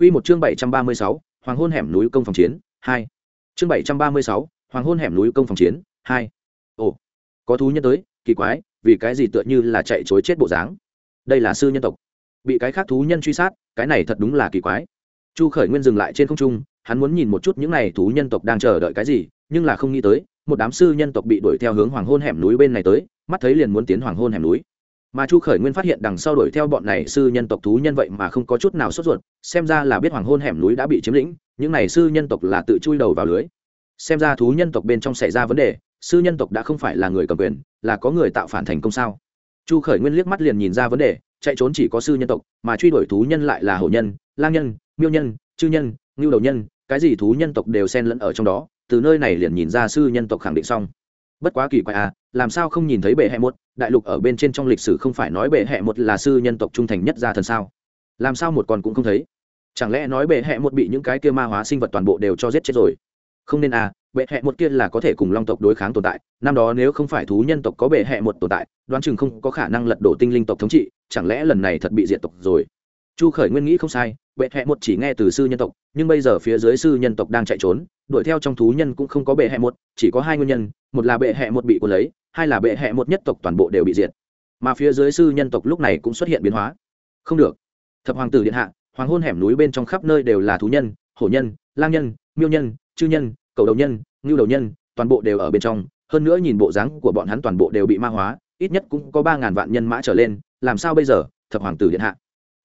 Quy một chương 736, Hoàng hôn hẻm núi công phòng chiến, 2. Chương 736, Hoàng hôn hẻm núi công phòng chiến, 2. Ồ, có thú nhân tới, kỳ quái, vì cái gì tựa như là chạy trối chết bộ dáng. Đây là sư nhân tộc. Bị cái khác thú nhân truy sát, cái này thật đúng là kỳ quái. Chu Khởi Nguyên dừng lại trên không trung, hắn muốn nhìn một chút những này thú nhân tộc đang chờ đợi cái gì, nhưng là không nghĩ tới, một đám sư nhân tộc bị đuổi theo hướng Hoàng hôn hẻm núi bên này tới, mắt thấy liền muốn tiến Hoàng hôn hẻm núi mà chu khởi nguyên phát hiện đằng sau đuổi theo bọn này sư nhân tộc thú nhân vậy mà không có chút nào sốt ruột, xem ra là biết hoàng hôn hẻm núi đã bị chiếm lĩnh, những này sư nhân tộc là tự chui đầu vào lưới. Xem ra thú nhân tộc bên trong xảy ra vấn đề, sư nhân tộc đã không phải là người cầm quyền, là có người tạo phản thành công sao? Chu khởi nguyên liếc mắt liền nhìn ra vấn đề, chạy trốn chỉ có sư nhân tộc, mà truy đuổi thú nhân lại là hổ nhân, lang nhân, miêu nhân, chư nhân, ngưu đầu nhân, cái gì thú nhân tộc đều xen lẫn ở trong đó, từ nơi này liền nhìn ra sư nhân tộc khẳng định xong bất quá kỳ quái à làm sao không nhìn thấy bệ hệ một? Đại lục ở bên trên trong lịch sử không phải nói bệ hệ một là sư nhân tộc trung thành nhất gia thần sao? Làm sao một con cũng không thấy? Chẳng lẽ nói bệ hệ một bị những cái kia ma hóa sinh vật toàn bộ đều cho giết chết rồi? Không nên à bệ hệ một kia là có thể cùng long tộc đối kháng tồn tại. Năm đó nếu không phải thú nhân tộc có bệ hệ một tồn tại, đoán chừng không có khả năng lật đổ tinh linh tộc thống trị, chẳng lẽ lần này thật bị diệt tộc rồi? Chu khởi nguyên nghĩ không sai, bệ hệ một chỉ nghe từ sư nhân tộc, nhưng bây giờ phía dưới sư nhân tộc đang chạy trốn, đuổi theo trong thú nhân cũng không có bệ hệ một, chỉ có hai nguyên nhân, một là bệ hệ một bị cuốn lấy, hai là bệ hệ một nhất tộc toàn bộ đều bị diệt. Mà phía dưới sư nhân tộc lúc này cũng xuất hiện biến hóa. Không được. Thập hoàng tử điện hạ, hoàng hôn hẻm núi bên trong khắp nơi đều là thú nhân, hổ nhân, lang nhân, miêu nhân, chư nhân, cầu đầu nhân, ngưu đầu nhân, toàn bộ đều ở bên trong. Hơn nữa nhìn bộ dáng của bọn hắn toàn bộ đều bị ma hóa, ít nhất cũng có ba ngàn vạn nhân mã trở lên. Làm sao bây giờ, thập hoàng tử điện hạ?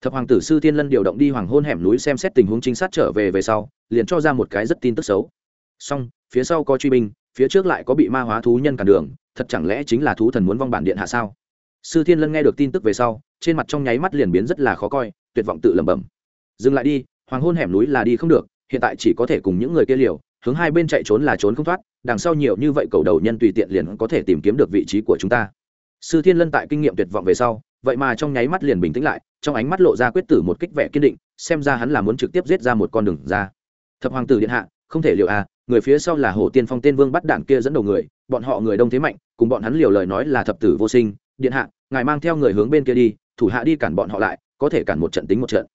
Thập hoàng tử sư thiên lân điều động đi hoàng hôn hẻm núi xem xét tình huống chính xác trở về về sau, liền cho ra một cái rất tin tức xấu. Song phía sau có truy binh, phía trước lại có bị ma hóa thú nhân cản đường, thật chẳng lẽ chính là thú thần muốn vong bản điện hạ sao? Sư thiên lân nghe được tin tức về sau, trên mặt trong nháy mắt liền biến rất là khó coi, tuyệt vọng tự lẩm bẩm. Dừng lại đi, hoàng hôn hẻm núi là đi không được, hiện tại chỉ có thể cùng những người kia liều, hướng hai bên chạy trốn là trốn không thoát, đằng sau nhiều như vậy cầu đầu nhân tùy tiện liền có thể tìm kiếm được vị trí của chúng ta sư thiên lân tại kinh nghiệm tuyệt vọng về sau, vậy mà trong nháy mắt liền bình tĩnh lại, trong ánh mắt lộ ra quyết tử một kích vẻ kiên định, xem ra hắn là muốn trực tiếp giết ra một con đường ra. Thập hoàng tử điện hạ, không thể liệu à người phía sau là hồ tiên phong tên vương bắt đạn kia dẫn đầu người, bọn họ người đông thế mạnh, cùng bọn hắn liều lời nói là thập tử vô sinh. Điện hạ, ngài mang theo người hướng bên kia đi, thủ hạ đi cản bọn họ lại, có thể cản một trận tính một trận.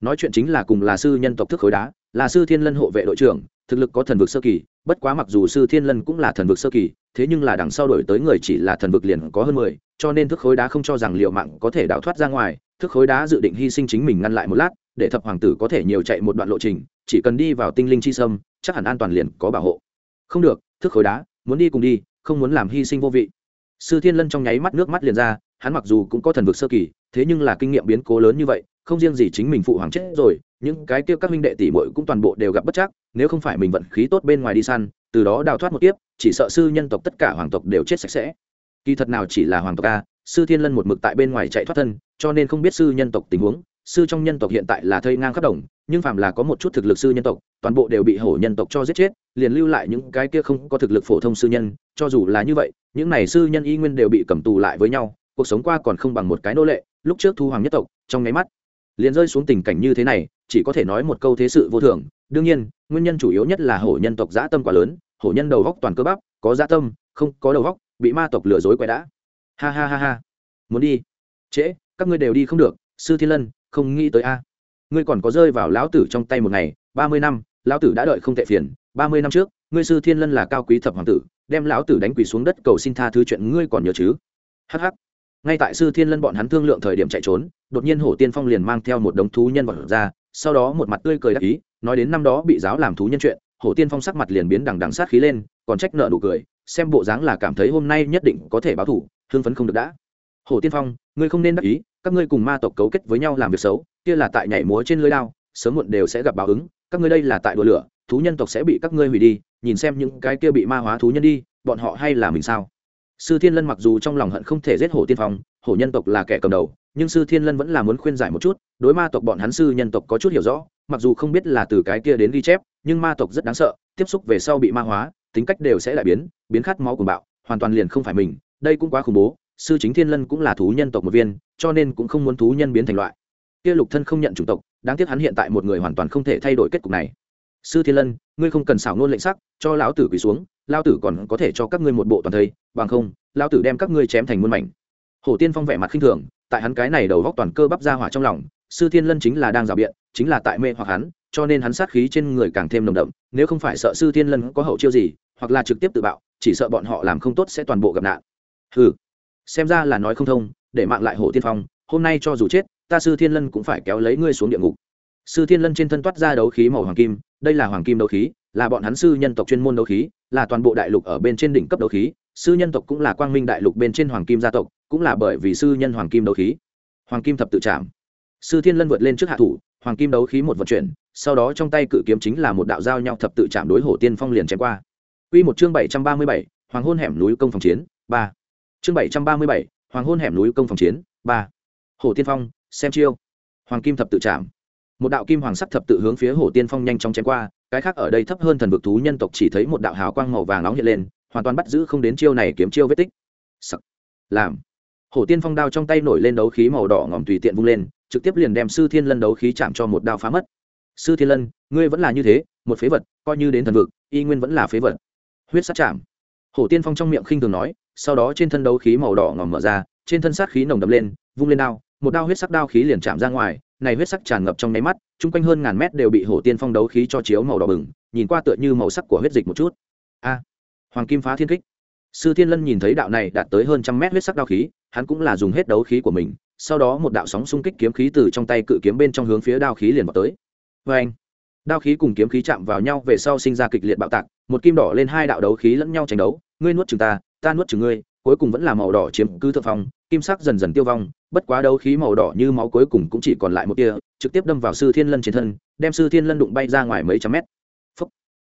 Nói chuyện chính là cùng là sư nhân tộc thức khối đá, là sư thiên lân hộ vệ đội trưởng, thực lực có thần vực sơ kỳ bất quá mặc dù sư thiên lân cũng là thần vực sơ kỳ, thế nhưng là đằng sau đổi tới người chỉ là thần vực liền có hơn mười, cho nên thức khối đá không cho rằng liệu mạng có thể đào thoát ra ngoài, thức khối đá dự định hy sinh chính mình ngăn lại một lát, để thập hoàng tử có thể nhiều chạy một đoạn lộ trình, chỉ cần đi vào tinh linh chi sâm, chắc hẳn an toàn liền có bảo hộ. Không được, thức khối đá, muốn đi cùng đi, không muốn làm hy sinh vô vị. Sư thiên lân trong nháy mắt nước mắt liền ra, hắn mặc dù cũng có thần vực sơ kỳ, thế nhưng là kinh nghiệm biến cố lớn như vậy, không riêng gì chính mình phụ hoàng chết rồi những cái kia các minh đệ tỷ muội cũng toàn bộ đều gặp bất chắc, nếu không phải mình vận khí tốt bên ngoài đi săn, từ đó đào thoát một tiếp chỉ sợ sư nhân tộc tất cả hoàng tộc đều chết sạch sẽ. Kỳ thật nào chỉ là hoàng tộc a, sư thiên lân một mực tại bên ngoài chạy thoát thân, cho nên không biết sư nhân tộc tình huống, sư trong nhân tộc hiện tại là thây ngang khắp đồng, nhưng phàm là có một chút thực lực sư nhân tộc, toàn bộ đều bị hổ nhân tộc cho giết chết, liền lưu lại những cái kia không có thực lực phổ thông sư nhân, cho dù là như vậy, những này sư nhân y nguyên đều bị cầm tù lại với nhau, cuộc sống qua còn không bằng một cái nô lệ, lúc trước thu hoàng nhất tộc, trong ngáy mắt liền rơi xuống tình cảnh như thế này, chỉ có thể nói một câu thế sự vô thường. Đương nhiên, nguyên nhân chủ yếu nhất là hổ nhân tộc dã tâm quá lớn, hổ nhân đầu góc toàn cơ bắp, có dã tâm, không có đầu góc, bị ma tộc lừa dối quậy đã. Ha ha ha ha. Muốn đi. Trễ, các ngươi đều đi không được, sư thiên lân, không nghĩ tới a. Ngươi còn có rơi vào lão tử trong tay một ngày, ba mươi năm, lão tử đã đợi không tệ phiền, ba mươi năm trước, ngươi sư thiên lân là cao quý thập hoàng tử, đem lão tử đánh quỳ xuống đất cầu xin tha thứ chuyện ngươi còn nhớ chứ? Hh ngay tại sư thiên lân bọn hắn thương lượng thời điểm chạy trốn, đột nhiên hổ tiên phong liền mang theo một đống thú nhân vật ra, sau đó một mặt tươi cười đắc ý, nói đến năm đó bị giáo làm thú nhân chuyện, hổ tiên phong sắc mặt liền biến đằng đằng sát khí lên, còn trách nợ nụ cười, xem bộ dáng là cảm thấy hôm nay nhất định có thể báo thủ hưng phấn không được đã. Hổ tiên phong, ngươi không nên đắc ý, các ngươi cùng ma tộc cấu kết với nhau làm việc xấu, kia là tại nhảy múa trên lưới lao sớm muộn đều sẽ gặp báo ứng, các ngươi đây là tại đùa lửa, thú nhân tộc sẽ bị các ngươi hủy đi, nhìn xem những cái kia bị ma hóa thú nhân đi, bọn họ hay là mình sao? Sư thiên lân mặc dù trong lòng hận không thể giết hổ tiên phong, hổ nhân tộc là kẻ cầm đầu, nhưng sư thiên lân vẫn là muốn khuyên giải một chút, đối ma tộc bọn hắn sư nhân tộc có chút hiểu rõ, mặc dù không biết là từ cái kia đến ghi chép, nhưng ma tộc rất đáng sợ, tiếp xúc về sau bị ma hóa, tính cách đều sẽ lại biến biến khát máu của bạo, hoàn toàn liền không phải mình, đây cũng quá khủng bố, sư chính thiên lân cũng là thú nhân tộc một viên, cho nên cũng không muốn thú nhân biến thành loại. Kia lục thân không nhận chủng tộc, đáng tiếc hắn hiện tại một người hoàn toàn không thể thay đổi kết cục này. Sư thiên lân, ngươi không cần xảo ngôn lệnh sắc, cho lão tử quỳ xuống lao tử còn có thể cho các ngươi một bộ toàn thây, bằng không, lao tử đem các ngươi chém thành muôn mảnh. Hổ tiên phong vẻ mặt khinh thường, tại hắn cái này đầu góc toàn cơ bắp ra hỏa trong lòng, sư thiên lân chính là đang rào biện, chính là tại mê hoặc hắn, cho nên hắn sát khí trên người càng thêm nồng đậm, nếu không phải sợ sư thiên lân có hậu chiêu gì, hoặc là trực tiếp tự bạo, chỉ sợ bọn họ làm không tốt sẽ toàn bộ gặp nạn. Ừ xem ra là nói không thông, để mạng lại hổ tiên phong, hôm nay cho dù chết, ta sư thiên lân cũng phải kéo lấy ngươi xuống địa ngục. Sư thiên lân trên thân toát ra đấu khí màu hoàng kim, đây là hoàng kim đấu khí là bọn hắn sư nhân tộc chuyên môn đấu khí là toàn bộ đại lục ở bên trên đỉnh cấp đấu khí sư nhân tộc cũng là quang minh đại lục bên trên hoàng kim gia tộc cũng là bởi vì sư nhân hoàng kim đấu khí hoàng kim thập tự trảm sư thiên lân vượt lên trước hạ thủ hoàng kim đấu khí một vận chuyển sau đó trong tay cự kiếm chính là một đạo giao nhau thập tự chạm đối hổ tiên phong liền chém qua Quy một chương bảy trăm ba mươi bảy, Hoàng hôn hẻm núi công phòng chiến, ba. Chương bảy trăm ba mươi bảy, Hoàng hôn hẻm núi công phòng chiến, ba. Hổ Tiên Phong, xem chiêu. Hoàng kim thập tự chạm. Một đạo kim hoàng sắc thập tự hướng phía Hổ Tiên Phong nhanh chóng chém qua, cái khác ở đây thấp hơn thần vực thú nhân tộc chỉ thấy một đạo hào quang màu vàng nóng hiện lên, hoàn toàn bắt giữ không đến chiêu này kiếm chiêu vết tích. Sắc. Làm. Hổ Tiên Phong đao trong tay nổi lên đấu khí màu đỏ ngòm tùy tiện vung lên, trực tiếp liền đem Sư Thiên Lân đấu khí chạm cho một đao phá mất. Sư Thiên Lân, ngươi vẫn là như thế, một phế vật, coi như đến thần vực, y nguyên vẫn là phế vật huyết sát chạm hổ tiên phong trong miệng khinh thường nói sau đó trên thân đấu khí màu đỏ ngòm mở ra trên thân sát khí nồng đậm lên vung lên đao một đao huyết sắc đao khí liền chạm ra ngoài này huyết sắc tràn ngập trong nháy mắt chung quanh hơn ngàn mét đều bị hổ tiên phong đấu khí cho chiếu màu đỏ bừng, nhìn qua tựa như màu sắc của huyết dịch một chút. A, hoàng kim phá thiên kích. Sư thiên lân nhìn thấy đạo này đạt tới hơn trăm mét huyết sắc đao khí, hắn cũng là dùng hết đấu khí của mình, sau đó một đạo sóng xung kích kiếm khí từ trong tay cự kiếm bên trong hướng phía đao khí liền vào tới. Vê anh, đao khí cùng kiếm khí chạm vào nhau về sau sinh ra kịch liệt bạo tạc, một kim đỏ lên hai đạo đấu khí lẫn nhau tranh đấu, ngươi nuốt chừng ta ta nuốt chừng ngươi, cuối cùng vẫn là màu đỏ chiếm cứ thượng phong, kim sắc dần dần tiêu vong bất quá đấu khí màu đỏ như máu cuối cùng cũng chỉ còn lại một tia, trực tiếp đâm vào sư thiên lân trên thân, đem sư thiên lân đụng bay ra ngoài mấy trăm mét. Phúc.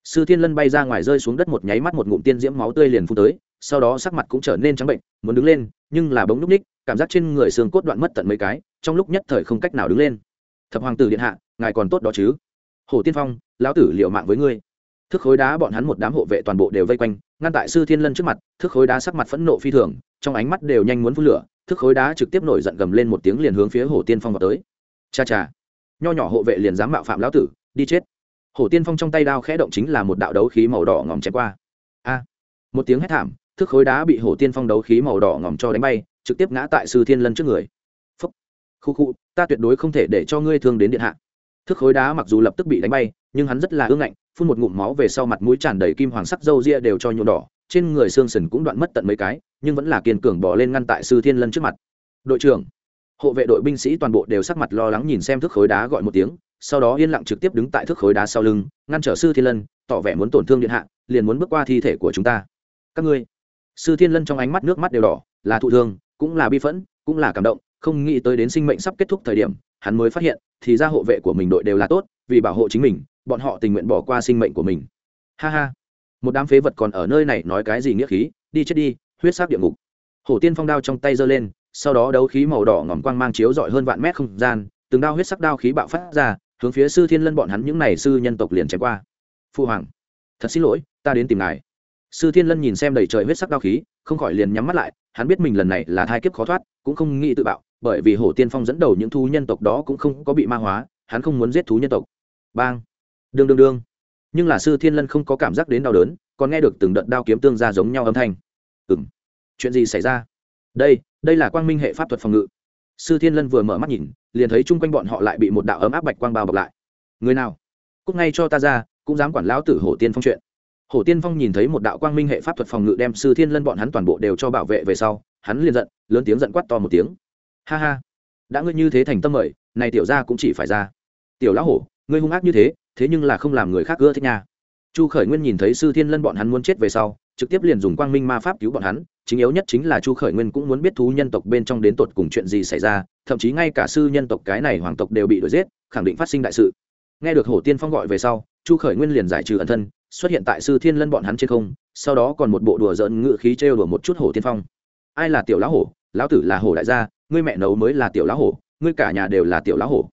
sư thiên lân bay ra ngoài rơi xuống đất một nháy mắt một ngụm tiên diễm máu tươi liền phun tới, sau đó sắc mặt cũng trở nên trắng bệnh, muốn đứng lên, nhưng là bóng núp ních, cảm giác trên người xương cốt đoạn mất tận mấy cái, trong lúc nhất thời không cách nào đứng lên. Thập hoàng tử điện hạ, ngài còn tốt đó chứ? Hồ tiên phong, lão tử liệu mạng với ngươi. Thức khối đá bọn hắn một đám hộ vệ toàn bộ đều vây quanh, ngăn tại sư thiên lân trước mặt, thức khối đá sắc mặt phẫn nộ phi thường, trong ánh mắt đều nhanh muốn phun lửa thức khối đá trực tiếp nổi giận gầm lên một tiếng liền hướng phía hồ tiên phong vào tới. Cha cha, nho nhỏ hộ vệ liền dám mạo phạm lão tử, đi chết. Hồ tiên phong trong tay đao khẽ động chính là một đạo đấu khí màu đỏ ngòm chém qua. A, một tiếng hét thảm, thức khối đá bị hồ tiên phong đấu khí màu đỏ ngòm cho đánh bay, trực tiếp ngã tại sư thiên lân trước người. Phúc, khu khu, ta tuyệt đối không thể để cho ngươi thương đến điện hạ. Thức khối đá mặc dù lập tức bị đánh bay, nhưng hắn rất là ương ngạnh, phun một ngụm máu về sau mặt mũi tràn đầy kim hoàng sắc râu ria đều cho nhuộm đỏ trên người xương sần cũng đoạn mất tận mấy cái, nhưng vẫn là kiên cường bỏ lên ngăn tại sư thiên lân trước mặt. Đội trưởng. Hộ vệ đội binh sĩ toàn bộ đều sắc mặt lo lắng nhìn xem thước khối đá gọi một tiếng, sau đó yên lặng trực tiếp đứng tại thước khối đá sau lưng, ngăn trở sư thiên lân, tỏ vẻ muốn tổn thương điện hạ, liền muốn bước qua thi thể của chúng ta. Các ngươi. Sư thiên lân trong ánh mắt nước mắt đều đỏ, là thụ thương, cũng là bi phẫn, cũng là cảm động, không nghĩ tới đến sinh mệnh sắp kết thúc thời điểm, hắn mới phát hiện, thì ra hộ vệ của mình đội đều là tốt, vì bảo hộ chính mình, bọn họ tình nguyện bỏ qua sinh mệnh của mình. Ha ha một đám phế vật còn ở nơi này nói cái gì nghĩa khí, đi chết đi, huyết sắc địa ngục. Hổ tiên phong đao trong tay giơ lên, sau đó đấu khí màu đỏ ngỏm quang mang chiếu dọi hơn vạn mét không gian, từng đao huyết sắc đao khí bạo phát ra, hướng phía sư thiên lân bọn hắn những này sư nhân tộc liền chém qua. Phu hoàng, thật xin lỗi, ta đến tìm ngài. Sư thiên lân nhìn xem đầy trời huyết sắc đao khí, không khỏi liền nhắm mắt lại, hắn biết mình lần này là thai kiếp khó thoát, cũng không nghĩ tự bạo, bởi vì hổ tiên phong dẫn đầu những thú nhân tộc đó cũng không có bị ma hóa, hắn không muốn giết thú nhân tộc. Bang, đương đương đương nhưng là sư thiên lân không có cảm giác đến đau đớn, còn nghe được từng đợt đao kiếm tương ra giống nhau âm thanh. Ừ m chuyện gì xảy ra? Đây đây là quang minh hệ pháp thuật phòng ngự. Sư thiên lân vừa mở mắt nhìn, liền thấy chung quanh bọn họ lại bị một đạo ấm áp bạch quang bao bọc lại. Người nào? Cúc ngay cho ta ra, cũng dám quản lão tử hổ tiên phong chuyện. Hổ tiên phong nhìn thấy một đạo quang minh hệ pháp thuật phòng ngự đem sư thiên lân bọn hắn toàn bộ đều cho bảo vệ về sau, hắn liền giận, lớn tiếng giận quát to một tiếng. Ha ha, đã ngươi như thế thành tâm mời, này tiểu ra cũng chỉ phải ra. Tiểu lão hổ, ngươi hung ác như thế thế nhưng là không làm người khác ưa thích nha. Chu khởi nguyên nhìn thấy sư thiên lân bọn hắn muốn chết về sau, trực tiếp liền dùng quang minh ma pháp cứu bọn hắn, chính yếu nhất chính là chu khởi nguyên cũng muốn biết thú nhân tộc bên trong đến tột cùng chuyện gì xảy ra, thậm chí ngay cả sư nhân tộc cái này hoàng tộc đều bị đuổi giết, khẳng định phát sinh đại sự. Nghe được hổ tiên phong gọi về sau, chu khởi nguyên liền giải trừ ẩn thân, xuất hiện tại sư thiên lân bọn hắn trên không, sau đó còn một bộ đùa giỡn ngự khí trêu đùa một chút hổ tiên phong. Ai là tiểu lão hổ? Lão tử là hổ đại gia, ngươi mẹ nấu mới là tiểu lão hổ, ngươi cả nhà đều là tiểu lão hổ.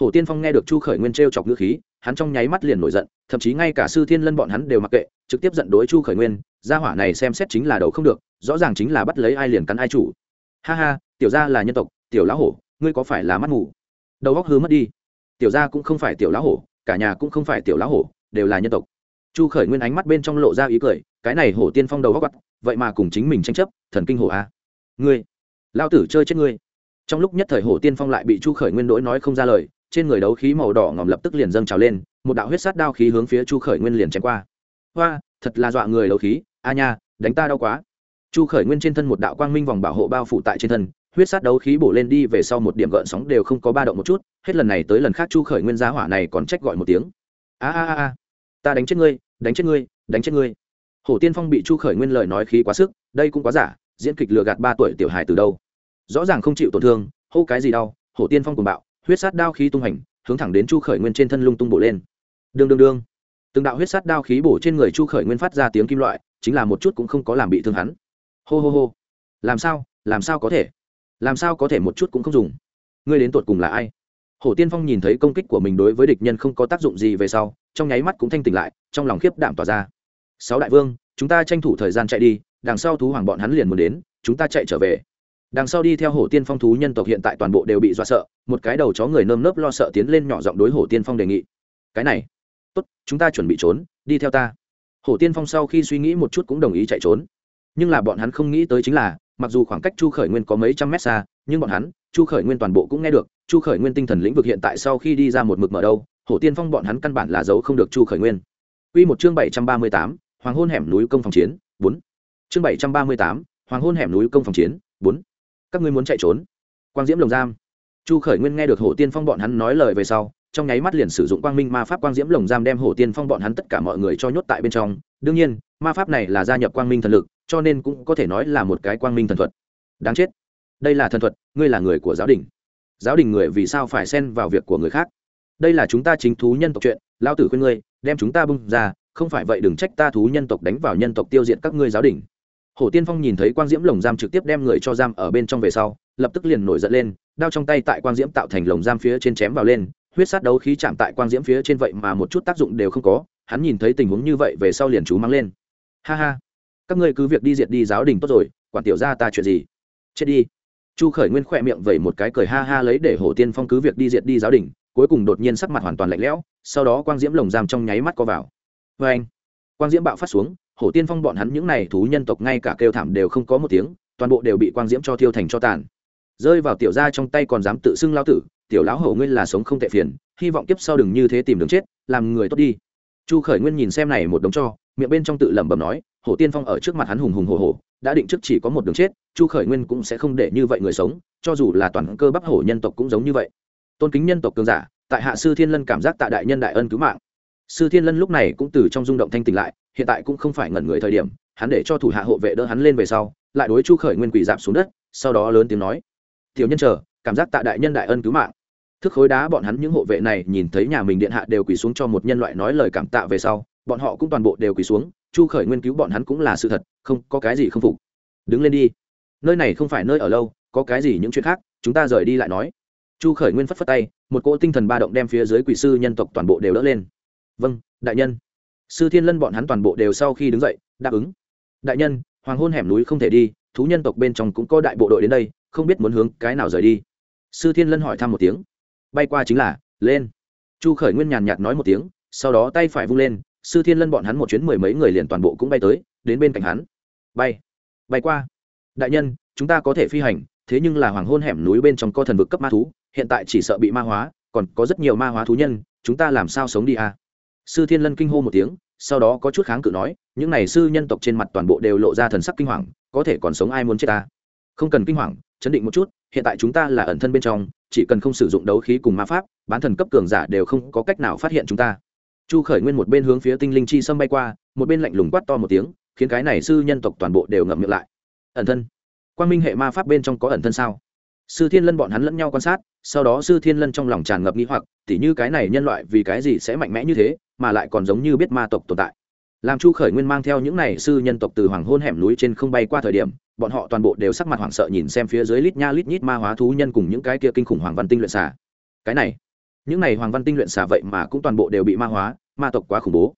Hổ tiên phong nghe được chu khởi nguyên trêu chọc ngữ khí hắn trong nháy mắt liền nổi giận, thậm chí ngay cả sư thiên lân bọn hắn đều mặc kệ, trực tiếp giận đối chu khởi nguyên, gia hỏa này xem xét chính là đầu không được, rõ ràng chính là bắt lấy ai liền cắn ai chủ. Ha ha, tiểu gia là nhân tộc, tiểu lão hổ, ngươi có phải là mắt ngủ đầu góc hứa mất đi. Tiểu gia cũng không phải tiểu lão hổ, cả nhà cũng không phải tiểu lão hổ, đều là nhân tộc. Chu khởi nguyên ánh mắt bên trong lộ ra ý cười, cái này hổ tiên phong đầu góc bắt vậy mà cùng chính mình tranh chấp, thần kinh hổ a. À? ngươi lao tử chơi chết ngươi. Trong lúc nhất thời hổ tiên phong lại bị chu khởi nguyên đỗi nói không ra lời trên người đấu khí màu đỏ ngòm lập tức liền dâng trào lên, một đạo huyết sát đao khí hướng phía chu khởi nguyên liền chém qua. Hoa, thật là dọa người đấu khí, a nha, đánh ta đau quá. Chu khởi nguyên trên thân một đạo quang minh vòng bảo hộ bao phủ tại trên thân, huyết sát đấu khí bổ lên đi về sau một điểm gợn sóng đều không có ba động một chút, hết lần này tới lần khác chu khởi nguyên giá hỏa này còn trách gọi một tiếng. A a a a. Ta đánh chết ngươi, đánh chết ngươi, đánh chết ngươi. Hổ tiên phong bị chu khởi nguyên lời nói khí quá sức, đây cũng quá giả, diễn kịch lừa gạt ba tuổi tiểu hài từ đâu. Rõ ràng không chịu tổn thương, hô cái gì đau, hổ tiên phong cùng bạo huyết sát đao khí tung hành, hướng thẳng đến chu khởi nguyên trên thân lung tung bổ lên. Đương đương đương. Từng đạo huyết sát đao khí bổ trên người chu khởi nguyên phát ra tiếng kim loại, chính là một chút cũng không có làm bị thương hắn. Hô hô hô. Làm sao? Làm sao có thể? Làm sao có thể một chút cũng không dùng? Ngươi đến tột cùng là ai? Hổ tiên phong nhìn thấy công kích của mình đối với địch nhân không có tác dụng gì về sau, trong nháy mắt cũng thanh tỉnh lại, trong lòng khiếp đảm tỏa ra. Sáu đại vương, chúng ta tranh thủ thời gian chạy đi, đằng sau thú hoàng bọn hắn liền muốn đến, chúng ta chạy trở về đằng sau đi theo hổ tiên phong thú nhân tộc hiện tại toàn bộ đều bị dọa sợ, một cái đầu chó người nơm nớp lo sợ tiến lên nhỏ giọng đối hổ tiên phong đề nghị. Cái này, tốt, chúng ta chuẩn bị trốn, đi theo ta. Hổ tiên phong sau khi suy nghĩ một chút cũng đồng ý chạy trốn. Nhưng là bọn hắn không nghĩ tới chính là, mặc dù khoảng cách chu khởi nguyên có mấy trăm mét xa, nhưng bọn hắn, chu khởi nguyên toàn bộ cũng nghe được, chu khởi nguyên tinh thần lĩnh vực hiện tại sau khi đi ra một mực mở đâu, hổ tiên phong bọn hắn căn bản là giấu không được chu khởi nguyên. Quy một chương bảy trăm ba mươi tám, hoàng hôn hẻm núi công phòng chiến, bốn. Chương bảy trăm ba mươi tám, hoàng hôn hẻm núi công phòng chiến, bốn các ngươi muốn chạy trốn. Quang diễm lồng giam. Chu khởi nguyên nghe được hổ tiên phong bọn hắn nói lời về sau, trong nháy mắt liền sử dụng quang minh ma pháp quang diễm lồng giam đem hổ tiên phong bọn hắn tất cả mọi người cho nhốt tại bên trong. Đương nhiên, ma pháp này là gia nhập quang minh thần lực, cho nên cũng có thể nói là một cái quang minh thần thuật. Đáng chết. Đây là thần thuật, ngươi là người của giáo đình. Giáo đình người vì sao phải xen vào việc của người khác? Đây là chúng ta chính thú nhân tộc chuyện lao tử khuyên ngươi, đem chúng ta bung ra, không phải vậy đừng trách ta thú nhân tộc đánh vào nhân tộc tiêu diệt các ngươi giáo đình hổ tiên phong nhìn thấy quang diễm lồng giam trực tiếp đem người cho giam ở bên trong về sau, lập tức liền nổi giận lên, đao trong tay tại quang diễm tạo thành lồng giam phía trên chém vào lên, huyết sát đấu khí chạm tại quang diễm phía trên vậy mà một chút tác dụng đều không có, hắn nhìn thấy tình huống như vậy về sau liền chú mang lên. Ha ha, các ngươi cứ việc đi diệt đi giáo đình tốt rồi, quản tiểu ra ta chuyện gì? Chết đi. Chu khởi nguyên khỏe miệng vẩy một cái cười ha ha lấy để hổ tiên phong cứ việc đi diệt đi giáo đình, cuối cùng đột nhiên sắc mặt hoàn toàn lạnh lẽo, sau đó quang diễm lồng giam trong nháy mắt co vào. Vê anh quang diễm bạo phát xuống hổ tiên phong bọn hắn những n à y thú nhân tộc ngay cả kêu thảm đều không có một tiếng, toàn bộ đều bị quang diễm cho thiêu thành cho tàn. Rơi vào tiểu ra trong tay còn dám tự xưng lao tử, tiểu lão hổ ngươi là sống không tệ phiền, hy vọng kiếp sau đừng như thế tìm đường chết, làm người tốt đi. Chu khởi nguyên nhìn xem này một đống cho, miệng bên trong tự lẩm bẩm nói, hổ tiên phong ở trước mặt hắn hùng hùng hổ hổ, đã định trước chỉ có một đường chết, chu khởi nguyên cũng sẽ không để như vậy người sống, cho dù là toàn cơ bắp hổ nhân tộc cũng giống như vậy. Tôn kính nhân tộc cường giả, tại hạ sư thiên lân cảm giác tạ đại nhân đại ân cứu mạng sư thiên lân lúc này cũng từ trong rung động thanh tỉnh lại, hiện tại cũng không phải ngẩn người thời điểm, hắn để cho thủ hạ hộ vệ đỡ hắn lên về sau, lại đối chu khởi nguyên quỷ dạp xuống đất, sau đó lớn tiếng nói, tiểu nhân chờ, cảm giác tạ đại nhân đại ân cứu mạng. Thức khối đá bọn hắn những hộ vệ này nhìn thấy nhà mình điện hạ đều quỳ xuống cho một nhân loại nói lời cảm tạ về sau, bọn họ cũng toàn bộ đều quỳ xuống, chu khởi nguyên cứu bọn hắn cũng là sự thật, không, có cái gì không phục. Đứng lên đi, nơi này không phải nơi ở lâu, có cái gì những chuyện khác, chúng ta rời đi lại nói. Chu khởi nguyên phất phất tay, một cỗ tinh thần ba động đem phía dưới quỷ sư nhân tộc toàn bộ đều đỡ lên vâng đại nhân. Sư thiên lân bọn hắn toàn bộ đều sau khi đứng dậy, đáp ứng. Đại nhân, hoàng hôn hẻm núi không thể đi, thú nhân tộc bên trong cũng có đại bộ đội đến đây, không biết muốn hướng cái nào rời đi. Sư thiên lân hỏi thăm một tiếng. Bay qua chính là, lên. Chu khởi nguyên nhàn nhạt nói một tiếng, sau đó tay phải vung lên, sư thiên lân bọn hắn một chuyến mười mấy người liền toàn bộ cũng bay tới, đến bên cạnh hắn. Bay. Bay qua. Đại nhân, chúng ta có thể phi hành, thế nhưng là hoàng hôn hẻm núi bên trong co thần vực cấp ma thú, hiện tại chỉ sợ bị ma hóa, còn có rất nhiều ma hóa thú nhân, chúng ta làm sao sống đi à? Sư thiên lân kinh hô một tiếng, sau đó có chút kháng cự nói, những n à y sư nhân tộc trên mặt toàn bộ đều lộ ra thần sắc kinh hoàng, có thể còn sống ai muốn chết ta? Không cần kinh hoàng, chấn định một chút, hiện tại chúng ta là ẩn thân bên trong, chỉ cần không sử dụng đấu khí cùng ma pháp, bán thần cấp cường giả đều không có cách nào phát hiện chúng ta. Chu khởi nguyên một bên hướng phía tinh linh chi sâm bay qua, một bên lạnh lùng quát to một tiếng, khiến cái này sư nhân tộc toàn bộ đều ngậm miệng lại. Ẩn thân? Quan minh hệ ma pháp bên trong có ẩn thân sao? Sư thiên lân bọn hắn lẫn nhau quan sát, sau đó sư thiên lân trong lòng tràn ngập nghĩ hoặc, tỉ như cái này nhân loại vì cái gì sẽ mạnh mẽ như thế mà lại còn giống như biết ma tộc tồn tại. Làm chu khởi nguyên mang theo những này sư nhân tộc từ hoàng hôn hẻm núi trên không bay qua thời điểm, bọn họ toàn bộ đều sắc mặt hoảng sợ nhìn xem phía dưới lít nha lít nhít ma hóa thú nhân cùng những cái kia kinh khủng hoàng văn tinh luyện xả cái này, những này hoàng văn tinh luyện xả vậy mà cũng toàn bộ đều bị ma hóa, ma tộc quá khủng bố.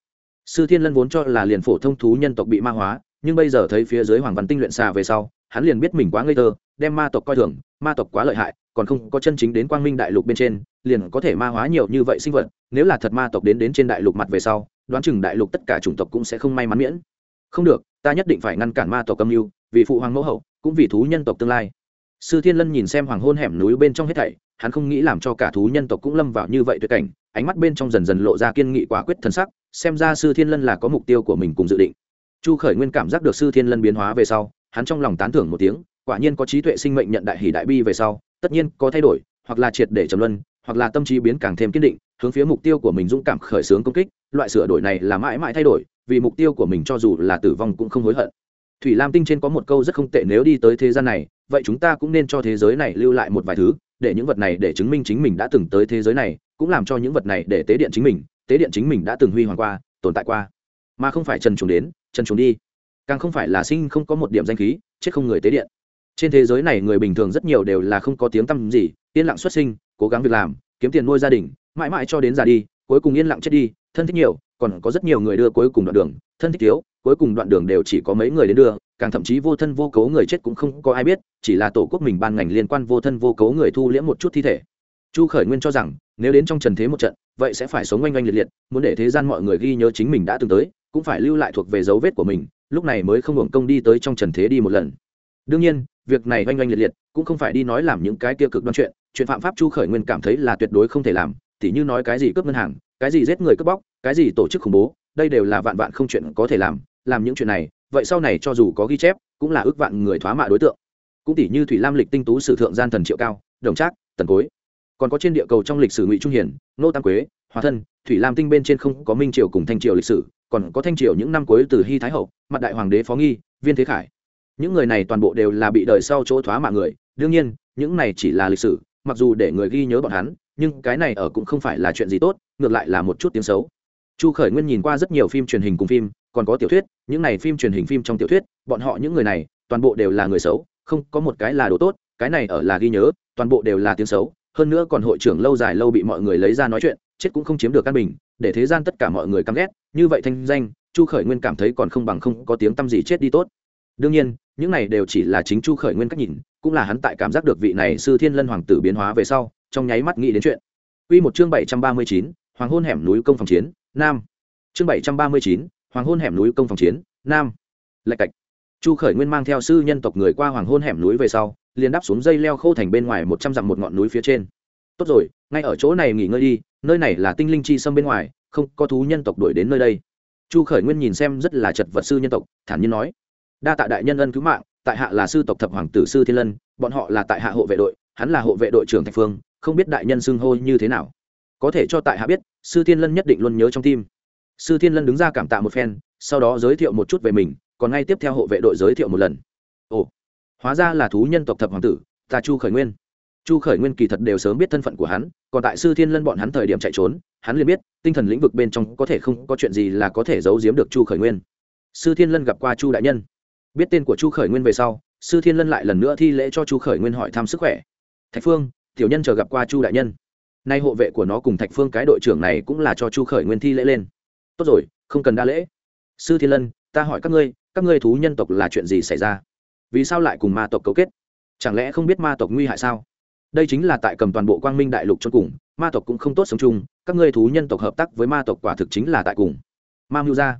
Sư thiên lân vốn cho là liền phổ thông thú nhân tộc bị ma hóa, nhưng bây giờ thấy phía dưới hoàng văn tinh luyện xà về sau, hắn liền biết mình quá ngây thơ, đem ma tộc coi thường, ma tộc quá lợi hại còn không có chân chính đến quang minh đại lục bên trên, liền có thể ma hóa nhiều như vậy sinh vật, nếu là thật ma tộc đến đến trên đại lục mặt về sau, đoán chừng đại lục tất cả chủng tộc cũng sẽ không may mắn miễn. Không được, ta nhất định phải ngăn cản ma tộc âm mưu, vì phụ hoàng mẫu hậu, cũng vì thú nhân tộc tương lai. Sư thiên lân nhìn xem hoàng hôn hẻm núi bên trong hết thảy, hắn không nghĩ làm cho cả thú nhân tộc cũng lâm vào như vậy tuyệt cảnh, ánh mắt bên trong dần dần lộ ra kiên nghị quả quyết thân sắc, xem ra sư thiên lân là có mục tiêu của mình cùng dự định. Chu khởi nguyên cảm giác được sư thiên lân biến hóa về sau, hắn trong lòng tán thưởng một tiếng, quả nhiên có trí tuệ sinh mệnh nhận đại hỷ đại bi về sau tất nhiên có thay đổi, hoặc là triệt để trầm luân, hoặc là tâm trí biến càng thêm kiên định, hướng phía mục tiêu của mình dũng cảm khởi xướng công kích, loại sửa đổi này là mãi mãi thay đổi, vì mục tiêu của mình cho dù là tử vong cũng không hối hận. Thủy lam tinh trên có một câu rất không tệ, nếu đi tới thế gian này, vậy chúng ta cũng nên cho thế giới này lưu lại một vài thứ, để những vật này để chứng minh chính mình đã từng tới thế giới này, cũng làm cho những vật này để tế điện chính mình, tế điện chính mình đã từng huy hoàng qua, tồn tại qua. Mà không phải trần trùng đến, trần trùng đi. Càng không phải là sinh không có một điểm danh khí, chết không người tế điện trên thế giới này người bình thường rất nhiều đều là không có tiếng tăm gì, yên lặng xuất sinh, cố gắng việc làm, kiếm tiền nuôi gia đình, mãi mãi cho đến già đi, cuối cùng yên lặng chết đi, thân thích nhiều, còn có rất nhiều người đưa cuối cùng đoạn đường, thân thích thiếu, cuối cùng đoạn đường đều chỉ có mấy người đến đưa, càng thậm chí vô thân vô cấu người chết cũng không có ai biết, chỉ là tổ quốc mình ban ngành liên quan vô thân vô cấu người thu liễm một chút thi thể. Chu khởi nguyên cho rằng, nếu đến trong trần thế một trận, vậy sẽ phải sống oanh oanh liệt liệt, muốn để thế gian mọi người ghi nhớ chính mình đã từng tới, cũng phải lưu lại thuộc về dấu vết của mình, lúc này mới không hưởng công đi tới trong trần thế đi một lần đương nhiên, việc này oanh oanh liệt liệt, cũng không phải đi nói làm những cái tiêu cực đoan chuyện chuyện phạm pháp chu khởi nguyên cảm thấy là tuyệt đối không thể làm, tỉ như nói cái gì cướp ngân hàng, cái gì giết người cướp bóc, cái gì tổ chức khủng bố, đây đều là vạn vạn không chuyện có thể làm làm những chuyện này, vậy sau này cho dù có ghi chép, cũng là ước vạn người thoá mạ đối tượng. Cũng tỷ như thủy lam lịch tinh tú sử thượng gian thần triệu cao, đồng trác, tần cối. Còn có trên địa cầu trong lịch sử ngụy trung hiển, nô tam quế, hòa thân, thủy lam tinh bên trên không có minh triều cùng thanh triều lịch sử, còn có thanh triều những năm cuối từ hy thái hậu mặt đại hoàng đế phó nghi, viên thế khải những người này toàn bộ đều là bị đời sau chỗ thoá mạng người. Đương nhiên, những này chỉ là lịch sử, mặc dù để người ghi nhớ bọn hắn, nhưng cái này ở cũng không phải là chuyện gì tốt, ngược lại là một chút tiếng xấu. Chu khởi nguyên nhìn qua rất nhiều phim truyền hình cùng phim, còn có tiểu thuyết, những này phim truyền hình phim trong tiểu thuyết, bọn họ những người này, toàn bộ đều là người xấu, không có một cái là đồ tốt, cái này ở là ghi nhớ, toàn bộ đều là tiếng xấu. Hơn nữa còn hội trưởng lâu dài lâu bị mọi người lấy ra nói chuyện, chết cũng không chiếm được căn bình, để thế gian tất cả mọi người căm ghét. Như vậy thanh danh, chu khởi nguyên cảm thấy còn không bằng không có tiếng t â m gì chết đi tốt đương nhiên, những này đều chỉ là chính chu khởi nguyên cách nhìn, cũng là hắn tại cảm giác được vị này sư thiên lân hoàng tử biến hóa về sau, trong nháy mắt nghĩ đến chuyện. Quy một chương bảy trăm ba mươi chín, hoàng hôn hẻm núi công phòng chiến, nam. Chương bảy trăm ba mươi chín, hoàng hôn hẻm núi công phòng chiến, nam. Lạch cạch. Chu khởi nguyên mang theo sư nhân tộc người qua hoàng hôn hẻm núi về sau, liền đáp xuống dây leo khô thành bên ngoài một trăm dặm một ngọn núi phía trên. Tốt rồi, ngay ở chỗ này nghỉ ngơi đi, nơi này là tinh linh chi xâm bên ngoài, không có thú nhân tộc đuổi đến nơi đây. Chu khởi nguyên nhìn xem rất là chật vật sư nhân tộc, thản nhiên nói đa tạ đại nhân ân cứu mạng, tại hạ là sư tộc thập hoàng tử sư thiên lân, bọn họ là tại hạ hộ vệ đội, hắn là hộ vệ đội trưởng thạch phương, không biết đại nhân xưng hô như thế nào. Có thể cho tại hạ biết, sư thiên lân nhất định luôn nhớ trong tim. Sư thiên lân đứng ra cảm tạ một phen, sau đó giới thiệu một chút về mình, còn ngay tiếp theo hộ vệ đội giới thiệu một lần. Ồ, hóa ra là thú nhân tộc thập hoàng tử, ta chu khởi nguyên. Chu khởi nguyên kỳ thật đều sớm biết thân phận của hắn, còn tại sư thiên lân bọn hắn thời điểm chạy trốn, hắn liền biết, tinh thần lĩnh vực bên trong có thể không có chuyện gì là có thể giấu giếm được chu khởi nguyên. Sư thiên lân gặp qua chu đại nhân biết tên của chu khởi nguyên về sau, sư thiên lân lại lần nữa thi lễ cho chu khởi nguyên hỏi thăm sức khỏe. Thạch phương, tiểu nhân chờ gặp qua chu đại nhân. Nay hộ vệ của nó cùng thạch phương cái đội trưởng này cũng là cho chu khởi nguyên thi lễ lên. Tốt rồi, không cần đa lễ. Sư thiên lân, ta hỏi các ngươi các ngươi thú nhân tộc là chuyện gì xảy ra? Vì sao lại cùng ma tộc cấu kết? Chẳng lẽ không biết ma tộc nguy hại sao? Đây chính là tại cầm toàn bộ quang minh đại lục cho cùng, ma tộc cũng không tốt sống chung, các ngươi thú nhân tộc hợp tác với ma tộc quả thực chính là tại cùng. Ma mưu ra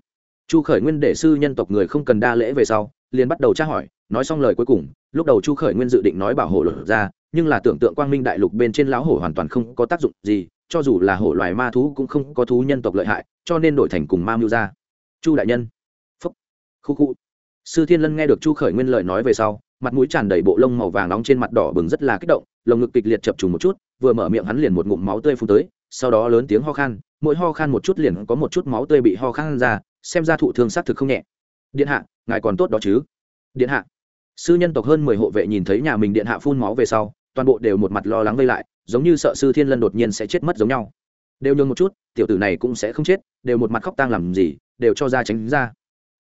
chu khởi nguyên để sư nhân tộc người không cần đa lễ về sau liền bắt đầu tra hỏi, nói xong lời cuối cùng, lúc đầu chu khởi nguyên dự định nói bảo hộ luật ra, nhưng là tưởng tượng quang minh đại lục bên trên lão hổ hoàn toàn không có tác dụng gì, cho dù là hổ loài ma thú cũng không có thú nhân tộc lợi hại, cho nên đổi thành cùng ma mưu ra. Chu đại nhân. Phúc. Khu khu. Sư thiên lân nghe được chu khởi nguyên lời nói về sau, mặt mũi tràn đầy bộ lông màu vàng nóng trên mặt đỏ bừng rất là kích động, lồng ngực kịch liệt chập trùng một chút, vừa mở miệng hắn liền một ngụm máu tươi phun tới, sau đó lớn tiếng ho khan, mỗi ho khan một chút liền có một chút máu tươi bị ho khan ra, xem ra thụ thương xác thực không nhẹ điện hạ, ngài còn tốt đó chứ? Điện hạ. Sư nhân tộc hơn mười hộ vệ nhìn thấy nhà mình điện hạ phun máu về sau, toàn bộ đều một mặt lo lắng vây lại, giống như sợ sư thiên lân đột nhiên sẽ chết mất giống nhau. Đều nhường một chút, tiểu tử này cũng sẽ không chết, đều một mặt khóc tang làm gì, đều cho ra tránh ra.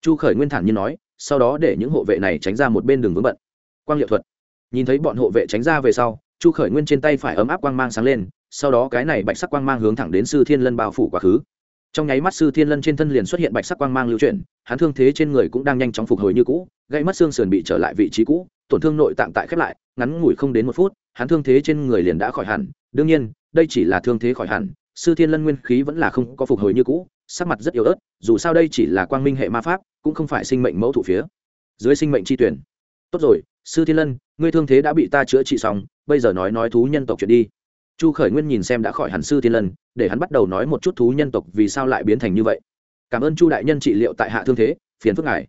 Chu khởi nguyên thản như nói, sau đó để những hộ vệ này tránh ra một bên đường vướng bận. Quang liệu thuật. Nhìn thấy bọn hộ vệ tránh ra về sau, chu khởi nguyên trên tay phải ấm áp quang mang sáng lên, sau đó cái này bạch sắc quang mang hướng thẳng đến sư thiên lân bao phủ quá khứ trong nháy mắt sư thiên lân trên thân liền xuất hiện bạch sắc quang mang lưu chuyển, hắn thương thế trên người cũng đang nhanh chóng phục hồi như cũ gây mất xương sườn bị trở lại vị trí cũ, tổn thương nội tạng tại khép lại, ngắn ngủi không đến một phút, hắn thương thế trên người liền đã khỏi hẳn. Đương nhiên, đây chỉ là thương thế khỏi hẳn, sư thiên lân nguyên khí vẫn là không có phục hồi như cũ, sắc mặt rất yếu ớt, dù sao đây chỉ là quang minh hệ ma pháp, cũng không phải sinh mệnh mẫu thủ phía dưới sinh mệnh chi tuyển. Tốt rồi, sư thiên lân, ngươi thương thế đã bị ta chữa trị xong, bây giờ nói nói thú nhân tộc chuyện đi chu khởi nguyên nhìn xem đã khỏi hẳn sư thiên lân, để hắn bắt đầu nói một chút thú nhân tộc vì sao lại biến thành như vậy. Cảm ơn chu đại nhân trị liệu tại hạ thương thế, phiền phức ngài.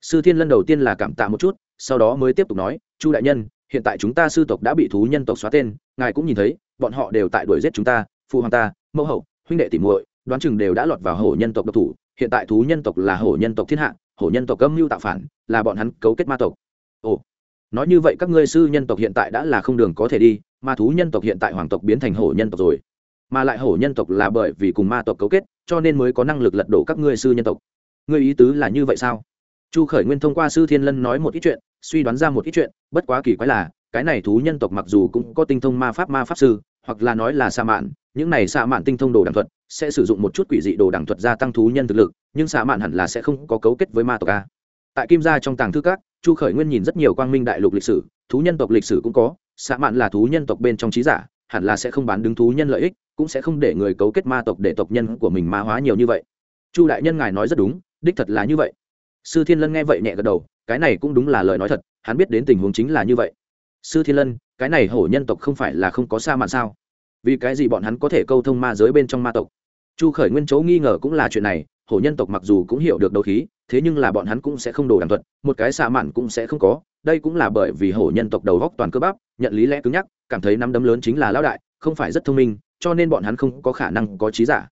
Sư thiên lân đầu tiên là cảm tạ một chút, sau đó mới tiếp tục nói, chu đại nhân, hiện tại chúng ta sư tộc đã bị thú nhân tộc xóa tên, ngài cũng nhìn thấy, bọn họ đều tại đuổi giết chúng ta, phụ hoàng ta, mẫu hậu, huynh đệ tỉ muội, đoán chừng đều đã lọt vào hổ nhân tộc độc thủ, hiện tại thú nhân tộc là hổ nhân tộc thiên hạ, hổ nhân tộc âm mưu tạo phản, là bọn hắn cấu kết ma tộc. Ồ nói như vậy các ngươi sư nhân tộc hiện tại đã là không đường có thể đi mà thú nhân tộc hiện tại hoàng tộc biến thành hổ nhân tộc rồi. Mà lại hổ nhân tộc là bởi vì cùng ma tộc cấu kết, cho nên mới có năng lực lật đổ các ngươi sư nhân tộc. Ngươi ý tứ là như vậy sao? Chu khởi nguyên thông qua sư thiên lân nói một ít chuyện, suy đoán ra một ít chuyện, bất quá kỳ quái là, cái này thú nhân tộc mặc dù cũng có tinh thông ma pháp ma pháp sư, hoặc là nói là sa mạn, những này sa mạn tinh thông đồ đẳng thuật, sẽ sử dụng một chút quỷ dị đồ đẳng thuật gia tăng thú nhân thực lực, nhưng sa mạn hẳn là sẽ không có cấu kết với ma tộc a tại kim gia trong tàng thư các, chu khởi nguyên nhìn rất nhiều quang minh đại lục lịch sử, thú nhân tộc lịch sử cũng có xạ mạn là thú nhân tộc bên trong trí giả, hẳn là sẽ không bán đứng thú nhân lợi ích, cũng sẽ không để người cấu kết ma tộc để tộc nhân của mình ma hóa nhiều như vậy. Chu đại nhân ngài nói rất đúng, đích thật là như vậy. Sư thiên lân nghe vậy nhẹ gật đầu, cái này cũng đúng là lời nói thật, hắn biết đến tình huống chính là như vậy. Sư thiên lân, cái này hổ nhân tộc không phải là không có xa mạn sao? Vì cái gì bọn hắn có thể câu thông ma giới bên trong ma tộc? Chu khởi nguyên chấu nghi ngờ cũng là chuyện này hổ nhân tộc mặc dù cũng hiểu được đấu khí thế nhưng là bọn hắn cũng sẽ không đồ đàng thuật một cái xạ mạn cũng sẽ không có đây cũng là bởi vì hổ nhân tộc đầu góc toàn cơ bắp nhận lý lẽ cứng nhắc cảm thấy nắm đấm lớn chính là lão đại không phải rất thông minh cho nên bọn hắn không có khả năng có trí giả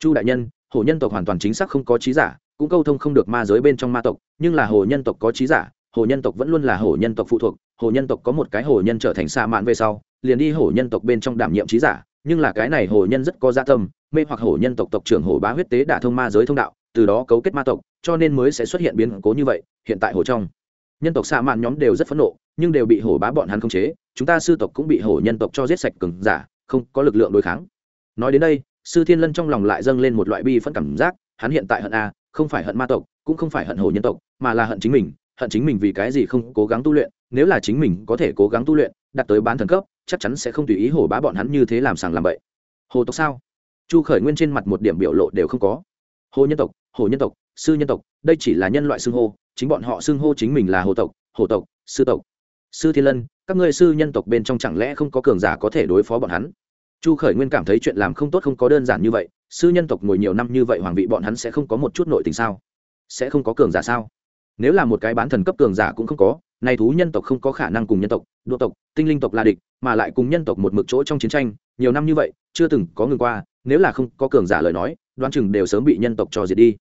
chu đại nhân hổ nhân tộc hoàn toàn chính xác không có trí giả cũng câu thông không được ma giới bên trong ma tộc nhưng là Hổ nhân tộc có trí giả Hổ nhân tộc vẫn luôn là Hổ nhân tộc phụ thuộc Hổ nhân tộc có một cái Hổ nhân trở thành xa mạn về sau liền đi Hổ nhân tộc bên trong đảm nhiệm trí giả nhưng là cái này Hổ nhân rất có gia tâm mê hoặc hồ nhân tộc tộc trưởng hồ bá huyết tế đả thông ma giới thông đạo, từ đó cấu kết ma tộc, cho nên mới sẽ xuất hiện biến cố như vậy, hiện tại hồ trong. Nhân tộc xa mạn nhóm đều rất phẫn nộ, nhưng đều bị hồ bá bọn hắn khống chế, chúng ta sư tộc cũng bị hồ nhân tộc cho giết sạch cứng giả, không có lực lượng đối kháng. Nói đến đây, sư thiên lân trong lòng lại dâng lên một loại bi phẫn cảm giác, hắn hiện tại hận a, không phải hận ma tộc, cũng không phải hận hồ nhân tộc, mà là hận chính mình, hận chính mình vì cái gì không cố gắng tu luyện, nếu là chính mình có thể cố gắng tu luyện đạt tới bán thần cấp, chắc chắn sẽ không tùy ý hổ bá bọn hắn như thế làm sàng làm bậy. Hồ tộc sao? Chu khởi nguyên trên mặt một điểm biểu lộ đều không có. Hồ nhân tộc, hồ nhân tộc, sư nhân tộc, đây chỉ là nhân loại xưng hô, chính bọn họ xưng hô chính mình là hồ tộc hồ tộc, sư tộc. Sư thiên lân, các ngươi sư nhân tộc bên trong chẳng lẽ không có cường giả có thể đối phó bọn hắn? Chu khởi nguyên cảm thấy chuyện làm không tốt không có đơn giản như vậy, sư nhân tộc ngồi nhiều năm như vậy hoàng vị bọn hắn sẽ không có một chút nội tình sao? Sẽ không có cường giả sao? Nếu là một cái bán thần cấp cường giả cũng không có này thú nhân tộc không có khả năng cùng nhân tộc, đô tộc, tinh linh tộc là địch, mà lại cùng nhân tộc một mực chỗ trong chiến tranh nhiều năm như vậy chưa từng có ngừng qua nếu là không có cường giả lời nói đoán chừng đều sớm bị nhân tộc cho diệt đi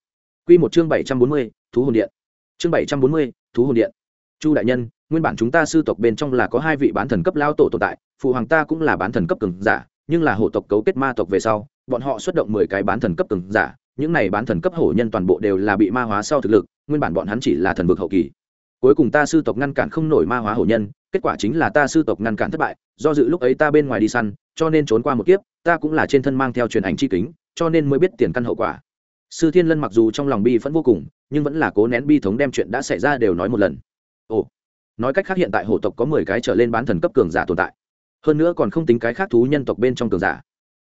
Quy một chương bảy trăm bốn mươi, thú hồn điện. Chương bảy trăm bốn mươi, thú hồn điện. Chu đại nhân, nguyên bản chúng ta sư tộc bên trong là có hai vị bán thần cấp lao tổ tồn tại, phụ hoàng ta cũng là bán thần cấp cường giả, nhưng là hổ tộc cấu kết ma tộc về sau, bọn họ xuất động mười cái bán thần cấp cường giả, những này bán thần cấp hổ nhân toàn bộ đều là bị ma hóa sau thực lực, nguyên bản bọn hắn chỉ là thần vực hậu kỳ. Cuối cùng ta sư tộc ngăn cản không nổi ma hóa hổ nhân, kết quả chính là ta sư tộc ngăn cản thất bại, do dự lúc ấy ta bên ngoài đi săn, cho nên trốn qua một kiếp, ta cũng là trên thân mang theo truyền ảnh chi kính, cho nên mới biết tiền căn hậu quả. Sư Thiên Lân mặc dù trong lòng bi phẫn vô cùng, nhưng vẫn là cố nén bi thống đem chuyện đã xảy ra đều nói một lần. Ồ, nói cách khác hiện tại hổ tộc có mười cái trở lên bán thần cấp cường giả tồn tại hơn nữa còn không tính cái khác thú nhân tộc bên trong cường giả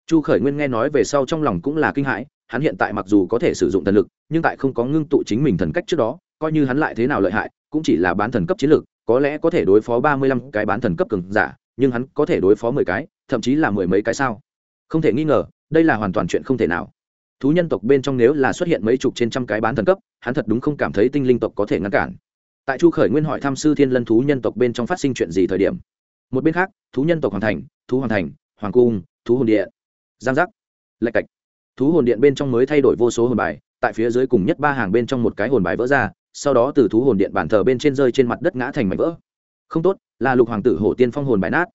chu khởi nguyên nghe nói về sau trong lòng cũng là kinh hãi hắn hiện tại mặc dù có thể sử dụng thần lực nhưng tại không có ngưng tụ chính mình thần cách trước đó coi như hắn lại thế nào lợi hại cũng chỉ là bán thần cấp chiến lực, có lẽ có thể đối phó ba mươi lăm cái bán thần cấp cường giả nhưng hắn có thể đối phó mười cái, thậm chí là mười mấy cái sao? Không thể nghi ngờ, đây là hoàn toàn chuyện không thể nào. Thú nhân tộc bên trong nếu là xuất hiện mấy chục trên trăm cái bán thần cấp, hắn thật đúng không cảm thấy tinh linh tộc có thể ngăn cản. Tại chu khởi nguyên hỏi tham sư thiên lân thú nhân tộc bên trong phát sinh chuyện gì thời điểm, một bên khác, thú nhân tộc hoàn thành, thú hoàn thành, hoàng cung, thú hồn điện. Giang giác. Lạch cạch. Thú hồn điện bên trong mới thay đổi vô số hồn bài, tại phía dưới cùng nhất ba hàng bên trong một cái hồn bài vỡ ra, sau đó từ thú hồn điện bản thờ bên trên rơi trên mặt đất ngã thành mảnh vỡ không tốt, là lục hoàng tử hổ tiên phong hồn bài nát.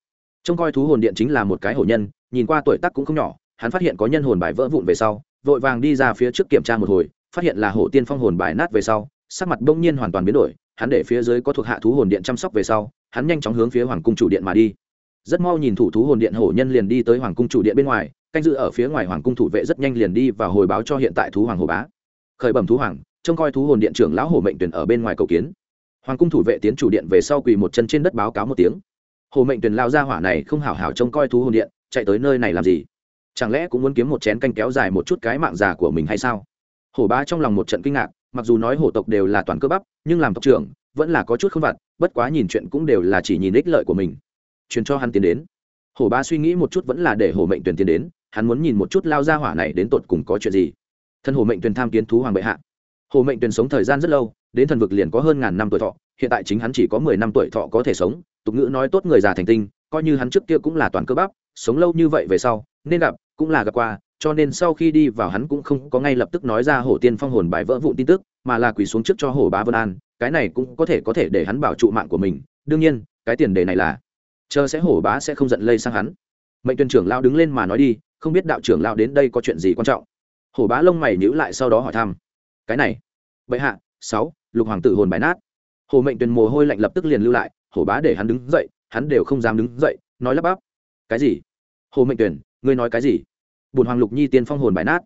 Trông coi thú hồn điện chính là một cái hổ nhân, nhìn qua tuổi tác cũng không nhỏ, hắn phát hiện có nhân hồn bài vỡ vụn về sau, vội vàng đi ra phía trước kiểm tra một hồi, phát hiện là hổ tiên phong hồn bài nát về sau, sắc mặt bỗng nhiên hoàn toàn biến đổi, hắn để phía dưới có thuộc hạ thú hồn điện chăm sóc về sau, hắn nhanh chóng hướng phía hoàng cung chủ điện mà đi. Rất mau nhìn thủ thú hồn điện hổ nhân liền đi tới hoàng cung chủ điện bên ngoài, canh giữ ở phía ngoài hoàng cung thủ vệ rất nhanh liền đi và hồi báo cho hiện tại thú hoàng hồ bá. Khởi bẩm thú hoàng, trông coi thú hồn điện trưởng lão hổ mệnh tuyển ở bên ngoài cầu kiến hoàng cung thủ vệ tiến chủ điện về sau quỳ một chân trên đất báo cáo một tiếng. Hồ mệnh tuyền lao ra hỏa này không hảo hảo trông coi thú hồn điện, chạy tới nơi này làm gì? Chẳng lẽ cũng muốn kiếm một chén canh kéo dài một chút cái mạng già của mình hay sao? Hổ bá trong lòng một trận kinh ngạc, mặc dù nói hổ tộc đều là toàn cơ bắp, nhưng làm tộc trưởng vẫn là có chút không vặt, bất quá nhìn chuyện cũng đều là chỉ nhìn ích lợi của mình. Truyền cho hắn tiến đến. Hổ ba suy nghĩ một chút vẫn là để hổ mệnh tuyển tiến đến, hắn muốn nhìn một chút lao ra hỏa này đến tột cùng có chuyện gì. Thân hổ mệnh tuyển tham kiến thú hoàng bệ hạ. Hổ mệnh tuyển sống thời gian rất lâu đến thần vực liền có hơn ngàn năm tuổi thọ, hiện tại chính hắn chỉ có mười năm tuổi thọ có thể sống, tục ngữ nói tốt người già thành tinh, coi như hắn trước kia cũng là toàn cơ bắp, sống lâu như vậy về sau, nên gặp, cũng là gặp qua, cho nên sau khi đi vào hắn cũng không có ngay lập tức nói ra hổ tiên phong hồn bài vỡ vụn tin tức, mà là quỳ xuống trước cho hổ bá vân an, cái này cũng có thể có thể để hắn bảo trụ mạng của mình, đương nhiên, cái tiền đề này là, chờ sẽ hổ bá sẽ không giận lây sang hắn. Mệnh tuyên trưởng lao đứng lên mà nói đi, không biết đạo trưởng lao đến đây có chuyện gì quan trọng. Hổ bá lông mày nhữ lại sau đó hỏi thăm, cái này, bệ hạ, sáu lục hoàng tử hồn bài nát. Hồ mệnh tuyền mồ hôi lạnh lập tức liền lưu lại, hổ bá để hắn đứng dậy, hắn đều không dám đứng dậy, nói lắp bắp. Cái gì? Hồ mệnh tuyền, ngươi nói cái gì? Bùn hoàng lục nhi tiên phong hồn bài nát.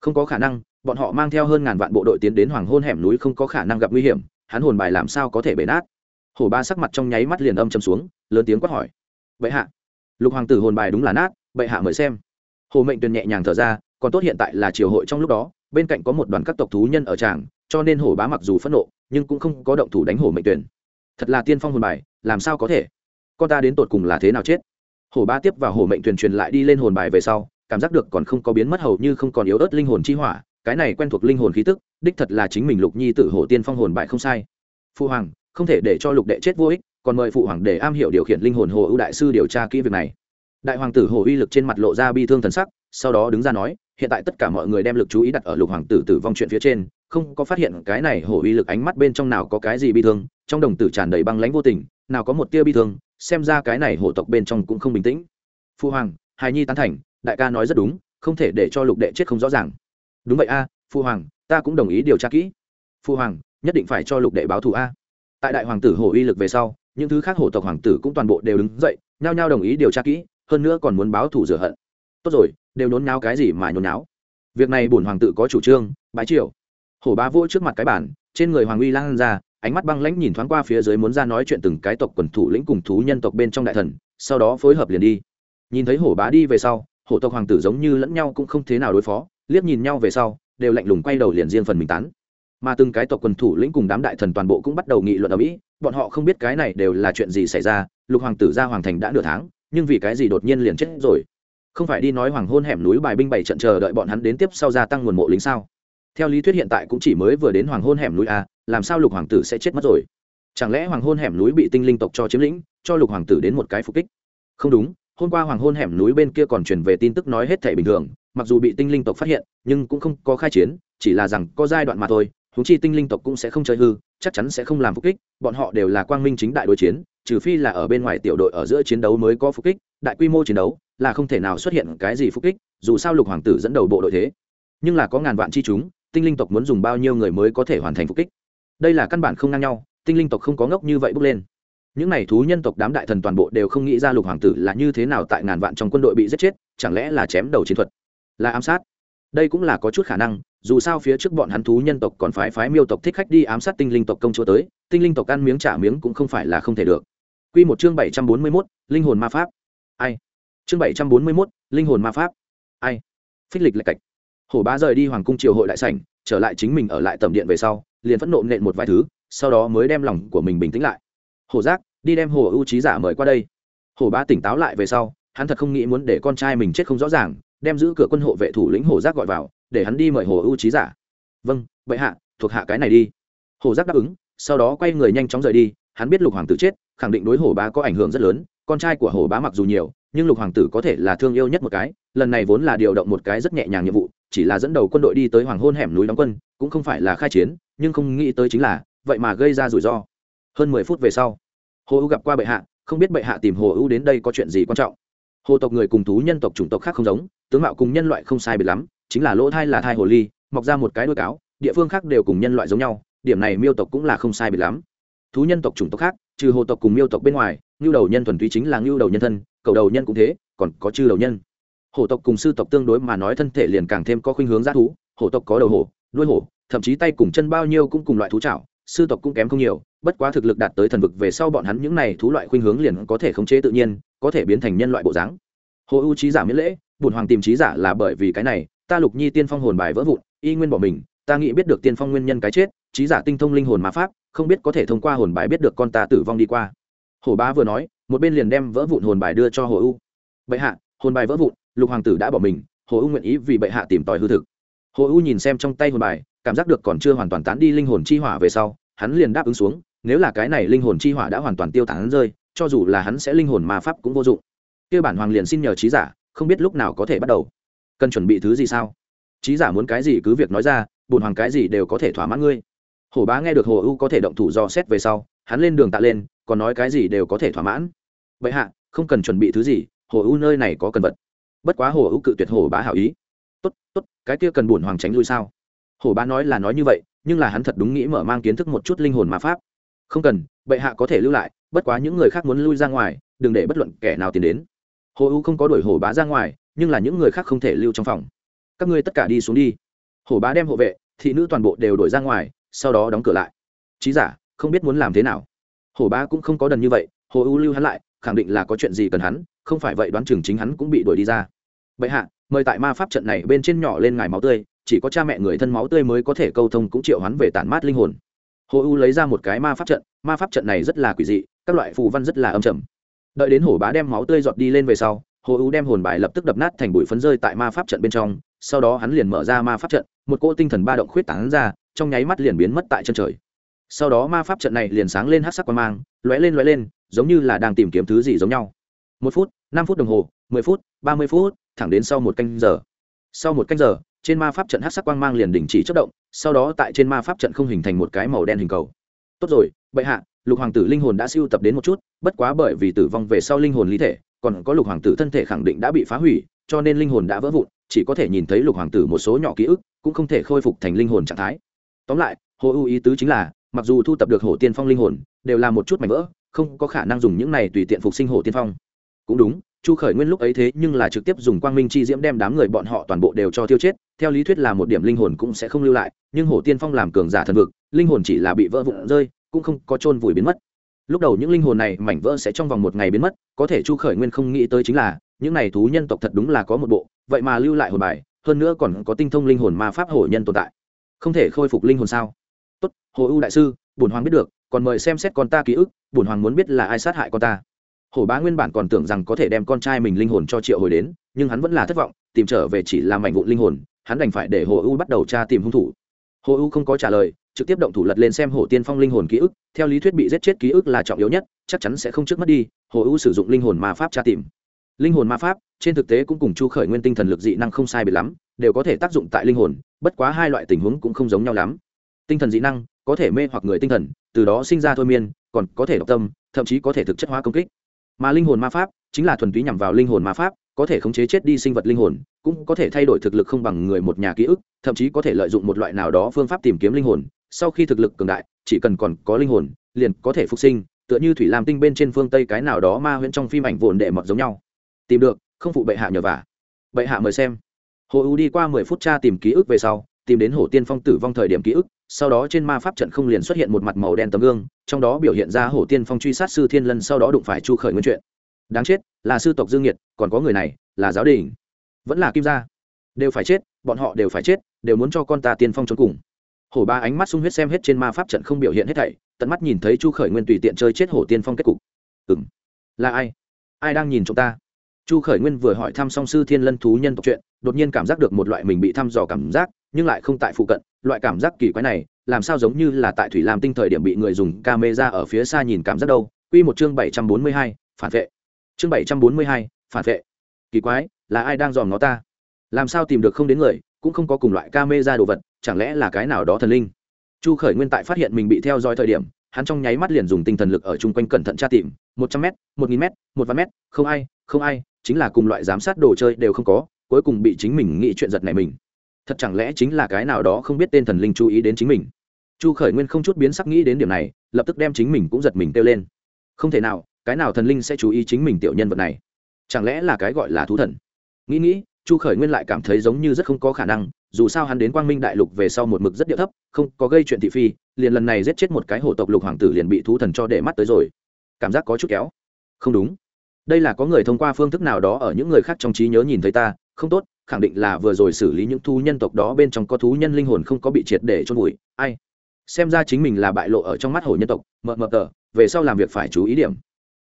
Không có khả năng, bọn họ mang theo hơn ngàn vạn bộ đội tiến đến hoàng hôn hẻm núi không có khả năng gặp nguy hiểm, hắn hồn bài làm sao có thể bể nát? Hổ ba sắc mặt trong nháy mắt liền âm chầm xuống, lớn tiếng quát hỏi. Bệ hạ, lục hoàng tử hồn bài đúng là nát, bệ hạ mời xem. Hồ mệnh tuyền nhẹ nhàng thở ra, còn tốt hiện tại là triều hội trong lúc đó, bên cạnh có một đoàn các tộc thú nhân ở tràng cho nên hổ bá mặc dù phẫn nộ, nhưng cũng không có động thủ đánh hổ mệnh tuyển. Thật là tiên phong hồn bài, làm sao có thể? Con ta đến tột cùng là thế nào chết? Hổ bá tiếp vào hổ mệnh tuyển truyền lại đi lên hồn bài về sau, cảm giác được còn không có biến mất hầu như không còn yếu ớt linh hồn chi hỏa, cái này quen thuộc linh hồn khí tức, đích thật là chính mình lục nhi tử hổ tiên phong hồn bài không sai. Phụ hoàng, không thể để cho lục đệ chết vô ích, còn mời phụ hoàng để am hiểu điều khiển linh hồn hồ ưu đại sư điều tra kỹ việc này. Đại hoàng tử hồ uy lực trên mặt lộ ra bi thương thần sắc, sau đó đứng ra nói, hiện tại tất cả mọi người đem lực chú ý đặt ở lục hoàng tử tử vong chuyện phía trên không có phát hiện cái này hổ uy lực ánh mắt bên trong nào có cái gì bi thương trong đồng tử tràn đầy băng lãnh vô tình nào có một tia bi thương xem ra cái này hổ tộc bên trong cũng không bình tĩnh. Phu hoàng hài nhi tán thành đại ca nói rất đúng không thể để cho lục đệ chết không rõ ràng. Đúng vậy a à, phu hoàng ta cũng đồng ý điều tra kỹ. Phu hoàng nhất định phải cho lục đệ báo thù a. Tại đại hoàng tử hổ uy lực về sau những thứ khác hổ tộc hoàng tử cũng toàn bộ đều đứng dậy nhao nhao đồng ý điều tra kỹ hơn nữa còn muốn báo thù rửa hận. Tốt rồi đều nhốn nháo cái gì mà nhốn nháo. Việc này bổn hoàng tử có chủ trương bái triều hổ bá vỗ trước mặt cái bản trên người hoàng uy lan ra, ánh mắt băng lãnh nhìn thoáng qua phía dưới muốn ra nói chuyện từng cái tộc quần thủ lĩnh cùng thú nhân tộc bên trong đại thần, sau đó phối hợp liền đi. Nhìn thấy hổ bá đi về sau, hổ tộc hoàng tử giống như lẫn nhau cũng không thế nào đối phó, liếc nhìn nhau về sau, đều lạnh lùng quay đầu liền riêng phần mình tán. Mà từng cái tộc quần thủ lĩnh cùng đám đại thần toàn bộ cũng bắt đầu nghị luận ở mỹ, bọn họ không biết cái này đều là chuyện gì xảy ra, lục hoàng tử ra hoàng thành đã nửa tháng, nhưng vì cái gì đột nhiên liền chết rồi? Không phải đi nói hoàng hôn hẻm núi bài binh bảy trận chờ đợi bọn hắn đến tiếp sau gia tăng nguồn mộ lính sao? Theo lý thuyết hiện tại cũng chỉ mới vừa đến hoàng hôn hẻm núi a, làm sao lục hoàng tử sẽ chết mất rồi? Chẳng lẽ hoàng hôn hẻm núi bị tinh linh tộc cho chiếm lĩnh, cho lục hoàng tử đến một cái phục kích? Không đúng, hôm qua hoàng hôn hẻm núi bên kia còn truyền về tin tức nói hết thể bình thường, mặc dù bị tinh linh tộc phát hiện, nhưng cũng không có khai chiến, chỉ là rằng có giai đoạn mà thôi thú chi tinh linh tộc cũng sẽ không chơi hư, chắc chắn sẽ không làm phục kích, bọn họ đều là quang minh chính đại đối chiến, trừ phi là ở bên ngoài tiểu đội ở giữa chiến đấu mới có phục kích, đại quy mô chiến đấu, là không thể nào xuất hiện cái gì phục kích, dù sao lục hoàng tử dẫn đầu bộ đội thế. Nhưng là có ngàn vạn chi chúng tinh linh tộc muốn dùng bao nhiêu người mới có thể hoàn thành phục kích đây là căn bản không ngang nhau, tinh linh tộc không có ngốc như vậy bước lên những n à y thú nhân tộc đám đại thần toàn bộ đều không nghĩ ra lục hoàng tử là như thế nào tại ngàn vạn trong quân đội bị giết chết, chẳng lẽ là chém đầu chiến thuật, là ám sát đây cũng là có chút khả năng, dù sao phía trước bọn hắn thú nhân tộc còn phái phái miêu tộc thích khách đi ám sát tinh linh tộc công chúa tới, tinh linh tộc ăn miếng trả miếng cũng không phải là không thể được Quy một chương bảy trăm bốn mươi mốt, linh hồn ma pháp. Ai? Chương bảy trăm bốn mươi mốt, linh hồn ma pháp. Ai? Phích lịch lạch cạch. Hổ Bá rời đi hoàng cung triều hội đại sảnh, trở lại chính mình ở lại tầm điện về sau, liền phẫn nộ nện một vài thứ, sau đó mới đem lòng của mình bình tĩnh lại. Hổ Giác, đi đem Hồ ưu trí giả mời qua đây. Hổ Bá tỉnh táo lại về sau, hắn thật không nghĩ muốn để con trai mình chết không rõ ràng, đem giữ cửa quân hộ vệ thủ lĩnh Hổ Giác gọi vào, để hắn đi mời Hồ ưu trí giả. Vâng, bệ hạ, thuộc hạ cái này đi. Hổ Giác đáp ứng, sau đó quay người nhanh chóng rời đi, hắn biết Lục hoàng tử chết, khẳng định đối hổ bá có ảnh hưởng rất lớn con trai của hổ bá mặc dù nhiều nhưng lục hoàng tử có thể là thương yêu nhất một cái lần này vốn là điều động một cái rất nhẹ nhàng nhiệm vụ chỉ là dẫn đầu quân đội đi tới hoàng hôn hẻm núi đóng quân, cũng không phải là khai chiến, nhưng không nghĩ tới chính là, vậy mà gây ra rủi ro. Hơn mười phút về sau, hồ ưu gặp qua bệ hạ, không biết bệ hạ tìm hồ ưu đến đây có chuyện gì quan trọng. Hồ tộc người cùng thú nhân tộc chủng tộc khác không giống, tướng mạo cùng nhân loại không sai biệt lắm, chính là lỗ thai là thai hồ ly, mọc ra một cái đuôi cáo, địa phương khác đều cùng nhân loại giống nhau, điểm này miêu tộc cũng là không sai biệt lắm. Thú nhân tộc chủng tộc khác, trừ hồ tộc cùng miêu tộc bên ngoài, ngưu đầu nhân thuần túy chính là ngưu đầu nhân thân, cầu đầu nhân cũng thế, còn có chư đầu nhân hổ tộc cùng sư tộc tương đối mà nói thân thể liền càng thêm có khuynh hướng g thú, hổ tộc có đầu hổ, đuôi hổ, thậm chí tay cùng chân bao nhiêu cũng cùng loại thú chảo. sư tộc cũng kém không nhiều, bất quá thực lực đạt tới thần vực về sau bọn hắn những này thú loại khuynh hướng liền có thể khống chế tự nhiên, có thể biến thành nhân loại bộ dáng hồ ưu trí giả miễn lễ bùn hoàng tìm trí giả là bởi vì cái này, ta lục nhi tiên phong hồn bài vỡ vụn, y nguyên bỏ mình, ta nghĩ biết được tiên phong nguyên nhân cái chết, trí giả tinh thông linh hồn ma pháp, không biết có thể thông qua hồn bài biết được con ta tử vong đi qua hổ bá vừa nói, một bên liền đem vỡ vụn hồn bài đưa cho hồ u bệ hạ hồn bài vỡ vụn, lục hoàng tử đã bỏ mình, hồ u nguyện ý vì bệ hạ tìm tòi hư thực. Hồ u nhìn xem trong tay hồn bài, cảm giác được còn chưa hoàn toàn tán đi linh hồn chi hỏa về sau, hắn liền đáp ứng xuống, nếu là cái này linh hồn chi hỏa đã hoàn toàn tiêu tán rơi, cho dù là hắn sẽ linh hồn ma pháp cũng vô dụng. Kia bản hoàng liền xin nhờ trí giả, không biết lúc nào có thể bắt đầu. Cần chuẩn bị thứ gì sao? Trí giả muốn cái gì cứ việc nói ra bùn hoàng cái gì đều có thể thỏa mãn ngươi. Hổ bá nghe được hồ u có thể động thủ do xét về sau, hắn lên đường tạ lên, còn nói cái gì đều có thể thỏa mãn. Vậy hạ, không cần chuẩn bị thứ gì hồ u nơi này có cần vật. Bất quá hồ u cự tuyệt hồ bá hảo ý. Tốt tốt, cái kia cần bùn hoàng tránh lui sao? Hồ bá nói là nói như vậy, nhưng là hắn thật đúng nghĩ mở mang kiến thức một chút linh hồn ma pháp. Không cần, bệ hạ có thể lưu lại, bất quá những người khác muốn lui ra ngoài, đừng để bất luận kẻ nào tiến đến. Hồ u không có đuổi hồ bá ra ngoài, nhưng là những người khác không thể lưu trong phòng. Các ngươi tất cả đi xuống đi. Hồ bá đem hộ vệ, thị nữ toàn bộ đều đuổi ra ngoài, sau đó đóng cửa lại. Trí giả, không biết muốn làm thế nào. Hồ bá cũng không có đần như vậy, hồ u lưu hắn lại, khẳng định là có chuyện gì cần hắn không phải vậy đoán chừng chính hắn cũng bị đuổi đi ra. Bệ hạ, mời tại ma pháp trận này bên trên nhỏ lên ngài máu tươi, chỉ có cha mẹ người thân máu tươi mới có thể câu thông cũng triệu hắn về tản mát linh hồn. Hồ u lấy ra một cái ma pháp trận, ma pháp trận này rất là quỷ dị, các loại phù văn rất là âm trầm. Đợi đến hổ bá đem máu tươi giọt đi lên về sau, hồ u đem hồn bài lập tức đập nát thành bụi phấn rơi tại ma pháp trận bên trong, sau đó hắn liền mở ra ma pháp trận, một cỗ tinh thần ba động khuyết tán ra, trong nháy mắt liền biến mất tại chân trời. Sau đó ma pháp trận này liền sáng lên hát sắc quan mang, lóe lên lóe lên, giống như là đang tìm kiếm thứ gì giống nhau một phút, năm phút đồng hồ, mười phút, ba mươi phút, thẳng đến sau một canh giờ. Sau một canh giờ, trên ma pháp trận hát sắc quang mang liền đình chỉ chất động, sau đó tại trên ma pháp trận không hình thành một cái màu đen hình cầu. Tốt rồi, bệ hạ, lục hoàng tử linh hồn đã siêu tập đến một chút, bất quá bởi vì tử vong về sau linh hồn lý thể, còn có lục hoàng tử thân thể khẳng định đã bị phá hủy, cho nên linh hồn đã vỡ vụn, chỉ có thể nhìn thấy lục hoàng tử một số nhỏ ký ức, cũng không thể khôi phục thành linh hồn trạng thái. Tóm lại, hồ ưu ý tứ chính là, mặc dù thu tập được hổ tiên phong linh hồn, đều là một chút mảnh vỡ, không có khả năng dùng những này tùy tiện phục sinh hổ tiên phong cũng đúng, chu khởi nguyên lúc ấy thế nhưng là trực tiếp dùng quang minh chi diễm đem đám người bọn họ toàn bộ đều cho tiêu chết, theo lý thuyết là một điểm linh hồn cũng sẽ không lưu lại, nhưng hổ tiên phong làm cường giả thần vực, linh hồn chỉ là bị vỡ vụn rơi, cũng không có chôn vùi biến mất. Lúc đầu những linh hồn này mảnh vỡ sẽ trong vòng một ngày biến mất, có thể chu khởi nguyên không nghĩ tới chính là, những này thú nhân tộc thật đúng là có một bộ, vậy mà lưu lại hồn bài, hơn nữa còn có tinh thông linh hồn ma pháp hổ nhân tồn tại. Không thể khôi phục linh hồn sao? Tốt, hồ ưu đại sư bùn hoàng biết được, còn mời xem xét con ta ký ức bùn hoàng muốn biết là ai sát hại con ta hổ bá nguyên bản còn tưởng rằng có thể đem con trai mình linh hồn cho triệu hồi đến, nhưng hắn vẫn là thất vọng, tìm trở về chỉ là mảnh vụn linh hồn, hắn đành phải để hồ U bắt đầu tra tìm hung thủ. Hồ U không có trả lời, trực tiếp động thủ lật lên xem hồ tiên phong linh hồn ký ức, theo lý thuyết bị giết chết ký ức là trọng yếu nhất, chắc chắn sẽ không trước mất đi hồ U sử dụng linh hồn ma pháp tra tìm. Linh hồn ma pháp, trên thực tế cũng cùng chu khởi nguyên tinh thần lực dị năng không sai biệt lắm, đều có thể tác dụng tại linh hồn, bất quá hai loại tình huống cũng không giống nhau lắm. Tinh thần dị năng, có thể mê hoặc người tinh thần, từ đó sinh ra thôi miên, còn có thể độc tâm, thậm chí có thể thực chất hóa công kích mà linh hồn ma pháp chính là thuần túy nhằm vào linh hồn ma pháp, có thể khống chế chết đi sinh vật linh hồn, cũng có thể thay đổi thực lực không bằng người một nhà ký ức, thậm chí có thể lợi dụng một loại nào đó phương pháp tìm kiếm linh hồn. Sau khi thực lực cường đại, chỉ cần còn có linh hồn, liền có thể phục sinh, tựa như thủy lam tinh bên trên phương tây cái nào đó ma huyễn trong phim ảnh vồn đệ mọt giống nhau. Tìm được, không phụ bệ hạ nhờ vả. Bệ hạ mời xem. Hồ u đi qua mười phút tra tìm ký ức về sau tìm đến hổ tiên phong tử vong thời điểm ký ức, sau đó trên ma pháp trận không liền xuất hiện một mặt màu đen tấm gương, trong đó biểu hiện ra hổ tiên phong truy sát sư thiên lân sau đó đụng phải chu khởi nguyên chuyện. Đáng chết, là sư tộc dương nhiệt còn có người này, là giáo đình. Vẫn là kim gia. Đều phải chết, bọn họ đều phải chết, đều muốn cho con ta tiên phong trốn cùng. Hổ ba ánh mắt sung huyết xem hết trên ma pháp trận không biểu hiện hết thảy, tận mắt nhìn thấy chu khởi nguyên tùy tiện chơi chết hổ tiên phong kết cục. Ừng là ai? Ai đang nhìn chúng ta? Chu khởi nguyên vừa hỏi thăm song sư thiên lân thú nhân tộc chuyện, đột nhiên cảm giác được một loại mình bị thăm dò cảm giác nhưng lại không tại phụ cận, loại cảm giác kỳ quái này, làm sao giống như là tại thủy lam tinh thời điểm bị người dùng camera ở phía xa nhìn cảm giác đâu. Quy một chương bảy trăm bốn mươi hai, phản vệ. Chương bảy trăm bốn mươi hai, phản vệ. Kỳ quái, là ai đang dòm nó ta? Làm sao tìm được không đến người, cũng không có cùng loại camera đồ vật, chẳng lẽ là cái nào đó thần linh? Chu khởi nguyên tại phát hiện mình bị theo dõi thời điểm, hắn trong nháy mắt liền dùng tinh thần lực ở chung quanh cẩn thận tra tìm, một trăm m một nghìn m một vạn m không ai không ai, chính là cùng loại giám sát đồ chơi đều không có, cuối cùng bị chính mình nghĩ chuyện giật này mình thật chẳng lẽ chính là cái nào đó không biết tên thần linh chú ý đến chính mình? Chu khởi nguyên không chút biến sắc nghĩ đến điểm này, lập tức đem chính mình cũng giật mình kêu lên. Không thể nào, cái nào thần linh sẽ chú ý chính mình tiểu nhân vật này? Chẳng lẽ là cái gọi là thú thần? Nghĩ nghĩ, chu khởi nguyên lại cảm thấy giống như rất không có khả năng, dù sao hắn đến quang minh đại lục về sau một mực rất địa thấp, không có gây chuyện thị phi, liền lần này giết chết một cái hổ tộc lục hoàng tử liền bị thú thần cho để mắt tới rồi. Cảm giác có chút kéo. Không đúng. Đây là có người thông qua phương thức nào đó ở những người khác trong trí nhớ nhìn thấy ta, không tốt khẳng định là vừa rồi xử lý những thú nhân tộc đó bên trong có thú nhân linh hồn không có bị triệt để chôn vùi. Ai? Xem ra chính mình là bại lộ ở trong mắt hồ nhân tộc. Mờ mờ tờ, về sau làm việc phải chú ý điểm.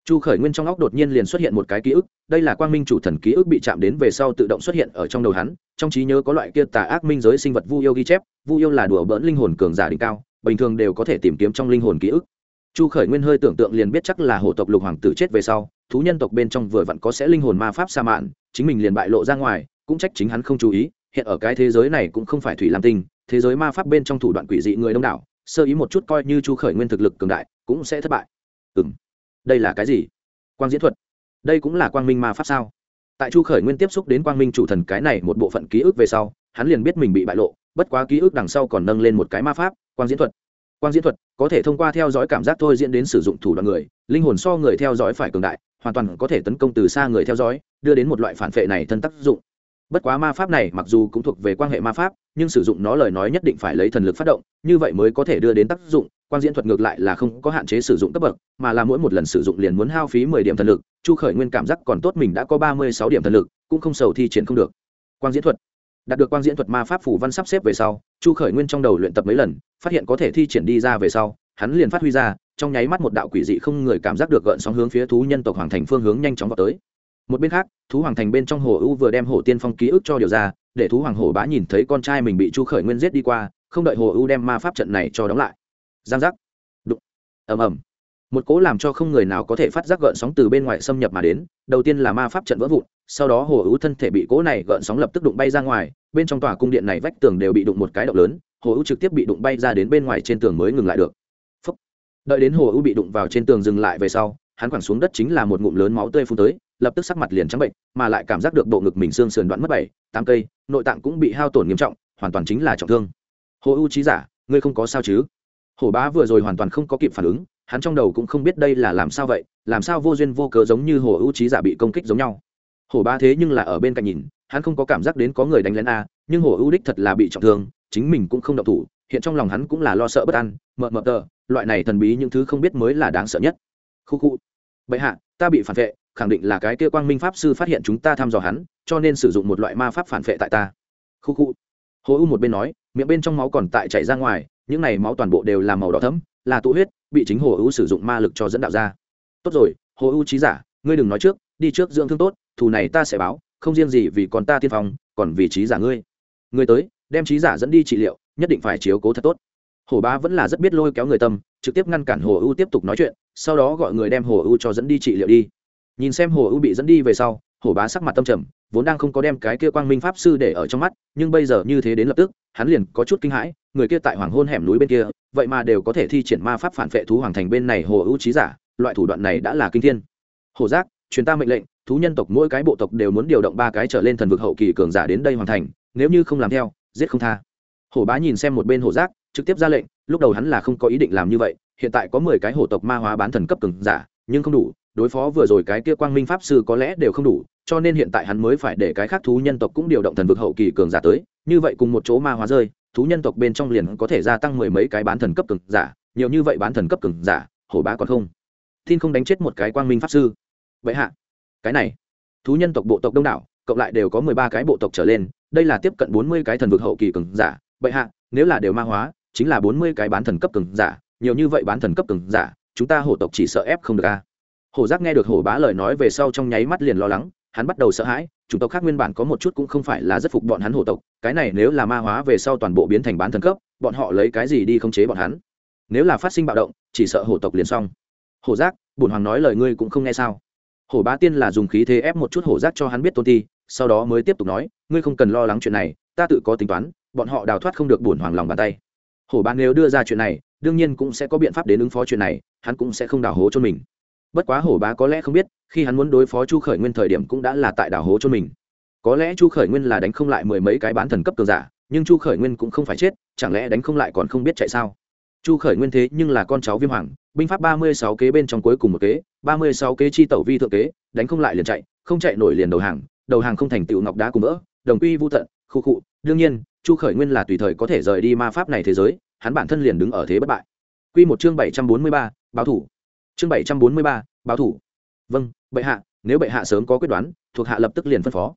Chu khởi nguyên trong óc đột nhiên liền xuất hiện một cái ký ức. Đây là quang minh chủ thần ký ức bị chạm đến về sau tự động xuất hiện ở trong đầu hắn. Trong trí nhớ có loại kia tà ác minh giới sinh vật vu yêu ghi chép. Vu yêu là đùa bỡn linh hồn cường giả đỉnh cao, bình thường đều có thể tìm kiếm trong linh hồn ký ức. Chu khởi nguyên hơi tưởng tượng liền biết chắc là hổ tộc lục hoàng tử chết về sau, thú nhân tộc bên trong vừa vặn có sẽ linh hồn ma pháp sa mạn, chính mình liền bại lộ ra ngoài cũng trách chính hắn không chú ý, hiện ở cái thế giới này cũng không phải thủy lam tinh, thế giới ma pháp bên trong thủ đoạn quỷ dị người đông đảo, sơ ý một chút coi như chu khởi nguyên thực lực cường đại, cũng sẽ thất bại. Ừ m đây là cái gì? Quang diễn thuật. Đây cũng là quang minh ma pháp sao? Tại chu khởi nguyên tiếp xúc đến quang minh chủ thần cái này một bộ phận ký ức về sau, hắn liền biết mình bị bại lộ, bất quá ký ức đằng sau còn nâng lên một cái ma pháp, quang diễn thuật. Quang diễn thuật có thể thông qua theo dõi cảm giác thôi diễn đến sử dụng thủ đoạn người, linh hồn so người theo dõi phải cường đại, hoàn toàn có thể tấn công từ xa người theo dõi, đưa đến một loại phản vệ này thân tác dụng bất quá ma pháp này mặc dù cũng thuộc về quan hệ ma pháp, nhưng sử dụng nó lời nói nhất định phải lấy thần lực phát động, như vậy mới có thể đưa đến tác dụng. Quan diễn thuật ngược lại là không có hạn chế sử dụng cấp bậc, mà là mỗi một lần sử dụng liền muốn hao phí mười điểm thần lực. Chu khởi nguyên cảm giác còn tốt mình đã có ba mươi sáu điểm thần lực, cũng không sầu thi triển không được. Quan diễn thuật. Đạt được quan diễn thuật ma pháp phủ văn sắp xếp về sau, chu khởi nguyên trong đầu luyện tập mấy lần, phát hiện có thể thi triển đi ra về sau, hắn liền phát huy ra, trong nháy mắt một đạo quỷ dị không người cảm giác được gợn sóng hướng phía thú nhân tộc hoàng thành phương hướng nhanh chóng vào tới một bên khác, thú hoàng thành bên trong hồ ưu vừa đem hồ tiên phong ký ức cho điều ra, để thú hoàng hồ bá nhìn thấy con trai mình bị chu khởi nguyên giết đi qua, không đợi hồ ưu đem ma pháp trận này cho đóng lại. Giang giác. Đụng. Ầm ầm. Một cố làm cho không người nào có thể phát giác gợn sóng từ bên ngoài xâm nhập mà đến, đầu tiên là ma pháp trận vỡ vụn, sau đó hồ ưu thân thể bị cố này gợn sóng lập tức đụng bay ra ngoài, bên trong tòa cung điện này vách tường đều bị đụng một cái động lớn, hồ ưu trực tiếp bị đụng bay ra đến bên ngoài trên tường mới ngừng lại được. Phúc. đợi đến hồ ưu bị đụng vào trên tường dừng lại về sau, hắn quẳng xuống đất chính là một ngụm lớn máu tươi phun tới lập tức sắc mặt liền trắng bệnh, mà lại cảm giác được bộ ngực mình xương sườn đoạn mất bảy, tám cây, nội tạng cũng bị hao tổn nghiêm trọng, hoàn toàn chính là trọng thương. Hồ ưu trí giả, ngươi không có sao chứ? Hổ bá vừa rồi hoàn toàn không có kịp phản ứng, hắn trong đầu cũng không biết đây là làm sao vậy, làm sao vô duyên vô cớ giống như hồ ưu trí giả bị công kích giống nhau. Hổ bá thế nhưng là ở bên cạnh nhìn, hắn không có cảm giác đến có người đánh lén a, nhưng hồ ưu đích thật là bị trọng thương, chính mình cũng không động thủ, hiện trong lòng hắn cũng là lo sợ bất an, mờ mờ tờ, loại này thần bí những thứ không biết mới là đáng sợ nhất. Khu khu. Bệ hạ, ta bị phản vệ khẳng định là cái kia quang minh pháp sư phát hiện chúng ta thăm dò hắn, cho nên sử dụng một loại ma pháp phản vệ tại ta. Khu khu. Hồ u một bên nói, miệng bên trong máu còn tại chảy ra ngoài, những này máu toàn bộ đều là màu đỏ thấm là tụ huyết, bị chính hồ u sử dụng ma lực cho dẫn đạo ra. Tốt rồi, hồ u trí giả, ngươi đừng nói trước, đi trước dưỡng thương tốt, thù này ta sẽ báo, không riêng gì vì còn ta tiên phong, còn vì trí giả ngươi. Ngươi tới, đem trí giả dẫn đi trị liệu, nhất định phải chiếu cố thật tốt. Hồ ba vẫn là rất biết lôi kéo người tâm, trực tiếp ngăn cản hồ u tiếp tục nói chuyện, sau đó gọi người đem hồ u cho dẫn đi trị liệu đi nhìn xem hồ ưu bị dẫn đi về sau hồ bá sắc mặt tâm trầm, vốn đang không có đem cái kia quang minh pháp sư để ở trong mắt, nhưng bây giờ như thế đến lập tức, hắn liền có chút kinh hãi, người kia tại hoàng hôn hẻm núi bên kia, vậy mà đều có thể thi triển ma pháp phản vệ thú hoàng thành bên này hồ ưu trí giả, loại thủ đoạn này đã là kinh thiên. Hồ giác, truyền ta mệnh lệnh, thú nhân tộc mỗi cái bộ tộc đều muốn điều động ba cái trở lên thần vực hậu kỳ cường giả đến đây hoàn thành, nếu như không làm theo, giết không tha. Hổ bá nhìn xem một bên hổ giác, trực tiếp ra lệnh, lúc đầu hắn là không có ý định làm như vậy, hiện tại có mười cái hổ tộc ma hóa bán thần cấp cường giả, nhưng không đủ đối phó vừa rồi cái kia quang minh pháp sư có lẽ đều không đủ, cho nên hiện tại hắn mới phải để cái khác thú nhân tộc cũng điều động thần vực hậu kỳ cường giả tới, như vậy cùng một chỗ ma hóa rơi, thú nhân tộc bên trong liền có thể gia tăng mười mấy cái bán thần cấp cường giả, nhiều như vậy bán thần cấp cường giả, hổ bá còn không? Tin không đánh chết một cái quang minh pháp sư. Vậy hạ, cái này, thú nhân tộc bộ tộc đông đảo, cộng lại đều có mười ba cái bộ tộc trở lên, đây là tiếp cận bốn mươi cái thần vực hậu kỳ cường giả. Vậy hạ, nếu là đều ma hóa, chính là bốn mươi cái bán thần cấp cường giả, nhiều như vậy bán thần cấp cường giả, chúng ta hổ tộc chỉ sợ ép không được a hổ giác nghe được hổ bá lời nói về sau trong nháy mắt liền lo lắng, hắn bắt đầu sợ hãi, chủng tộc khác nguyên bản có một chút cũng không phải là rất phục bọn hắn hổ tộc, cái này nếu là ma hóa về sau toàn bộ biến thành bán thần cấp, bọn họ lấy cái gì đi khống chế bọn hắn? Nếu là phát sinh bạo động, chỉ sợ hổ tộc liền xong. Hổ giác, bổn hoàng nói lời ngươi cũng không nghe sao? Hổ bá tiên là dùng khí thế ép một chút hổ giác cho hắn biết tôn ti, sau đó mới tiếp tục nói, ngươi không cần lo lắng chuyện này, ta tự có tính toán, bọn họ đào thoát không được bổn hoàng lòng bàn tay. Hổ bá nếu đưa ra chuyện này, đương nhiên cũng sẽ có biện pháp đến ứng phó chuyện này, hắn cũng sẽ không đào hố cho mình bất quá hổ bá có lẽ không biết, khi hắn muốn đối phó chu khởi nguyên thời điểm cũng đã là tại đảo hố cho mình. Có lẽ chu khởi nguyên là đánh không lại mười mấy cái bán thần cấp cường giả, nhưng chu khởi nguyên cũng không phải chết, chẳng lẽ đánh không lại còn không biết chạy sao? Chu khởi nguyên thế nhưng là con cháu viêm hoàng, binh pháp ba mươi sáu kế bên trong cuối cùng một kế, ba mươi sáu kế chi tẩu vi thượng kế, đánh không lại liền chạy, không chạy nổi liền đầu hàng đầu hàng không thành tựu ngọc đá cùng vỡ, đồng quy vô tận, khu cụ đương nhiên, chu khởi nguyên là tùy thời có thể rời đi ma pháp này thế giới, hắn bản thân liền đứng ở thế bất bại. Q một chương bảy trăm bốn mươi ba, báo thủ chương bảy trăm bốn mươi ba, báo thủ. Vâng bệ hạ, nếu bệ hạ sớm có quyết đoán, thuộc hạ lập tức liền phân phó.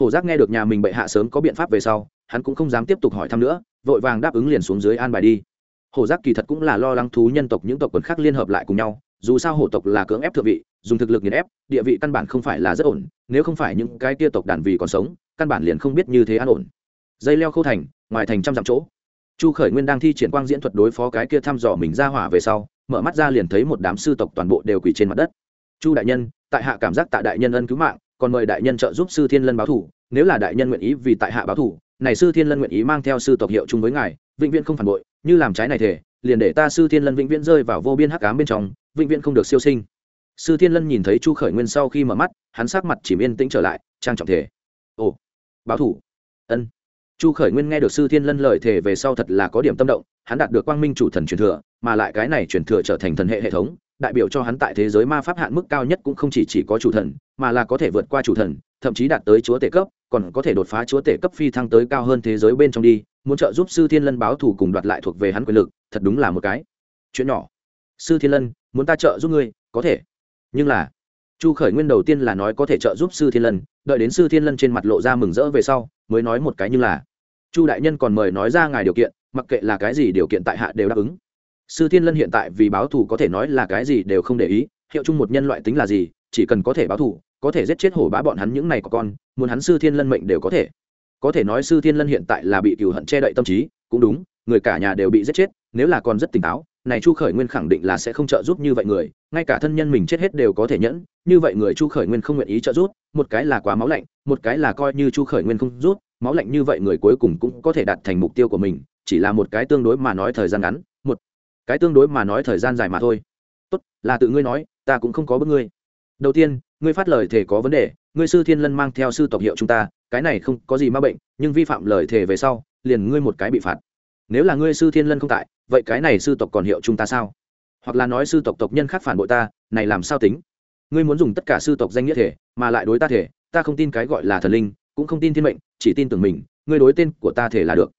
Hổ giác nghe được nhà mình bệ hạ sớm có biện pháp về sau, hắn cũng không dám tiếp tục hỏi thăm nữa, vội vàng đáp ứng liền xuống dưới an bài đi. Hổ giác kỳ thật cũng là lo lắng thú nhân tộc những tộc quần khác liên hợp lại cùng nhau, dù sao hổ tộc là cưỡng ép thượng vị, dùng thực lực nghiền ép, địa vị căn bản không phải là rất ổn, nếu không phải những cái tia tộc đàn vì còn sống, căn bản liền không biết như thế an ổn. Dây leo khâu thành, ngoài thành trăm dặm chỗ. Chu khởi nguyên đang thi triển quang diễn thuật đối phó cái kia thăm dò mình ra hỏa về sau mở mắt ra liền thấy một đám sư tộc toàn bộ đều quỳ trên mặt đất. Chu đại nhân, tại hạ cảm giác tại đại nhân ân cứu mạng, còn mời đại nhân trợ giúp sư thiên lân báo thủ, nếu là đại nhân nguyện ý vì tại hạ báo thủ, này sư thiên lân nguyện ý mang theo sư tộc hiệu chung với ngài, vĩnh viễn không phản bội, như làm trái này thể, liền để ta sư thiên lân vĩnh viễn rơi vào vô biên hắc ám bên trong, vĩnh viễn không được siêu sinh. Sư thiên lân nhìn thấy chu khởi nguyên sau khi mở mắt, hắn sắc mặt chỉ yên tĩnh trở lại, trang trọng thể. Ồ, báo thủ. Ân. Chu khởi nguyên nghe được sư thiên lân lời thề về sau thật là có điểm tâm động hắn đạt được quang minh chủ thần truyền thừa, mà lại cái này truyền thừa trở thành thần hệ hệ thống, đại biểu cho hắn tại thế giới ma pháp hạn mức cao nhất cũng không chỉ chỉ có chủ thần, mà là có thể vượt qua chủ thần, thậm chí đạt tới chúa tể cấp, còn có thể đột phá chúa tể cấp phi thăng tới cao hơn thế giới bên trong đi, muốn trợ giúp sư thiên lân báo thù cùng đoạt lại thuộc về hắn quyền lực, thật đúng là một cái chuyện nhỏ. Sư thiên lân, muốn ta trợ giúp ngươi, có thể. Nhưng là, chu khởi nguyên đầu tiên là nói có thể trợ giúp sư thiên lân, đợi đến sư thiên lân trên mặt lộ ra mừng rỡ về sau, mới nói một cái như là, chu đại nhân còn mời nói ra ngài điều kiện mặc kệ là cái gì điều kiện tại hạ đều đáp ứng. Sư thiên lân hiện tại vì báo thù có thể nói là cái gì đều không để ý, hiệu chung một nhân loại tính là gì, chỉ cần có thể báo thù, có thể giết chết hổ bá bọn hắn những này có con, muốn hắn sư thiên lân mệnh đều có thể. Có thể nói sư thiên lân hiện tại là bị cừu hận che đậy tâm trí, cũng đúng, người cả nhà đều bị giết chết, nếu là còn rất tỉnh táo, này chu khởi nguyên khẳng định là sẽ không trợ giúp như vậy người, ngay cả thân nhân mình chết hết đều có thể nhẫn, như vậy người chu khởi nguyên không nguyện ý trợ giúp, một cái là quá máu lạnh, một cái là coi như chu khởi nguyên không rút máu lạnh như vậy người cuối cùng cũng có thể đạt thành mục tiêu của mình chỉ là một cái tương đối mà nói thời gian ngắn, một cái tương đối mà nói thời gian dài mà thôi. Tốt, là tự ngươi nói, ta cũng không có bức ngươi. Đầu tiên, ngươi phát lời thể có vấn đề, ngươi sư thiên lân mang theo sư tộc hiệu chúng ta, cái này không có gì ma bệnh, nhưng vi phạm lời thể về sau, liền ngươi một cái bị phạt. Nếu là ngươi sư thiên lân không tại, vậy cái này sư tộc còn hiệu chúng ta sao? Hoặc là nói sư tộc tộc nhân khác phản bội ta, này làm sao tính? Ngươi muốn dùng tất cả sư tộc danh nghĩa thể mà lại đối ta thể ta không tin cái gọi là thần linh, cũng không tin thiên mệnh, chỉ tin tưởng mình, ngươi đối tên của ta thể là được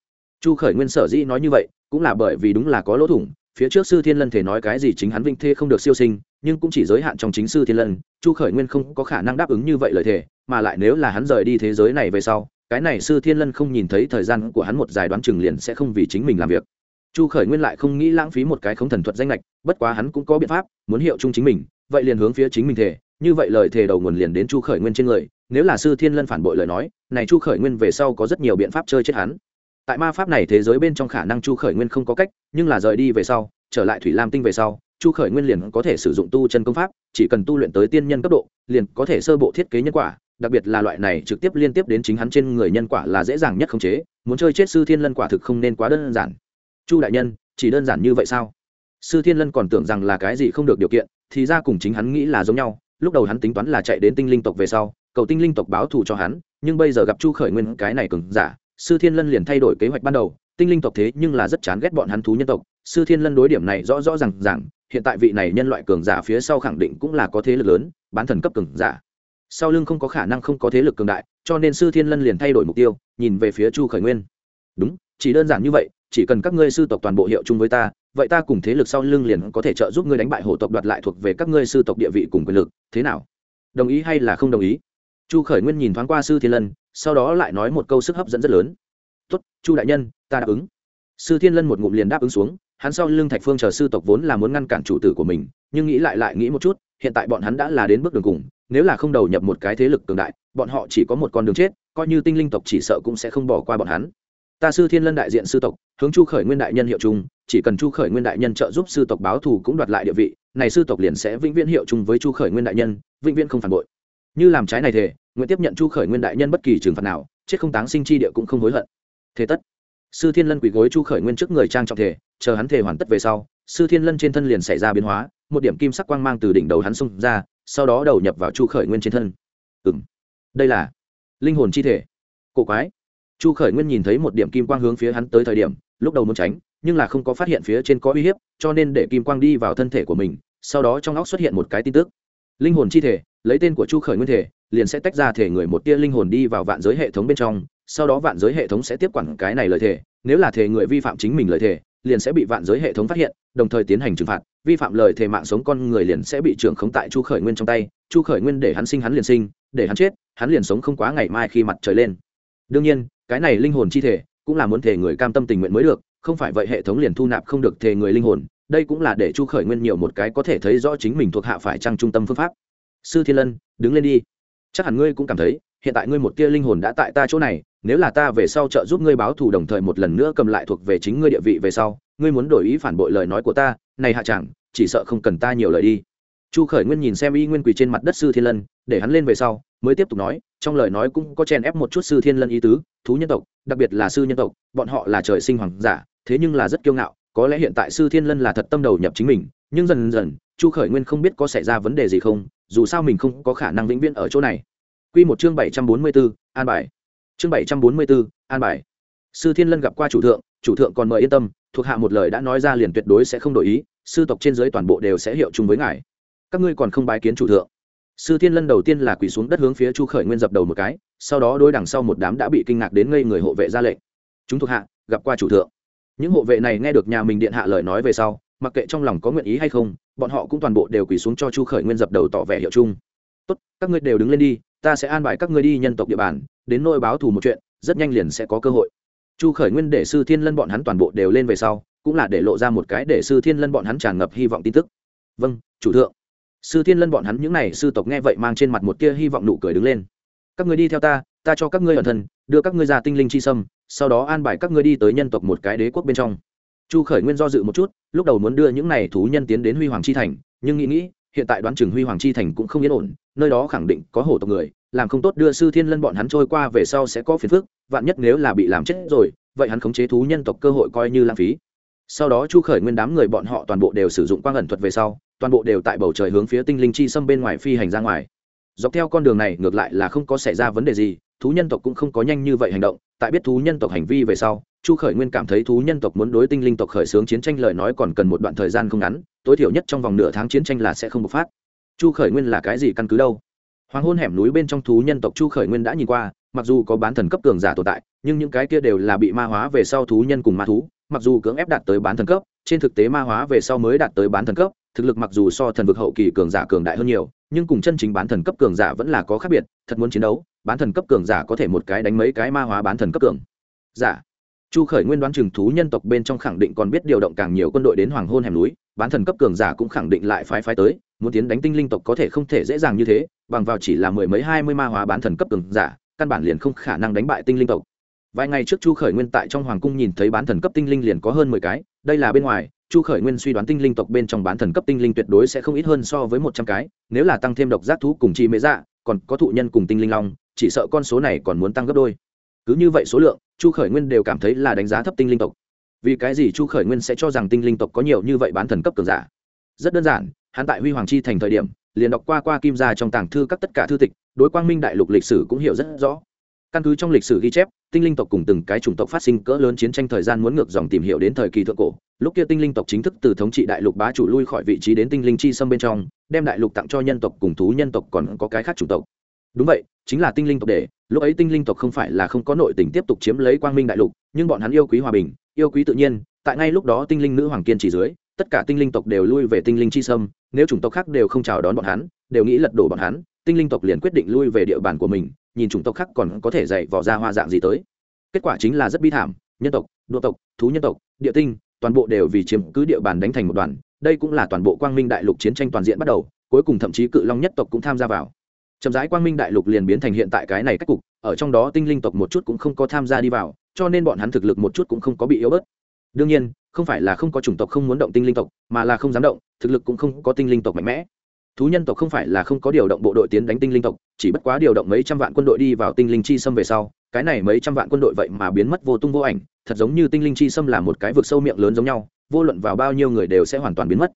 chu khởi nguyên sở dĩ nói như vậy, cũng là bởi vì đúng là có lỗ thủng, phía trước sư thiên lân thể nói cái gì chính hắn vinh thê không được siêu sinh, nhưng cũng chỉ giới hạn trong chính sư thiên lân, chu khởi nguyên không có khả năng đáp ứng như vậy lời thề, mà lại nếu là hắn rời đi thế giới này về sau, cái này sư thiên lân không nhìn thấy thời gian của hắn một dài đoán chừng liền sẽ không vì chính mình làm việc. Chu khởi nguyên lại không nghĩ lãng phí một cái không thần thuật danh lệch bất quá hắn cũng có biện pháp, muốn hiệu chung chính mình, vậy liền hướng phía chính mình thể như vậy lời thề đầu nguồn liền đến chu khởi nguyên trên người, nếu là sư thiên lân phản bội lời nói, này chu khởi nguyên về sau có rất nhiều biện pháp chơi chết hắn tại ma pháp này thế giới bên trong khả năng chu khởi nguyên không có cách, nhưng là rời đi về sau, trở lại thủy lam tinh về sau, chu khởi nguyên liền có thể sử dụng tu chân công pháp, chỉ cần tu luyện tới tiên nhân cấp độ, liền có thể sơ bộ thiết kế nhân quả, đặc biệt là loại này trực tiếp liên tiếp đến chính hắn trên người nhân quả là dễ dàng nhất khống chế, muốn chơi chết sư thiên lân quả thực không nên quá đơn giản. Chu đại nhân, chỉ đơn giản như vậy sao? Sư thiên lân còn tưởng rằng là cái gì không được điều kiện, thì ra cùng chính hắn nghĩ là giống nhau, lúc đầu hắn tính toán là chạy đến tinh linh tộc về sau, cầu tinh linh tộc báo thù cho hắn, nhưng bây giờ gặp chu khởi nguyên cái này cứng giả sư thiên lân liền thay đổi kế hoạch ban đầu, tinh linh tộc thế nhưng là rất chán ghét bọn hắn thú nhân tộc. Sư thiên lân đối điểm này rõ rõ r à n g rằng hiện tại vị này nhân loại cường giả phía sau khẳng định cũng là có thế lực lớn, bán thần cấp cường giả. Sau lưng không có khả năng không có thế lực cường đại, cho nên sư thiên lân liền thay đổi mục tiêu, nhìn về phía chu khởi nguyên. Đúng, chỉ đơn giản như vậy, chỉ cần các ngươi sư tộc toàn bộ hiệu chung với ta, vậy ta cùng thế lực sau lưng liền có thể trợ giúp ngươi đánh bại hổ tộc đoạt lại thuộc về các ngươi sư tộc địa vị cùng quyền lực. Thế nào? Đồng ý hay là không đồng ý? Chu khởi nguyên nhìn thoáng qua sư thiên lân, sau đó lại nói một câu sức hấp dẫn rất lớn. Tốt, chu đại nhân, ta đáp ứng. Sư thiên lân một ngụm liền đáp ứng xuống, hắn sau lưng thạch phương chờ sư tộc vốn là muốn ngăn cản chủ tử của mình, nhưng nghĩ lại lại nghĩ một chút, hiện tại bọn hắn đã là đến bước đường cùng, nếu là không đầu nhập một cái thế lực cường đại, bọn họ chỉ có một con đường chết, coi như tinh linh tộc chỉ sợ cũng sẽ không bỏ qua bọn hắn. Ta sư thiên lân đại diện sư tộc, hướng chu khởi nguyên đại nhân hiệu chung, chỉ cần chu khởi nguyên đại nhân trợ giúp sư tộc báo thù cũng đoạt lại địa vị, này sư tộc liền sẽ vĩnh viễn hiệu chung với chu khởi nguyên đại nhân, vĩnh viễn không phản bội như làm trái này thể nguyện tiếp nhận chu khởi nguyên đại nhân bất kỳ trừng phạt nào, chết không táng sinh chi địa cũng không hối hận. Thế tất. Sư thiên lân quỳ gối chu khởi nguyên trước người trang trọng thể chờ hắn thể hoàn tất về sau, sư thiên lân trên thân liền xảy ra biến hóa, một điểm kim sắc quang mang từ đỉnh đầu hắn xông ra, sau đó đầu nhập vào chu khởi nguyên trên thân. Ừ m đây là linh hồn chi thể. Cổ quái. Chu khởi nguyên nhìn thấy một điểm kim quang hướng phía hắn tới thời điểm, lúc đầu muốn tránh, nhưng là không có phát hiện phía trên có uy hiếp, cho nên để kim quang đi vào thân thể của mình, sau đó trong óc xuất hiện một cái tin tức. Linh hồn chi thể lấy tên của chu khởi nguyên thể, liền sẽ tách ra thể người một tia linh hồn đi vào vạn giới hệ thống bên trong, sau đó vạn giới hệ thống sẽ tiếp quản cái này lời thề nếu là thể người vi phạm chính mình lời thề liền sẽ bị vạn giới hệ thống phát hiện, đồng thời tiến hành trừng phạt. Vi phạm lời thề mạng sống con người liền sẽ bị trưởng khống tại chu khởi nguyên trong tay, chu khởi nguyên để hắn sinh hắn liền sinh, để hắn chết, hắn liền sống không quá ngày mai khi mặt trời lên. Đương nhiên, cái này linh hồn chi thể cũng là muốn thể người cam tâm tình nguyện mới được, không phải vậy hệ thống liền thu nạp không được thề người linh hồn, đây cũng là để chu khởi nguyên nhiều một cái có thể thấy rõ chính mình thuộc hạ phải trăng trung tâm phương pháp sư thiên lân, đứng lên đi. Chắc hẳn ngươi cũng cảm thấy, hiện tại ngươi một tia linh hồn đã tại ta chỗ này, nếu là ta về sau trợ giúp ngươi báo thù đồng thời một lần nữa cầm lại thuộc về chính ngươi địa vị về sau, ngươi muốn đổi ý phản bội lời nói của ta, này hạ chẳng, chỉ sợ không cần ta nhiều lời đi. Chu khởi nguyên nhìn xem y nguyên quỳ trên mặt đất sư thiên lân, để hắn lên về sau, mới tiếp tục nói, trong lời nói cũng có chèn ép một chút sư thiên lân ý tứ, thú nhân tộc, đặc biệt là sư nhân tộc, bọn họ là trời sinh hoàng giả, thế nhưng là rất kiêu ngạo, có lẽ hiện tại sư thiên lân là thật tâm đầu nhập chính mình nhưng dần dần, chu khởi nguyên không biết có xảy ra vấn đề gì không, dù sao mình không có khả năng vĩnh viễn ở chỗ này. Q một chương bảy trăm bốn mươi b ố an bài. Chương bảy trăm bốn mươi b ố an bài. Sư thiên lân gặp qua chủ thượng chủ thượng còn mời yên tâm, thuộc hạ một lời đã nói ra liền tuyệt đối sẽ không đổi ý, sư tộc trên dưới toàn bộ đều sẽ hiệu chung với ngài. Các ngươi còn không bái kiến chủ thượng. Sư thiên lân đầu tiên là quỳ xuống đất hướng phía chu khởi nguyên dập đầu một cái, sau đó đôi đằng sau một đám đã bị kinh ngạc đến ngây người hộ vệ ra lệnh. Chúng thuộc hạ, gặp qua chủ thượng. Những hộ vệ này nghe được nhà mình điện hạ lời nói về sau mặc kệ trong lòng có nguyện ý hay không, bọn họ cũng toàn bộ đều quỳ xuống cho chu khởi nguyên dập đầu tỏ vẻ hiệu chung. Tốt, các ngươi đều đứng lên đi, ta sẽ an bài các ngươi đi nhân tộc địa bàn, đến nôi báo thù một chuyện, rất nhanh liền sẽ có cơ hội. Chu khởi nguyên để sư thiên lân bọn hắn toàn bộ đều lên về sau, cũng là để lộ ra một cái để sư thiên lân bọn hắn tràn ngập hy vọng tin tức. Vâng chủ thượng. Sư thiên lân bọn hắn những n à y sư tộc nghe vậy mang trên mặt một tia hy vọng nụ cười đứng lên. Các người đi theo ta ta cho các ngươi ẩn thân, đưa các ngươi ra tinh linh chi sâm, sau đó an bài các ngươi đi tới nhân tộc một cái đế quốc bên trong chu khởi nguyên do dự một chút, lúc đầu muốn đưa những này thú nhân tiến đến huy hoàng chi thành, nhưng nghĩ nghĩ, hiện tại đoán chừng huy hoàng chi thành cũng không yên ổn, nơi đó khẳng định có hổ tộc người, làm không tốt đưa sư thiên lân bọn hắn trôi qua về sau sẽ có phiền phức, vạn nhất nếu là bị làm chết rồi, vậy hắn khống chế thú nhân tộc cơ hội coi như lãng phí. Sau đó chu khởi nguyên đám người bọn họ toàn bộ đều sử dụng quang ẩn thuật về sau, toàn bộ đều tại bầu trời hướng phía tinh linh chi xâm bên ngoài phi hành ra ngoài. Dọc theo con đường này, ngược lại là không có xảy ra vấn đề gì thú nhân tộc cũng không có nhanh như vậy hành động, tại biết thú nhân tộc hành vi về sau, chu khởi nguyên cảm thấy thú nhân tộc muốn đối tinh linh tộc khởi xướng chiến tranh lời nói còn cần một đoạn thời gian không ngắn, tối thiểu nhất trong vòng nửa tháng chiến tranh là sẽ không bộc phát. Chu khởi nguyên là cái gì căn cứ đâu? Hoàng hôn hẻm núi bên trong thú nhân tộc chu khởi nguyên đã nhìn qua, mặc dù có bán thần cấp cường giả tồn tại, nhưng những cái kia đều là bị ma hóa về sau thú nhân cùng ma thú, mặc dù cưỡng ép đạt tới bán thần cấp, trên thực tế ma hóa về sau mới đạt tới bán thần cấp, thực lực mặc dù so thần vực hậu kỳ cường giả cường đại hơn nhiều, nhưng cùng chân chính bán thần cấp cường giả vẫn là có khác biệt, thật muốn chiến đấu bán thần cấp cường giả có thể một cái đánh mấy cái ma hóa bán thần cấp cường giả. Chu khởi nguyên đoán chừng thú nhân tộc bên trong khẳng định còn biết điều động càng nhiều quân đội đến hoàng hôn hẻm núi, bán thần cấp cường giả cũng khẳng định lại phái phái tới, muốn tiến đánh tinh linh tộc có thể không thể dễ dàng như thế, bằng vào chỉ là mười mấy hai mươi ma hóa bán thần cấp cường giả, căn bản liền không khả năng đánh bại tinh linh tộc. Vài ngày trước chu khởi nguyên tại trong hoàng cung nhìn thấy bán thần cấp tinh linh liền có hơn mười cái, đây là bên ngoài, chu khởi nguyên suy đoán tinh linh tộc bên trong bán thần cấp tinh linh tuyệt đối sẽ không ít hơn so với một trăm cái, nếu là tăng thêm độc giác thú cùng chi mễ dạ còn có thụ nhân cùng tinh linh long chỉ sợ con số này còn muốn tăng gấp đôi. Cứ như vậy số lượng, chu khởi nguyên đều cảm thấy là đánh giá thấp tinh linh tộc. Vì cái gì chu khởi nguyên sẽ cho rằng tinh linh tộc có nhiều như vậy bán thần cấp cường giả? Rất đơn giản, hắn tại huy hoàng chi thành thời điểm, liền đọc qua qua kim Gia trong tàng thư các tất cả thư tịch, đối quang minh đại lục lịch sử cũng hiểu rất rõ. Căn cứ trong lịch sử ghi chép, tinh linh tộc cùng từng cái chủng tộc phát sinh cỡ lớn chiến tranh thời gian muốn ngược dòng tìm hiểu đến thời kỳ thượng cổ. Lúc kia tinh linh tộc chính thức từ thống trị đại lục bá chủ lui khỏi vị trí đến tinh linh chi xâm bên trong, đem đại lục tặng cho nhân tộc cùng thú nhân tộc còn có cái khác chủng tộc. Đúng vậy chính là tinh linh tộc để, lúc ấy tinh linh tộc không phải là không có nội tình tiếp tục chiếm lấy quang minh đại lục, nhưng bọn hắn yêu quý hòa bình, yêu quý tự nhiên, tại ngay lúc đó tinh linh nữ hoàng kiên chỉ dưới, tất cả tinh linh tộc đều lui về tinh linh chi sâm, nếu chủng tộc khác đều không chào đón bọn hắn, đều nghĩ lật đổ bọn hắn, tinh linh tộc liền quyết định lui về địa bàn của mình, nhìn chủng tộc khác còn có thể dạy vỏ ra hoa dạng gì tới. Kết quả chính là rất bi thảm, nhân tộc, đô tộc, thú nhân tộc, địa tinh, toàn bộ đều vì chiếm cứ địa bàn đánh thành một đoàn, đây cũng là toàn bộ quang minh đại lục chiến tranh toàn diện bắt đầu, cuối cùng thậm chí cự long nhất tộc cũng tham gia vào chậm rãi quang minh đại lục liền biến thành hiện tại cái này cách cục, ở trong đó tinh linh tộc một chút cũng không có tham gia đi vào, cho nên bọn hắn thực lực một chút cũng không có bị yếu bớt. Đương nhiên, không phải là không có chủng tộc không muốn động tinh linh tộc, mà là không dám động, thực lực cũng không có tinh linh tộc mạnh mẽ. Thú nhân tộc không phải là không có điều động bộ đội tiến đánh tinh linh tộc, chỉ bất quá điều động mấy trăm vạn quân đội đi vào tinh linh chi xâm về sau, cái này mấy trăm vạn quân đội vậy mà biến mất vô tung vô ảnh, thật giống như tinh linh chi xâm là một cái vực sâu miệng lớn giống nhau, vô luận vào bao nhiêu người đều sẽ hoàn toàn biến mất.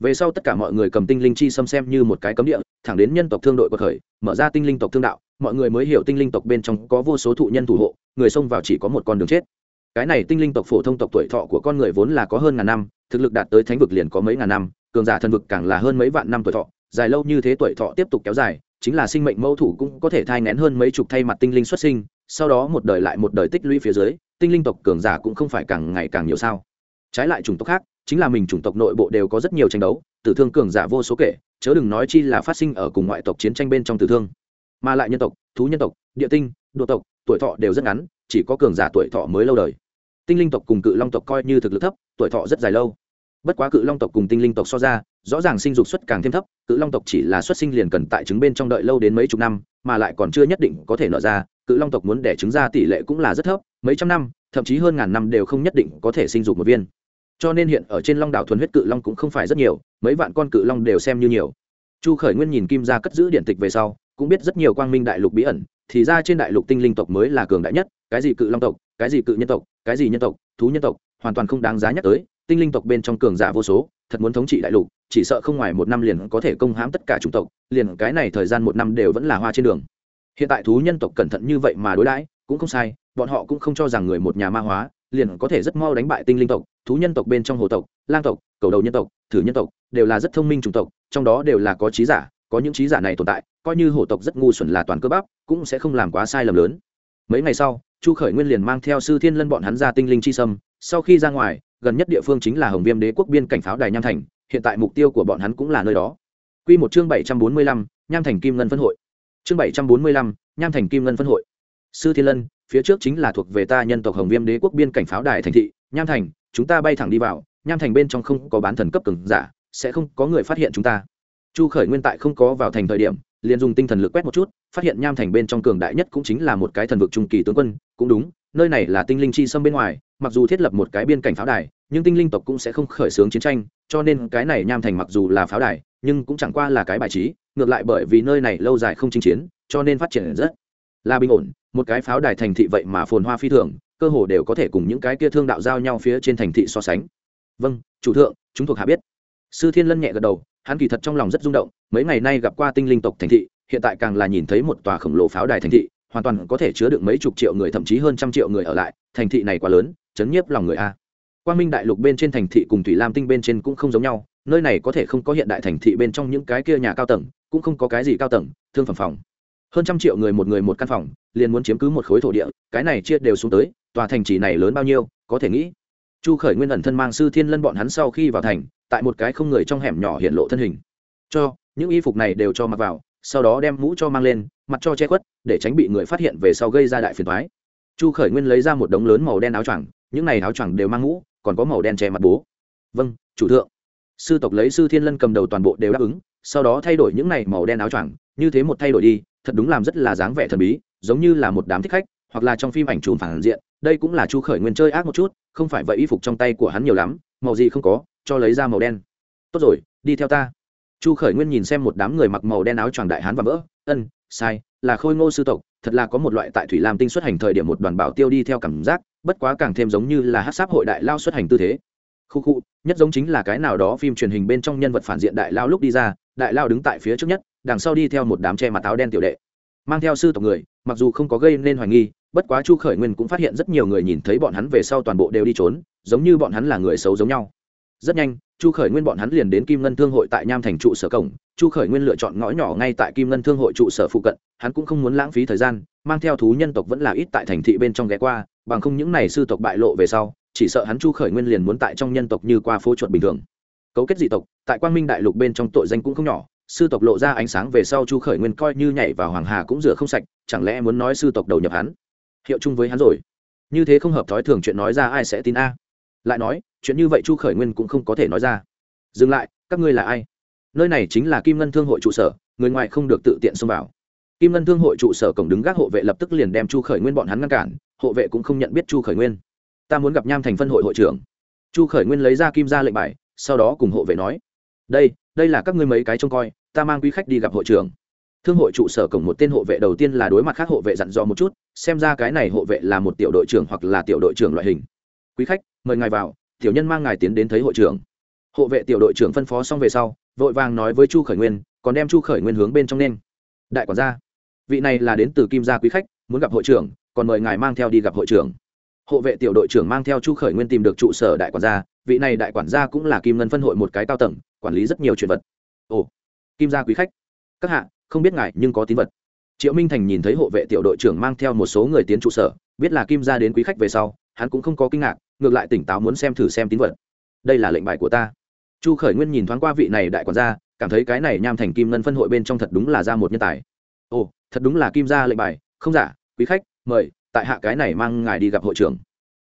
Về sau tất cả mọi người cầm tinh linh chi xâm xem như một cái cấm địa thẳng đến nhân tộc thương đội của khởi, mở ra tinh linh tộc thương đạo, mọi người mới hiểu tinh linh tộc bên trong có vô số thụ nhân thủ hộ, người xông vào chỉ có một con đường chết. Cái này tinh linh tộc phổ thông tộc tuổi thọ của con người vốn là có hơn ngàn năm, thực lực đạt tới thánh vực liền có mấy ngàn năm, cường giả thần vực càng là hơn mấy vạn năm tuổi thọ, dài lâu như thế tuổi thọ tiếp tục kéo dài, chính là sinh mệnh mẫu thủ cũng có thể thai ngén hơn mấy chục thay mặt tinh linh xuất sinh, sau đó một đời lại một đời tích lũy phía dưới, tinh linh tộc cường giả cũng không phải càng ngày càng nhiều sao. Trái lại chủng tộc khác, chính là mình chủng tộc nội bộ đều có rất nhiều tranh đấu, tử thương cường giả vô số kể chớ đừng nói chi là phát sinh ở cùng ngoại tộc chiến tranh bên trong tử thương, mà lại nhân tộc, thú nhân tộc, địa tinh đồ tộc, tuổi thọ đều rất ngắn, chỉ có cường giả tuổi thọ mới lâu đời. Tinh linh tộc cùng cự long tộc coi như thực lực thấp, tuổi thọ rất dài lâu. Bất quá cự long tộc cùng tinh linh tộc so ra, rõ ràng sinh dục suất càng thêm thấp, cự long tộc chỉ là xuất sinh liền cần tại trứng bên trong đợi lâu đến mấy chục năm, mà lại còn chưa nhất định có thể nợ ra, cự long tộc muốn đẻ trứng ra tỷ lệ cũng là rất thấp, mấy trăm năm, thậm chí hơn ngàn năm đều không nhất định có thể sinh dục một viên cho nên hiện ở trên long đảo thuần huyết cự long cũng không phải rất nhiều, mấy vạn con cự long đều xem như nhiều. Chu khởi nguyên nhìn kim gia cất giữ điện tịch về sau, cũng biết rất nhiều quang minh đại lục bí ẩn, thì ra trên đại lục tinh linh tộc mới là cường đại nhất, cái gì cự long tộc, cái gì cự nhân tộc, cái gì nhân tộc, thú nhân tộc, hoàn toàn không đáng giá nhắc tới, tinh linh tộc bên trong cường giả vô số, thật muốn thống trị đại lục, chỉ sợ không ngoài một năm liền có thể công hãm tất cả chủng tộc, liền cái này thời gian một năm đều vẫn là hoa trên đường. Hiện tại thú nhân tộc cẩn thận như vậy mà đối đãi, cũng không sai, bọn họ cũng không cho rằng người một nhà ma hóa liền có thể rất mau đánh bại tinh linh tộc, thú nhân tộc bên trong hồ tộc, lang tộc, cầu đầu nhân tộc, thử nhân tộc, đều là rất thông minh chủng tộc, trong đó đều là có trí giả, có những trí giả này tồn tại, coi như hổ tộc rất ngu xuẩn là toàn cơ bắp, cũng sẽ không làm quá sai lầm lớn. Mấy ngày sau, chu khởi nguyên liền mang theo sư thiên lân bọn hắn ra tinh linh chi sâm, sau khi ra ngoài, gần nhất địa phương chính là hồng viêm đế quốc biên cảnh pháo đài nham thành, hiện tại mục tiêu của bọn hắn cũng là nơi đó. Q một chương bảy trăm bốn mươi lăm, nham thành kim ngân phân hội. Chương bảy trăm bốn mươi lăm, nham thành kim ngân phân hội. Sư thiên lân phía trước chính là thuộc về ta nhân tộc hồng viêm đế quốc biên cảnh pháo đài thành thị, nham thành, chúng ta bay thẳng đi vào, nham thành bên trong không có bán thần cấp cường giả, sẽ không có người phát hiện chúng ta. Chu khởi nguyên tại không có vào thành thời điểm, liền dùng tinh thần lực quét một chút, phát hiện nham thành bên trong cường đại nhất cũng chính là một cái thần vực trung kỳ tướng quân, cũng đúng, nơi này là tinh linh chi xâm bên ngoài, mặc dù thiết lập một cái biên cảnh pháo đài, nhưng tinh linh tộc cũng sẽ không khởi xướng chiến tranh, cho nên cái này nham thành mặc dù là pháo đài, nhưng cũng chẳng qua là cái bài trí, ngược lại bởi vì nơi này lâu dài không chinh chiến, cho nên phát triển rất là bình ổn, một cái pháo đài thành thị vậy mà phồn hoa phi thường, cơ hồ đều có thể cùng những cái kia thương đạo giao nhau phía trên thành thị so sánh. Vâng chủ thượng, chúng thuộc hạ biết. Sư thiên lân nhẹ gật đầu, hắn kỳ thật trong lòng rất rung động, mấy ngày nay gặp qua tinh linh tộc thành thị, hiện tại càng là nhìn thấy một tòa khổng lồ pháo đài thành thị, hoàn toàn có thể chứa được mấy chục triệu người, thậm chí hơn trăm triệu người ở lại, thành thị này quá lớn, chấn nhiếp lòng người a. Quang minh đại lục bên trên thành thị cùng thủy lam tinh bên trên cũng không giống nhau, nơi này có thể không có hiện đại thành thị bên trong những cái kia nhà cao tầng, cũng không có cái gì cao tầng, thương phẩm phòng hơn trăm triệu người một người một căn phòng, liền muốn chiếm cứ một khối thổ địa, cái này chia đều xuống tới, tòa thành trì này lớn bao nhiêu, có thể nghĩ. Chu khởi nguyên ẩn thân mang sư thiên lân bọn hắn sau khi vào thành, tại một cái không người trong hẻm nhỏ hiện lộ thân hình. Cho, những y phục này đều cho mặc vào, sau đó đem mũ cho mang lên, mặt cho che khuất, để tránh bị người phát hiện về sau gây ra đại phiền thoái chu khởi nguyên lấy ra một đống lớn màu đen áo choàng, những này áo choàng đều mang mũ, còn có màu đen che mặt bố. Vâng chủ thượng. Sư tộc lấy sư thiên lân cầm đầu toàn bộ đều đáp ứng, sau đó thay đổi những này màu đen áo choàng, như thế một thay đổi đi thật đúng làm rất là dáng vẻ thần bí, giống như là một đám thích khách, hoặc là trong phim ảnh trùm phản diện. Đây cũng là chu khởi nguyên chơi ác một chút, không phải vậy y phục trong tay của hắn nhiều lắm, màu gì không có, cho lấy ra màu đen. Tốt rồi, đi theo ta. Chu khởi nguyên nhìn xem một đám người mặc màu đen áo choàng đại hán và vỡ. Ân, sai, là khôi ngô sư tộc, thật là có một loại tại thủy lam tinh xuất hành thời điểm một đoàn bảo tiêu đi theo cảm giác, bất quá càng thêm giống như là hát sáp hội đại lao xuất hành tư thế. Khu khu, nhất giống chính là cái nào đó phim truyền hình bên trong nhân vật phản diện đại lao lúc đi ra, đại lao đứng tại phía trước nhất đằng sau đi theo một đám che mặt áo đen tiểu đệ. Mang theo sư tộc người, mặc dù không có gây nên hoài nghi, bất quá chu khởi nguyên cũng phát hiện rất nhiều người nhìn thấy bọn hắn về sau toàn bộ đều đi trốn, giống như bọn hắn là người xấu giống nhau. Rất nhanh, chu khởi nguyên bọn hắn liền đến kim ngân thương hội tại nham thành trụ sở cổng. Chu khởi nguyên lựa chọn ngõ nhỏ ngay tại kim ngân thương hội trụ sở phụ cận, hắn cũng không muốn lãng phí thời gian, mang theo thú nhân tộc vẫn là ít tại thành thị bên trong ghé qua, bằng không những n à y sư tộc bại lộ về sau, chỉ sợ hắn chu khởi nguyên liền muốn tại trong nhân tộc như qua phố chuột bình thường. Cấu kết dị tộc, tại quang minh đại lục bên trong tội danh cũng không nhỏ sư tộc lộ ra ánh sáng về sau chu khởi nguyên coi như nhảy vào hoàng hà cũng rửa không sạch, chẳng lẽ muốn nói sư tộc đầu nhập hắn? Hiệu chung với hắn rồi. Như thế không hợp thói thường chuyện nói ra ai sẽ tin a? Lại nói, chuyện như vậy chu khởi nguyên cũng không có thể nói ra. Dừng lại, các ngươi là ai? Nơi này chính là kim ngân thương hội trụ sở, người ngoài không được tự tiện xông vào. Kim ngân thương hội trụ sở cổng đứng gác hộ vệ lập tức liền đem chu khởi nguyên bọn hắn ngăn cản, hộ vệ cũng không nhận biết chu khởi nguyên. Ta muốn gặp nham thành phân hội hội trưởng. Chu khởi nguyên lấy ra kim ra lệnh bài, sau đó cùng hộ vệ nói, đây đây là các ngươi mấy cái trông coi, ta mang quý khách đi gặp hội trưởng. Thương hội trụ sở cổng một tên hộ vệ đầu tiên là đối mặt khác hộ vệ dặn dò một chút, xem ra cái này hộ vệ là một tiểu đội trưởng hoặc là tiểu đội trưởng loại hình. Quý khách, mời ngài vào, tiểu nhân mang ngài tiến đến thấy hội trưởng. Hộ vệ tiểu đội trưởng phân phó xong về sau, vội vàng nói với chu khởi nguyên, còn đem chu khởi nguyên hướng bên trong nên. Đại quản gia, vị này là đến từ kim gia quý khách, muốn gặp hội trưởng, còn mời ngài mang theo đi gặp hội trưởng. Hộ vệ tiểu đội trưởng mang theo chu khởi nguyên tìm được trụ sở đại quản gia, vị này đại quản gia cũng là kim ngân phân hội một cái cao tầng quản lý rất nhiều chuyện vật. Ồ, kim gia quý khách, các hạ, không biết ngài nhưng có tín vật. Triệu minh thành nhìn thấy hộ vệ tiểu đội trưởng mang theo một số người tiến trụ sở, biết là kim gia đến quý khách về sau, hắn cũng không có kinh ngạc, ngược lại tỉnh táo muốn xem thử xem tín vật. Đây là lệnh bài của ta. Chu khởi nguyên nhìn thoáng qua vị này đại quản gia, cảm thấy cái này nham thành kim ngân phân hội bên trong thật đúng là ra một nhân tài. Ồ, thật đúng là kim gia lệnh bài. Không giả, quý khách, mời, tại hạ cái này mang ngài đi gặp hội trưởng.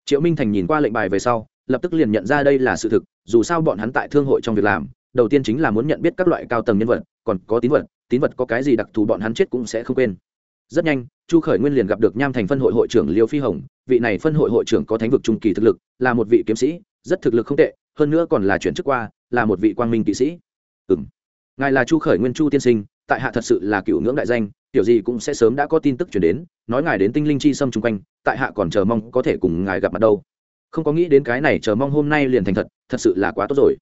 Triệu minh thành nhìn qua lệnh bài về sau, lập tức liền nhận ra đây là sự thực, dù sao bọn hắn tại thương hội trong việc làm đầu tiên chính là muốn nhận biết các loại cao tầng nhân vật, còn có tín vật tín vật có cái gì đặc thù bọn hắn chết cũng sẽ không quên. Rất nhanh, chu khởi nguyên liền gặp được nham thành phân hội hội trưởng liêu phi hồng, vị này phân hội hội trưởng có thánh vực trung kỳ thực lực, là một vị kiếm sĩ, rất thực lực không tệ, hơn nữa còn là chuyển chức qua, là một vị quang minh kỵ sĩ. Ừ m ngài là chu khởi nguyên chu tiên sinh, tại hạ thật sự là cựu ngưỡng đại danh kiểu gì cũng sẽ sớm đã có tin tức chuyển đến, nói ngài đến tinh linh chi xâm chung quanh, tại hạ còn chờ mong có thể cùng ngài gặp mặt đâu. Không có nghĩ đến cái này chờ mong hôm nay liền thành thật thật sự là quá tốt rồi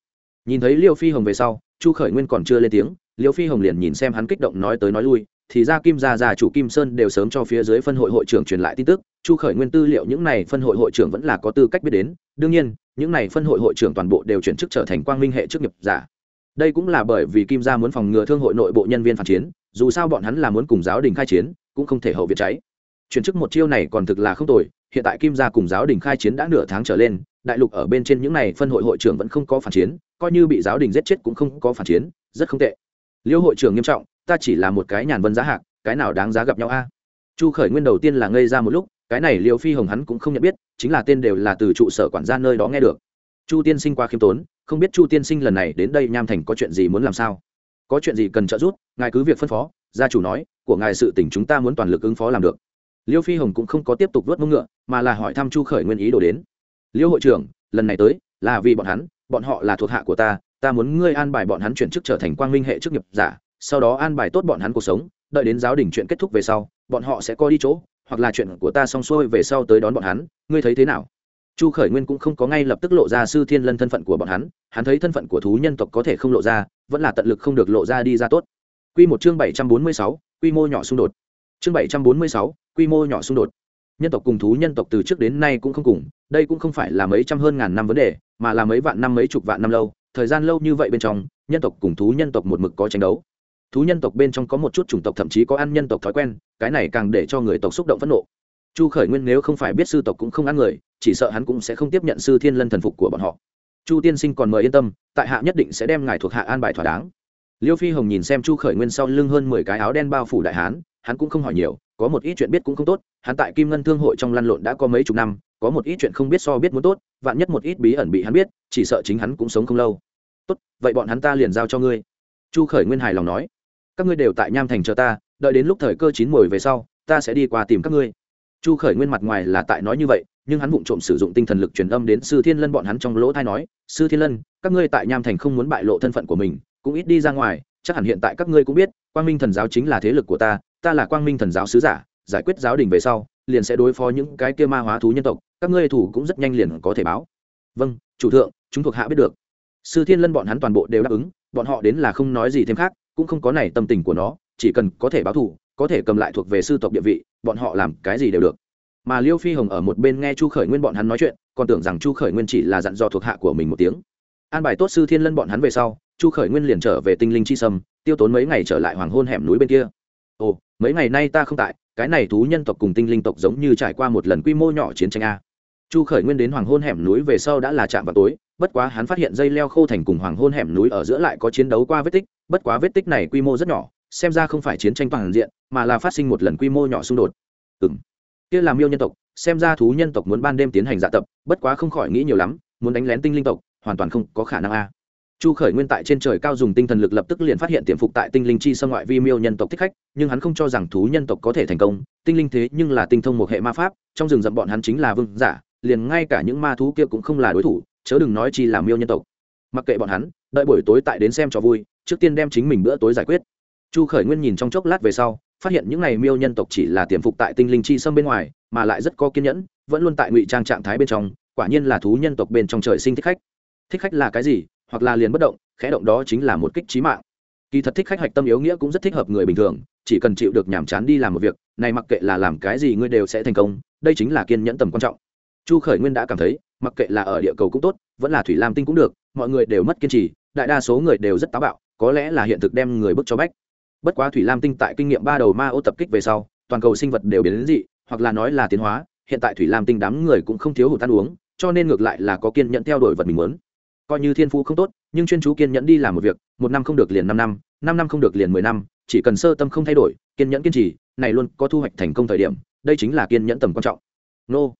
nhìn thấy liêu phi hồng về sau, chu khởi nguyên còn chưa lên tiếng, liêu phi hồng liền nhìn xem hắn kích động nói tới nói lui, thì ra kim gia già chủ kim sơn đều sớm cho phía dưới phân hội hội trưởng truyền lại tin tức, chu khởi nguyên tư liệu những này phân hội hội trưởng vẫn là có tư cách biết đến, đương nhiên, những này phân hội hội trưởng toàn bộ đều chuyển chức trở thành quang minh hệ chức nghiệp giả. Đây cũng là bởi vì kim gia muốn phòng ngừa thương hội nội bộ nhân viên phản chiến, dù sao bọn hắn là muốn cùng giáo đình khai chiến, cũng không thể hậu viện cháy. Chuyển chức một chiêu này còn thực là không tồi, hiện tại kim gia cùng giáo đình khai chiến đã nửa tháng trở lên, đại lục ở bên trên những này phân hội hội trưởng vẫn không có phản chiến coi như bị giáo đình giết chết cũng không có phản chiến, rất không tệ. Liêu hội trưởng nghiêm trọng, ta chỉ là một cái nhàn vân giá hạc, cái nào đáng giá gặp nhau a? Chu khởi nguyên đầu tiên là ngây ra một lúc, cái này liêu phi hồng hắn cũng không nhận biết, chính là tên đều là từ trụ sở quản gia nơi đó nghe được. Chu tiên sinh qua khiêm tốn, không biết chu tiên sinh lần này đến đây nham thành có chuyện gì muốn làm sao? Có chuyện gì cần trợ giúp, ngài cứ việc phân phó, gia chủ nói, của ngài sự tỉnh chúng ta muốn toàn lực ứng phó làm được. Liêu phi hồng cũng không có tiếp tục vớt mông ngựa, mà là hỏi thăm chu khởi nguyên ý đồ đến. Liêu hội trưởng, lần này tới, là vì bọn hắn bọn họ là thuộc hạ của ta ta muốn ngươi an bài bọn hắn chuyển chức trở thành quang minh hệ chức nghiệp giả, sau đó an bài tốt bọn hắn cuộc sống, đợi đến giáo đình chuyện kết thúc về sau, bọn họ sẽ coi đi chỗ, hoặc là chuyện của ta xong xuôi về sau tới đón bọn hắn, ngươi thấy thế nào? Chu khởi nguyên cũng không có ngay lập tức lộ ra sư thiên lân thân phận của bọn hắn hắn thấy thân phận của thú nhân tộc có thể không lộ ra, vẫn là tận lực không được lộ ra đi ra tốt. Q một chương bảy trăm bốn mươi sáu, quy mô nhỏ xung đột. Chương bảy trăm bốn mươi sáu, quy mô nhỏ xung đột. Nhân tộc cùng thú nhân tộc từ trước đến nay cũng không cùng, đây cũng không phải là mấy trăm hơn ngàn năm vấn đề mà là mấy vạn năm mấy chục vạn năm lâu, thời gian lâu như vậy bên trong, nhân tộc cùng thú nhân tộc một mực có tranh đấu. Thú nhân tộc bên trong có một chút chủng tộc thậm chí có ăn nhân tộc thói quen, cái này càng để cho người tộc xúc động phẫn nộ. Chu khởi nguyên nếu không phải biết sư tộc cũng không ăn người, chỉ sợ hắn cũng sẽ không tiếp nhận sư thiên lân thần phục của bọn họ. Chu tiên sinh còn mời yên tâm, tại hạ nhất định sẽ đem ngài thuộc hạ an bài thỏa đáng. Liêu phi hồng nhìn xem chu khởi nguyên sau lưng hơn mười cái áo đen bao phủ đại hán, hắn cũng không hỏi nhiều, có một ít chuyện biết cũng không tốt, hắn tại kim ngân thương hội trong lăn lộn đã có mấy chục năm có một ít chuyện không biết so biết muốn tốt, vạn nhất một ít bí ẩn bị hắn biết, chỉ sợ chính hắn cũng sống không lâu. Tốt, vậy bọn hắn ta liền giao cho ngươi. Chu khởi nguyên hài lòng nói. Các ngươi đều tại nham thành chờ ta, đợi đến lúc thời cơ chín mồi về sau, ta sẽ đi qua tìm các ngươi. Chu khởi nguyên mặt ngoài là tại nói như vậy, nhưng hắn vụng trộm sử dụng tinh thần lực truyền âm đến sư thiên lân bọn hắn trong lỗ thai nói, sư thiên lân, các ngươi tại nham thành không muốn bại lộ thân phận của mình, cũng ít đi ra ngoài, chắc hẳn hiện tại các ngươi cũng biết, quang minh thần giáo chính là thế lực của ta ta là quang minh thần giáo sứ giả, giải quyết giáo đình về sau, liền sẽ đối phó những cái kia ma hóa thú nhân tộc các ngươi thủ cũng rất nhanh liền có thể báo. Vâng chủ thượng, chúng thuộc hạ biết được. Sư thiên lân bọn hắn toàn bộ đều đáp ứng, bọn họ đến là không nói gì thêm khác, cũng không có này tâm tình của nó, chỉ cần có thể báo thù có thể cầm lại thuộc về sư tộc địa vị, bọn họ làm cái gì đều được. Mà liêu phi hồng ở một bên nghe chu khởi nguyên bọn hắn nói chuyện, còn tưởng rằng chu khởi nguyên chỉ là dặn dò thuộc hạ của mình một tiếng. An bài tốt sư thiên lân bọn hắn về sau, chu khởi nguyên liền trở về tinh linh chi sâm, tiêu tốn mấy ngày trở lại hoàng hôn hẻm núi bên kia. Ồ, mấy ngày nay ta không tại cái này thú nhân tộc cùng tinh linh tộc giống như trải qua một lần quy mô nhỏ chiến tranh a. Chu khởi nguyên đến hoàng hôn hẻm núi về sau đã là chạm vào tối, bất quá hắn phát hiện dây leo khô thành cùng hoàng hôn hẻm núi ở giữa lại có chiến đấu qua vết tích, bất quá vết tích này quy mô rất nhỏ, xem ra không phải chiến tranh toàn diện, mà là phát sinh một lần quy mô nhỏ xung đột. Ừ m kia làm miêu nhân tộc, xem ra thú nhân tộc muốn ban đêm tiến hành dạ tập, bất quá không khỏi nghĩ nhiều lắm, muốn đánh lén tinh linh tộc, hoàn toàn không có khả năng a chu khởi nguyên tại trên trời cao dùng tinh thần lực lập tức liền phát hiện tiềm phục tại tinh linh chi xâm ngoại vi miêu nhân tộc thích khách, nhưng hắn không cho rằng thú nhân tộc có thể thành công. Tinh linh thế nhưng là tinh thông một hệ ma pháp, trong rừng rậm bọn hắn chính là vương giả, liền ngay cả những ma thú kia cũng không là đối thủ, chớ đừng nói chi là miêu nhân tộc. Mặc kệ bọn hắn, đợi buổi tối tại đến xem cho vui, trước tiên đem chính mình bữa tối giải quyết. Chu khởi nguyên nhìn trong chốc lát về sau, phát hiện những n à y miêu nhân tộc chỉ là tiềm phục tại tinh linh chi xâm bên ngoài, mà lại rất có kiên nhẫn, vẫn luôn tại ngụy trang trạng thái bên trong, quả nhiên là thú nhân tộc bên trong trời sinh thích khách. Thích khách là cái gì? Hoặc là liền bất động, khẽ động đó chính là một kích trí mạng. Kỳ thật thích khách hạch tâm yếu nghĩa cũng rất thích hợp người bình thường, chỉ cần chịu được nhàm chán đi làm một việc, này mặc kệ là làm cái gì ngươi đều sẽ thành công, đây chính là kiên nhẫn tầm quan trọng. Chu khởi nguyên đã cảm thấy, mặc kệ là ở địa cầu cũng tốt, vẫn là thủy lam tinh cũng được, mọi người đều mất kiên trì, đại đa số người đều rất táo bạo, có lẽ là hiện thực đem người bước cho bách. Bất quá thủy lam tinh tại kinh nghiệm ba đầu ma ô tập kích về sau, toàn cầu sinh vật đều biến đến dị, hoặc là nói là tiến hóa, hiện tại thủy lam tinh đám người cũng không thiếu hụt ăn uống, cho nên ngược lại là có kiên nhẫn theo đuổi vật mình muốn coi như thiên phú không tốt, nhưng chuyên chú kiên nhẫn đi làm một việc, một năm không được liền năm năm năm năm không được liền mười năm, chỉ cần sơ tâm không thay đổi, kiên nhẫn kiên trì, này luôn có thu hoạch thành công thời điểm, đây chính là kiên nhẫn tầm quan trọng. Nô,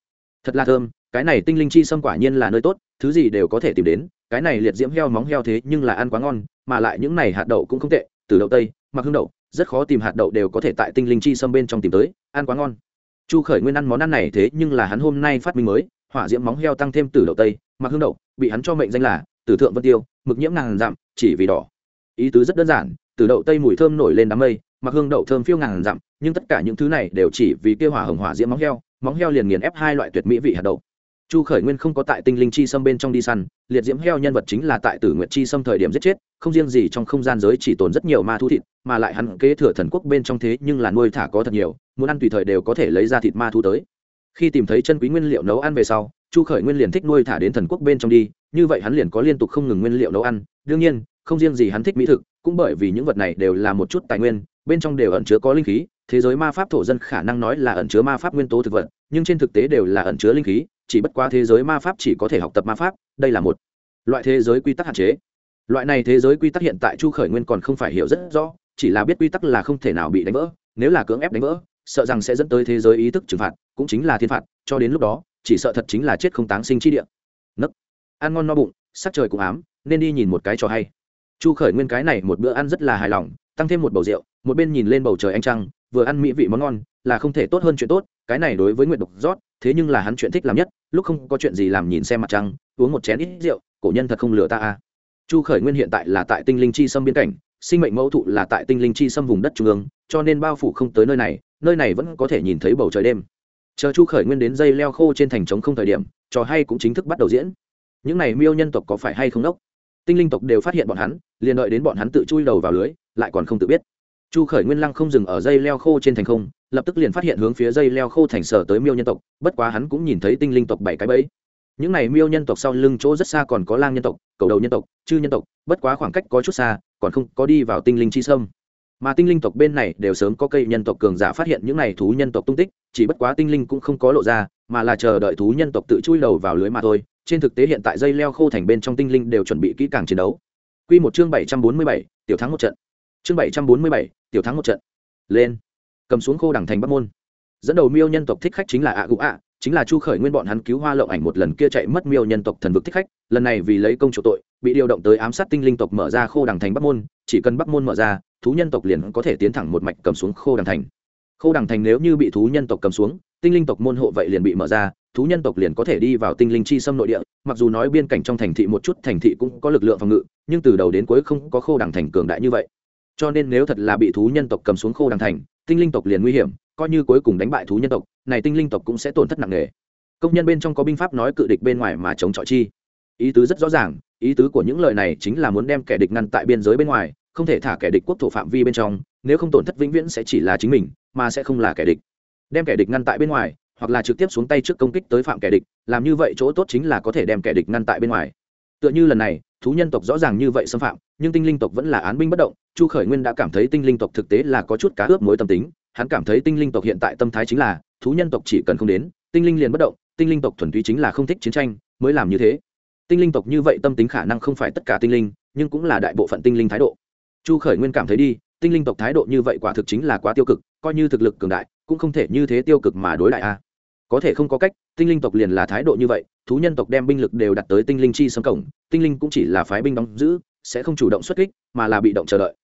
thật là thơm, cái này tinh linh chi xâm quả nhiên là nơi tốt, thứ gì đều có thể tìm đến, cái này liệt diễm heo móng heo thế nhưng là ăn quá ngon, mà lại những này hạt đậu cũng không tệ, từ đậu tây, mặc hương đậu, rất khó tìm hạt đậu đều có thể tại tinh linh chi xâm bên trong tìm tới, ăn quá ngon. Chu khởi nguyên ăn món ăn này thế nhưng là hắn hôm nay phát minh mới, hỏa diễm móng heo tăng thêm từ đậu tây mặc hương đậu, bị hắn cho mệnh danh là tử thượng vân tiêu, mực nhiễm ngàn dặm, chỉ vì đỏ. Ý tứ rất đơn giản, từ đậu tây mùi thơm nổi lên đám mây, mặc hương đậu thơm phiêu ngàn dặm, nhưng tất cả những thứ này đều chỉ vì kêu hỏa hồng hỏa diễm móng heo móng heo liền nghiền ép hai loại tuyệt mỹ vị hạt đậu. Chu khởi nguyên không có tại tinh linh chi xâm bên trong đi săn, liệt diễm heo nhân vật chính là tại tử nguyện chi xâm thời điểm giết chết, không riêng gì trong không gian giới chỉ tồn rất nhiều ma thu thịt, mà lại hắn kế thừa thần quốc bên trong thế nhưng là nuôi thả có thật nhiều, muốn ăn tùy thời đều có thể lấy ra thịt ma thu tới. Khi tìm thấy chân quý nguyên liệu nấu ăn về sau chu khởi nguyên liền thích nuôi thả đến thần quốc bên trong đi, như vậy hắn liền có liên tục không ngừng nguyên liệu nấu ăn. Đương nhiên, không riêng gì hắn thích mỹ thực, cũng bởi vì những vật này đều là một chút tài nguyên, bên trong đều ẩn chứa có linh khí, thế giới ma pháp thổ dân khả năng nói là ẩn chứa ma pháp nguyên tố thực vật, nhưng trên thực tế đều là ẩn chứa linh khí, chỉ bất quá thế giới ma pháp chỉ có thể học tập ma pháp, đây là một loại thế giới quy tắc hạn chế. Loại này thế giới quy tắc hiện tại chu khởi nguyên còn không phải hiểu rất rõ, chỉ là biết quy tắc là không thể nào bị đánh vỡ, nếu là cưỡng ép đánh vỡ, sợ rằng sẽ dẫn tới thế giới ý thức trừng phạt, cũng chính là thiên phạt, cho đến lúc đó chỉ sợ thật chính là chết không táng sinh chi địa. Nấc. Ăn ngon no bụng, sắc trời cũng ám, nên đi nhìn một cái trò hay. Chu khởi nguyên cái này một bữa ăn rất là hài lòng, tăng thêm một bầu rượu, một bên nhìn lên bầu trời anh trăng, vừa ăn mỹ vị món ngon, là không thể tốt hơn chuyện tốt, cái này đối với nguyện độc rót, thế nhưng là hắn chuyện thích làm nhất, lúc không có chuyện gì làm nhìn xem mặt trăng, uống một chén ít rượu, cổ nhân thật không lừa ta a. Chu khởi nguyên hiện tại là tại tinh linh chi sâm biên cảnh, sinh mệnh mẫu thụ là tại tinh linh chi sâm vùng đất trung ương, cho nên bao phủ không tới nơi này nơi này vẫn có thể nhìn thấy bầu trời đêm chờ chu khởi nguyên đến dây leo khô trên thành trống không thời điểm, trò hay cũng chính thức bắt đầu diễn. Những này miêu nhân tộc có phải hay không đốc? Tinh linh tộc đều phát hiện bọn hắn, liền đợi đến bọn hắn tự chui đầu vào lưới, lại còn không tự biết. Chu khởi nguyên lăng không dừng ở dây leo khô trên thành không, lập tức liền phát hiện hướng phía dây leo khô thành sở tới miêu nhân tộc, bất quá hắn cũng nhìn thấy tinh linh tộc bảy cái bẫy. Những này miêu nhân tộc sau lưng chỗ rất xa còn có lang nhân tộc, cầu đầu nhân tộc, chư nhân tộc, bất quá khoảng cách có chút xa, còn không có đi vào tinh linh chi sâm mà tinh linh tộc bên này đều sớm có cây nhân tộc cường giả phát hiện những này thú nhân tộc tung tích chỉ bất quá tinh linh cũng không có lộ ra mà là chờ đợi thú nhân tộc tự chui đầu vào lưới mà thôi trên thực tế hiện tại dây leo khô thành bên trong tinh linh đều chuẩn bị kỹ càng chiến đấu Quy một chương bảy trăm bốn mươi bảy, tiểu thắng một trận. Chương bảy trăm bốn mươi bảy, tiểu thắng một trận. Lên. Cầm xuống khô đẳng thành Bắc môn. Dẫn đầu Miêu nhân tộc thích khách chính là ạ Gụ ạ, chính là Chu Khởi Nguyên bọn hắn cứu Hoa Lộng ảnh một lần kia chạy mất Miêu nhân tộc thần vực thích khách, lần này vì lấy công chủ tội, bị điều động tới ám sát tinh linh tộc mở ra khô đằng thành Bắc môn, chỉ cần Bắc môn mở ra, thú nhân tộc liền có thể tiến thẳng một mạch cầm xuống khô đằng thành. Khô đằng thành nếu như bị thú nhân tộc cầm xuống, tinh linh tộc môn hộ vậy liền bị mở ra, thú nhân tộc liền có thể đi vào tinh linh chi xâm nội địa mặc dù nói biên cảnh trong thành thị một chút thành thị cũng có lực lượng phòng ngự nhưng từ đầu đến cuối không có khô đằng thành cường đại như vậy cho nên nếu thật là bị thú nhân tộc cầm xuống khô đằng thành, tinh linh tộc liền nguy hiểm, coi như cuối cùng đánh bại thú nhân tộc, này tinh linh tộc cũng sẽ tổn thất nặng nề. Công nhân bên trong có binh pháp nói cự địch bên ngoài mà chống chọi chi. Ý tứ rất rõ ràng, ý tứ của những lời này chính là muốn đem kẻ địch ngăn tại biên giới bên ngoài, không thể thả kẻ địch quốc thổ phạm vi bên trong, nếu không tổn thất vĩnh viễn sẽ chỉ là chính mình, mà sẽ không là kẻ địch. Đem kẻ địch ngăn tại bên ngoài, hoặc là trực tiếp xuống tay trước công kích tới phạm kẻ địch, làm như vậy chỗ tốt chính là có thể đem kẻ địch ngăn tại bên ngoài. Tựa như lần này thú nhân tộc rõ ràng như vậy xâm phạm, nhưng tinh linh tộc vẫn là án binh bất động, chu khởi nguyên đã cảm thấy tinh linh tộc thực tế là có chút cá ướp mối tâm tính, hắn cảm thấy tinh linh tộc hiện tại tâm thái chính là, thú nhân tộc chỉ cần không đến, tinh linh liền bất động, tinh linh tộc thuần túy chính là không thích chiến tranh, mới làm như thế. Tinh linh tộc như vậy tâm tính khả năng không phải tất cả tinh linh, nhưng cũng là đại bộ phận tinh linh thái độ. Chu khởi nguyên cảm thấy đi, tinh linh tộc thái độ như vậy quả thực chính là quá tiêu cực, coi như thực lực cường đại, cũng không thể như thế tiêu cực mà đối đại a. Có thể không có cách, tinh linh tộc liền là thái độ như vậy thú nhân tộc đem binh lực đều đặt tới tinh linh chi sân cổng, tinh linh cũng chỉ là phái binh đóng giữ, sẽ không chủ động xuất kích, mà là bị động chờ đợi.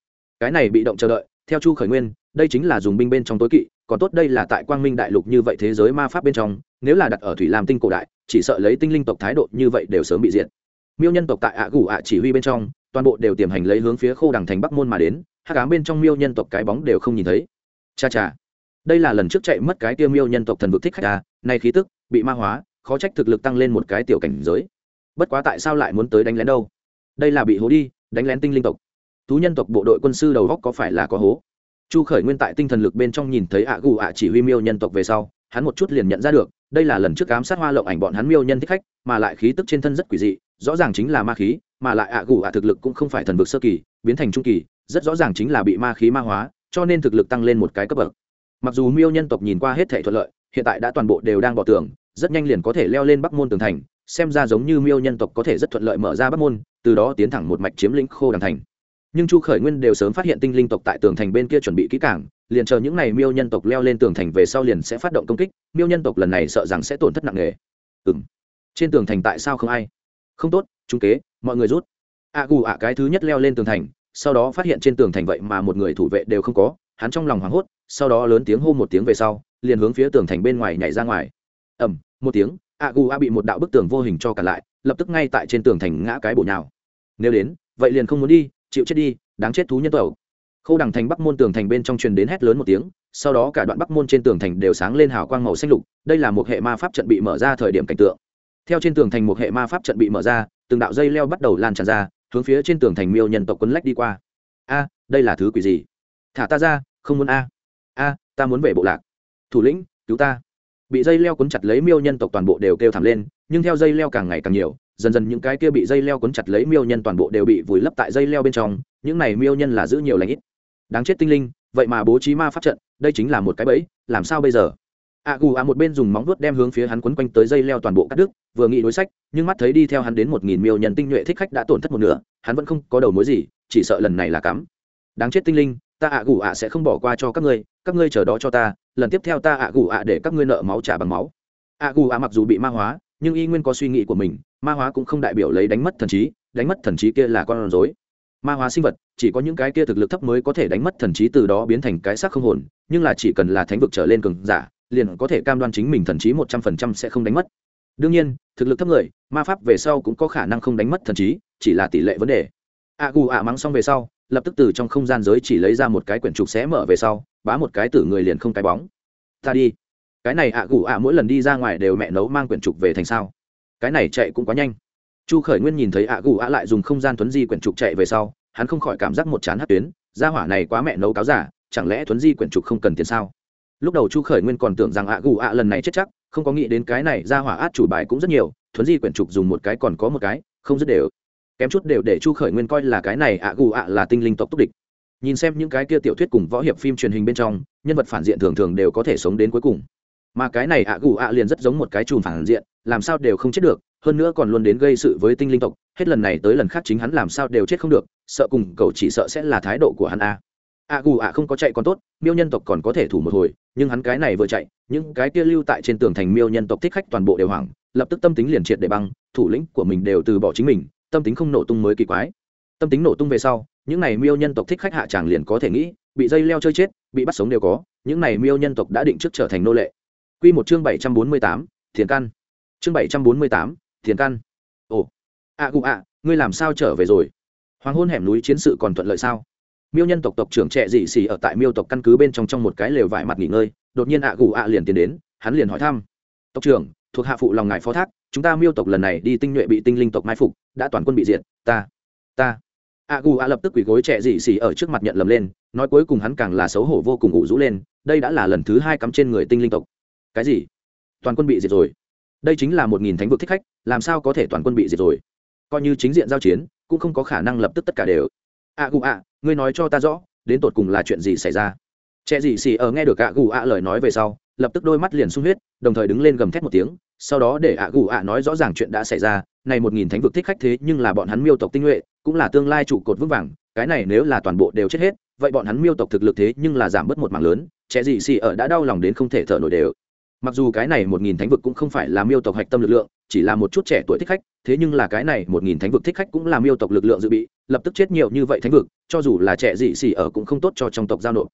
Cái này bị động chờ đợi, theo chu khởi nguyên, đây chính là dùng binh bên trong tối kỵ, còn tốt đây là tại quang minh đại lục như vậy thế giới ma pháp bên trong, nếu là đặt ở thủy lam tinh cổ đại, chỉ sợ lấy tinh linh tộc thái độ như vậy đều sớm bị diệt. Miêu nhân tộc tại ạ gủ ạ chỉ huy bên trong, toàn bộ đều tiềm hành lấy hướng phía khô đằng thành bắc môn mà đến hát cám bên trong miêu nhân tộc cái bóng đều không nhìn thấy. Cha cha. Đây là lần trước chạy mất cái tiêu miêu nhân tộc thần vực thích khách ta nay khí tức, bị ma hóa khó trách thực lực tăng lên một cái tiểu cảnh giới. Bất quá tại sao lại muốn tới đánh lén đâu? Đây là bị hố đi, đánh lén tinh linh tộc. Thú nhân tộc bộ đội quân sư đầu góc có phải là có hố? Chu khởi nguyên tại tinh thần lực bên trong nhìn thấy ạ gù ạ chỉ huy miêu nhân tộc về sau, hắn một chút liền nhận ra được, đây là lần trước ám sát hoa lộng ảnh bọn hắn miêu nhân thích khách, mà lại khí tức trên thân rất quỷ dị, rõ ràng chính là ma khí, mà lại ạ gù ạ thực lực cũng không phải thần vực sơ kỳ, biến thành trung kỳ, rất rõ ràng chính là bị ma khí ma hóa, cho nên thực lực tăng lên một cái cấp bậc. Mặc dù miêu nhân tộc nhìn qua hết thể thuận lợi, hiện tại đã toàn bộ đều đang bỏ tường rất nhanh liền có thể leo lên bắc môn tường thành, xem ra giống như miêu nhân tộc có thể rất thuận lợi mở ra bắc môn, từ đó tiến thẳng một mạch chiếm lĩnh khô đàng thành. Nhưng chu khởi nguyên đều sớm phát hiện tinh linh tộc tại tường thành bên kia chuẩn bị kỹ cảng liền chờ những n à y miêu nhân tộc leo lên tường thành về sau liền sẽ phát động công kích, miêu nhân tộc lần này sợ rằng sẽ tổn thất nặng nề. Ừ m trên tường thành tại sao không ai? Không tốt trung kế, mọi người rút. A gù ạ cái thứ nhất leo lên tường thành, sau đó phát hiện trên tường thành vậy mà một người thủ vệ đều không có, hắn trong lòng hoảng hốt, sau đó lớn tiếng hô một tiếng về sau, liền hướng phía tường thành bên ngoài nhảy ra ngoài ẩm một tiếng a gu a bị một đạo bức tường vô hình cho cả lại, lập tức ngay tại trên tường thành ngã cái bổ nhào. Nếu đến, vậy liền không muốn đi, chịu chết đi, đáng chết thú nhân tẩu. Khâu đằng thành bắc môn tường thành bên trong truyền đến hét lớn một tiếng, sau đó cả đoạn bắc môn trên tường thành đều sáng lên hào quang màu xanh lục, đây là một hệ ma pháp trận bị mở ra thời điểm cảnh tượng. Theo trên tường thành một hệ ma pháp trận bị mở ra, từng đạo dây leo bắt đầu lan tràn ra, hướng phía trên tường thành miêu nhân tộc quấn lách đi qua. A, đây là thứ quỷ gì? Thả ta ra, không muốn a. A, ta muốn về bộ lạc. Thủ lĩnh, cứu ta bị dây leo cuốn chặt lấy miêu nhân tộc toàn bộ đều kêu thảm lên, nhưng theo dây leo càng ngày càng nhiều, dần dần những cái kia bị dây leo cuốn chặt lấy miêu nhân toàn bộ đều bị vùi lấp tại dây leo bên trong, những này miêu nhân là giữ nhiều lãnh ít. Đáng chết tinh linh, vậy mà bố trí ma pháp trận, đây chính là một cái bẫy, làm sao bây giờ? A gù a một bên dùng móng vuốt đem hướng phía hắn quấn quanh tới dây leo toàn bộ cắt đứt, vừa nghĩ đối sách, nhưng mắt thấy đi theo hắn đến một nghìn miêu nhân tinh nhuệ thích khách đã tổn thất một nửa, hắn vẫn không có đầu mối gì, chỉ sợ lần này là cắm. Đáng chết tinh linh, ta ạ gù ạ sẽ không bỏ qua cho các ngươi các ngươi chờ đó cho ta, lần tiếp theo ta ạ gù ạ để các ngươi nợ máu trả bằng máu. ạ gù ạ mặc dù bị ma hóa, nhưng y nguyên có suy nghĩ của mình, ma hóa cũng không đại biểu lấy đánh mất thần trí, đánh mất thần trí kia là con rối. Ma hóa sinh vật, chỉ có những cái kia thực lực thấp mới có thể đánh mất thần trí từ đó biến thành cái xác không hồn, nhưng là chỉ cần là thánh vực trở lên cường giả, liền có thể cam đoan chính mình thần trí một trăm phần trăm sẽ không đánh mất. Đương nhiên, thực lực thấp người, ma pháp về sau cũng có khả năng không đánh mất thần trí, chỉ là tỷ lệ vấn đề. a gù ạ mắng xong về sau, lập tức từ trong không gian giới chỉ lấy ra một cái quyển trục xé mở về sau bá một cái tử người liền không cái bóng. Ta đi. Cái này ạ gù ạ, mỗi lần đi ra ngoài đều mẹ nấu mang quyển trục về thành sao. Cái này chạy cũng quá nhanh. Chu khởi nguyên nhìn thấy ạ gù ạ lại dùng không gian thuấn di quyển trục chạy về sau, hắn không khỏi cảm giác một chán hát tuyến, gia hỏa này quá mẹ nấu cáo giả, chẳng lẽ thuấn di quyển trục không cần tiền sao? Lúc đầu chu khởi nguyên còn tưởng rằng ạ gù ạ lần này chết chắc, không có nghĩ đến cái này gia hỏa át chủ bài cũng rất nhiều, thuấn di quyển trục dùng một cái còn có một cái, không rất đều. Kém chút đều để chu khởi nguyên coi là cái này ạ gù ạ là tinh linh tộc túc địch nhìn xem những cái kia tiểu thuyết cùng võ hiệp phim truyền hình bên trong, nhân vật phản diện thường thường đều có thể sống đến cuối cùng. Mà cái này ạ gù ạ liền rất giống một cái chùm phản diện, làm sao đều không chết được, hơn nữa còn luôn đến gây sự với tinh linh tộc, hết lần này tới lần khác chính hắn làm sao đều chết không được, sợ cùng cậu chỉ sợ sẽ là thái độ của hắn a. Ạ gù ạ không có chạy còn tốt, miêu nhân tộc còn có thể thủ một hồi, nhưng hắn cái này vừa chạy, những cái kia lưu tại trên tường thành miêu nhân tộc thích khách toàn bộ đều hoảng, lập tức tâm tính liền triệt để băng, thủ lĩnh của mình đều từ bỏ chính mình, tâm tính không nổ tung mới kỳ quái. Tâm tính nổ tung về sau những này miêu nhân tộc thích khách hạ tràng liền có thể nghĩ, bị dây leo chơi chết, bị bắt sống đều có, những này miêu nhân tộc đã định trước trở thành nô lệ. Quy một chương bảy trăm bốn mươi tám, thiền căn. Chương bảy trăm bốn mươi tám, thiền căn. Ồ, ạ cụ ạ, ngươi làm sao trở về rồi? Hoàng hôn hẻm núi chiến sự còn thuận lợi sao? Miêu nhân tộc tộc trưởng trẻ dị xì ở tại miêu tộc căn cứ bên trong trong một cái lều vải mặt nghỉ ngơi, đột nhiên ạ cụ ạ liền tiến đến, hắn liền hỏi thăm. Tộc trưởng, thuộc hạ phụ lòng ngài phó thác, chúng ta miêu tộc lần này đi tinh nhuệ bị tinh linh tộc mai phục, đã toàn quân bị diệt, ta ta a gu a lập tức quỳ gối trẻ dị xì ở trước mặt nhận lầm lên, nói cuối cùng hắn càng là xấu hổ vô cùng ủ rũ lên, đây đã là lần thứ hai cắm trên người tinh linh tộc. Cái gì? Toàn quân bị diệt rồi. Đây chính là một nghìn thánh vực thích khách, làm sao có thể toàn quân bị diệt rồi? Coi như chính diện giao chiến, cũng không có khả năng lập tức tất cả đều. A gu a ngươi nói cho ta rõ, đến tột cùng là chuyện gì xảy ra? Trẻ dị xì ở nghe được a gu a lời nói về sau, lập tức đôi mắt liền sung huyết, đồng thời đứng lên gầm thét một tiếng, sau đó để ạ gù ạ nói rõ ràng chuyện đã xảy ra, này một nghìn thánh vực thích khách thế nhưng là bọn hắn miêu tộc tinh nhuệ cũng là tương lai trụ cột vững vàng, cái này nếu là toàn bộ đều chết hết, vậy bọn hắn miêu tộc thực lực thế nhưng là giảm bớt một mảng lớn trẻ gì xì ở đã đau lòng đến không thể thở nổi đều. Mặc dù cái này một nghìn thánh vực cũng không phải là miêu tộc hạch tâm lực lượng, chỉ là một chút trẻ tuổi thích khách, thế nhưng là cái này một nghìn thánh vực thích khách cũng là miêu tộc lực lượng dự bị, lập tức chết nhiều như vậy thánh vực, cho dù là trẻ dị xì ở cũng không tốt cho trong tộc giao nộp.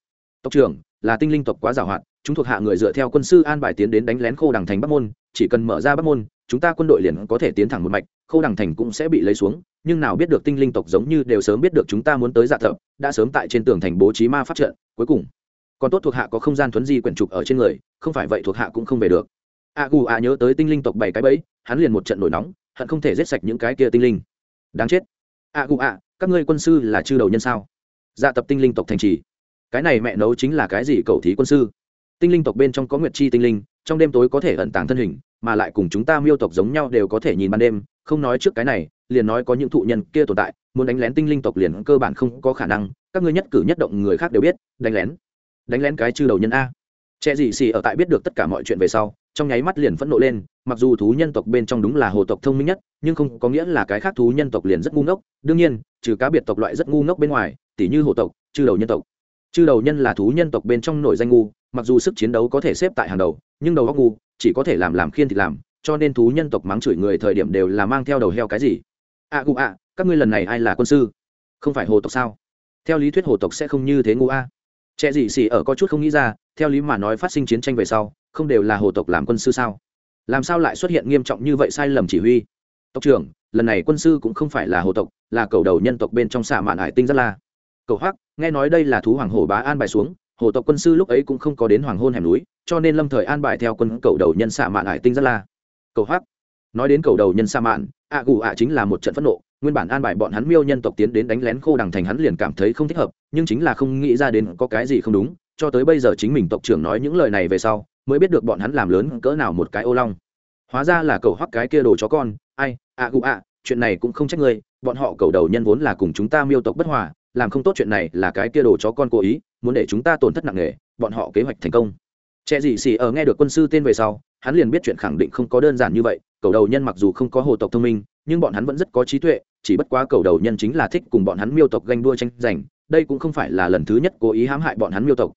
Tộc trưởng, là tinh linh tộc quá giàu hạn, chúng thuộc hạ người dựa theo quân sư an bài tiến đến đánh lén khô đằng thành bắc môn, chỉ cần mở ra bắc môn, chúng ta quân đội liền có thể tiến thẳng một mạch khô đằng thành cũng sẽ bị lấy xuống nhưng nào biết được tinh linh tộc giống như đều sớm biết được chúng ta muốn tới dạ thập, đã sớm tại trên tường thành bố trí ma phát trận, cuối cùng, còn tốt thuộc hạ có không gian thuấn di quyển trục ở trên người, không phải vậy thuộc hạ cũng không về được. A gù a nhớ tới tinh linh tộc bảy cái bẫy, hắn liền một trận nổi nóng, hận không thể giết sạch những cái kia tinh linh. Đáng chết. A gù a, các ngươi quân sư là chư đầu nhân sao? Dạ tập tinh linh tộc thành trì. Cái này mẹ nấu chính là cái gì cầu thí quân sư? Tinh linh tộc bên trong có nguyệt chi tinh linh, trong đêm tối có thể ẩn tàng thân hình, mà lại cùng chúng ta miêu tộc giống nhau đều có thể nhìn ban đêm, không nói trước cái này liền nói có những thụ nhân kia tồn tại, muốn đánh lén tinh linh tộc liền cơ bản không có khả năng, các ngươi nhất cử nhất động người khác đều biết, đánh lén. Đánh lén cái chư đầu nhân a. Trẻ dị xì ở tại biết được tất cả mọi chuyện về sau, trong nháy mắt liền phẫn nộ lên, mặc dù thú nhân tộc bên trong đúng là hồ tộc thông minh nhất, nhưng không có nghĩa là cái khác thú nhân tộc liền rất ngu ngốc. Đương nhiên, trừ cá biệt tộc loại rất ngu ngốc bên ngoài, tỉ như hồ tộc, chư đầu nhân tộc. Chư đầu nhân là thú nhân tộc bên trong nổi danh ngu, mặc dù sức chiến đấu có thể xếp tại hàng đầu, nhưng đầu óc ngu, chỉ có thể làm làm khiên thì làm, cho nên thú nhân tộc mắng chửi người thời điểm đều là mang theo đầu heo cái gì ạ cụ ạ, các ngươi lần này ai là quân sư? Không phải hồ tộc sao? Theo lý thuyết hồ tộc sẽ không như thế ngu a. Trẻ gì xì ở có chút không nghĩ ra, theo lý mà nói phát sinh chiến tranh về sau, không đều là hồ tộc làm quân sư sao? Làm sao lại xuất hiện nghiêm trọng như vậy sai lầm chỉ huy? Tộc trưởng, lần này quân sư cũng không phải là hồ tộc, là cầu đầu nhân tộc bên trong xạ mạn hải tinh rất la cầu hoắc, nghe nói đây là thú hoàng hồ bá an bài xuống, hồ tộc quân sư lúc ấy cũng không có đến hoàng hôn hẻm núi, cho nên lâm thời an bài theo quân cầu đầu nhân xạ mạn hải tinh rất la cầu hoắc, nói đến cầu đầu nhân xạ mạn ạ gù ạ chính là một trận phẫn nộ, nguyên bản an bài bọn hắn miêu nhân tộc tiến đến đánh lén khô đằng thành hắn liền cảm thấy không thích hợp, nhưng chính là không nghĩ ra đến có cái gì không đúng, cho tới bây giờ chính mình tộc trưởng nói những lời này về sau, mới biết được bọn hắn làm lớn cỡ nào một cái ô long. Hóa ra là cầu hoắc cái kia đồ chó con, ai, ạ gù ạ, chuyện này cũng không trách ngươi, bọn họ cầu đầu nhân vốn là cùng chúng ta miêu tộc bất hòa, làm không tốt chuyện này là cái kia đồ chó con cố ý, muốn để chúng ta tổn thất nặng nề, bọn họ kế hoạch thành công. Trẻ gì xì ở nghe được quân sư tên về sau, hắn liền biết chuyện khẳng định không có đơn giản như vậy cầu đầu nhân mặc dù không có hồ tộc thông minh nhưng bọn hắn vẫn rất có trí tuệ chỉ bất quá cầu đầu nhân chính là thích cùng bọn hắn miêu tộc ganh đua tranh giành đây cũng không phải là lần thứ nhất cố ý hãm hại bọn hắn miêu tộc.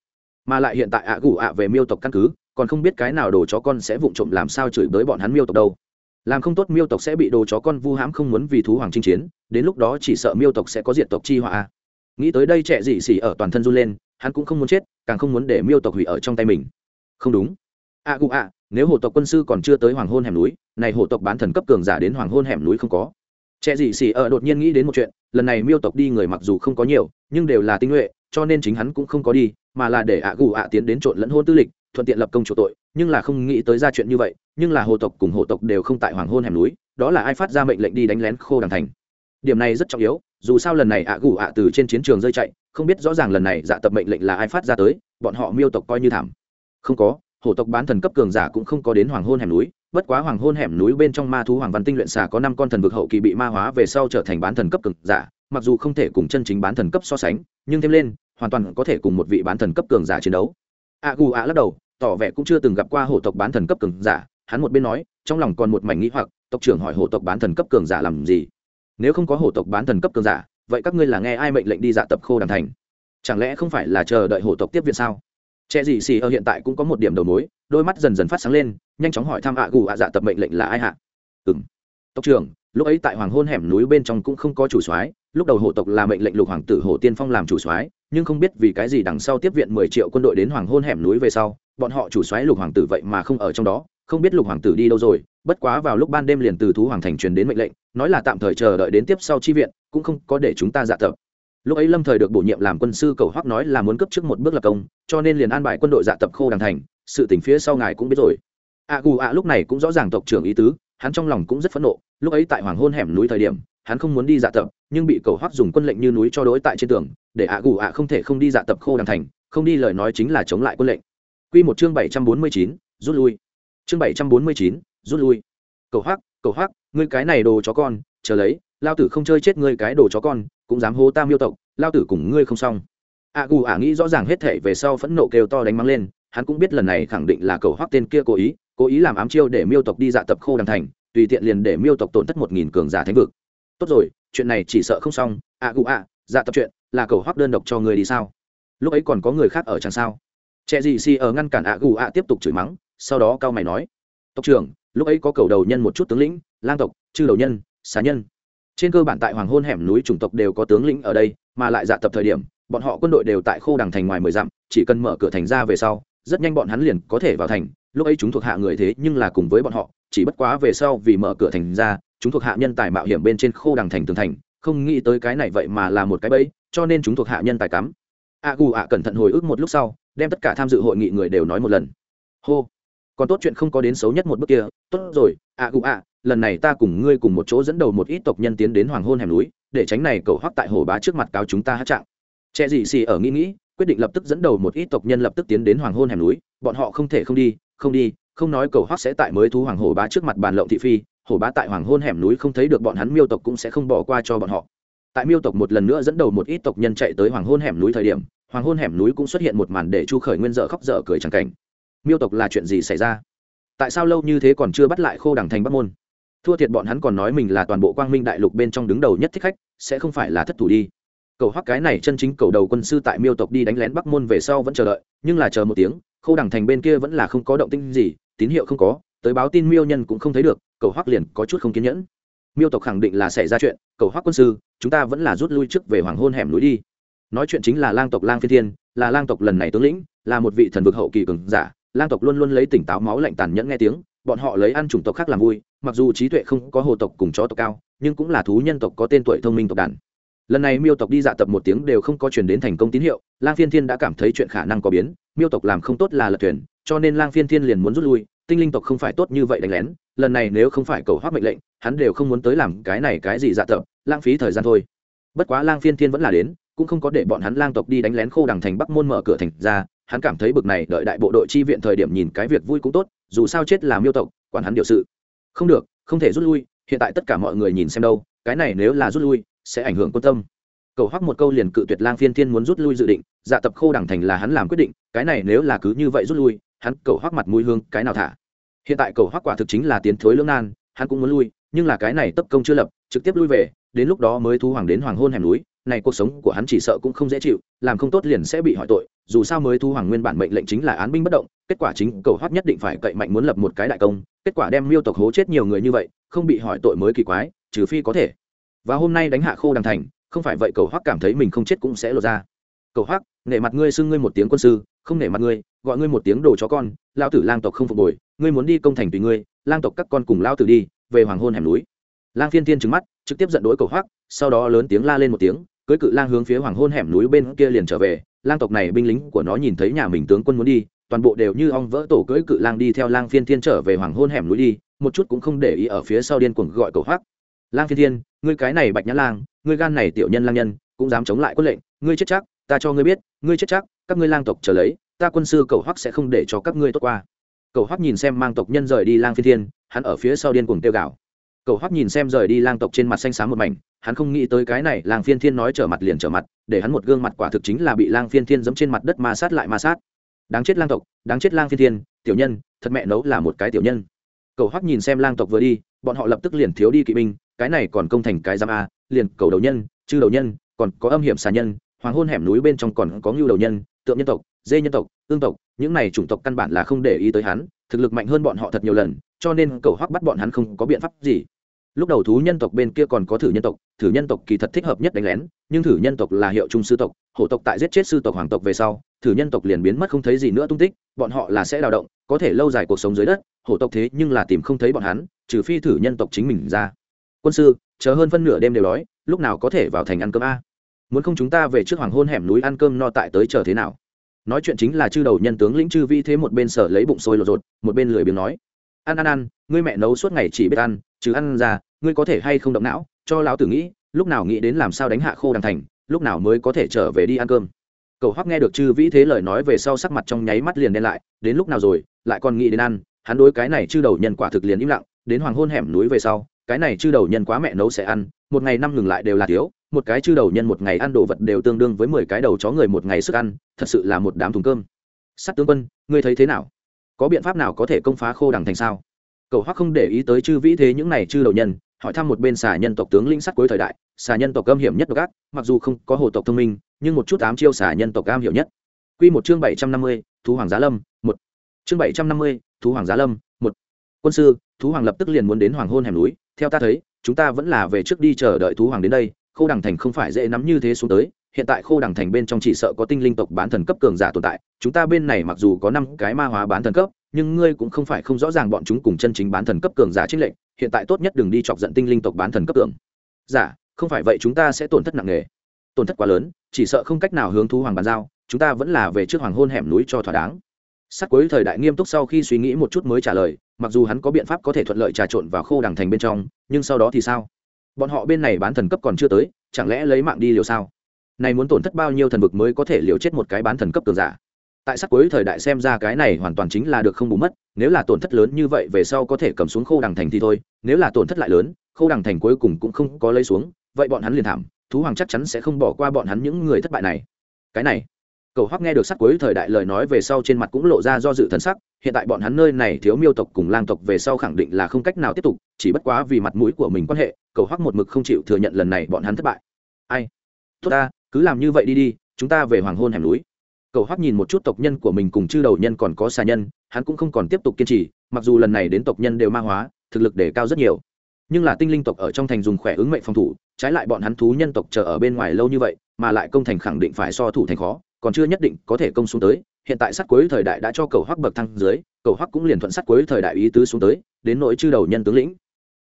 Mà lại hiện tại ạ gủ ạ về miêu tộc căn cứ còn không biết cái nào đồ chó con sẽ vụng trộm làm sao chửi bới bọn hắn miêu tộc đâu. Làm không tốt miêu tộc sẽ bị đồ chó con vu hãm không muốn vì thú hoàng chinh chiến đến lúc đó chỉ sợ miêu tộc sẽ có diện tộc chi họa. Nghĩ tới đây trẻ dị xỉ ở toàn thân run lên hắn cũng không muốn chết càng không muốn để miêu tộc hủy ở trong tay mình. Không đúng. Ạ gu ạ, nếu hồ tộc quân sư còn chưa tới hoàng hôn hẻm núi này hồ tộc bán thần cấp cường giả đến hoàng hôn hẻm núi không có. Trẻ dị xì ở đột nhiên nghĩ đến một chuyện, lần này miêu tộc đi người mặc dù không có nhiều, nhưng đều là tinh nhuệ, cho nên chính hắn cũng không có đi, mà là để ạ gù ạ tiến đến trộn lẫn hôn tư lịch, thuận tiện lập công chủ tội, nhưng là không nghĩ tới ra chuyện như vậy, nhưng là hồ tộc cùng hồ tộc đều không tại hoàng hôn hẻm núi, đó là ai phát ra mệnh lệnh đi đánh lén khô đằng thành. Điểm này rất trọng yếu, dù sao lần này ạ gù ạ từ trên chiến trường rơi chạy, không biết rõ ràng lần này dạ tập mệnh lệnh là ai phát ra tới, bọn họ miêu tộc coi như thảm. Không có hổ tộc bán thần cấp cường giả cũng không có đến hoàng hôn hẻm núi bất quá hoàng hôn hẻm núi bên trong ma thú hoàng văn tinh luyện xà có năm con thần vực hậu kỳ bị ma hóa về sau trở thành bán thần cấp cường giả, mặc dù không thể cùng chân chính bán thần cấp so sánh, nhưng thêm lên, hoàn toàn có thể cùng một vị bán thần cấp cường giả chiến đấu. A gu a lắc đầu, tỏ vẻ cũng chưa từng gặp qua hổ tộc bán thần cấp cường giả, hắn một bên nói, trong lòng còn một mảnh nghĩ hoặc, tộc trưởng hỏi hổ tộc bán thần cấp cường giả làm gì? Nếu không có hổ tộc bán thần cấp cường giả, vậy các ngươi là nghe ai mệnh lệnh đi dạ tập khô đàm thành? Chẳng lẽ không phải là chờ đợi hổ tộc tiếp viện sao? Trẻ gì xì ở hiện tại cũng có một điểm đầu mối, đôi mắt dần dần phát sáng lên, nhanh chóng hỏi thăm ạ gù ạ dạ tập mệnh lệnh là ai hạ ừ m tộc trưởng, lúc ấy tại hoàng hôn hẻm núi bên trong cũng không có chủ soái, lúc đầu hộ tộc là mệnh lệnh lục hoàng tử hồ tiên phong làm chủ soái, nhưng không biết vì cái gì đằng sau tiếp viện mười triệu quân đội đến hoàng hôn hẻm núi về sau, bọn họ chủ soái lục hoàng tử vậy mà không ở trong đó, không biết lục hoàng tử đi đâu rồi, bất quá vào lúc ban đêm liền từ thú hoàng thành truyền đến mệnh lệnh, nói là tạm thời chờ đợi đến tiếp sau chi viện, cũng không có để chúng ta dạ tập lúc ấy lâm thời được bổ nhiệm làm quân sư cầu hoắc nói là muốn cấp trước một bước lập công, cho nên liền an bài quân đội dạ tập khô đàng thành, sự tình phía sau ngài cũng biết rồi. A gù a lúc này cũng rõ ràng tộc trưởng ý tứ, hắn trong lòng cũng rất phẫn nộ, lúc ấy tại hoàng hôn hẻm núi thời điểm, hắn không muốn đi dạ tập, nhưng bị cầu hoắc dùng quân lệnh như núi cho đối tại trên tường, để a gù a không thể không đi dạ tập khô đàng thành, không đi lời nói chính là chống lại quân lệnh. Quy một chương bảy trăm bốn mươi chín, rút lui. Chương bảy trăm bốn mươi chín, rút lui. Cầu hoắc cầu hoắc, ngươi cái này đồ chó con, chờ lấy, lao tử không chơi chết ngươi cái đồ chó con cũng dám hô ta miêu tộc, lao tử cùng ngươi không xong. A gù ả nghĩ rõ ràng hết thể về sau phẫn nộ kêu to đánh mắng lên, hắn cũng biết lần này khẳng định là cầu hoắc tên kia cố ý cố ý làm ám chiêu để miêu tộc đi dạ tập khô đằng thành, tùy tiện liền để miêu tộc tổn thất một nghìn cường giả thánh vực. Tốt rồi, chuyện này chỉ sợ không xong. A gù ả dạ tập chuyện, là cầu hoắc đơn độc cho người đi sao? Lúc ấy còn có người khác ở chẳng sao? Trẻ gì si ở ngăn cản A gù ả tiếp tục chửi mắng, sau đó cao mày nói. Tộc trưởng, lúc ấy có cầu đầu nhân một chút tướng lĩnh, lang tộc, chư đầu nhân, xá nhân trên cơ bản tại hoàng hôn hẻm núi chủng tộc đều có tướng lĩnh ở đây, mà lại dạ tập thời điểm, bọn họ quân đội đều tại khô đằng thành ngoài mười dặm, chỉ cần mở cửa thành ra về sau, rất nhanh bọn hắn liền có thể vào thành. Lúc ấy chúng thuộc hạ người thế nhưng là cùng với bọn họ, chỉ bất quá về sau vì mở cửa thành ra, chúng thuộc hạ nhân tài mạo hiểm bên trên khô đằng thành tường thành, không nghĩ tới cái này vậy mà là một cái bẫy, cho nên chúng thuộc hạ nhân tài cắm. A gù ạ cẩn thận hồi ức một lúc sau, đem tất cả tham dự hội nghị người đều nói một lần. Hô. Còn tốt chuyện không có đến xấu nhất một bước kia. Tốt rồi, a gù ạ lần này ta cùng ngươi cùng một chỗ dẫn đầu một ít tộc nhân tiến đến hoàng hôn hẻm núi, để tránh này cầu hoắc tại hồ bá trước mặt cáo chúng ta hát trạng. Trẻ gì xì ở nghĩ nghĩ, quyết định lập tức dẫn đầu một ít tộc nhân lập tức tiến đến hoàng hôn hẻm núi, bọn họ không thể không đi không đi, không nói cầu hoắc sẽ tại mới thú hoàng hồ bá trước mặt bàn lộng thị phi, hồ bá tại hoàng hôn hẻm núi không thấy được bọn hắn, miêu tộc cũng sẽ không bỏ qua cho bọn họ. Tại miêu tộc một lần nữa dẫn đầu một ít tộc nhân chạy tới hoàng hôn hẻm núi thời điểm, hoàng hôn hẻm núi cũng xuất hiện một màn để chu khởi nguyên dở khóc dở cười chẳng cảnh. Miêu tộc là chuyện gì xảy ra? Tại sao lâu như thế còn chưa bắt lại khô đằng thành bắc môn? Thua thiệt bọn hắn còn nói mình là toàn bộ quang minh đại lục bên trong đứng đầu nhất thích khách, sẽ không phải là thất thủ đi. Cầu hoắc cái này chân chính cầu đầu quân sư tại miêu tộc đi đánh lén bắc môn về sau vẫn chờ đợi, nhưng là chờ một tiếng, khâu đẳng thành bên kia vẫn là không có động tinh gì, tín hiệu không có, tới báo tin miêu nhân cũng không thấy được, cầu hoắc liền có chút không kiên nhẫn. Miêu tộc khẳng định là xảy ra chuyện, cầu hoắc quân sư, chúng ta vẫn là rút lui trước về hoàng hôn hẻm núi đi. Nói chuyện chính là lang tộc lang phi thiên, là lang tộc lần này tướng lĩnh, là một vị thần vực hậu kỳ cường giả, lang tộc luôn luôn lấy tỉnh táo máu lạnh tàn nhẫn nghe tiếng bọn họ lấy ăn chủng tộc khác làm vui, mặc dù trí tuệ không có hồ tộc cùng chó tộc cao, nhưng cũng là thú nhân tộc có tên tuổi thông minh tộc đàn. Lần này miêu tộc đi dạ tập một tiếng đều không có chuyển đến thành công tín hiệu, lang phiên thiên đã cảm thấy chuyện khả năng có biến, miêu tộc làm không tốt là lật thuyền, cho nên lang phiên thiên liền muốn rút lui, tinh linh tộc không phải tốt như vậy đánh lén, lần này nếu không phải cầu hoác mệnh lệnh, hắn đều không muốn tới làm cái này cái gì dạ tập, lãng phí thời gian thôi. Bất quá lang phiên thiên vẫn là đến, cũng không có để bọn hắn lang tộc đi đánh lén khô đằng thành bắc môn mở cửa thành ra hắn cảm thấy bực này, đợi đại bộ đội chi viện thời điểm nhìn cái việc vui cũng tốt, dù sao chết là miêu tộc, quản hắn điều sự. Không được, không thể rút lui, hiện tại tất cả mọi người nhìn xem đâu, cái này nếu là rút lui, sẽ ảnh hưởng quan tâm. Cầu hoắc một câu liền cự tuyệt lang phiên thiên muốn rút lui dự định dạ tập khô đẳng thành là hắn làm quyết định, cái này nếu là cứ như vậy rút lui, hắn cầu hoắc mặt mũi hương cái nào thả? Hiện tại cầu hoắc quả thực chính là tiến thối lưỡng nan, hắn cũng muốn lui, nhưng là cái này tấp công chưa lập, trực tiếp lui về, đến lúc đó mới thu hoàng đến hoàng hôn hẻm núi này cuộc sống của hắn chỉ sợ cũng không dễ chịu, làm không tốt liền sẽ bị hỏi tội, dù sao mới thu hoàng nguyên bản mệnh lệnh chính là án binh bất động, kết quả chính cầu hoắc nhất định phải cậy mạnh muốn lập một cái đại công, kết quả đem miêu tộc hố chết nhiều người như vậy, không bị hỏi tội mới kỳ quái, trừ phi có thể. Và hôm nay đánh hạ khô đằng thành, không phải vậy cầu hoắc cảm thấy mình không chết cũng sẽ lột ra. Cầu hoắc nể mặt ngươi xưng ngươi một tiếng quân sư, không nể mặt ngươi, gọi ngươi một tiếng đồ chó con lao tử lang tộc không phục hồi ngươi muốn đi công thành tùy ngươi, lang tộc các con cùng lao tử đi, về hoàng hôn hẻm núi. Lang phiên thiên trừng mắt, trực tiếp giận đối cầu hoắc sau đó lớn tiếng la lên một tiếng cưới cự lang hướng phía hoàng hôn hẻm núi bên kia liền trở về, lang tộc này binh lính của nó nhìn thấy nhà mình tướng quân muốn đi, toàn bộ đều như ong vỡ tổ cưỡi cự lang đi theo lang phiên thiên trở về hoàng hôn hẻm núi đi, một chút cũng không để ý ở phía sau điên cuồng gọi cầu hoắc. Lang phiên thiên, ngươi cái này bạch nhã lang, ngươi gan này tiểu nhân lang nhân, cũng dám chống lại quân lệnh, ngươi chết chắc, ta cho ngươi biết, ngươi chết chắc, các ngươi lang tộc trở lấy, ta quân sư cầu hoắc sẽ không để cho các ngươi tốt qua. Cầu hoắc nhìn xem mang tộc nhân rời đi lang phiên thiên, hắn ở phía sau điên cuồng tiêu gạo cầu hoắc nhìn xem rời đi lang tộc trên mặt xanh xám một mảnh, hắn không nghĩ tới cái này lang phiên thiên nói trở mặt liền trở mặt, để hắn một gương mặt quả thực chính là bị lang phiên thiên giẫm trên mặt đất ma sát lại ma sát. Đáng chết lang tộc, đáng chết lang phiên thiên, tiểu nhân, thật mẹ nấu là một cái tiểu nhân. Cầu hoắc nhìn xem lang tộc vừa đi, bọn họ lập tức liền thiếu đi kỵ binh, cái này còn công thành cái giam a, liền cầu đầu nhân, chư đầu nhân, còn có âm hiểm xà nhân, hoàng hôn hẻm núi bên trong còn có ngưu đầu nhân, tượng nhân tộc dê nhân tộc tương tộc, những này chủng tộc căn bản là không để ý tới hắn, thực lực mạnh hơn bọn họ thật nhiều lần, cho nên cầu hoắc bắt bọn hắn không có biện pháp gì. Lúc đầu thú nhân tộc bên kia còn có thử nhân tộc, thử nhân tộc kỳ thật thích hợp nhất đánh lén, nhưng thử nhân tộc là hiệu trung sư tộc, hổ tộc tại giết chết sư tộc hoàng tộc về sau, thử nhân tộc liền biến mất không thấy gì nữa tung tích, bọn họ là sẽ đào động, có thể lâu dài cuộc sống dưới đất, hổ tộc thế nhưng là tìm không thấy bọn hắn, trừ phi thử nhân tộc chính mình ra. Quân sư, chờ hơn phân nửa đêm đều đói, lúc nào có thể vào thành ăn cơm a? Muốn không chúng ta về trước hoàng hôn hẻm núi ăn cơm no tại tới chờ thế nào? Nói chuyện chính là chư đầu nhân tướng lĩnh chư vi thế một bên sở lấy bụng sôi lột rột một bên lười biếng nói. Ăn ăn ăn ngươi mẹ nấu suốt ngày chỉ biết ăn chứ ăn ra, ngươi có thể hay không động não? Cho lão tử nghĩ, lúc nào nghĩ đến làm sao đánh hạ khô đàng thành, lúc nào mới có thể trở về đi ăn cơm? Cậu hoắc nghe được chư vĩ thế lời nói về sau sắc mặt trong nháy mắt liền đen lại, đến lúc nào rồi, lại còn nghĩ đến ăn, hắn đối cái này chư đầu nhân quả thực liền im lặng, đến hoàng hôn hẻm núi về sau, cái này chư đầu nhân quá mẹ nấu sẽ ăn, một ngày năm ngừng lại đều là thiếu một cái chư đầu nhân một ngày ăn đồ vật đều tương đương với mười cái đầu chó người một ngày sức ăn thật sự là một đám thùng cơm. Sắt tướng quân ngươi thấy thế nào? Có biện pháp nào có thể công phá khô đằng thành sao? Cầu hoắc không để ý tới chư vĩ thế những này chư đầu nhân hỏi thăm một bên xà nhân tộc tướng lĩnh sắt cuối thời đại. Xà nhân tộc cơm hiểm nhất độc ác mặc dù không có hồ tộc thông minh nhưng một chút ám chiêu xà nhân tộc cam hiểu nhất. Quy một chương bảy trăm năm mươi, thú hoàng giá lâm, một. Chương bảy trăm năm mươi, thú hoàng giá lâm, một. Quân sư, thú hoàng lập tức liền muốn đến hoàng hôn hẻm núi, theo ta thấy, chúng ta vẫn là về trước đi chờ đợi thú hoàng đến đây, Khô Đằng thành không phải dễ nắm như thế xuống tới, hiện tại Khô Đằng thành bên trong chỉ sợ có tinh linh tộc bán thần cấp cường giả tồn tại, chúng ta bên này mặc dù có năm cái ma hóa bán thần cấp, nhưng ngươi cũng không phải không rõ ràng bọn chúng cùng chân chính bán thần cấp cường giả trích lệnh, hiện tại tốt nhất đừng đi chọc giận tinh linh tộc bán thần cấp cường. Giả, không phải vậy chúng ta sẽ tổn thất nặng nề. Tổn thất quá lớn, chỉ sợ không cách nào hướng thú hoàng bàn giao, chúng ta vẫn là về trước hoàng hôn hẻm núi cho thỏa đáng. Sắc cuối thời đại nghiêm túc sau khi suy nghĩ một chút mới trả lời, mặc dù hắn có biện pháp có thể thuận lợi trà trộn vào khô đằng thành bên trong, nhưng sau đó thì sao? Bọn họ bên này bán thần cấp còn chưa tới, chẳng lẽ lấy mạng đi liều sao? Này muốn tổn thất bao nhiêu thần vực mới có thể liều chết một cái bán thần cấp cường giả? tại sắc cuối thời đại xem ra cái này hoàn toàn chính là được không bù mất nếu là tổn thất lớn như vậy về sau có thể cầm xuống khô đằng thành thì thôi nếu là tổn thất lại lớn khô đằng thành cuối cùng cũng không có lấy xuống vậy bọn hắn liền thảm thú hoàng chắc chắn sẽ không bỏ qua bọn hắn những người thất bại này cái này cầu hoắc nghe được sắc cuối thời đại lời nói về sau trên mặt cũng lộ ra do dự thần sắc hiện tại bọn hắn nơi này thiếu miêu tộc cùng lang tộc về sau khẳng định là không cách nào tiếp tục, chỉ bất quá vì mặt mũi của mình quan hệ, cầu hoắc một mực không chịu thừa nhận lần này bọn hắn thất bại. Ai? Tốt ta, cứ làm như vậy đi đi, chúng ta về hoàng hôn hẻm núi. Cầu hoắc nhìn một chút tộc nhân của mình cùng chư đầu nhân còn có xà nhân, hắn cũng không còn tiếp tục kiên trì, mặc dù lần này đến tộc nhân đều ma hóa, thực lực để cao rất nhiều. Nhưng là tinh linh tộc ở trong thành dùng khỏe ứng mệnh phòng thủ, trái lại bọn hắn thú nhân tộc chờ ở bên ngoài lâu như vậy, mà lại công thành khẳng định phải so thủ thành khó, còn chưa nhất định có thể công xuống tới hiện tại sắt cuối thời đại đã cho cầu hoắc bậc thăng dưới, cầu hoắc cũng liền thuận sắt cuối thời đại ý tứ xuống tới, đến nỗi chư đầu nhân tướng lĩnh.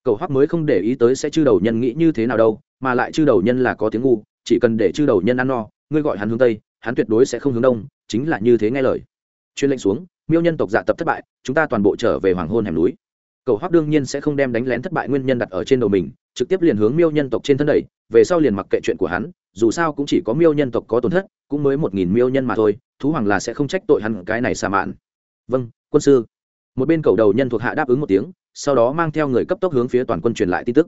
Cầu hoắc mới không để ý tới sẽ chư đầu nhân nghĩ như thế nào đâu, mà lại chư đầu nhân là có tiếng ngu, chỉ cần để chư đầu nhân ăn no, ngươi gọi hắn hướng tây, hắn tuyệt đối sẽ không hướng đông, chính là như thế nghe lời. Chuyên lệnh xuống, miêu nhân tộc dạ tập thất bại, chúng ta toàn bộ trở về hoàng hôn hẻm núi. Cầu hoắc đương nhiên sẽ không đem đánh lén thất bại nguyên nhân đặt ở trên đầu mình, trực tiếp liền hướng miêu nhân tộc trên thân đẩy, về sau liền mặc kệ chuyện của hắn dù sao cũng chỉ có miêu nhân tộc có tổn thất, cũng mới một nghìn miêu nhân mà thôi, thú hoàng là sẽ không trách tội hẳn cái này xà mạn. Vâng quân sư. Một bên cầu đầu nhân thuộc hạ đáp ứng một tiếng, sau đó mang theo người cấp tốc hướng phía toàn quân truyền lại tin tức.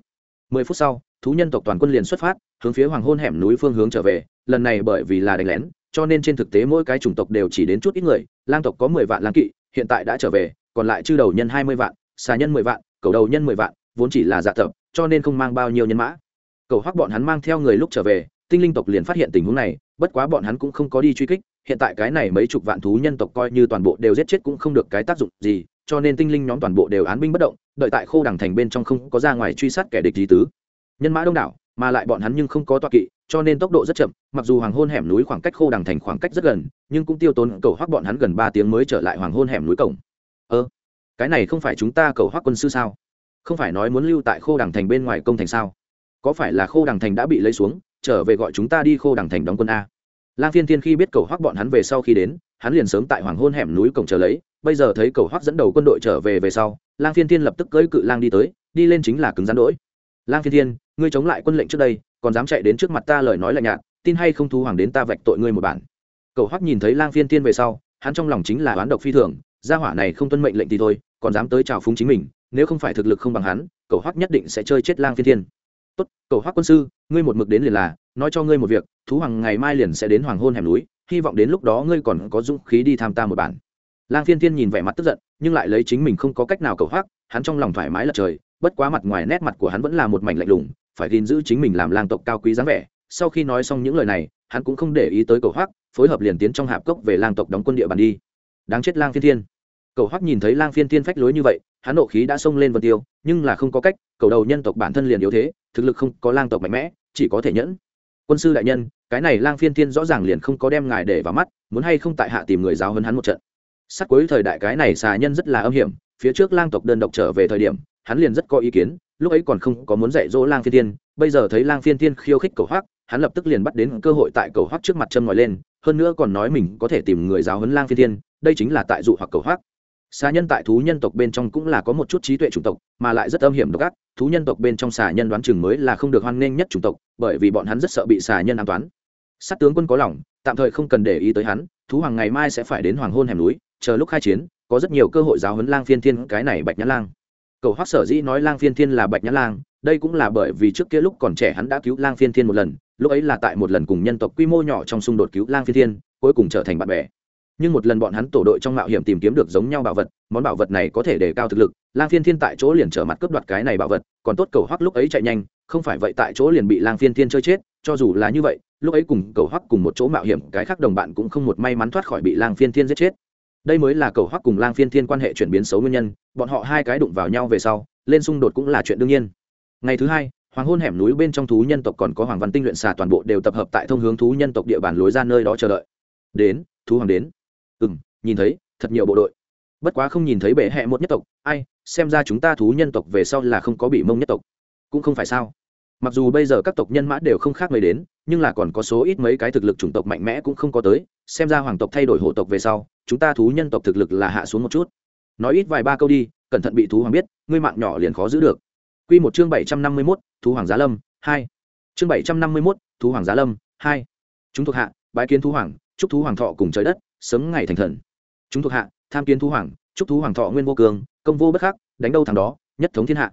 Mười phút sau, thú nhân tộc toàn quân liền xuất phát, hướng phía hoàng hôn hẻm núi phương hướng trở về, lần này bởi vì là đánh lén, cho nên trên thực tế mỗi cái chủng tộc đều chỉ đến chút ít người, lang tộc có mười vạn lang kỵ, hiện tại đã trở về, còn lại chư đầu nhân hai mươi vạn, xà nhân mười vạn, cầu đầu nhân mười vạn, vốn chỉ là dạ tập cho nên không mang bao nhiêu nhân mã. Cầu hoắc bọn hắn mang theo người lúc trở về tinh linh tộc liền phát hiện tình huống này, bất quá bọn hắn cũng không có đi truy kích, hiện tại cái này mấy chục vạn thú nhân tộc coi như toàn bộ đều giết chết cũng không được cái tác dụng gì, cho nên tinh linh nhóm toàn bộ đều án binh bất động, đợi tại khô đằng thành bên trong không có ra ngoài truy sát kẻ địch gì tứ. Nhân mã đông đảo, mà lại bọn hắn nhưng không có toa kỵ, cho nên tốc độ rất chậm, mặc dù hoàng hôn hẻm núi khoảng cách khô đằng thành khoảng cách rất gần, nhưng cũng tiêu tốn cầu hoắc bọn hắn gần ba tiếng mới trở lại hoàng hôn hẻm núi cổng. Ơ, cái này không phải chúng ta cầu hoắc quân sư sao? Không phải nói muốn lưu tại khô đằng thành bên ngoài công thành sao? Có phải là khô đằng thành đã bị lấy xuống trở về gọi chúng ta đi khô đằng thành đóng quân a. Lang phiên thiên khi biết cầu hoắc bọn hắn về sau khi đến, hắn liền sớm tại hoàng hôn hẻm núi cổng chờ lấy, bây giờ thấy cầu hoắc dẫn đầu quân đội trở về về sau, lang phiên thiên lập tức cưỡi cự lang đi tới, đi lên chính là cứng rắn đỗi. Lang phiên thiên, ngươi chống lại quân lệnh trước đây, còn dám chạy đến trước mặt ta lời nói lạnh nhạt, tin hay không thu hoàng đến ta vạch tội ngươi một bản. Cầu hoắc nhìn thấy lang phiên thiên về sau, hắn trong lòng chính là oán độc phi thường, gia hỏa này không tuân mệnh lệnh thì thôi, còn dám tới chào phúng chính mình, nếu không phải thực lực không bằng hắn cầu hoắc nhất định sẽ chơi chết lang phiên thiên tốt, cầu hoác quân sư, ngươi một mực đến liền là, nói cho ngươi một việc, thú hoàng ngày mai liền sẽ đến hoàng hôn hẻm núi, hy vọng đến lúc đó ngươi còn có dũng khí đi tham ta một bản. Lang phiên thiên nhìn vẻ mặt tức giận, nhưng lại lấy chính mình không có cách nào cầu hoác, hắn trong lòng thoải mái lật trời, bất quá mặt ngoài nét mặt của hắn vẫn là một mảnh lạnh lùng, phải gìn giữ chính mình làm lang tộc cao quý dáng vẻ. Sau khi nói xong những lời này, hắn cũng không để ý tới cầu hoác, phối hợp liền tiến trong hạp cốc về lang tộc đóng quân địa bàn đi. Đáng chết lang phiên thiên. Cầu hoác nhìn thấy lang phiên thiên phách lối như vậy hắn nộ khí đã xông lên vân tiêu, nhưng là không có cách, cầu đầu nhân tộc bản thân liền yếu thế, thực lực không có lang tộc mạnh mẽ, chỉ có thể nhẫn. Quân sư đại nhân, cái này lang phiên thiên rõ ràng liền không có đem ngài để vào mắt, muốn hay không tại hạ tìm người giáo hơn hắn một trận. Sát cuối thời đại cái này xà nhân rất là âm hiểm, phía trước lang tộc đơn độc trở về thời điểm, hắn liền rất có ý kiến, lúc ấy còn không có muốn dạy dỗ lang phiên thiên, bây giờ thấy lang phiên thiên khiêu khích cầu hoác, hắn lập tức liền bắt đến cơ hội tại cầu hoác trước mặt châm ngòi lên, hơn nữa còn nói mình có thể tìm người giáo huấn lang phiên thiên, đây chính là tại dụ hoặc cầu hoác xà nhân tại thú nhân tộc bên trong cũng là có một chút trí tuệ chủng tộc, mà lại rất âm hiểm độc ác. Thú nhân tộc bên trong xà nhân đoán chừng mới là không được hoan nghênh nhất chủng tộc, bởi vì bọn hắn rất sợ bị xà nhân an toán. Sát tướng quân có lòng, tạm thời không cần để ý tới hắn, thú hoàng ngày mai sẽ phải đến hoàng hôn hẻm núi, chờ lúc khai chiến, có rất nhiều cơ hội giáo huấn lang phiên thiên, cái này bạch nhã lang. Cầu hoác sở dĩ nói lang phiên thiên là bạch nhã lang, đây cũng là bởi vì trước kia lúc còn trẻ hắn đã cứu lang phiên thiên một lần, lúc ấy là tại một lần cùng nhân tộc quy mô nhỏ trong xung đột cứu lang phiên thiên, cuối cùng trở thành bạn bè nhưng một lần bọn hắn tổ đội trong mạo hiểm tìm kiếm được giống nhau bảo vật, món bảo vật này có thể đề cao thực lực, lang phiên thiên tại chỗ liền trở mặt cướp đoạt cái này bảo vật, còn tốt cầu hoắc lúc ấy chạy nhanh, không phải vậy tại chỗ liền bị lang phiên thiên chơi chết, cho dù là như vậy, lúc ấy cùng cầu hoắc cùng một chỗ mạo hiểm, cái khác đồng bạn cũng không một may mắn thoát khỏi bị lang phiên thiên giết chết. Đây mới là cầu hoắc cùng lang phiên thiên quan hệ chuyển biến xấu nguyên nhân, bọn họ hai cái đụng vào nhau về sau, lên xung đột cũng là chuyện đương nhiên. Ngày thứ hai, hoàng hôn hẻm núi bên trong thú nhân tộc còn có hoàng văn tinh luyện xà toàn bộ đều tập hợp tại thông hướng thú nhân tộc địa bàn lối ra nơi đó chờ đợi. Đến, thú hoàng đến ừ m nhìn thấy, thật nhiều bộ đội. Bất quá không nhìn thấy bệ hẹ một nhất tộc, ai, xem ra chúng ta thú nhân tộc về sau là không có bị mông nhất tộc. Cũng không phải sao. Mặc dù bây giờ các tộc nhân mã đều không khác mấy đến, nhưng là còn có số ít mấy cái thực lực chủng tộc mạnh mẽ cũng không có tới, xem ra hoàng tộc thay đổi hộ tộc về sau, chúng ta thú nhân tộc thực lực là hạ xuống một chút. Nói ít vài ba câu đi, cẩn thận bị thú hoàng biết, ngươi mạng nhỏ liền khó giữ được. Q một chương bảy trăm năm mươi mốt, thú hoàng giá lâm, hai. Chương bảy trăm năm mươi mốt, thú hoàng giá lâm, hai. Chúng thuộc hạ, bái kiến thú hoàng, chúc thú hoàng thọ cùng trời đất sớm ngày thành thần. Chúng thuộc hạ, tham kiến thú hoàng, chúc thú hoàng thọ nguyên vô cường, công vô bất khắc, đánh đâu thằng đó, nhất thống thiên hạ.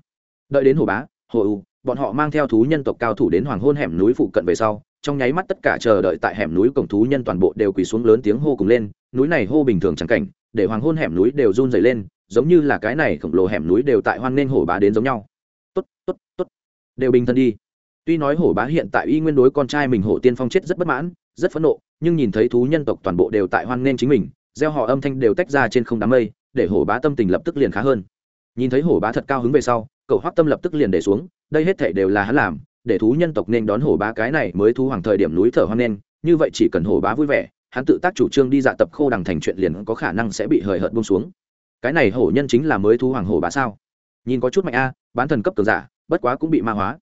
Đợi đến hồ bá, hồ u bọn họ mang theo thú nhân tộc cao thủ đến hoàng hôn hẻm núi phụ cận về sau, trong nháy mắt tất cả chờ đợi tại hẻm núi cổng thú nhân toàn bộ đều quỳ xuống lớn tiếng hô cùng lên, núi này hô bình thường chẳng cảnh, để hoàng hôn hẻm núi đều run dày lên, giống như là cái này khổng lồ hẻm núi đều tại hoan nên hổ bá đến giống nhau. Tốt tốt tốt, đều bình thân đi. Tuy nói hổ bá hiện tại y nguyên đối con trai mình hổ tiên phong chết rất bất mãn rất phẫn nộ, nhưng nhìn thấy thú nhân tộc toàn bộ đều tại hoan nghênh chính mình, gieo họ âm thanh đều tách ra trên không đám mây, để hổ bá tâm tình lập tức liền khá hơn. Nhìn thấy hổ bá thật cao hứng về sau, cậu hoắc tâm lập tức liền để xuống, đây hết thể đều là hắn làm, để thú nhân tộc nên đón hổ bá cái này mới thu hoàng thời điểm núi thở hoan nghênh, như vậy chỉ cần hổ bá vui vẻ, hắn tự tác chủ trương đi dạ tập khô đằng thành chuyện liền có khả năng sẽ bị hời hợt bông xuống. Cái này hổ nhân chính là mới thu hoàng hổ bá sao? Nhìn có chút mạnh a, bán thần cấp cường giả, bất quá cũng bị ma hóa.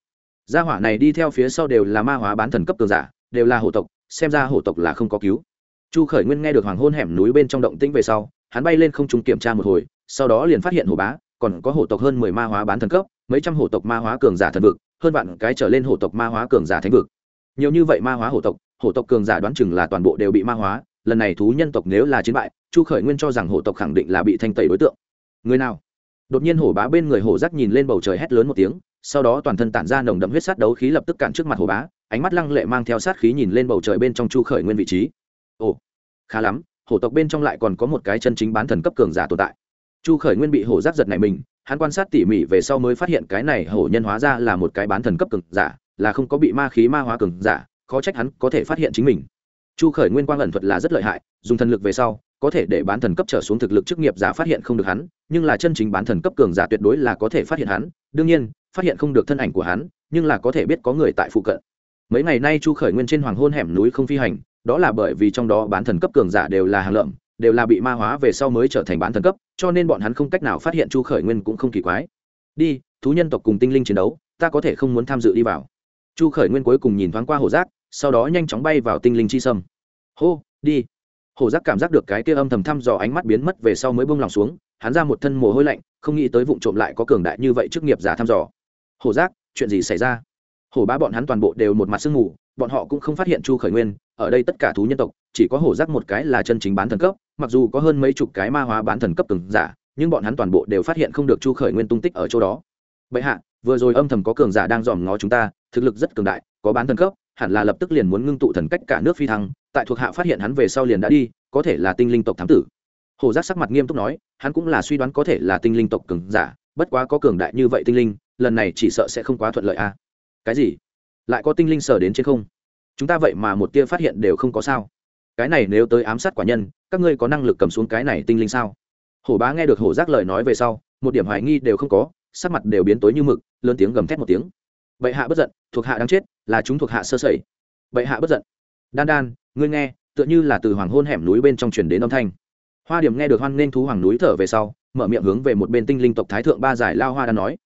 Gia hỏa này đi theo phía sau đều là ma hóa bán thần cấp cường giả, đều là hổ tộc xem ra hổ tộc là không có cứu. Chu khởi nguyên nghe được hoàng hôn hẻm núi bên trong động tĩnh về sau, hắn bay lên không trung kiểm tra một hồi, sau đó liền phát hiện hổ bá, còn có hổ tộc hơn mười ma hóa bán thần cấp, mấy trăm hổ tộc ma hóa cường giả thần vực, hơn vạn cái trở lên hổ tộc ma hóa cường giả thánh vực. Nhiều như vậy ma hóa hổ tộc hổ tộc cường giả đoán chừng là toàn bộ đều bị ma hóa, lần này thú nhân tộc nếu là chiến bại, chu khởi nguyên cho rằng hổ tộc khẳng định là bị thanh tẩy đối tượng. Người nào? Đột nhiên hổ bá bên người hổ giác nhìn lên bầu trời hét lớn một tiếng, sau đó toàn thân tản ra nồng đậm huyết sát đấu khí lập tức cản trước mặt hổ bá ánh mắt lăng lệ mang theo sát khí nhìn lên bầu trời bên trong chu khởi nguyên vị trí. Ồ, khá lắm, hổ tộc bên trong lại còn có một cái chân chính bán thần cấp cường giả tồn tại. Chu khởi nguyên bị hổ giáp giật này mình, hắn quan sát tỉ mỉ về sau mới phát hiện cái này hổ nhân hóa ra là một cái bán thần cấp cường giả, là không có bị ma khí ma hóa cường giả, khó trách hắn có thể phát hiện chính mình. Chu khởi nguyên quang ẩn thuật là rất lợi hại, dùng thần lực về sau, có thể để bán thần cấp trở xuống thực lực chức nghiệp giả phát hiện không được hắn, nhưng là chân chính bán thần cấp cường giả tuyệt đối là có thể phát hiện hắn. Đương nhiên, phát hiện không được thân ảnh của hắn, nhưng là có thể biết có người tại phụ cận mấy ngày nay chu khởi nguyên trên hoàng hôn hẻm núi không phi hành, đó là bởi vì trong đó bán thần cấp cường giả đều là hàng lợm, đều là bị ma hóa về sau mới trở thành bán thần cấp, cho nên bọn hắn không cách nào phát hiện chu khởi nguyên cũng không kỳ quái. Đi, thú nhân tộc cùng tinh linh chiến đấu, ta có thể không muốn tham dự đi vào. Chu khởi nguyên cuối cùng nhìn thoáng qua hồ giác, sau đó nhanh chóng bay vào tinh linh chi sâm. Hô, đi. Hồ giác cảm giác được cái kia âm thầm thăm dò ánh mắt biến mất về sau mới bông lòng xuống, hắn ra một thân mồ hôi lạnh, không nghĩ tới vụ trộm lại có cường đại như vậy trước nghiệp giả thăm dò. Hồ giác, chuyện gì xảy ra? Hổ bá bọn hắn toàn bộ đều một mặt sương mù, bọn họ cũng không phát hiện chu khởi nguyên, ở đây tất cả thú nhân tộc, chỉ có hổ giác một cái là chân chính bán thần cấp, mặc dù có hơn mấy chục cái ma hóa bán thần cấp từng giả, nhưng bọn hắn toàn bộ đều phát hiện không được chu khởi nguyên tung tích ở chỗ đó. Bệ hạ, vừa rồi âm thầm có cường giả đang dòm ngó chúng ta, thực lực rất cường đại, có bán thần cấp, hẳn là lập tức liền muốn ngưng tụ thần cách cả nước phi thăng, tại thuộc hạ phát hiện hắn về sau liền đã đi, có thể là tinh linh tộc thám tử. Hồ giác sắc mặt nghiêm túc nói, hắn cũng là suy đoán có thể là tinh linh tộc cường giả, bất quá có cường đại như vậy tinh linh, lần này chỉ sợ sẽ không quá thuận lợi a cái gì? Lại có tinh linh sở đến trên không? Chúng ta vậy mà một tia phát hiện đều không có sao. Cái này nếu tới ám sát quả nhân, các ngươi có năng lực cầm xuống cái này tinh linh sao? Hổ bá nghe được hổ giác lời nói về sau, một điểm hoài nghi đều không có, sắc mặt đều biến tối như mực, lớn tiếng gầm thét một tiếng. Bệ hạ bất giận, thuộc hạ đang chết, là chúng thuộc hạ sơ sẩy. Bệ hạ bất giận. Đan đan, ngươi nghe, tựa như là từ hoàng hôn hẻm núi bên trong truyền đến âm thanh. Hoa điểm nghe được hoan nên thú hoàng núi thở về sau, mở miệng hướng về một bên tinh linh tộc thái thượng ba giải lao hoa đan nói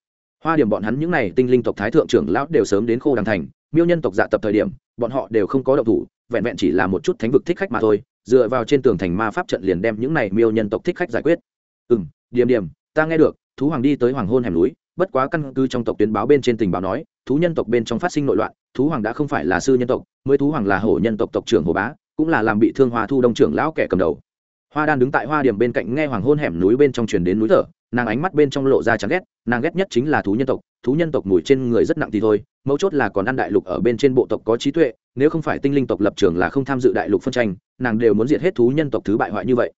hoa điểm bọn hắn những n à y tinh linh tộc thái thượng trưởng lão đều sớm đến khô đàng thành, miêu nhân tộc dạ tập thời điểm, bọn họ đều không có động thủ, vẹn vẹn chỉ là một chút thánh vực thích khách mà thôi, dựa vào trên tường thành ma pháp trận liền đem những này miêu nhân tộc thích khách giải quyết. Ừ m điểm điểm, ta nghe được, thú hoàng đi tới hoàng hôn hẻm núi, bất quá căn cứ trong tộc tuyến báo bên trên tình báo nói, thú nhân tộc bên trong phát sinh nội loạn, thú hoàng đã không phải là sư nhân tộc, mới thú hoàng là hổ nhân tộc tộc trưởng hồ bá, cũng là làm bị thương hoa thu đông trưởng lão kẻ cầm đầu. Hoa đan đứng tại hoa điểm bên cạnh nghe hoàng hôn hẻm núi bên trong truyền đến núi thở nàng ánh mắt bên trong lộ ra chán ghét, nàng ghét nhất chính là thú nhân tộc, thú nhân tộc mùi trên người rất nặng thì thôi, mấu chốt là còn ăn đại lục ở bên trên bộ tộc có trí tuệ, nếu không phải tinh linh tộc lập trường là không tham dự đại lục phân tranh, nàng đều muốn diệt hết thú nhân tộc thứ bại hoại như vậy.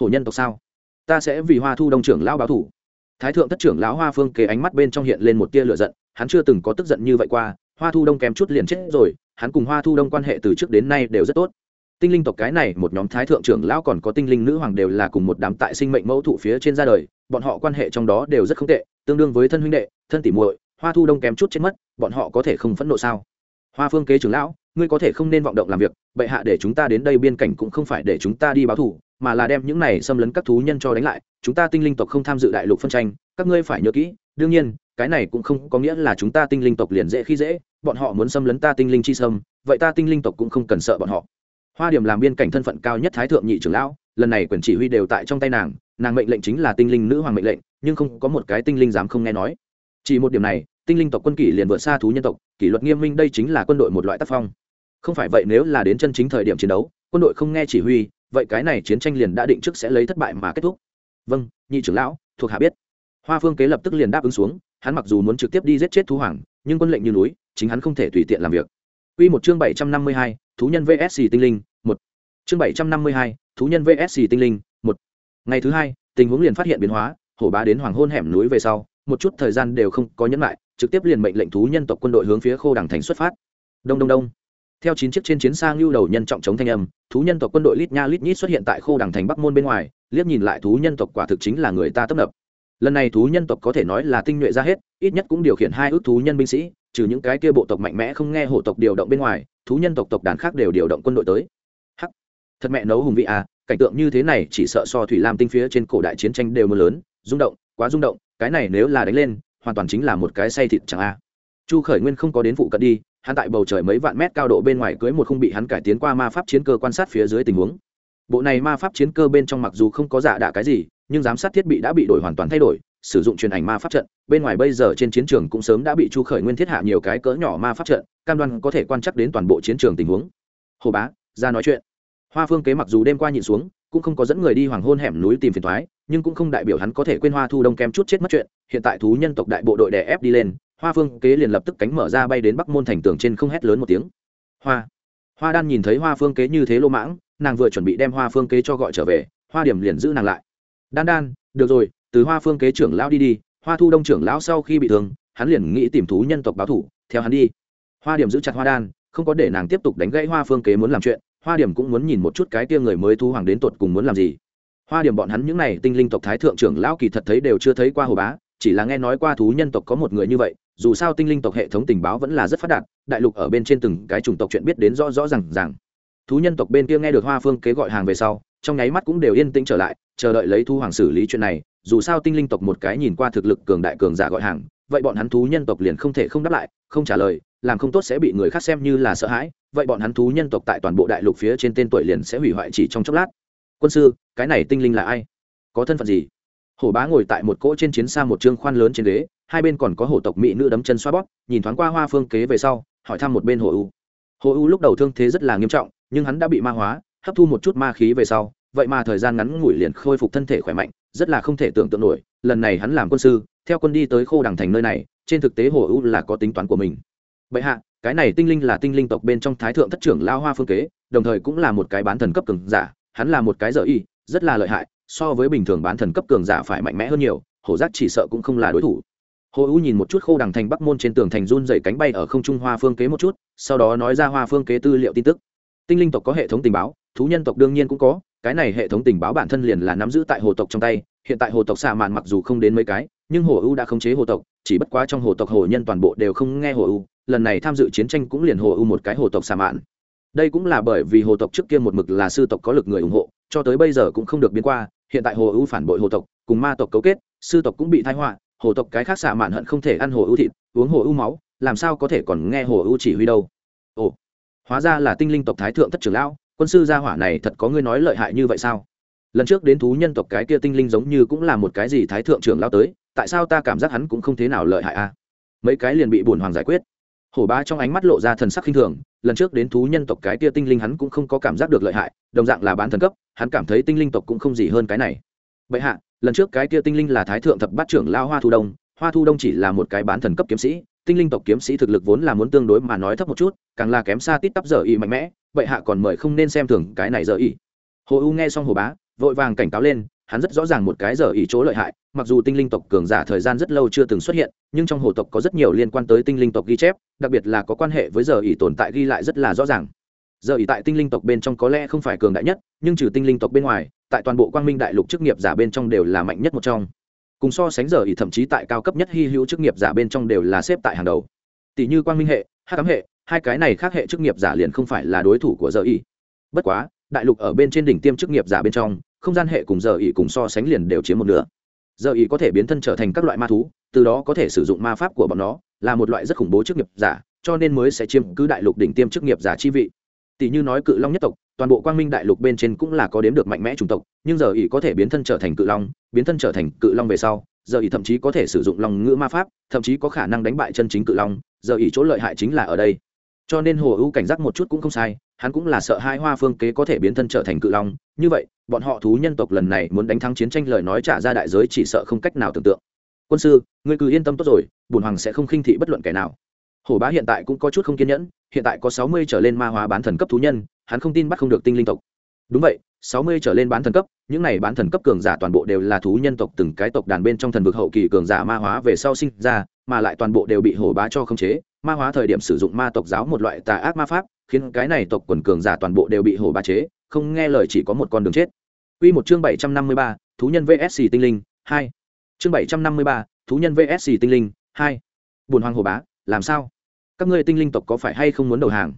Hổ nhân tộc sao? Ta sẽ vì hoa thu đông trưởng lão báo thủ. Thái thượng thất trưởng lão hoa phương kế ánh mắt bên trong hiện lên một tia lửa giận, hắn chưa từng có tức giận như vậy qua, hoa thu đông kém chút liền chết rồi, hắn cùng hoa thu đông quan hệ từ trước đến nay đều rất tốt. Tinh linh tộc cái này, một nhóm thái thượng trưởng lão còn có tinh linh nữ hoàng đều là cùng một đám tại sinh mệnh mẫu thụ phía trên ra đời bọn họ quan hệ trong đó đều rất không tệ, tương đương với thân huynh đệ, thân tỉ muội, hoa thu đông kém chút chết mất, bọn họ có thể không phẫn nộ sao? Hoa phương kế trưởng lão, ngươi có thể không nên vọng động làm việc, bệ hạ để chúng ta đến đây biên cảnh cũng không phải để chúng ta đi báo thù, mà là đem những này xâm lấn các thú nhân cho đánh lại, chúng ta tinh linh tộc không tham dự đại lục phân tranh, các ngươi phải nhớ kỹ, đương nhiên, cái này cũng không có nghĩa là chúng ta tinh linh tộc liền dễ khi dễ, bọn họ muốn xâm lấn ta tinh linh chi sâm, vậy ta tinh linh tộc cũng không cần sợ bọn họ hoa điểm làm biên cảnh thân phận cao nhất thái thượng nhị trưởng lão lần này quyền chỉ huy đều tại trong tay nàng nàng mệnh lệnh chính là tinh linh nữ hoàng mệnh lệnh nhưng không có một cái tinh linh dám không nghe nói. Chỉ một điểm này tinh linh tộc quân kỷ liền vượt xa thú nhân tộc kỷ luật nghiêm minh đây chính là quân đội một loại tác phong. Không phải vậy nếu là đến chân chính thời điểm chiến đấu quân đội không nghe chỉ huy vậy cái này chiến tranh liền đã định trước sẽ lấy thất bại mà kết thúc. Vâng nhị trưởng lão thuộc hạ biết. Hoa phương kế lập tức liền đáp ứng xuống hắn mặc dù muốn trực tiếp đi giết chết thú hoàng nhưng quân lệnh như núi chính hắn không thể tùy tiện làm việc. Quy một chương 752, thú nhân VSC tinh linh, một Chương 752, thú nhân VSC tinh linh, một Ngày thứ hai, tình huống liền phát hiện biến hóa, hổ bá đến hoàng hôn hẻm núi về sau, một chút thời gian đều không có nhẫn lại, trực tiếp liền mệnh lệnh thú nhân tộc quân đội hướng phía khô đằng thành xuất phát. Đông đông đông. theo chín chiếc trên chiến sang lưu đầu nhân trọng chống thanh âm thú nhân tộc quân đội lít nha lít nhít xuất hiện tại khô đằng thành bắc môn bên ngoài liếc nhìn lại thú nhân tộc quả thực chính là người ta tấp nập lần này thú nhân tộc có thể nói là tinh nhuệ ra hết ít nhất cũng điều khiển hai ước thú nhân binh sĩ trừ những cái kia bộ tộc mạnh mẽ không nghe hổ tộc điều động bên ngoài thú nhân tộc tộc đàn khác đều điều động quân đội tới. Hắc, thật mẹ nấu hùng vị à cảnh tượng như thế này chỉ sợ so thủy lam tinh phía trên cổ đại chiến tranh đều mưa lớn, rung động, quá rung động, cái này nếu là đánh lên, hoàn toàn chính là một cái say thịt chẳng a. Chu khởi nguyên không có đến phụ cận đi, hắn tại bầu trời mấy vạn mét cao độ bên ngoài cưới một khung bị hắn cải tiến qua ma pháp chiến cơ quan sát phía dưới tình huống. Bộ này ma pháp chiến cơ bên trong mặc dù không có giả đạ cái gì, nhưng giám sát thiết bị đã bị đổi hoàn toàn thay đổi sử dụng truyền ảnh ma pháp trận, bên ngoài bây giờ trên chiến trường cũng sớm đã bị chu khởi nguyên thiết hạ nhiều cái cỡ nhỏ ma pháp trận, cam đoan có thể quan chắc đến toàn bộ chiến trường tình huống. Hồ bá, ra nói chuyện. Hoa phương kế mặc dù đêm qua nhịn xuống, cũng không có dẫn người đi hoàng hôn hẻm núi tìm phiền thoái, nhưng cũng không đại biểu hắn có thể quên hoa thu đông kém chút chết mất chuyện. Hiện tại thú nhân tộc đại bộ đội đè ép đi lên, hoa phương kế liền lập tức cánh mở ra bay đến bắc môn thành tường trên không hét lớn một tiếng. Hoa hoa đan nhìn thấy hoa phương kế như thế lô mãng, nàng vừa chuẩn bị đem hoa phương kế cho gọi trở về, hoa điểm liền giữ nàng lại. Đan đan, được rồi từ hoa phương kế trưởng lão đi đi, hoa thu đông trưởng lão sau khi bị thương, hắn liền nghĩ tìm thú nhân tộc báo thủ, theo hắn đi. Hoa điểm giữ chặt hoa đan, không có để nàng tiếp tục đánh gãy hoa phương kế muốn làm chuyện, hoa điểm cũng muốn nhìn một chút cái tia người mới thu hoàng đến tột cùng muốn làm gì. Hoa điểm bọn hắn những n à y tinh linh tộc thái thượng trưởng lão kỳ thật thấy đều chưa thấy qua hồ bá, chỉ là nghe nói qua thú nhân tộc có một người như vậy, dù sao tinh linh tộc hệ thống tình báo vẫn là rất phát đạt, đại lục ở bên trên từng cái chủng tộc chuyện biết đến rõ rõ r à n g rằng thú nhân tộc bên kia nghe được hoa phương kế gọi hàng về sau, trong nháy mắt cũng đều yên tĩnh trở lại, chờ đợi lấy thu hoàng xử lý chuyện này dù sao tinh linh tộc một cái nhìn qua thực lực cường đại cường giả gọi hàng, vậy bọn hắn thú nhân tộc liền không thể không đáp lại, không trả lời, làm không tốt sẽ bị người khác xem như là sợ hãi, vậy bọn hắn thú nhân tộc tại toàn bộ đại lục phía trên tên tuổi liền sẽ hủy hoại chỉ trong chốc lát. Quân sư, cái này tinh linh là ai? Có thân phận gì? Hổ bá ngồi tại một cỗ trên chiến xa một trương khoan lớn trên ghế, hai bên còn có hổ tộc mỹ nữ đấm chân xoa bóp, nhìn thoáng qua hoa phương kế về sau, hỏi thăm một bên hồ u. Hồ u lúc đầu thương thế rất là nghiêm trọng, nhưng hắn đã bị ma hóa, hấp thu một chút ma khí về sau vậy mà thời gian ngắn ngủi liền khôi phục thân thể khỏe mạnh, rất là không thể tưởng tượng nổi, lần này hắn làm quân sư, theo quân đi tới khô đằng thành nơi này, trên thực tế hồ u là có tính toán của mình. Bệ hạ, cái này tinh linh là tinh linh tộc bên trong thái thượng thất trưởng lao hoa phương kế, đồng thời cũng là một cái bán thần cấp cường giả, hắn là một cái dở y, rất là lợi hại, so với bình thường bán thần cấp cường giả phải mạnh mẽ hơn nhiều, hổ giác chỉ sợ cũng không là đối thủ. Hồ u nhìn một chút khô đằng thành bắc môn trên tường thành run dày cánh bay ở không trung hoa phương kế một chút, sau đó nói ra hoa phương kế tư liệu tin tức. Tinh linh tộc có hệ thống tình báo, thú nhân tộc đương nhiên cũng có cái này hệ thống tình báo bản thân liền là nắm giữ tại hồ tộc trong tay, hiện tại hồ tộc xạ mạn mặc dù không đến mấy cái, nhưng hồ ưu đã khống chế hồ tộc, chỉ bất quá trong hồ tộc hồ nhân toàn bộ đều không nghe hồ ưu, lần này tham dự chiến tranh cũng liền hồ ưu một cái hồ tộc xạ mạn. Đây cũng là bởi vì hồ tộc trước kia một mực là sư tộc có lực người ủng hộ, cho tới bây giờ cũng không được biến qua, hiện tại hồ ưu phản bội hồ tộc, cùng ma tộc cấu kết, sư tộc cũng bị thái họa, hồ tộc cái khác xạ mạn hận không thể ăn hồ ưu thịt, uống hồ ưu máu, làm sao có thể còn nghe hồ ưu chỉ huy đâu. Ồ, hóa ra là tinh linh tộc thái thượng thất trưởng lão quân sư gia hỏa này thật có ngươi nói lợi hại như vậy sao? Lần trước đến thú nhân tộc cái kia tinh linh giống như cũng là một cái gì thái thượng trưởng lão tới, tại sao ta cảm giác hắn cũng không thế nào lợi hại a mấy cái liền bị bổn hoàng giải quyết. Hổ ba trong ánh mắt lộ ra thần sắc khinh thường, lần trước đến thú nhân tộc cái kia tinh linh hắn cũng không có cảm giác được lợi hại, đồng dạng là bán thần cấp, hắn cảm thấy tinh linh tộc cũng không gì hơn cái này. Bệ hạ, lần trước cái kia tinh linh là thái thượng thập bát trưởng lao hoa thu đông, hoa thu đông chỉ là một cái bán thần cấp kiếm sĩ, tinh linh tộc kiếm sĩ thực lực vốn là muốn tương đối mà nói thấp một chút, càng là kém xa tít tắp giờ y mạnh mẽ vậy hạ còn mời không nên xem thường cái này giờ y hồ u nghe xong hồ bá, vội vàng cảnh cáo lên, hắn rất rõ ràng một cái giờ ý chỗ lợi hại, mặc dù tinh linh tộc cường giả thời gian rất lâu chưa từng xuất hiện, nhưng trong hồ tộc có rất nhiều liên quan tới tinh linh tộc ghi chép, đặc biệt là có quan hệ với giờ ý tồn tại ghi lại rất là rõ ràng. Giờ ý tại tinh linh tộc bên trong có lẽ không phải cường đại nhất, nhưng trừ tinh linh tộc bên ngoài, tại toàn bộ quang minh đại lục chức nghiệp giả bên trong đều là mạnh nhất một trong. Cùng so sánh giờ ý thậm chí tại cao cấp nhất hy hữu chức nghiệp giả bên trong đều là xếp tại hàng đầu. Tỷ như quang minh hệ hát cám hệ hai cái này khác hệ chức nghiệp giả liền không phải là đối thủ của giờ ý bất quá, đại lục ở bên trên đỉnh tiêm chức nghiệp giả bên trong, không gian hệ cùng giờ ý cùng so sánh liền đều chiếm một nửa. Giờ ý có thể biến thân trở thành các loại ma thú, từ đó có thể sử dụng ma pháp của bọn nó, là một loại rất khủng bố chức nghiệp giả, cho nên mới sẽ chiếm cứ đại lục đỉnh tiêm chức nghiệp giả chi vị. Tỷ như nói cự long nhất tộc, toàn bộ quang minh đại lục bên trên cũng là có đếm được mạnh mẽ chủng tộc, nhưng giờ ý có thể biến thân trở thành cự long, biến thân trở thành cự long về sau, giờ ý thậm chí có thể sử dụng lòng ngữ ma pháp, thậm chí có khả năng đánh bại chân chính cự long, giờ ý chỗ lợi hại chính là ở đây cho nên hồ ưu cảnh giác một chút cũng không sai, hắn cũng là sợ hai hoa phương kế có thể biến thân trở thành cự long. Như vậy, bọn họ thú nhân tộc lần này muốn đánh thắng chiến tranh lời nói trả ra đại giới chỉ sợ không cách nào tưởng tượng. Quân sư, ngươi cứ yên tâm tốt rồi bùn hoàng sẽ không khinh thị bất luận kẻ nào. Hổ bá hiện tại cũng có chút không kiên nhẫn, hiện tại có sáu mươi trở lên ma hóa bán thần cấp thú nhân, hắn không tin bắt không được tinh linh tộc. Đúng vậy, sáu mươi trở lên bán thần cấp, những này bán thần cấp cường giả toàn bộ đều là thú nhân tộc từng cái tộc đàn bên trong thần vực hậu kỳ cường giả ma hóa về sau sinh ra, mà lại toàn bộ đều bị hổ bá cho khống chế ma hóa thời điểm sử dụng ma tộc giáo một loại tà ác ma pháp khiến cái này tộc quần cường giả toàn bộ đều bị hổ ba chế không nghe lời chỉ có một con đường chết Quy một chương 753, thú nhân VSC tinh linh, 2. Chương 753, thú nhân VSC tinh linh, 2. Buồn hoàng hổ bá, làm sao? Các ngươi tinh linh tộc có phải hay không muốn đầu hàng?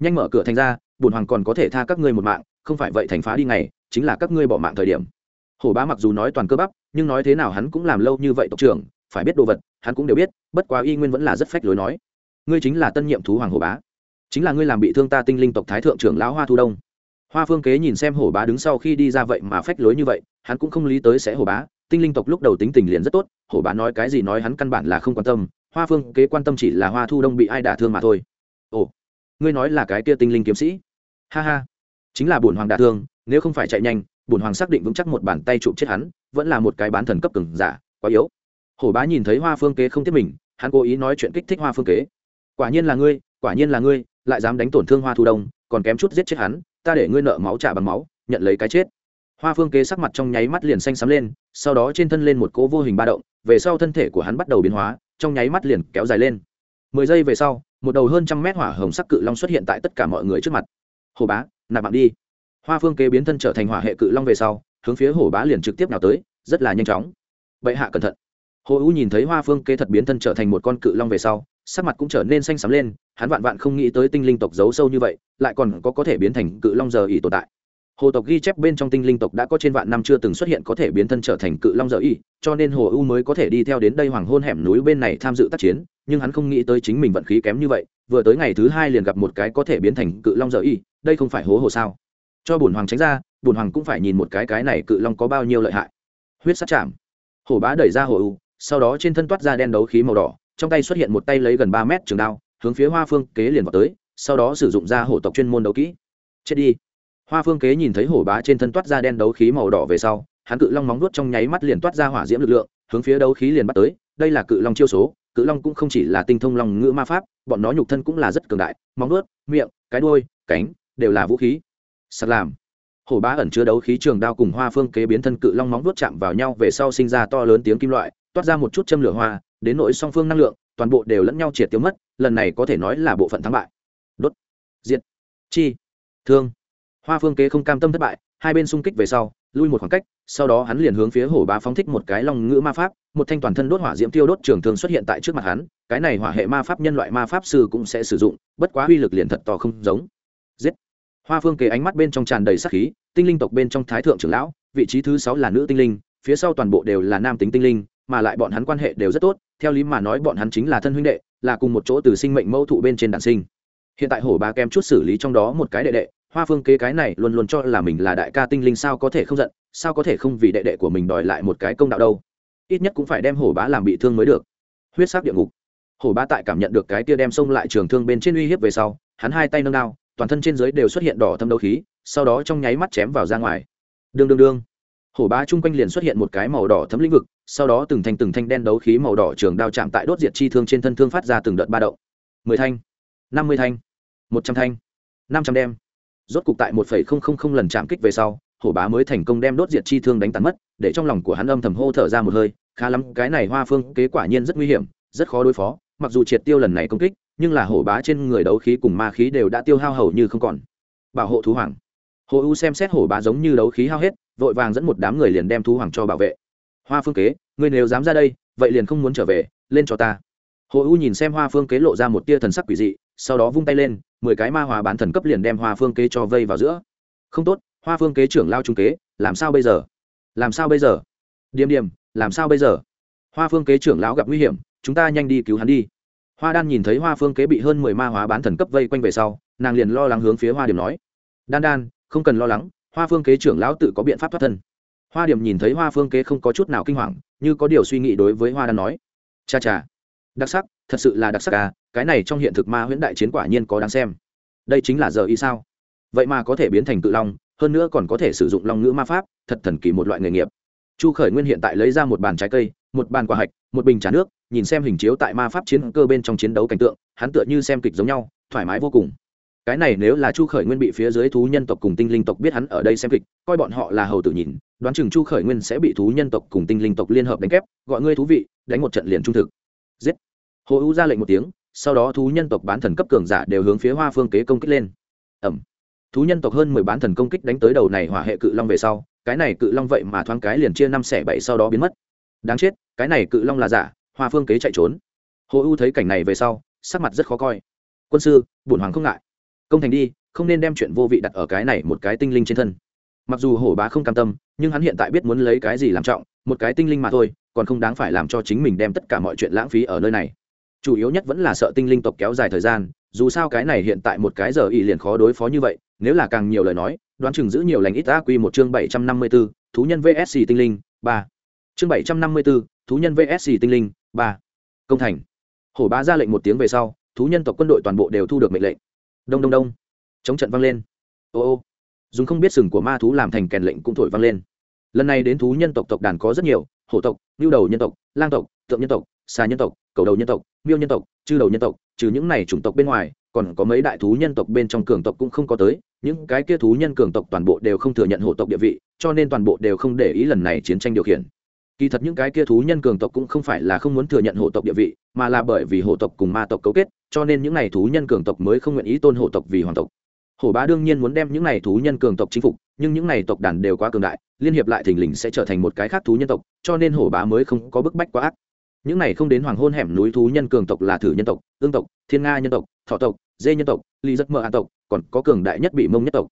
Nhanh mở cửa thành ra, buồn hoàng còn có thể tha các ngươi một mạng, không phải vậy thành phá đi ngày, chính là các ngươi bỏ mạng thời điểm. Hổ bá mặc dù nói toàn cơ bắp, nhưng nói thế nào hắn cũng làm lâu như vậy tộc trưởng, phải biết đồ vật, hắn cũng đều biết, bất quá y nguyên vẫn là rất phách lối nói. Ngươi chính là tân nhiệm thú hoàng hổ bá, chính là ngươi làm bị thương ta tinh linh tộc thái thượng trưởng lão Hoa Thu Đông. Hoa phương kế nhìn xem hổ bá đứng sau khi đi ra vậy mà phách lối như vậy hắn cũng không lý tới sẽ hổ bá. Tinh linh tộc lúc đầu tính tình liền rất tốt hổ bá nói cái gì nói hắn căn bản là không quan tâm. Hoa phương kế quan tâm chỉ là hoa thu đông bị ai đả thương mà thôi. Ồ ngươi nói là cái kia tinh linh kiếm sĩ? Ha ha chính là bổn hoàng đả thương nếu không phải chạy nhanh bổn hoàng xác định vững chắc một bàn tay chụp chết hắn vẫn là một cái bán thần cấp cứng giả quá yếu. Hổ bá nhìn thấy hoa phương kế không tiếp mình hắn cố ý nói chuyện kích thích hoa phương kế quả nhiên là ngươi, quả nhiên là ngươi, lại dám đánh tổn thương hoa thu đông, còn kém chút giết chết hắn, ta để ngươi nợ máu trả bằng máu, nhận lấy cái chết. Hoa phương kế sắc mặt trong nháy mắt liền xanh xắm lên, sau đó trên thân lên một cỗ vô hình ba động, về sau thân thể của hắn bắt đầu biến hóa, trong nháy mắt liền kéo dài lên. Mười giây về sau, một đầu hơn trăm mét hỏa hồng sắc cự long xuất hiện tại tất cả mọi người trước mặt. Hồ bá, nạp mạng đi. Hoa phương kế biến thân trở thành hỏa hệ cự long về sau, hướng phía hồ bá liền trực tiếp nào tới, rất là nhanh chóng. Bệ hạ cẩn thận. Hồ u nhìn thấy hoa phương kế thật biến thân trở thành một con cự long về sau sắc mặt cũng trở nên xanh xám lên, hắn vạn vạn không nghĩ tới tinh linh tộc giấu sâu như vậy, lại còn có có thể biến thành cự long giờ ỉ tồn tại. Hồ tộc ghi chép bên trong tinh linh tộc đã có trên vạn năm chưa từng xuất hiện có thể biến thân trở thành cự long giờ ỉ cho nên hồ u mới có thể đi theo đến đây hoàng hôn hẻm núi bên này tham dự tác chiến, nhưng hắn không nghĩ tới chính mình vận khí kém như vậy, vừa tới ngày thứ hai liền gặp một cái có thể biến thành cự long giờ ỉ đây không phải hố hồ sao? Cho bùn hoàng tránh ra bùn hoàng cũng phải nhìn một cái cái này cự long có bao nhiêu lợi hại. Huyết sát chạm. Hổ bá đẩy ra hồ u sau đó trên thân toát ra đen đấu khí màu đỏ trong tay xuất hiện một tay lấy gần ba mét trường đao, hướng phía hoa phương kế liền vào tới, sau đó sử dụng ra hổ tộc chuyên môn đấu kỹ. Chết đi. Hoa phương kế nhìn thấy hổ bá trên thân toát ra đen đấu khí màu đỏ về sau, hắn cự long móng nuốt trong nháy mắt liền toát ra hỏa diễm lực lượng, hướng phía đấu khí liền bắt tới, đây là cự long chiêu số, cự long cũng không chỉ là tinh thông long ngữ ma pháp, bọn nó nhục thân cũng là rất cường đại, móng nuốt miệng, cái đuôi, cánh, đều là vũ khí. Sắt làm. Hổ bá ẩn chứa đấu khí trường đao cùng hoa phương kế biến thân cự long móng nuốt chạm vào nhau về sau sinh ra to lớn tiếng kim loại, toát ra một chút châm lửa hoa đến nội song phương năng lượng, toàn bộ đều lẫn nhau triệt tiêu mất, lần này có thể nói là bộ phận thắng bại. Đốt. Diệt. Chi. Thương. Hoa phương kế không cam tâm thất bại, hai bên xung kích về sau, lui một khoảng cách, sau đó hắn liền hướng phía hổ bá phóng thích một cái lòng ngữ ma pháp, một thanh toàn thân đốt hỏa diễm tiêu đốt trường thương xuất hiện tại trước mặt hắn, cái này hỏa hệ ma pháp nhân loại ma pháp sư cũng sẽ sử dụng, bất quá uy lực liền thật to không giống. Giết. Hoa phương kế ánh mắt bên trong tràn đầy sắc khí, tinh linh tộc bên trong thái thượng trưởng lão, vị trí thứ sáu là nữ tinh linh, phía sau toàn bộ đều là nam tính tinh linh mà lại bọn hắn quan hệ đều rất tốt, theo lý mà nói bọn hắn chính là thân huynh đệ, là cùng một chỗ từ sinh mệnh mẫu thụ bên trên đàn sinh. Hiện tại hổ ba kem chút xử lý trong đó một cái đệ đệ, hoa phương kế cái này luôn luôn cho là mình là đại ca tinh linh sao có thể không giận, sao có thể không vì đệ đệ của mình đòi lại một cái công đạo đâu. Ít nhất cũng phải đem hổ bá làm bị thương mới được. Huyết sắc địa ngục. Hổ bá tại cảm nhận được cái tia đem xông lại trường thương bên trên uy hiếp về sau, hắn hai tay nâng đao, toàn thân trên dưới đều xuất hiện đỏ thâm đấu khí, sau đó trong nháy mắt chém vào ra ngoài. Đương đương đương hổ bá chung quanh liền xuất hiện một cái màu đỏ thấm lĩnh vực, sau đó từng thanh từng thanh đen đấu khí màu đỏ trường đao chạm tại đốt diệt chi thương trên thân thương phát ra từng đợt ba động. Mười thanh, năm mươi thanh, một trăm thanh, năm trăm đem. Rốt cục tại một phẩy không không không lần chạm kích về sau, hổ bá mới thành công đem đốt diệt chi thương đánh tàn mất, để trong lòng của hắn âm thầm hô thở ra một hơi, khá lắm, cái này hoa phương kế quả nhiên rất nguy hiểm, rất khó đối phó, mặc dù triệt tiêu lần này công kích, nhưng là hổ bá trên người đấu khí cùng ma khí đều đã tiêu hao hầu như không còn. Bảo hộ thú hoàng. Hồ u xem xét hổ bá giống như đấu khí hao hết vội vàng dẫn một đám người liền đem thú hoàng cho bảo vệ. Hoa phương kế, ngươi nếu dám ra đây, vậy liền không muốn trở về, lên cho ta. Hồ u nhìn xem hoa phương kế lộ ra một tia thần sắc quỷ dị, sau đó vung tay lên, mười cái ma hòa bán thần cấp liền đem hoa phương kế cho vây vào giữa. Không tốt, hoa phương kế trưởng lao trung kế, làm sao bây giờ? Làm sao bây giờ? Điềm điềm, làm sao bây giờ? Hoa phương kế trưởng lão gặp nguy hiểm, chúng ta nhanh đi cứu hắn đi. Hoa đan nhìn thấy hoa phương kế bị hơn mười ma hóa bán thần cấp vây quanh về sau, nàng liền lo lắng hướng phía hoa điểm nói. Đan đan, không cần lo lắng hoa phương kế trưởng lão tự có biện pháp thoát thân. Hoa điểm nhìn thấy hoa phương kế không có chút nào kinh hoàng, như có điều suy nghĩ đối với hoa đan nói. Cha cha, đặc sắc, thật sự là đặc sắc à cái này trong hiện thực ma huyễn đại chiến quả nhiên có đáng xem. Đây chính là giờ y sao? Vậy mà có thể biến thành cự long, hơn nữa còn có thể sử dụng long ngữ ma pháp, thật thần kỳ một loại nghề nghiệp. Chu khởi nguyên hiện tại lấy ra một bàn trái cây, một bàn quả hạch, một bình trà nước, nhìn xem hình chiếu tại ma pháp chiến cơ bên trong chiến đấu cảnh tượng, hắn tựa như xem kịch giống nhau, thoải mái vô cùng cái này nếu là chu khởi nguyên bị phía dưới thú nhân tộc cùng tinh linh tộc biết hắn ở đây xem kịch, coi bọn họ là hầu tử nhìn, đoán chừng chu khởi nguyên sẽ bị thú nhân tộc cùng tinh linh tộc liên hợp đánh kép, gọi ngươi thú vị, đánh một trận liền trung thực. Giết. Hồ u ra lệnh một tiếng, sau đó thú nhân tộc bán thần cấp cường giả đều hướng phía hoa phương kế công kích lên. Ẩm. Thú nhân tộc hơn mười bán thần công kích đánh tới đầu này hỏa hệ cự long về sau, cái này cự long vậy mà thoáng cái liền chia năm xẻ bảy sau đó biến mất. Đáng chết, cái này cự long là giả, hoa phương kế chạy trốn. Hồ u thấy cảnh này về sau, sắc mặt rất khó coi. Quân sư, bổn hoàng không ngại công thành đi không nên đem chuyện vô vị đặt ở cái này một cái tinh linh trên thân. Mặc dù hổ bá không cam tâm nhưng hắn hiện tại biết muốn lấy cái gì làm trọng một cái tinh linh mà thôi còn không đáng phải làm cho chính mình đem tất cả mọi chuyện lãng phí ở nơi này. Chủ yếu nhất vẫn là sợ tinh linh tộc kéo dài thời gian dù sao cái này hiện tại một cái giờ y liền khó đối phó như vậy nếu là càng nhiều lời nói đoán chừng giữ nhiều lành ít ta quy một chương bảy trăm năm mươi 754, thú nhân vsc tinh linh ba. Chương bảy trăm năm mươi 754, thú nhân vsc tinh linh ba. Công thành. Hổ bá ra lệnh một tiếng về sau thú nhân tộc quân đội toàn bộ đều thu được mệnh lệnh đông đông đông. Chống trận vang lên. Ô ô. Dùng không biết sừng của ma thú làm thành kèn lệnh cũng thổi vang lên. Lần này đến thú nhân tộc tộc đàn có rất nhiều. Hổ tộc lưu đầu nhân tộc, lang tộc, tượng nhân tộc, xà nhân tộc, cầu đầu nhân tộc, miêu nhân tộc, chư đầu nhân tộc. Trừ những này chủng tộc bên ngoài, còn có mấy đại thú nhân tộc bên trong cường tộc cũng không có tới. Những cái kia thú nhân cường tộc toàn bộ đều không thừa nhận hổ tộc địa vị, cho nên toàn bộ đều không để ý lần này chiến tranh điều khiển kỳ thật những cái kia thú nhân cường tộc cũng không phải là không muốn thừa nhận hộ tộc địa vị, mà là bởi vì hộ tộc cùng ma tộc cấu kết, cho nên những n à y thú nhân cường tộc mới không nguyện ý tôn hộ tộc vì hoàng tộc. Hổ bá đương nhiên muốn đem những n à y thú nhân cường tộc chinh phục, nhưng những n à y tộc đàn đều quá cường đại, liên hiệp lại thình lình sẽ trở thành một cái khác thú nhân tộc, cho nên hổ bá mới không có bức bách quá ác. Những này không đến hoàng hôn hẻm núi thú nhân cường tộc là thử nhân tộc, ương tộc, thiên nga nhân tộc, thọ tộc, dê nhân tộc, ly giấc mơ an tộc, còn có cường đại nhất bị mông nhất tộc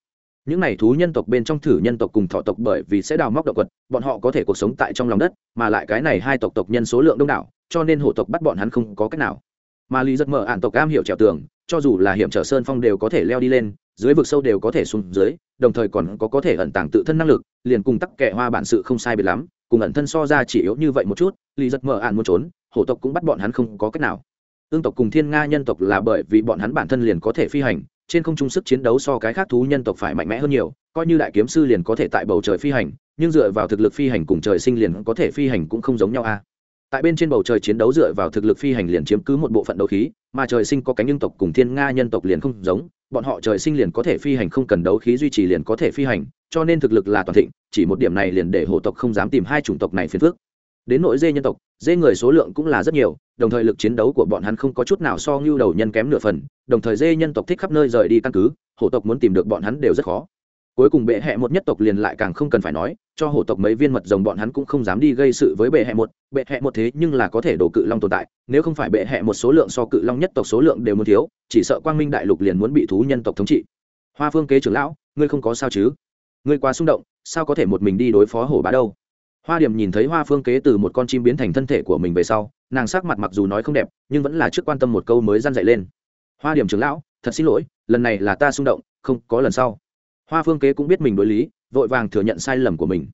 những này thú nhân tộc bên trong thử nhân tộc cùng thọ tộc bởi vì sẽ đào móc động vật, bọn họ có thể cuộc sống tại trong lòng đất, mà lại cái này hai tộc tộc nhân số lượng đông đảo, cho nên hổ tộc bắt bọn hắn không có cách nào. Mà lý giật mở ạn tộc cam hiểu trèo tường, cho dù là hiểm trở sơn phong đều có thể leo đi lên, dưới vực sâu đều có thể xuống dưới, đồng thời còn có có thể ẩn tàng tự thân năng lực, liền cùng tắc kệ hoa bản sự không sai biệt lắm, cùng ẩn thân so ra chỉ yếu như vậy một chút, lý giật mở ạn muốn trốn, hổ tộc cũng bắt bọn hắn không có cách nào. Ương tộc cùng thiên nga nhân tộc là bởi vì bọn hắn bản thân liền có thể phi hành trên không trung sức chiến đấu so cái khác thú nhân tộc phải mạnh mẽ hơn nhiều, coi như đại kiếm sư liền có thể tại bầu trời phi hành, nhưng dựa vào thực lực phi hành cùng trời sinh liền có thể phi hành cũng không giống nhau a. À. Tại bên trên bầu trời chiến đấu dựa vào thực lực phi hành liền chiếm cứ một bộ phận đấu khí, mà trời sinh có cánh nhân tộc cùng thiên nga nhân tộc liền không giống, bọn họ trời sinh liền có thể phi hành không cần đấu khí duy trì liền có thể phi hành, cho nên thực lực là toàn thịnh, chỉ một điểm này liền để hổ tộc không dám tìm hai chủng tộc này phiền phước đến nội dê nhân tộc, dê người số lượng cũng là rất nhiều, đồng thời lực chiến đấu của bọn hắn không có chút nào so ngưu đầu nhân kém nửa phần, đồng thời dê nhân tộc thích khắp nơi rời đi căn cứ, hổ tộc muốn tìm được bọn hắn đều rất khó. Cuối cùng bệ hẹ một nhất tộc liền lại càng không cần phải nói, cho hổ tộc mấy viên mật rồng bọn hắn cũng không dám đi gây sự với bệ hẹ một, bệ hẹ một thế nhưng là có thể đổ cự long tồn tại, nếu không phải bệ hẹ một số lượng so cự long nhất tộc số lượng đều muốn thiếu, chỉ sợ quang minh đại lục liền muốn bị thú nhân tộc thống trị. Hoa phương kế trưởng lão, ngươi không có sao chứ? Ngươi quá xung động, sao có thể một mình đi đối phó hổ bá đâu? Hoa điểm nhìn thấy hoa phương kế từ một con chim biến thành thân thể của mình về sau, nàng sắc mặt mặc dù nói không đẹp, nhưng vẫn là trước quan tâm một câu mới răn dậy lên. Hoa điểm trưởng lão, thật xin lỗi, lần này là ta xung động, không có lần sau. Hoa phương kế cũng biết mình đối lý, vội vàng thừa nhận sai lầm của mình.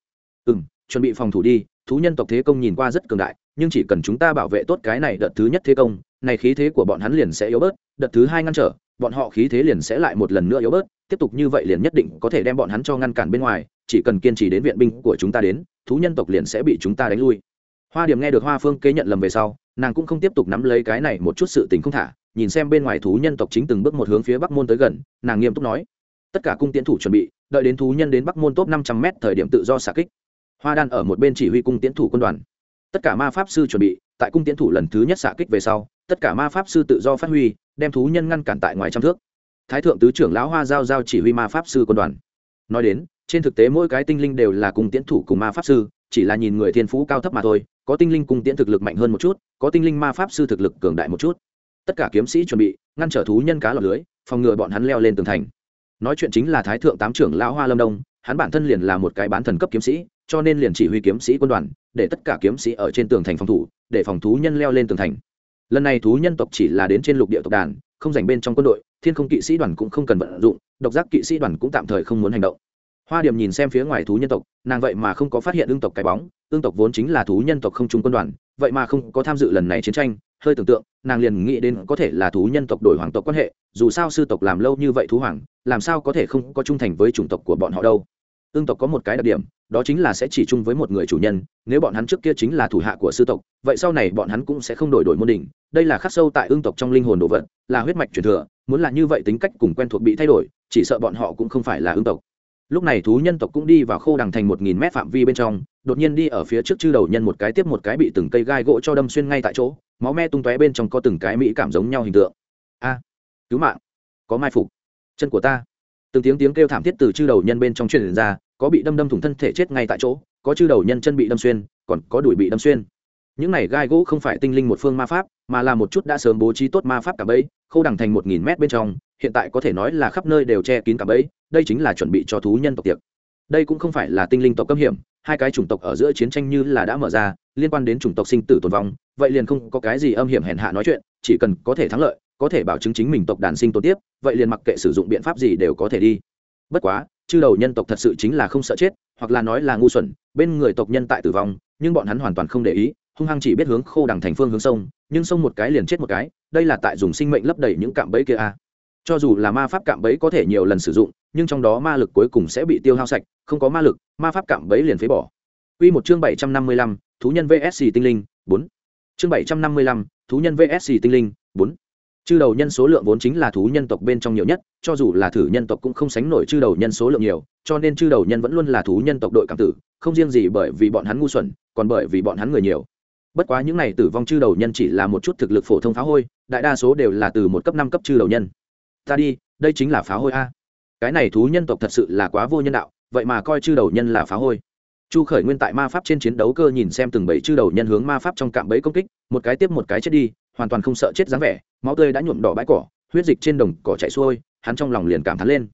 Ừ m chuẩn bị phòng thủ đi, thú nhân tộc thế công nhìn qua rất cường đại, nhưng chỉ cần chúng ta bảo vệ tốt cái này đợt thứ nhất thế công này khí thế của bọn hắn liền sẽ yếu bớt, đợt thứ hai ngăn trở, bọn họ khí thế liền sẽ lại một lần nữa yếu bớt, tiếp tục như vậy liền nhất định có thể đem bọn hắn cho ngăn cản bên ngoài, chỉ cần kiên trì đến viện binh của chúng ta đến, thú nhân tộc liền sẽ bị chúng ta đánh lui. Hoa điểm nghe được hoa phương kế nhận lầm về sau, nàng cũng không tiếp tục nắm lấy cái này một chút sự tình không thả, nhìn xem bên ngoài thú nhân tộc chính từng bước một hướng phía bắc môn tới gần, nàng nghiêm túc nói, tất cả cung tiến thủ chuẩn bị, đợi đến thú nhân đến bắc môn top năm trăm m thời điểm tự do xạ kích. Hoa đan ở một bên chỉ huy cung tiến thủ quân đoàn tất cả ma pháp sư chuẩn bị, tại cung tiến thủ lần thứ nhất xạ kích về sau, tất cả ma pháp sư tự do phát huy, đem thú nhân ngăn cản tại ngoài trăm thước. Thái thượng tứ trưởng lão hoa giao giao chỉ huy ma pháp sư quân đoàn. Nói đến, trên thực tế mỗi cái tinh linh đều là cung tiến thủ cùng ma pháp sư, chỉ là nhìn người thiên phú cao thấp mà thôi, có tinh linh cung tiến thực lực mạnh hơn một chút, có tinh linh ma pháp sư thực lực cường đại một chút. Tất cả kiếm sĩ chuẩn bị, ngăn trở thú nhân cá lọc lưới, phòng ngừa bọn hắn leo lên tường thành. Nói chuyện chính là thái thượng tám trưởng lão hoa lâm đông, hắn bản thân liền là một cái bán thần cấp kiếm sĩ cho nên liền chỉ huy kiếm sĩ quân đoàn, để tất cả kiếm sĩ ở trên tường thành phòng thủ, để phòng thú nhân leo lên tường thành. Lần này thú nhân tộc chỉ là đến trên lục địa tộc đàn, không dành bên trong quân đội, thiên không kỵ sĩ đoàn cũng không cần vận dụng, độc giác kỵ sĩ đoàn cũng tạm thời không muốn hành động. Hoa điểm nhìn xem phía ngoài thú nhân tộc, nàng vậy mà không có phát hiện ương tộc cái bóng, ương tộc vốn chính là thú nhân tộc không trung quân đoàn, vậy mà không có tham dự lần này chiến tranh, hơi tưởng tượng, nàng liền nghĩ đến có thể là thú nhân tộc đổi hoàng tộc quan hệ, dù sao sư tộc làm lâu như vậy thú hoàng, làm sao có thể không có trung thành với chủng tộc của bọn họ đâu. Ương tộc có một cái đặc điểm đó chính là sẽ chỉ chung với một người chủ nhân, nếu bọn hắn trước kia chính là thủ hạ của sư tộc, vậy sau này bọn hắn cũng sẽ không đổi đổi môn đỉnh. Đây là khắc sâu tại ương tộc trong linh hồn đồ vật, là huyết mạch truyền thừa, muốn là như vậy tính cách cùng quen thuộc bị thay đổi, chỉ sợ bọn họ cũng không phải là ương tộc. Lúc này thú nhân tộc cũng đi vào khô đằng thành một nghìn mét phạm vi bên trong, đột nhiên đi ở phía trước chư đầu nhân một cái tiếp một cái bị từng cây gai gỗ cho đâm xuyên ngay tại chỗ, máu me tung tóe bên trong có từng cái mỹ cảm giống nhau hình tượng. A, cứu mạng, có mai phục, chân của ta. Từng tiếng tiếng kêu thảm thiết từ chư đầu nhân bên trong truyền ra có bị đâm đâm thủng thân thể chết ngay tại chỗ, có chư đầu nhân chân bị đâm xuyên, còn có đùi bị đâm xuyên. Những này gai gỗ không phải tinh linh một phương ma pháp, mà là một chút đã sớm bố trí tốt ma pháp cả bẫy, khâu đằng thành một nghìn mét bên trong, hiện tại có thể nói là khắp nơi đều che kín cả bẫy, đây chính là chuẩn bị cho thú nhân tộc tiệc. Đây cũng không phải là tinh linh tộc cấm hiểm, hai cái chủng tộc ở giữa chiến tranh như là đã mở ra, liên quan đến chủng tộc sinh tử tồn vong, vậy liền không có cái gì âm hiểm hèn hạ nói chuyện, chỉ cần có thể thắng lợi, có thể bảo chứng chính mình tộc đàn sinh tồn tiếp, vậy liền mặc kệ sử dụng biện pháp gì đều có thể đi. Bất quá chư đầu nhân tộc thật sự chính là không sợ chết hoặc là nói là ngu xuẩn bên người tộc nhân tại tử vong nhưng bọn hắn hoàn toàn không để ý hung hăng chỉ biết hướng khô đằng thành phương hướng sông nhưng sông một cái liền chết một cái đây là tại dùng sinh mệnh lấp đầy những cạm bẫy kia a à. cho dù là ma pháp cạm bẫy có thể nhiều lần sử dụng nhưng trong đó ma lực cuối cùng sẽ bị tiêu hao sạch không có ma lực ma pháp cạm bẫy liền phế bỏ Quy một chương 755, thú nhân VSC tinh linh, 4. Chương 755, thú nhân VSC tinh linh, 4. Chư đầu nhân số lượng vốn chính là thú nhân tộc bên trong nhiều nhất, cho dù là thử nhân tộc cũng không sánh nổi chư đầu nhân số lượng nhiều, cho nên chư đầu nhân vẫn luôn là thú nhân tộc đội cảm tử, không riêng gì bởi vì bọn hắn ngu xuẩn, còn bởi vì bọn hắn người nhiều. Bất quá những này tử vong chư đầu nhân chỉ là một chút thực lực phổ thông phá hôi, đại đa số đều là từ một cấp năm cấp chư đầu nhân. Ta đi, đây chính là phá hôi a. Cái này thú nhân tộc thật sự là quá vô nhân đạo, vậy mà coi chư đầu nhân là phá hôi chu khởi nguyên tại ma pháp trên chiến đấu cơ nhìn xem từng bảy chư đầu nhân hướng ma pháp trong cạm bẫy công kích, một cái tiếp một cái chết đi, hoàn toàn không sợ chết dáng vẻ, máu tươi đã nhuộm đỏ bãi cỏ, huyết dịch trên đồng cỏ chạy xuôi, hắn trong lòng liền cảm thán lên.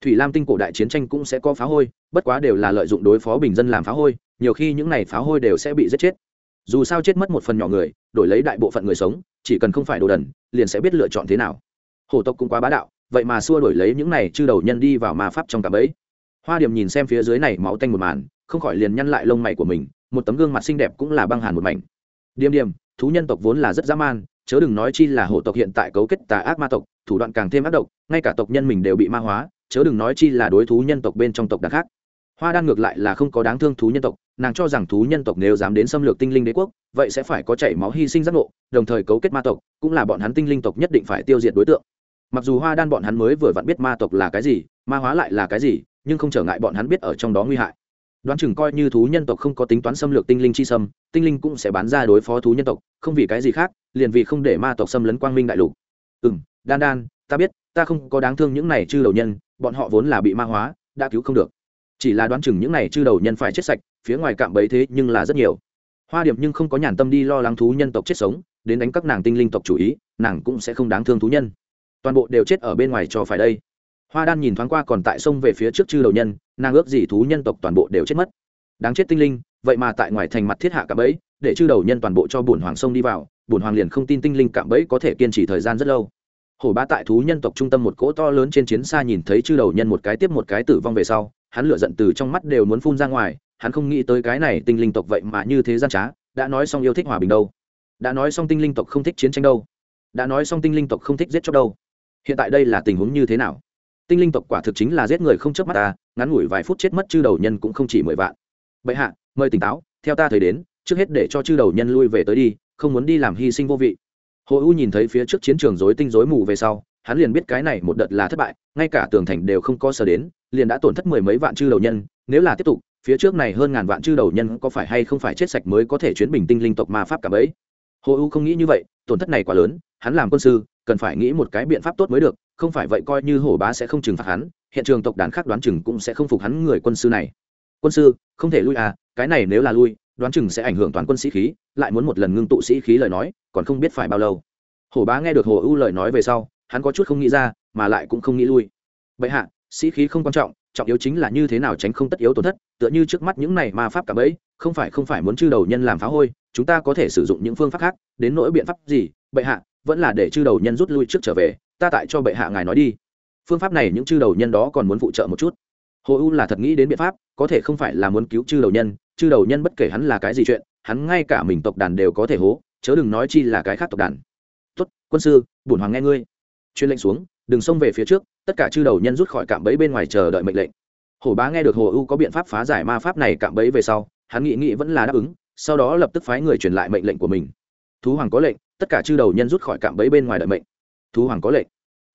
Thủy lam tinh cổ đại chiến tranh cũng sẽ có phá hôi, bất quá đều là lợi dụng đối phó bình dân làm phá hôi, nhiều khi những này phá hôi đều sẽ bị giết chết. Dù sao chết mất một phần nhỏ người, đổi lấy đại bộ phận người sống, chỉ cần không phải đồ đần, liền sẽ biết lựa chọn thế nào. Hổ tộc cũng quá bá đạo, vậy mà xua đổi lấy những này chư đầu nhân đi vào ma pháp trong cạm bẫy hoa điểm nhìn xem phía dưới này máu tanh một màn, không khỏi liền nhăn lại lông mày của mình, một tấm gương mặt xinh đẹp cũng là băng hàn một mảnh. Điềm điềm, thú nhân tộc vốn là rất dã man, chớ đừng nói chi là hổ tộc hiện tại cấu kết tà ác ma tộc, thủ đoạn càng thêm ác độc, ngay cả tộc nhân mình đều bị ma hóa, chớ đừng nói chi là đối thú nhân tộc bên trong tộc đặc khác. Hoa đan ngược lại là không có đáng thương thú nhân tộc, nàng cho rằng thú nhân tộc nếu dám đến xâm lược tinh linh đế quốc, vậy sẽ phải có chảy máu hy sinh giác ngộ, đồng thời cấu kết ma tộc, cũng là bọn hắn tinh linh tộc nhất định phải tiêu diệt đối tượng. Mặc dù hoa đan bọn hắn mới vừa vặn biết ma tộc là cái gì, ma hóa lại là cái gì nhưng không trở ngại bọn hắn biết ở trong đó nguy hại. Đoán chừng coi như thú nhân tộc không có tính toán xâm lược tinh linh chi xâm tinh linh cũng sẽ bán ra đối phó thú nhân tộc, không vì cái gì khác, liền vì không để ma tộc xâm lấn quang minh đại lục. Ừ m đan đan, ta biết, ta không có đáng thương những này chư đầu nhân, bọn họ vốn là bị ma hóa, đã cứu không được. Chỉ là đoán chừng những này chư đầu nhân phải chết sạch, phía ngoài cạm bẫy thế nhưng là rất nhiều. Hoa điểm nhưng không có nhàn tâm đi lo lắng thú nhân tộc chết sống, đến đánh các nàng tinh linh tộc chủ ý, nàng cũng sẽ không đáng thương thú nhân. Toàn bộ đều chết ở bên ngoài cho phải đây hoa đan nhìn thoáng qua còn tại sông về phía trước chư đầu nhân, nàng ước gì thú nhân tộc toàn bộ đều chết mất. Đáng chết tinh linh, vậy mà tại ngoài thành mặt thiết hạ cạm bẫy, để chư đầu nhân toàn bộ cho bùn hoàng sông đi vào bùn hoàng liền không tin tinh linh cạm bẫy có thể kiên trì thời gian rất lâu. Hổ bá tại thú nhân tộc trung tâm một cỗ to lớn trên chiến xa nhìn thấy chư đầu nhân một cái tiếp một cái tử vong về sau, hắn lửa giận từ trong mắt đều muốn phun ra ngoài, hắn không nghĩ tới cái này tinh linh tộc vậy mà như thế gian trá, đã nói xong yêu thích hòa bình đâu. Đã nói xong tinh linh tộc không thích chiến tranh đâu. Đã nói xong tinh linh tộc không thích giết chóc đâu. Hiện tại đây là tình huống như thế nào? Tinh linh tộc quả thực chính là giết người không chớp mắt ta, ngắn ngủi vài phút chết mất chư đầu nhân cũng không chỉ mười vạn. Bệ hạ, mời tỉnh táo, theo ta thấy đến, trước hết để cho chư đầu nhân lui về tới đi, không muốn đi làm hy sinh vô vị. Hồ u nhìn thấy phía trước chiến trường rối tinh rối mù về sau, hắn liền biết cái này một đợt là thất bại, ngay cả tường thành đều không có sở đến, liền đã tổn thất mười mấy vạn chư đầu nhân, nếu là tiếp tục, phía trước này hơn ngàn vạn chư đầu nhân có phải hay không phải chết sạch mới có thể chuyến bình tinh linh tộc ma pháp cả bấy? Hồ u không nghĩ như vậy, tổn thất này quá lớn, hắn làm quân sư, cần phải nghĩ một cái biện pháp tốt mới được không phải vậy coi như hổ bá sẽ không trừng phạt hắn, hiện trường tộc đàn khác đoán chừng cũng sẽ không phục hắn người quân sư này. Quân sư, không thể lui à cái này nếu là lui, đoán chừng sẽ ảnh hưởng toàn quân sĩ khí, lại muốn một lần ngưng tụ sĩ khí lời nói, còn không biết phải bao lâu. Hổ bá nghe được hồ ưu lời nói về sau, hắn có chút không nghĩ ra, mà lại cũng không nghĩ lui. Bệ hạ, sĩ khí không quan trọng trọng yếu chính là như thế nào tránh không tất yếu tổn thất, tựa như trước mắt những này ma pháp cả bấy không phải không phải muốn chư đầu nhân làm phá hôi, chúng ta có thể sử dụng những phương pháp khác, đến nỗi biện pháp gì, bệ hạ, vẫn là để chư đầu nhân rút lui trước trở về ta tại cho bệ hạ ngài nói đi. Phương pháp này những chư đầu nhân đó còn muốn phụ trợ một chút. Hồ u là thật nghĩ đến biện pháp, có thể không phải là muốn cứu chư đầu nhân, chư đầu nhân bất kể hắn là cái gì chuyện, hắn ngay cả mình tộc đàn đều có thể hố, chớ đừng nói chi là cái khác tộc đàn. Tốt, quân sư, bổn hoàng nghe ngươi. Chuyên lệnh xuống đừng xông về phía trước, tất cả chư đầu nhân rút khỏi cạm bẫy bên ngoài chờ đợi mệnh lệnh. Hồ bá nghe được hồ u có biện pháp phá giải ma pháp này cạm bẫy về sau, hắn nghĩ nghĩ vẫn là đáp ứng, sau đó lập tức phái người truyền lại mệnh lệnh của mình. Thú hoàng có lệnh, tất cả chư đầu nhân rút khỏi cạm bẫy bên ngoài đợi mệnh thú hoàng có lệnh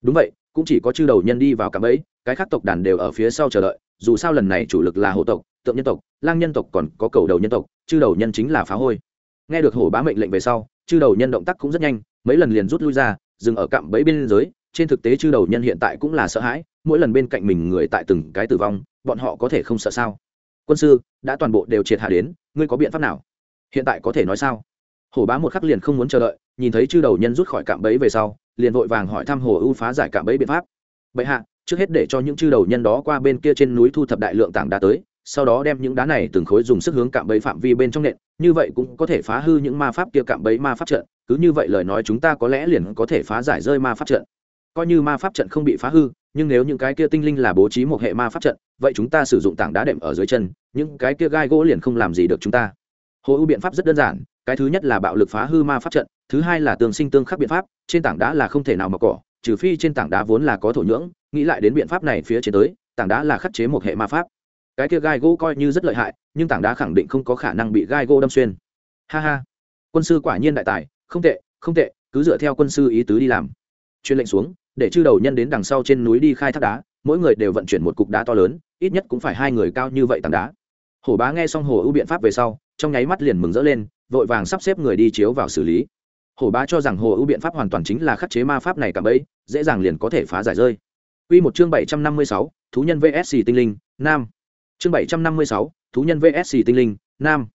đúng vậy, cũng chỉ có chư đầu nhân đi vào cạm bẫy, cái khác tộc đàn đều ở phía sau chờ đợi, dù sao lần này chủ lực là hổ tộc, tượng nhân tộc, lang nhân tộc còn có cầu đầu nhân tộc, chư đầu nhân chính là phá hôi. Nghe được hổ bá mệnh lệnh về sau, chư đầu nhân động tác cũng rất nhanh, mấy lần liền rút lui ra, dừng ở cạm bẫy bên giới trên thực tế chư đầu nhân hiện tại cũng là sợ hãi, mỗi lần bên cạnh mình người tại từng cái tử vong, bọn họ có thể không sợ sao? Quân sư, đã toàn bộ đều triệt hạ đến, ngươi có biện pháp nào? Hiện tại có thể nói sao? Hổ bá một khắc liền không muốn chờ đợi, nhìn thấy chư đầu nhân rút khỏi cạm bẫy về sau liền vội vàng hỏi thăm hồ ưu phá giải cạm bẫy biện pháp. Bệ hạ, trước hết để cho những chư đầu nhân đó qua bên kia trên núi thu thập đại lượng tảng đá tới, sau đó đem những đá này từng khối dùng sức hướng cạm bẫy phạm vi bên trong nện, như vậy cũng có thể phá hư những ma pháp kia cạm bẫy ma pháp trận. Cứ như vậy lời nói chúng ta có lẽ liền có thể phá giải rơi ma pháp trận. Coi như ma pháp trận không bị phá hư, nhưng nếu những cái kia tinh linh là bố trí một hệ ma pháp trận, vậy chúng ta sử dụng tảng đá đệm ở dưới chân, những cái kia gai gỗ liền không làm gì được chúng ta. Hồ ưu biện pháp rất đơn giản cái thứ nhất là bạo lực phá hư ma pháp trận, thứ hai là tương sinh tương khắc biện pháp, trên tảng đá là không thể nào mà cỏ, trừ phi trên tảng đá vốn là có thổ nhưỡng, nghĩ lại đến biện pháp này phía trên tới, tảng đá là khắc chế một hệ ma pháp. Cái kia gai gỗ coi như rất lợi hại, nhưng tảng đá khẳng định không có khả năng bị gai gỗ đâm xuyên. Ha ha. Quân sư quả nhiên đại tài, không tệ không tệ, cứ dựa theo quân sư ý tứ đi làm. Chuyên lệnh xuống, để chư đầu nhân đến đằng sau trên núi đi khai thác đá, mỗi người đều vận chuyển một cục đá to lớn, ít nhất cũng phải hai người cao như vậy tảng đá. Hổ bá nghe xong hồ ưu biện pháp về sau, trong nháy mắt liền mừng rỡ lên vội vàng sắp xếp người đi chiếu vào xử lý hổ bá cho rằng hồ ưu biện pháp hoàn toàn chính là khắc chế ma pháp này cả bấy dễ dàng liền có thể phá giải rơi Quy một chương 756, thú nhân VSC tinh linh, nam. Chương 756, thú nhân VSC tinh linh, nam.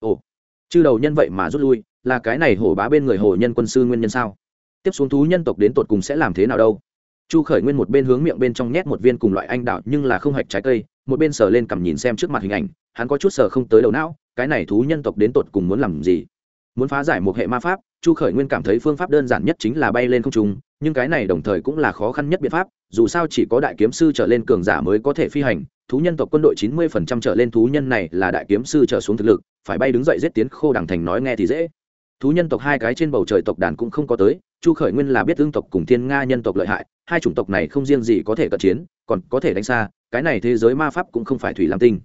Ồ, chư đầu nhân vậy mà rút lui, là cái này hổ bá bên người hồ nhân quân sư nguyên nhân sao? Tiếp xuống thú nhân tộc đến tột cùng sẽ làm thế nào đâu? Chu Khởi Nguyên một bên hướng miệng bên trong nhét một viên cùng loại anh đạo nhưng là không hạch trái cây, một bên sờ lên cầm nhìn xem trước mặt hình ảnh, hắn có chút sờ không tới đầu não, cái này thú nhân tộc đến tột cùng muốn làm gì? Muốn phá giải một hệ ma pháp, Chu Khởi Nguyên cảm thấy phương pháp đơn giản nhất chính là bay lên không trung, nhưng cái này đồng thời cũng là khó khăn nhất biện pháp dù sao chỉ có đại kiếm sư trở lên cường giả mới có thể phi hành thú nhân tộc quân đội chín mươi phần trăm trở lên thú nhân này là đại kiếm sư trở xuống thực lực phải bay đứng dậy giết tiến khô đằng thành nói nghe thì dễ thú nhân tộc hai cái trên bầu trời tộc đàn cũng không có tới chu khởi nguyên là biết ương tộc cùng thiên nga nhân tộc lợi hại hai chủng tộc này không riêng gì có thể cận chiến còn có thể đánh xa cái này thế giới ma pháp cũng không phải thủy lam tinh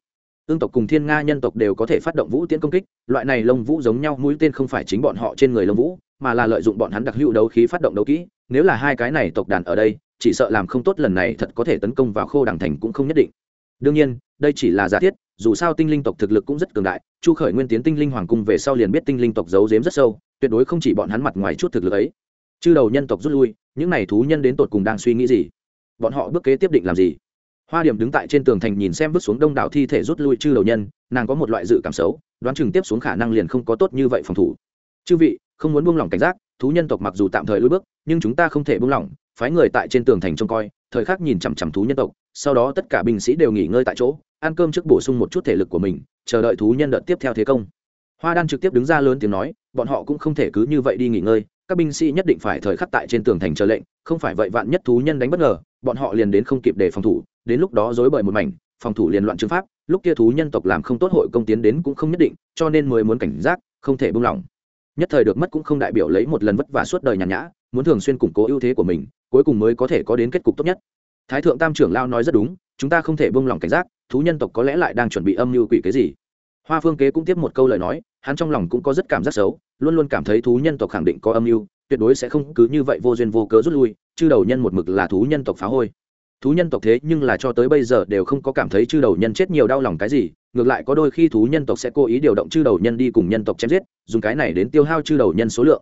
ương tộc cùng thiên nga nhân tộc đều có thể phát động vũ tiễn công kích, loại này lông vũ giống nhau, mũi tên không phải chính bọn họ trên người lông vũ, mà là lợi dụng bọn hắn đặc hữu đấu khí phát động đấu kỹ, nếu là hai cái này tộc đàn ở đây, chỉ sợ làm không tốt lần này thật có thể tấn công vào khô đảng thành cũng không nhất định. Đương nhiên, đây chỉ là giả thiết, dù sao tinh linh tộc thực lực cũng rất cường đại, chu khởi nguyên tiến tinh linh hoàng cung về sau liền biết tinh linh tộc giấu giếm rất sâu, tuyệt đối không chỉ bọn hắn mặt ngoài chút thực lực ấy. Chư đầu nhân tộc rút lui, những n à y thú nhân đến tột cùng đang suy nghĩ gì? Bọn họ bước kế tiếp định làm gì? Hoa điểm đứng tại trên tường thành nhìn xem bước xuống đông đảo thi thể rút lui chư đầu nhân, nàng có một loại dự cảm xấu, đoán chừng tiếp xuống khả năng liền không có tốt như vậy phòng thủ. Chư vị, không muốn buông lỏng cảnh giác, thú nhân tộc mặc dù tạm thời lui bước, nhưng chúng ta không thể buông lỏng, phái người tại trên tường thành trông coi, thời khắc nhìn chằm chằm thú nhân tộc, sau đó tất cả binh sĩ đều nghỉ ngơi tại chỗ, ăn cơm trước bổ sung một chút thể lực của mình, chờ đợi thú nhân đợt tiếp theo thế công. Hoa đan trực tiếp đứng ra lớn tiếng nói, bọn họ cũng không thể cứ như vậy đi nghỉ ngơi các binh sĩ nhất định phải thời khắc tại trên tường thành chờ lệnh, không phải vậy vạn nhất thú nhân đánh bất ngờ, bọn họ liền đến không kịp để phòng thủ, đến lúc đó dối bời một mảnh, phòng thủ liền loạn chứng pháp, lúc kia thú nhân tộc làm không tốt hội công tiến đến cũng không nhất định, cho nên mới muốn cảnh giác, không thể buông lỏng. Nhất thời được mất cũng không đại biểu lấy một lần vất vả suốt đời nhàn nhã, muốn thường xuyên củng cố ưu thế của mình, cuối cùng mới có thể có đến kết cục tốt nhất. Thái thượng tam trưởng lao nói rất đúng, chúng ta không thể buông lỏng cảnh giác, thú nhân tộc có lẽ lại đang chuẩn bị âm mưu quỷ cái gì. Hoa phương kế cũng tiếp một câu lời nói hắn trong lòng cũng có rất cảm giác xấu, luôn luôn cảm thấy thú nhân tộc khẳng định có âm mưu, tuyệt đối sẽ không cứ như vậy vô duyên vô cớ rút lui, chư đầu nhân một mực là thú nhân tộc phá hôi. Thú nhân tộc thế nhưng là cho tới bây giờ đều không có cảm thấy chư đầu nhân chết nhiều đau lòng cái gì, ngược lại có đôi khi thú nhân tộc sẽ cố ý điều động chư đầu nhân đi cùng nhân tộc chém giết, dùng cái này đến tiêu hao chư đầu nhân số lượng.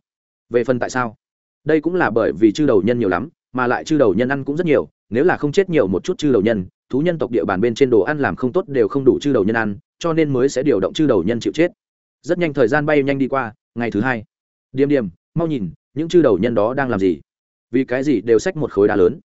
Về phần tại sao? Đây cũng là bởi vì chư đầu nhân nhiều lắm, mà lại chư đầu nhân ăn cũng rất nhiều, nếu là không chết nhiều một chút chư đầu nhân, thú nhân tộc địa bàn bên trên đồ ăn làm không tốt đều không đủ chư đầu nhân ăn, cho nên mới sẽ điều động chư đầu nhân chịu chết rất nhanh thời gian bay nhanh đi qua, ngày thứ hai. Điềm điềm, mau nhìn, những chư đầu nhân đó đang làm gì? Vì cái gì đều xách một khối đá lớn?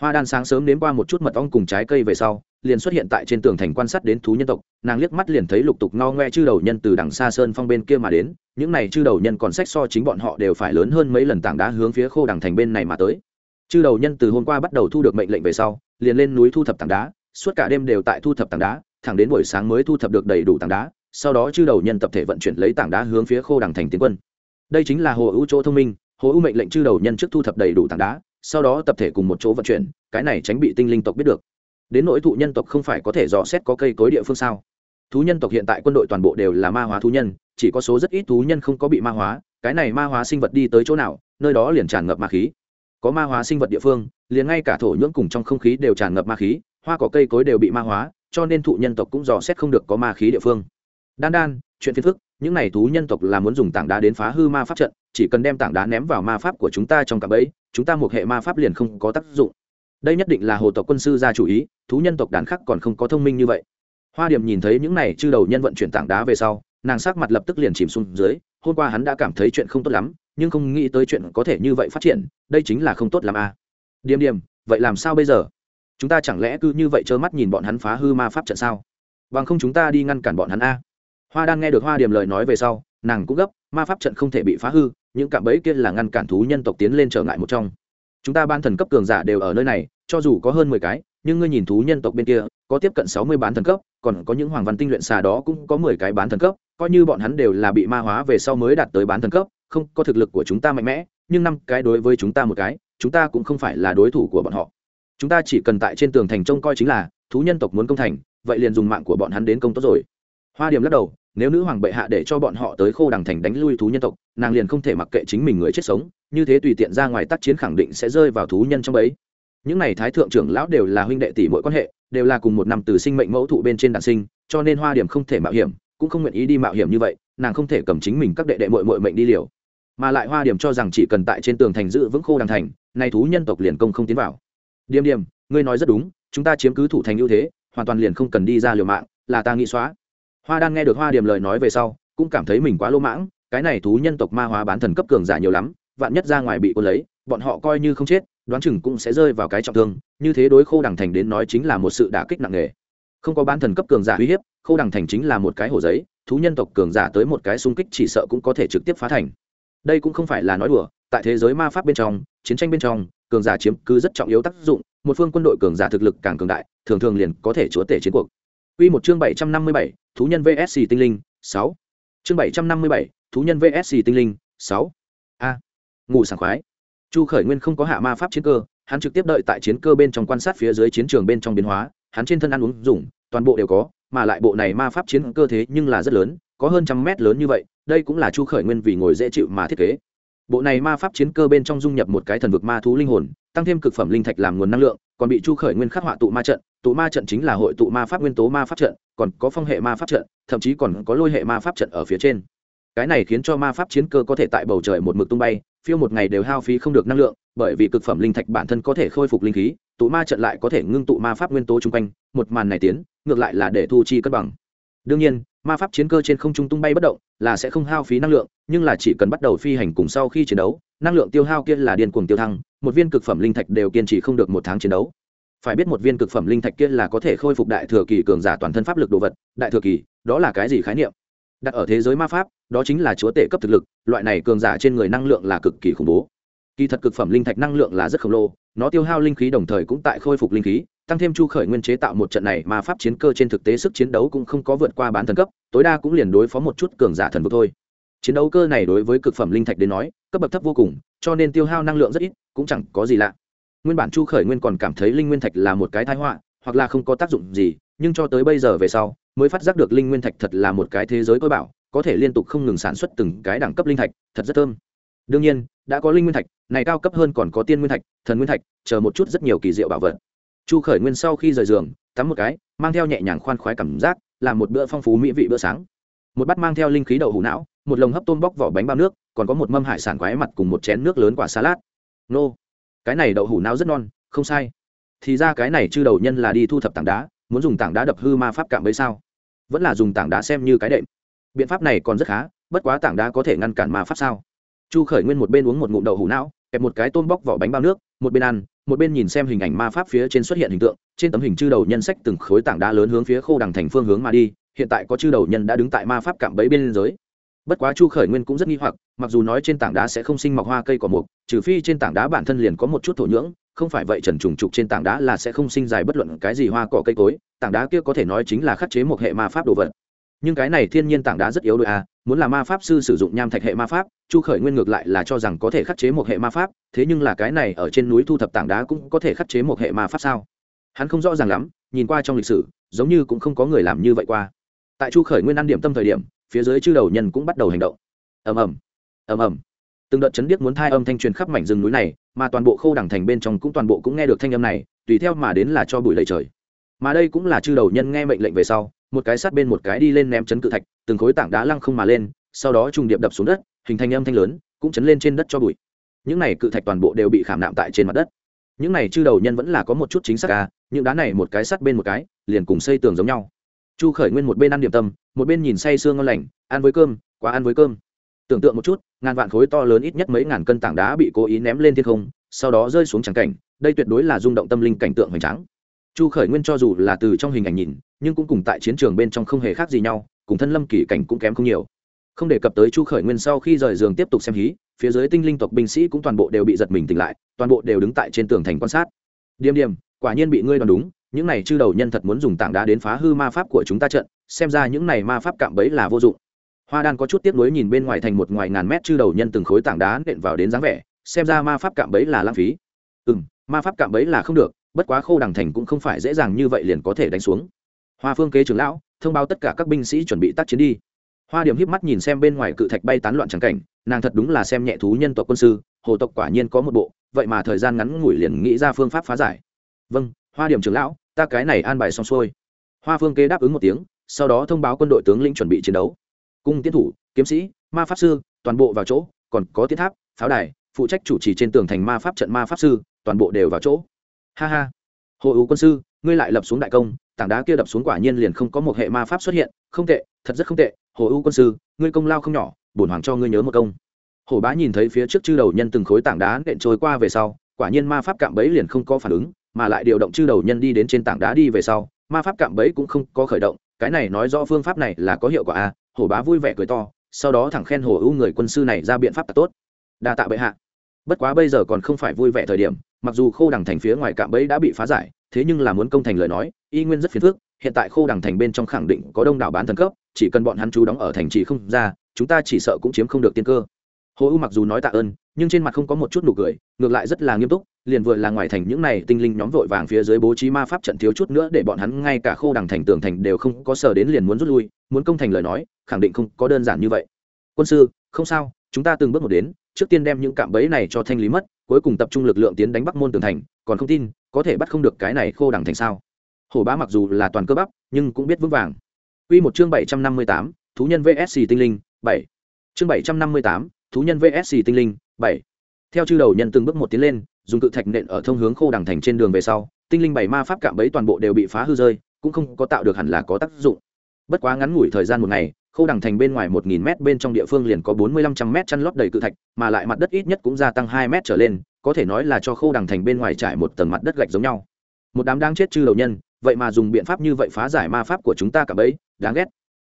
Hoa đan sáng sớm đến qua một chút mật ong cùng trái cây về sau, liền xuất hiện tại trên tường thành quan sát đến thú nhân tộc. Nàng liếc mắt liền thấy lục tục no ngoe chư đầu nhân từ đằng xa sơn phong bên kia mà đến. Những này chư đầu nhân còn sách so chính bọn họ đều phải lớn hơn mấy lần tảng đá hướng phía khô đằng thành bên này mà tới. Chư đầu nhân từ hôm qua bắt đầu thu được mệnh lệnh về sau, liền lên núi thu thập tảng đá. Suốt cả đêm đều tại thu thập tảng đá, thẳng đến buổi sáng mới thu thập được đầy đủ tảng đá sau đó chư đầu nhân tập thể vận chuyển lấy tảng đá hướng phía khô đằng thành tiến quân. Đây chính là hồ ưu chỗ thông minh, hồ ưu mệnh lệnh chư đầu nhân trước thu thập đầy đủ tảng đá, sau đó tập thể cùng một chỗ vận chuyển, cái này tránh bị tinh linh tộc biết được. Đến nỗi thụ nhân tộc không phải có thể dò xét có cây cối địa phương sao? Thú nhân tộc hiện tại quân đội toàn bộ đều là ma hóa thú nhân, chỉ có số rất ít thú nhân không có bị ma hóa, cái này ma hóa sinh vật đi tới chỗ nào, nơi đó liền tràn ngập ma khí. Có ma hóa sinh vật địa phương, liền ngay cả thổ nhưỡng cùng trong không khí đều tràn ngập ma khí, hoa cỏ cây cối đều bị ma hóa, cho nên thụ nhân tộc cũng dò xét không được có ma khí địa phương đan đan, chuyện phiền phức, những n à y thú nhân tộc là muốn dùng tảng đá đến phá hư ma pháp trận, chỉ cần đem tảng đá ném vào ma pháp của chúng ta trong cặp ấy chúng ta một hệ ma pháp liền không có tác dụng. Đây nhất định là hồ tộc quân sư ra chủ ý, thú nhân tộc đàn khác còn không có thông minh như vậy. Hoa điểm nhìn thấy những này chư đầu nhân vận chuyển tảng đá về sau, nàng sắc mặt lập tức liền chìm xuống dưới, hôm qua hắn đã cảm thấy chuyện không tốt lắm, nhưng không nghĩ tới chuyện có thể như vậy phát triển, đây chính là không tốt làm a à. điềm điềm, vậy làm sao bây giờ? Chúng ta chẳng lẽ cứ như vậy trơ mắt nhìn bọn hắn phá hư ma pháp trận sao? Bằng không chúng ta đi ngăn cản bọn hắn a hoa đang nghe được hoa điểm lời nói về sau, nàng cũng gấp, ma pháp trận không thể bị phá hư, những cạm bẫy kia là ngăn cản thú nhân tộc tiến lên trở ngại một trong. Chúng ta ban thần cấp cường giả đều ở nơi này, cho dù có hơn mười cái, nhưng ngươi nhìn thú nhân tộc bên kia, có tiếp cận sáu mươi bán thần cấp, còn có những hoàng văn tinh luyện xà đó cũng có mười cái bán thần cấp, coi như bọn hắn đều là bị ma hóa về sau mới đạt tới bán thần cấp, không có thực lực của chúng ta mạnh mẽ, nhưng năm cái đối với chúng ta một cái, chúng ta cũng không phải là đối thủ của bọn họ. Chúng ta chỉ cần tại trên tường thành trông coi chính là, thú nhân tộc muốn công thành, vậy liền dùng mạng của bọn hắn đến công tốt rồi hoa điểm lắc đầu, nếu nữ hoàng bệ hạ để cho bọn họ tới khô đằng thành đánh lui thú nhân tộc, nàng liền không thể mặc kệ chính mình người chết sống, như thế tùy tiện ra ngoài tác chiến khẳng định sẽ rơi vào thú nhân trong ấy những n à y thái thượng trưởng lão đều là huynh đệ tỷ mỗi quan hệ, đều là cùng một năm từ sinh mệnh mẫu thụ bên trên đàn sinh, cho nên hoa điểm không thể mạo hiểm, cũng không nguyện ý đi mạo hiểm như vậy, nàng không thể cầm chính mình các đệ đệ mội mội mệnh đi liều. Mà lại hoa điểm cho rằng chỉ cần tại trên tường thành giữ vững khô đằng thành nay thú nhân tộc liền công không tiến vào. Điềm điềm, ngươi nói rất đúng, chúng ta chiếm cứ thủ thành ưu thế, hoàn toàn liền không cần đi ra liều mạng, là ta nghĩ xóa hoa đang nghe được hoa điểm lời nói về sau cũng cảm thấy mình quá lỗ mãng cái này thú nhân tộc ma hóa bán thần cấp cường giả nhiều lắm vạn nhất ra ngoài bị cô lấy bọn họ coi như không chết đoán chừng cũng sẽ rơi vào cái trọng thương như thế đối khô đằng thành đến nói chính là một sự đả kích nặng nề. Không có bán thần cấp cường giả uy hiếp khô đằng thành chính là một cái hồ giấy thú nhân tộc cường giả tới một cái xung kích chỉ sợ cũng có thể trực tiếp phá thành. Đây cũng không phải là nói đùa tại thế giới ma pháp bên trong chiến tranh bên trong cường giả chiếm cứ rất trọng yếu tác dụng một phương quân đội cường giả thực lực càng cường đại thường thường liền có thể chúa tể chiến cuộc. Quy một chương 757, thú nhân VSC tinh linh, 6. Chương 757, thú nhân VSC tinh linh, 6. A. Ngủ sảng khoái. Chu Khởi Nguyên không có hạ ma pháp chiến cơ, hắn trực tiếp đợi tại chiến cơ bên trong quan sát phía dưới chiến trường bên trong biến hóa, hắn trên thân ăn uống dùng, toàn bộ đều có, mà lại bộ này ma pháp chiến cơ thế nhưng là rất lớn, có hơn trăm mét lớn như vậy, đây cũng là Chu Khởi Nguyên vì ngồi dễ chịu mà thiết kế. Bộ này ma pháp chiến cơ bên trong dung nhập một cái thần vực ma thú linh hồn, tăng thêm cực phẩm linh thạch làm nguồn năng lượng, còn bị Chu Khởi Nguyên khắc họa tụ ma trận, tụ ma trận chính là hội tụ ma pháp nguyên tố ma pháp trận còn có phong hệ ma pháp trận thậm chí còn có lôi hệ ma pháp trận ở phía trên. Cái này khiến cho ma pháp chiến cơ có thể tại bầu trời một mực tung bay phiêu một ngày đều hao phí không được năng lượng bởi vì cực phẩm linh thạch bản thân có thể khôi phục linh khí tụ ma trận lại có thể ngưng tụ ma pháp nguyên tố chung quanh một màn này tiến ngược lại là để thu chi cân bằng. Đương nhiên ma pháp chiến cơ trên không trung tung bay bất động là sẽ không hao phí năng lượng nhưng là chỉ cần bắt đầu phi hành cùng sau khi chiến đấu năng lượng tiêu hao kia là điên cuồng tiêu thăng một viên cực phẩm linh thạch đều kiên trì không được một tháng chiến đấu. Phải biết một viên cực phẩm linh thạch kia là có thể khôi phục đại thừa kỳ cường giả toàn thân pháp lực đồ vật, đại thừa kỳ, đó là cái gì khái niệm? Đặt ở thế giới ma pháp, đó chính là chúa tể cấp thực lực, loại này cường giả trên người năng lượng là cực kỳ khủng bố. Kỳ thật cực phẩm linh thạch năng lượng là rất khổng lồ, nó tiêu hao linh khí đồng thời cũng tại khôi phục linh khí, tăng thêm chu khởi nguyên chế tạo một trận này mà pháp chiến cơ trên thực tế sức chiến đấu cũng không có vượt qua bán thần cấp, tối đa cũng liền đối phó một chút cường giả thần vực thôi chiến đấu cơ này đối với cực phẩm linh thạch đến nói, cấp bậc thấp vô cùng, cho nên tiêu hao năng lượng rất ít, cũng chẳng có gì lạ. Nguyên bản chu khởi nguyên còn cảm thấy linh nguyên thạch là một cái thái họa, hoặc là không có tác dụng gì, nhưng cho tới bây giờ về sau, mới phát giác được linh nguyên thạch thật là một cái thế giới cơ bảo, có thể liên tục không ngừng sản xuất từng cái đẳng cấp linh thạch, thật rất thơm. Đương nhiên, đã có linh nguyên thạch, này cao cấp hơn còn có tiên nguyên thạch, thần nguyên thạch, chờ một chút rất nhiều kỳ diệu bảo vật. Chu khởi nguyên sau khi rời giường, tắm một cái, mang theo nhẹ nhàng khoan khoái cảm giác, làm một bữa phong phú mỹ vị bữa sáng. Một bát mang theo linh khí đậu hủ não một lồng hấp tôm bóc vỏ bánh bao nước, còn có một mâm hải sản quái mặt cùng một chén nước lớn quả salad. Nô, cái này đậu hủ não rất non không sai. Thì ra cái này chư đầu nhân là đi thu thập tảng đá, muốn dùng tảng đá đập hư ma pháp cạm bẫy sao? Vẫn là dùng tảng đá xem như cái đệm. Biện pháp này còn rất khá, bất quá tảng đá có thể ngăn cản ma pháp sao? Chu khởi nguyên một bên uống một ngụm đậu hủ não kẹp một cái tôm bóc vỏ bánh bao nước, một bên ăn, một bên nhìn xem hình ảnh ma pháp phía trên xuất hiện hình tượng, trên tấm hình chư đầu nhân sách từng khối tảng đá lớn hướng phía khô đằng thành phương hướng mà đi, hiện tại có chư đầu nhân đã đứng tại ma pháp cạm bẫy bên giới bất quá chu khởi nguyên cũng rất nghi hoặc, mặc dù nói trên tảng đá sẽ không sinh mọc hoa cây cỏ mục, trừ phi trên tảng đá bản thân liền có một chút thổ nhưỡng, không phải vậy trần trùng trục trên tảng đá là sẽ không sinh dài bất luận cái gì hoa cỏ cây cối, tảng đá kia có thể nói chính là khắc chế một hệ ma pháp đồ vật. Nhưng cái này thiên nhiên tảng đá rất yếu đôi à muốn là ma pháp sư sử dụng nham thạch hệ ma pháp, chu khởi nguyên ngược lại là cho rằng có thể khắc chế một hệ ma pháp, thế nhưng là cái này ở trên núi thu thập tảng đá cũng có thể khắc chế một hệ ma pháp sao? Hắn không rõ ràng lắm, nhìn qua trong lịch sử, giống như cũng không có người làm như vậy qua. Tại chu khởi nguyên ăn điểm tâm thời điểm phía dưới chư đầu nhân cũng bắt đầu hành động. Ầm ầm ầm ầm. Từng đợt chấn điếc muốn thai âm thanh truyền khắp mảnh rừng núi này, mà toàn bộ khâu đẳng thành bên trong cũng toàn bộ cũng nghe được thanh âm này, tùy theo mà đến là cho bụi lầy trời. Mà đây cũng là chư đầu nhân nghe mệnh lệnh về sau, một cái sát bên một cái đi lên ném chấn cự thạch, từng khối tảng đá lăng không mà lên, sau đó trùng điệp đập xuống đất, hình thành âm thanh lớn, cũng chấn lên trên đất cho bụi. Những này cự thạch toàn bộ đều bị khảm nạm tại trên mặt đất. Những này chư đầu nhân vẫn là có một chút chính xác ca những đá này một cái sắt bên một cái, liền cùng xây tường giống nhau chu khởi nguyên một bên ăn điểm tâm, một bên nhìn say sương ngon lành, ăn với cơm, quá ăn với cơm. Tưởng tượng một chút, ngàn vạn khối to lớn ít nhất mấy ngàn cân tảng đá bị cố ý ném lên thiên không, sau đó rơi xuống trắng cảnh, đây tuyệt đối là rung động tâm linh cảnh tượng hoành tráng. Chu khởi nguyên cho dù là từ trong hình ảnh nhìn, nhưng cũng cùng tại chiến trường bên trong không hề khác gì nhau, cùng thân lâm kỷ cảnh cũng kém không nhiều. Không đề cập tới chu khởi nguyên sau khi rời giường tiếp tục xem hí, phía dưới tinh linh tộc binh sĩ cũng toàn bộ đều bị giật mình tỉnh lại, toàn bộ đều đứng tại trên tường thành quan sát. Điềm điềm, quả nhiên bị ngươi đoán đúng những này chư đầu nhân thật muốn dùng tảng đá đến phá hư ma pháp của chúng ta trận, xem ra những này ma pháp cạm bẫy là vô dụng. Hoa đan có chút tiếc nuối nhìn bên ngoài thành một ngoài ngàn mét chư đầu nhân từng khối tảng đá nện vào đến dáng vẻ, xem ra ma pháp cạm bẫy là lãng phí. Ừ m ma pháp cạm bẫy là không được, bất quá khô đằng thành cũng không phải dễ dàng như vậy liền có thể đánh xuống. Hoa phương kế trưởng lão, thông báo tất cả các binh sĩ chuẩn bị tác chiến đi. Hoa điểm híp mắt nhìn xem bên ngoài cự thạch bay tán loạn trắng cảnh, nàng thật đúng là xem nhẹ thú nhân tộc quân sư, hồ tộc quả nhiên có một bộ, vậy mà thời gian ngắn ngủi liền nghĩ ra phương pháp phá giải. Vâng hoa điểm trưởng lão ta cái này an bài xong xuôi. Hoa phương kế đáp ứng một tiếng, sau đó thông báo quân đội tướng lĩnh chuẩn bị chiến đấu. Cung tiến thủ, kiếm sĩ, ma pháp sư, toàn bộ vào chỗ, còn có tiến tháp, pháo đài, phụ trách chủ trì trên tường thành ma pháp trận ma pháp sư, toàn bộ đều vào chỗ. Ha ha. Hồ ưu quân sư, ngươi lại lập xuống đại công, tảng đá kia đập xuống quả nhiên liền không có một hệ ma pháp xuất hiện. Không tệ, thật rất không tệ. Hồ ưu quân sư, ngươi công lao không nhỏ, bổn hoàng cho ngươi nhớ một công. Hồ bá nhìn thấy phía trước chư đầu nhân từng khối tảng đá nện trôi qua về sau, quả nhiên ma pháp cạm bẫy liền không có phản ứng mà lại điều động chư đầu nhân đi đến trên tảng đá đi về sau, ma pháp cạm bẫy cũng không có khởi động, cái này nói rõ phương pháp này là có hiệu quả a à? bá vui vẻ cười to, sau đó thẳng khen Hổ ưu người quân sư này ra biện pháp tốt đa tạ bệ hạ bất quá bây giờ còn không phải vui vẻ thời điểm, mặc dù khô đằng thành phía ngoài cạm bẫy đã bị phá giải, thế nhưng là muốn công thành lời nói, y nguyên rất phiền phức, hiện tại khô đằng thành bên trong khẳng định có đông đảo bán thần cấp, chỉ cần bọn hắn chú đóng ở thành trì không ra, chúng ta chỉ sợ cũng chiếm không được tiên cơ hồ u mặc dù nói tạ ơn, nhưng trên mặt không có một chút nụ cười, ngược lại rất là nghiêm túc liền vừa là ngoài thành những này tinh linh nhóm vội vàng phía dưới bố trí ma pháp trận thiếu chút nữa để bọn hắn ngay cả khô đằng thành tường thành đều không có sờ đến liền muốn rút lui muốn công thành lời nói khẳng định không có đơn giản như vậy quân sư không sao chúng ta từng bước một đến trước tiên đem những cạm bẫy này cho thanh lý mất cuối cùng tập trung lực lượng tiến đánh bắc môn tường thành còn không tin có thể bắt không được cái này khô đằng thành sao hổ bá mặc dù là toàn cơ bắp nhưng cũng biết vững vàng Quy một chương bảy trăm năm mươi tám, thú nhân VSC tinh linh, bảy. Chương bảy trăm năm mươi tám, thú nhân VSC tinh linh, bảy. Theo chư đầu nhân từng bước một tiến lên, dùng cự thạch nện ở thông hướng khô đằng thành trên đường về sau, tinh linh bảy ma pháp cạm bẫy toàn bộ đều bị phá hư rơi, cũng không có tạo được hẳn là có tác dụng. Bất quá ngắn ngủi thời gian một ngày, khô đằng thành bên ngoài một nghìn m bên trong địa phương liền có bốn mươi lăm trăm m chăn lót đầy cự thạch, mà lại mặt đất ít nhất cũng gia tăng hai m trở lên, có thể nói là cho khô đằng thành bên ngoài trải một tầng mặt đất gạch giống nhau. Một đám đang chết chư đầu nhân, vậy mà dùng biện pháp như vậy phá giải ma pháp của chúng ta cả bấy, đáng ghét.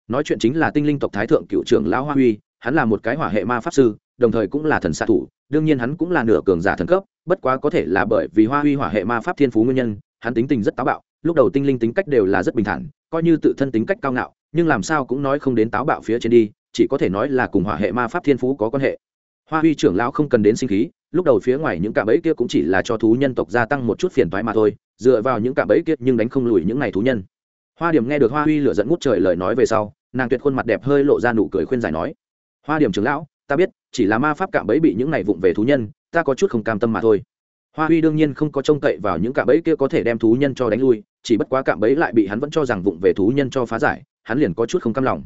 Nói chuyện chính là tinh linh tộc thái thượng cựu trưởng lão Hoa Huy, hắn là một cái hỏa hệ ma pháp sư, đồng thời cũng là thần xạ thủ, đương nhiên hắn cũng là nửa cường giả thần cấp, bất quá có thể là bởi vì Hoa Huy hỏa hệ ma pháp thiên phú nguyên nhân, hắn tính tình rất táo bạo, lúc đầu tinh linh tính cách đều là rất bình thản, coi như tự thân tính cách cao ngạo, nhưng làm sao cũng nói không đến táo bạo phía trên đi chỉ có thể nói là cùng hỏa hệ ma pháp thiên phú có quan hệ. Hoa huy trưởng lão không cần đến sinh khí lúc đầu phía ngoài những cạm bẫy kia cũng chỉ là cho thú nhân tộc gia tăng một chút phiền toái mà thôi dựa vào những cạm bẫy kia nhưng đánh không lùi những ngày thú nhân. Hoa điểm nghe được hoa huy lửa dẫn ngút trời lời nói về sau nàng tuyệt khuôn mặt đẹp hơi lộ ra nụ cười khuyên giải nói hoa điểm trưởng lão ta biết chỉ là ma pháp cạm bẫy bị những này vụng về thú nhân ta có chút không cam tâm mà thôi. Hoa huy đương nhiên không có trông cậy vào những cạm bẫy kia có thể đem thú nhân cho đánh lui chỉ bất quá cạm bẫy lại bị hắn vẫn cho rằng vụng về thú nhân cho phá giải hắn liền có chút không cam lòng.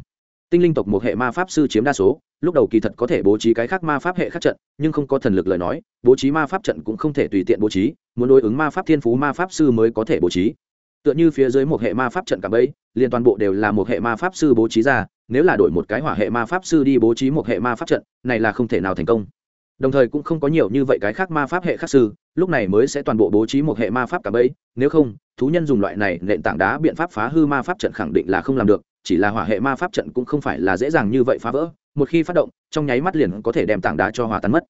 Tinh linh tộc một hệ ma pháp sư chiếm đa số lúc đầu kỳ thật có thể bố trí cái khác ma pháp hệ khác trận nhưng không có thần lực lời nói bố trí ma pháp trận cũng không thể tùy tiện bố trí muốn đối ứng ma pháp thiên phú ma pháp sư mới có thể bố trí. Tựa như phía dưới một hệ ma pháp trận cạm bẫy, liền toàn bộ đều là một hệ ma pháp sư bố trí ra nếu là đổi một cái hỏa hệ ma pháp sư đi bố trí một hệ ma pháp trận, này là không thể nào thành công. Đồng thời cũng không có nhiều như vậy cái khác ma pháp hệ khác sư, lúc này mới sẽ toàn bộ bố trí một hệ ma pháp cả bấy nếu không, thú nhân dùng loại này nện tảng đá biện pháp phá hư ma pháp trận khẳng định là không làm được, chỉ là hỏa hệ ma pháp trận cũng không phải là dễ dàng như vậy phá vỡ, một khi phát động, trong nháy mắt liền có thể đem tảng đá cho hòa tan mất.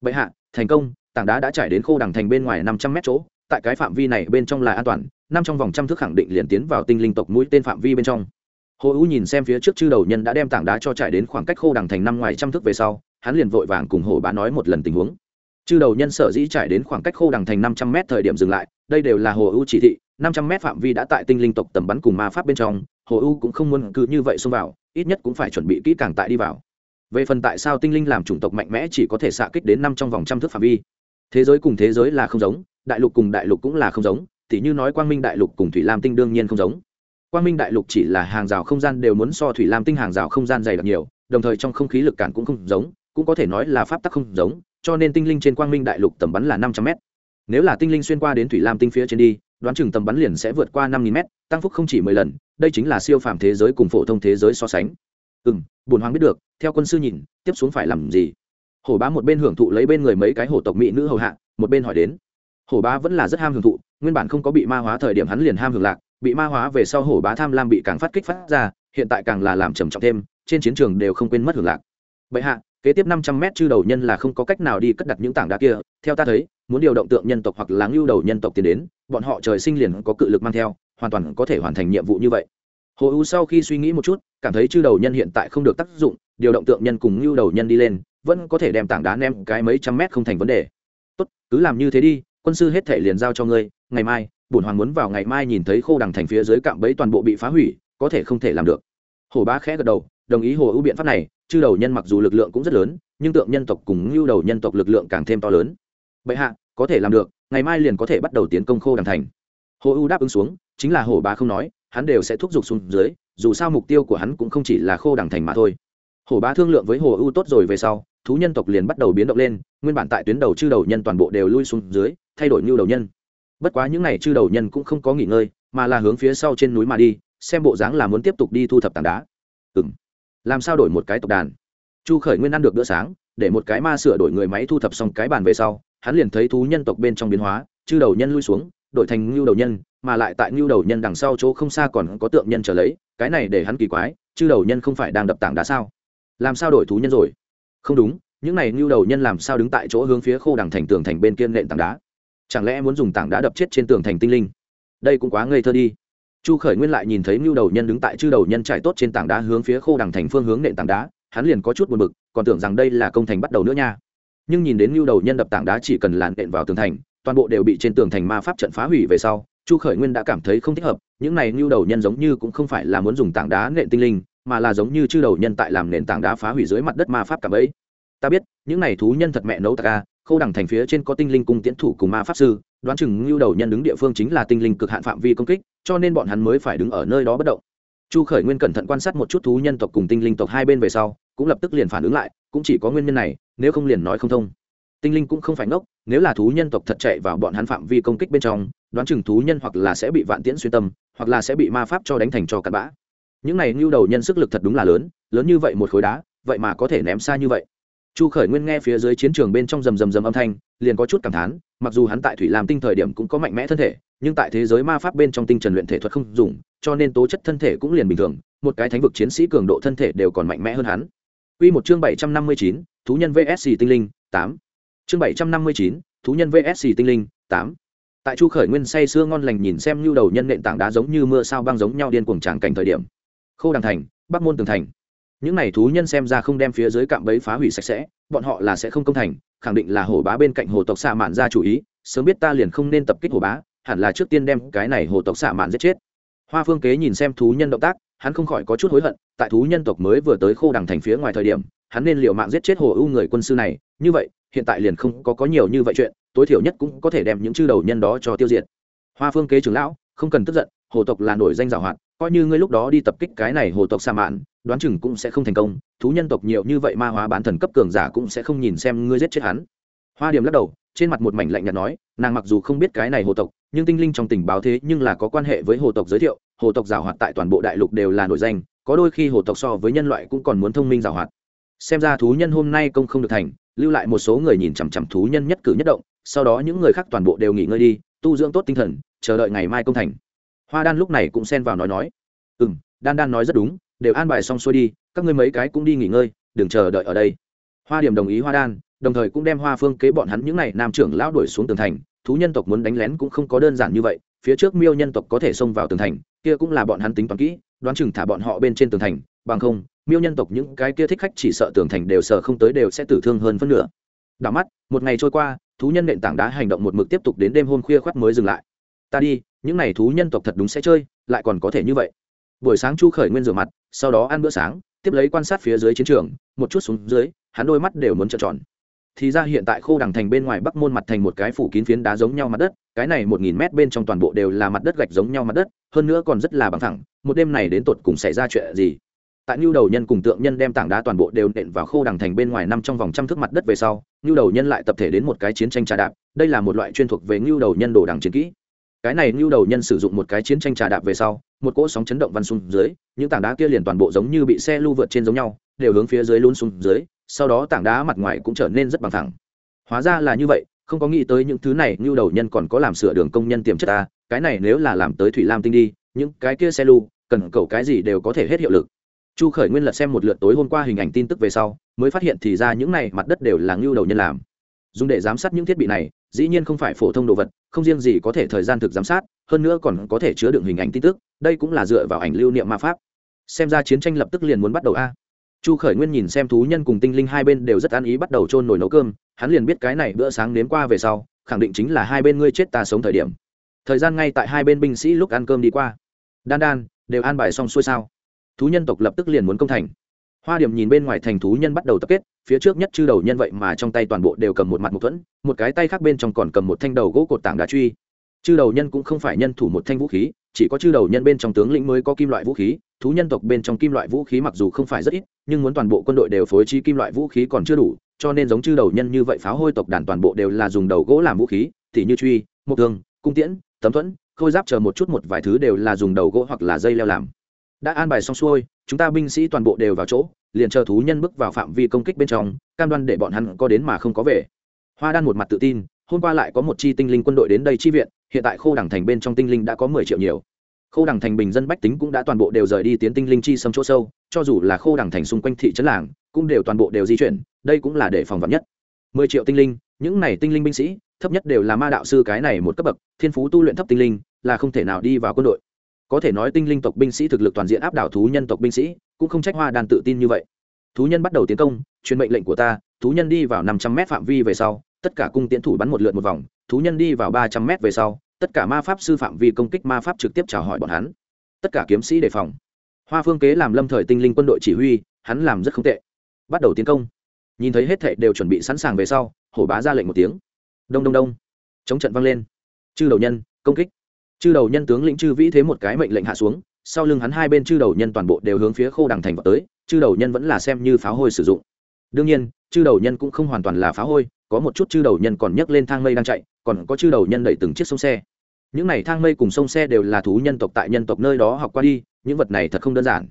Vậy hạ, thành công, tảng đá đã trải đến khô đằng thành bên ngoài năm trăm mét chỗ, tại cái phạm vi này bên trong là an toàn, năm trong vòng trăm thước khẳng định liền tiến vào tinh linh tộc mũi tên phạm vi bên trong hồ ưu nhìn xem phía trước chư đầu nhân đã đem tảng đá cho trải đến khoảng cách khô đằng thành năm ngoài trăm thước về sau, hắn liền vội vàng cùng hồ bá nói một lần tình huống. Chư đầu nhân sở dĩ trải đến khoảng cách khô đằng thành năm trăm mét thời điểm dừng lại, đây đều là hồ ưu chỉ thị, năm trăm mét phạm vi đã tại tinh linh tộc tầm bắn cùng ma pháp bên trong, hồ ưu cũng không muốn cứ như vậy xông vào, ít nhất cũng phải chuẩn bị kỹ càng tại đi vào. Về phần tại sao tinh linh làm chủng tộc mạnh mẽ chỉ có thể xạ kích đến năm trong vòng trăm thước phạm vi? Thế giới cùng thế giới là không giống, đại lục cùng đại lục cũng là không giống, tỉ như nói quang minh đại lục cùng thủy lam tinh đương nhiên không giống quang minh đại lục chỉ là hàng rào không gian đều muốn so thủy lam tinh hàng rào không gian dày đặc nhiều, đồng thời trong không khí lực cản cũng không giống, cũng có thể nói là pháp tắc không giống, cho nên tinh linh trên quang minh đại lục tầm bắn là năm trăm m nếu là tinh linh xuyên qua đến thủy lam tinh phía trên đi, đoán chừng tầm bắn liền sẽ vượt qua năm nghìn m tăng phúc không chỉ mười lần, đây chính là siêu phàm thế giới cùng phổ thông thế giới so sánh. Ừ m bùn hoàng biết được, theo quân sư nhìn, tiếp xuống phải làm gì? Hổ bá một bên hưởng thụ lấy bên người mấy cái hổ tộc mỹ nữ hầu hạ, một bên hỏi đến. Hổ bá vẫn là rất ham hưởng thụ, nguyên bản không có bị ma hóa thời điểm hắn liền ham hưởng lạc bị ma hóa về sau hổ bá tham lam bị càng phát kích phát ra, hiện tại càng là làm trầm trọng thêm, trên chiến trường đều không quên mất hưởng lạc. Bệ hạ, kế tiếp năm trăm mét chư đầu nhân là không có cách nào đi cất đặt những tảng đá kia, theo ta thấy, muốn điều động tượng nhân tộc hoặc láng lưu đầu nhân tộc tiến đến, bọn họ trời sinh liền có cự lực mang theo, hoàn toàn có thể hoàn thành nhiệm vụ như vậy. Hồ u sau khi suy nghĩ một chút, cảm thấy chư đầu nhân hiện tại không được tác dụng, điều động tượng nhân cùng lưu đầu nhân đi lên, vẫn có thể đem tảng đá ném cái mấy trăm mét không thành vấn đề. Tốt, cứ làm như thế đi, quân sư hết thể liền giao cho ngươi, ngày mai bổn hoàng muốn vào ngày mai nhìn thấy khô đằng thành phía dưới cạm bẫy toàn bộ bị phá hủy, có thể không thể làm được. Hồ bá khẽ gật đầu, đồng ý hồ ưu biện pháp này, chư đầu nhân mặc dù lực lượng cũng rất lớn, nhưng tượng nhân tộc cùng ngưu đầu nhân tộc lực lượng càng thêm to lớn. Bệ hạ, có thể làm được, ngày mai liền có thể bắt đầu tiến công khô đằng thành. Hồ ưu đáp ứng xuống, chính là hồ bá không nói, hắn đều sẽ thúc giục xuống dưới, dù sao mục tiêu của hắn cũng không chỉ là khô đằng thành mà thôi. Hồ bá thương lượng với hồ ưu tốt rồi về sau, thú nhân tộc liền bắt đầu biến động lên, nguyên bản tại tuyến đầu chư đầu nhân toàn bộ đều lui xuống dưới, thay đổi ngưu đầu nhân bất quá những n à y chư đầu nhân cũng không có nghỉ ngơi, mà là hướng phía sau trên núi mà đi, xem bộ dáng là muốn tiếp tục đi thu thập tảng đá. Ừ m làm sao đổi một cái tộc đàn? Chu khởi nguyên ăn được bữa sáng, để một cái ma sửa đổi người máy thu thập xong cái bàn về sau, hắn liền thấy thú nhân tộc bên trong biến hóa, chư đầu nhân lui xuống, đổi thành ngưu đầu nhân, mà lại tại ngưu đầu nhân đằng sau chỗ không xa còn có tượng nhân trở lấy, cái này để hắn kỳ quái, chư đầu nhân không phải đang đập tảng đá sao? Làm sao đổi thú nhân rồi? Không đúng, những này ngưu đầu nhân làm sao đứng tại chỗ hướng phía khô đằng thành tường thành bên kia nện tảng đá? Chẳng lẽ muốn dùng tảng đá đập chết trên tường thành tinh linh? Đây cũng quá ngây thơ đi. Chu khởi nguyên lại nhìn thấy ngưu đầu nhân đứng tại chư đầu nhân trải tốt trên tảng đá hướng phía khô đằng thành phương hướng nện tảng đá, hắn liền có chút buồn bực, còn tưởng rằng đây là công thành bắt đầu nữa nha. Nhưng nhìn đến ngưu đầu nhân đập tảng đá chỉ cần làn nện vào tường thành, toàn bộ đều bị trên tường thành ma pháp trận phá hủy về sau, chu khởi nguyên đã cảm thấy không thích hợp, những này ngưu đầu nhân giống như cũng không phải là muốn dùng tảng đá nện tinh linh, mà là giống như chư đầu nhân tại làm nền tảng đá phá hủy dưới mặt đất ma pháp cả ấy. Ta biết, những này thú nhân thật mẹ nấu ta khô đằng thành phía trên có tinh linh cung tiễn thủ cùng ma pháp sư, đoán chừng ngưu đầu nhân đứng địa phương chính là tinh linh cực hạn phạm vi công kích, cho nên bọn hắn mới phải đứng ở nơi đó bất động. Chu khởi nguyên cẩn thận quan sát một chút thú nhân tộc cùng tinh linh tộc hai bên về sau, cũng lập tức liền phản ứng lại, cũng chỉ có nguyên nhân này, nếu không liền nói không thông. Tinh linh cũng không phải ngốc, nếu là thú nhân tộc thật chạy vào bọn hắn phạm vi công kích bên trong, đoán chừng thú nhân hoặc là sẽ bị vạn tiễn xuyên tâm, hoặc là sẽ bị ma pháp cho đánh thành cho cặn bã. Những này ngưu đầu nhân sức lực thật đúng là lớn lớn như vậy một khối đá, vậy mà có thể ném xa như vậy chu khởi nguyên nghe phía dưới chiến trường bên trong rầm rầm rầm âm thanh liền có chút cảm thán mặc dù hắn tại thủy làm tinh thời điểm cũng có mạnh mẽ thân thể nhưng tại thế giới ma pháp bên trong tinh trần luyện thể thuật không dùng cho nên tố chất thân thể cũng liền bình thường một cái thánh vực chiến sĩ cường độ thân thể đều còn mạnh mẽ hơn hắn Quy một chương 759, thú nhân VSC tinh linh, 8. Chương 759, thú nhân VSC tinh linh, 8. Tại Chu Khởi Nguyên say sưa ngon lành nhìn xem như đầu nhân nện tảng đá giống như mưa sao băng giống nhau điên cuồng tràng cảnh thời điểm. Khô Đằng Thành, Bắc Môn Tường Thành những này thú nhân xem ra không đem phía dưới cạm bẫy phá hủy sạch sẽ, bọn họ là sẽ không công thành, khẳng định là hổ bá bên cạnh hồ tộc xạ mạn ra chủ ý, sớm biết ta liền không nên tập kích hổ bá, hẳn là trước tiên đem cái này hồ tộc xạ mạn giết chết. Hoa phương kế nhìn xem thú nhân động tác, hắn không khỏi có chút hối hận, tại thú nhân tộc mới vừa tới khô đằng thành phía ngoài thời điểm, hắn nên liệu mạng giết chết hồ ưu người quân sư này, như vậy, hiện tại liền không có có nhiều như vậy chuyện, tối thiểu nhất cũng có thể đem những chư đầu nhân đó cho tiêu diệt. Hoa phương kế trưởng lão, không cần tức giận hồ tộc là nổi danh giảo hoạt, coi như ngươi lúc đó đi tập kích cái này hồ tộc sa mạn, đoán chừng cũng sẽ không thành công. Thú nhân tộc nhiều như vậy ma hóa bán thần cấp cường giả cũng sẽ không nhìn xem ngươi giết chết hắn. Hoa điểm lắc đầu, trên mặt một mảnh lạnh nhạt nói, nàng mặc dù không biết cái này hồ tộc, nhưng tinh linh trong tình báo thế nhưng là có quan hệ với hồ tộc giới thiệu. Hồ tộc giảo hoạt tại toàn bộ đại lục đều là nổi danh, có đôi khi hồ tộc so với nhân loại cũng còn muốn thông minh giảo hoạt. Xem ra thú nhân hôm nay công không được thành, lưu lại một số người nhìn chằm chằm thú nhân nhất cử nhất động, sau đó những người khác toàn bộ đều nghỉ ngơi đi, tu dưỡng tốt tinh thần, chờ đợi ngày mai công thành hoa đan lúc này cũng xen vào nói nói. Ừ m đan đan nói rất đúng, đều an bài xong xuôi đi, các ngươi mấy cái cũng đi nghỉ ngơi, đừng chờ đợi ở đây. Hoa điểm đồng ý hoa đan, đồng thời cũng đem hoa phương kế bọn hắn những n à y nam trưởng lão đuổi xuống tường thành. Thú nhân tộc muốn đánh lén cũng không có đơn giản như vậy, phía trước miêu nhân tộc có thể xông vào tường thành, kia cũng là bọn hắn tính toán kỹ, đoán chừng thả bọn họ bên trên tường thành, bằng không, miêu nhân tộc những cái kia thích khách chỉ sợ tường thành đều sợ không tới đều sẽ tử thương hơn phân nửa. Đảo mắt, một ngày trôi qua, thú nhân nện tảng đá hành động một mực tiếp tục đến đêm hôm khuya khoác mới dừng lại ta đi, những n à y thú nhân tộc thật đúng sẽ chơi, lại còn có thể như vậy. Buổi sáng chu khởi nguyên rửa mặt, sau đó ăn bữa sáng, tiếp lấy quan sát phía dưới chiến trường, một chút xuống dưới, hắn đôi mắt đều muốn trợn tròn. Thì ra hiện tại khô đằng thành bên ngoài bắc môn mặt thành một cái phủ kín phiến đá giống nhau mặt đất, cái này một nghìn mét bên trong toàn bộ đều là mặt đất gạch giống nhau mặt đất, hơn nữa còn rất là bằng thẳng một đêm này đến tột cùng xảy ra chuyện gì? Tại nhu đầu nhân cùng tượng nhân đem tảng đá toàn bộ đều nện vào khô đằng thành bên ngoài năm trong vòng trăm thước mặt đất về sau nhu đầu nhân lại tập thể đến một cái chiến tranh trà đạp, đây là một loại chuyên thuộc về nhu đầu nhân đồ đằng chiến kỹ cái này nhu đầu nhân sử dụng một cái chiến tranh trà đạp về sau, một cỗ sóng chấn động văn xuống dưới, những tảng đá kia liền toàn bộ giống như bị xe lưu vượt trên giống nhau, đều hướng phía dưới lún xuống dưới, sau đó tảng đá mặt ngoài cũng trở nên rất bằng thẳng hóa ra là như vậy, không có nghĩ tới những thứ này nhu đầu nhân còn có làm sửa đường công nhân tiềm chất ta, cái này nếu là làm tới thủy lam tinh đi, những cái kia xe lưu, cần cầu cái gì đều có thể hết hiệu lực. Chu khởi nguyên lật xem một lượt tối hôm qua hình ảnh tin tức về sau, mới phát hiện thì ra những này mặt đất đều là ngưu đầu nhân làm. Dùng để giám sát những thiết bị này dĩ nhiên không phải phổ thông đồ vật, không riêng gì có thể thời gian thực giám sát, hơn nữa còn có thể chứa đựng hình ảnh tin tức, đây cũng là dựa vào ảnh lưu niệm ma pháp. Xem ra chiến tranh lập tức liền muốn bắt đầu a. Chu khởi nguyên nhìn xem thú nhân cùng tinh linh hai bên đều rất an ý bắt đầu trôn nổi nấu cơm, hắn liền biết cái này bữa sáng nếm qua về sau, khẳng định chính là hai bên ngươi chết ta sống thời điểm. Thời gian ngay tại hai bên binh sĩ lúc ăn cơm đi qua. Đan đan, đều an bài xong xuôi sao? Thú nhân tộc lập tức liền muốn công thành. Hoa điểm nhìn bên ngoài thành thú nhân bắt đầu tập kết phía trước nhất chư đầu nhân vậy mà trong tay toàn bộ đều cầm một mặt một thuẫn, một cái tay khác bên trong còn cầm một thanh đầu gỗ cột tảng đá truy. Chư đầu nhân cũng không phải nhân thủ một thanh vũ khí, chỉ có chư đầu nhân bên trong tướng lĩnh mới có kim loại vũ khí, thú nhân tộc bên trong kim loại vũ khí mặc dù không phải rất ít, nhưng muốn toàn bộ quân đội đều phối trí kim loại vũ khí còn chưa đủ, cho nên giống chư đầu nhân như vậy pháo hôi tộc đàn toàn bộ đều là dùng đầu gỗ làm vũ khí, tỉ như truy, mộc thương, cung tiễn, tấm thuẫn, khôi giáp chờ một chút một vài thứ đều là dùng đầu gỗ hoặc là dây leo làm. Đã an bài xong xuôi, chúng ta binh sĩ toàn bộ đều vào chỗ liền chờ thú nhân bước vào phạm vi công kích bên trong, cam đoan để bọn hắn có đến mà không có về. Hoa đan một mặt tự tin, hôm qua lại có một chi tinh linh quân đội đến đây chi viện, hiện tại khô đẳng thành bên trong tinh linh đã có mười triệu nhiều. Khô đẳng thành bình dân bách tính cũng đã toàn bộ đều rời đi tiến tinh linh chi xâm chỗ sâu, cho dù là khô đẳng thành xung quanh thị trấn làng, cũng đều toàn bộ đều di chuyển, đây cũng là để phòng vật nhất. Mười triệu tinh linh, những này tinh linh binh sĩ, thấp nhất đều là ma đạo sư cái này một cấp bậc, thiên phú tu luyện thấp tinh linh, là không thể nào đi vào quân đội. Có thể nói tinh linh tộc binh sĩ thực lực toàn diện áp đảo thú nhân tộc binh sĩ cũng không trách hoa đan tự tin như vậy. Thú nhân bắt đầu tiến công, truyền mệnh lệnh của ta, thú nhân đi vào năm trăm m phạm vi về sau, tất cả cung tiến thủ bắn một lượt một vòng, thú nhân đi vào ba trăm m về sau, tất cả ma pháp sư phạm vi công kích ma pháp trực tiếp chào hỏi bọn hắn. Tất cả kiếm sĩ đề phòng. Hoa phương kế làm lâm thời tinh linh quân đội chỉ huy, hắn làm rất không tệ. Bắt đầu tiến công. Nhìn thấy hết thệ đều chuẩn bị sẵn sàng về sau, hổ bá ra lệnh một tiếng. Đông đông đông. Chống trận vang lên. Chư đầu nhân, công kích. Chư đầu nhân tướng lĩnh chư vĩ thế một cái mệnh lệnh hạ xuống sau lưng hắn hai bên chư đầu nhân toàn bộ đều hướng phía khô đằng thành vào tới, chư đầu nhân vẫn là xem như pháo hôi sử dụng. Đương nhiên, chư đầu nhân cũng không hoàn toàn là pháo hôi, có một chút chư đầu nhân còn nhấc lên thang mây đang chạy, còn có chư đầu nhân đẩy từng chiếc sông xe. Những này thang mây cùng sông xe đều là thú nhân tộc tại nhân tộc nơi đó học qua đi, những vật này thật không đơn giản.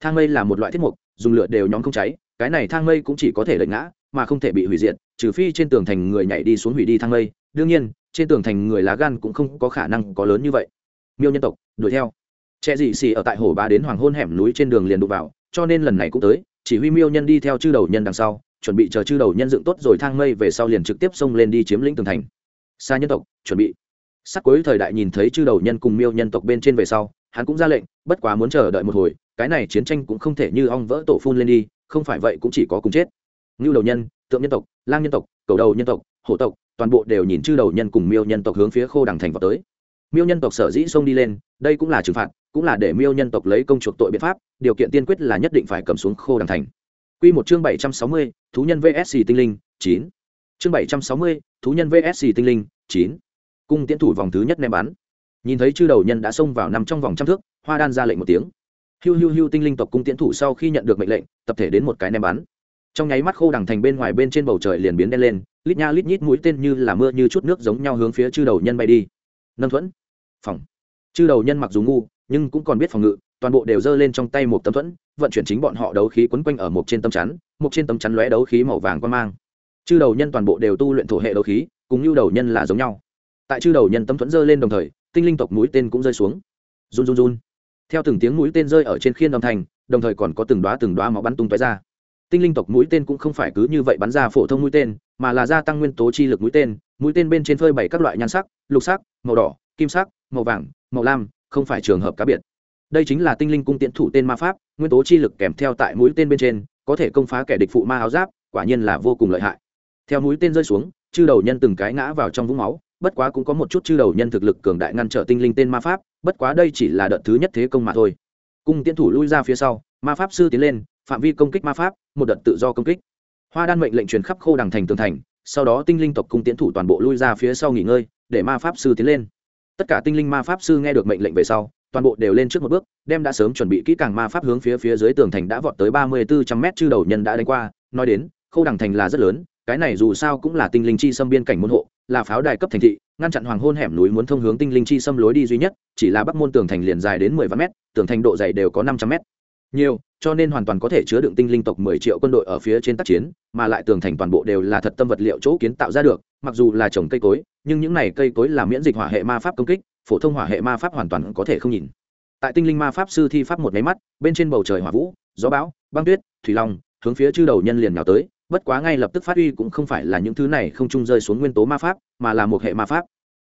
Thang mây là một loại thiết mục, dùng lửa đều nhóm không cháy, cái này thang mây cũng chỉ có thể lệnh ngã, mà không thể bị hủy diệt, trừ phi trên tường thành người nhảy đi xuống hủy đi thang mây. Đương nhiên, trên tường thành người lá gan cũng không có khả năng có lớn như vậy. Miêu nhân tộc, đuổi theo trẻ dị xì ở tại hồ ba đến hoàng hôn hẻm núi trên đường liền đụng vào, cho nên lần này cũng tới, chỉ huy miêu nhân đi theo chư đầu nhân đằng sau, chuẩn bị chờ chư đầu nhân dựng tốt rồi thang mây về sau liền trực tiếp xông lên đi chiếm lĩnh tường thành. Xa nhân tộc, chuẩn bị. Sắc cuối thời đại nhìn thấy chư đầu nhân cùng miêu nhân tộc bên trên về sau, hắn cũng ra lệnh, bất quá muốn chờ đợi một hồi, cái này chiến tranh cũng không thể như ong vỡ tổ phun lên đi, không phải vậy cũng chỉ có cùng chết. Ngưu đầu nhân, tượng nhân tộc, lang nhân tộc, cầu đầu nhân tộc, hổ tộc, toàn bộ đều nhìn chư đầu nhân cùng miêu nhân tộc hướng phía khô đằng thành vào tới. Miêu nhân tộc sở dĩ xông đi lên, đây cũng là trừng phạt cũng là để miêu nhân tộc lấy công chuộc tội biện pháp điều kiện tiên quyết là nhất định phải cầm xuống khô đằng thành Quy một chương bảy trăm sáu mươi, thú nhân VSC tinh linh, chín. Chương bảy trăm sáu mươi, thú nhân VSC tinh linh, chín. Cung tiến thủ vòng thứ nhất ném bắn. Nhìn thấy chư đầu nhân đã xông vào nằm trong vòng trăm thước, Hoa Đan ra lệnh một tiếng. Hiu hiu hiu tinh linh tộc cung tiến thủ sau khi nhận được mệnh lệnh, tập thể đến một cái ném bắn. Trong nháy mắt khô đằng thành bên ngoài bên trên bầu trời liền biến đen lên, lít nha lít nhít mũi tên như là mưa như chút nước giống nhau hướng phía chư đầu nhân bay đi nâng thuẫn phòng chư đầu nhân mặc dù ngu nhưng cũng còn biết phòng ngự, toàn bộ đều giơ lên trong tay một tấm thuẫn, vận chuyển chính bọn họ đấu khí quấn quanh ở một trên tấm chắn, một trên tấm chắn lóe đấu khí màu vàng quan mang. Chư đầu nhân toàn bộ đều tu luyện thổ hệ đấu khí, cùng như đầu nhân là giống nhau. Tại chư đầu nhân tấm thuẫn giơ lên đồng thời, tinh linh tộc mũi tên cũng rơi xuống. Run run run. Theo từng tiếng mũi tên rơi ở trên khiên âm thanh, đồng thời còn có từng đoá từng đoá máu bắn tung tóe ra. Tinh linh tộc mũi tên cũng không phải cứ như vậy bắn ra phổ thông mũi tên, mà là gia tăng nguyên tố chi lực mũi tên mũi tên bên trên phơi bảy các loại nhan sắc, lục sắc, màu đỏ, kim sắc, màu vàng, màu lam không phải trường hợp cá biệt. Đây chính là tinh linh cung tiễn thủ tên ma pháp, nguyên tố chi lực kèm theo tại mũi tên bên trên, có thể công phá kẻ địch phụ ma áo giáp, quả nhiên là vô cùng lợi hại. Theo mũi tên rơi xuống, chư đầu nhân từng cái ngã vào trong vũng máu, bất quá cũng có một chút chư đầu nhân thực lực cường đại ngăn trở tinh linh tên ma pháp, bất quá đây chỉ là đợt thứ nhất thế công mà thôi. Cung tiễn thủ lui ra phía sau, ma pháp sư tiến lên, phạm vi công kích ma pháp, một đợt tự do công kích. Hoa đan mệnh lệnh truyền khắp khô đằng thành tường thành, sau đó tinh linh tộc cung tiễn thủ toàn bộ lui ra phía sau nghỉ ngơi, để ma pháp sư tiến lên tất cả tinh linh ma pháp sư nghe được mệnh lệnh về sau, toàn bộ đều lên trước một bước, đem đã sớm chuẩn bị kỹ càng ma pháp hướng phía phía dưới tường thành đã vọt tới ba mươi bốn trăm mét chư đầu nhân đã đánh qua, nói đến, khâu đằng thành là rất lớn, cái này dù sao cũng là tinh linh chi xâm biên cảnh môn hộ, là pháo đài cấp thành thị, ngăn chặn hoàng hôn hẻm núi muốn thông hướng tinh linh chi xâm lối đi duy nhất, chỉ là bắc môn tường thành liền dài đến mười vạn mét, tường thành độ dày đều có năm trăm mét. Nhiều, cho nên hoàn toàn có thể chứa đựng tinh linh tộc mười triệu quân đội ở phía trên tác chiến, mà lại tường thành toàn bộ đều là thật tâm vật liệu chỗ kiến tạo ra được mặc dù là trồng cây cối, nhưng những này cây cối là miễn dịch hỏa hệ ma pháp công kích, phổ thông hỏa hệ ma pháp hoàn toàn có thể không nhìn. Tại tinh linh ma pháp sư thi pháp một máy mắt, bên trên bầu trời hỏa vũ, gió bão, băng tuyết, thủy long, hướng phía chư đầu nhân liền nhào tới, bất quá ngay lập tức phát huy cũng không phải là những thứ này không trung rơi xuống nguyên tố ma pháp, mà là một hệ ma pháp.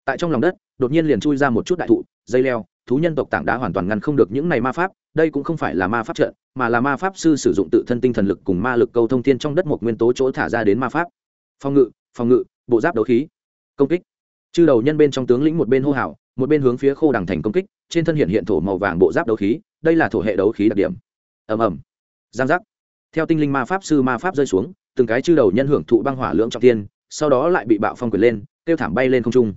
Tại trong lòng đất, đột nhiên liền chui ra một chút đại thụ, dây leo, thú nhân tộc tảng đã hoàn toàn ngăn không được những này ma pháp, đây cũng không phải là ma pháp trận, mà là ma pháp sư sử dụng tự thân tinh thần lực cùng ma lực câu thông thiên trong đất một nguyên tố chỗ thả ra đến ma pháp. Phòng ngự phòng ngự bộ giáp đấu khí, công kích. Chư đầu nhân bên trong tướng lĩnh một bên hô hào, một bên hướng phía khô đằng thành công kích, trên thân hiện hiện thổ màu vàng bộ giáp đấu khí, đây là thổ hệ đấu khí đặc điểm. Ầm ầm. Giang giác. Theo tinh linh ma pháp sư ma pháp rơi xuống, từng cái chư đầu nhân hưởng thụ băng hỏa lưỡng trọng tiên sau đó lại bị bạo phong quyền lên, kêu thảm bay lên không trung.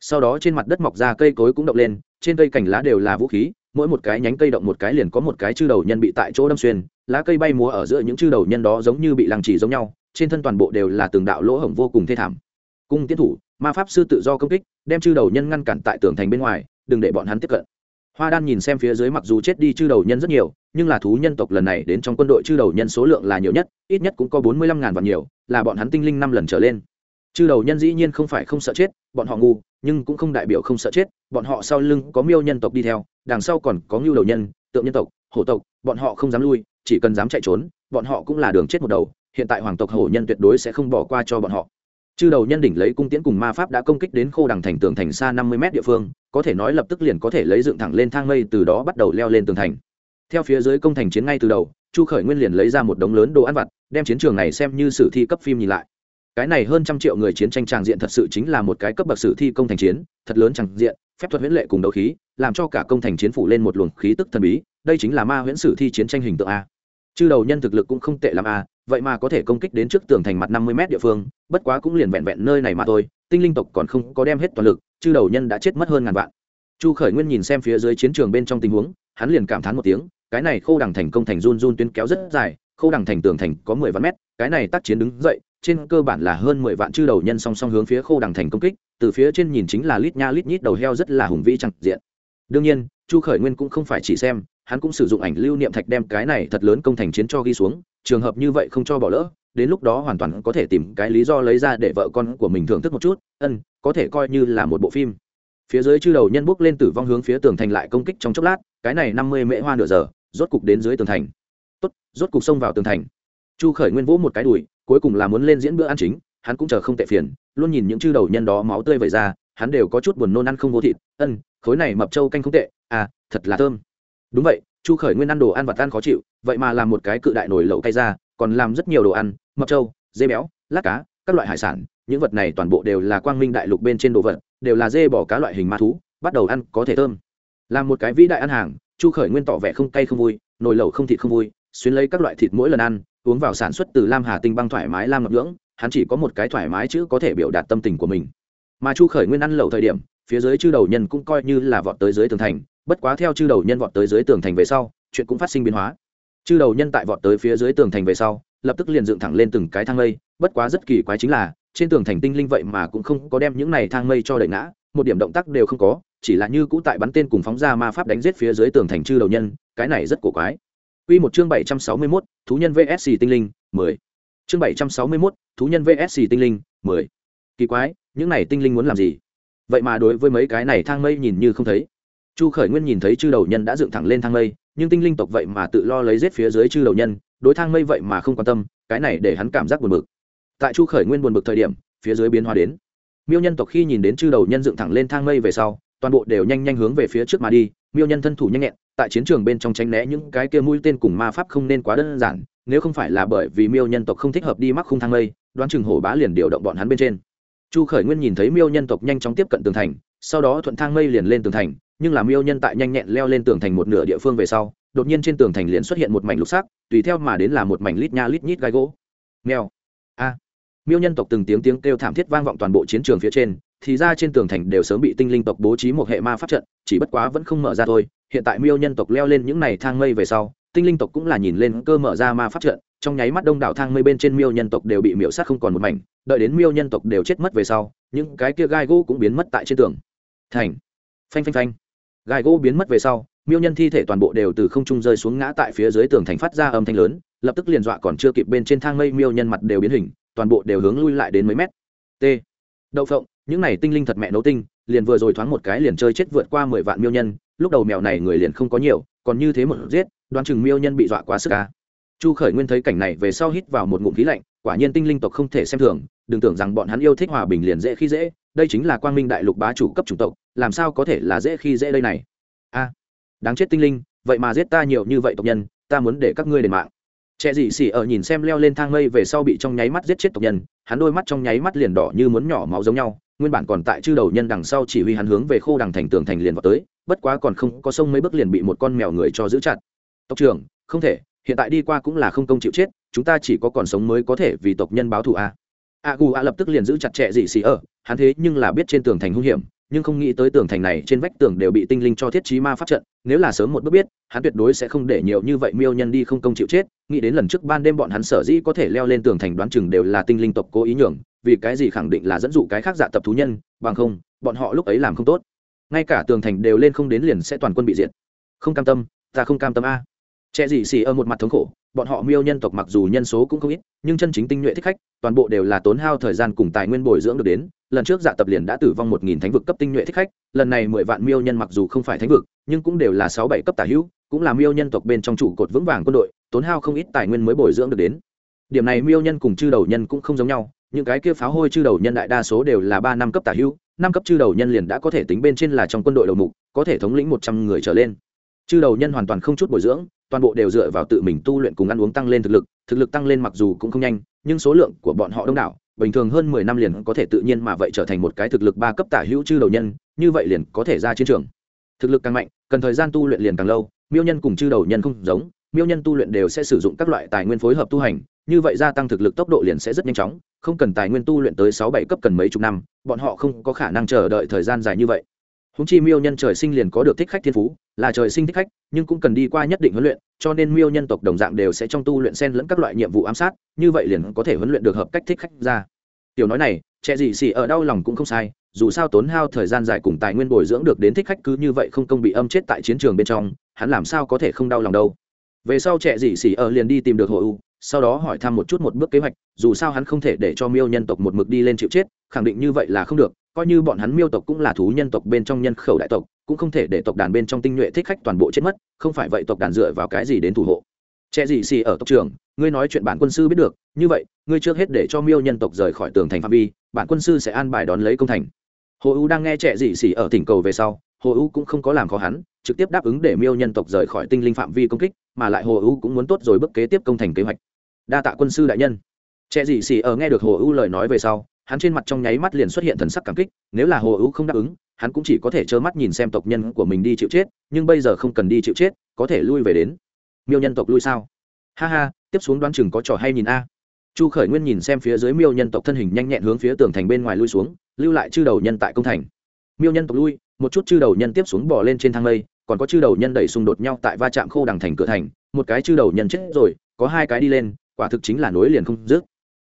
Sau đó trên mặt đất mọc ra cây cối cũng động lên, trên cây cành lá đều là vũ khí, mỗi một cái nhánh cây động một cái liền có một cái chư đầu nhân bị tại chỗ đâm xuyên, lá cây bay múa ở giữa những chư đầu nhân đó giống như bị lăng trì giống nhau, trên thân toàn bộ đều là từng đạo lỗ hổng vô cùng thê thảm cung tiến thủ, ma pháp sư tự do công kích, đem chư đầu nhân ngăn cản tại tường thành bên ngoài, đừng để bọn hắn tiếp cận. Hoa đan nhìn xem phía dưới mặc dù chết đi chư đầu nhân rất nhiều, nhưng là thú nhân tộc lần này đến trong quân đội chư đầu nhân số lượng là nhiều nhất, ít nhất cũng có bốn mươi lăm ngàn và nhiều, là bọn hắn tinh linh năm lần trở lên. Chư đầu nhân dĩ nhiên không phải không sợ chết, bọn họ ngu, nhưng cũng không đại biểu không sợ chết, bọn họ sau lưng có miêu nhân tộc đi theo, đằng sau còn có ngưu đầu nhân, tượng nhân tộc, hổ tộc, bọn họ không dám lui, chỉ cần dám chạy trốn, bọn họ cũng là đường chết một đầu, hiện tại hoàng tộc hổ nhân tuyệt đối sẽ không bỏ qua cho bọn họ chư đầu nhân đỉnh lấy cung tiễn cùng ma pháp đã công kích đến khô đằng thành tường thành xa năm mươi m địa phương, có thể nói lập tức liền có thể lấy dựng thẳng lên thang mây từ đó bắt đầu leo lên tường thành. Theo phía dưới công thành chiến ngay từ đầu, chu khởi nguyên liền lấy ra một đống lớn đồ ăn vặt, đem chiến trường này xem như sử thi cấp phim nhìn lại. Cái này hơn trăm triệu người chiến tranh tràng diện thật sự chính là một cái cấp bậc sử thi công thành chiến, thật lớn tràng diện, phép thuật huyễn lệ cùng đấu khí, làm cho cả công thành chiến phủ lên một luồng khí tức thần bí, đây chính là ma huyễn sử thi chiến tranh hình tượng a. Chư đầu nhân thực lực cũng không tệ l a vậy mà có thể công kích đến trước tường thành mặt năm mươi m địa phương, bất quá cũng liền vẹn vẹn nơi này mà thôi, tinh linh tộc còn không có đem hết toàn lực, chư đầu nhân đã chết mất hơn ngàn vạn. Chu khởi nguyên nhìn xem phía dưới chiến trường bên trong tình huống, hắn liền cảm thán một tiếng, cái này khô đằng thành công thành run run tuyến kéo rất dài khô đằng thành tường thành có mười vạn mét, cái này tác chiến đứng dậy, trên cơ bản là hơn mười vạn chư đầu nhân song song hướng phía khô đằng thành công kích, từ phía trên nhìn chính là lít nha lít nhít đầu heo rất là hùng vĩ chẳng diện. Đương nhiên, chu khởi nguyên cũng không phải chỉ xem, hắn cũng sử dụng ảnh lưu niệm thạch đem cái này thật lớn công thành chiến cho ghi xuống trường hợp như vậy không cho bỏ lỡ, đến lúc đó hoàn toàn có thể tìm cái lý do lấy ra để vợ con của mình thưởng thức một chút, ân, có thể coi như là một bộ phim. Phía dưới chư đầu nhân bước lên tử vong hướng phía tường thành lại công kích trong chốc lát, cái này năm mươi mễ hoa nửa giờ, rốt cục đến dưới tường thành. Tốt, rốt cục xông vào tường thành. Chu khởi nguyên vỗ một cái đùi, cuối cùng là muốn lên diễn bữa ăn chính, hắn cũng chờ không tệ phiền, luôn nhìn những chư đầu nhân đó máu tươi vẩy ra, hắn đều có chút buồn nôn ăn không vô thịt, ân, khối này mập trâu canh không tệ à thật là thơm. Đúng vậy chu khởi nguyên ăn đồ ăn vặt ăn khó chịu, vậy mà làm một cái cự đại nồi lẩu cay ra, còn làm rất nhiều đồ ăn, mập trâu, dê béo, lát cá, các loại hải sản, những vật này toàn bộ đều là quang minh đại lục bên trên đồ vật, đều là dê bỏ cá loại hình ma thú, bắt đầu ăn có thể thơm. Làm một cái vĩ đại ăn hàng, chu khởi nguyên tỏ vẻ không cay không vui, nồi lẩu không thịt không vui xuyên lấy các loại thịt mỗi lần ăn, uống vào sản xuất từ lam hà tinh băng thoải mái lam ngập ngưỡng hắn chỉ có một cái thoải mái chứ có thể biểu đạt tâm tình của mình. Mà chu khởi nguyên ăn lẩu thời điểm, phía dưới chư đầu nhân cũng coi như là vọt tới dưới tường thành bất quá theo chư đầu nhân vọt tới dưới tường thành về sau chuyện cũng phát sinh biến hóa chư đầu nhân tại vọt tới phía dưới tường thành về sau lập tức liền dựng thẳng lên từng cái thang lây bất quá rất kỳ quái chính là trên tường thành tinh linh vậy mà cũng không có đem những này thang mây cho đẩy ngã một điểm động tác đều không có chỉ là như cũ tại bắn tên cùng phóng ra ma pháp đánh giết phía dưới tường thành chư đầu nhân cái này rất cổ quái Quy một chương 761, thú nhân VSC tinh linh, 10. Chương 761, thú nhân VSC tinh linh, 10. Kỳ quái, những này tinh linh muốn làm gì? Vậy mà đối với mấy cái này thang mây nhìn như không thấy. Chu Khởi Nguyên nhìn thấy chư đầu nhân đã dựng thẳng lên thang mây, nhưng tinh linh tộc vậy mà tự lo lấy giết phía dưới chư đầu nhân, đối thang mây vậy mà không quan tâm, cái này để hắn cảm giác buồn bực. Tại Chu Khởi Nguyên buồn bực thời điểm, phía dưới biến hóa đến. Miêu nhân tộc khi nhìn đến chư đầu nhân dựng thẳng lên thang mây về sau, toàn bộ đều nhanh nhanh hướng về phía trước mà đi, Miêu nhân thân thủ nhanh nhẹn, tại chiến trường bên trong tránh né những cái kia mũi tên cùng ma pháp không nên quá đơn giản nếu không phải là bởi vì miêu nhân tộc không thích hợp đi mắc khung thang mây, đoán chừng hổ bá liền điều động bọn hắn bên trên chu khởi nguyên nhìn thấy miêu nhân tộc nhanh chóng tiếp cận tường thành sau đó thuận thang mây liền lên tường thành nhưng là miêu nhân tại nhanh nhẹn leo lên tường thành một nửa địa phương về sau, đột nhiên trên tường thành liền xuất hiện một mảnh lục sắc, tùy theo mà đến là một mảnh lít nha lít nhít gai gỗ. Nghèo a. Miêu nhân tộc từng tiếng tiếng kêu thảm thiết vang vọng toàn bộ chiến trường phía trên, thì ra trên tường thành đều sớm bị tinh linh tộc bố trí một hệ ma pháp trận, chỉ bất quá vẫn không mở ra thôi. Hiện tại miêu nhân tộc leo lên những này thang mây về sau, tinh linh tộc cũng là nhìn lên cơ mở ra ma pháp trận, trong nháy mắt đông đảo thang mây bên trên miêu nhân tộc đều bị miễu sát không còn một mảnh, đợi đến miêu nhân tộc đều chết mất về sau, những cái kia gai gỗ cũng biến mất tại trên tường. Thành. Phanh phanh phanh gai gỗ biến mất về sau, miêu nhân thi thể toàn bộ đều từ không trung rơi xuống ngã tại phía dưới tường thành phát ra âm thanh lớn, lập tức liền dọa còn chưa kịp bên trên thang mây, miêu nhân mặt đều biến hình, toàn bộ đều hướng lui lại đến mấy mét. T. Đậu phộng, những này tinh linh thật mẹ nấu tinh, liền vừa rồi thoáng một cái liền chơi chết vượt qua mười vạn miêu nhân, lúc đầu mèo này người liền không có nhiều, còn như thế một giết, đoán chừng miêu nhân bị dọa quá sức ca chu khởi nguyên thấy cảnh này về sau hít vào một ngụm khí lạnh, quả nhiên tinh linh tộc không thể xem thường, đừng tưởng rằng bọn hắn yêu thích hòa bình liền dễ khi dễ, đây chính là quang minh đại lục bá chủ cấp chủng tộc làm sao có thể là dễ khi dễ đây này? A, đáng chết tinh linh, vậy mà giết ta nhiều như vậy tộc nhân, ta muốn để các ngươi đền mạng. Trẻ dị xỉ ở nhìn xem leo lên thang mây về sau bị trong nháy mắt giết chết tộc nhân, hắn đôi mắt trong nháy mắt liền đỏ như muốn nhỏ máu giống nhau, nguyên bản còn tại chư đầu nhân đằng sau chỉ huy hắn hướng về khô đằng thành tường thành liền vào tới, bất quá còn không có sông mấy bước liền bị một con mèo người cho giữ chặt. Tộc trưởng, không thể, hiện tại đi qua cũng là không công chịu chết, chúng ta chỉ có còn sống mới có thể vì tộc nhân báo thù a. A gu a lập tức liền giữ chặt trẻ dị xỉ ở, hắn thế nhưng là biết trên tường thành hung hiểm nhưng không nghĩ tới tường thành này trên vách tường đều bị tinh linh cho thiết trí ma pháp trận, nếu là sớm một bước biết, hắn tuyệt đối sẽ không để nhiều như vậy miêu nhân đi không công chịu chết, nghĩ đến lần trước ban đêm bọn hắn sở dĩ có thể leo lên tường thành đoán chừng đều là tinh linh tộc cố ý nhường, vì cái gì khẳng định là dẫn dụ cái khác dạ tập thú nhân, bằng không, bọn họ lúc ấy làm không tốt. Ngay cả tường thành đều lên không đến liền sẽ toàn quân bị diệt. Không cam tâm, ta không cam tâm a. Trẻ gì xì ở một mặt thống khổ, bọn họ miêu nhân tộc mặc dù nhân số cũng không ít, nhưng chân chính tinh nhuệ thích khách, toàn bộ đều là tốn hao thời gian cùng tài nguyên bồi dưỡng được đến lần trước dạ tập liền đã tử vong một nghìn thánh vực cấp tinh nhuệ thích khách, lần này mười vạn miêu nhân mặc dù không phải thánh vực, nhưng cũng đều là sáu bảy cấp tả hữu, cũng là miêu nhân tộc bên trong trụ cột vững vàng quân đội, tốn hao không ít tài nguyên mới bồi dưỡng được đến. Điểm này miêu nhân cùng chư đầu nhân cũng không giống nhau, những cái kia pháo hôi chư đầu nhân đại đa số đều là ba năm cấp tả hữu, năm cấp chư đầu nhân liền đã có thể tính bên trên là trong quân đội đầu mục, có thể thống lĩnh một trăm người trở lên. Chư đầu nhân hoàn toàn không chút bồi dưỡng, toàn bộ đều dựa vào tự mình tu luyện cùng ăn uống tăng lên thực lực thực lực tăng lên mặc dù cũng không nhanh, nhưng số lượng của bọn họ đông đảo bình thường hơn mười năm liền có thể tự nhiên mà vậy trở thành một cái thực lực ba cấp tả hữu chư đầu nhân, như vậy liền có thể ra chiến trường. Thực lực càng mạnh, cần thời gian tu luyện liền càng lâu, miêu nhân cùng chư đầu nhân không giống, miêu nhân tu luyện đều sẽ sử dụng các loại tài nguyên phối hợp tu hành, như vậy gia tăng thực lực tốc độ liền sẽ rất nhanh chóng, không cần tài nguyên tu luyện tới sáu bảy cấp cần mấy chục năm, bọn họ không có khả năng chờ đợi thời gian dài như vậy húng chi miêu nhân trời sinh liền có được thích khách thiên phú, là trời sinh thích khách, nhưng cũng cần đi qua nhất định huấn luyện, cho nên miêu nhân tộc đồng dạng đều sẽ trong tu luyện xen lẫn các loại nhiệm vụ ám sát, như vậy liền có thể huấn luyện được hợp cách thích khách ra. Tiểu nói này, trẻ gì xì ở đau lòng cũng không sai, dù sao tốn hao thời gian dài cùng tài nguyên bồi dưỡng được đến thích khách cứ như vậy không công bị âm chết tại chiến trường bên trong, hắn làm sao có thể không đau lòng đâu. Về sau trẻ gì xì ở liền đi tìm được hội u, sau đó hỏi thăm một chút một bước kế hoạch, dù sao hắn không thể để cho miêu nhân tộc một mực đi lên chịu chết, khẳng định như vậy là không được coi như bọn hắn miêu tộc cũng là thú nhân tộc bên trong nhân khẩu đại tộc, cũng không thể để tộc đàn bên trong tinh nhuệ thích khách toàn bộ chết mất, không phải vậy tộc đàn dựa vào cái gì đến thủ hộ? Trẻ gì xì ở tộc trường ngươi nói chuyện bản quân sư biết được, như vậy, ngươi trước hết để cho miêu nhân tộc rời khỏi tường thành phạm vi, bản quân sư sẽ an bài đón lấy công thành. Hồ u đang nghe trẻ gì xì ở tỉnh cầu về sau, hồ u cũng không có làm khó hắn, trực tiếp đáp ứng để miêu nhân tộc rời khỏi tinh linh phạm vi công kích, mà lại hồ u cũng muốn tốt rồi bước kế tiếp công thành kế hoạch. Đa tạ quân sư đại nhân. Trẻ gì xì ở nghe được hồ u lời nói về sau hắn trên mặt trong nháy mắt liền xuất hiện thần sắc cảm kích, nếu là hồ ưu không đáp ứng, hắn cũng chỉ có thể trơ mắt nhìn xem tộc nhân của mình đi chịu chết, nhưng bây giờ không cần đi chịu chết, có thể lui về đến. Miêu nhân tộc lui sao? Ha ha, tiếp xuống đoán chừng có trò hay nhìn a. Chu khởi nguyên nhìn xem phía dưới miêu nhân tộc thân hình nhanh nhẹn hướng phía tường thành bên ngoài lui xuống, lưu lại chư đầu nhân tại công thành. Miêu nhân tộc lui, một chút chư đầu nhân tiếp xuống bỏ lên trên thang lây, còn có chư đầu nhân đẩy xung đột nhau tại va chạm khô đằng thành cửa thành, một cái chư đầu nhân chết rồi, có hai cái đi lên, quả thực chính là nối liền không dứt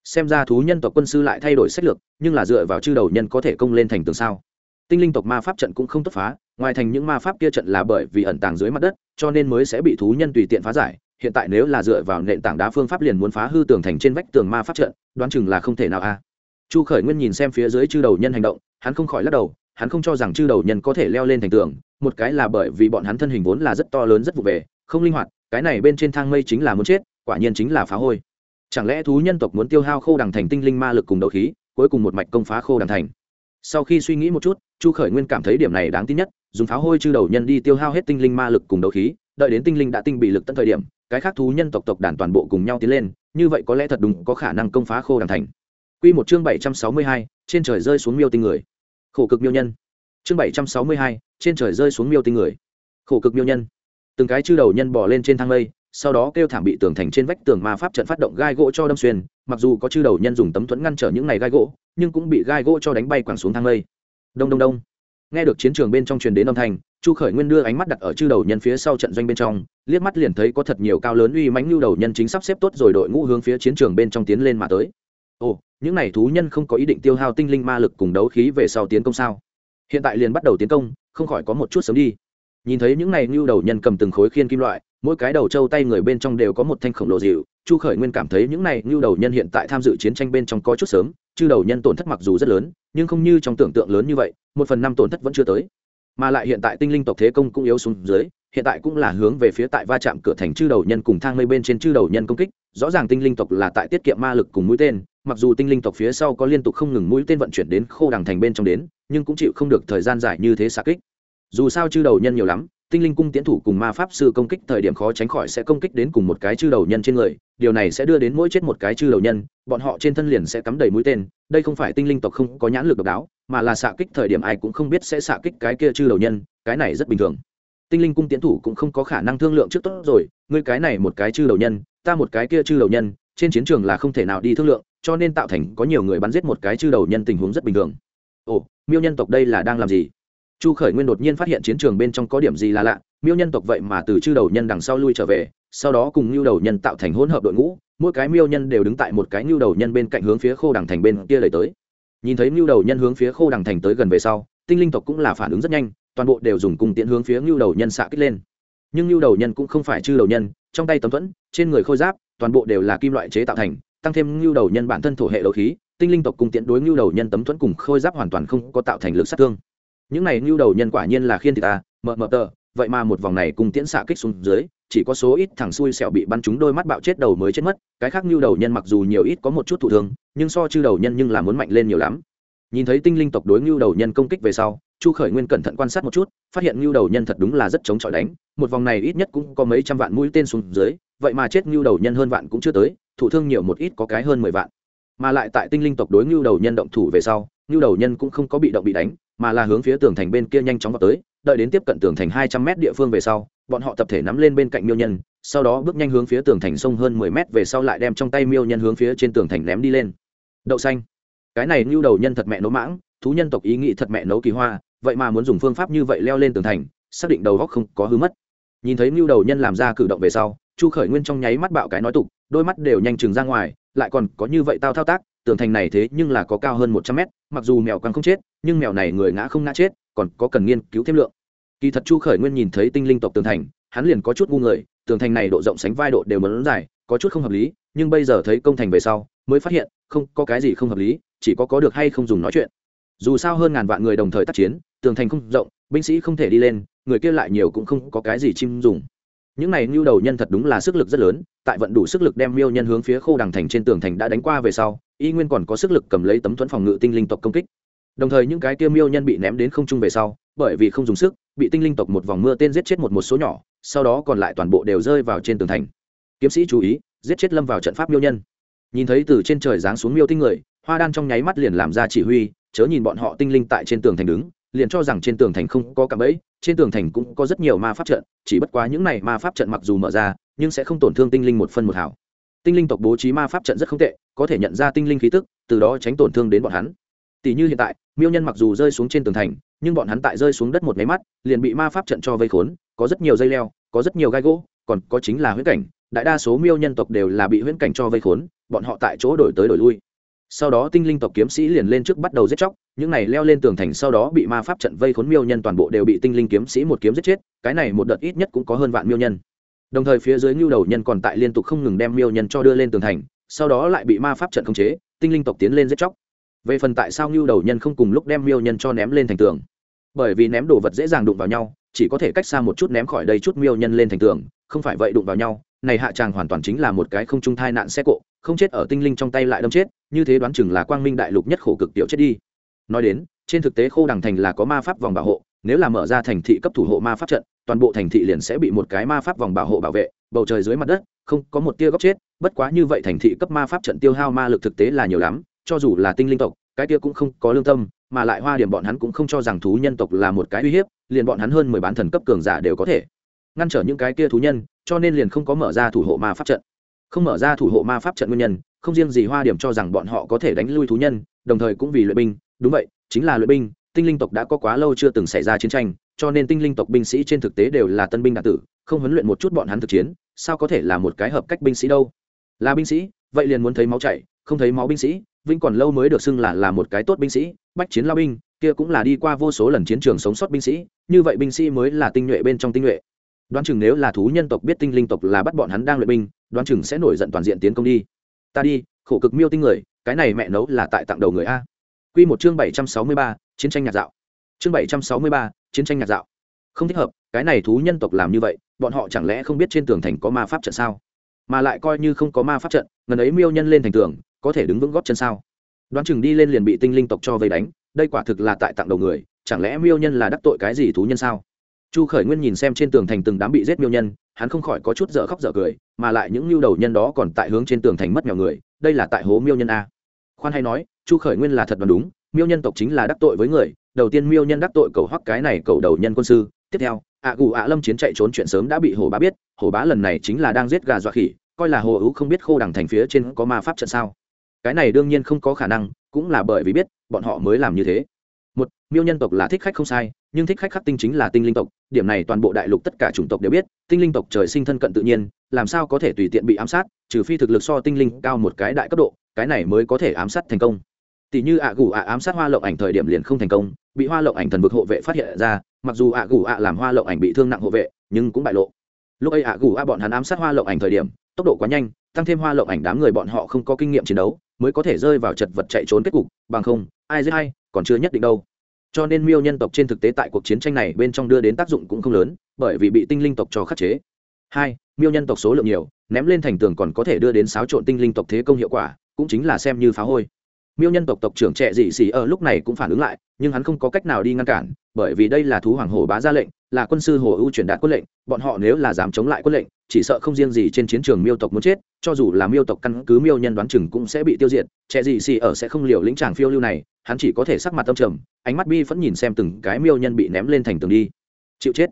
xem ra thú nhân tộc quân sư lại thay đổi sách lược, nhưng là dựa vào chư đầu nhân có thể công lên thành tường sao? Tinh linh tộc ma pháp trận cũng không tốt phá, ngoài thành những ma pháp kia trận là bởi vì ẩn tàng dưới mặt đất, cho nên mới sẽ bị thú nhân tùy tiện phá giải. Hiện tại nếu là dựa vào nền tảng đá phương pháp liền muốn phá hư tường thành trên vách tường ma pháp trận, đoán chừng là không thể nào a. Chu khởi nguyên nhìn xem phía dưới chư đầu nhân hành động, hắn không khỏi lắc đầu, hắn không cho rằng chư đầu nhân có thể leo lên thành tường, một cái là bởi vì bọn hắn thân hình vốn là rất to lớn rất vụ về, không linh hoạt, cái này bên trên thang mây chính là muốn chết, quả nhiên chính là phá hôi chẳng lẽ thú nhân tộc muốn tiêu hao khô đằng thành tinh linh ma lực cùng đấu khí cuối cùng một mạch công phá khô đằng thành sau khi suy nghĩ một chút chu khởi nguyên cảm thấy điểm này đáng tin nhất dùng pháo hôi chư đầu nhân đi tiêu hao hết tinh linh ma lực cùng đấu khí đợi đến tinh linh đã tinh bị lực tận thời điểm cái khác thú nhân tộc tộc đàn toàn bộ cùng nhau tiến lên như vậy có lẽ thật đúng có khả năng công phá khô đằng thành Quy một chương bảy trăm sáu mươi hai, trên trời rơi xuống miêu tinh người. Khổ cực miêu nhân. Chương bảy trăm sáu mươi hai, trên trời rơi xuống miêu tinh người. Khổ cực miêu nhân. Từng cái chư đầu nhân bò lên trên thang lây, sau đó kêu thảm bị tường thành trên vách tường ma pháp trận phát động gai gỗ cho đâm xuyên, mặc dù có chư đầu nhân dùng tấm thuẫn ngăn trở những này gai gỗ, nhưng cũng bị gai gỗ cho đánh bay quẳng xuống thang lây. Đông đông đông. Nghe được chiến trường bên trong truyền đến âm thanh, chu khởi nguyên đưa ánh mắt đặt ở chư đầu nhân phía sau trận doanh bên trong, liếc mắt liền thấy có thật nhiều cao lớn uy mãnh lưu đầu nhân chính sắp xếp tốt rồi đội ngũ hướng phía chiến trường bên trong tiến lên mà tới. Ồ, những này thú nhân không có ý định tiêu hao tinh linh ma lực cùng đấu khí về sau tiến công sao? Hiện tại liền bắt đầu tiến công, không khỏi có một chút sớm đi. Nhìn thấy những này lưu đầu nhân cầm từng khối khiên kim loại mỗi cái đầu trâu tay người bên trong đều có một thanh khổng lồ dịu. Chu khởi nguyên cảm thấy những này lưu đầu nhân hiện tại tham dự chiến tranh bên trong có chút sớm, chư đầu nhân tổn thất mặc dù rất lớn, nhưng không như trong tưởng tượng lớn như vậy, một phần năm tổn thất vẫn chưa tới. Mà lại hiện tại tinh linh tộc thế công cũng yếu xuống dưới, hiện tại cũng là hướng về phía tại va chạm cửa thành chư đầu nhân cùng thang mây bên trên chư đầu nhân công kích. Rõ ràng tinh linh tộc là tại tiết kiệm ma lực cùng mũi tên, mặc dù tinh linh tộc phía sau có liên tục không ngừng mũi tên vận chuyển đến khô đằng thành bên trong đến, nhưng cũng chịu không được thời gian dài như thế xa kích. Dù sao chư đầu nhân nhiều lắm tinh linh cung tiến thủ cùng ma pháp sư công kích thời điểm khó tránh khỏi sẽ công kích đến cùng một cái chư đầu nhân trên người, điều này sẽ đưa đến mỗi chết một cái chư đầu nhân, bọn họ trên thân liền sẽ cắm đầy mũi tên, đây không phải tinh linh tộc không có nhãn lực độc đáo, mà là xạ kích thời điểm ai cũng không biết sẽ xạ kích cái kia chư đầu nhân, cái này rất bình thường. Tinh linh cung tiến thủ cũng không có khả năng thương lượng trước tốt rồi, ngươi cái này một cái chư đầu nhân, ta một cái kia chư đầu nhân, trên chiến trường là không thể nào đi thương lượng, cho nên tạo thành có nhiều người bắn giết một cái chư đầu nhân tình huống rất bình thường. Ồ, miêu nhân tộc đây là đang làm gì? Chu khởi nguyên đột nhiên phát hiện chiến trường bên trong có điểm gì là lạ, miêu nhân tộc vậy mà từ chư đầu nhân đằng sau lui trở về, sau đó cùng ngưu đầu nhân tạo thành hỗn hợp đội ngũ, mỗi cái miêu nhân đều đứng tại một cái ngưu đầu nhân bên cạnh hướng phía khô đằng thành bên kia lời tới. Nhìn thấy ngưu đầu nhân hướng phía khô đằng thành tới gần về sau, tinh linh tộc cũng là phản ứng rất nhanh, toàn bộ đều dùng cung tiện hướng phía ngưu đầu nhân xạ kích lên. Nhưng ngưu đầu nhân cũng không phải chư đầu nhân, trong tay tấm thuẫn, trên người khôi giáp, toàn bộ đều là kim loại chế tạo thành, tăng thêm ngưu đầu nhân bản thân thổ hệ đấu khí, tinh linh tộc cùng tiện đối ngưu đầu nhân tấm thuẫn cùng khôi giáp hoàn toàn không có tạo thành lực sát thương những này ngưu đầu nhân quả nhiên là khiên thì ta mờ mờ tờ. Vậy mà một vòng này cùng tiễn xạ kích xuống dưới, chỉ có số ít thằng xui xẻo bị bắn trúng đôi mắt bạo chết đầu mới chết mất. Cái khác ngưu đầu nhân mặc dù nhiều ít có một chút thụ thương, nhưng so chư đầu nhân nhưng là muốn mạnh lên nhiều lắm. Nhìn thấy tinh linh tộc đối ngưu đầu nhân công kích về sau, chu khởi nguyên cẩn thận quan sát một chút, phát hiện ngưu đầu nhân thật đúng là rất chống chọi đánh. Một vòng này ít nhất cũng có mấy trăm vạn mũi tên xuống dưới, vậy mà chết ngưu đầu nhân hơn vạn cũng chưa tới, thụ thương nhiều một ít có cái hơn mười vạn. Mà lại tại tinh linh tộc đối ngưu đầu nhân động thủ về sau ngưu đầu nhân cũng không có bị động bị đánh mà là hướng phía tường thành bên kia nhanh chóng vào tới, đợi đến tiếp cận tường thành hai trăm mét địa phương về sau, bọn họ tập thể nắm lên bên cạnh miêu nhân, sau đó bước nhanh hướng phía tường thành sông hơn mười mét về sau lại đem trong tay miêu nhân hướng phía trên tường thành ném đi lên. Đậu xanh. Cái này ngưu đầu nhân thật mẹ nấu mãng, thú nhân tộc ý nghĩ thật mẹ nấu kỳ hoa, vậy mà muốn dùng phương pháp như vậy leo lên tường thành, xác định đầu góc không có hư mất. Nhìn thấy ngưu đầu nhân làm ra cử động về sau, chu khởi nguyên trong nháy mắt bạo cái nói tục, đôi mắt đều nhanh chừng ra ngoài, lại còn có như vậy tao thao tác tường thành này thế nhưng là có cao hơn một trăm mét, mặc dù mèo quăng không chết, nhưng mèo này người ngã không ngã chết, còn có cần nghiên cứu thêm lượng. Kỳ thật chu khởi nguyên nhìn thấy tinh linh tộc tường thành, hắn liền có chút ngu người tường thành này độ rộng sánh vai độ đều lớn dài, có chút không hợp lý, nhưng bây giờ thấy công thành về sau, mới phát hiện, không, có cái gì không hợp lý, chỉ có có được hay không dùng nói chuyện. Dù sao hơn ngàn vạn người đồng thời tác chiến, tường thành không rộng, binh sĩ không thể đi lên, người kia lại nhiều cũng không có cái gì chim dùng. Những này nhu đầu nhân thật đúng là sức lực rất lớn, tại vận đủ sức lực đem miêu nhân hướng phía khô đằng thành trên tường thành đã đánh qua về sau y nguyên còn có sức lực cầm lấy tấm thuẫn phòng ngự tinh linh tộc công kích. Đồng thời những cái tiêu miêu nhân bị ném đến không trung về sau, bởi vì không dùng sức, bị tinh linh tộc một vòng mưa tên giết chết một một số nhỏ, sau đó còn lại toàn bộ đều rơi vào trên tường thành. Kiếm sĩ chú ý, giết chết lâm vào trận pháp miêu nhân. Nhìn thấy từ trên trời giáng xuống miêu tinh người, hoa đan trong nháy mắt liền làm ra chỉ huy, chớ nhìn bọn họ tinh linh tại trên tường thành đứng, liền cho rằng trên tường thành không có cạm bẫy, trên tường thành cũng có rất nhiều ma pháp trận, chỉ bất quá những này ma pháp trận mặc dù mở ra, nhưng sẽ không tổn thương tinh linh một phân một hảo tinh linh tộc bố trí ma pháp trận rất không tệ, có thể nhận ra tinh linh khí tức, từ đó tránh tổn thương đến bọn hắn. Tỷ như hiện tại, miêu nhân mặc dù rơi xuống trên tường thành, nhưng bọn hắn tại rơi xuống đất một máy mắt, liền bị ma pháp trận cho vây khốn, có rất nhiều dây leo, có rất nhiều gai gỗ, còn có chính là huyễn cảnh, đại đa số miêu nhân tộc đều là bị huyễn cảnh cho vây khốn, bọn họ tại chỗ đổi tới đổi lui. Sau đó tinh linh tộc kiếm sĩ liền lên trước bắt đầu giết chóc, những này leo lên tường thành sau đó bị ma pháp trận vây khốn miêu nhân toàn bộ đều bị tinh linh kiếm sĩ một kiếm giết chết, cái này một đợt ít nhất cũng có hơn vạn miêu nhân đồng thời phía dưới ngưu đầu nhân còn tại liên tục không ngừng đem miêu nhân cho đưa lên tường thành, sau đó lại bị ma pháp trận khống chế, tinh linh tộc tiến lên giết chóc. Về phần tại sao ngưu đầu nhân không cùng lúc đem miêu nhân cho ném lên thành tường? Bởi vì ném đồ vật dễ dàng đụng vào nhau, chỉ có thể cách xa một chút ném khỏi đây chút miêu nhân lên thành tường, không phải vậy đụng vào nhau, này hạ tràng hoàn toàn chính là một cái không trung thai nạn xe cộ, không chết ở tinh linh trong tay lại đâm chết, như thế đoán chừng là quang minh đại lục nhất khổ cực tiểu chết đi. Nói đến, trên thực tế khô đằng thành là có ma pháp vòng bảo hộ, nếu là mở ra thành thị cấp thủ hộ ma pháp trận toàn bộ thành thị liền sẽ bị một cái ma pháp vòng bảo hộ bảo vệ, bầu trời dưới mặt đất, không có một tia góc chết, bất quá như vậy thành thị cấp ma pháp trận tiêu hao ma lực thực tế là nhiều lắm, cho dù là tinh linh tộc, cái tia cũng không có lương tâm, mà lại hoa điểm bọn hắn cũng không cho rằng thú nhân tộc là một cái uy hiếp, liền bọn hắn hơn mười bán thần cấp cường giả đều có thể ngăn trở những cái kia thú nhân, cho nên liền không có mở ra thủ hộ ma pháp trận. Không mở ra thủ hộ ma pháp trận nguyên nhân, không riêng gì hoa điểm cho rằng bọn họ có thể đánh lui thú nhân, đồng thời cũng vì luyện binh. Đúng vậy, chính là luyện binh, tinh linh tộc đã có quá lâu chưa từng xảy ra chiến tranh cho nên tinh linh tộc binh sĩ trên thực tế đều là tân binh đạt tử, không huấn luyện một chút bọn hắn thực chiến, sao có thể là một cái hợp cách binh sĩ đâu? Là binh sĩ, vậy liền muốn thấy máu chảy, không thấy máu binh sĩ, vĩnh còn lâu mới được xưng là là một cái tốt binh sĩ, bách chiến lao binh, kia cũng là đi qua vô số lần chiến trường sống sót binh sĩ, như vậy binh sĩ mới là tinh nhuệ bên trong tinh nhuệ. Đoán chừng nếu là thú nhân tộc biết tinh linh tộc là bắt bọn hắn đang luyện binh, đoán chừng sẽ nổi giận toàn diện tiến công đi. Ta đi, khổ cực miêu tinh người, cái này mẹ nấu là tại tặng đầu người a. Quy một chương bảy trăm sáu mươi ba, chiến tranh nhạt dạo chương bảy trăm sáu mươi ba, chiến tranh nhạc dạo. Không thích hợp, cái này thú nhân tộc làm như vậy, bọn họ chẳng lẽ không biết trên tường thành có ma pháp trận sao? Mà lại coi như không có ma pháp trận, ngần ấy miêu nhân lên thành tường, có thể đứng vững góp chân sao? Đoán chừng đi lên liền bị tinh linh tộc cho vây đánh, đây quả thực là tại tặng đầu người, chẳng lẽ miêu nhân là đắc tội cái gì thú nhân sao? Chu khởi nguyên nhìn xem trên tường thành từng đám bị giết miêu nhân, hắn không khỏi có chút dở khóc dở cười, mà lại những lưu đầu nhân đó còn tại hướng trên tường thành mất nhỏ người, đây là tại hố miêu nhân a. Khoan hay nói, chu khởi nguyên là thật và đúng miêu nhân tộc chính là đắc tội với người, đầu tiên miêu nhân đắc tội cầu hoắc cái này cầu đầu nhân quân sư. Tiếp theo, ạ gù ạ lâm chiến chạy trốn chuyện sớm đã bị hồ bá biết, hồ bá lần này chính là đang giết gà dọa khỉ, coi là hồ ưu không biết khô đằng thành phía trên có ma pháp trận sao? Cái này đương nhiên không có khả năng, cũng là bởi vì biết, bọn họ mới làm như thế. Một, miêu nhân tộc là thích khách không sai, nhưng thích khách khắc tinh chính là tinh linh tộc, điểm này toàn bộ đại lục tất cả chủng tộc đều biết, tinh linh tộc trời sinh thân cận tự nhiên, làm sao có thể tùy tiện bị ám sát, trừ phi thực lực so tinh linh cao một cái đại cấp độ, cái này mới có thể ám sát thành công tỷ như ạ gù ạ ám sát hoa lộng ảnh thời điểm liền không thành công, bị hoa lộng ảnh thần vực hộ vệ phát hiện ra, mặc dù ạ gù ạ làm hoa lộng ảnh bị thương nặng hộ vệ, nhưng cũng bại lộ. Lúc ấy ạ gù ạ bọn hắn ám sát hoa lộng ảnh thời điểm, tốc độ quá nhanh, tăng thêm hoa lộng ảnh đám người bọn họ không có kinh nghiệm chiến đấu, mới có thể rơi vào chật vật chạy trốn kết cục, bằng không, ai dễ hay còn chưa nhất định đâu. Cho nên miêu nhân tộc trên thực tế tại cuộc chiến tranh này bên trong đưa đến tác dụng cũng không lớn, bởi vì bị tinh linh tộc cho khắc chế. Hai, miêu nhân tộc số lượng nhiều, ném lên thành tường còn có thể đưa đến xáo trộn tinh linh tộc thế công hiệu quả, cũng chính là xem như phá hôi miêu nhân tộc tộc trưởng trẻ dị xì ở lúc này cũng phản ứng lại, nhưng hắn không có cách nào đi ngăn cản, bởi vì đây là thú hoàng hồ bá ra lệnh, là quân sư hồ ưu truyền đạt quân lệnh, bọn họ nếu là dám chống lại quân lệnh, chỉ sợ không riêng gì trên chiến trường miêu tộc muốn chết, cho dù là miêu tộc căn cứ miêu nhân đoán chừng cũng sẽ bị tiêu diệt, trẻ dị xì ở sẽ không liều lĩnh tràng phiêu lưu này, hắn chỉ có thể sắc mặt tâm trầm, ánh mắt bi vẫn nhìn xem từng cái miêu nhân bị ném lên thành tường đi. Chịu chết.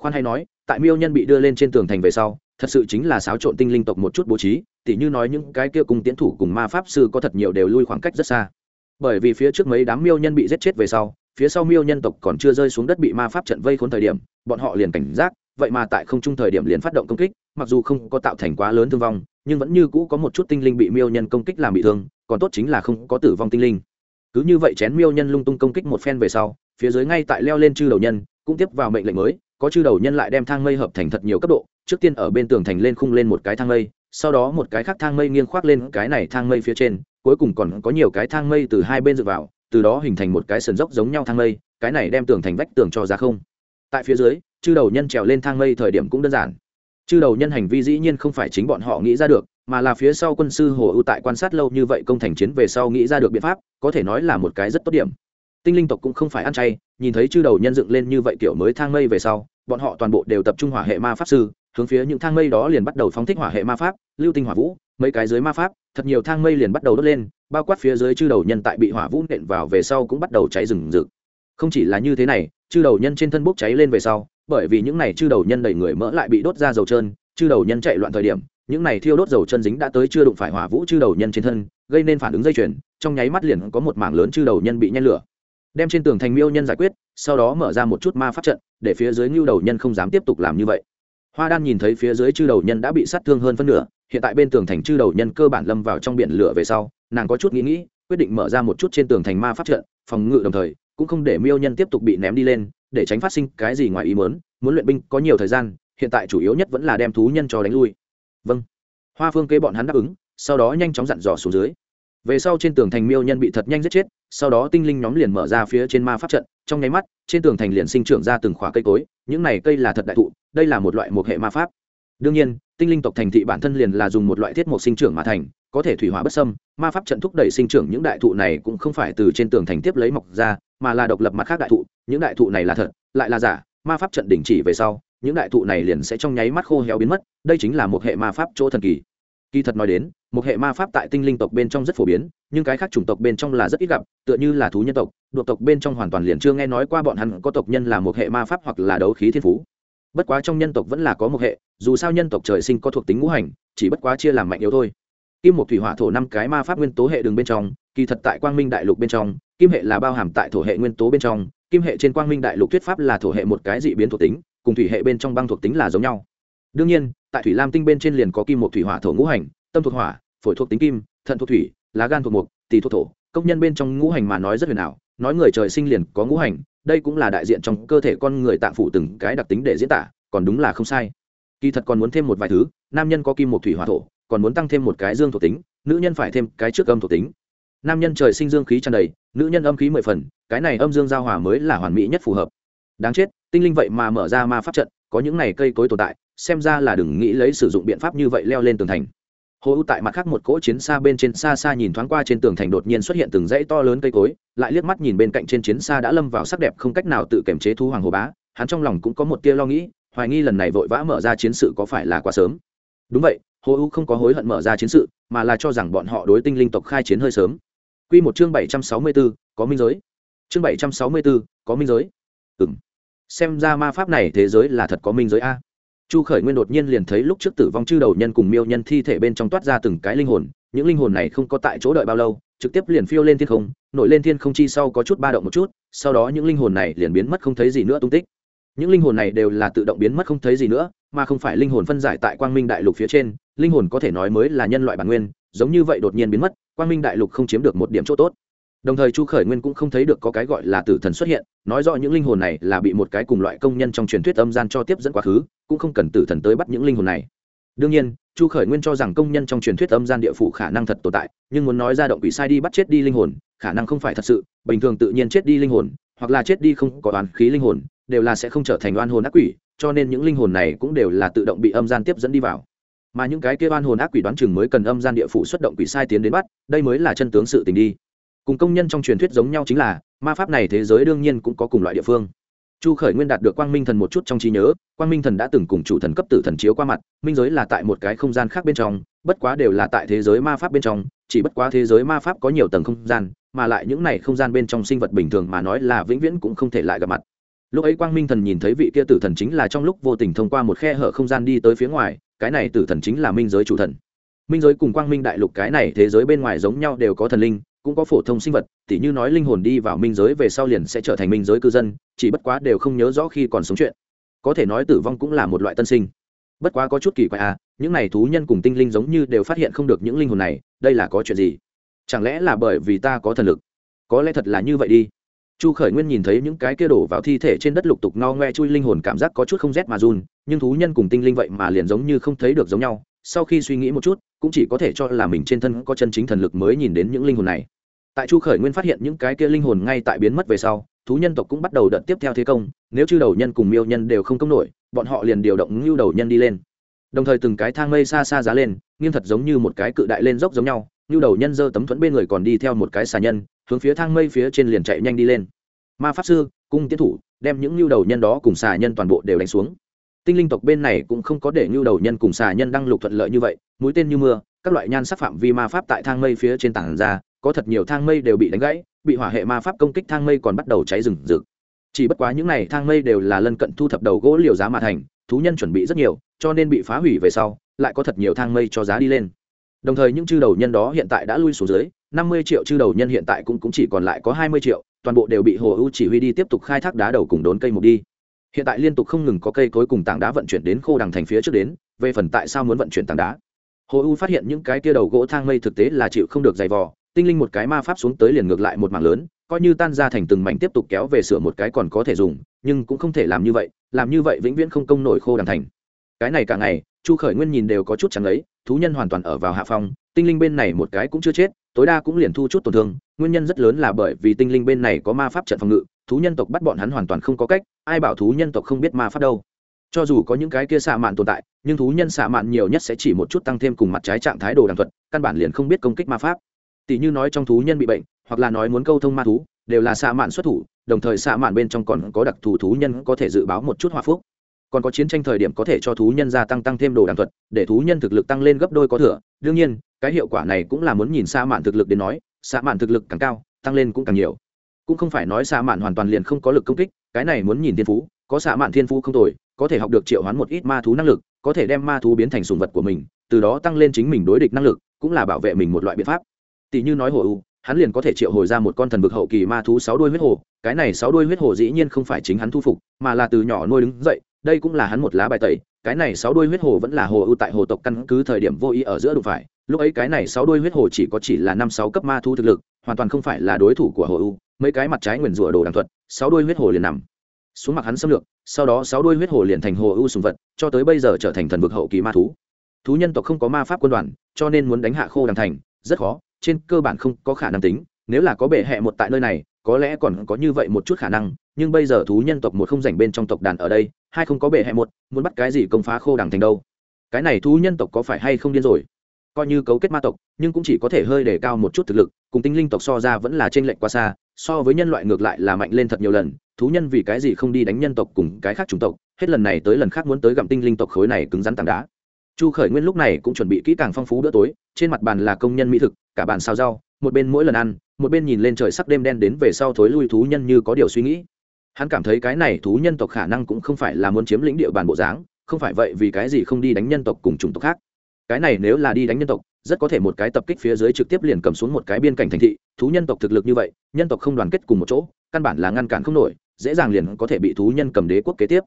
Khoan hay nói, tại miêu nhân bị đưa lên trên tường thành về sau thật sự chính là xáo trộn tinh linh tộc một chút bố trí, tỉ như nói những cái kia cùng tiến thủ cùng ma pháp sư có thật nhiều đều lui khoảng cách rất xa. Bởi vì phía trước mấy đám miêu nhân bị giết chết về sau, phía sau miêu nhân tộc còn chưa rơi xuống đất bị ma pháp trận vây khốn thời điểm, bọn họ liền cảnh giác, vậy mà tại không trung thời điểm liền phát động công kích, mặc dù không có tạo thành quá lớn thương vong, nhưng vẫn như cũ có một chút tinh linh bị miêu nhân công kích làm bị thương, còn tốt chính là không có tử vong tinh linh. Cứ như vậy chén miêu nhân lung tung công kích một phen về sau, phía dưới ngay tại leo lên chư đầu nhân, cũng tiếp vào mệnh lệnh mới, có chư đầu nhân lại đem thang mây hợp thành thật nhiều cấp độ trước tiên ở bên tường thành lên khung lên một cái thang mây, sau đó một cái khác thang mây nghiêng khoác lên cái này thang mây phía trên, cuối cùng còn có nhiều cái thang mây từ hai bên dựa vào, từ đó hình thành một cái sườn dốc giống nhau thang mây, cái này đem tường thành vách tường cho ra không. Tại phía dưới, chư đầu nhân trèo lên thang mây thời điểm cũng đơn giản. Chư đầu nhân hành vi dĩ nhiên không phải chính bọn họ nghĩ ra được, mà là phía sau quân sư hồ ưu tại quan sát lâu như vậy công thành chiến về sau nghĩ ra được biện pháp, có thể nói là một cái rất tốt điểm. Tinh linh tộc cũng không phải ăn chay, nhìn thấy chư đầu nhân dựng lên như vậy kiểu mới thang mây về sau, bọn họ toàn bộ đều tập trung hỏa hệ ma pháp sư hướng phía những thang mây đó liền bắt đầu phóng thích hỏa hệ ma pháp, lưu tinh hỏa vũ, mấy cái dưới ma pháp, thật nhiều thang mây liền bắt đầu đốt lên, bao quát phía dưới chư đầu nhân tại bị hỏa vũ nện vào về sau cũng bắt đầu cháy rừng rực. Không chỉ là như thế này, chư đầu nhân trên thân bốc cháy lên về sau, bởi vì những này chư đầu nhân đầy người mỡ lại bị đốt ra dầu trơn, chư đầu nhân chạy loạn thời điểm, những này thiêu đốt dầu chân dính đã tới chưa đụng phải hỏa vũ chư đầu nhân trên thân, gây nên phản ứng dây chuyền, trong nháy mắt liền có một mảng lớn chư đầu nhân bị nhen lửa. Đem trên tường thành miêu nhân giải quyết, sau đó mở ra một chút ma pháp trận, để phía dưới ngưu đầu nhân không dám tiếp tục làm như vậy hoa đan nhìn thấy phía dưới chư đầu nhân đã bị sát thương hơn phân nửa, hiện tại bên tường thành chư đầu nhân cơ bản lâm vào trong biển lửa về sau, nàng có chút nghĩ nghĩ, quyết định mở ra một chút trên tường thành ma pháp trận, phòng ngự đồng thời, cũng không để miêu nhân tiếp tục bị ném đi lên, để tránh phát sinh cái gì ngoài ý muốn muốn luyện binh có nhiều thời gian, hiện tại chủ yếu nhất vẫn là đem thú nhân cho đánh lui. Vâng. Hoa phương kế bọn hắn đáp ứng, sau đó nhanh chóng dặn dò xuống dưới. Về sau trên tường thành miêu nhân bị thật nhanh giết chết, sau đó tinh linh nhóm liền mở ra phía trên ma pháp trận, trong nháy mắt, trên tường thành liền sinh trưởng ra từng khóa cây cối, những này cây là thật đại thụ đây là một loại một hệ ma pháp. Đương nhiên, tinh linh tộc thành thị bản thân liền là dùng một loại thiết mộc sinh trưởng mà thành, có thể thủy hóa bất sâm ma pháp trận thúc đẩy sinh trưởng những đại thụ này cũng không phải từ trên tường thành tiếp lấy mọc ra, mà là độc lập mặt khác đại thụ. Những đại thụ này là thật, lại là giả, ma pháp trận đình chỉ về sau, những đại thụ này liền sẽ trong nháy mắt khô héo biến mất, đây chính là một hệ ma pháp chỗ thần kỳ. Kỳ thật nói đến, một hệ ma pháp tại tinh linh tộc bên trong rất phổ biến, nhưng cái khác chủng tộc bên trong là rất ít gặp, tựa như là thú nhân tộc, đột tộc bên trong hoàn toàn liền chưa nghe nói qua bọn hắn có tộc nhân là một hệ ma pháp hoặc là đấu khí thiên phú bất quá trong nhân tộc vẫn là có một hệ, dù sao nhân tộc trời sinh có thuộc tính ngũ hành, chỉ bất quá chia làm mạnh yếu thôi. Kim một thủy hỏa thổ năm cái ma pháp nguyên tố hệ đường bên trong, kỳ thật tại quang minh đại lục bên trong, kim hệ là bao hàm tại thổ hệ nguyên tố bên trong, kim hệ trên quang minh đại lục thuyết pháp là thổ hệ một cái dị biến thuộc tính, cùng thủy hệ bên trong băng thuộc tính là giống nhau. Đương nhiên, tại thủy lam tinh bên trên liền có kim một thủy hỏa thổ ngũ hành, tâm thuộc hỏa, phổi thuộc tính kim, thận thuộc thủy, lá gan thuộc mục, tỳ thuộc thổ. Công nhân bên trong ngũ hành mà nói rất huyền ảo, nói người trời sinh liền có ngũ hành đây cũng là đại diện trong cơ thể con người tạng phụ từng cái đặc tính để diễn tả, còn đúng là không sai. Kỳ thật còn muốn thêm một vài thứ, nam nhân có kim một thủy hỏa thổ, còn muốn tăng thêm một cái dương thuộc tính, nữ nhân phải thêm cái trước âm thuộc tính. Nam nhân trời sinh dương khí tràn đầy, nữ nhân âm khí mười phần, cái này âm dương giao hòa mới là hoàn mỹ nhất phù hợp. Đáng chết, tinh linh vậy mà mở ra ma pháp trận, có những này cây cối tồn tại, xem ra là đừng nghĩ lấy sử dụng biện pháp như vậy leo lên tường thành hồ ưu tại mặt khác một cỗ chiến xa bên trên xa xa nhìn thoáng qua trên tường thành đột nhiên xuất hiện từng dãy to lớn cây cối lại liếc mắt nhìn bên cạnh trên chiến xa đã lâm vào sắc đẹp không cách nào tự kiềm chế thu hoàng hồ bá hắn trong lòng cũng có một tia lo nghĩ hoài nghi lần này vội vã mở ra chiến sự có phải là quá sớm. Đúng vậy hồ ưu không có hối hận mở ra chiến sự mà là cho rằng bọn họ đối tinh linh tộc khai chiến hơi sớm. Q một chương bảy trăm sáu mươi b ố có minh giới. Chương bảy trăm sáu mươi b ố có minh giới. Ừm, xem ra ma pháp này thế giới là thật có minh giới a chu khởi nguyên đột nhiên liền thấy lúc trước tử vong chư đầu nhân cùng miêu nhân thi thể bên trong toát ra từng cái linh hồn, những linh hồn này không có tại chỗ đợi bao lâu, trực tiếp liền phiêu lên thiên không, nổi lên thiên không chi sau có chút ba động một chút, sau đó những linh hồn này liền biến mất không thấy gì nữa tung tích. Những linh hồn này đều là tự động biến mất không thấy gì nữa, mà không phải linh hồn phân giải tại quang minh đại lục phía trên, linh hồn có thể nói mới là nhân loại bản nguyên, giống như vậy đột nhiên biến mất, quang minh đại lục không chiếm được một điểm chỗ tốt đồng thời chu khởi nguyên cũng không thấy được có cái gọi là tử thần xuất hiện, nói rõ những linh hồn này là bị một cái cùng loại công nhân trong truyền thuyết âm gian cho tiếp dẫn quá khứ, cũng không cần tử thần tới bắt những linh hồn này. Đương nhiên, chu khởi nguyên cho rằng công nhân trong truyền thuyết âm gian địa phủ khả năng thật tồn tại, nhưng muốn nói ra động quỷ sai đi bắt chết đi linh hồn, khả năng không phải thật sự, bình thường tự nhiên chết đi linh hồn, hoặc là chết đi không có oán khí linh hồn, đều là sẽ không trở thành oan hồn ác quỷ, cho nên những linh hồn này cũng đều là tự động bị âm gian tiếp dẫn đi vào. Mà những cái kia oan hồn ác quỷ đoán chừng mới cần âm gian địa phủ xuất động quỷ sai tiến đến bắt, đây mới là chân tướng sự tình đi cùng công nhân trong truyền thuyết giống nhau chính là, ma pháp này thế giới đương nhiên cũng có cùng loại địa phương. Chu khởi nguyên đạt được quang minh thần một chút trong trí nhớ, quang minh thần đã từng cùng chủ thần cấp tử thần chiếu qua mặt, minh giới là tại một cái không gian khác bên trong, bất quá đều là tại thế giới ma pháp bên trong, chỉ bất quá thế giới ma pháp có nhiều tầng không gian, mà lại những này không gian bên trong sinh vật bình thường mà nói là vĩnh viễn cũng không thể lại gặp mặt. Lúc ấy quang minh thần nhìn thấy vị kia tử thần chính là trong lúc vô tình thông qua một khe hở không gian đi tới phía ngoài, cái này tử thần chính là minh giới chủ thần. Minh giới cùng quang minh đại lục cái này thế giới bên ngoài giống nhau đều có thần linh cũng có phổ thông sinh vật, tỉ như nói linh hồn đi vào minh giới về sau liền sẽ trở thành minh giới cư dân, chỉ bất quá đều không nhớ rõ khi còn sống chuyện. Có thể nói tử vong cũng là một loại tân sinh. Bất quá có chút kỳ quái à những này thú nhân cùng tinh linh giống như đều phát hiện không được những linh hồn này, đây là có chuyện gì? Chẳng lẽ là bởi vì ta có thần lực? Có lẽ thật là như vậy đi. Chu khởi nguyên nhìn thấy những cái kia đổ vào thi thể trên đất lục tục no ngoe chui linh hồn cảm giác có chút không rét mà run, nhưng thú nhân cùng tinh linh vậy mà liền giống như không thấy được giống nhau. Sau khi suy nghĩ một chút, cũng chỉ có thể cho là mình trên thân có chân chính thần lực mới nhìn đến những linh hồn này tại chu khởi nguyên phát hiện những cái kia linh hồn ngay tại biến mất về sau, thú nhân tộc cũng bắt đầu đợt tiếp theo thế công, nếu chư đầu nhân cùng miêu nhân đều không công nổi, bọn họ liền điều động ngưu đầu nhân đi lên. Đồng thời từng cái thang mây xa xa giá lên nghiêm thật giống như một cái cự đại lên dốc giống nhau, ngưu đầu nhân giơ tấm thuẫn bên người còn đi theo một cái xà nhân, hướng phía thang mây phía trên liền chạy nhanh đi lên. Ma pháp sư, cung tiến thủ, đem những ngưu đầu nhân đó cùng xà nhân toàn bộ đều đánh xuống. Tinh linh tộc bên này cũng không có để ngưu đầu nhân cùng xà nhân đăng lục thuận lợi như vậy, mũi tên như mưa, các loại nhan sắc phạm vi ma pháp tại thang mây phía trên tảng ra có thật nhiều thang mây đều bị đánh gãy bị hỏa hệ ma pháp công kích thang mây còn bắt đầu cháy rừng rực. Chỉ bất quá những n à y thang mây đều là lân cận thu thập đầu gỗ liều giá mà thành thú nhân chuẩn bị rất nhiều cho nên bị phá hủy về sau lại có thật nhiều thang mây cho giá đi lên. Đồng thời những chư đầu nhân đó hiện tại đã lui xuống dưới năm mươi triệu chư đầu nhân hiện tại cũng, cũng chỉ còn lại có hai mươi triệu toàn bộ đều bị hồ ưu chỉ huy đi tiếp tục khai thác đá đầu cùng đốn cây mục đi. Hiện tại liên tục không ngừng có cây cối cùng tảng đá vận chuyển đến khô đằng thành phía trước đến về phần tại sao muốn vận chuyển tảng đá? Hồ ưu phát hiện những cái kia đầu gỗ thang mây thực tế là chịu không được dày vò tinh linh một cái ma pháp xuống tới liền ngược lại một mảng lớn, coi như tan ra thành từng mảnh tiếp tục kéo về sửa một cái còn có thể dùng, nhưng cũng không thể làm như vậy, làm như vậy vĩnh viễn không công nổi khô đàn thành. Cái này cả ngày, chu khởi nguyên nhìn đều có chút chẳng ấy, thú nhân hoàn toàn ở vào hạ phong, tinh linh bên này một cái cũng chưa chết, tối đa cũng liền thu chút tổn thương, nguyên nhân rất lớn là bởi vì tinh linh bên này có ma pháp trận phòng ngự, thú nhân tộc bắt bọn hắn hoàn toàn không có cách, ai bảo thú nhân tộc không biết ma pháp đâu. Cho dù có những cái kia xạ mạn tồn tại, nhưng thú nhân xạ mạn nhiều nhất sẽ chỉ một chút tăng thêm cùng mặt trái trạng thái đồ đàn thuật, căn bản liền không biết công kích ma pháp tỷ như nói trong thú nhân bị bệnh, hoặc là nói muốn câu thông ma thú, đều là xạ mạn xuất thủ, đồng thời xạ mạn bên trong còn có đặc thù thú nhân có thể dự báo một chút hòa phúc. Còn có chiến tranh thời điểm có thể cho thú nhân gia tăng tăng thêm đồ đàng thuật, để thú nhân thực lực tăng lên gấp đôi có thừa. Đương nhiên, cái hiệu quả này cũng là muốn nhìn xạ mạn thực lực đến nói, xạ mạn thực lực càng cao, tăng lên cũng càng nhiều. Cũng không phải nói xạ mạn hoàn toàn liền không có lực công kích, cái này muốn nhìn thiên phú, có xạ mạn thiên phú không tồi, có thể học được triệu hoán một ít ma thú năng lực, có thể đem ma thú biến thành sùng vật của mình, từ đó tăng lên chính mình đối địch năng lực, cũng là bảo vệ mình một loại biện pháp tỷ như nói hồ u hắn liền có thể triệu hồi ra một con thần vực hậu kỳ ma thú sáu đuôi huyết hồ, cái này sáu đuôi huyết hồ dĩ nhiên không phải chính hắn thu phục, mà là từ nhỏ nuôi đứng dậy, đây cũng là hắn một lá bài tẩy, cái này sáu đuôi huyết hồ vẫn là hồ ưu tại hồ tộc căn cứ thời điểm vô ý ở giữa đụng phải, lúc ấy cái này sáu đuôi huyết hồ chỉ có chỉ là năm sáu cấp ma thu thực lực, hoàn toàn không phải là đối thủ của hồ ưu, mấy cái mặt trái nguyền rủa đồ đàng thuật, sáu đuôi huyết hồ liền nằm xuống mặt hắn xâm lược, sau đó sáu đuôi huyết hồ liền thành hồ ưu sùng vật, cho tới bây giờ trở thành thần vực hậu kỳ ma thú. Thú nhân tộc không có ma pháp quân đoàn, cho nên muốn đánh hạ khô đàng thành, rất khó trên cơ bản không có khả năng tính, nếu là có bệ hẹ một tại nơi này, có lẽ còn có như vậy một chút khả năng, nhưng bây giờ thú nhân tộc một không rảnh bên trong tộc đàn ở đây, hai không có bệ hẹ một, muốn bắt cái gì công phá khô đằng thành đâu. Cái này thú nhân tộc có phải hay không điên rồi? Coi như cấu kết ma tộc, nhưng cũng chỉ có thể hơi để cao một chút thực lực, cùng tinh linh tộc so ra vẫn là t r ê n lệch quá xa, so với nhân loại ngược lại là mạnh lên thật nhiều lần, thú nhân vì cái gì không đi đánh nhân tộc cùng cái khác chủng tộc, hết lần này tới lần khác muốn tới gặm tinh linh tộc khối này cứng rắn tảng đá. Chu khởi nguyên lúc này cũng chuẩn bị kỹ càng phong phú bữa tối, trên mặt bàn là công nhân mỹ thực cả bàn xào rau một bên mỗi lần ăn một bên nhìn lên trời sắc đêm đen đến về sau thối lui thú nhân như có điều suy nghĩ hắn cảm thấy cái này thú nhân tộc khả năng cũng không phải là muốn chiếm lĩnh địa bàn bộ dáng không phải vậy vì cái gì không đi đánh nhân tộc cùng chủng tộc khác cái này nếu là đi đánh nhân tộc rất có thể một cái tập kích phía dưới trực tiếp liền cầm xuống một cái biên cảnh thành thị thú nhân tộc thực lực như vậy nhân tộc không đoàn kết cùng một chỗ căn bản là ngăn cản không nổi dễ dàng liền có thể bị thú nhân cầm đế quốc kế tiếp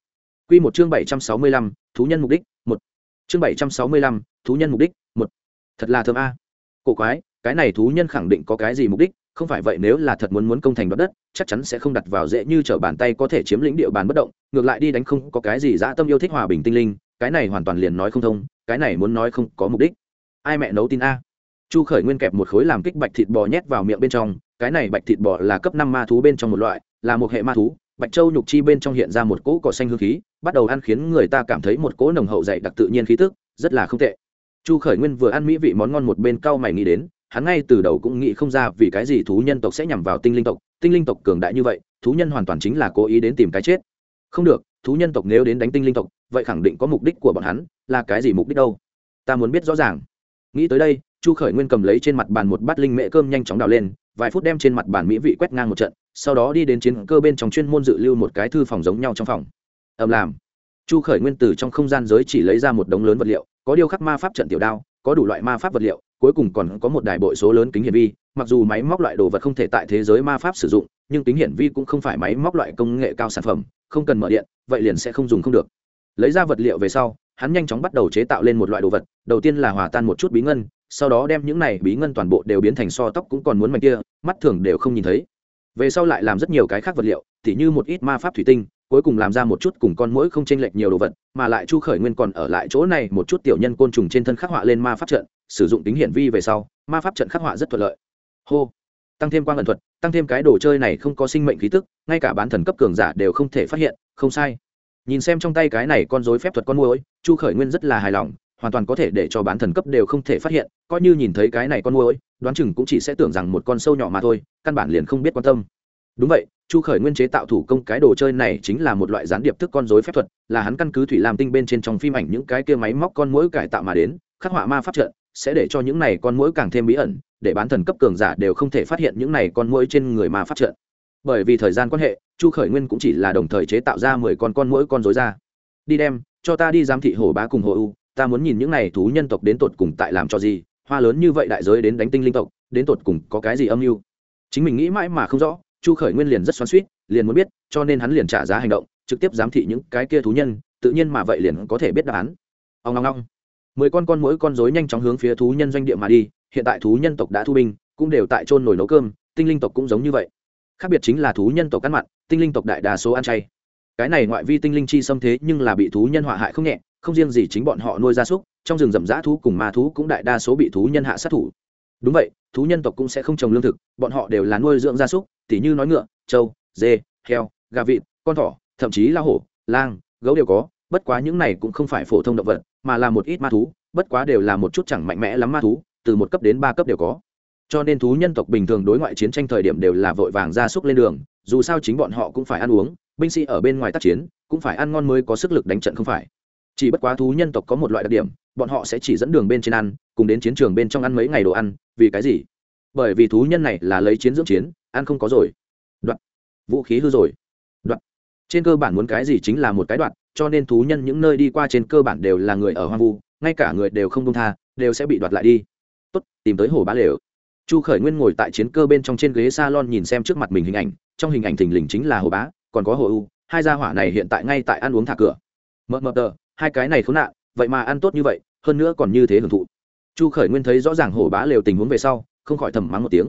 Quy một chương bảy trăm sáu mươi lăm, thú nhân mục đích, một. Chương bảy trăm sáu mươi lăm, thú nhân mục đích, một. Thật là thơm a. Cổ quái, cái này thú nhân khẳng định có cái gì mục đích, không phải vậy nếu là thật muốn muốn công thành đoạt đất chắc chắn sẽ không đặt vào dễ như t bàn tay có thể chiếm lĩnh địa bàn bất động ngược lại đi đánh không có cái gì dã tâm yêu thích hòa bình tinh linh cái này hoàn toàn liền nói không thông cái này muốn nói không có mục đích. Ai mẹ nấu tin a? Chu khởi nguyên kẹp một khối làm kích bạch thịt bò nhét vào miệng bên trong cái này bạch thịt bò là cấp năm ma thú bên trong một loại là một hệ ma thú bạch châu nhục chi bên trong hiện ra một cỗ cỏ xanh hương khí bắt đầu ăn khiến người ta cảm thấy một cỗ nồng hậu dày đặc tự nhiên khí tức rất là không tệ. Chu khởi nguyên vừa ăn mỹ vị món ngon một bên cau mày nghĩ đến hắn ngay từ đầu cũng nghĩ không ra vì cái gì thú nhân tộc sẽ nhằm vào tinh linh tộc, tinh linh tộc cường đại như vậy, thú nhân hoàn toàn chính là cố ý đến tìm cái chết. Không được, thú nhân tộc nếu đến đánh tinh linh tộc, vậy khẳng định có mục đích của bọn hắn, là cái gì mục đích đâu? Ta muốn biết rõ ràng. Nghĩ tới đây, chu khởi nguyên cầm lấy trên mặt bàn một bát linh mễ cơm nhanh chóng đào lên, vài phút đem trên mặt bàn mỹ vị quét ngang một trận, sau đó đi đến chiến cơ bên trong chuyên môn dự lưu một cái thư phòng giống nhau trong phòng. Ầm làm. Chu khởi nguyên từ trong không gian giới chỉ lấy ra một đống lớn vật liệu, có điêu khắc ma pháp trận tiểu đao, có đủ loại ma pháp vật liệu cuối cùng còn có một đài bội số lớn kính hiển vi, mặc dù máy móc loại đồ vật không thể tại thế giới ma pháp sử dụng, nhưng kính hiển vi cũng không phải máy móc loại công nghệ cao sản phẩm, không cần mở điện, vậy liền sẽ không dùng không được. Lấy ra vật liệu về sau, hắn nhanh chóng bắt đầu chế tạo lên một loại đồ vật, đầu tiên là hòa tan một chút bí ngân, sau đó đem những này bí ngân toàn bộ đều biến thành so tóc cũng còn muốn mạnh kia, mắt thường đều không nhìn thấy. Về sau lại làm rất nhiều cái khác vật liệu t h như một ít ma pháp thủy tinh cuối cùng làm ra một chút cùng con mũi không chênh lệch nhiều đồ vật mà lại chu khởi nguyên còn ở lại chỗ này một chút tiểu nhân côn trùng trên thân khắc họa lên ma pháp trận sử dụng tính hiển vi về sau ma pháp trận khắc họa rất thuận lợi. Hô! Tăng thêm quang ẩn thuật tăng thêm cái đồ chơi này không có sinh mệnh khí tức ngay cả bán thần cấp cường giả đều không thể phát hiện không sai. Nhìn xem trong tay cái này con rối phép thuật con muỗi, chu khởi nguyên rất là hài lòng hoàn toàn có thể để cho bán thần cấp đều không thể phát hiện coi như nhìn thấy cái này con muỗi, đoán chừng cũng chỉ sẽ tưởng rằng một con sâu nhỏ mà thôi căn bản liền không biết quan tâm. Đúng vậy chu khởi nguyên chế tạo thủ công cái đồ chơi này chính là một loại gián điệp thức con dối phép thuật, là hắn căn cứ thủy làm tinh bên trên trong phim ảnh những cái kia máy móc con mũi cải tạo mà đến, khắc họa ma pháp trận, sẽ để cho những này con mũi càng thêm bí ẩn, để bán thần cấp cường giả đều không thể phát hiện những này con mũi trên người ma pháp trận. Bởi vì thời gian quan hệ, chu khởi nguyên cũng chỉ là đồng thời chế tạo ra mười con con mũi con dối ra. Đi đem, cho ta đi giám thị hồ bá cùng hồ u, ta muốn nhìn những này thú nhân tộc đến tột cùng tại làm cho gì, hoa lớn như vậy đại giới đến đánh tinh linh tộc, đến tột cùng có cái gì âm mưu? Chính mình nghĩ mãi mà không rõ chu khởi nguyên liền rất xoắn suýt liền muốn biết, cho nên hắn liền trả giá hành động, trực tiếp giám thị những cái kia thú nhân, tự nhiên mà vậy liền có thể biết đáp án. Ông ngong ngong mười con con mỗi con rối nhanh chóng hướng phía thú nhân doanh địa mà đi, hiện tại thú nhân tộc đã thu binh, cũng đều tại trôn nồi nấu cơm, tinh linh tộc cũng giống như vậy. Khác biệt chính là thú nhân tộc ăn mặn, tinh linh tộc đại đa số ăn chay. Cái này ngoại vi tinh linh chi xâm thế nhưng là bị thú nhân họa hại không nhẹ, không riêng gì chính bọn họ nuôi gia súc, trong rừng rậm rã thú cùng ma thú cũng đại đa số bị thú nhân hạ sát thủ. Đúng vậy thú nhân tộc cũng sẽ không trồng lương thực, bọn họ đều là nuôi dưỡng gia súc, tỉ như nói ngựa, trâu, dê, heo, gà vịt, con thỏ, thậm chí la hổ, lang, gấu đều có, bất quá những này cũng không phải phổ thông động vật, mà là một ít ma thú, bất quá đều là một chút chẳng mạnh mẽ lắm ma thú, từ một cấp đến ba cấp đều có. Cho nên thú nhân tộc bình thường đối ngoại chiến tranh thời điểm đều là vội vàng ra súc lên đường, dù sao chính bọn họ cũng phải ăn uống, binh sĩ ở bên ngoài tác chiến, cũng phải ăn ngon mới có sức lực đánh trận không phải. Chỉ bất quá thú nhân tộc có một loại đặc điểm, bọn họ sẽ chỉ dẫn đường bên trên ăn, cùng đến chiến trường bên trong ăn mấy ngày đồ ăn vì cái gì? Bởi vì thú nhân này là lấy chiến dưỡng chiến, ăn không có rồi. Đoạn. Vũ khí hư rồi. Đoạn. Trên cơ bản muốn cái gì chính là một cái đoạn, cho nên thú nhân những nơi đi qua trên cơ bản đều là người ở hoang vu, ngay cả người đều không công tha, đều sẽ bị đoạt lại đi. Tốt, tìm tới hồ bá lều. Chu khởi nguyên ngồi tại chiến cơ bên trong trên ghế salon nhìn xem trước mặt mình hình ảnh, trong hình ảnh thình lình chính là hồ bá, còn có hồ u hai gia hỏa này hiện tại ngay tại ăn uống thả cửa. Mờ mờ tờ, hai cái này khốn nạn, vậy mà ăn tốt như vậy, hơn nữa còn như thế hưởng thụ chu khởi nguyên thấy rõ ràng hổ bá lều tình huống về sau, không khỏi thầm mắng một tiếng.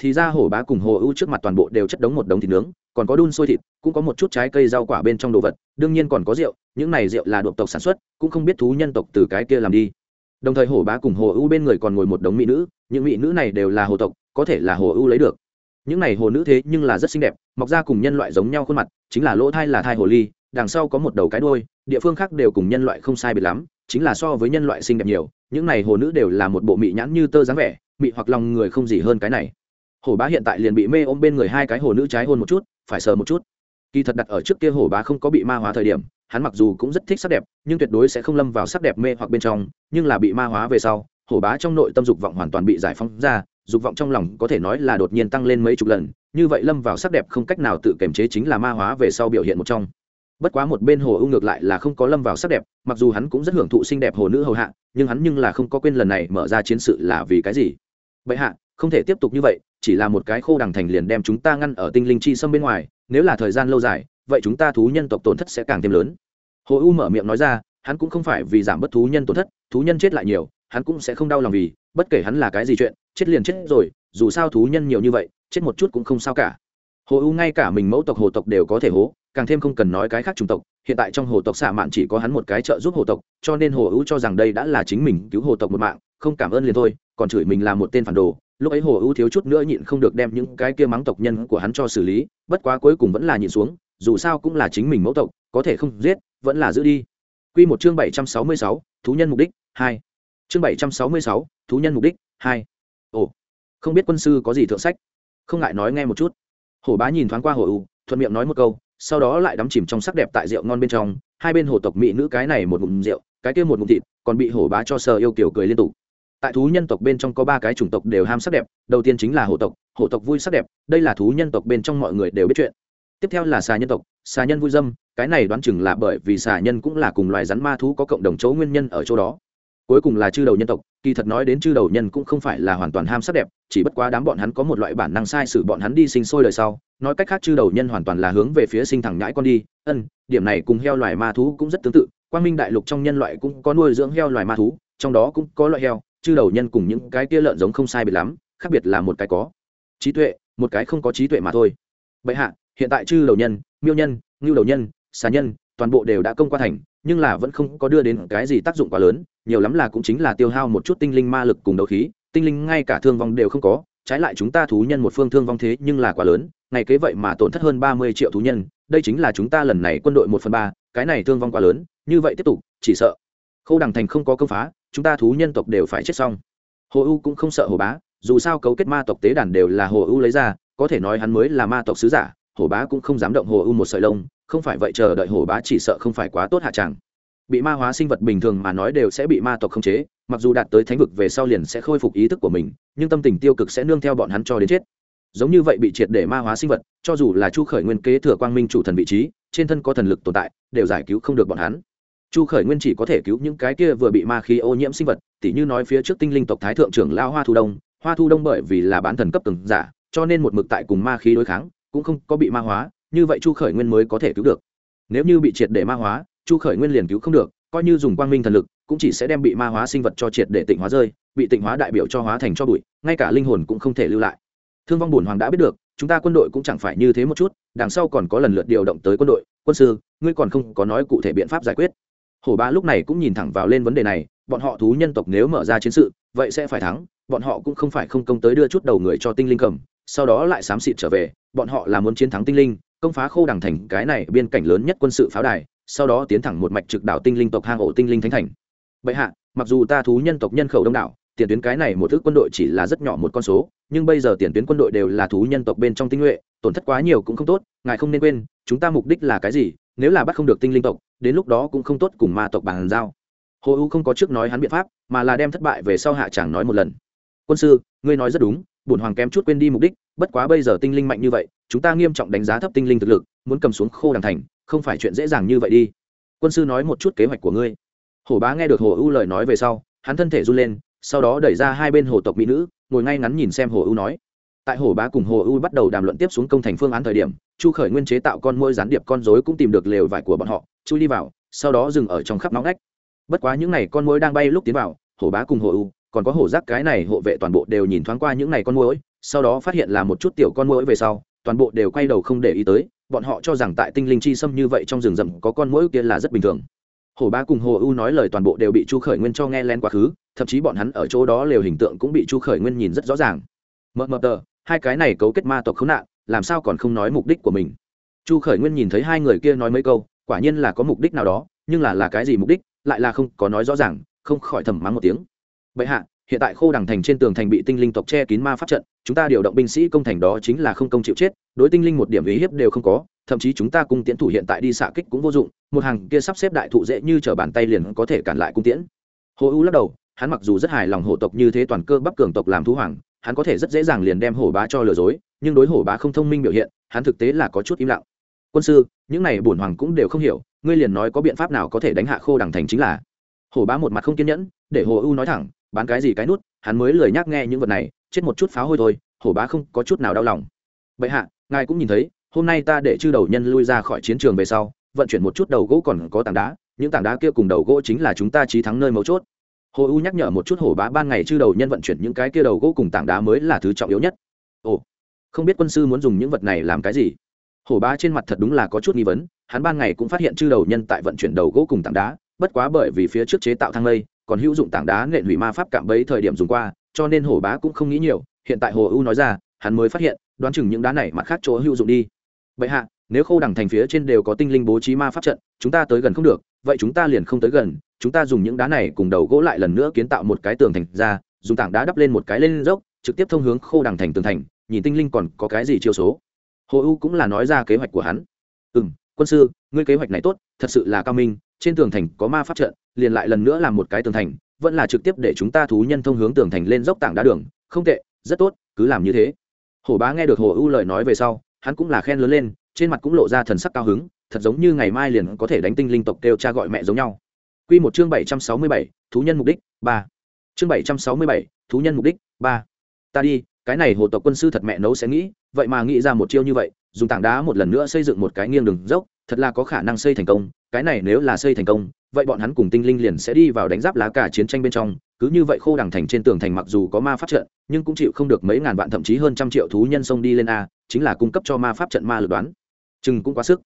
Thì ra hổ bá cùng hồ ưu trước mặt toàn bộ đều chất đống một đống thịt nướng, còn có đun sôi thịt, cũng có một chút trái cây rau quả bên trong đồ vật, đương nhiên còn có rượu, những này rượu là độc tộc sản xuất, cũng không biết thú nhân tộc từ cái kia làm đi. Đồng thời hổ bá cùng hồ ưu bên người còn ngồi một đống mỹ nữ, những mỹ nữ này đều là hồ tộc, có thể là hồ ưu lấy được. Những này hồ nữ thế nhưng là rất xinh đẹp, mọc ra cùng nhân loại giống nhau khuôn mặt, chính là lỗ thai là thai hồ ly, đằng sau có một đầu cái đôi địa phương khác đều cùng nhân loại không sai biệt lắm chính là so với nhân loại xinh đẹp nhiều, những này hồ nữ đều là một bộ mị nhãn như tơ dáng vẻ, mị hoặc lòng người không gì hơn cái này. Hổ bá hiện tại liền bị mê ôm bên người hai cái hồ nữ trái hôn một chút, phải sờ một chút. Kỳ thật đặt ở trước kia hổ bá không có bị ma hóa thời điểm, hắn mặc dù cũng rất thích sắc đẹp, nhưng tuyệt đối sẽ không lâm vào sắc đẹp mê hoặc bên trong, nhưng là bị ma hóa về sau, hổ bá trong nội tâm dục vọng hoàn toàn bị giải phóng ra, dục vọng trong lòng có thể nói là đột nhiên tăng lên mấy chục lần, như vậy lâm vào sắc đẹp không cách nào tự kiềm chế chính là ma hóa về sau biểu hiện một trong bất quá một bên hồ ưu ngược lại là không có lâm vào sắc đẹp, mặc dù hắn cũng rất hưởng thụ xinh đẹp hồ nữ hầu hạ, nhưng hắn nhưng là không có quên lần này mở ra chiến sự là vì cái gì. Vậy hạ, không thể tiếp tục như vậy, chỉ là một cái khô đằng thành liền đem chúng ta ngăn ở tinh linh chi xâm bên ngoài, nếu là thời gian lâu dài, vậy chúng ta thú nhân tộc tổn thất sẽ càng thêm lớn. Hồ u mở miệng nói ra, hắn cũng không phải vì giảm bớt thú nhân tổn thất, thú nhân chết lại nhiều, hắn cũng sẽ không đau lòng vì, bất kể hắn là cái gì chuyện, chết liền chết rồi, dù sao thú nhân nhiều như vậy, chết một chút cũng không sao cả. Hồ u ngay cả mình mẫu tộc hồ tộc đều có thể hố càng thêm không cần nói cái khác chủng tộc, hiện tại trong hồ tộc xạ mạn chỉ có hắn một cái trợ giúp hồ tộc, cho nên hồ ưu cho rằng đây đã là chính mình cứu hồ tộc một mạng, không cảm ơn liền thôi, còn chửi mình là một tên phản đồ. Lúc ấy hồ ưu thiếu chút nữa nhịn không được đem những cái kia mắng tộc nhân của hắn cho xử lý, bất quá cuối cùng vẫn là nhịn xuống, dù sao cũng là chính mình mẫu tộc, có thể không giết, vẫn là giữ đi. Q một chương bảy trăm sáu mươi sáu, thú nhân mục đích hai. Chương bảy trăm sáu mươi sáu, thú nhân mục đích hai. Ồ, không biết quân sư có gì thượng sách? Không ngại nói nghe một chút. Hổ bá nhìn thoáng qua hồ ưu, thuận miệng nói một câu sau đó lại đắm chìm trong sắc đẹp tại rượu ngon bên trong, hai bên hồ tộc mỹ nữ cái này một ngụm rượu, cái kia một ngụm thịt, còn bị hổ bá cho sờ yêu kiểu cười liên tục. Tại thú nhân tộc bên trong có ba cái chủng tộc đều ham sắc đẹp, đầu tiên chính là hổ tộc hổ tộc vui sắc đẹp, đây là thú nhân tộc bên trong mọi người đều biết chuyện. Tiếp theo là xà nhân tộc, xà nhân vui dâm, cái này đoán chừng là bởi vì xà nhân cũng là cùng loài rắn ma thú có cộng đồng chỗ nguyên nhân ở chỗ đó cuối cùng là chư đầu nhân tộc, kỳ thật nói đến chư đầu nhân cũng không phải là hoàn toàn ham sắc đẹp, chỉ bất quá đám bọn hắn có một loại bản năng sai sự bọn hắn đi sinh sôi đời sau, nói cách khác chư đầu nhân hoàn toàn là hướng về phía sinh thẳng nhãi con đi, ân, điểm này cùng heo loài ma thú cũng rất tương tự, quang minh đại lục trong nhân loại cũng có nuôi dưỡng heo loài ma thú, trong đó cũng có loại heo, chư đầu nhân cùng những cái kia lợn giống không sai biệt lắm, khác biệt là một cái có trí tuệ, một cái không có trí tuệ mà thôi. Bệ hạ, hiện tại chư đầu nhân, miêu nhân, ngưu đầu nhân, xà nhân, toàn bộ đều đã công qua thành nhưng là vẫn không có đưa đến cái gì tác dụng quá lớn, nhiều lắm là cũng chính là tiêu hao một chút tinh linh ma lực cùng đấu khí, tinh linh ngay cả thương vong đều không có, trái lại chúng ta thú nhân một phương thương vong thế nhưng là quá lớn, ngày kế vậy mà tổn thất hơn ba mươi triệu thú nhân, đây chính là chúng ta lần này quân đội một phần ba, cái này thương vong quá lớn, như vậy tiếp tục, chỉ sợ. Khâu đằng thành không có công phá, chúng ta thú nhân tộc đều phải chết xong. Hồ u cũng không sợ hồ bá, dù sao cấu kết ma tộc tế đàn đều là hồ u lấy ra, có thể nói hắn mới là ma tộc sứ giả, hồ bá cũng không dám động hồ u một sợi lông không phải vậy chờ đợi hổ bá chỉ sợ không phải quá tốt hạ tràng bị ma hóa sinh vật bình thường mà nói đều sẽ bị ma tộc khống chế, mặc dù đạt tới thánh vực về sau liền sẽ khôi phục ý thức của mình, nhưng tâm tình tiêu cực sẽ nương theo bọn hắn cho đến chết. Giống như vậy bị triệt để ma hóa sinh vật, cho dù là chu khởi nguyên kế thừa quang minh chủ thần vị trí, trên thân có thần lực tồn tại, đều giải cứu không được bọn hắn. Chu khởi nguyên chỉ có thể cứu những cái kia vừa bị ma khí ô nhiễm sinh vật, tỉ như nói phía trước tinh linh tộc thái thượng trưởng lao hoa thu đông. Hoa thu đông bởi vì là bán thần cấp từng giả, cho nên một mực tại cùng ma khí đối kháng, cũng không có bị ma hóa như vậy chu khởi nguyên mới có thể cứu được. Nếu như bị triệt để ma hóa, chu khởi nguyên liền cứu không được, coi như dùng quang minh thần lực, cũng chỉ sẽ đem bị ma hóa sinh vật cho triệt để tịnh hóa rơi, bị tịnh hóa đại biểu cho hóa thành cho bụi, ngay cả linh hồn cũng không thể lưu lại. Thương vong bùn hoàng đã biết được, chúng ta quân đội cũng chẳng phải như thế một chút, đằng sau còn có lần lượt điều động tới quân đội. Quân sư, ngươi còn không có nói cụ thể biện pháp giải quyết. Hổ ba lúc này cũng nhìn thẳng vào lên vấn đề này, bọn họ thú nhân tộc nếu mở ra chiến sự, vậy sẽ phải thắng, bọn họ cũng không phải không công tới đưa chút đầu người cho tinh linh cầm, sau đó lại xám xịt trở về, bọn họ là muốn chiến thắng tinh linh công phá khô đằng thành cái này biên cảnh lớn nhất quân sự pháo đài, sau đó tiến thẳng một mạch trực đảo tinh linh tộc hang ổ tinh linh thánh thành. Bệ hạ, mặc dù ta thú nhân tộc nhân khẩu đông đảo, tiền tuyến cái này một thứ quân đội chỉ là rất nhỏ một con số, nhưng bây giờ tiền tuyến quân đội đều là thú nhân tộc bên trong tinh nhuệ, tổn thất quá nhiều cũng không tốt, ngài không nên quên, chúng ta mục đích là cái gì, nếu là bắt không được tinh linh tộc, đến lúc đó cũng không tốt cùng ma tộc bàn giao. Hồ u không có trước nói hắn biện pháp, mà là đem thất bại về sau hạ chẳng nói một lần. Quân sư, ngươi nói rất đúng, bổn hoàng kém chút quên đi mục đích bất quá bây giờ tinh linh mạnh như vậy, chúng ta nghiêm trọng đánh giá thấp tinh linh thực lực, muốn cầm xuống khô đàng thành, không phải chuyện dễ dàng như vậy đi. Quân sư nói một chút kế hoạch của ngươi. Hổ bá nghe được hồ u lời nói về sau, hắn thân thể run lên, sau đó đẩy ra hai bên hồ tộc mỹ nữ, ngồi ngay ngắn nhìn xem hồ ưu nói. Tại hồ bá cùng hồ ưu bắt đầu đàm luận tiếp xuống công thành phương án thời điểm, chu khởi nguyên chế tạo con môi gián điệp con dối cũng tìm được lều vải của bọn họ, chui đi vào, sau đó dừng ở trong khắp nóng ngách. Bất quá những n à y con môi đang bay lúc tiến vào hồ bá cùng hồ ưu còn có hổ giác cái này hộ vệ toàn bộ đều nhìn thoáng qua những n à y con môi sau đó phát hiện là một chút tiểu con mũi về sau, toàn bộ đều quay đầu không để ý tới, bọn họ cho rằng tại tinh linh chi xâm như vậy trong rừng rậm có con mũi kia là rất bình thường. Hồ ba cùng hồ u nói lời toàn bộ đều bị chu khởi nguyên cho nghe len quá khứ, thậm chí bọn hắn ở chỗ đó lều hình tượng cũng bị chu khởi nguyên nhìn rất rõ ràng. Mờ mờ tờ, hai cái này cấu kết ma tộc khốn nạn, làm sao còn không nói mục đích của mình? Chu khởi nguyên nhìn thấy hai người kia nói mấy câu, quả nhiên là có mục đích nào đó, nhưng là là cái gì mục đích, lại là không có nói rõ ràng, không khỏi thầm mắng một tiếng. Bệ hạ hiện tại khô đằng thành trên tường thành bị tinh linh tộc che kín ma pháp trận, chúng ta điều động binh sĩ công thành đó chính là không công chịu chết, đối tinh linh một điểm ý hiếp đều không có, thậm chí chúng ta cung tiễn thủ hiện tại đi xạ kích cũng vô dụng, một hàng kia sắp xếp đại thụ dễ như chở bàn tay liền có thể cản lại cung tiễn. Hồ u lắc đầu, hắn mặc dù rất hài lòng hổ tộc như thế toàn cơ bắp cường tộc làm thú hoàng, hắn có thể rất dễ dàng liền đem hổ bá cho lừa dối, nhưng đối hổ bá không thông minh biểu hiện, hắn thực tế là có chút im lặng. Quân sư, những này bổn hoàng cũng đều không hiểu, ngươi liền nói có biện pháp nào có thể đánh hạ khô đằng thành chính là? Hổ bá một mặt không kiên nhẫn, để hồ u nói thẳng bán cái gì cái nút, hắn mới lười nhắc nghe những vật này, chết một chút pháo hôi thôi, hổ bá không có chút nào đau lòng. Bệ hạ, ngài cũng nhìn thấy, hôm nay ta để chư đầu nhân lui ra khỏi chiến trường về sau, vận chuyển một chút đầu gỗ còn có tảng đá, những tảng đá kia cùng đầu gỗ chính là chúng ta trí thắng nơi mấu chốt. Hồ u nhắc nhở một chút hổ bá ban ngày chư đầu nhân vận chuyển những cái kia đầu gỗ cùng tảng đá mới là thứ trọng yếu nhất. Ồ, không biết quân sư muốn dùng những vật này làm cái gì? Hổ bá trên mặt thật đúng là có chút nghi vấn, hắn ban ngày cũng phát hiện chư đầu nhân tại vận chuyển đầu gỗ cùng tảng đá, bất quá bởi vì phía trước chế tạo thang lây còn hữu dụng tảng đá nện hủy ma pháp cạm bấy thời điểm dùng qua, cho nên hổ bá cũng không nghĩ nhiều, hiện tại hồ u nói ra, hắn mới phát hiện, đoán chừng những đá này mặt khác chỗ hữu dụng đi. Vậy hạ, nếu khô đằng thành phía trên đều có tinh linh bố trí ma pháp trận, chúng ta tới gần không được, vậy chúng ta liền không tới gần, chúng ta dùng những đá này cùng đầu gỗ lại lần nữa kiến tạo một cái tường thành ra, dùng tảng đá đắp lên một cái lên dốc, trực tiếp thông hướng khô đằng thành tường thành, nhìn tinh linh còn có cái gì chiêu số. Hồ u cũng là nói ra kế hoạch của hắn. Ừ m quân sư, ngươi kế hoạch này tốt, thật sự là cao minh trên tường thành có ma pháp trận liền lại lần nữa làm một cái tường thành vẫn là trực tiếp để chúng ta thú nhân thông hướng tường thành lên dốc tảng đá đường không tệ rất tốt cứ làm như thế hổ bá nghe được hồ ưu lời nói về sau hắn cũng là khen lớn lên trên mặt cũng lộ ra thần sắc cao hứng thật giống như ngày mai liền có thể đánh tinh linh tộc kêu cha gọi mẹ giống nhau Quy một chương bảy trăm sáu mươi bảy, thú nhân mục đích, ba. Chương bảy trăm sáu mươi bảy, thú nhân mục đích, ba. Ta đi, cái này hồ tộc quân sư thật mẹ nấu sẽ nghĩ, vậy mà nghĩ ra một chiêu như vậy, dùng tảng đá một lần nữa xây dựng một cái nghiêng đường dốc, thật là có khả năng xây thành công, cái này nếu là xây thành công, vậy bọn hắn cùng tinh linh liền sẽ đi vào đánh giáp lá cả chiến tranh bên trong cứ như vậy khô đằng thành trên tường thành mặc dù có ma pháp trận nhưng cũng chịu không được mấy ngàn vạn thậm chí hơn trăm triệu thú nhân sông đi lên a chính là cung cấp cho ma pháp trận ma lực đoán. Chừng cũng quá sức.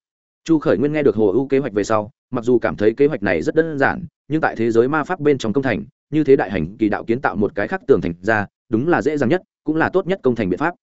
Chu khởi nguyên nghe được hồ ưu kế hoạch về sau mặc dù cảm thấy kế hoạch này rất đơn giản nhưng tại thế giới ma pháp bên trong công thành như thế đại hành kỳ đạo kiến tạo một cái khác tường thành ra đúng là dễ dàng nhất cũng là tốt nhất công thành biện pháp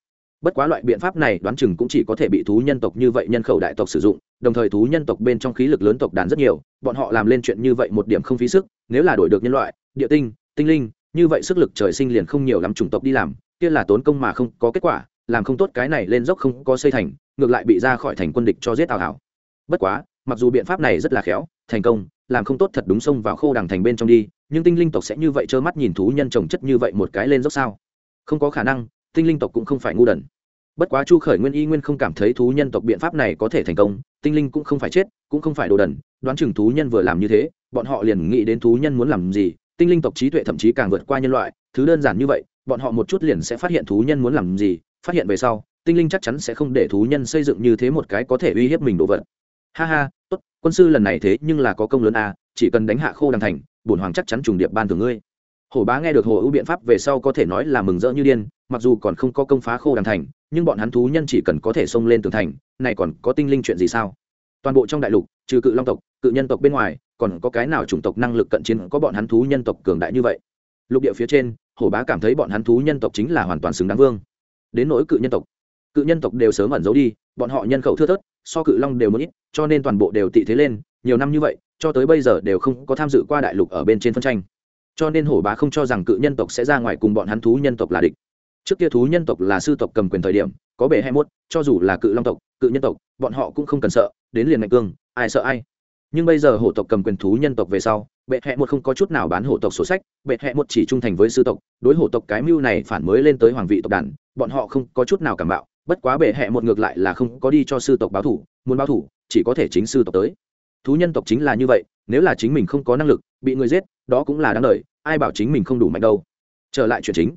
bất quá loại biện pháp này đoán chừng cũng chỉ có thể bị thú nhân tộc như vậy nhân khẩu đại tộc sử dụng, đồng thời thú nhân tộc bên trong khí lực lớn tộc đàn rất nhiều, bọn họ làm lên chuyện như vậy một điểm không phí sức, nếu là đổi được nhân loại, địa tinh tinh linh, như vậy sức lực trời sinh liền không nhiều lắm chủng tộc đi làm, kia là tốn công mà không có kết quả, làm không tốt cái này lên dốc không có xây thành, ngược lại bị ra khỏi thành quân địch cho giết ảo hảo bất quá, mặc dù biện pháp này rất là khéo, thành công, làm không tốt thật đúng xông vào khô đằng thành bên trong đi, nhưng tinh linh tộc sẽ như vậy trơ mắt nhìn thú nhân trồng chất như vậy một cái lên dốc sao? Không có khả năng tinh linh tộc cũng không phải ngu đần. Bất quá chu khởi nguyên y nguyên không cảm thấy thú nhân tộc biện pháp này có thể thành công, tinh linh cũng không phải chết, cũng không phải đồ đần, đoán chừng thú nhân vừa làm như thế, bọn họ liền nghĩ đến thú nhân muốn làm gì, tinh linh tộc trí tuệ thậm chí càng vượt qua nhân loại, thứ đơn giản như vậy, bọn họ một chút liền sẽ phát hiện thú nhân muốn làm gì, phát hiện về sau, tinh linh chắc chắn sẽ không để thú nhân xây dựng như thế một cái có thể uy hiếp mình đồ vật. Ha ha, tốt, quân sư lần này thế nhưng là có công lớn à chỉ cần đánh hạ khô đàng thành, bổn hoàng chắc chắn trùng điệp ban thưởng ngươi. Hổ bá nghe được hồ ưu biện pháp về sau có thể nói là mừng rỡ như điên mặc dù còn không có công phá khô đàng thành, nhưng bọn hắn thú nhân chỉ cần có thể xông lên tường thành, này còn có tinh linh chuyện gì sao? Toàn bộ trong đại lục, trừ cự long tộc, cự nhân tộc bên ngoài, còn có cái nào chủng tộc năng lực cận chiến có bọn hắn thú nhân tộc cường đại như vậy? Lục địa phía trên, hổ bá cảm thấy bọn hắn thú nhân tộc chính là hoàn toàn xứng đáng vương. Đến nỗi cự nhân tộc, cự nhân tộc đều sớm ẩn giấu đi, bọn họ nhân khẩu thưa thớt, so cự long đều muốn ít, cho nên toàn bộ đều tị thế lên, nhiều năm như vậy, cho tới bây giờ đều không có tham dự qua đại lục ở bên trên phân tranh. Cho nên hổ bá không cho rằng cự nhân tộc sẽ ra ngoài cùng bọn hắn thú nhân tộc là địch trước kia thú nhân tộc là sư tộc cầm quyền thời điểm, có bể hai mốt, cho dù là cự long tộc, cự nhân tộc, bọn họ cũng không cần sợ, đến liền mạnh cương, ai sợ ai. Nhưng bây giờ hổ tộc cầm quyền thú nhân tộc về sau, bệ hẹ một không có chút nào bán hổ tộc sổ sách, bệ hẹ một chỉ trung thành với sư tộc, đối hổ tộc cái mưu này phản mới lên tới hoàng vị tộc đàn, bọn họ không có chút nào cảm bạo, bất quá bệ hẹ một ngược lại là không có đi cho sư tộc báo thủ, muốn báo thủ, chỉ có thể chính sư tộc tới. Thú nhân tộc chính là như vậy, nếu là chính mình không có năng lực, bị người giết, đó cũng là đáng lời ai bảo chính mình không đủ mạnh đâu. Trở lại chuyện chính.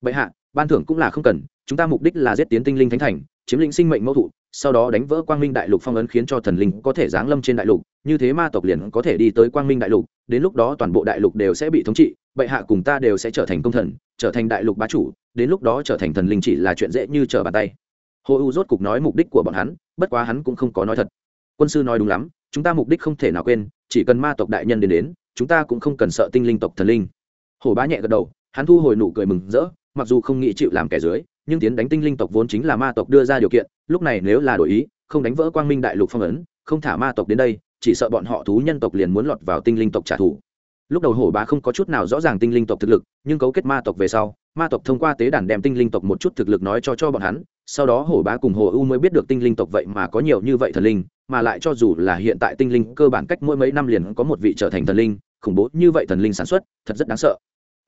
Bệ hạ ban thưởng cũng là không cần, chúng ta mục đích là giết tiến tinh linh thánh thành, chiếm lĩnh sinh mệnh mẫu thụ, sau đó đánh vỡ quang minh đại lục phong ấn khiến cho thần linh có thể giáng lâm trên đại lục, như thế ma tộc liền có thể đi tới quang minh đại lục, đến lúc đó toàn bộ đại lục đều sẽ bị thống trị, bệ hạ cùng ta đều sẽ trở thành công thần, trở thành đại lục bá chủ, đến lúc đó trở thành thần linh chỉ là chuyện dễ như trở bàn tay. Hồ u rốt cục nói mục đích của bọn hắn, bất quá hắn cũng không có nói thật. Quân sư nói đúng lắm, chúng ta mục đích không thể nào quên, chỉ cần ma tộc đại nhân đến đến, chúng ta cũng không cần sợ tinh linh tộc thần linh. Hồ bá nhẹ gật đầu, hắn thu hồi nụ cười mừng rỡ mặc dù không nghĩ chịu làm kẻ dưới, nhưng tiến đánh tinh linh tộc vốn chính là ma tộc đưa ra điều kiện, lúc này nếu là đổi ý, không đánh vỡ quang minh đại lục phong ấn, không thả ma tộc đến đây, chỉ sợ bọn họ thú nhân tộc liền muốn lọt vào tinh linh tộc trả thù. Lúc đầu hổ bá không có chút nào rõ ràng tinh linh tộc thực lực, nhưng cấu kết ma tộc về sau, ma tộc thông qua tế đàn đem tinh linh tộc một chút thực lực nói cho cho bọn hắn, sau đó hổ bá cùng hồ u mới biết được tinh linh tộc vậy mà có nhiều như vậy thần linh, mà lại cho dù là hiện tại tinh linh cơ bản cách mỗi mấy năm liền có một vị trở thành thần linh, khủng bố như vậy thần linh sản xuất, thật rất đáng sợ.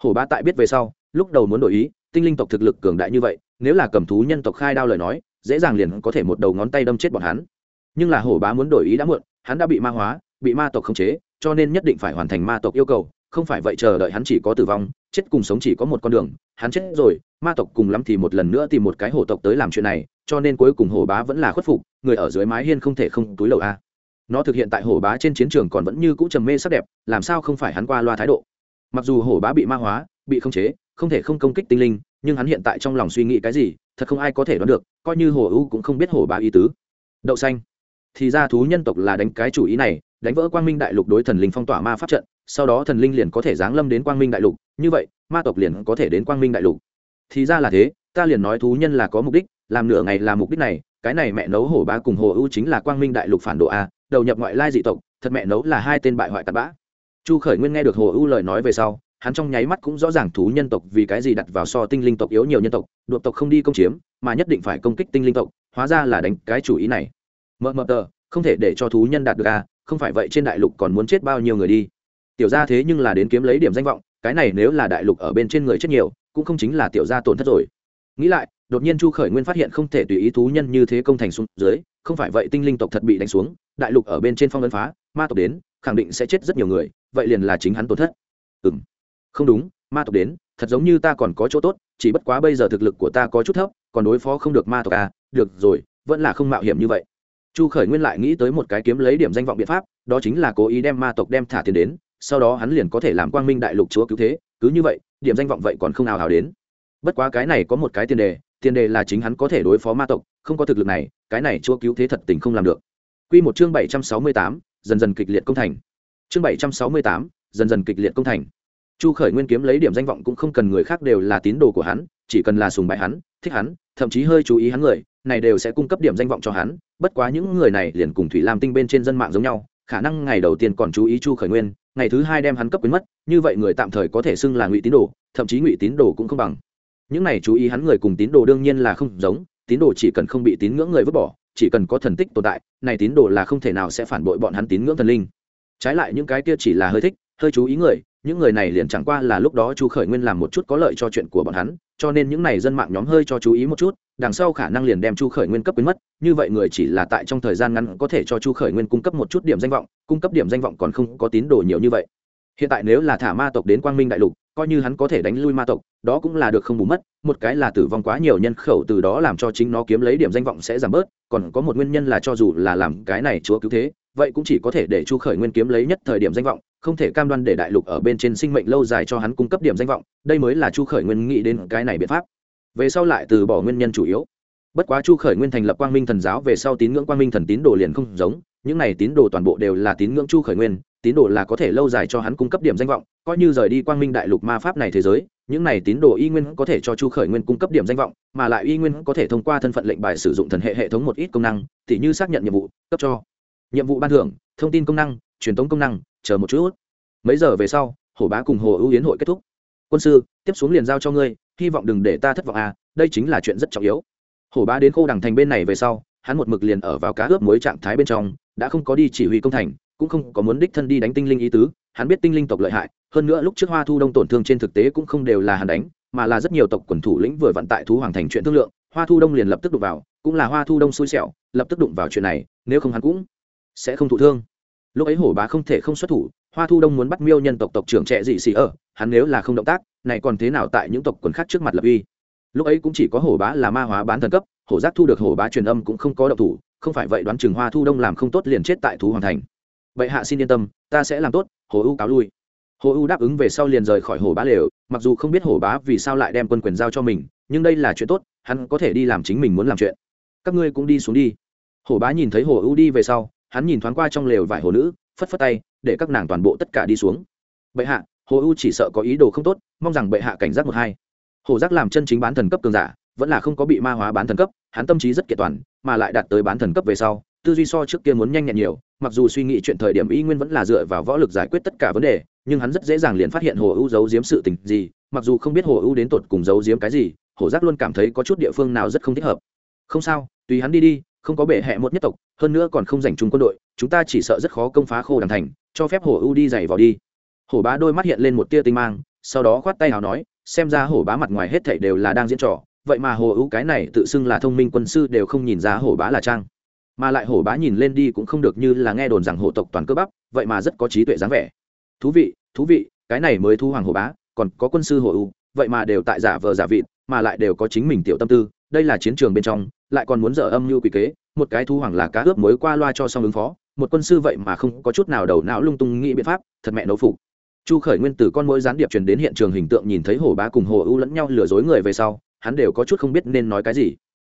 Hổ bá tại biết về sau, lúc đầu muốn đổi ý tinh linh tộc thực lực cường đại như vậy, nếu là cầm thú nhân tộc khai đao lời nói, dễ dàng liền có thể một đầu ngón tay đâm chết bọn hắn. Nhưng là hổ bá muốn đổi ý đã muộn, hắn đã bị ma hóa, bị ma tộc khống chế, cho nên nhất định phải hoàn thành ma tộc yêu cầu, không phải vậy chờ đợi hắn chỉ có tử vong, chết cùng sống chỉ có một con đường, hắn chết rồi, ma tộc cùng lắm thì một lần nữa tìm một cái hổ tộc tới làm chuyện này, cho nên cuối cùng hổ bá vẫn là khuất phục, người ở dưới mái hiên không thể không túi lầu a. Nó thực hiện tại hổ bá trên chiến trường còn vẫn như cũ trầm mê sắc đẹp, làm sao không phải hắn qua loa thái độ. Mặc dù hổ bá bị ma hóa, bị khống chế không thể không công kích tinh linh, nhưng hắn hiện tại trong lòng suy nghĩ cái gì, thật không ai có thể đoán được, coi như hồ u cũng không biết hồ bá ý tứ. Đậu xanh. Thì ra thú nhân tộc là đánh cái chủ ý này, đánh vỡ quang minh đại lục đối thần linh phong tỏa ma pháp trận, sau đó thần linh liền có thể giáng lâm đến quang minh đại lục, như vậy, ma tộc liền có thể đến quang minh đại lục. Thì ra là thế, ta liền nói thú nhân là có mục đích, làm nửa ngày là mục đích này, cái này mẹ nấu hổ bá cùng hồ ưu chính là quang minh đại lục phản đồ a, đầu nhập ngoại lai dị tộc, thật mẹ nấu là hai tên bại hoại tạt bã. Chu khởi nguyên nghe được hồ ưu lời nói về sau hắn trong nháy mắt cũng rõ ràng thú nhân tộc vì cái gì đặt vào so tinh linh tộc yếu nhiều nhân tộc, đột tộc không đi công chiếm, mà nhất định phải công kích tinh linh tộc, hóa ra là đánh cái chủ ý này. Mờ mờ tờ, không thể để cho thú nhân đạt được à? không phải vậy trên đại lục còn muốn chết bao nhiêu người đi. Tiểu gia thế nhưng là đến kiếm lấy điểm danh vọng, cái này nếu là đại lục ở bên trên người chết nhiều, cũng không chính là tiểu gia tổn thất rồi. Nghĩ lại, đột nhiên chu khởi nguyên phát hiện không thể tùy ý thú nhân như thế công thành xuống dưới, không phải vậy tinh linh tộc thật bị đánh xuống, đại lục ở bên trên phong ấn phá, ma tộc đến, khẳng định sẽ chết rất nhiều người, vậy liền là chính hắn tổn thất. Ừ m không đúng, ma tộc đến, thật giống như ta còn có chỗ tốt, chỉ bất quá bây giờ thực lực của ta có chút thấp, còn đối phó không được ma tộc à được rồi, vẫn là không mạo hiểm như vậy. Chu khởi nguyên lại nghĩ tới một cái kiếm lấy điểm danh vọng biện pháp, đó chính là cố ý đem ma tộc đem thả tiền đến, sau đó hắn liền có thể làm quang minh đại lục chúa cứu thế, cứ như vậy, điểm danh vọng vậy còn không nào hào đến. Bất quá cái này có một cái tiền đề tiền đề là chính hắn có thể đối phó ma tộc, không có thực lực này, cái này chúa cứu thế thật tình không làm được. Q một chương bảy trăm sáu mươi tám, dần dần kịch liệt công thành. Chương bảy trăm sáu mươi tám, dần dần kịch liệt công thành chu khởi nguyên kiếm lấy điểm danh vọng cũng không cần người khác đều là tín đồ của hắn, chỉ cần là sùng bại hắn, thích hắn, thậm chí hơi chú ý hắn người, này đều sẽ cung cấp điểm danh vọng cho hắn. Bất quá những người này liền cùng thủy lam tinh bên trên dân mạng giống nhau, khả năng ngày đầu tiên còn chú ý chu khởi nguyên, ngày thứ hai đem hắn cấp quyến mất, như vậy người tạm thời có thể xưng là ngụy tín đồ, thậm chí ngụy tín đồ cũng không bằng. Những này chú ý hắn người cùng tín đồ đương nhiên là không giống, tín đồ chỉ cần không bị tín ngưỡng người vứt bỏ, chỉ cần có thần tích tồn tại, này tín đồ là không thể nào sẽ phản bội bọn hắn tín ngưỡng thần linh. Trái lại những cái kia chỉ là hơi thích, hơi chú ý người những người này liền chẳng qua là lúc đó chu khởi nguyên làm một chút có lợi cho chuyện của bọn hắn, cho nên những này dân mạng nhóm hơi cho chú ý một chút, đằng sau khả năng liền đem chu khởi nguyên cấp biến mất, như vậy người chỉ là tại trong thời gian ngắn có thể cho chu khởi nguyên cung cấp một chút điểm danh vọng, cung cấp điểm danh vọng còn không có tín đồ nhiều như vậy. Hiện tại nếu là thả ma tộc đến quang minh đại lục, coi như hắn có thể đánh lui ma tộc, đó cũng là được không bù mất, một cái là tử vong quá nhiều nhân khẩu từ đó làm cho chính nó kiếm lấy điểm danh vọng sẽ giảm bớt, còn có một nguyên nhân là cho dù là làm cái này chúa cứu thế vậy cũng chỉ có thể để chu khởi nguyên kiếm lấy nhất thời điểm danh vọng, không thể cam đoan để đại lục ở bên trên sinh mệnh lâu dài cho hắn cung cấp điểm danh vọng, đây mới là chu khởi nguyên nghĩ đến cái này biện pháp. Về sau lại từ bỏ nguyên nhân chủ yếu. Bất quá chu khởi nguyên thành lập quang minh thần giáo về sau tín ngưỡng quang minh thần tín đồ liền không giống, những này tín đồ toàn bộ đều là tín ngưỡng chu khởi nguyên, tín đồ là có thể lâu dài cho hắn cung cấp điểm danh vọng, coi như rời đi quang minh đại lục ma pháp này thế giới, những này tín đồ y nguyên có thể cho chu khởi nguyên cung cấp điểm danh vọng, mà lại y nguyên có thể thông qua thân phận lệnh bài sử dụng thần hệ hệ thống một ít công năng t h như xác nhận nhiệm vụ, cấp cho nhiệm vụ ban thưởng, thông tin công năng, truyền thống công năng, chờ một chút. Mấy giờ về sau, hổ bá cùng hồ ưu yến hội kết thúc. Quân sư, tiếp xuống liền giao cho ngươi, hy vọng đừng để ta thất vọng à đây chính là chuyện rất trọng yếu. Hổ bá đến khô đằng thành bên này về sau, hắn một mực liền ở vào cá ướp mối trạng thái bên trong, đã không có đi chỉ huy công thành, cũng không có muốn đích thân đi đánh tinh linh ý tứ, hắn biết tinh linh tộc lợi hại, hơn nữa lúc trước hoa thu đông tổn thương trên thực tế cũng không đều là hắn đánh, mà là rất nhiều tộc quần thủ lĩnh vừa vận tại thú hoàng thành chuyện thương lượng, hoa thu đông liền lập tức đụng vào, cũng là hoa thu đông xui xẻo, lập tức đụng vào chuyện này, nếu không hắn cũng sẽ không thụ thương. Lúc ấy hổ bá không thể không xuất thủ, hoa thu đông muốn bắt miêu nhân tộc tộc trưởng trẻ dị xì ở, hắn nếu là không động tác, này còn thế nào tại những tộc quần khác trước mặt lập uy? Lúc ấy cũng chỉ có hổ bá là ma hóa bán thần cấp, hổ giác thu được hổ bá truyền âm cũng không có động thủ, không phải vậy đoán chừng hoa thu đông làm không tốt liền chết tại thú hoàng thành. Vậy hạ xin yên tâm, ta sẽ làm tốt hồ U cáo lui. Hồ U đáp ứng về sau liền rời khỏi hồ bá lều, mặc dù không biết hồ bá vì sao lại đem quân quyền giao cho mình, nhưng đây là chuyện tốt, hắn có thể đi làm chính mình muốn làm chuyện. Các ngươi cũng đi xuống đi. Hồ bá nhìn thấy hồ U đi về sau hắn nhìn thoáng qua trong lều vải hồ nữ, phất phất tay, để các nàng toàn bộ tất cả đi xuống. Bệ hạ, hồ ưu chỉ sợ có ý đồ không tốt, mong rằng bệ hạ cảnh giác một hai. Hồ giác làm chân chính bán thần cấp cường giả, vẫn là không có bị ma hóa bán thần cấp, hắn tâm trí rất kiện toàn, mà lại đạt tới bán thần cấp về sau, tư duy so trước kia muốn nhanh nhẹn nhiều, mặc dù suy nghĩ chuyện thời điểm y nguyên vẫn là dựa vào võ lực giải quyết tất cả vấn đề, nhưng hắn rất dễ dàng liền phát hiện hồ ưu giấu giếm sự tình gì, mặc dù không biết hồ ưu đến tột cùng giấu giếm cái gì, hồ giác luôn cảm thấy có chút địa phương nào rất không thích hợp. Không sao, tùy hắn đi đi không có bệ hẹ một nhất tộc, hơn nữa còn không giành chung quân đội, chúng ta chỉ sợ rất khó công phá khô đằng thành, cho phép hồ ưu đi dày vào đi. Hổ bá đôi mắt hiện lên một tia tinh mang, sau đó khoát tay nào nói, xem ra hổ bá mặt ngoài hết thảy đều là đang diễn trò, vậy mà hồ ưu cái này tự xưng là thông minh quân sư đều không nhìn ra hổ bá là trang. Mà lại hổ bá nhìn lên đi cũng không được như là nghe đồn rằng hổ tộc toàn cơ bắp, vậy mà rất có trí tuệ dáng vẻ. Thú vị thú vị, cái này mới thu hoàng hổ bá, còn có quân sư hổ ưu, vậy mà đều tại giả vờ giả vịt, mà lại đều có chính mình tiểu tâm tư đây là chiến trường bên trong, lại còn muốn dở âm mưu quỷ kế, một cái thu hoàng là cá ướp mới qua loa cho xong ứng phó, một quân sư vậy mà không có chút nào đầu não lung tung nghĩ biện pháp, thật mẹ nấu phục. Chu khởi nguyên từ con mối gián điệp truyền đến hiện trường hình tượng nhìn thấy hổ bá cùng hồ ưu lẫn nhau lừa dối người về sau, hắn đều có chút không biết nên nói cái gì.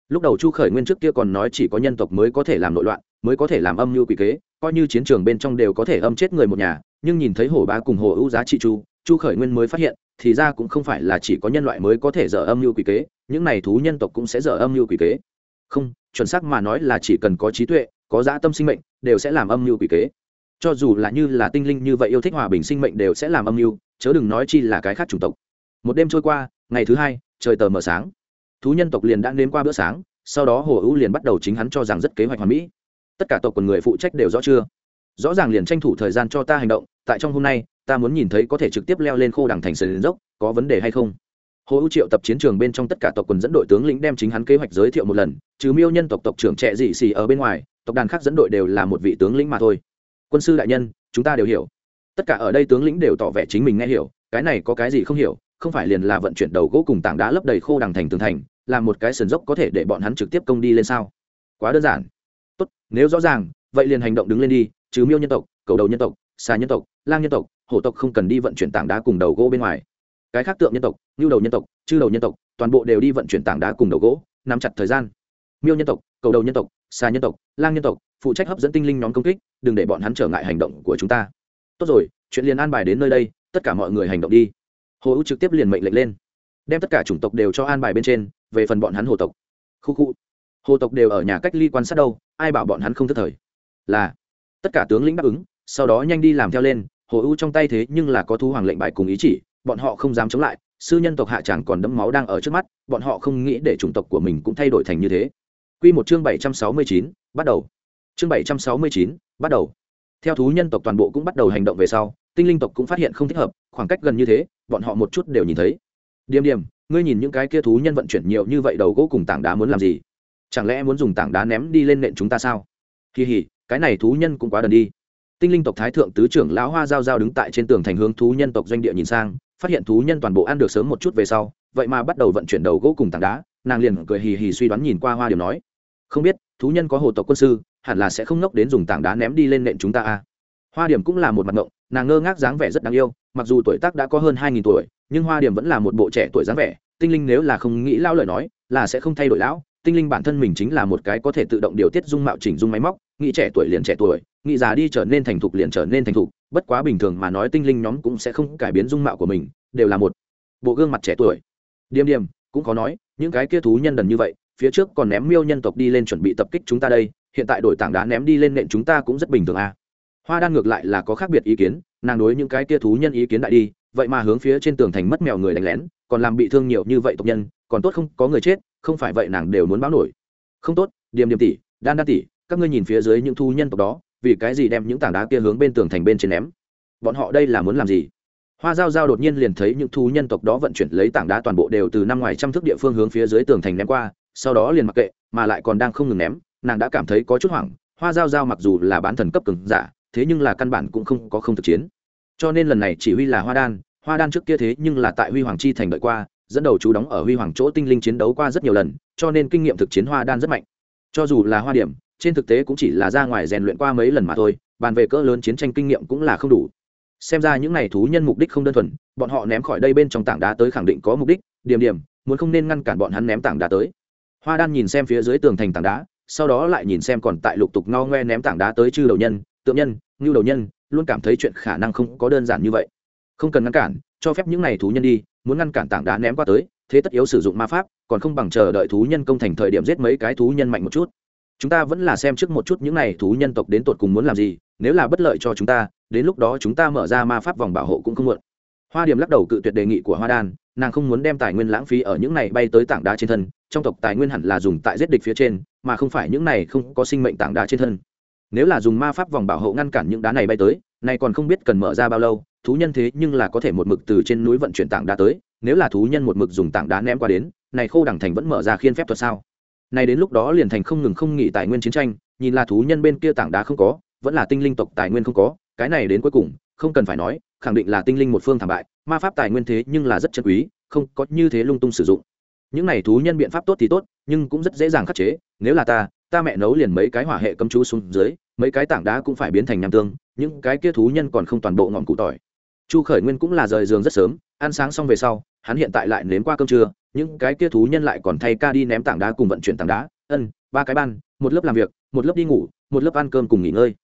Lúc đầu chu khởi nguyên trước kia còn nói chỉ có nhân tộc mới có thể làm nội loạn, mới có thể làm âm mưu quỷ kế, coi như chiến trường bên trong đều có thể âm chết người một nhà, nhưng nhìn thấy hổ bá cùng hồ ưu giá trị chu chu khởi nguyên mới phát hiện, thì ra cũng không phải là chỉ có nhân loại mới có thể dở âm mưu quỷ kế, những này thú nhân tộc cũng sẽ dở âm mưu quỷ kế. Không, chuẩn xác mà nói là chỉ cần có trí tuệ, có dã tâm sinh mệnh, đều sẽ làm âm mưu quỷ kế. Cho dù là như là tinh linh như vậy yêu thích hòa bình sinh mệnh đều sẽ làm âm mưu, chớ đừng nói chi là cái khác chủng tộc. Một đêm trôi qua, ngày thứ hai, trời tờ mờ sáng. Thú nhân tộc liền đã đến qua bữa sáng, sau đó hồ ưu liền bắt đầu chính hắn cho rằng rất kế hoạch hoàn mỹ. Tất cả tộc quần người phụ trách đều rõ chưa? Rõ ràng liền tranh thủ thời gian cho ta hành động, tại trong hôm nay ta muốn nhìn thấy có thể trực tiếp leo lên khô đằng thành sườn dốc, có vấn đề hay không? Hồ ưu triệu tập chiến trường bên trong tất cả tộc quần dẫn đội tướng lĩnh đem chính hắn kế hoạch giới thiệu một lần, trừ miêu nhân tộc tộc trưởng trẻ dị xì ở bên ngoài, tộc đàn khác dẫn đội đều là một vị tướng lĩnh mà thôi. Quân sư đại nhân, chúng ta đều hiểu. Tất cả ở đây tướng lĩnh đều tỏ vẻ chính mình nghe hiểu, cái này có cái gì không hiểu, không phải liền là vận chuyển đầu gỗ cùng tảng đá lấp đầy khô đằng thành tường thành làm một cái sườn dốc có thể để bọn hắn trực tiếp công đi lên sao? Quá đơn giản. Tốt, nếu rõ ràng, vậy liền hành động đứng lên đi, trừ miêu nhân tộc, cầu đầu nhân tộc, xà nhân tộc, lang nhân tộc hổ tộc không cần đi vận chuyển tảng đá cùng đầu gỗ bên ngoài. Cái khác tượng nhân tộc như đầu nhân tộc, chư đầu nhân tộc, toàn bộ đều đi vận chuyển tảng đá cùng đầu gỗ, nắm chặt thời gian. Miêu nhân tộc, cầu đầu nhân tộc, xà nhân tộc, lang nhân tộc, phụ trách hấp dẫn tinh linh nhóm công kích, đừng để bọn hắn trở ngại hành động của chúng ta. Tốt rồi, chuyện liền an bài đến nơi đây, tất cả mọi người hành động đi. Hồ ưu trực tiếp liền mệnh lệnh lên. Đem tất cả chủng tộc đều cho an bài bên trên, về phần bọn hắn hồ tộc. Khu khu. Hồ tộc đều ở nhà cách ly quan sát đâu, ai bảo bọn hắn không thất thời? Là, tất cả tướng lĩnh đáp ứng, sau đó nhanh đi làm theo lên hồ ưu trong tay thế nhưng là có thu hoàng lệnh bài cùng ý chỉ bọn họ không dám chống lại sư nhân tộc hạ tràng còn đẫm máu đang ở trước mắt bọn họ không nghĩ để chủng tộc của mình cũng thay đổi thành như thế Quy một chương bảy trăm sáu mươi chín, bắt đầu. Chương bảy trăm sáu mươi chín, bắt đầu. Theo thú nhân tộc toàn bộ cũng bắt đầu hành động về sau, tinh linh tộc cũng phát hiện không thích hợp, khoảng cách gần như thế, bọn họ một chút đều nhìn thấy. Điềm Điềm, ngươi nhìn những cái kia thú nhân vận chuyển nhiều như vậy đầu gỗ cùng tảng đá muốn làm gì? Chẳng lẽ muốn dùng tảng đá ném đi lên nện chúng ta sao? Kỳ hỉ, cái này thú nhân cũng quá đần đi. Tinh linh tộc thái thượng tứ trưởng lão Hoa Giao Giao đứng tại trên tường thành hướng thú nhân tộc doanh địa nhìn sang, phát hiện thú nhân toàn bộ ăn được sớm một chút về sau, vậy mà bắt đầu vận chuyển đầu gỗ cùng tảng đá, nàng liền cười hì hì suy đoán nhìn qua Hoa Điểm nói, không biết thú nhân có hồ tộc quân sư hẳn là sẽ không ngốc đến dùng tảng đá ném đi lên nện chúng ta a hoa điểm cũng là một mặt ngộng nàng ngơ ngác dáng vẻ rất đáng yêu mặc dù tuổi tác đã có hơn hai nghìn tuổi nhưng hoa điểm vẫn là một bộ trẻ tuổi dáng vẻ tinh linh nếu là không nghĩ lao lời nói là sẽ không thay đổi lão tinh linh bản thân mình chính là một cái có thể tự động điều tiết dung mạo chỉnh dung máy móc, nghĩ trẻ tuổi liền trẻ tuổi, nghĩ già đi trở nên thành thục liền trở nên thành thục, bất quá bình thường mà nói tinh linh nhóm cũng sẽ không cải biến dung mạo của mình, đều là một bộ gương mặt trẻ tuổi điềm điềm, cũng có nói, những cái kia thú nhân đần như vậy, phía trước còn ném miêu nhân tộc đi lên chuẩn bị tập kích chúng ta đây, hiện tại đổi tảng đá ném đi lên nện chúng ta cũng rất bình thường à. hoa đan ngược lại là có khác biệt ý kiến, nàng đối những cái kia thú nhân ý kiến đại đi, vậy mà hướng phía trên tường thành mất mèo người đánh lén, còn làm bị thương nhiều như vậy tộc nhân, còn tốt không có người chết không phải vậy nàng đều muốn báo nổi. Không tốt, điềm điềm tỷ, đan đan tỷ, các ngươi nhìn phía dưới những thu nhân tộc đó, vì cái gì đem những tảng đá kia hướng bên tường thành bên trên ném? Bọn họ đây là muốn làm gì? Hoa giao giao đột nhiên liền thấy những thu nhân tộc đó vận chuyển lấy tảng đá toàn bộ đều từ năm ngoài trăm thước địa phương hướng phía dưới tường thành ném qua, sau đó liền mặc kệ, mà lại còn đang không ngừng ném, nàng đã cảm thấy có chút hoảng. Hoa giao giao mặc dù là bán thần cấp cường giả, thế nhưng là căn bản cũng không có không thực chiến. Cho nên lần này chỉ huy là hoa đan hoa đan trước kia thế nhưng là tại huy hoàng chi thành đợi qua dẫn đầu chú đóng ở huy hoàng chỗ tinh linh chiến đấu qua rất nhiều lần, cho nên kinh nghiệm thực chiến hoa đan rất mạnh. Cho dù là hoa điểm, trên thực tế cũng chỉ là ra ngoài rèn luyện qua mấy lần mà thôi, bàn về cỡ lớn chiến tranh kinh nghiệm cũng là không đủ. Xem ra những n à y thú nhân mục đích không đơn thuần, bọn họ ném khỏi đây bên trong tảng đá tới khẳng định có mục đích, điểm điểm, muốn không nên ngăn cản bọn hắn ném tảng đá tới. Hoa đan nhìn xem phía dưới tường thành tảng đá, sau đó lại nhìn xem còn tại lục tục ngao ngoe ném tảng đá tới chư đầu nhân, tượng nhân, ngưu đầu nhân, luôn cảm thấy chuyện khả năng không có đơn giản như vậy. Không cần ngăn cản, cho phép những n à y thú nhân đi muốn ngăn cản tảng đá ném qua tới, thế tất yếu sử dụng ma pháp, còn không bằng chờ đợi thú nhân công thành thời điểm giết mấy cái thú nhân mạnh một chút. Chúng ta vẫn là xem trước một chút những n à y thú nhân tộc đến tột cùng muốn làm gì, nếu là bất lợi cho chúng ta, đến lúc đó chúng ta mở ra ma pháp vòng bảo hộ cũng không muộn. Hoa điểm lắc đầu cự tuyệt đề nghị của hoa đan, nàng không muốn đem tài nguyên lãng phí ở những này bay tới tảng đá trên thân, trong tộc tài nguyên hẳn là dùng tại giết địch phía trên, mà không phải những này không có sinh mệnh tảng đá trên thân. Nếu là dùng ma pháp vòng bảo hộ ngăn cản những đá này bay tới này còn không biết cần mở ra bao lâu, thú nhân thế nhưng là có thể một mực từ trên núi vận chuyển tảng đá tới, nếu là thú nhân một mực dùng tảng đá ném qua đến, này khô đẳng thành vẫn mở ra khiên phép thuật sao? Này đến lúc đó liền thành không ngừng không nghỉ tài nguyên chiến tranh, nhìn là thú nhân bên kia tảng đá không có, vẫn là tinh linh tộc tài nguyên không có, cái này đến cuối cùng, không cần phải nói, khẳng định là tinh linh một phương thảm bại, ma pháp tài nguyên thế nhưng là rất chân quý, không có như thế lung tung sử dụng. Những này thú nhân biện pháp tốt thì tốt, nhưng cũng rất dễ dàng khắc chế, nếu là ta ta mẹ nấu liền mấy cái hỏa hệ cấm chú xuống dưới mấy cái tảng đá cũng phải biến thành nham tương, những cái kia thú nhân còn không toàn bộ ngọn cụ tỏi. Chu khởi nguyên cũng là rời giường rất sớm, ăn sáng xong về sau, hắn hiện tại lại nếm qua cơm trưa, những cái kia thú nhân lại còn thay ca đi ném tảng đá cùng vận chuyển tảng đá, ân, ba cái ban, một lớp làm việc, một lớp đi ngủ, một lớp ăn cơm cùng nghỉ ngơi.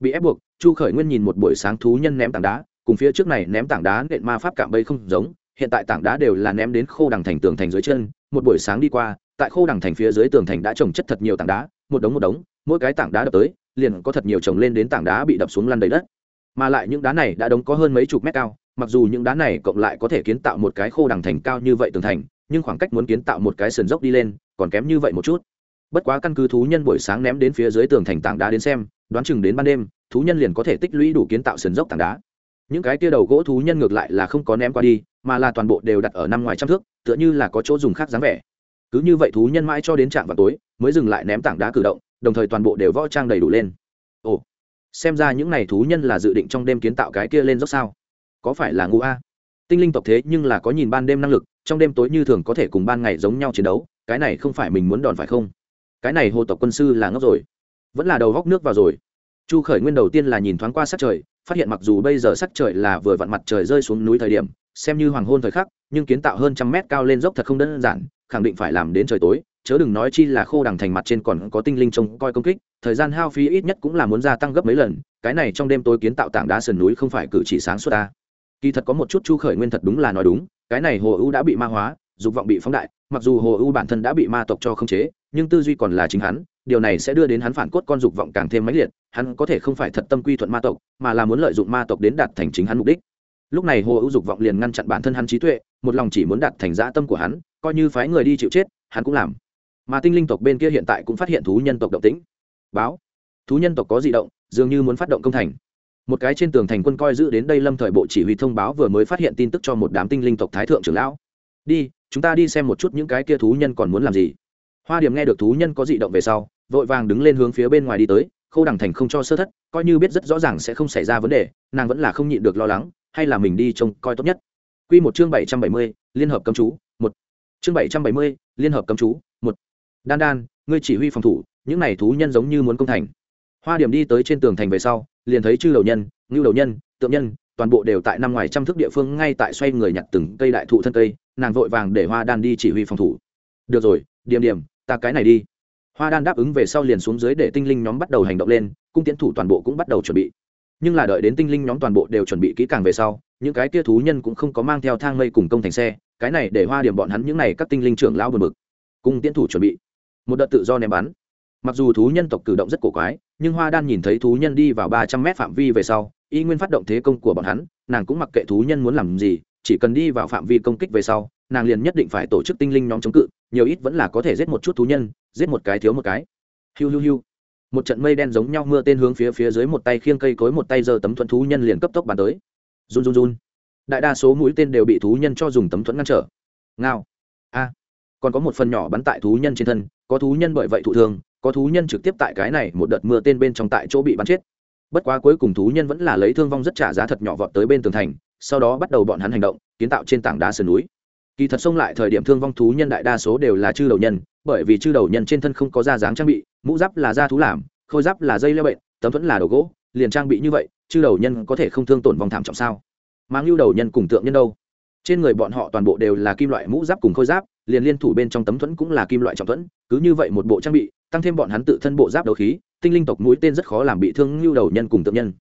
Bị ép buộc, chu khởi nguyên nhìn một buổi sáng thú nhân ném tảng đá, cùng phía trước này ném tảng đá nện ma pháp cạm bẫy không giống, hiện tại tảng đá đều là ném đến khô đằng thành tường thành dưới chân, một buổi sáng đi qua, tại khô đằng thành phía dưới tường thành đã trồng chất thật nhiều tảng đá, một đống một đống, mỗi cái tảng đá đập tới liền có thật nhiều chồng lên đến tảng đá bị đập xuống lăn đầy đất. Mà lại những đá này đã đống có hơn mấy chục mét cao, mặc dù những đá này cộng lại có thể kiến tạo một cái khô đằng thành cao như vậy tường thành, nhưng khoảng cách muốn kiến tạo một cái sườn dốc đi lên, còn kém như vậy một chút. Bất quá căn cứ thú nhân buổi sáng ném đến phía dưới tường thành tảng đá đến xem, đoán chừng đến ban đêm, thú nhân liền có thể tích lũy đủ kiến tạo sườn dốc tảng đá. Những cái tia đầu gỗ thú nhân ngược lại là không có ném qua đi, mà là toàn bộ đều đặt ở năm ngoài trăm thước, tựa như là có chỗ dùng khác dáng vẻ. Cứ như vậy thú nhân mãi cho đến trạm vào tối, mới dừng lại ném tảng đá cử động đồng thời toàn bộ đều võ trang đầy đủ lên. Ồ, xem ra những n à y thú nhân là dự định trong đêm kiến tạo cái kia lên dốc sao? Có phải là ngu a? Tinh linh tộc thế nhưng là có nhìn ban đêm năng lực, trong đêm tối như thường có thể cùng ban ngày giống nhau chiến đấu, cái này không phải mình muốn đòn phải không? Cái này hồ tộc quân sư là ngốc rồi. Vẫn là đầu góc nước vào rồi. Chu khởi nguyên đầu tiên là nhìn thoáng qua sắc trời, phát hiện mặc dù bây giờ sắc trời là vừa vặn mặt trời rơi xuống núi thời điểm, xem như hoàng hôn thời khắc, nhưng kiến tạo hơn trăm mét cao lên dốc thật không đơn giản, khẳng định phải làm đến trời tối chớ đừng nói chi là khô đằng thành mặt trên còn có tinh linh trông coi công kích, thời gian hao phí ít nhất cũng là muốn gia tăng gấp mấy lần, cái này trong đêm tối kiến tạo tảng đá sườn núi không phải cử chỉ sáng suốt ta. Kỳ thật có một chút chu khởi nguyên thật đúng là nói đúng, cái này hồ ưu đã bị ma hóa, dục vọng bị phóng đại, mặc dù hồ ưu bản thân đã bị ma tộc cho khống chế, nhưng tư duy còn là chính hắn, điều này sẽ đưa đến hắn phản cốt con dục vọng càng thêm mãnh liệt, hắn có thể không phải thật tâm quy thuận ma tộc, mà là muốn lợi dụng ma tộc đến đạt thành chính hắn mục đích. Lúc này hồ ưu dục vọng liền ngăn chặn bản thân hắn trí tuệ, một lòng chỉ muốn đạt thành dã tâm của hắn, coi như phái người đi chịu chết, hắn cũng làm mà tinh linh tộc bên kia hiện tại cũng phát hiện thú nhân tộc động tĩnh. Báo. Thú nhân tộc có di động, dường như muốn phát động công thành. Một cái trên tường thành quân coi giữ đến đây lâm thời bộ chỉ huy thông báo vừa mới phát hiện tin tức cho một đám tinh linh tộc thái thượng trưởng lão. Đi, chúng ta đi xem một chút những cái kia thú nhân còn muốn làm gì. Hoa điểm nghe được thú nhân có dị động về sau, vội vàng đứng lên hướng phía bên ngoài đi tới, khâu đằng thành không cho sơ thất, coi như biết rất rõ ràng sẽ không xảy ra vấn đề, nàng vẫn là không nhịn được lo lắng, hay là mình đi trông coi tốt nhất. Quy một chương bảy trăm bảy mươi, liên hợp cấm chú, một. Chương bảy trăm bảy mươi, liên hợp cấm chú, một đan đan, ngươi chỉ huy phòng thủ, những này thú nhân giống như muốn công thành. Hoa điểm đi tới trên tường thành về sau, liền thấy chư đầu nhân, ngưu đầu nhân, tượng nhân, toàn bộ đều tại năm ngoài trăm thước địa phương ngay tại xoay người nhặt từng cây đại thụ thân cây, nàng vội vàng để hoa đan đi chỉ huy phòng thủ. Được rồi, điểm điểm, ta cái này đi. Hoa đan đáp ứng về sau liền xuống dưới để tinh linh nhóm bắt đầu hành động lên, cung tiến thủ toàn bộ cũng bắt đầu chuẩn bị. Nhưng là đợi đến tinh linh nhóm toàn bộ đều chuẩn bị kỹ càng về sau, những cái kia thú nhân cũng không có mang theo thang mây cùng công thành xe, cái này để hoa điểm bọn hắn những này các tinh linh trưởng lao bờ mực cung tiến thủ chuẩn bị một đợt tự do ném bắn. Mặc dù thú nhân tộc cử động rất cổ quái, nhưng hoa đan nhìn thấy thú nhân đi vào ba trăm mét phạm vi về sau, y nguyên phát động thế công của bọn hắn, nàng cũng mặc kệ thú nhân muốn làm gì, chỉ cần đi vào phạm vi công kích về sau, nàng liền nhất định phải tổ chức tinh linh nhóm chống cự, nhiều ít vẫn là có thể giết một chút thú nhân, giết một cái thiếu một cái. Hiu hiu hiu. Một trận mây đen giống nhau mưa tên hướng phía phía dưới một tay khiêng cây cối một tay giơ tấm thuẫn thú nhân liền cấp tốc bàn tới. Run run run. Đại đa số mũi tên đều bị thú nhân cho dùng tấm thuẫn ngăn trở. Ngao còn có một phần nhỏ bắn tại thú nhân trên thân, có thú nhân bởi vậy thụ thương, có thú nhân trực tiếp tại cái này một đợt mưa tên bên trong tại chỗ bị bắn chết. Bất quá cuối cùng thú nhân vẫn là lấy thương vong rất trả giá thật nhỏ vọt tới bên tường thành, sau đó bắt đầu bọn hắn hành động, kiến tạo trên tảng đá sườn núi. Kỳ thật xông lại thời điểm thương vong thú nhân đại đa số đều là chư đầu nhân, bởi vì chư đầu nhân trên thân không có da dáng trang bị, mũ giáp là da thú làm, khôi giáp là dây leo bệnh, tấm thuẫn là đồ gỗ, liền trang bị như vậy, chư đầu nhân có thể không thương tổn vòng thảm trọng sao? Mang lưu đầu nhân cùng tượng nhân đâu? Trên người bọn họ toàn bộ đều là kim loại mũ giáp cùng khôi giáp, liền liên thủ bên trong tấm thuẫn cũng là kim loại trọng thuẫn, cứ như vậy một bộ trang bị, tăng thêm bọn hắn tự thân bộ giáp đấu khí, tinh linh tộc mũi tên rất khó làm bị thương lưu đầu nhân cùng tượng nhân.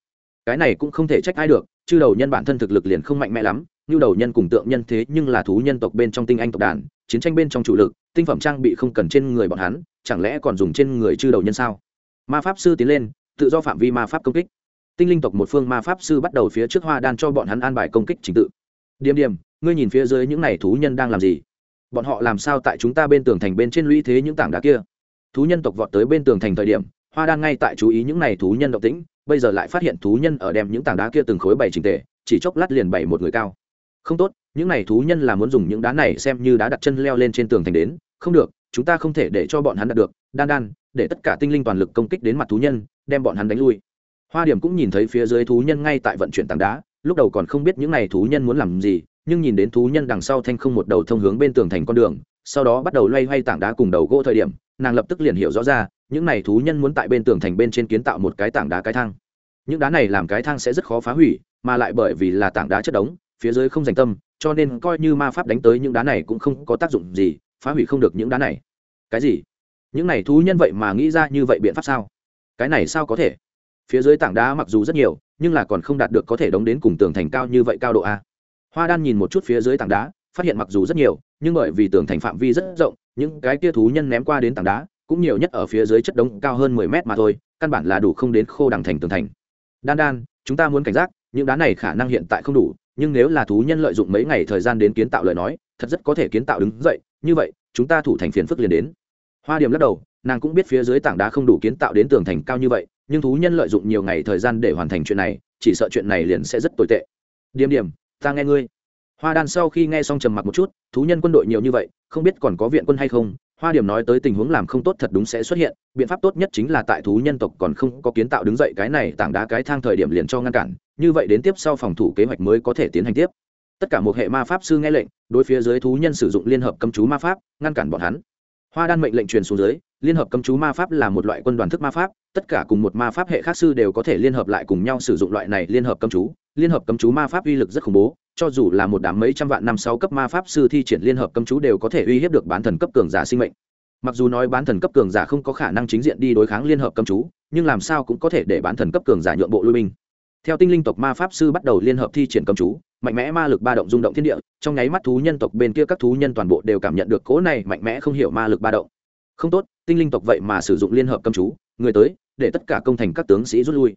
Cái này cũng không thể trách ai được, chư đầu nhân bản thân thực lực liền không mạnh mẽ lắm lưu đầu nhân cùng tượng nhân thế nhưng là thú nhân tộc bên trong tinh anh tộc đàn, chiến tranh bên trong chủ lực, tinh phẩm trang bị không cần trên người bọn hắn, chẳng lẽ còn dùng trên người chư đầu nhân sao? Ma pháp sư tiến lên, tự do phạm vi ma pháp công kích. Tinh linh tộc một phương ma pháp sư bắt đầu phía trước hoa đan cho bọn hắn an bài công kích trình tự điềm điềm, ngươi nhìn phía dưới những n à y thú nhân đang làm gì? Bọn họ làm sao tại chúng ta bên tường thành bên trên lũy thế những tảng đá kia? Thú nhân tộc vọt tới bên tường thành thời điểm, hoa đan ngay tại chú ý những n à y thú nhân động tĩnh, bây giờ lại phát hiện thú nhân ở đem những tảng đá kia từng khối bảy trình tề, chỉ chốc lát liền bảy một người cao. Không tốt, những n à y thú nhân là muốn dùng những đá này xem như đá đặt chân leo lên trên tường thành đến. Không được, chúng ta không thể để cho bọn hắn đạt được. Đan đan, để tất cả tinh linh toàn lực công kích đến mặt thú nhân, đem bọn hắn đánh lui. Hoa điểm cũng nhìn thấy phía dưới thú nhân ngay tại vận chuyển tảng đá lúc đầu còn không biết những n à y thú nhân muốn làm gì, nhưng nhìn đến thú nhân đằng sau thanh không một đầu thông hướng bên tường thành con đường, sau đó bắt đầu loay hoay tảng đá cùng đầu gỗ thời điểm, nàng lập tức liền hiểu rõ ra, những n à y thú nhân muốn tại bên tường thành bên trên kiến tạo một cái tảng đá cái thang. Những đá này làm cái thang sẽ rất khó phá hủy, mà lại bởi vì là tảng đá chất đống, phía dưới không dành tâm, cho nên coi như ma pháp đánh tới những đá này cũng không có tác dụng gì, phá hủy không được những đá này. Cái gì? Những này thú nhân vậy mà nghĩ ra như vậy biện pháp sao? Cái này sao có thể? Phía dưới tảng đá mặc dù rất nhiều, nhưng là còn không đạt được có thể đóng đến cùng tường thành cao như vậy cao độ a. Hoa đan nhìn một chút phía dưới tảng đá, phát hiện mặc dù rất nhiều, nhưng bởi vì tường thành phạm vi rất rộng, những cái kia thú nhân ném qua đến tảng đá, cũng nhiều nhất ở phía dưới chất đống cao hơn mười mét mà thôi, căn bản là đủ không đến khô đằng thành tường thành. Đan đan, chúng ta muốn cảnh giác, những đá này khả năng hiện tại không đủ, nhưng nếu là thú nhân lợi dụng mấy ngày thời gian đến kiến tạo lời nói, thật rất có thể kiến tạo đứng dậy, như vậy, chúng ta thủ thành phiền phức liền đến. Hoa điểm lắc đầu, nàng cũng biết phía dưới tảng đá không đủ kiến tạo đến tường thành cao như vậy nhưng thú nhân lợi dụng nhiều ngày thời gian để hoàn thành chuyện này, chỉ sợ chuyện này liền sẽ rất tồi tệ. Điểm điểm ta nghe ngươi. Hoa đan sau khi nghe xong trầm mặc một chút, thú nhân quân đội nhiều như vậy, không biết còn có viện quân hay không, hoa điểm nói tới tình huống làm không tốt thật đúng sẽ xuất hiện, biện pháp tốt nhất chính là tại thú nhân tộc còn không có kiến tạo đứng dậy cái này tảng đá cái thang thời điểm liền cho ngăn cản, như vậy đến tiếp sau phòng thủ kế hoạch mới có thể tiến hành tiếp. Tất cả một hệ ma pháp sư nghe lệnh, đối phía dưới thú nhân sử dụng liên hợp cấm chú ma pháp, ngăn cản bọn hắn. Hoa đan mệnh lệnh truyền xuống dưới liên hợp cấm chú ma pháp là một loại quân đoàn thức ma pháp, tất cả cùng một ma pháp hệ khác sư đều có thể liên hợp lại cùng nhau sử dụng loại này liên hợp cấm chú. Liên hợp cấm chú ma pháp uy lực rất khủng bố, cho dù là một đám mấy trăm vạn năm sáu cấp ma pháp sư thi triển liên hợp cấm chú đều có thể uy hiếp được bán thần cấp cường giả sinh mệnh. Mặc dù nói bán thần cấp cường giả không có khả năng chính diện đi đối kháng liên hợp cấm chú, nhưng làm sao cũng có thể để bán thần cấp cường giả nhượng bộ lui binh. Theo tinh linh tộc ma pháp sư bắt đầu liên hợp thi triển cấm chú, mạnh mẽ ma lực ba động rung động thiên địa, trong nháy mắt thú nhân tộc bên kia các thú nhân toàn bộ đều cảm nhận được cố này mạnh mẽ không hiểu ma lực ba động không tốt, tinh linh tộc vậy mà sử dụng liên hợp cấm chú, người tới, để tất cả công thành các tướng sĩ rút lui.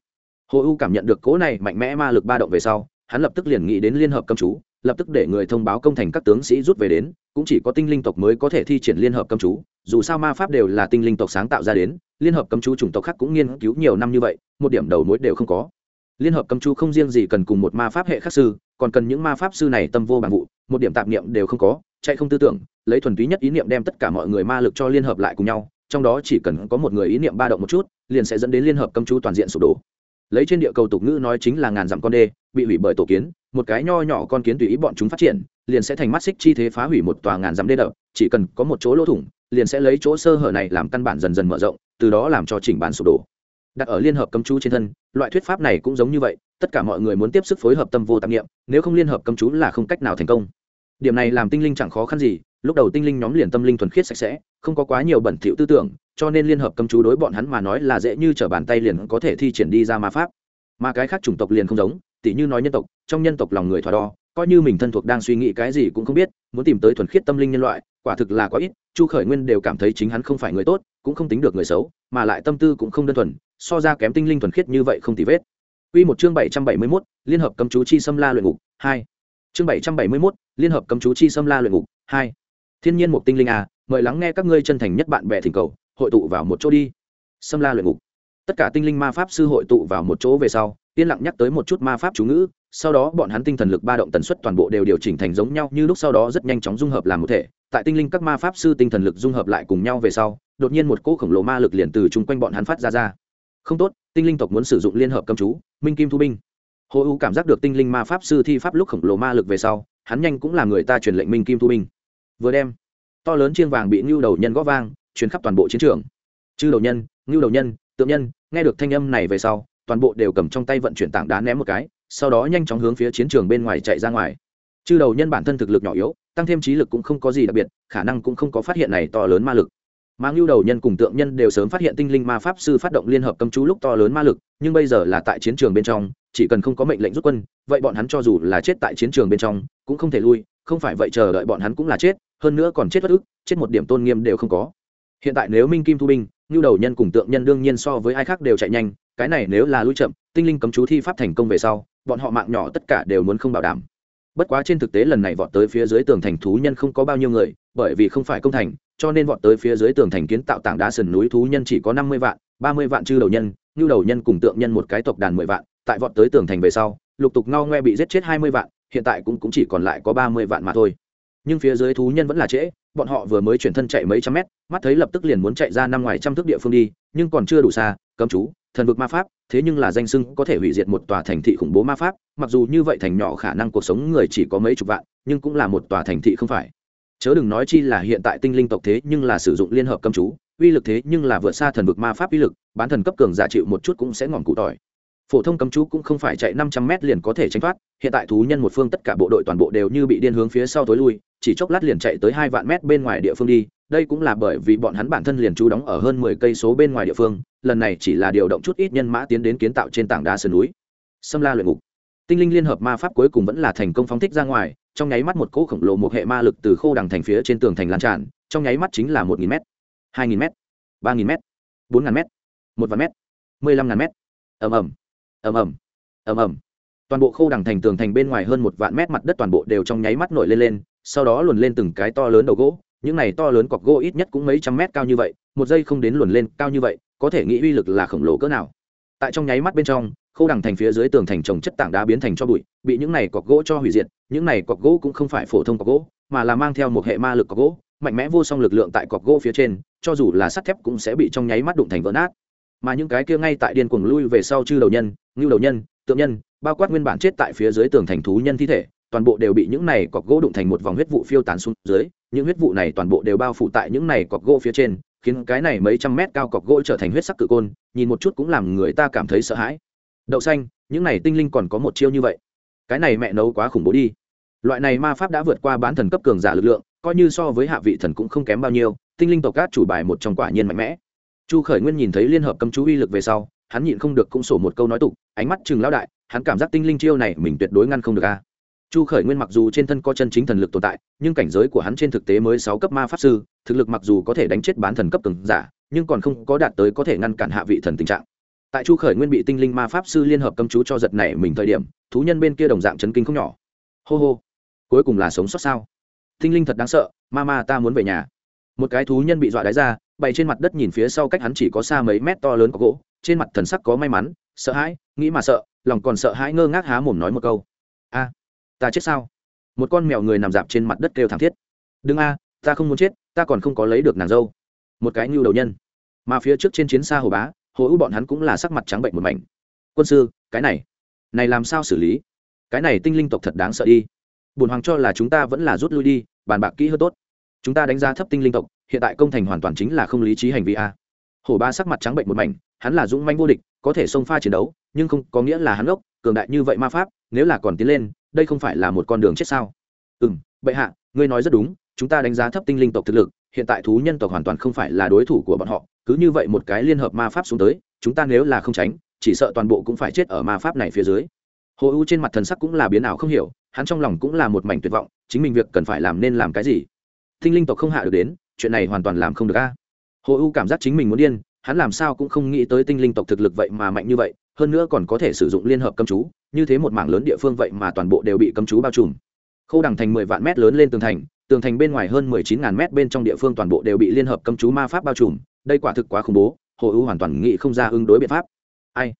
Hồ u cảm nhận được cố này mạnh mẽ ma lực ba động về sau, hắn lập tức liền nghĩ đến liên hợp cấm chú, lập tức để người thông báo công thành các tướng sĩ rút về đến, cũng chỉ có tinh linh tộc mới có thể thi triển liên hợp cấm chú, dù sao ma pháp đều là tinh linh tộc sáng tạo ra đến, liên hợp cấm chú chủng tộc khác cũng nghiên cứu nhiều năm như vậy, một điểm đầu mối đều không có. Liên hợp cấm chú không riêng gì cần cùng một ma pháp hệ khác sư, còn cần những ma pháp sư này tâm vô bằng vụ, một điểm tạp niệm đều không có chạy không tư tưởng, lấy thuần túy nhất ý niệm đem tất cả mọi người ma lực cho liên hợp lại cùng nhau, trong đó chỉ cần có một người ý niệm ba động một chút, liền sẽ dẫn đến liên hợp cấm chú toàn diện sụp đổ. Lấy trên địa cầu tục ngữ nói chính là ngàn dặm con đê, bị hủy bởi tổ kiến, một cái nho nhỏ con kiến tùy ý bọn chúng phát triển, liền sẽ thành mắt xích chi thế phá hủy một tòa ngàn dặm đê đập, chỉ cần có một chỗ lỗ thủng, liền sẽ lấy chỗ sơ hở này làm căn bản dần dần mở rộng, từ đó làm cho chỉnh bản sụp đổ. Đặt ở liên hợp cấm chú trên thân, loại thuyết pháp này cũng giống như vậy, tất cả mọi người muốn tiếp sức phối hợp tâm vô tạp nghiệm nếu không liên hợp cấm chú là không cách nào thành công điểm này làm tinh linh chẳng khó khăn gì lúc đầu tinh linh nhóm liền tâm linh thuần khiết sạch sẽ không có quá nhiều bẩn thỉu tư tưởng cho nên liên hợp cầm chú đối bọn hắn mà nói là dễ như t r ở bàn tay liền có thể thi triển đi ra ma pháp mà cái khác chủng tộc liền không giống tỉ như nói nhân tộc trong nhân tộc lòng người thỏa đo coi như mình thân thuộc đang suy nghĩ cái gì cũng không biết muốn tìm tới thuần khiết tâm linh nhân loại quả thực là quá ít chu khởi nguyên đều cảm thấy chính hắn không phải người tốt cũng không tính được người xấu mà lại tâm tư cũng không đơn thuần so ra kém tinh linh thuần khiết như vậy không tì vết Quy một chương 771, Liên hợp cấm chú chi xâm la luyện ngục, 2. Chương 771, Liên hợp cấm chú chi xâm la luyện ngục, 2. Thiên nhiên một tinh linh à, mời lắng nghe các ngươi chân thành nhất bạn bè thỉnh cầu, hội tụ vào một chỗ đi. Xâm la luyện ngục. Tất cả tinh linh ma pháp sư hội tụ vào một chỗ về sau, yên lặng nhắc tới một chút ma pháp chú ngữ, sau đó bọn hắn tinh thần lực ba động tần suất toàn bộ đều điều chỉnh thành giống nhau như lúc sau đó rất nhanh chóng dung hợp làm một thể. Tại tinh linh các ma pháp sư tinh thần lực dung hợp lại cùng nhau về sau, đột nhiên một cỗ khổng lồ ma lực liền từ chung quanh bọn hắn phát ra ra không tốt tinh linh tộc muốn sử dụng liên hợp cấm chú minh kim thu binh hồ u cảm giác được tinh linh ma pháp sư thi pháp lúc khổng lồ ma lực về sau, hắn nhanh cũng là người ta truyền lệnh minh kim thu binh vừa đem, to lớn chiên vàng bị ngưu đầu nhân góp vang chuyến khắp toàn bộ chiến trường. Chư đầu nhân, ngưu đầu nhân, tượng nhân, nghe được thanh âm này về sau, toàn bộ đều cầm trong tay vận chuyển tảng đá ném một cái, sau đó nhanh chóng hướng phía chiến trường bên ngoài chạy ra ngoài. Chư đầu nhân bản thân thực lực nhỏ yếu, tăng thêm trí lực cũng không có gì đặc biệt, khả năng cũng không có phát hiện này to lớn ma lực. Mà ngưu đầu nhân cùng tượng nhân đều sớm phát hiện tinh linh ma pháp sư phát động liên hợp cấm chú lúc to lớn ma lực, nhưng bây giờ là tại chiến trường bên trong chỉ cần không có mệnh lệnh rút quân, vậy bọn hắn cho dù là chết tại chiến trường bên trong, cũng không thể lui, không phải vậy chờ đợi bọn hắn cũng là chết, hơn nữa còn chết bất ức, chết một điểm tôn nghiêm đều không có. Hiện tại nếu minh kim thu binh ngưu đầu nhân cùng tượng nhân đương nhiên so với ai khác đều chạy nhanh, cái này nếu là lui chậm, tinh linh cấm chú thi pháp thành công về sau, bọn họ mạng nhỏ tất cả đều muốn không bảo đảm. Bất quá trên thực tế lần này vọt tới phía dưới tường thành thú nhân không có bao nhiêu người, bởi vì không phải công thành, cho nên vọt tới phía dưới tường thành kiến tạo tảng đá sườn núi thú nhân chỉ có năm mươi vạn, ba mươi vạn chư đầu nhân như đầu nhân cùng tượng nhân một cái tộc đàn mười vạn tại vọt tới tường thành về sau lục tục ngao ngoe bị giết chết hai mươi vạn hiện tại cũng, cũng chỉ còn lại có ba mươi vạn mà thôi. Nhưng phía dưới thú nhân vẫn là trễ bọn họ vừa mới chuyển thân chạy mấy trăm mét mắt thấy lập tức liền muốn chạy ra năm ngoài trăm thước địa phương đi nhưng còn chưa đủ xa cấm chú thần vực ma pháp thế nhưng là danh sưng có thể hủy diệt một tòa thành thị khủng bố ma pháp mặc dù như vậy thành nhỏ khả năng cuộc sống người chỉ có mấy chục vạn nhưng cũng là một tòa thành thị không phải. Chớ đừng nói chi là hiện tại tinh linh tộc thế nhưng là sử dụng liên hợp cấm chú uy lực thế nhưng là vượt xa thần vực ma pháp uy lực, bán thần cấp cường giả chịu một chút cũng sẽ ngỏm cụ tỏi. Phổ thông cấm chú cũng không phải chạy năm trăm mét liền có thể tránh thoát, hiện tại thú nhân một phương tất cả bộ đội toàn bộ đều như bị điên hướng phía sau tối lui, chỉ chốc lát liền chạy tới hai vạn mét bên ngoài địa phương đi, đây cũng là bởi vì bọn hắn bản thân liền trú đóng ở hơn mười cây số bên ngoài địa phương, lần này chỉ là điều động chút ít nhân mã tiến đến kiến tạo trên tảng đá sườn núi. Xâm la luyện ngục. Tinh linh liên hợp ma pháp cuối cùng vẫn là thành công phóng thích ra ngoài, trong nháy mắt một cỗ khổng lồ một hệ ma lực từ khô đằng thành phía trên tường thành lan tràn, trong nháy mắt chính là một nghìn mét hai nghìn m ba nghìn m bốn ngàn m một vạn m mười lăm ngàn m ầm ầm ầm ầm ầm ầm. Toàn bộ khô đằng thành tường thành bên ngoài hơn một vạn mét mặt đất toàn bộ đều trong nháy mắt nổi lên lên, sau đó luồn lên từng cái to lớn đầu gỗ. Những này to lớn cọc gỗ ít nhất cũng mấy trăm mét cao như vậy, một giây không đến luồn lên cao như vậy, có thể nghĩ uy lực là khổng lồ cỡ nào. Tại trong nháy mắt bên trong khô đằng thành phía dưới tường thành trồng chất tảng đá biến thành cho bụi, bị những này cọc gỗ cho hủy diệt. Những này cọc gỗ cũng không phải phổ thông cọc gỗ, mà là mang theo một hệ ma lực cọc gỗ, mạnh mẽ vô song lực lượng tại cọc gỗ phía trên cho dù là sắt thép cũng sẽ bị trong nháy mắt đụng thành vỡ nát. Mà những cái kia ngay tại điên cuồng lui về sau chư đầu nhân, ngưu đầu nhân, tượng nhân, bao quát nguyên bản chết tại phía dưới tường thành thú nhân thi thể, toàn bộ đều bị những này cọc gỗ đụng thành một vòng huyết vụ phiêu tán xuống dưới, những huyết vụ này toàn bộ đều bao phủ tại những này cọc gỗ phía trên, khiến cái này mấy trăm mét cao cọc gỗ trở thành huyết sắc cự côn, nhìn một chút cũng làm người ta cảm thấy sợ hãi. Đậu xanh, những này tinh linh còn có một chiêu như vậy. Cái này mẹ nấu quá khủng bố đi. Loại này ma pháp đã vượt qua bán thần cấp cường giả lực lượng, coi như so với hạ vị thần cũng không kém bao nhiêu tinh linh tộc cát chủ bài một trong quả nhiên mạnh mẽ. Chu khởi nguyên nhìn thấy liên hợp cấm chú uy lực về sau, hắn nhịn không được cũng sổ một câu nói tục, ánh mắt chừng lão đại, hắn cảm giác tinh linh chiêu này mình tuyệt đối ngăn không được a. Chu khởi nguyên mặc dù trên thân có chân chính thần lực tồn tại, nhưng cảnh giới của hắn trên thực tế mới sáu cấp ma pháp sư, thực lực mặc dù có thể đánh chết bán thần cấp từng giả, nhưng còn không có đạt tới có thể ngăn cản hạ vị thần tình trạng. Tại chu khởi nguyên bị tinh linh ma pháp sư liên hợp cấm chú cho giật này mình thời điểm, thú nhân bên kia đồng dạng chấn kinh không nhỏ. Hô hô, cuối cùng là sống sót sao? Tinh linh thật đáng sợ, ma ma ta muốn về nhà một cái thú nhân bị dọa đáy ra, bày trên mặt đất nhìn phía sau cách hắn chỉ có xa mấy mét to lớn có gỗ, trên mặt thần sắc có may mắn, sợ hãi, nghĩ mà sợ, lòng còn sợ hãi ngơ ngác há mồm nói một câu. A, ta chết sao? Một con mèo người nằm dạp trên mặt đất kêu thảm thiết. Đừng a, ta không muốn chết, ta còn không có lấy được nàng dâu. Một cái nhu đầu nhân. Mà phía trước trên chiến xa hồ bá, hồ ưu bọn hắn cũng là sắc mặt trắng bệnh một mảnh. Quân sư, cái này này làm sao xử lý? Cái này tinh linh tộc thật đáng sợ đi. Bùn hoàng cho là chúng ta vẫn là rút lui đi, bàn bạc kỹ hơn tốt chúng ta đánh giá thấp tinh linh tộc, hiện tại công thành hoàn toàn chính là không lý trí hành vi a. Hổ ba sắc mặt trắng bệnh một mảnh, hắn là dũng manh vô địch, có thể xông pha chiến đấu, nhưng không có nghĩa là hắn ốc cường đại như vậy ma pháp, nếu là còn tiến lên, đây không phải là một con đường chết sao? Ừ m bệ hạ, ngươi nói rất đúng, chúng ta đánh giá thấp tinh linh tộc thực lực, hiện tại thú nhân tộc hoàn toàn không phải là đối thủ của bọn họ, cứ như vậy một cái liên hợp ma pháp xuống tới, chúng ta nếu là không tránh, chỉ sợ toàn bộ cũng phải chết ở ma pháp này phía dưới. Hồ u trên mặt thần sắc cũng là biến ảo không hiểu, hắn trong lòng cũng là một mảnh tuyệt vọng, chính mình việc cần phải làm nên làm cái gì? Thinh linh tộc không hạ được đến, chuyện này hoàn toàn làm không được a. Hồ u cảm giác chính mình muốn điên, hắn làm sao cũng không nghĩ tới tinh linh tộc thực lực vậy mà mạnh như vậy, hơn nữa còn có thể sử dụng liên hợp cấm chú, như thế một mảng lớn địa phương vậy mà toàn bộ đều bị cấm chú bao trùm. Khâu đằng thành mười vạn mét lớn lên tường thành tường thành bên ngoài hơn mười chín ngàn mét bên trong địa phương toàn bộ đều bị liên hợp cấm chú ma pháp bao trùm, đây quả thực quá khủng bố, hồ U hoàn toàn nghĩ không ra ứng đối biện pháp. Ai?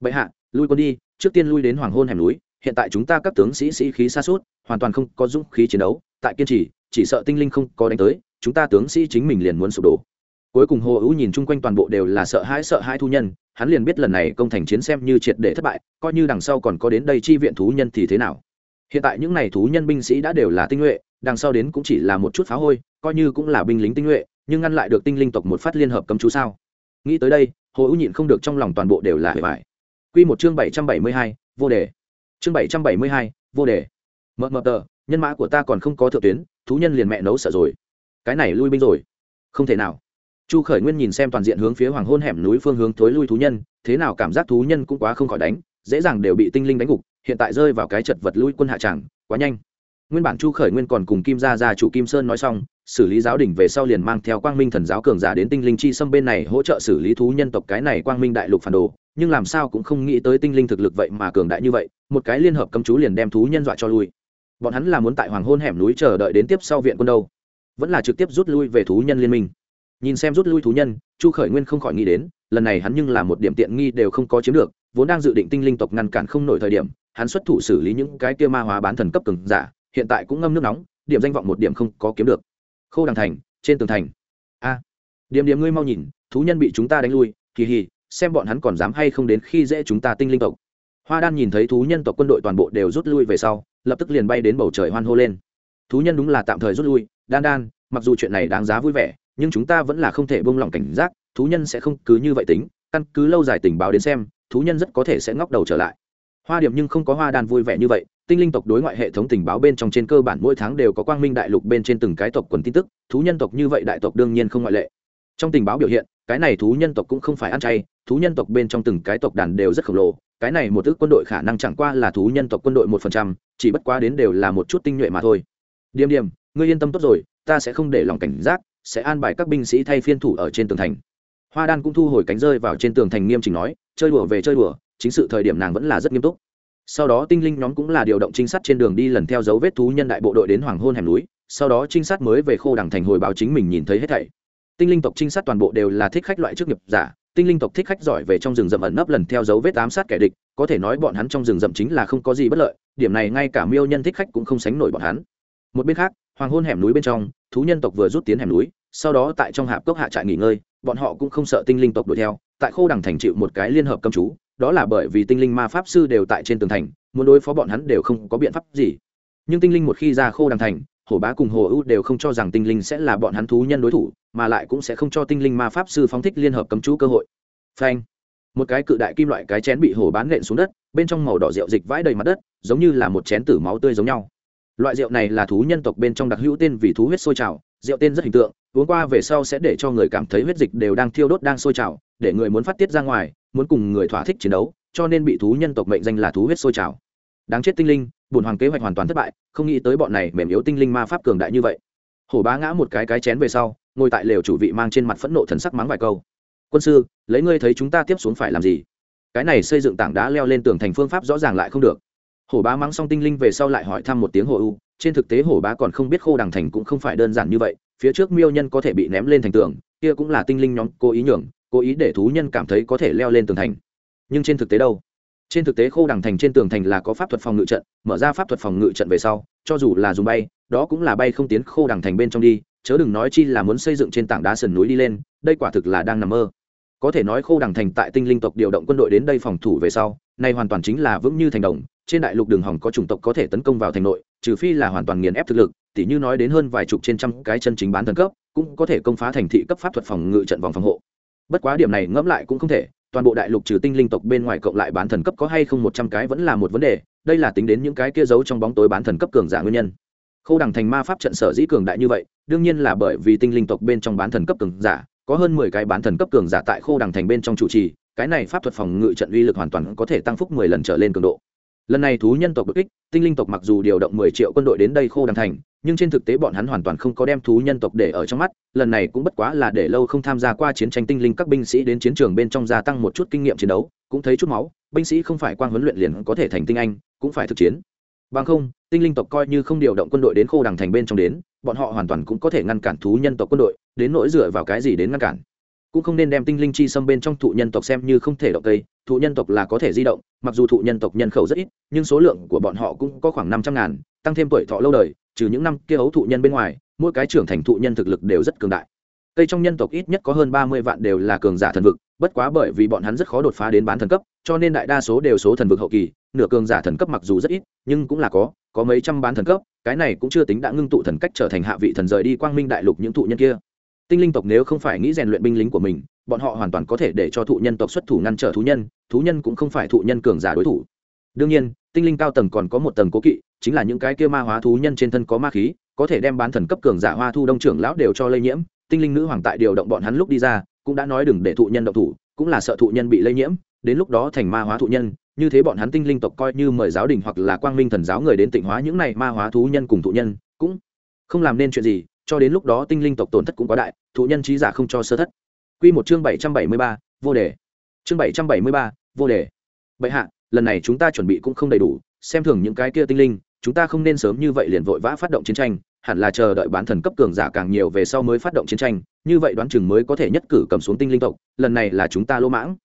Bệ hạ, lui quân đi, trước tiên lui đến hoàng hôn hẻm núi, hiện tại chúng ta các tướng sĩ sĩ khí xa suốt, hoàn toàn không có dũng khí chiến đấu, tại kiên trì chỉ sợ tinh linh không có đánh tới, chúng ta tướng sĩ chính mình liền muốn sụp đổ. Cuối cùng hồ ưu nhìn chung quanh toàn bộ đều là sợ hãi sợ hãi thu nhân, hắn liền biết lần này công thành chiến xem như triệt để thất bại, coi như đằng sau còn có đến đây chi viện thú nhân thì thế nào. Hiện tại những n à y thú nhân binh sĩ đã đều là tinh nhuệ, đằng sau đến cũng chỉ là một chút phá hôi, coi như cũng là binh lính tinh nhuệ, nhưng ngăn lại được tinh linh tộc một phát liên hợp cấm chú sao? Nghĩ tới đây, hồ ưu nhịn không được trong lòng toàn bộ đều là hề vải q một chương bảy trăm bảy mươi hai, vô đề. Chương bảy trăm bảy mươi hai, vô đề. Mờ mờ tờ, nhân mã của ta còn không có thượng tuyến thú nhân liền mẹ nấu sợ rồi. Cái này lui binh rồi. Không thể nào. Chu khởi nguyên nhìn xem toàn diện hướng phía hoàng hôn hẻm núi phương hướng thối lui thú nhân, thế nào cảm giác thú nhân cũng quá không khỏi đánh, dễ dàng đều bị tinh linh đánh gục, hiện tại rơi vào cái chật vật lui quân hạ tràng, quá nhanh. Nguyên bản chu khởi nguyên còn cùng kim gia gia chủ kim sơn nói xong, xử lý giáo đình về sau liền mang theo quang minh thần giáo cường giả đến tinh linh chi xâm bên này hỗ trợ xử lý thú nhân tộc cái này quang minh đại lục phản đồ, nhưng làm sao cũng không nghĩ tới tinh linh thực lực vậy mà cường đại như vậy, một cái liên hợp cấm chú liền đem thú nhân dọa cho lui bọn hắn là muốn tại hoàng hôn hẻm núi chờ đợi đến tiếp sau viện quân đâu. Vẫn là trực tiếp rút lui về thú nhân liên minh. Nhìn xem rút lui thú nhân, chu khởi nguyên không khỏi nghĩ đến, lần này hắn nhưng là một điểm tiện nghi đều không có chiếm được, vốn đang dự định tinh linh tộc ngăn cản không nổi thời điểm, hắn xuất thủ xử lý những cái kia ma hóa bán thần cấp cường giả, hiện tại cũng ngâm nước nóng, điểm danh vọng một điểm không có kiếm được. Khô đằng thành, trên tường thành. A, điểm điểm ngươi mau nhìn, thú nhân bị chúng ta đánh lui, kỳ hì, xem bọn hắn còn dám hay không đến khi dễ chúng ta tinh linh tộc. Hoa đan nhìn thấy thú nhân tộc quân đội toàn bộ đều rút lui về sau lập tức liền bay đến bầu trời hoan hô lên. Thú nhân đúng là tạm thời rút lui, đan đan, mặc dù chuyện này đáng giá vui vẻ, nhưng chúng ta vẫn là không thể buông lỏng cảnh giác, thú nhân sẽ không cứ như vậy tính, căn cứ lâu dài tình báo đến xem, thú nhân rất có thể sẽ ngóc đầu trở lại. Hoa điểm nhưng không có hoa đan vui vẻ như vậy, tinh linh tộc đối ngoại hệ thống tình báo bên trong trên cơ bản mỗi tháng đều có quang minh đại lục bên trên từng cái tộc quần tin tức, thú nhân tộc như vậy đại tộc đương nhiên không ngoại lệ. Trong tình báo biểu hiện cái này thú nhân tộc cũng không phải ăn chay, thú nhân tộc bên trong từng cái tộc đàn đều rất khổng lồ, cái này một ước quân đội khả năng chẳng qua là thú nhân tộc quân đội một phần trăm, chỉ bất quá đến đều là một chút tinh nhuệ mà thôi. Điềm điềm, ngươi yên tâm tốt rồi, ta sẽ không để lòng cảnh giác, sẽ an bài các binh sĩ thay phiên thủ ở trên tường thành. Hoa đan cũng thu hồi cánh rơi vào trên tường thành nghiêm chỉnh nói, chơi đùa về chơi đùa, chính sự thời điểm nàng vẫn là rất nghiêm túc. Sau đó tinh linh nhóm cũng là điều động trinh sát trên đường đi lần theo dấu vết thú nhân đại bộ đội đến hoàng hôn hẻm núi, sau đó trinh sát mới về khô đằng thành hồi báo chính mình nhìn thấy hết thảy tinh linh tộc trinh sát toàn bộ đều là thích khách loại chức nghiệp giả, tinh linh tộc thích khách giỏi về trong rừng rậm ẩn nấp lần theo dấu vết ám sát kẻ địch, có thể nói bọn hắn trong rừng rậm chính là không có gì bất lợi, điểm này ngay cả miêu nhân thích khách cũng không sánh nổi bọn hắn. Một bên khác, hoàng hôn hẻm núi bên trong, thú nhân tộc vừa rút tiến hẻm núi, sau đó tại trong hạp cốc hạ trại nghỉ ngơi, bọn họ cũng không sợ tinh linh tộc đuổi theo, tại khô đằng thành chịu một cái liên hợp cầm chú, đó là bởi vì tinh linh ma pháp sư đều tại trên tường thành, muốn đối phó bọn hắn đều không có biện pháp gì. Nhưng tinh linh một khi ra khô đằng thành hổ bá cùng hồ ưu đều không cho rằng tinh linh sẽ là bọn hắn thú nhân đối thủ, mà lại cũng sẽ không cho tinh linh ma pháp sư phóng thích liên hợp cấm chú cơ hội. Phanh. Một cái cự đại kim loại cái chén bị hổ bán nện xuống đất, bên trong màu đỏ rượu dịch vãi đầy mặt đất, giống như là một chén tử máu tươi giống nhau. Loại rượu này là thú nhân tộc bên trong đặc hữu tên vì thú huyết sôi trào, rượu tên rất hình tượng, uống qua về sau sẽ để cho người cảm thấy huyết dịch đều đang thiêu đốt đang sôi trào, để người muốn phát tiết ra ngoài, muốn cùng người thỏa thích chiến đấu, cho nên bị thú nhân tộc mệnh danh là thú huyết sôi trào. Đáng chết tinh linh bùn hoàng kế hoạch hoàn toàn thất bại, không nghĩ tới bọn này mềm yếu tinh linh ma pháp cường đại như vậy. Hổ bá ngã một cái cái chén về sau, ngồi tại lều chủ vị mang trên mặt phẫn nộ thần sắc mắng vài câu. Quân sư, lấy ngươi thấy chúng ta tiếp xuống phải làm gì? Cái này xây dựng tảng đá leo lên tường thành phương pháp rõ ràng lại không được. Hổ bá mắng xong tinh linh về sau lại hỏi thăm một tiếng hồ u, trên thực tế hổ bá còn không biết khô đằng thành cũng không phải đơn giản như vậy, phía trước miêu nhân có thể bị ném lên thành tường, kia cũng là tinh linh nhóm cố ý nhường, cố ý để thú nhân cảm thấy có thể leo lên tường thành. Nhưng trên thực tế đâu? Trên thực tế khô đằng thành trên tường thành là có pháp thuật phòng ngự trận, mở ra pháp thuật phòng ngự trận về sau, cho dù là dùng bay, đó cũng là bay không tiến khô đằng thành bên trong đi, chớ đừng nói chi là muốn xây dựng trên tảng đá sườn núi đi lên, đây quả thực là đang nằm mơ. Có thể nói khô đằng thành tại tinh linh tộc điều động quân đội đến đây phòng thủ về sau này hoàn toàn chính là vững như thành đồng, trên đại lục đường hỏng có chủng tộc có thể tấn công vào thành nội, trừ phi là hoàn toàn nghiền ép thực lực, tỉ như nói đến hơn vài chục trên trăm cái chân chính bán thần cấp, cũng có thể công phá thành thị cấp pháp thuật phòng ngự trận vòng phòng hộ. Bất quá điểm này ngẫm lại cũng không thể toàn bộ đại lục trừ tinh linh tộc bên ngoài cộng lại bán thần cấp có hay không một trăm cái vẫn là một vấn đề, đây là tính đến những cái kia giấu trong bóng tối bán thần cấp cường giả nguyên nhân. Khâu đằng thành ma pháp trận sở dĩ cường đại như vậy, đương nhiên là bởi vì tinh linh tộc bên trong bán thần cấp cường giả, có hơn mười cái bán thần cấp cường giả tại khô đằng thành bên trong chủ trì, cái này pháp thuật phòng ngự trận uy lực hoàn toàn có thể tăng phúc mười lần trở lên cường độ. Lần này thú nhân tộc bức kích, tinh linh tộc mặc dù điều động mười triệu quân đội đến đây khô đằng thành nhưng trên thực tế bọn hắn hoàn toàn không có đem thú nhân tộc để ở trong mắt, lần này cũng bất quá là để lâu không tham gia qua chiến tranh tinh linh các binh sĩ đến chiến trường bên trong gia tăng một chút kinh nghiệm chiến đấu, cũng thấy chút máu, binh sĩ không phải quang huấn luyện liền có thể thành tinh anh, cũng phải thực chiến. Bằng không, tinh linh tộc coi như không điều động quân đội đến khô đằng thành bên trong đến, bọn họ hoàn toàn cũng có thể ngăn cản thú nhân tộc quân đội, đến nỗi dựa vào cái gì đến ngăn cản. Cũng không nên đem tinh linh chi xâm bên trong thụ nhân tộc xem như không thể động cây, thụ nhân tộc là có thể di động, mặc dù thụ nhân tộc nhân khẩu rất ít, nhưng số lượng của bọn họ cũng có khoảng năm trăm ngàn, tăng thêm tuổi thọ lâu đời trừ những năm kia ấu thụ nhân bên ngoài, mỗi cái trưởng thành thụ nhân thực lực đều rất cường đại. Cây trong nhân tộc ít nhất có hơn ba mươi vạn đều là cường giả thần vực, bất quá bởi vì bọn hắn rất khó đột phá đến bán thần cấp, cho nên đại đa số đều số thần vực hậu kỳ, nửa cường giả thần cấp mặc dù rất ít, nhưng cũng là có có mấy trăm bán thần cấp, cái này cũng chưa tính đã ngưng tụ thần cách trở thành hạ vị thần rời đi quang minh đại lục những thụ nhân kia. Tinh linh tộc nếu không phải nghĩ rèn luyện binh lính của mình, bọn họ hoàn toàn có thể để cho thụ nhân tộc xuất thủ ngăn trở thú nhân thú nhân cũng không phải thụ nhân cường giả đối thủ đương nhiên, tinh linh cao tầng còn có một tầng cố kỵ, chính là những cái kia ma hóa thú nhân trên thân có ma khí, có thể đem bán thần cấp cường giả hoa thu đông trưởng lão đều cho lây nhiễm. Tinh linh nữ hoàng tại điều động bọn hắn lúc đi ra, cũng đã nói đừng để thụ nhân động thủ, cũng là sợ thụ nhân bị lây nhiễm. Đến lúc đó thành ma hóa thụ nhân, như thế bọn hắn tinh linh tộc coi như mời giáo đình hoặc là quang minh thần giáo người đến tịnh hóa những này ma hóa thú nhân cùng thụ nhân, cũng không làm nên chuyện gì, cho đến lúc đó tinh linh tộc tổn thất cũng quá đại, thụ nhân trí giả không cho sơ thất. Quy một chương bảy trăm bảy mươi ba, vô đề. Chương bảy trăm bảy mươi ba, vô đề. Bệ hạ lần này chúng ta chuẩn bị cũng không đầy đủ, xem thường những cái kia tinh linh, chúng ta không nên sớm như vậy liền vội vã phát động chiến tranh, hẳn là chờ đợi bán thần cấp cường giả càng nhiều về sau mới phát động chiến tranh, như vậy đoán chừng mới có thể nhất cử cầm xuống tinh linh tộc, lần này là chúng ta lỗ mãng.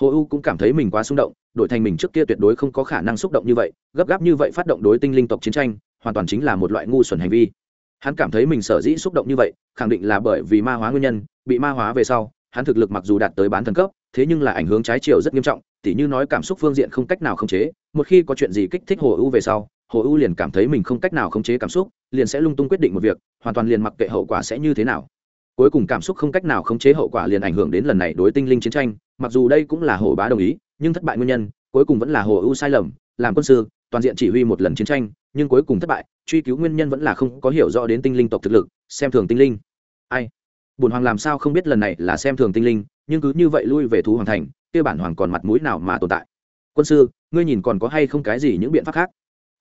Hồ u cũng cảm thấy mình quá xung động, đổi thành mình trước kia tuyệt đối không có khả năng xúc động như vậy, gấp gáp như vậy phát động đối tinh linh tộc chiến tranh, hoàn toàn chính là một loại ngu xuẩn hành vi. Hắn cảm thấy mình sở dĩ xúc động như vậy, khẳng định là bởi vì ma hóa nguyên nhân, bị ma hóa về sau, hắn thực lực mặc dù đạt tới bán thần cấp thế nhưng là ảnh hưởng trái chiều rất nghiêm trọng, tỉ như nói cảm xúc phương diện không cách nào khống chế, một khi có chuyện gì kích thích hồ u về sau, hồ u liền cảm thấy mình không cách nào khống chế cảm xúc, liền sẽ lung tung quyết định một việc, hoàn toàn liền mặc kệ hậu quả sẽ như thế nào. Cuối cùng cảm xúc không cách nào khống chế hậu quả liền ảnh hưởng đến lần này đối tinh linh chiến tranh, mặc dù đây cũng là hồ bá đồng ý, nhưng thất bại nguyên nhân, cuối cùng vẫn là hồ u sai lầm, làm quân sư, toàn diện chỉ huy một lần chiến tranh, nhưng cuối cùng thất bại, truy cứu nguyên nhân vẫn là không có hiểu rõ đến tinh linh tộc thực lực, xem thường tinh linh. Ai? Bùn hoàng làm sao không biết lần này là xem thường tinh linh? Nhưng cứ như vậy lui về thú hoàng thành, kia bản hoàng còn mặt mũi nào mà tồn tại? Quân sư, ngươi nhìn còn có hay không cái gì những biện pháp khác?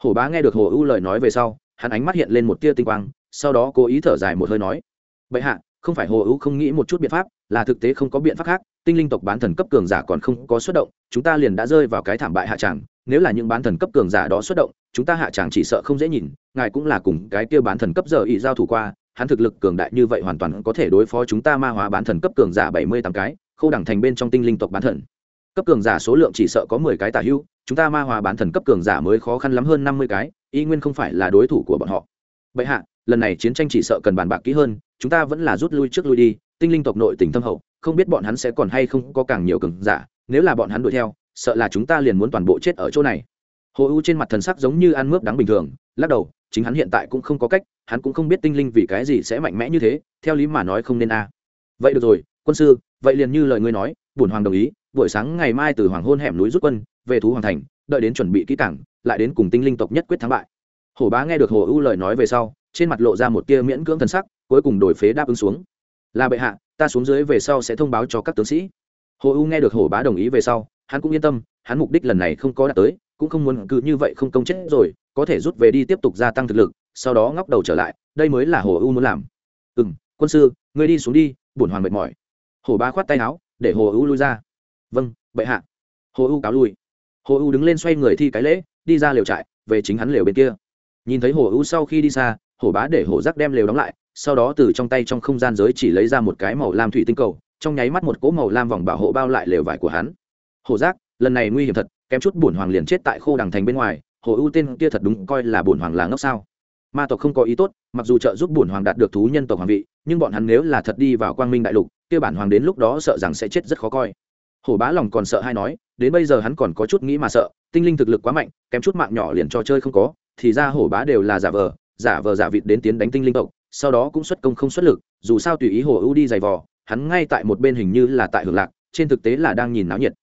Hổ bá nghe được hồ ưu lời nói về sau, hắn ánh mắt hiện lên một tia tinh quang, sau đó cố ý thở dài một hơi nói, bệ hạ, không phải hồ ưu không nghĩ một chút biện pháp, là thực tế không có biện pháp khác, tinh linh tộc bán thần cấp cường giả còn không có xuất động, chúng ta liền đã rơi vào cái thảm bại hạ tràng, nếu là những bán thần cấp cường giả đó xuất động, chúng ta hạ tràng chỉ sợ không dễ nhìn, ngài cũng là cùng cái kia bán thần cấp giờ ỵ giao thủ qua hắn thực lực cường đại như vậy hoàn toàn có thể đối phó chúng ta ma hóa bán thần cấp cường giả bảy mươi tám cái, khâu đẳng thành bên trong tinh linh tộc bán thần. Cấp cường giả số lượng chỉ sợ có mười cái tả hữu, chúng ta ma hóa bán thần cấp cường giả mới khó khăn lắm hơn năm mươi cái, y nguyên không phải là đối thủ của bọn họ. Bệ hạ, lần này chiến tranh chỉ sợ cần bàn bạc kỹ hơn, chúng ta vẫn là rút lui trước lui đi, tinh linh tộc nội tỉnh thâm hậu, không biết bọn hắn sẽ còn hay không có càng nhiều cường giả, nếu là bọn hắn đuổi theo, sợ là chúng ta liền muốn toàn bộ chết ở chỗ này hồ u trên mặt thần sắc giống như ăn mướp đáng bình thường, lắc đầu, chính hắn hiện tại cũng không có cách, hắn cũng không biết tinh linh vì cái gì sẽ mạnh mẽ như thế, theo lý mà nói không nên a. Vậy được rồi, quân sư, vậy liền như lời ngươi nói, bổn hoàng đồng ý, buổi sáng ngày mai từ hoàng hôn hẻm núi rút quân, về thú hoàng thành, đợi đến chuẩn bị kỹ cảng lại đến cùng tinh linh tộc nhất quyết thắng bại. Hổ bá nghe được hồ u lời nói về sau, trên mặt lộ ra một tia miễn cưỡng thần sắc, cuối cùng đổi phế đáp ứng xuống. Là bệ hạ, ta xuống dưới về sau sẽ thông báo cho các tướng sĩ. Hồ u nghe được hổ bá đồng ý về sau, hắn cũng yên tâm, hắn mục đích lần này không có đạt tới cũng không muốn cứ như vậy không công chết rồi, có thể rút về đi tiếp tục gia tăng thực lực, sau đó ngóc đầu trở lại, đây mới là hồ u muốn làm. Ừ m quân sư, ngươi đi xuống đi, bổn hoàng mệt mỏi. Hồ bá khoát tay áo, để hồ u lui ra. Vâng bệ hạ. Hồ u cáo lui. Hồ u đứng lên xoay người thi cái lễ, đi ra lều trại, về chính hắn lều bên kia. Nhìn thấy hồ u sau khi đi xa, hồ bá để hồ giác đem lều đóng lại, sau đó từ trong tay trong không gian giới chỉ lấy ra một cái màu lam thủy tinh cầu, trong nháy mắt một cỗ màu lam vòng bảo hộ bao lại lều vải của hắn. Hồ giác, lần này nguy hiểm thật kém chút bổn hoàng liền chết tại khô đằng thành bên ngoài, hồ ưu tên kia thật đúng coi là bổn hoàng là ngốc sao? Ma tộc không có ý tốt, mặc dù trợ giúp bổn hoàng đạt được thú nhân tộc hoàng vị, nhưng bọn hắn nếu là thật đi vào quang minh đại lục, kia bản hoàng đến lúc đó sợ rằng sẽ chết rất khó coi. Hổ bá lòng còn sợ hay nói, đến bây giờ hắn còn có chút nghĩ mà sợ, tinh linh thực lực quá mạnh, kém chút mạng nhỏ liền cho chơi không có, thì ra hổ bá đều là giả vờ giả vờ giả vịt đến tiến đánh tinh linh tộc, sau đó cũng xuất công không xuất lực, dù sao tùy ý hổ ưu đi giày vò, hắn ngay tại một bên hình như là tại hưởng lạc, trên thực tế là đang nhìn náo nhiệt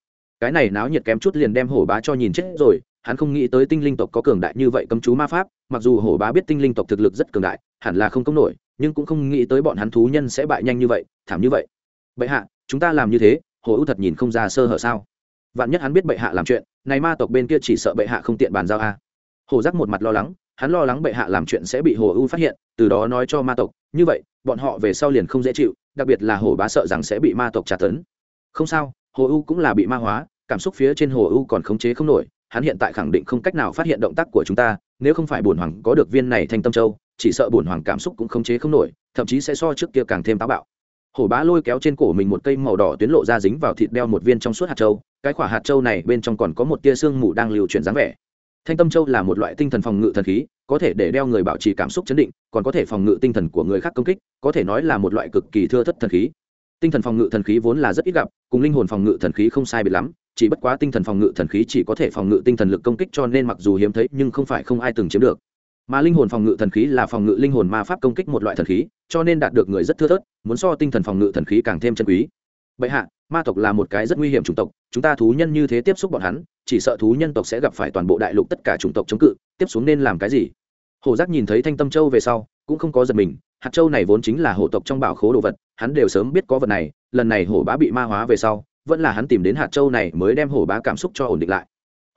cái này náo nhiệt kém chút liền đem hổ bá cho nhìn chết rồi, hắn không nghĩ tới tinh linh tộc có cường đại như vậy cấm chú ma pháp, mặc dù hổ bá biết tinh linh tộc thực lực rất cường đại, hẳn là không công nổi, nhưng cũng không nghĩ tới bọn hắn thú nhân sẽ bại nhanh như vậy, thảm như vậy. Bệ hạ, chúng ta làm như thế, hổ ưu thật nhìn không ra sơ hở sao? Vạn nhất hắn biết bệ hạ làm chuyện, này ma tộc bên kia chỉ sợ bệ hạ không tiện bàn giao a. Hổ giác một mặt lo lắng, hắn lo lắng bệ hạ làm chuyện sẽ bị hồ ưu phát hiện, từ đó nói cho ma tộc, như vậy, bọn họ về sau liền không dễ chịu, đặc biệt là hồ bá sợ rằng sẽ bị ma tộc trả tấn. Không sao hồ ưu cũng là bị ma hóa cảm xúc phía trên hồ ưu còn khống chế không nổi, hắn hiện tại khẳng định không cách nào phát hiện động tác của chúng ta, nếu không phải bổn hoàng có được viên này thanh tâm châu, chỉ sợ bổn hoàng cảm xúc cũng khống chế không nổi, thậm chí sẽ so trước kia càng thêm táo bạo. Hổ bá lôi kéo trên cổ mình một cây màu đỏ tuyến lộ ra dính vào thịt đeo một viên trong suốt hạt châu, cái quả hạt châu này bên trong còn có một tia xương mù đang lưu chuyển dáng vẻ. Thanh tâm châu là một loại tinh thần phòng ngự thần khí, có thể để đeo người bảo trì cảm xúc chấn định, còn có thể phòng ngự tinh thần của người khác công kích, có thể nói là một loại cực kỳ thưa thất thần khí. Tinh thần phòng ngự thần khí vốn là rất ít gặp, cùng linh hồn phòng ngự thần khí không sai biệt lắm chỉ bất quá tinh thần phòng ngự thần khí chỉ có thể phòng ngự tinh thần lực công kích cho nên mặc dù hiếm thấy nhưng không phải không ai từng chiếm được. Mà linh hồn phòng ngự thần khí là phòng ngự linh hồn ma pháp công kích một loại thần khí, cho nên đạt được người rất thưa thớt, muốn so tinh thần phòng ngự thần khí càng thêm chân quý. Bệ hạ, ma tộc là một cái rất nguy hiểm chủng tộc, chúng ta thú nhân như thế tiếp xúc bọn hắn, chỉ sợ thú nhân tộc sẽ gặp phải toàn bộ đại lục tất cả chủng tộc chống cự, tiếp xuống nên làm cái gì? Hổ giác nhìn thấy thanh tâm châu về sau, cũng không có giật mình, hạt châu này vốn chính là hổ tộc trong bảo khố đồ vật, hắn đều sớm biết có vật này, lần này hổ bá bị ma hóa về sau vẫn là hắn tìm đến hạt châu này mới đem hổ bá cảm xúc cho ổn định lại.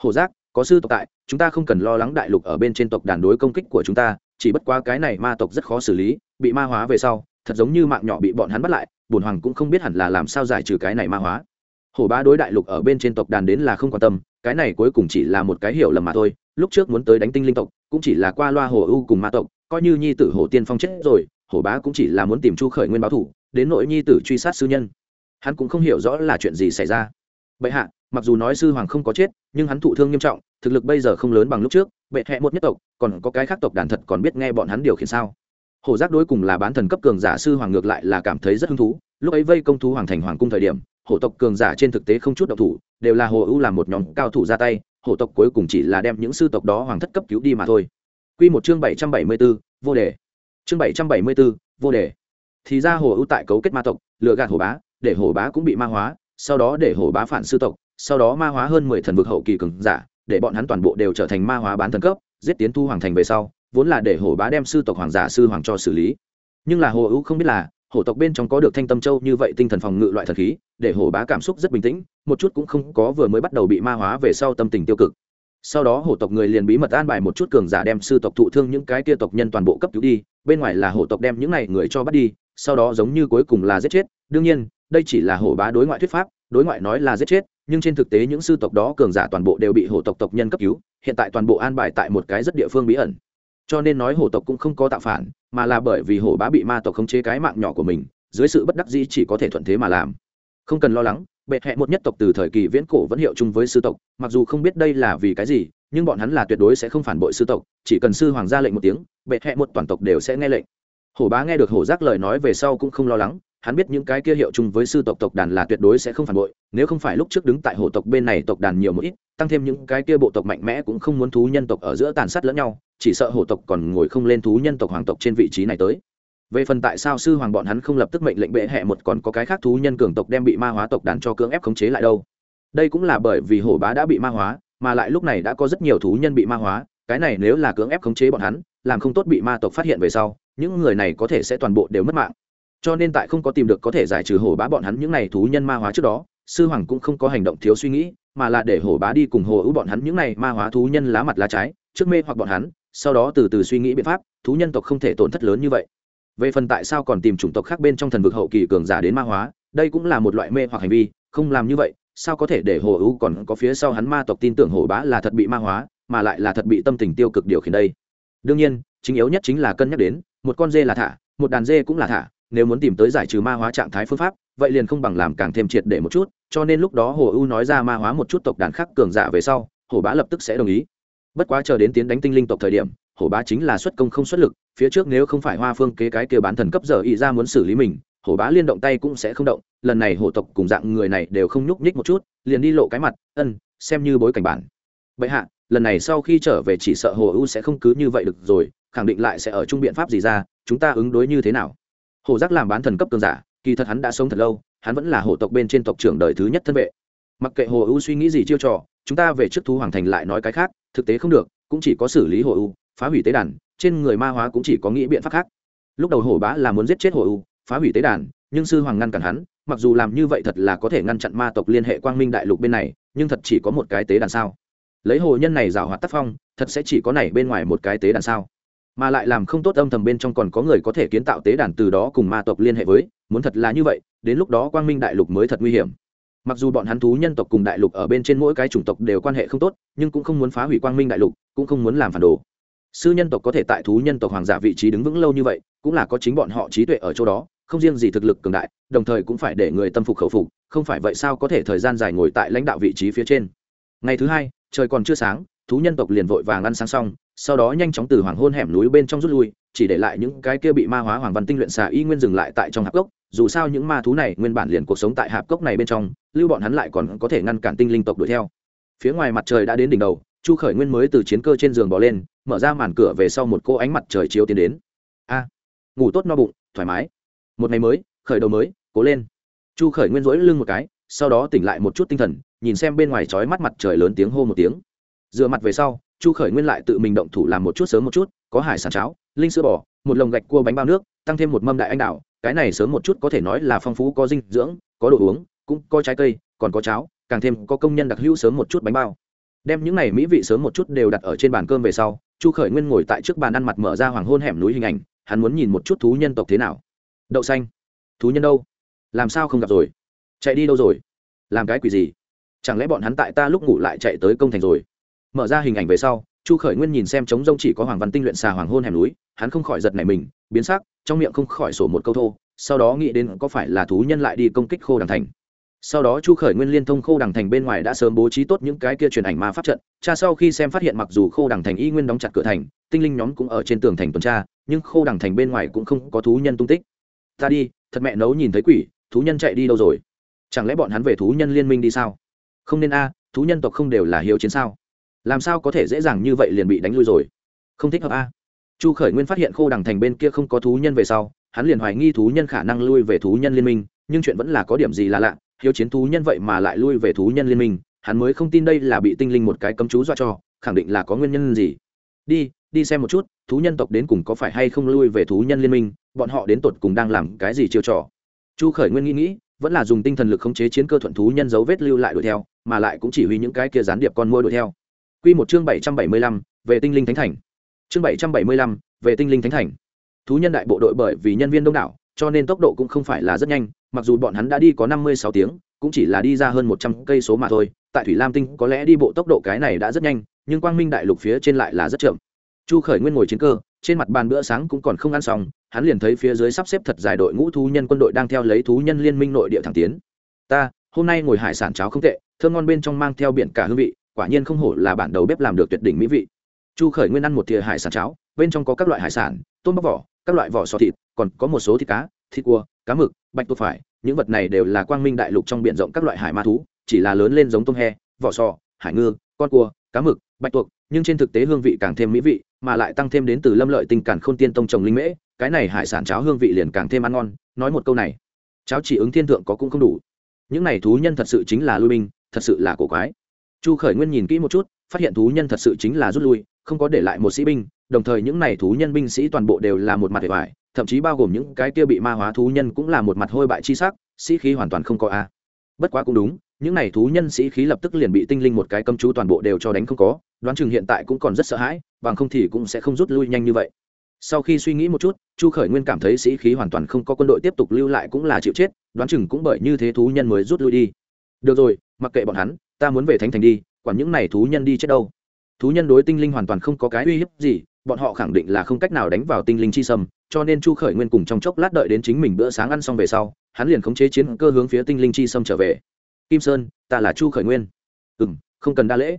Hổ giác, có sư tộc tại, chúng ta không cần lo lắng đại lục ở bên trên tộc đàn đối công kích của chúng ta, chỉ bất quá cái này ma tộc rất khó xử lý, bị ma hóa về sau, thật giống như mạng nhỏ bị bọn hắn bắt lại, bổn hoàng cũng không biết hẳn là làm sao giải trừ cái này ma hóa. Hổ bá đối đại lục ở bên trên tộc đàn đến là không quan tâm, cái này cuối cùng chỉ là một cái hiểu lầm mà thôi, lúc trước muốn tới đánh tinh linh tộc, cũng chỉ là qua loa hồ ưu cùng ma tộc, coi như nhi tử hổ tiên phong chết rồi, hổ bá cũng chỉ là muốn tìm chu khởi nguyên báo thủ, đến nội nhi tử truy sát sư nhân hắn cũng không hiểu rõ là chuyện gì xảy ra bệ hạ mặc dù nói sư hoàng không có chết nhưng hắn thụ thương nghiêm trọng thực lực bây giờ không lớn bằng lúc trước bệ hẹ một nhất tộc còn có cái khác tộc đàn thật còn biết nghe bọn hắn điều khiển sao hổ giác đối cùng là bán thần cấp cường giả sư hoàng ngược lại là cảm thấy rất hứng thú lúc ấy vây công thú hoàng thành hoàng cung thời điểm hổ tộc cường giả trên thực tế không chút độc thủ đều là hồ ưu làm một nhóm cao thủ ra tay hổ tộc cuối cùng chỉ là đem những sư tộc đó hoàng thất cấp cứu đi mà thôi Quy một chương bảy trăm bảy mươi 774, vô đề. Chương bảy trăm bảy mươi 774, vô đề. Thì ra hồ ưu tại cấu kết ma tộc, lừa gạt hổ bá, để hổ bá cũng bị ma hóa, sau đó để hổ bá phản sư tộc, sau đó ma hóa hơn mười thần vực hậu kỳ cường giả, để bọn hắn toàn bộ đều trở thành ma hóa bán thần cấp, giết tiến thu hoàng thành về sau, vốn là để hổ bá đem sư tộc hoàng giả sư hoàng cho xử lý. Nhưng là hồ ưu không biết là, hổ tộc bên trong có được thanh tâm châu như vậy tinh thần phòng ngự loại thần khí để hổ bá cảm xúc rất bình tĩnh một chút cũng không có vừa mới bắt đầu bị ma hóa về sau tâm tình tiêu cực sau đó hổ tộc người liền bí mật an bài một chút cường giả đem sư tộc thụ thương những cái kia tộc nhân toàn bộ cấp cứu đi bên ngoài là hổ tộc đem những này người cho bắt đi sau đó giống như cuối cùng là giết chết đương nhiên đây chỉ là hổ bá đối ngoại thuyết pháp, đối ngoại nói là giết chết, nhưng trên thực tế những sư tộc đó cường giả toàn bộ đều bị hổ tộc tộc nhân cấp cứu, hiện tại toàn bộ an bài tại một cái rất địa phương bí ẩn. Cho nên nói hổ tộc cũng không có tạo phản, mà là bởi vì hổ bá bị ma tộc khống chế cái mạng nhỏ của mình, dưới sự bất đắc dĩ chỉ có thể thuận thế mà làm. Không cần lo lắng, bệ hẹ một nhất tộc từ thời kỳ viễn cổ vẫn hiệu chung với sư tộc, mặc dù không biết đây là vì cái gì, nhưng bọn hắn là tuyệt đối sẽ không phản bội sư tộc, chỉ cần sư hoàng ra lệnh một tiếng, bệ hẹ một toàn tộc đều sẽ nghe lệnh. Hổ bá nghe được hổ giác lời nói về sau cũng không lo lắng hắn biết những cái kia hiệu chung với sư tộc tộc đàn là tuyệt đối sẽ không phản bội, nếu không phải lúc trước đứng tại hộ tộc bên này tộc đàn nhiều một ít, tăng thêm những cái kia bộ tộc mạnh mẽ cũng không muốn thú nhân tộc ở giữa tàn sát lẫn nhau, chỉ sợ hộ tộc còn ngồi không lên thú nhân tộc hoàng tộc trên vị trí này tới. Về phần tại sao sư hoàng bọn hắn không lập tức mệnh lệnh bệ hẹ một còn có cái khác thú nhân cường tộc đem bị ma hóa tộc đàn cho cưỡng ép khống chế lại đâu? Đây cũng là bởi vì hổ bá đã bị ma hóa, mà lại lúc này đã có rất nhiều thú nhân bị ma hóa, cái này nếu là cưỡng ép khống chế bọn hắn, làm không tốt bị ma tộc phát hiện về sau, những người này có thể sẽ toàn bộ đều mất mạng cho nên tại không có tìm được có thể giải trừ hổ bá bọn hắn những n à y thú nhân ma hóa trước đó, sư hoàng cũng không có hành động thiếu suy nghĩ, mà là để hổ bá đi cùng hồ ưu bọn hắn những n à y ma hóa thú nhân lá mặt lá trái, trước mê hoặc bọn hắn, sau đó từ từ suy nghĩ biện pháp, thú nhân tộc không thể tổn thất lớn như vậy. Về phần tại sao còn tìm chủng tộc khác bên trong thần vực hậu kỳ cường giả đến ma hóa, đây cũng là một loại mê hoặc hành vi, không làm như vậy, sao có thể để hồ ưu còn có phía sau hắn ma tộc tin tưởng hồ bá là thật bị ma hóa, mà lại là thật bị tâm tình tiêu cực điều khiển đây? Đương nhiên, chính yếu nhất chính là cân nhắc đến, một con dê là thả, một đàn dê cũng là thả nếu muốn tìm tới giải trừ ma hóa trạng thái phương pháp, vậy liền không bằng làm càng thêm triệt để một chút, cho nên lúc đó hồ u nói ra ma hóa một chút tộc đàn khác cường giả về sau, hồ bá lập tức sẽ đồng ý. Bất quá chờ đến tiến đánh tinh linh tộc thời điểm hổ bá chính là xuất công không xuất lực, phía trước nếu không phải hoa phương kế cái kia bán thần cấp giờ ý ra muốn xử lý mình hổ bá liên động tay cũng sẽ không động, lần này hổ tộc cùng dạng người này đều không nhúc nhích một chút, liền đi lộ cái mặt, ân, xem như bối cảnh bản. Vậy hạ, lần này sau khi trở về chỉ sợ hồ u sẽ không cứ như vậy được rồi, khẳng định lại sẽ ở chung biện pháp gì ra, chúng ta ứng đối như thế nào? Hổ giác làm bán thần cấp cường giả, kỳ thật hắn đã sống thật lâu, hắn vẫn là hổ tộc bên trên tộc trưởng đời thứ nhất thân vệ. Mặc kệ hồ u suy nghĩ gì chiêu trò, chúng ta về trước thu hoàng thành lại nói cái khác, thực tế không được, cũng chỉ có xử lý hồ u phá hủy tế đàn, trên người ma hóa cũng chỉ có nghĩ biện pháp khác. Lúc đầu hổ bá là muốn giết chết hồ u phá hủy tế đàn, nhưng sư hoàng ngăn cản hắn, mặc dù làm như vậy thật là có thể ngăn chặn ma tộc liên hệ quang minh đại lục bên này, nhưng thật chỉ có một cái tế đàn sao? Lấy hồ nhân này rào hoạt tác phong, thật sẽ chỉ có này bên ngoài một cái tế đàn sao? Mà lại làm không tốt âm thầm bên trong còn có người có thể kiến tạo tế đàn từ đó cùng ma tộc liên hệ với, muốn thật là như vậy, đến lúc đó quang minh đại lục mới thật nguy hiểm. Mặc dù bọn hắn thú nhân tộc cùng đại lục ở bên trên mỗi cái chủng tộc đều quan hệ không tốt, nhưng cũng không muốn phá hủy quang minh đại lục, cũng không muốn làm phản đồ. Sư nhân tộc có thể tại thú nhân tộc hoàng giả vị trí đứng vững lâu như vậy, cũng là có chính bọn họ trí tuệ ở chỗ đó, không riêng gì thực lực cường đại, đồng thời cũng phải để người tâm phục khẩu phục, không phải vậy sao có thể thời gian dài ngồi tại lãnh đạo vị trí phía trên. Ngày thứ hai, trời còn chưa sáng, thú nhân tộc liền vội vàng ăn sáng xong sau đó nhanh chóng từ hoàng hôn hẻm núi bên trong rút lui, chỉ để lại những cái kia bị ma hóa hoàng văn tinh luyện xà y nguyên dừng lại tại trong hạp cốc. Dù sao những ma thú này nguyên bản liền cuộc sống tại hạp cốc này bên trong, lưu bọn hắn lại còn có thể ngăn cản tinh linh tộc đuổi theo. Phía ngoài mặt trời đã đến đỉnh đầu, chu khởi nguyên mới từ chiến cơ trên giường bỏ lên, mở ra màn cửa về sau một cô ánh mặt trời chiếu tiến đến. A, ngủ tốt no bụng, thoải mái. Một ngày mới, khởi đầu mới, cố lên. Chu khởi nguyên rỗi lưng một cái, sau đó tỉnh lại một chút tinh thần, nhìn xem bên ngoài trói mắt mặt trời lớn tiếng hô một tiếng. Dựa mặt về sau chu khởi nguyên lại tự mình động thủ làm một chút sớm một chút có hải sản cháo linh sữa bò một lồng gạch cua bánh bao nước tăng thêm một mâm đại anh đào, cái này sớm một chút có thể nói là phong phú có dinh dưỡng có đồ uống cũng có trái cây còn có cháo càng thêm có công nhân đặc hữu sớm một chút bánh bao. Đem những này mỹ vị sớm một chút đều đặt ở trên bàn cơm về sau chu khởi nguyên ngồi tại trước bàn ăn mặt mở ra hoàng hôn hẻm núi hình ảnh hắn muốn nhìn một chút thú nhân tộc thế nào. Đậu xanh. Thú nhân đâu? Làm sao không gặp rồi? Chạy đi đâu rồi? Làm cái quỷ gì? Chẳng lẽ bọn hắn tại ta lúc ngủ lại chạy tới công thành rồi? Mở ra hình ảnh về sau, chu khởi nguyên nhìn xem trống rông chỉ có hoàng văn tinh luyện xà hoàng hôn hẻm núi, hắn không khỏi giật nảy mình, biến sắc, trong miệng không khỏi sổ một câu thô, sau đó nghĩ đến có phải là thú nhân lại đi công kích khô đằng thành. Sau đó chu khởi nguyên liên thông khô đằng thành bên ngoài đã sớm bố trí tốt những cái kia truyền ảnh ma pháp trận, cha sau khi xem phát hiện mặc dù khô đằng thành y nguyên đóng chặt cửa thành, tinh linh nhóm cũng ở trên tường thành tuần tra, nhưng khô đằng thành bên ngoài cũng không có thú nhân tung tích. Ta đi, thật mẹ nấu nhìn thấy quỷ, thú nhân chạy đi đâu rồi? Chẳng lẽ bọn hắn về thú nhân liên minh đi sao? Không nên a, thú nhân tộc không đều là hiếu chiến sao? Làm sao có thể dễ dàng như vậy liền bị đánh lui rồi? Không thích hợp a. Chu khởi nguyên phát hiện khô đằng thành bên kia không có thú nhân về sau, hắn liền hoài nghi thú nhân khả năng lui về thú nhân liên minh, nhưng chuyện vẫn là có điểm gì là lạ, hiếu chiến thú nhân vậy mà lại lui về thú nhân liên minh, hắn mới không tin đây là bị tinh linh một cái cấm chú dọa cho, khẳng định là có nguyên nhân gì. Đi đi xem một chút, thú nhân tộc đến cùng có phải hay không lui về thú nhân liên minh, bọn họ đến tột cùng đang làm cái gì chiêu trò. Chu khởi nguyên nghĩ nghĩ, vẫn là dùng tinh thần lực khống chế chiến cơ thuận thú nhân dấu vết lưu lại đuổi theo, mà lại cũng chỉ huy những cái kia gián điệp con môi đuổi theo. Quy một chương bảy trăm bảy mươi lăm, về tinh linh thánh thành. Chương bảy trăm bảy mươi lăm, về tinh linh thánh thành. Thú nhân đại bộ đội bởi vì nhân viên đông đảo, cho nên tốc độ cũng không phải là rất nhanh, mặc dù bọn hắn đã đi có năm mươi sáu tiếng, cũng chỉ là đi ra hơn một trăm cây số mà thôi. Tại thủy lam tinh, có lẽ đi bộ tốc độ cái này đã rất nhanh, nhưng quang minh đại lục phía trên lại là rất chậm. Chu khởi nguyên ngồi trên cơ, trên mặt bàn bữa sáng cũng còn không ăn xong, hắn liền thấy phía dưới sắp xếp thật dài đội ngũ thú nhân quân đội đang theo lấy thú nhân liên minh nội địa thẳng tiến. Ta, hôm nay ngồi hải sản cháo không tệ, thơm ngon bên trong mang theo biển cả hương vị quả nhiên không hổ là bản đầu bếp làm được tuyệt đỉnh mỹ vị. Chu khởi nguyên ăn một thìa hải sản cháo, bên trong có các loại hải sản, tôm bóc vỏ, các loại vỏ sò thịt, còn có một số thịt cá, thịt cua, cá mực, bạch tuộc phải, những vật này đều là quang minh đại lục trong b i ể n rộng các loại hải ma thú, chỉ là lớn lên giống tôm he, vỏ sò, hải ngư, con cua, cá mực, bạch tuộc, nhưng trên thực tế hương vị càng thêm mỹ vị, mà lại tăng thêm đến từ lâm lợi tình cản k h ô n tiên tông trồng linh mễ, cái này hải sản cháo hương vị liền càng thêm ăn ngon, nói một câu này, cháo chỉ ứng thiên thượng có cũng không đủ. Những này thú nhân thật sự chính là lui binh, thật sự là cổ quái chu khởi nguyên nhìn kỹ một chút, phát hiện thú nhân thật sự chính là rút lui, không có để lại một sĩ binh, đồng thời những này thú nhân binh sĩ toàn bộ đều là một mặt vẻ vải thậm chí bao gồm những cái kia bị ma hóa thú nhân cũng là một mặt hôi bại chi sắc, sĩ khí hoàn toàn không có a. Bất quá cũng đúng, những này thú nhân sĩ khí lập tức liền bị tinh linh một cái cấm chú toàn bộ đều cho đánh không có, đoán chừng hiện tại cũng còn rất sợ hãi, bằng không thì cũng sẽ không rút lui nhanh như vậy. Sau khi suy nghĩ một chút, chu khởi nguyên cảm thấy sĩ khí hoàn toàn không có quân đội tiếp tục lưu lại cũng là chịu chết, đoán chừng cũng bởi như thế thú nhân mới rút lui đi. Được rồi, mặc kệ bọn hắn ta muốn về thánh thành đi, quản những này thú nhân đi chết đâu. Thú nhân đối tinh linh hoàn toàn không có cái uy hiếp gì, bọn họ khẳng định là không cách nào đánh vào tinh linh chi sâm, cho nên chu khởi nguyên cùng trong chốc lát đợi đến chính mình bữa sáng ăn xong về sau, hắn liền khống chế chiến cơ hướng phía tinh linh chi sâm trở về. Kim sơn, ta là chu khởi nguyên. Ừ m không cần đa lễ.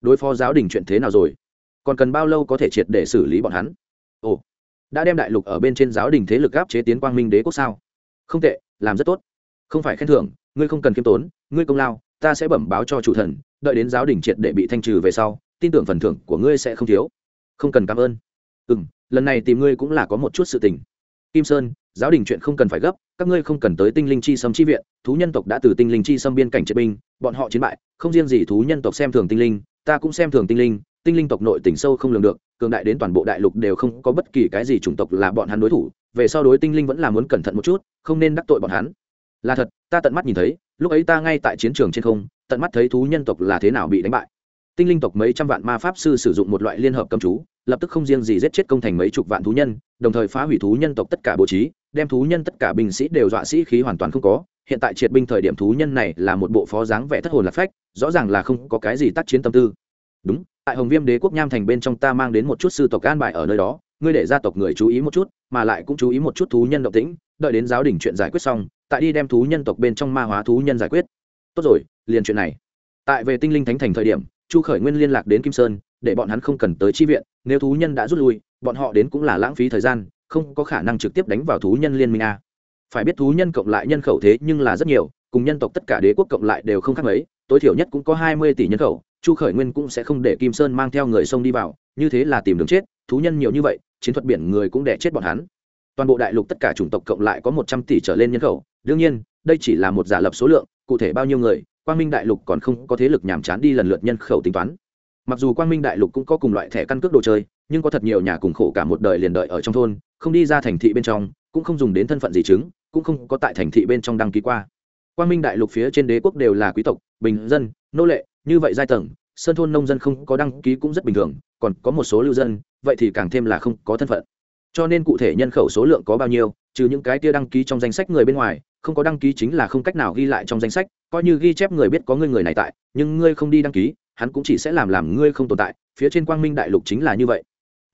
Đối phó giáo đình chuyện thế nào rồi? Còn cần bao lâu có thể triệt để xử lý bọn hắn? Ồ, đã đem đại lục ở bên trên giáo đình thế lực áp chế tiến quang minh đế quốc sao? Không tệ, làm rất tốt. Không phải khen thưởng, ngươi không cần kiêm tốn, ngươi công lao ta sẽ bẩm báo cho chủ thần, đợi đến giáo đình triệt để bị thanh trừ về sau, tin tưởng phần thưởng của ngươi sẽ không thiếu. Không cần cảm ơn. Ừ m lần này tìm ngươi cũng là có một chút sự tình. Kim sơn, giáo đình chuyện không cần phải gấp, các ngươi không cần tới tinh linh chi sâm chi viện, thú nhân tộc đã từ tinh linh chi sâm biên cảnh triệt binh, bọn họ chiến bại, không riêng gì thú nhân tộc xem thường tinh linh, ta cũng xem thường tinh linh tinh linh tộc nội tỉnh sâu không lường được, cường đại đến toàn bộ đại lục đều không có bất kỳ cái gì chủng tộc là bọn hắn đối thủ, về sau đối tinh linh vẫn là muốn cẩn thận một chút, không nên đắc tội bọn hắn. Là thật, ta tận mắt nhìn thấy lúc ấy ta ngay tại chiến trường trên không, tận mắt thấy thú nhân tộc là thế nào bị đánh bại. Tinh linh tộc mấy trăm vạn ma pháp sư sử dụng một loại liên hợp cầm chú, lập tức không riêng gì giết chết công thành mấy chục vạn thú nhân, đồng thời phá hủy thú nhân tộc tất cả bố trí, đem thú nhân tất cả binh sĩ đều dọa sĩ khí hoàn toàn không có. Hiện tại triệt binh thời điểm thú nhân này là một bộ phó dáng vẻ thất hồn lạc phách, rõ ràng là không có cái gì tác chiến tâm tư. Đúng, tại hồng viêm đế quốc nham thành bên trong ta mang đến một chút sư tộc an bài ở nơi đó, ngươi để gia tộc người chú ý một chút, mà lại cũng chú ý một chút thú nhân động tĩnh, đợi đến giáo đình chuyện giải quyết xong tại đi đem thú nhân tộc bên trong ma hóa thú nhân giải quyết. Tốt rồi, liền chuyện này. Tại về tinh linh thánh thành thời điểm, chu khởi nguyên liên lạc đến kim sơn, để bọn hắn không cần tới chi viện, nếu thú nhân đã rút lui, bọn họ đến cũng là lãng phí thời gian, không có khả năng trực tiếp đánh vào thú nhân liên minh a. Phải biết thú nhân cộng lại nhân khẩu thế nhưng là rất nhiều, cùng nhân tộc tất cả đế quốc cộng lại đều không khác mấy, tối thiểu nhất cũng có hai mươi tỷ nhân khẩu, chu khởi nguyên cũng sẽ không để kim sơn mang theo người sông đi vào, như thế là tìm đường chết, thú nhân nhiều như vậy, chiến thuật biển người cũng đẻ chết bọn hắn. Toàn bộ đại lục tất cả chủng tộc cộng lại có một trăm tỷ trở lên nhân khẩu đương nhiên, đây chỉ là một giả lập số lượng, cụ thể bao nhiêu người, quang minh đại lục còn không có thế lực nhàm chán đi lần lượt nhân khẩu tính toán. Mặc dù quang minh đại lục cũng có cùng loại thẻ căn cước đồ chơi, nhưng có thật nhiều nhà cùng khổ cả một đời liền đợi ở trong thôn, không đi ra thành thị bên trong, cũng không dùng đến thân phận gì chứng, cũng không có tại thành thị bên trong đăng ký qua. Quang minh đại lục phía trên đế quốc đều là quý tộc, bình dân, nô lệ, như vậy giai tầng, sơn thôn nông dân không có đăng ký cũng rất bình thường, còn có một số lưu dân, vậy thì càng thêm là không có thân phận. Cho nên cụ thể nhân khẩu số lượng có bao nhiêu trừ những cái kia đăng ký trong danh sách người bên ngoài, không có đăng ký chính là không cách nào ghi lại trong danh sách, coi như ghi chép người biết có ngươi người này tại, nhưng ngươi không đi đăng ký, hắn cũng chỉ sẽ làm làm ngươi không tồn tại, phía trên quang minh đại lục chính là như vậy.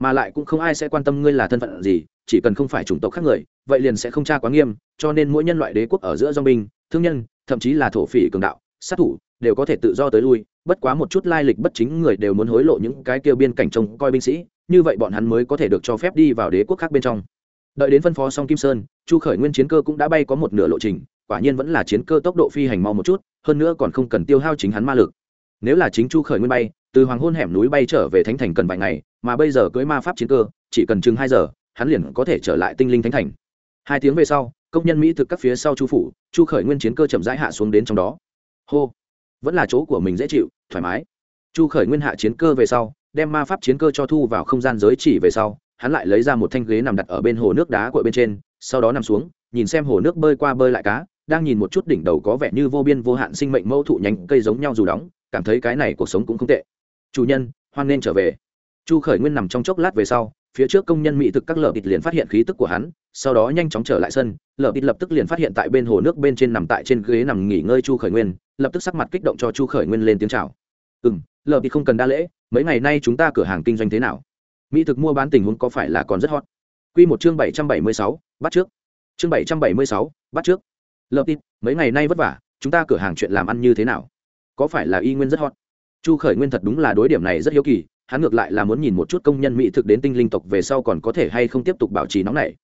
Mà lại cũng không ai sẽ quan tâm ngươi là thân phận gì, chỉ cần không phải chủng tộc khác người, vậy liền sẽ không tra quá nghiêm, cho nên mỗi nhân loại đế quốc ở giữa dong binh, thương nhân, thậm chí là thổ phỉ cường đạo, sát thủ, đều có thể tự do tới lui, bất quá một chút lai lịch bất chính người đều muốn hối lộ những cái kêu biên cảnh trông coi binh sĩ, như vậy bọn hắn mới có thể được cho phép đi vào đế quốc khác bên trong đợi đến phân phó xong kim sơn, chu khởi nguyên chiến cơ cũng đã bay có một nửa lộ trình, quả nhiên vẫn là chiến cơ tốc độ phi hành mau một chút, hơn nữa còn không cần tiêu hao chính hắn ma lực. Nếu là chính chu khởi nguyên bay, từ hoàng hôn hẻm núi bay trở về thánh thành cần vài ngày, mà bây giờ cưới ma pháp chiến cơ, chỉ cần chừng hai giờ, hắn liền có thể trở lại tinh linh thánh thành. Hai tiếng về sau, công nhân mỹ thực các phía sau chu phủ, chu khởi nguyên chiến cơ chậm rãi hạ xuống đến trong đó. Hô! Vẫn là chỗ của mình dễ chịu, thoải mái. Chu khởi nguyên hạ chiến cơ về sau, đem ma pháp chiến cơ cho thu vào không gian giới chỉ về sau hắn lại lấy ra một thanh ghế nằm đặt ở bên hồ nước đá của bên trên, sau đó nằm xuống, nhìn xem hồ nước bơi qua bơi lại cá, đang nhìn một chút đỉnh đầu có vẻ như vô biên vô hạn sinh mệnh mẫu thụ nhánh cây giống nhau dù đóng, cảm thấy cái này cuộc sống cũng không tệ. Chủ nhân, hoan nên trở về. Chu khởi nguyên nằm trong chốc lát về sau, phía trước công nhân mỹ thực các lợp bịt liền phát hiện khí tức của hắn, sau đó nhanh chóng trở lại sân, lợp bịt lập tức liền phát hiện tại bên hồ nước bên trên nằm tại trên ghế nằm nghỉ ngơi chu khởi nguyên, lập tức sắc mặt kích động cho chu khởi nguyên lên tiếng chào. Ừ m lợp không cần đa lễ, mấy ngày nay chúng ta cửa hàng kinh doanh thế nào? Mỹ thực mua bán tình huống có phải là còn rất hot? Q một chương bảy trăm bảy mươi sáu bắt trước. Chương bảy trăm bảy mươi sáu bắt trước. Lợp tin, mấy ngày nay vất vả chúng ta cửa hàng chuyện làm ăn như thế nào? Có phải là y nguyên rất hot? Chu khởi nguyên thật đúng là đối điểm này rất hiếu kỳ hắn ngược lại là muốn nhìn một chút công nhân mỹ thực đến tinh linh tộc về sau còn có thể hay không tiếp tục bảo trì nóng này.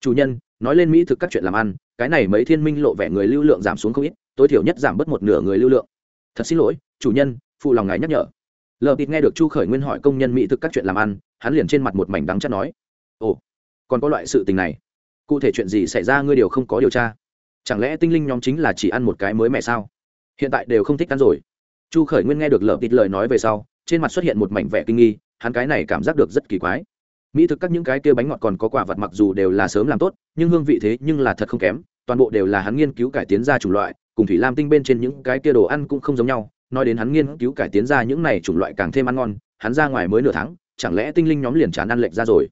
Chủ nhân nói lên mỹ thực các chuyện làm ăn cái này mấy thiên minh lộ vẻ người lưu lượng giảm xuống không ít tối thiểu nhất giảm bớt một nửa người lưu lượng. Thật xin lỗi chủ nhân phụ lòng ngài nhắc nhở lờ tịt nghe được chu khởi nguyên hỏi công nhân mỹ thực các chuyện làm ăn, hắn liền trên mặt một mảnh đắng chắc nói, ồ, còn có loại sự tình này, cụ thể chuyện gì xảy ra ngươi đều không có điều tra. Chẳng lẽ tinh linh nhóm chính là chỉ ăn một cái mới mẹ sao? Hiện tại đều không thích ăn rồi. Chu khởi nguyên nghe được lờ tịt lời nói về sau, trên mặt xuất hiện một mảnh vẻ kinh nghi, hắn cái này cảm giác được rất kỳ quái. Mỹ thực các những cái kia bánh ngọt còn có quả vật mặc dù đều là sớm làm tốt, nhưng hương vị thế nhưng là thật không kém, toàn bộ đều là hắn nghiên cứu cải tiến ra chủng loại, cùng thủy lam tinh bên trên những cái kia đồ ăn cũng không giống nhau nói đến hắn nghiên cứu cải tiến ra những này chủng loại càng thêm ăn ngon, hắn ra ngoài mới nửa tháng, chẳng lẽ tinh linh nhóm liền chán ăn lệch ra rồi?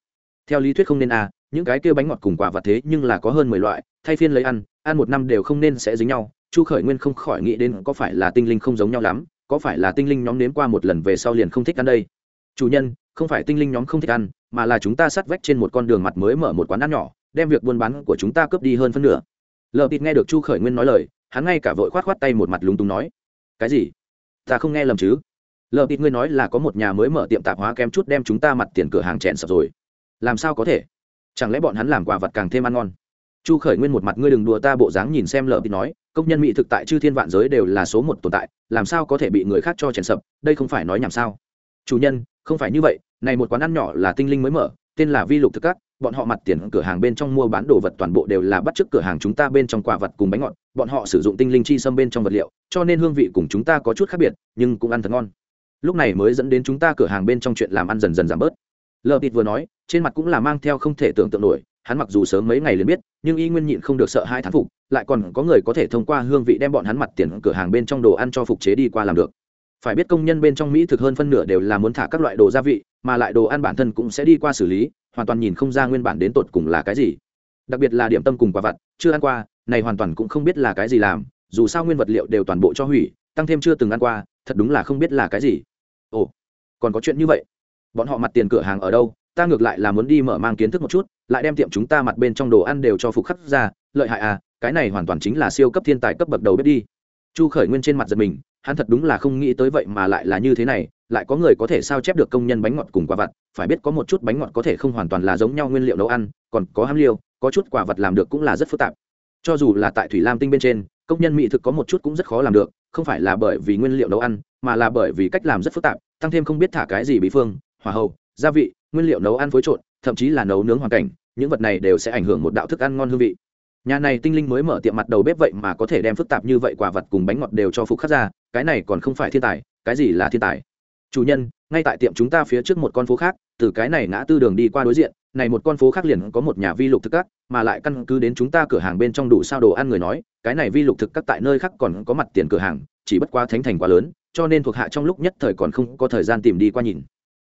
Theo lý thuyết không nên à những cái kia bánh ngọt cùng quả vật thế nhưng là có hơn mười loại, thay phiên lấy ăn ăn một năm đều không nên sẽ dính nhau. Chu khởi nguyên không khỏi nghĩ đến có phải là tinh linh không giống nhau lắm, có phải là tinh linh nhóm nếm qua một lần về sau liền không thích ăn đây? Chủ nhân, không phải tinh linh nhóm không thích ăn, mà là chúng ta sát vách trên một con đường mặt mới mở một quán ăn nhỏ, đem việc buôn bán của chúng ta cướp đi hơn phân nửa. Lờ tịt nghe được chu khởi nguyên nói lời, hắn ngay cả vội khoát khoát tay một mặt lúng túng nói, cái gì? Ta không nghe lầm chứ? Lờ bịt ngươi nói là có một nhà mới mở tiệm tạp hóa kém chút đem chúng ta mặt tiền cửa hàng chèn sập rồi. Làm sao có thể? Chẳng lẽ bọn hắn làm quả vật càng thêm ăn ngon? Chu khởi nguyên một mặt, ngươi đừng đùa ta bộ dáng nhìn xem lờ bịt nói, công nhân mỹ thực tại chư thiên vạn giới đều là số một tồn tại, làm sao có thể bị người khác cho chèn sập? Đây không phải nói nhảm sao? Chủ nhân, không phải như vậy, này một quán ăn nhỏ là tinh linh mới mở, tên là vi lục thực các bọn họ mặt tiền cửa hàng bên trong mua bán đồ vật toàn bộ đều là bắt chước cửa hàng chúng ta bên trong quả vật cùng bánh ngọt, bọn họ sử dụng tinh linh chi xâm bên trong vật liệu, cho nên hương vị cùng chúng ta có chút khác biệt, nhưng cũng ăn thật ngon. Lúc này mới dẫn đến chúng ta cửa hàng bên trong chuyện làm ăn dần dần giảm bớt. Lờ tịt vừa nói, trên mặt cũng là mang theo không thể tưởng tượng nổi, hắn mặc dù sớm mấy ngày liền biết, nhưng y nguyên nhịn không được sợ hai thán phục, lại còn có người có thể thông qua hương vị đem bọn hắn mặt tiền cửa hàng bên trong đồ ăn cho phục chế đi qua làm được. Phải biết công nhân bên trong mỹ thực hơn phân nửa đều là muốn thả các loại đồ gia vị, mà lại đồ ăn bản thân cũng sẽ đi qua xử lý hoàn toàn nhìn không ra nguyên bản đến tột cùng là cái gì. Đặc biệt là điểm tâm cùng quả vặt, chưa ăn qua, này hoàn toàn cũng không biết là cái gì làm, dù sao nguyên vật liệu đều toàn bộ cho hủy, tăng thêm chưa từng ăn qua, thật đúng là không biết là cái gì. Ồ, còn có chuyện như vậy? Bọn họ mặt tiền cửa hàng ở đâu? Ta ngược lại là muốn đi mở mang kiến thức một chút, lại đem tiệm chúng ta mặt bên trong đồ ăn đều cho phục khắc ra, lợi hại à cái này hoàn toàn chính là siêu cấp thiên tài cấp bậc đầu bếp đi. Chu khởi nguyên trên mặt giật mình, hắn thật đúng là không nghĩ tới vậy mà lại là như thế này lại có người có thể sao chép được công nhân bánh ngọt cùng quả vặt, phải biết có một chút bánh ngọt có thể không hoàn toàn là giống nhau nguyên liệu nấu ăn, còn có ham liêu, có chút quả vặt làm được cũng là rất phức tạp. Cho dù là tại thủy lam tinh bên trên, công nhân mỹ thực có một chút cũng rất khó làm được, không phải là bởi vì nguyên liệu nấu ăn, mà là bởi vì cách làm rất phức tạp, tăng thêm không biết thả cái gì bí phương, hỏa hậu gia vị, nguyên liệu nấu ăn phối trộn, thậm chí là nấu nướng hoàn cảnh, những vật này đều sẽ ảnh hưởng một đạo thức ăn ngon hương vị. Nhà này tinh linh mới mở tiệm mặt đầu bếp vậy mà có thể đem phức tạp như vậy quả vật cùng bánh ngọt đều cho phục khắc ra, cái này còn không phải thiên tài, cái gì là thiên tài? Chủ nhân, ngay tại tiệm chúng ta phía trước một con phố khác, từ cái này ngã tư đường đi qua đối diện, này một con phố khác liền có một nhà vi lục thực các, mà lại căn cứ đến chúng ta cửa hàng bên trong đủ sao đồ ăn người nói, cái này vi lục thực các tại nơi khác còn có mặt tiền cửa hàng, chỉ bất quá thánh thành quá lớn, cho nên thuộc hạ trong lúc nhất thời còn không có thời gian tìm đi qua nhìn.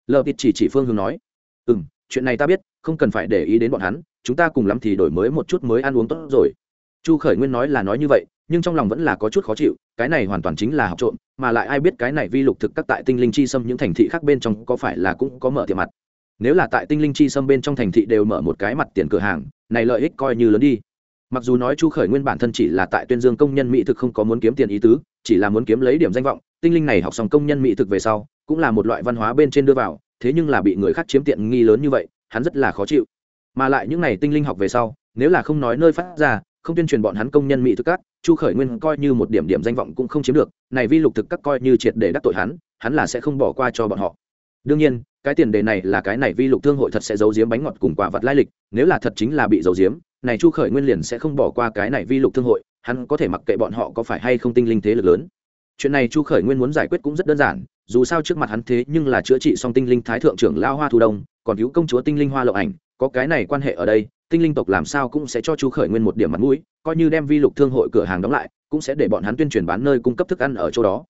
Lờ vịt chỉ chỉ phương hướng nói ừ m chuyện này ta biết, không cần phải để ý đến bọn hắn, chúng ta cùng lắm thì đổi mới một chút mới ăn uống tốt rồi. Chu khởi nguyên nói là nói như vậy nhưng trong lòng vẫn là có chút khó chịu, cái này hoàn toàn chính là học trộm, mà lại ai biết cái này vi lục thực các tại tinh linh chi xâm những thành thị khác bên trong có phải là cũng có mở tiệm mặt. Nếu là tại tinh linh chi xâm bên trong thành thị đều mở một cái mặt tiền cửa hàng, này lợi ích coi như lớn đi. Mặc dù nói chu khởi nguyên bản thân chỉ là tại tuyên dương công nhân mỹ thực không có muốn kiếm tiền ý tứ, chỉ là muốn kiếm lấy điểm danh vọng, tinh linh này học xong công nhân mỹ thực về sau, cũng là một loại văn hóa bên trên đưa vào, thế nhưng là bị người khác chiếm tiện nghi lớn như vậy, hắn rất là khó chịu. Mà lại những n à y tinh linh học về sau, nếu là không nói nơi phát ra không tuyên truyền bọn hắn công nhân mỹ thực các, chu khởi nguyên coi như một điểm điểm danh vọng cũng không chiếm được, này vi lục thực các coi như triệt để đắc tội hắn hắn là sẽ không bỏ qua cho bọn họ. Đương nhiên, cái tiền đề này là cái này vi lục thương hội thật sẽ giấu giếm bánh ngọt cùng quả vật lai lịch, nếu là thật chính là bị giấu giếm, này chu khởi nguyên liền sẽ không bỏ qua cái này vi lục thương hội, hắn có thể mặc kệ bọn họ có phải hay không tinh linh thế lực lớn. Chuyện này chu khởi nguyên muốn giải quyết cũng rất đơn giản, dù sao trước mặt hắn thế nhưng là chữa trị song tinh linh thái thượng trưởng lao hoa thu đông, còn cứu công chúa tinh linh hoa lộng ảnh, có cái này quan hệ ở đây tinh linh tộc làm sao cũng sẽ cho chu khởi nguyên một điểm mặt mũi, coi như đem vi lục thương hội cửa hàng đóng lại, cũng sẽ để bọn hắn tuyên truyền bán nơi cung cấp thức ăn ở chỗ đó.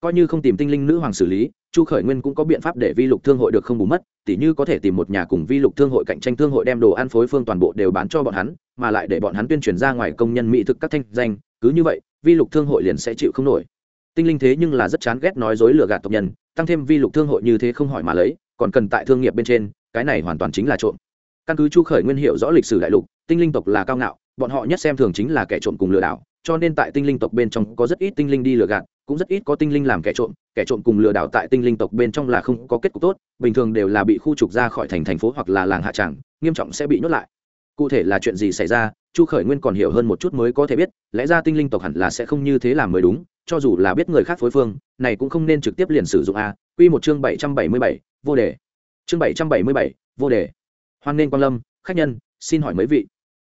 Coi như không tìm tinh linh nữ hoàng xử lý, chu khởi nguyên cũng có biện pháp để vi lục thương hội được không bù mất, tỉ như có thể tìm một nhà cùng vi lục thương hội cạnh tranh thương hội đem đồ ăn phối phương toàn bộ đều bán cho bọn hắn, mà lại để bọn hắn tuyên truyền ra ngoài công nhân mỹ thực các thanh danh, cứ như vậy, vi lục thương hội liền sẽ chịu không nổi. Tinh linh thế nhưng là rất chán ghét nói dối lừa gạt tộc nhân, tăng thêm vi lục thương hội như thế không hỏi mà lấy, còn cần tại thương nghiệp bên trên, cái này hoàn toàn chính là trộm căn cứ chu khởi nguyên hiệu rõ lịch sử đại lục, tinh linh tộc là cao ngạo, bọn họ nhất xem thường chính là kẻ trộm cùng lừa đảo, cho nên tại tinh linh tộc bên trong có rất ít tinh linh đi lừa gạt, cũng rất ít có tinh linh làm kẻ trộm kẻ trộm cùng lừa đảo tại tinh linh tộc bên trong là không có kết cục tốt, bình thường đều là bị khu trục ra khỏi thành thành phố hoặc là làng hạ tràng, nghiêm trọng sẽ bị nhốt lại. Cụ thể là chuyện gì xảy ra, chu khởi nguyên còn hiểu hơn một chút mới có thể biết, lẽ ra tinh linh tộc hẳn là sẽ không như thế làm mới đúng, cho dù là biết người khác phối phương, này cũng không nên trực tiếp liền sử dụng a q một chương bảy trăm bảy mươi bảy, vô đề. Chương bảy trăm bảy mươi bảy, vô đề hoan nghênh quan lâm, khách nhân, xin hỏi mấy vị,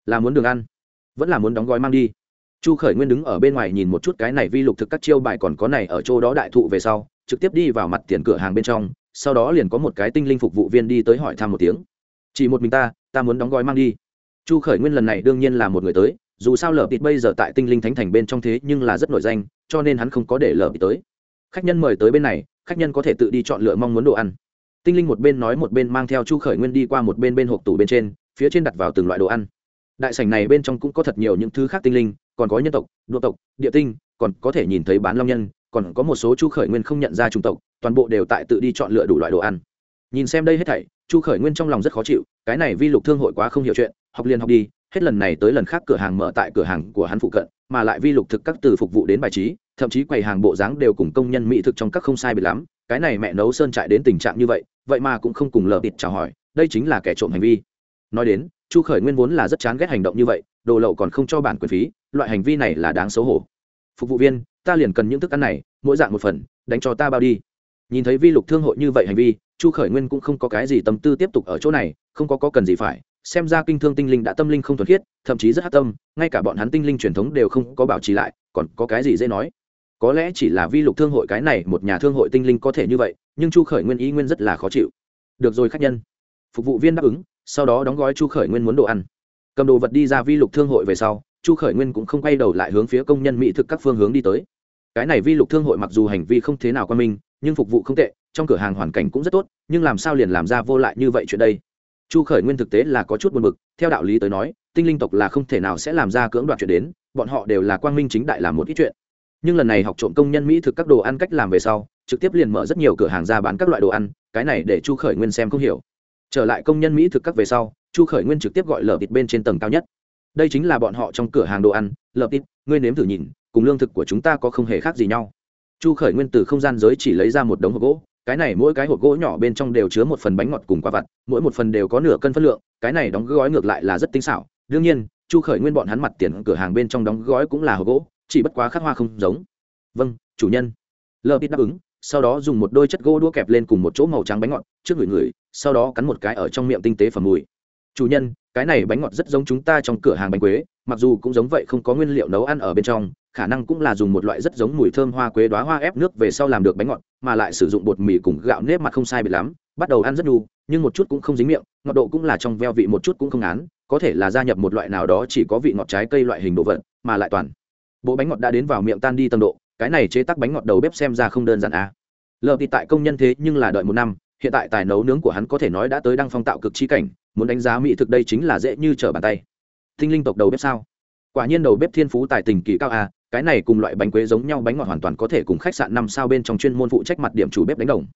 là muốn đường ăn? Vẫn là muốn đóng gói mang đi. Chu khởi nguyên đứng ở bên ngoài nhìn một chút cái này vi lục thực các chiêu bài còn có này ở chỗ đó đại thụ về sau, trực tiếp đi vào mặt tiền cửa hàng bên trong, sau đó liền có một cái tinh linh phục vụ viên đi tới hỏi thăm một tiếng. Chỉ một mình ta ta muốn đóng gói mang đi. Chu khởi nguyên lần này đương nhiên là một người tới, dù sao lở bịt bây giờ tại tinh linh thánh thành bên trong thế nhưng là rất nổi danh, cho nên hắn không có để lở bịt tới. Khách nhân mời tới bên này, khách nhân có thể tự đi chọn lựa mong muốn đồ ăn tinh linh một bên nói một bên mang theo chu khởi nguyên đi qua một bên bên hộp tủ bên trên, phía trên đặt vào từng loại đồ ăn. Đại sảnh này bên trong cũng có thật nhiều những thứ khác tinh linh, còn có nhân tộc, đô tộc, địa tinh, còn có thể nhìn thấy bán long nhân, còn có một số chu khởi nguyên không nhận ra chủng tộc, toàn bộ đều tại tự đi chọn lựa đủ loại đồ ăn. Nhìn xem đây hết thảy, chu khởi nguyên trong lòng rất khó chịu, cái này vi lục thương hội quá không hiểu chuyện, học liền học đi, hết lần này tới lần khác cửa hàng mở tại cửa hàng của hắn phụ cận, mà lại vi lục thực các từ phục vụ đến bài trí, thậm chí quầy hàng bộ dáng đều cùng công nhân mỹ thực trong các không sai bị lắm cái này mẹ nấu sơn trại đến tình trạng như vậy vậy mà cũng không cùng lờ bịt chào hỏi, đây chính là kẻ trộm hành vi. Nói đến, chu khởi nguyên vốn là rất chán ghét hành động như vậy, đồ lậu còn không cho bản quyền phí, loại hành vi này là đáng xấu hổ. Phục vụ viên, ta liền cần những thức ăn này, mỗi dạng một phần, đánh cho ta bao đi. Nhìn thấy vi lục thương hội như vậy hành vi, chu khởi nguyên cũng không có cái gì tâm tư tiếp tục ở chỗ này, không có có cần gì phải, xem ra kinh thương tinh linh đã tâm linh không thuần khiết, thậm chí rất hát tâm, ngay cả bọn hắn tinh linh truyền thống đều không có bảo trì lại, còn có cái gì dễ nói có lẽ chỉ là vi lục thương hội cái này, một nhà thương hội tinh linh có thể như vậy, nhưng chu khởi nguyên ý nguyên rất là khó chịu. Được rồi khách nhân. Phục vụ viên đáp ứng, sau đó đóng gói chu khởi nguyên muốn đồ ăn. Cầm đồ vật đi ra vi lục thương hội về sau, chu khởi nguyên cũng không quay đầu lại hướng phía công nhân mỹ thực các phương hướng đi tới. Cái này vi lục thương hội mặc dù hành vi không thế nào quan minh, nhưng phục vụ không tệ, trong cửa hàng hoàn cảnh cũng rất tốt, nhưng làm sao liền làm ra vô lại như vậy chuyện đây? Chu khởi nguyên thực tế là có chút buồn b ự c theo đạo lý tới nói, tinh linh tộc là không thể nào sẽ làm ra cưỡng đoạt chuyện đến, bọn họ đều là quang minh chính đại làm một ít chuyện nhưng lần này học trộm công nhân mỹ thực các đồ ăn cách làm về sau, trực tiếp liền mở rất nhiều cửa hàng ra bán các loại đồ ăn, cái này để chu khởi nguyên xem không hiểu. Trở lại công nhân mỹ thực các về sau, chu khởi nguyên trực tiếp gọi lợp thịt bên trên tầng cao nhất. Đây chính là bọn họ trong cửa hàng đồ ăn, lợp thịt ngươi nếm thử nhìn, cùng lương thực của chúng ta có không hề khác gì nhau. Chu khởi nguyên từ không gian giới chỉ lấy ra một đống hộp gỗ, cái này mỗi cái hộp gỗ nhỏ bên trong đều chứa một phần bánh ngọt cùng quả vặt, mỗi một phần đều có nửa cân phân lượng, cái này đóng gói ngược lại là rất tinh xảo. Đương nhiên, chu khởi nguyên bọn hắn mặt tiền cửa hàng bên trong đóng gói cũng là hộp gỗ chỉ bất quá khắc hoa không giống. Vâng chủ nhân. Lờ ít đáp ứng, sau đó dùng một đôi chất gỗ đũa kẹp lên cùng một chỗ màu trắng bánh ngọt, trước người người sau đó cắn một cái ở trong miệng tinh tế phẩm mùi. Chủ nhân, cái này bánh ngọt rất giống chúng ta trong cửa hàng bánh quế, mặc dù cũng giống vậy không có nguyên liệu nấu ăn ở bên trong, khả năng cũng là dùng một loại rất giống mùi thơm hoa quế đoá hoa ép nước về sau làm được bánh ngọt, mà lại sử dụng bột mì cùng gạo nếp mặt không sai biệt lắm, bắt đầu ăn rất nhu, nhưng một chút cũng không dính miệng, ngọt độ cũng là trong veo vị một chút cũng không ngán, có thể là gia nhập một loại nào đó chỉ có vị ngọt trái cây loại hình đồ vật, mà lại toàn bộ bánh ngọt đã đến vào miệng tan đi tầng độ, cái này chế tác bánh ngọt đầu bếp xem ra không đơn giản à. lợp thì tại công nhân thế nhưng là đợi một năm, hiện tại tài nấu nướng của hắn có thể nói đã tới đăng phong tạo cực chi cảnh, muốn đánh giá mỹ thực đây chính là dễ như trở bàn tay. Tinh linh tộc đầu bếp sao? Quả nhiên đầu bếp thiên phú tài tình kỳ cao a cái này cùng loại bánh quế giống nhau bánh ngọt hoàn toàn có thể cùng khách sạn năm sao bên trong chuyên môn phụ trách mặt điểm chủ bếp đánh đồng.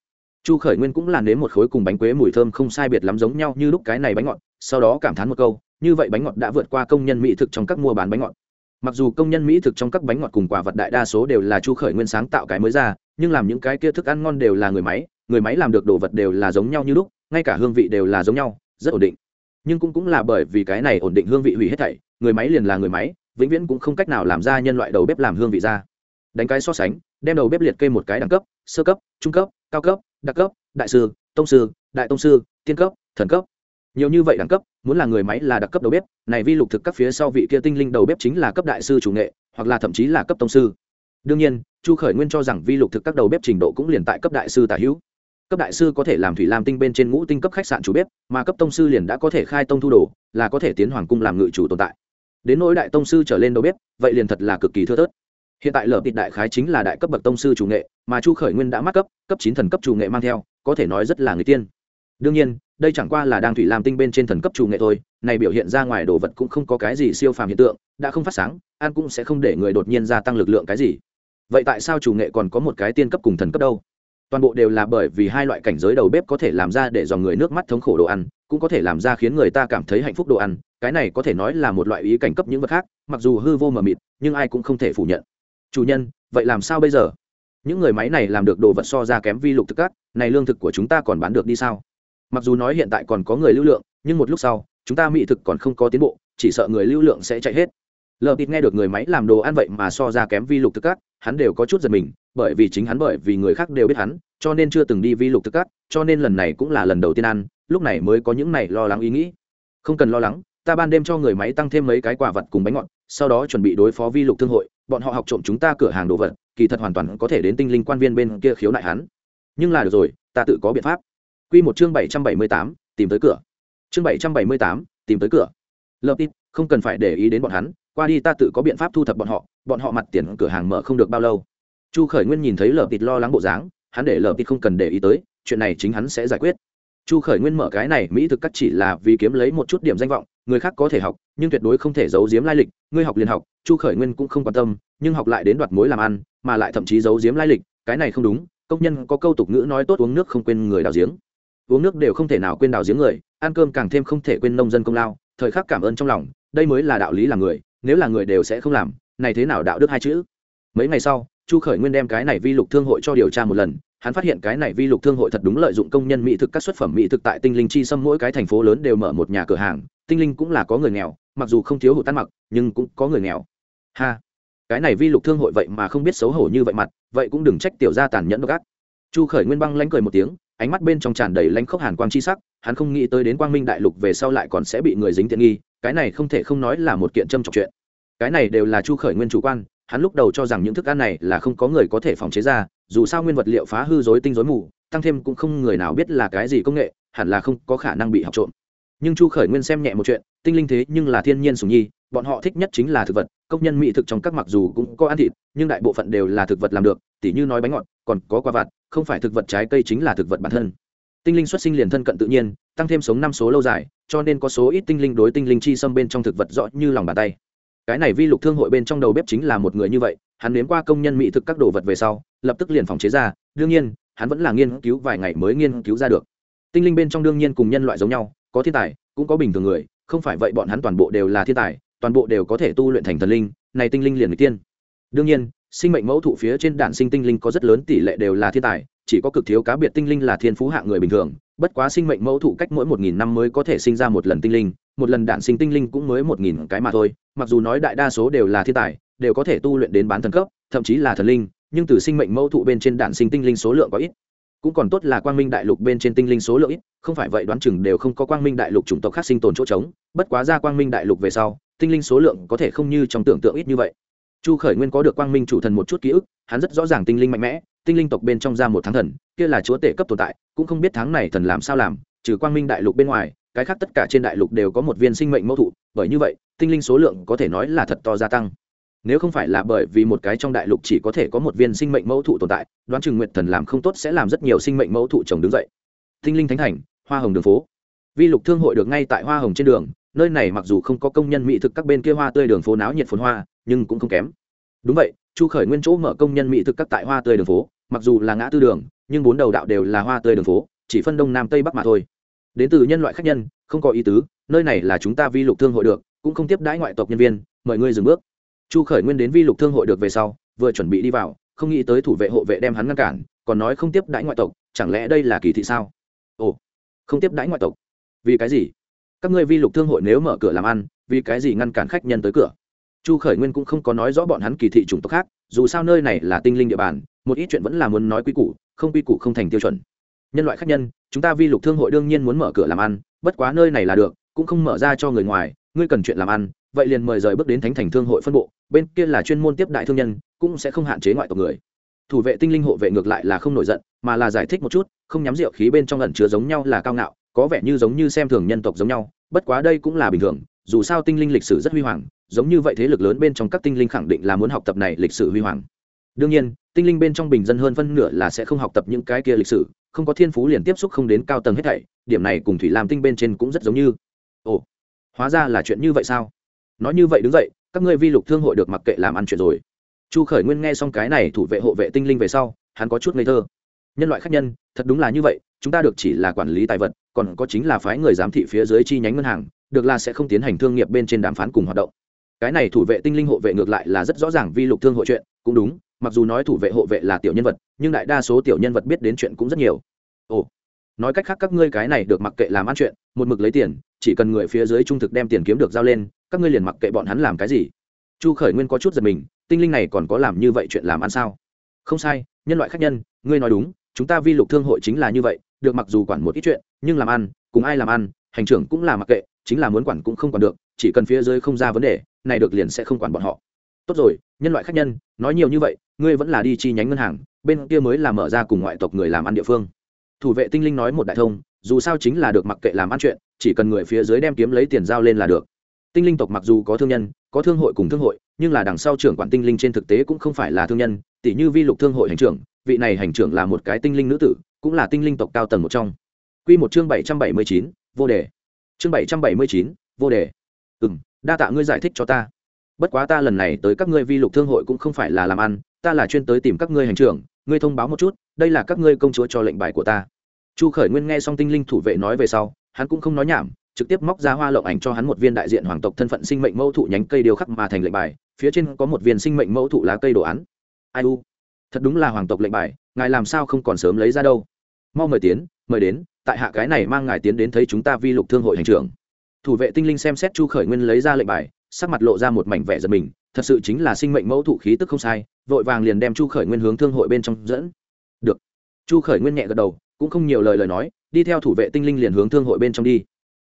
Chu khởi nguyên cũng là nếm một khối cùng bánh quế mùi thơm không sai biệt lắm giống nhau như lúc cái này bánh ngọt, sau đó cảm thán một câu, như vậy bánh ngọt đã vượt qua công nhân mỹ thực trong các mua bán bánh ngọt mặc dù công nhân mỹ thực trong các bánh ngọt cùng quả vật đại đa số đều là chu khởi nguyên sáng tạo cái mới ra, nhưng làm những cái kia thức ăn ngon đều là người máy người máy làm được đồ vật đều là giống nhau như lúc, ngay cả hương vị đều là giống nhau, rất ổn định. Nhưng cũng cũng là bởi vì cái này ổn định hương vị hủy hết thảy, người máy liền là người máy, vĩnh viễn cũng không cách nào làm ra nhân loại đầu bếp làm hương vị ra. Đánh cái so sánh, đem đầu bếp liệt kê một cái đẳng cấp, sơ cấp, trung cấp, cao cấp đặc cấp, đại sư, tông sư, đại tông sư, tiên cấp, thần cấp nhiều như vậy đẳng cấp, muốn là người máy là đặc cấp đầu bếp, này vi lục thực các phía sau vị kia tinh linh đầu bếp chính là cấp đại sư chủ nghệ, hoặc là thậm chí là cấp tông sư. Đương nhiên, chu khởi nguyên cho rằng vi lục thực các đầu bếp trình độ cũng liền tại cấp đại sư tả hữu. Cấp đại sư có thể làm thủy lam tinh bên trên ngũ tinh cấp khách sạn chủ bếp, mà cấp tông sư liền đã có thể khai tông thu đồ, là có thể tiến hoàng cung làm ngự chủ tồn tại. Đến nỗi đại tông sư trở lên đầu bếp, vậy liền thật là cực kỳ thưa thớt. Hiện tại lở tịt đại khái chính là đại cấp bậc tông sư chủ nghệ, mà chu khởi nguyên đã mắc cấp cấp chín thần cấp chủ nghệ mang theo, có thể nói rất là người tiên. Đương nhiên đây chẳng qua là đang thủy lam tinh bên trên thần cấp chủ nghệ thôi, này biểu hiện ra ngoài đồ vật cũng không có cái gì siêu phàm hiện tượng, đã không phát sáng an cũng sẽ không để người đột nhiên gia tăng lực lượng cái gì. Vậy tại sao chủ nghệ còn có một cái tiên cấp cùng thần cấp đâu? Toàn bộ đều là bởi vì hai loại cảnh giới đầu bếp có thể làm ra để dòng người nước mắt thống khổ đồ ăn, cũng có thể làm ra khiến người ta cảm thấy hạnh phúc đồ ăn, cái này có thể nói là một loại ý cảnh cấp những vật khác, mặc dù hư vô mờ mịt, nhưng ai cũng không thể phủ nhận. Chủ nhân, vậy làm sao bây giờ? Những người máy này làm được đồ vật so ra kém vi lục thực cát này lương thực của chúng ta còn bán được đi sao? Mặc dù nói hiện tại còn có người lưu lượng, nhưng một lúc sau, chúng ta mỹ thực còn không có tiến bộ, chỉ sợ người lưu lượng sẽ chạy hết. Lờ tịt nghe được người máy làm đồ ăn vậy mà so ra kém vi lục thực cắt hắn đều có chút giật mình, bởi vì chính hắn bởi vì người khác đều biết hắn, cho nên chưa từng đi vi lục thực cắt cho nên lần này cũng là lần đầu tiên ăn, lúc này mới có những này lo lắng ý nghĩ. Không cần lo lắng, ta ban đêm cho người máy tăng thêm mấy cái quả vật cùng bánh ngọt, sau đó chuẩn bị đối phó vi lục thương hội, bọn họ học trộm chúng ta cửa hàng đồ vật, kỳ thật hoàn toàn có thể đến tinh linh quan viên bên kia khiếu nại hắn. Nhưng là được rồi, ta tự có biện pháp quy một chương bảy trăm bảy mươi tám, tìm tới cửa. Chương bảy trăm bảy mươi tám, tìm tới cửa. Lợp ít, không cần phải để ý đến bọn hắn, qua đi ta tự có biện pháp thu thập bọn họ bọn họ mặt tiền cửa hàng mở không được bao lâu. Chu khởi nguyên nhìn thấy lợp ít lo lắng bộ dáng, hắn để lợp ít không cần để ý tới, chuyện này chính hắn sẽ giải quyết. Chu khởi nguyên mở cái này, mỹ thực cắt chỉ là vì kiếm lấy một chút điểm danh vọng, người khác có thể học, nhưng tuyệt đối không thể giấu giếm lai lịch, ngươi học liền học, chu khởi nguyên cũng không quan tâm, nhưng học lại đến đoạt mối làm ăn, mà lại thậm chí giấu giếm lai lịch, cái này không đúng, công nhân có câu tục ngữ nói tốt uống nước không quên người đào giếng uống nước đều không thể nào quên đào giếng người, ăn cơm càng thêm không thể quên nông dân công lao, thời khắc cảm ơn trong lòng, đây mới là đạo lý là người, nếu là người đều sẽ không làm, này thế nào đạo đức hai chữ? Mấy ngày sau, chu khởi nguyên đem cái này vi lục thương hội cho điều tra một lần, hắn phát hiện cái này vi lục thương hội thật đúng lợi dụng công nhân mỹ thực các xuất phẩm mỹ thực tại tinh linh chi xâm mỗi cái thành phố lớn đều mở một nhà cửa hàng, tinh linh cũng là có người nghèo, mặc dù không thiếu hụt tan mặc, nhưng cũng có người nghèo. Ha! Cái này vi lục thương hội vậy mà không biết xấu hổ như vậy mặt, vậy cũng đừng trách tiểu gia tàn nhẫn độc ác. Chu khởi nguyên băng lánh cười một tiếng ánh mắt bên trong tràn đầy lãnh khốc hàn quang chi sắc, hắn không nghĩ tới đến quang minh đại lục về sau lại còn sẽ bị người dính tiện nghi, cái này không thể không nói là một kiện châm trọng chuyện. Cái này đều là chu khởi nguyên chủ quan, hắn lúc đầu cho rằng những thức ăn này là không có người có thể phòng chế ra, dù sao nguyên vật liệu phá hư dối tinh dối mù, tăng thêm cũng không người nào biết là cái gì công nghệ, hẳn là không có khả năng bị học trộm. Nhưng chu khởi nguyên xem nhẹ một chuyện, tinh linh thế nhưng là thiên nhiên sùng nhi, bọn họ thích nhất chính là thực vật, công nhân mỹ thực trong các mặc dù cũng có ăn thịt, nhưng đại bộ phận đều là thực vật làm được, tỉ như nói bánh ngọt, còn có quả vặt không phải thực vật trái cây chính là thực vật bản thân. Tinh linh xuất sinh liền thân cận tự nhiên, tăng thêm sống năm số lâu dài, cho nên có số ít tinh linh đối tinh linh chi xâm bên trong thực vật rõ như lòng bàn tay. Cái này vi lục thương hội bên trong đầu bếp chính là một người như vậy, hắn nếm qua công nhân mỹ thực các đồ vật về sau, lập tức liền phòng chế ra, đương nhiên, hắn vẫn là nghiên cứu vài ngày mới nghiên cứu ra được. Tinh linh bên trong đương nhiên cùng nhân loại giống nhau, có thiên tài, cũng có bình thường người, không phải vậy bọn hắn toàn bộ đều là thiên tài, toàn bộ đều có thể tu luyện thành thần linh, này tinh linh liền người tiên. Đương nhiên sinh mệnh mẫu thụ phía trên đản sinh tinh linh có rất lớn tỷ lệ đều là thiên tài, chỉ có cực thiếu cá biệt tinh linh là thiên phú hạng người bình thường, bất quá sinh mệnh mẫu thụ cách mỗi một nghìn năm mới có thể sinh ra một lần tinh linh, một lần đản sinh tinh linh cũng mới một nghìn cái mà thôi, mặc dù nói đại đa số đều là thiên tài, đều có thể tu luyện đến bán thần cấp, thậm chí là thần linh, nhưng từ sinh mệnh mẫu thụ bên trên đạn sinh tinh linh số lượng có ít. Cũng còn tốt là quang minh đại lục bên trên tinh linh số lượng ít, không phải vậy đoán chừng đều không có quang minh đại lục chủng tộc khác sinh tồn chỗ trống, bất quá ra quang minh đại lục về sau, tinh linh số lượng có thể không như trong tưởng tượng ít như vậy chu khởi nguyên có được quang minh chủ thần một chút ký ức, hắn rất rõ ràng tinh linh mạnh mẽ, tinh linh tộc bên trong ra một tháng thần, kia là chúa tể cấp tồn tại, cũng không biết tháng này thần làm sao làm, trừ quang minh đại lục bên ngoài, cái khác tất cả trên đại lục đều có một viên sinh mệnh mẫu thụ, bởi như vậy, tinh linh số lượng có thể nói là thật to gia tăng. Nếu không phải là bởi vì một cái trong đại lục chỉ có thể có một viên sinh mệnh mẫu thụ tồn tại, đoán chừng nguyện thần làm không tốt sẽ làm rất nhiều sinh mệnh mẫu thụ trồng đứng dậy. Tinh linh thánh thành, hoa hồng đường phố. Vi lục thương hội được ngay tại hoa hồng trên đường, nơi này mặc dù không có công nhân mỹ thực các bên kia hoa tươi đường phố náo nhiệt phồn hoa nhưng cũng không kém. Đúng vậy, chu khởi nguyên chỗ mở công nhân mỹ thực các tại hoa tươi đường phố, mặc dù là ngã tư đường, nhưng bốn đầu đạo đều là hoa tươi đường phố, chỉ phân đông nam tây bắc mà thôi. Đến từ nhân loại khách nhân, không có ý tứ, nơi này là chúng ta vi lục thương hội được, cũng không tiếp đãi ngoại tộc nhân viên, mời ngươi dừng bước. Chu khởi nguyên đến vi lục thương hội được về sau, vừa chuẩn bị đi vào, không nghĩ tới thủ vệ hộ vệ đem hắn ngăn cản, còn nói không tiếp đãi ngoại tộc, chẳng lẽ đây là kỳ thị sao? Ồ, không tiếp đãi ngoại tộc. Vì cái gì? Các ngươi vi lục thương hội nếu mở cửa làm ăn, vì cái gì ngăn cản khách nhân tới cửa? Chu khởi nguyên cũng không có nói rõ bọn hắn kỳ thị chủng tộc khác, dù sao nơi này là tinh linh địa bàn, một ít chuyện vẫn là muốn nói quy củ, không quy củ không thành tiêu chuẩn. Nhân loại khách nhân, chúng ta vi lục thương hội đương nhiên muốn mở cửa làm ăn, bất quá nơi này là được, cũng không mở ra cho người ngoài, ngươi cần chuyện làm ăn, vậy liền mời rời bước đến thánh thành thương hội phân bộ, bên kia là chuyên môn tiếp đại thương nhân, cũng sẽ không hạn chế ngoại tộc người. Thủ vệ tinh linh hộ vệ ngược lại là không nổi giận, mà là giải thích một chút, không nhắm rượu khí bên trong ẩn chứa giống nhau là cao ngạo, có vẻ như giống như xem thường nhân tộc giống nhau, bất quá đây cũng là bình thường dù sao tinh linh lịch sử rất huy hoàng, giống như vậy thế lực lớn bên trong các tinh linh khẳng định là muốn học tập này lịch sử huy hoàng. Đương nhiên, tinh linh bên trong bình dân hơn phân nửa là sẽ không học tập những cái kia lịch sử, không có thiên phú liền tiếp xúc không đến cao tầng hết thảy, điểm này cùng thủy lam tinh bên trên cũng rất giống như. Ồ, hóa ra là chuyện như vậy sao? Nói như vậy đứng dậy, các ngươi vi lục thương hội được mặc kệ làm ăn chuyện rồi. Chu khởi nguyên nghe xong cái này thủ vệ hộ vệ tinh linh về sau, hắn có chút ngây thơ. Nhân loại khách nhân, thật đúng là như vậy, chúng ta được chỉ là quản lý tài vật, còn có chính là phái người giám thị phía dưới chi nhánh ngân hàng được là sẽ không tiến hành thương nghiệp bên trên đàm phán cùng hoạt động. Cái này thủ vệ tinh linh hộ vệ ngược lại là rất rõ ràng vi lục thương hội chuyện, cũng đúng, mặc dù nói thủ vệ hộ vệ là tiểu nhân vật, nhưng đại đa số tiểu nhân vật biết đến chuyện cũng rất nhiều. Ồ, nói cách khác các ngươi cái này được mặc kệ làm ăn chuyện, một mực lấy tiền, chỉ cần người phía dưới trung thực đem tiền kiếm được giao lên, các ngươi liền mặc kệ bọn hắn làm cái gì. Chu khởi nguyên có chút giật mình, tinh linh này còn có làm như vậy chuyện làm ăn sao? Không sai, nhân loại khách nhân, ngươi nói đúng, chúng ta vi lục thương hội chính là như vậy, được mặc dù quản một ít chuyện, nhưng làm ăn, cùng ai làm ăn, hành trưởng cũng là mặc kệ chính là muốn quản cũng không quản được, chỉ cần phía dưới không ra vấn đề, này được liền sẽ không quản bọn họ. Tốt rồi, nhân loại khách nhân, nói nhiều như vậy, ngươi vẫn là đi chi nhánh ngân hàng, bên kia mới là mở ra cùng ngoại tộc người làm ăn địa phương. Thủ vệ tinh linh nói một đại thông, dù sao chính là được mặc kệ làm ăn chuyện, chỉ cần người phía dưới đem kiếm lấy tiền giao lên là được. Tinh linh tộc mặc dù có thương nhân, có thương hội cùng thương hội, nhưng là đằng sau trưởng quản tinh linh trên thực tế cũng không phải là thương nhân tỷ như vi lục thương hội hành trưởng, vị này hành trưởng là một cái tinh linh nữ tử, cũng là tinh linh tộc cao tầng một trong. Q một chương bảy trăm bảy mươi chín, vô đề chương bảy trăm bảy mươi chín, vô đề. Ừ m đa tạ ngươi giải thích cho ta. Bất quá ta lần này tới các ngươi vi lục thương hội cũng không phải là làm ăn, ta là chuyên tới tìm các ngươi hành trưởng, ngươi thông báo một chút, đây là các ngươi công chúa cho lệnh bài của ta. Chu khởi nguyên nghe xong tinh linh thủ vệ nói về sau, hắn cũng không nói nhảm, trực tiếp móc ra hoa lộng ảnh cho hắn một viên đại diện hoàng tộc thân phận sinh mệnh mẫu thụ nhánh cây điều khắc mà thành lệnh bài, phía trên có một viên sinh mệnh mẫu thụ lá cây đồ án. Ai u, thật đúng là hoàng tộc lệnh bài, ngài làm sao không còn sớm lấy ra đâu? Mau mời tiến, mời đến, tại hạ cái này mang ngài tiến đến thấy chúng ta vi lục thương hội hành trưởng. Thủ vệ tinh linh xem xét chu khởi nguyên lấy ra lệnh bài, sắc mặt lộ ra một mảnh vẻ giật mình, thật sự chính là sinh mệnh mẫu thụ khí tức không sai, vội vàng liền đem chu khởi nguyên hướng thương hội bên trong dẫn. Được. Chu khởi nguyên nhẹ gật đầu, cũng không nhiều lời lời nói, đi theo thủ vệ tinh linh liền hướng thương hội bên trong đi.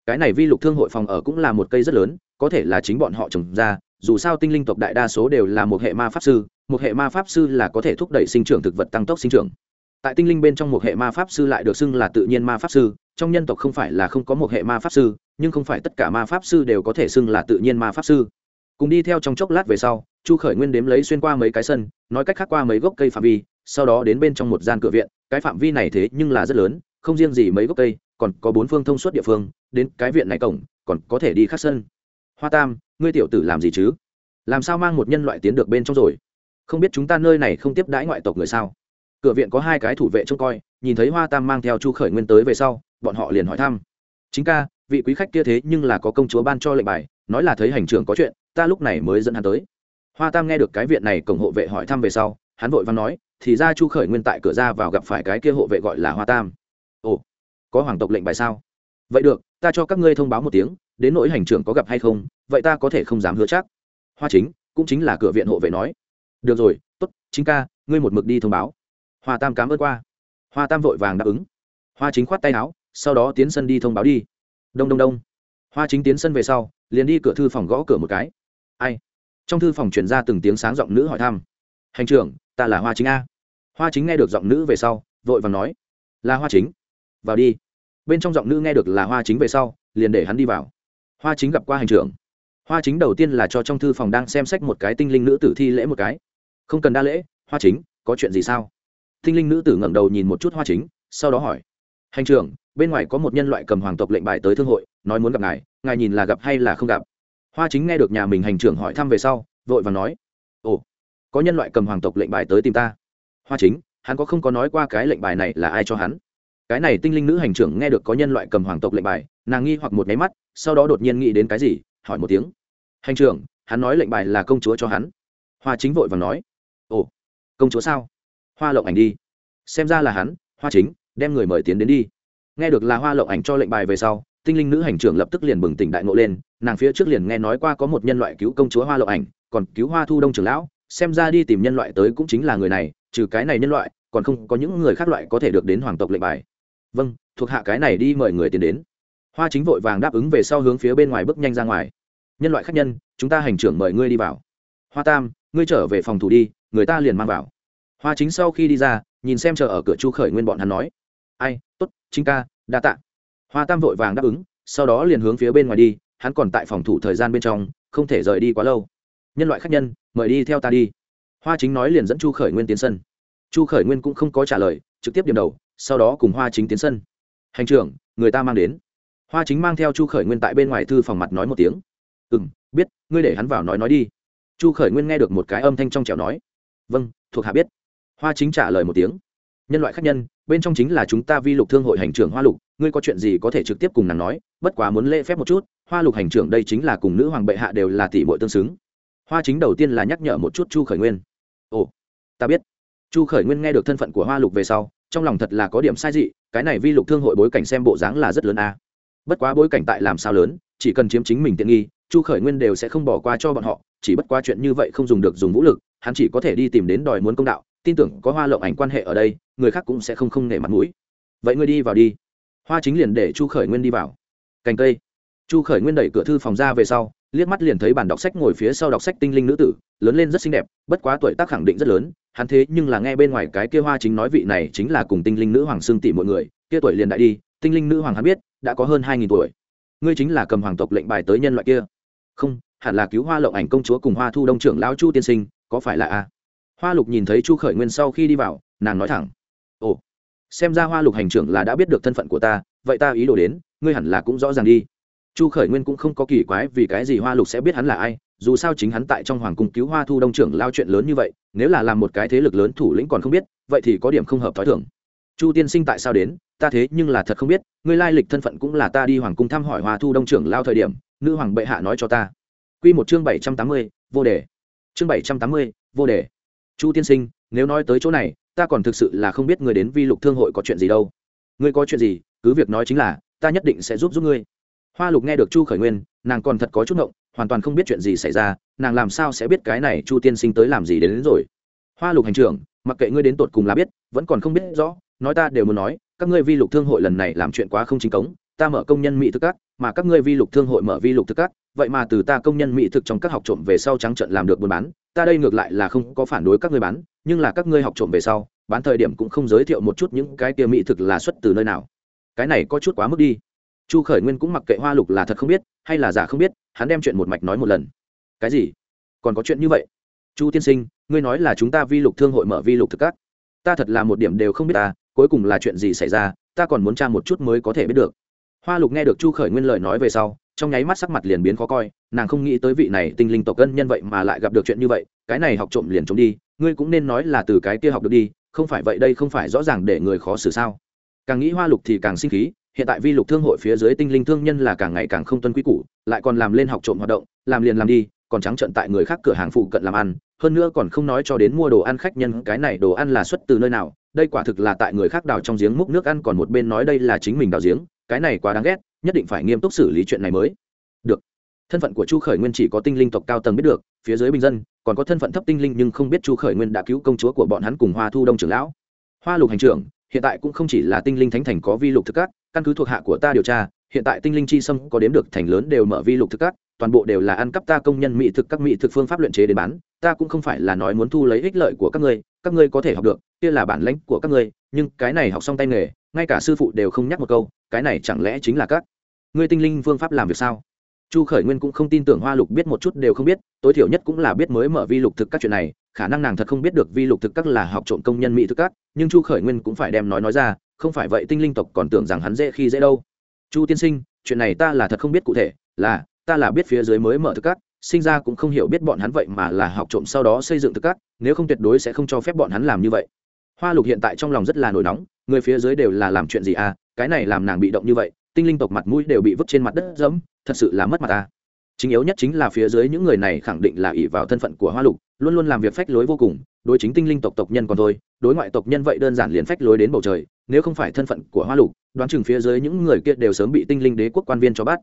Cái này vi lục thương hội phòng ở cũng là một cây rất lớn, có thể là chính bọn họ trồng ra, dù sao tinh linh tộc đại đa số đều là một hệ ma pháp sư, một hệ ma pháp sư là có thể thúc đẩy sinh trưởng thực vật tăng tốc sinh trưởng tại tinh linh bên trong một hệ ma pháp sư lại được xưng là tự nhiên ma pháp sư, trong nhân tộc không phải là không có một hệ ma pháp sư, nhưng không phải tất cả ma pháp sư đều có thể xưng là tự nhiên ma pháp sư. Cùng đi theo trong chốc lát về sau, chu khởi nguyên đếm lấy xuyên qua mấy cái sân, nói cách khác qua mấy gốc cây phạm vi, sau đó đến bên trong một gian cửa viện, cái phạm vi này thế nhưng là rất lớn, không riêng gì mấy gốc cây, còn có bốn phương thông suốt địa phương, đến cái viện này cổng, còn có thể đi khắc sân. Hoa tam, ngươi tiểu tử làm gì chứ? Làm sao mang một nhân loại tiến được bên trong rồi? Không biết chúng ta nơi này không tiếp đãi ngoại tộc người sao? Cửa viện có hai cái thủ vệ trông coi, nhìn thấy hoa tam mang theo chu khởi nguyên tới về sau, bọn họ liền hỏi thăm. Chính ca, vị quý khách kia thế nhưng là có công chúa ban cho lệnh bài, nói là thấy hành trưởng có chuyện, ta lúc này mới dẫn hắn tới. Hoa tam nghe được cái viện này cổng hộ vệ hỏi thăm về sau, hắn vội văn nói, thì ra chu khởi nguyên tại cửa ra vào gặp phải cái kia hộ vệ gọi là hoa tam. Ồ, có hoàng tộc lệnh bài sao? Vậy được, ta cho các ngươi thông báo một tiếng, đến nỗi hành trưởng có gặp hay không, vậy ta có thể không dám hứa chắc. Hoa chính, cũng chính là cửa viện hộ vệ nói. Được rồi t ố t chính ca, ngươi một mực đi thông báo hoa tam cám ơn qua. Hoa tam vội vàng đáp ứng. Hoa chính khoát tay áo, sau đó tiến sân đi thông báo đi. Đông đông đông. Hoa chính tiến sân về sau, liền đi cửa thư phòng gõ cửa một cái. Ai? Trong thư phòng chuyển ra từng tiếng sáng giọng nữ hỏi thăm. Hành trưởng, ta là hoa chính a. Hoa chính nghe được giọng nữ về sau, vội vàng nói. Là hoa chính. Vào đi. Bên trong giọng nữ nghe được là hoa chính về sau, liền để hắn đi vào. Hoa chính gặp qua hành trưởng. Hoa chính đầu tiên là cho trong thư phòng đang xem sách một cái tinh linh nữ tử thi lễ một cái. Không cần đa lễ, hoa chính, có chuyện gì sao? Tinh linh nữ tử ngẩng đầu nhìn một chút hoa chính, sau đó hỏi, hành trưởng, bên ngoài có một nhân loại cầm hoàng tộc lệnh bài tới thương hội, nói muốn gặp ngài ngài nhìn là gặp hay là không gặp? Hoa chính nghe được nhà mình hành trưởng hỏi thăm về sau, vội và nói, ồ, có nhân loại cầm hoàng tộc lệnh bài tới tìm ta. Hoa chính, hắn có không có nói qua cái lệnh bài này là ai cho hắn? Cái này tinh linh nữ hành trưởng nghe được có nhân loại cầm hoàng tộc lệnh bài, nàng nghi hoặc một nháy mắt, sau đó đột nhiên nghĩ đến cái gì, hỏi một tiếng, hành trưởng, hắn nói lệnh bài là công chúa cho hắn. Hoa chính vội và nói, ồ, công chúa sao? Hoa lộng ảnh đi. Xem ra là hắn, hoa chính, đem người mời tiến đến đi. Nghe được là hoa lộng ảnh cho lệnh bài về sau, tinh linh nữ hành trưởng lập tức liền bừng tỉnh đại ngộ lên, nàng phía trước liền nghe nói qua có một nhân loại cứu công chúa hoa lộng ảnh, còn cứu hoa thu đông trưởng lão, xem ra đi tìm nhân loại tới cũng chính là người này, trừ cái này nhân loại, còn không có những người khác loại có thể được đến hoàng tộc lệnh bài. Vâng thuộc hạ cái này đi mời người tiến đến. Hoa chính vội vàng đáp ứng về sau hướng phía bên ngoài bước nhanh ra ngoài. Nhân loại khách nhân, chúng ta hành trưởng mời ngươi đi vào. Hoa tam, ngươi trở về phòng thủ đi, người ta liền mang vào hoa chính sau khi đi ra, nhìn xem chờ ở cửa chu khởi nguyên bọn hắn nói. Ai t ố t chính ca, đa t ạ hoa tam vội vàng đáp ứng, sau đó liền hướng phía bên ngoài đi, hắn còn tại phòng thủ thời gian bên trong, không thể rời đi quá lâu. Nhân loại khách nhân, mời đi theo ta đi. Hoa chính nói liền dẫn chu khởi nguyên tiến sân. Chu khởi nguyên cũng không có trả lời, trực tiếp điểm đầu, sau đó cùng hoa chính tiến sân. Hành trưởng, người ta mang đến. Hoa chính mang theo chu khởi nguyên tại bên ngoài thư phòng mặt nói một tiếng. Ừ m biết, ngươi để hắn vào nói nói đi. Chu khởi nguyên nghe được một cái âm thanh trong trẻo nói. Vâng thuộc hạ biết hoa chính trả lời một tiếng. Nhân loại khách nhân, bên trong chính là chúng ta vi lục thương hội hành trưởng hoa lục, ngươi có chuyện gì có thể trực tiếp cùng nàng nói, bất quá muốn lễ phép một chút, hoa lục hành trưởng đây chính là cùng nữ hoàng bệ hạ đều là tỷ bội tương xứng. Hoa chính đầu tiên là nhắc nhở một chút chu khởi nguyên. Ồ, ta biết. Chu khởi nguyên nghe được thân phận của hoa lục về sau, trong lòng thật là có điểm sai dị, cái này vi lục thương hội bối cảnh xem bộ dáng là rất lớn a. Bất quá bối cảnh tại làm sao lớn, chỉ cần chiếm chính mình tiện nghi, chu khởi nguyên đều sẽ không bỏ qua cho bọn họ, chỉ bất qua chuyện như vậy không dùng được dùng vũ lực, hắn chỉ có thể đi tìm đến đòi muốn công đạo tin tưởng có hoa lộng ảnh quan hệ ở đây, người khác cũng sẽ không không nể mặt mũi. Vậy ngươi đi vào đi. Hoa chính liền để chu khởi nguyên đi vào. Cành cây. Chu khởi nguyên đẩy cửa thư phòng ra về sau, liếc mắt liền thấy bản đọc sách ngồi phía sau đọc sách tinh linh nữ tử, lớn lên rất xinh đẹp, bất quá tuổi tác khẳng định rất lớn, hắn thế nhưng là nghe bên ngoài cái kia hoa chính nói vị này chính là cùng tinh linh nữ hoàng xương tỷ mọi người, kia tuổi liền đại đi, tinh linh nữ hoàng hắn biết, đã có hơn hai nghìn tuổi. Ngươi chính là cầm hoàng tộc lệnh bài tới nhân loại kia. Không, hẳn là cứu hoa lộng ảnh công chúa cùng hoa thu đông trưởng lão chu tiên sinh, có phải là a? Hoa lục nhìn thấy chu khởi nguyên sau khi đi vào, nàng nói thẳng, ồ, xem ra hoa lục hành trưởng là đã biết được thân phận của ta, vậy ta ý đồ đến, ngươi hẳn là cũng rõ ràng đi. Chu khởi nguyên cũng không có kỳ quái vì cái gì hoa lục sẽ biết hắn là ai, dù sao chính hắn tại trong hoàng cung cứu hoa thu đông trưởng lao chuyện lớn như vậy, nếu là làm một cái thế lực lớn thủ lĩnh còn không biết, vậy thì có điểm không hợp t h ó i thưởng chu tiên sinh tại sao đến? Ta thế nhưng là thật không biết, ngươi lai lịch thân phận cũng là ta đi hoàng cung thăm hỏi hoa thu đông trưởng lao thời điểm, nữ hoàng bệ hạ nói cho ta. Q một chương bảy trăm tám mươi, vô đề. Chương bảy trăm tám mươi, vô đề chu tiên sinh nếu nói tới chỗ này ta còn thực sự là không biết người đến vi lục thương hội có chuyện gì đâu. Ngươi có chuyện gì cứ việc nói chính là ta nhất định sẽ giúp giúp ngươi. Hoa lục nghe được chu khởi nguyên nàng còn thật có chút ngộng hoàn toàn không biết chuyện gì xảy ra nàng làm sao sẽ biết cái này chu tiên sinh tới làm gì đến, đến rồi. Hoa lục hành trưởng mặc kệ ngươi đến tột cùng là biết vẫn còn không biết rõ nói ta đều muốn nói các ngươi vi lục thương hội lần này làm chuyện quá không chính cống ta mở công nhân mỹ thức các mà các ngươi vi lục thương hội mở vi lục thức các vậy mà từ ta công nhân mỹ thực trong các học trộm về sau trắng trận làm được buôn bán, ta đây ngược lại là không có phản đối các ngươi bán, nhưng là các ngươi học trộm về sau, bán thời điểm cũng không giới thiệu một chút những cái kia mỹ thực là xuất từ nơi nào. Cái này có chút quá mức đi. Chu khởi nguyên cũng mặc kệ hoa lục là thật không biết, hay là giả không biết, hắn đem chuyện một mạch nói một lần. Cái gì? Còn có chuyện như vậy? Chu tiên sinh, ngươi nói là chúng ta vi lục thương hội mở vi lục thực các. Ta thật là một điểm đều không biết ta, cuối cùng là chuyện gì xảy ra, ta còn muốn tra một chút mới có thể biết được. Hoa lục nghe được chu khởi nguyên lời nói về sau trong nháy mắt sắc mặt liền biến khó coi, nàng không nghĩ tới vị này tinh linh tộc cân nhân vậy mà lại gặp được chuyện như vậy, cái này học trộm liền trốn đi, ngươi cũng nên nói là từ cái kia học được đi, không phải vậy đây không phải rõ ràng để người khó xử sao. Càng nghĩ hoa lục thì càng sinh khí, hiện tại vi lục thương hội phía dưới tinh linh thương nhân là càng ngày càng không tuân quy củ, lại còn làm lên học trộm hoạt động, làm liền làm đi, còn trắng trận tại người khác cửa hàng phụ cận làm ăn, hơn nữa còn không nói cho đến mua đồ ăn khách nhân, cái này đồ ăn là xuất từ nơi nào, đây quả thực là tại người khác đào trong giếng múc nước ăn còn một bên nói đây là chính mình đào giếng, cái này quá đáng ghét nhất định phải nghiêm túc xử lý chuyện này mới. Được. Thân phận của chu khởi nguyên chỉ có tinh linh tộc cao tầng biết được, phía dưới bình dân, còn có thân phận thấp tinh linh nhưng không biết chu khởi nguyên đã cứu công chúa của bọn hắn cùng hoa thu đông trưởng lão. Hoa lục hành trưởng, hiện tại cũng không chỉ là tinh linh thánh thành có vi lục thực các, căn cứ thuộc hạ của ta điều tra, hiện tại tinh linh chi sâm có đếm được thành lớn đều mở vi lục thực các, toàn bộ đều là ăn cắp ta công nhân mỹ thực các mỹ thực phương pháp luyện chế để bán, ta cũng không phải là nói muốn thu lấy ích lợi của các ngươi các ngươi có thể học được, kia là bản lãnh của các ngươi, nhưng cái này học xong tay nghề, ngay cả sư phụ đều không nhắc một câu, cái này chẳng lẽ chính là các ngươi tinh linh phương pháp làm việc sao? Chu khởi nguyên cũng không tin tưởng hoa lục biết một chút đều không biết, tối thiểu nhất cũng là biết mới mở vi lục thực các chuyện này, khả năng nàng thật không biết được vi lục thực các là học trộm công nhân mỹ thực các, nhưng chu khởi nguyên cũng phải đem nói nói ra, không phải vậy tinh linh tộc còn tưởng rằng hắn dễ khi dễ đâu. Chu tiên sinh, chuyện này ta là thật không biết cụ thể, là, ta là biết phía dưới mới mở thực các sinh ra cũng không hiểu biết bọn hắn vậy mà là học trộm sau đó xây dựng thực các, nếu không tuyệt đối sẽ không cho phép bọn hắn làm như vậy. Hoa lục hiện tại trong lòng rất là nổi nóng, người phía dưới đều là làm chuyện gì à cái này làm nàng bị động như vậy, tinh linh tộc mặt mũi đều bị vứt trên mặt đất dẫm, thật sự là mất mặt ta chính yếu nhất chính là phía dưới những người này khẳng định là ỷ vào thân phận của hoa lục, luôn luôn làm việc phách lối vô cùng, đối chính tinh linh tộc tộc nhân còn thôi, đối ngoại tộc nhân vậy đơn giản liền phách lối đến bầu trời, nếu không phải thân phận của hoa lục, đoán chừng phía dưới những người kia đều sớm bị tinh linh đế quốc quan viên cho bắt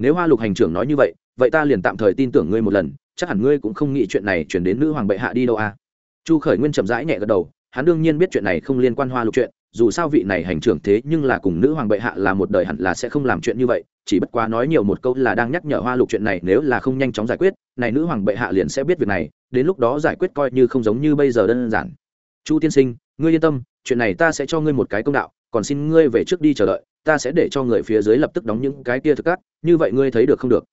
nếu hoa lục hành trưởng nói như vậy vậy ta liền tạm thời tin tưởng ngươi một lần, chắc hẳn ngươi cũng không nghĩ chuyện này chuyển đến nữ hoàng bệ hạ đi đâu à? Chu khởi nguyên chậm rãi nhẹ gật đầu, hắn đương nhiên biết chuyện này không liên quan hoa lục chuyện, dù sao vị này hành trưởng thế nhưng là cùng nữ hoàng bệ hạ là một đời hẳn là sẽ không làm chuyện như vậy, chỉ bất quá nói nhiều một câu là đang nhắc nhở hoa lục chuyện này nếu là không nhanh chóng giải quyết, này nữ hoàng bệ hạ liền sẽ biết việc này, đến lúc đó giải quyết coi như không giống như bây giờ đơn giản. Chu tiên sinh, ngươi yên tâm, chuyện này ta sẽ cho ngươi một cái công đạo còn xin ngươi về trước đi chờ đợi, ta sẽ để cho người phía dưới lập tức đóng những cái kia thực cát như vậy ngươi thấy được không được.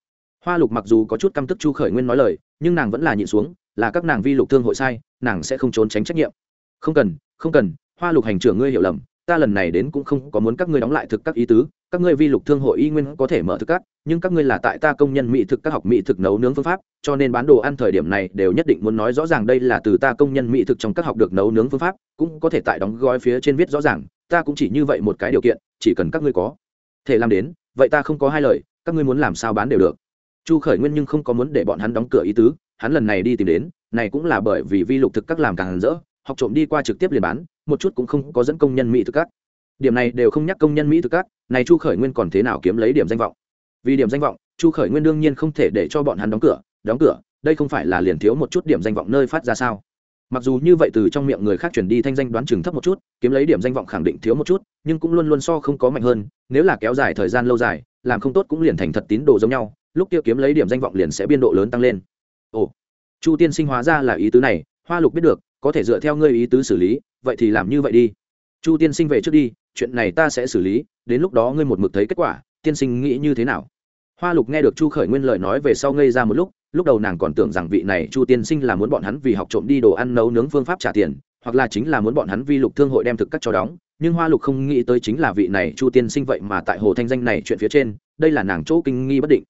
Hoa lục mặc dù có chút căm tức chu khởi nguyên nói lời, nhưng nàng vẫn là nhịn xuống, là các nàng vi lục thương hội sai, nàng sẽ không trốn tránh trách nhiệm. Không cần không cần, hoa lục hành trưởng ngươi hiểu lầm, ta lần này đến cũng không có muốn các ngươi đóng lại thực các ý tứ, các ngươi vi lục thương hội y nguyên có thể mở thực các, nhưng các ngươi là tại ta công nhân mỹ thực các học mỹ thực nấu nướng phương pháp, cho nên bán đồ ăn thời điểm này đều nhất định muốn nói rõ ràng đây là từ ta công nhân mỹ thực trong các học được nấu nướng phương pháp, cũng có thể tại đóng gói phía trên viết rõ ràng ta cũng chỉ như vậy một cái điều kiện, chỉ cần các ngươi có thể làm đến, vậy ta không có hai lời, các ngươi muốn làm sao bán đều được. Chu khởi nguyên nhưng không có muốn để bọn hắn đóng cửa ý tứ, hắn lần này đi tìm đến, này cũng là bởi vì vi lục thực các làm càng rỡ, học trộm đi qua trực tiếp liền bán, một chút cũng không có dẫn công nhân mỹ thực các. Điểm này đều không nhắc công nhân mỹ thực các, này chu khởi nguyên còn thế nào kiếm lấy điểm danh vọng? Vì điểm danh vọng, chu khởi nguyên đương nhiên không thể để cho bọn hắn đóng cửa đóng cửa, đây không phải là liền thiếu một chút điểm danh vọng nơi phát ra sao? Mặc dù như vậy từ trong miệng người khác chuyển đi thanh danh đoán chừng thấp một chút, kiếm lấy điểm danh vọng khẳng định thiếu một chút, nhưng cũng luôn luôn so không có mạnh hơn, nếu là kéo dài thời gian lâu dài, làm không tốt cũng liền thành thật tín đồ giống nhau, lúc kia kiếm lấy điểm danh vọng liền sẽ biên độ lớn tăng lên. Ồ, chu tiên sinh hóa ra là ý tứ này, hoa lục biết được, có thể dựa theo ngươi ý tứ xử lý, vậy thì làm như vậy đi. Chu tiên sinh về trước đi, chuyện này ta sẽ xử lý, đến lúc đó ngươi một mực thấy kết quả, tiên sinh nghĩ như thế nào? Hoa lục nghe được chu khởi nguyên lời nói về sau ngây ra một lúc lúc đầu nàng còn tưởng rằng vị này chu tiên sinh là muốn bọn hắn vì học trộm đi đồ ăn nấu nướng phương pháp trả tiền, hoặc là chính là muốn bọn hắn vi lục thương hội đem thực các cho đóng, nhưng hoa lục không nghĩ tới chính là vị này chu tiên sinh vậy mà tại hồ thanh danh này chuyện phía trên, đây là nàng chỗ kinh nghi bất định.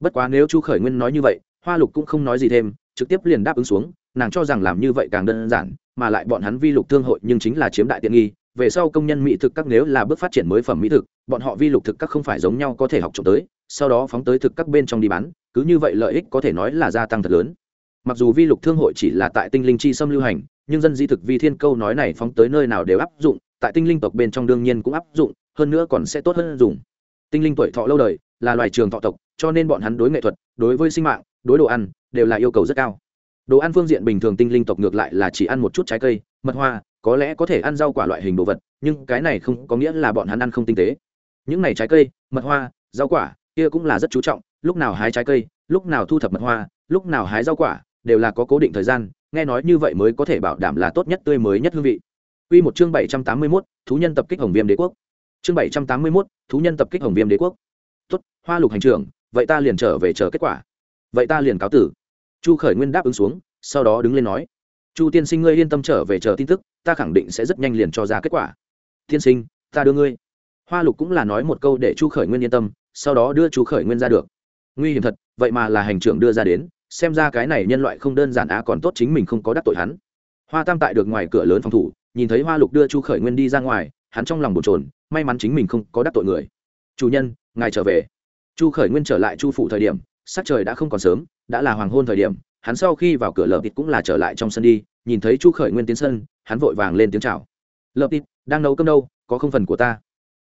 Bất quá nếu chu khởi nguyên nói như vậy, hoa lục cũng không nói gì thêm, trực tiếp liền đáp ứng xuống, nàng cho rằng làm như vậy càng đơn giản, mà lại bọn hắn vi lục thương hội nhưng chính là chiếm đại tiện nghi, về sau công nhân mỹ thực các nếu là bước phát triển mới phẩm mỹ thực, bọn họ vi lục thực các không phải giống nhau có thể học trộm tới sau đó phóng tới thực các bên trong đi bán, cứ như vậy lợi ích có thể nói là gia tăng thật lớn. Mặc dù vi lục thương hội chỉ là tại tinh linh chi xâm lưu hành, nhưng dân di thực vi thiên câu nói này phóng tới nơi nào đều áp dụng, tại tinh linh tộc bên trong đương nhiên cũng áp dụng, hơn nữa còn sẽ tốt hơn dùng. Tinh linh tuổi thọ lâu đời là loài trường thọ tộc, cho nên bọn hắn đối nghệ thuật, đối với sinh mạng, đối đồ ăn đều là yêu cầu rất cao. Đồ ăn phương diện bình thường tinh linh tộc ngược lại là chỉ ăn một chút trái cây, mật hoa, có lẽ có thể ăn rau quả loại hình đồ vật, nhưng cái này không có nghĩa là bọn hắn ăn không tinh tế. Những này trái cây, mật hoa, rau quả kia cũng là rất chú trọng lúc nào hái trái cây lúc nào thu thập mật hoa lúc nào hái rau quả đều là có cố định thời gian nghe nói như vậy mới có thể bảo đảm là tốt nhất tươi mới nhất hương vị Quy một chương 781, thú nhân tập kích Hồng Viêm Đế quốc. Chương 781, thú nhân tập kích Hồng Viêm Đế quốc. Tốt, Hoa Lục hành trưởng, vậy ta liền trở về chờ kết quả. Vậy ta liền cáo tử. Chu Khởi Nguyên đáp ứng xuống, sau đó đứng lên nói: "Chu tiên sinh ngươi yên tâm trở về chờ tin tức, ta khẳng định sẽ rất nhanh liền cho ra kết quả." "Tiên sinh, ta đưa ngươi." Hoa Lục cũng là nói một câu để Chu Khởi Nguyên yên tâm, sau đó đưa chú Khởi Nguyên ra được. Nguy hiểm thật, vậy mà là hành trưởng đưa ra đến, xem ra cái này nhân loại không đơn giản á còn tốt chính mình không có đắc tội hắn. Hoa Tam tại được ngoài cửa lớn phòng thủ, nhìn thấy hoa lục đưa chu khởi nguyên đi ra ngoài hắn trong lòng bồn trồn may mắn chính mình không có đắc tội người chủ nhân ngài trở về chu khởi nguyên trở lại chu phủ thời điểm sắc trời đã không còn sớm đã là hoàng hôn thời điểm hắn sau khi vào cửa lợp thịt cũng là trở lại trong sân đi nhìn thấy chu khởi nguyên tiến sân hắn vội vàng lên tiếng chào lợp thịt đang nấu cơm đâu có không phần của ta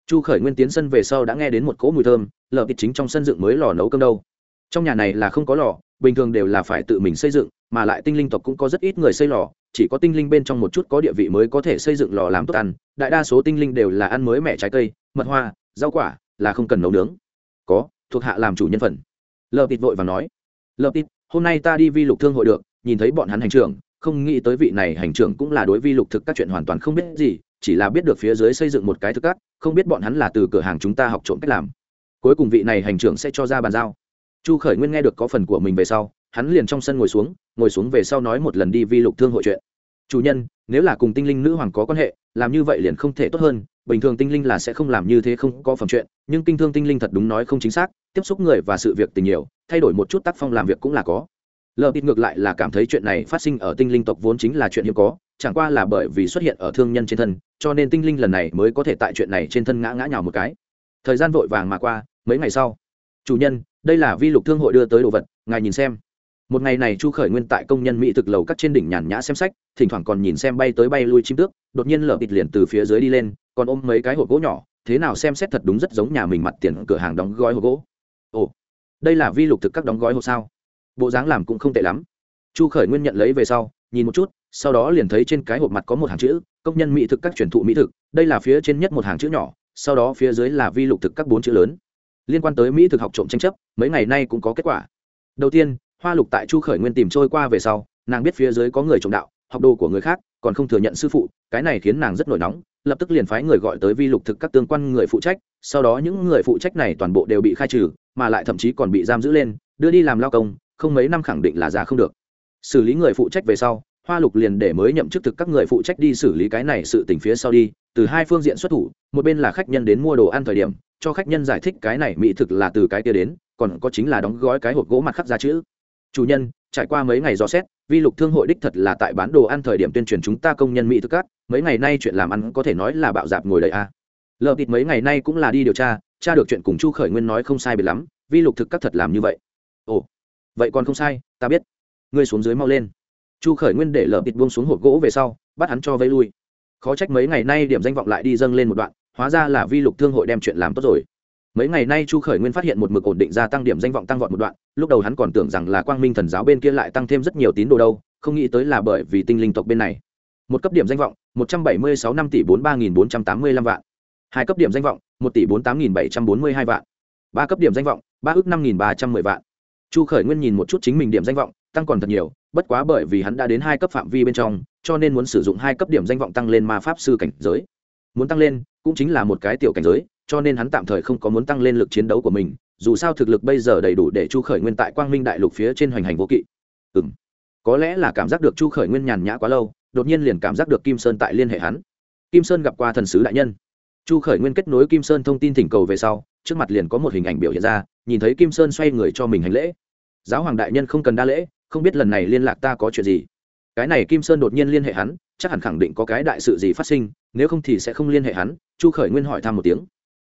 chu khởi nguyên tiến sân về sau đã nghe đến một cỗ mùi thơm lợp thịt chính trong sân dựng mới lò nấu cơm đâu. Trong nhà này là không có lò, bình thường đều là phải tự mình xây dựng, mà lại tinh linh tộc cũng có rất ít người xây lò, chỉ có tinh linh bên trong một chút có địa vị mới có thể xây dựng lò làm tốt ăn, đại đa số tinh linh đều là ăn mới mẹ trái cây, mật hoa, rau quả, là không cần nấu nướng. Có, thuộc hạ làm chủ nhân phần. Lợp thịt vội và nói. Lợp thịt hôm nay ta đi vi lục thương hội được, nhìn thấy bọn hắn hành trưởng, không nghĩ tới vị này hành trưởng cũng là đối vi lục thực các chuyện hoàn toàn không biết gì chỉ là biết được phía dưới xây dựng một cái thực cắt không biết bọn hắn là từ cửa hàng chúng ta học trộm cách làm. Cuối cùng vị này hành trưởng sẽ cho ra bàn giao. Chu khởi nguyên nghe được có phần của mình về sau, hắn liền trong sân ngồi xuống ngồi xuống về sau nói một lần đi vi lục thương hội chuyện. Chủ nhân, nếu là cùng tinh linh nữ hoàng có quan hệ, làm như vậy liền không thể tốt hơn, bình thường tinh linh là sẽ không làm như thế không có phẩm chuyện, nhưng kinh thương tinh linh thật đúng nói không chính xác, tiếp xúc người và sự việc tình nhiều, thay đổi một chút tác phong làm việc cũng là có. Lờ bịt ngược lại là cảm thấy chuyện này phát sinh ở tinh linh tộc vốn chính là chuyện hiếm có chẳng qua là bởi vì xuất hiện ở thương nhân trên thân, cho nên tinh linh lần này mới có thể tại chuyện này trên thân ngã ngã nhào một cái. Thời gian vội vàng mà qua, mấy ngày sau, chủ nhân, đây là vi lục thương hội đưa tới đồ vật, ngài nhìn xem. Một ngày này chu khởi nguyên tại công nhân mỹ thực lầu cắt trên đỉnh nhàn nhã xem sách, thỉnh thoảng còn nhìn xem bay tới bay lui chim tước, đột nhiên lở bịt liền từ phía dưới đi lên, còn ôm mấy cái hộp gỗ nhỏ, thế nào xem xét thật đúng rất giống nhà mình mặt tiền cửa hàng đóng gói hộp gỗ. Ồ, đây là vi lục thực các đóng gói hộp sao? Bộ dáng làm cũng không tệ lắm. Chu khởi nguyên nhận lấy về sau nhìn một chút, sau đó liền thấy trên cái hộp mặt có một hàng chữ, công nhân mỹ thực các truyền thụ mỹ thực, đây là phía trên nhất một hàng chữ nhỏ, sau đó phía dưới là vi lục thực các bốn chữ lớn. Liên quan tới mỹ thực học trộm tranh chấp, mấy ngày nay cũng có kết quả. Đầu tiên, hoa lục tại chu khởi nguyên tìm trôi qua về sau, nàng biết phía dưới có người trộm đạo, học đồ của người khác, còn không thừa nhận sư phụ, cái này khiến nàng rất nổi nóng, lập tức liền phái người gọi tới vi lục thực các tương quan người phụ trách, sau đó những người phụ trách này toàn bộ đều bị khai trừ, mà lại thậm chí còn bị giam giữ lên, đưa đi làm lao công, không mấy năm khẳng định là ra không được xử lý người phụ trách về sau, hoa lục liền để mới nhậm chức thực các người phụ trách đi xử lý cái này sự tình phía sau đi, từ hai phương diện xuất thủ, một bên là khách nhân đến mua đồ ăn thời điểm, cho khách nhân giải thích cái này mỹ thực là từ cái kia đến, còn có chính là đóng gói cái hộp gỗ mặt khắc ra chữ. Chủ nhân, trải qua mấy ngày dò xét, vi lục thương hội đích thật là tại bán đồ ăn thời điểm tuyên truyền chúng ta công nhân mỹ thực các, mấy ngày nay chuyện làm ăn có thể nói là bạo dạp ngồi đầy a. À. lợp thịt mấy ngày nay cũng là đi điều tra tra được chuyện cùng chu khởi nguyên nói không sai biệt lắm, vi lục thực các thật làm như vậy. Ồ, vậy còn không sai, ta biết ngươi xuống dưới mau lên. Chu khởi nguyên để lở bịt buông xuống hộp gỗ về sau, bắt hắn cho vây lui. Khó trách mấy ngày nay điểm danh vọng lại đi dâng lên một đoạn, hóa ra là vi lục thương hội đem chuyện làm tốt rồi. Mấy ngày nay chu khởi nguyên phát hiện một mực ổn định gia tăng điểm danh vọng tăng vọt một đoạn, lúc đầu hắn còn tưởng rằng là quang minh thần giáo bên kia lại tăng thêm rất nhiều tín đồ đâu, không nghĩ tới là bởi vì tinh linh tộc bên này. Một cấp điểm danh vọng, một trăm bảy mươi sáu năm tỷ bốn ba nghìn bốn trăm tám mươi lăm vạn. Hai cấp điểm danh vọng, một tỷ bốn tám nghìn bảy trăm bốn mươi hai vạn. Ba cấp điểm danh vọng, ba ước năm nghìn ba trăm mười vạn. Chu khởi nguyên nhìn một chút chính mình điểm danh vọng tăng còn thật nhiều, bất quá bởi vì hắn đã đến hai cấp phạm vi bên trong, cho nên muốn sử dụng hai cấp điểm danh vọng tăng lên ma pháp sư cảnh giới. Muốn tăng lên, cũng chính là một cái tiểu cảnh giới, cho nên hắn tạm thời không có muốn tăng lên lực chiến đấu của mình, dù sao thực lực bây giờ đầy đủ để chu khởi nguyên tại quang minh đại lục phía trên hoành hành vô kỵ. Ừ m có lẽ là cảm giác được chu khởi nguyên nhàn nhã quá lâu, đột nhiên liền cảm giác được kim sơn tại liên hệ hắn. Kim sơn gặp qua thần sứ đại nhân. Chu khởi nguyên kết nối kim sơn thông tin thỉnh cầu về sau, trước mặt liền có một hình ảnh biểu hiện ra, nhìn thấy kim sơn xoay người cho mình hành lễ. Giáo hoàng đại nhân không cần đa lễ không biết lần này liên lạc ta có chuyện gì. Cái này kim sơn đột nhiên liên hệ hắn, chắc hẳn khẳng định có cái đại sự gì phát sinh, nếu không thì sẽ không liên hệ hắn, chu khởi nguyên hỏi thăm một tiếng.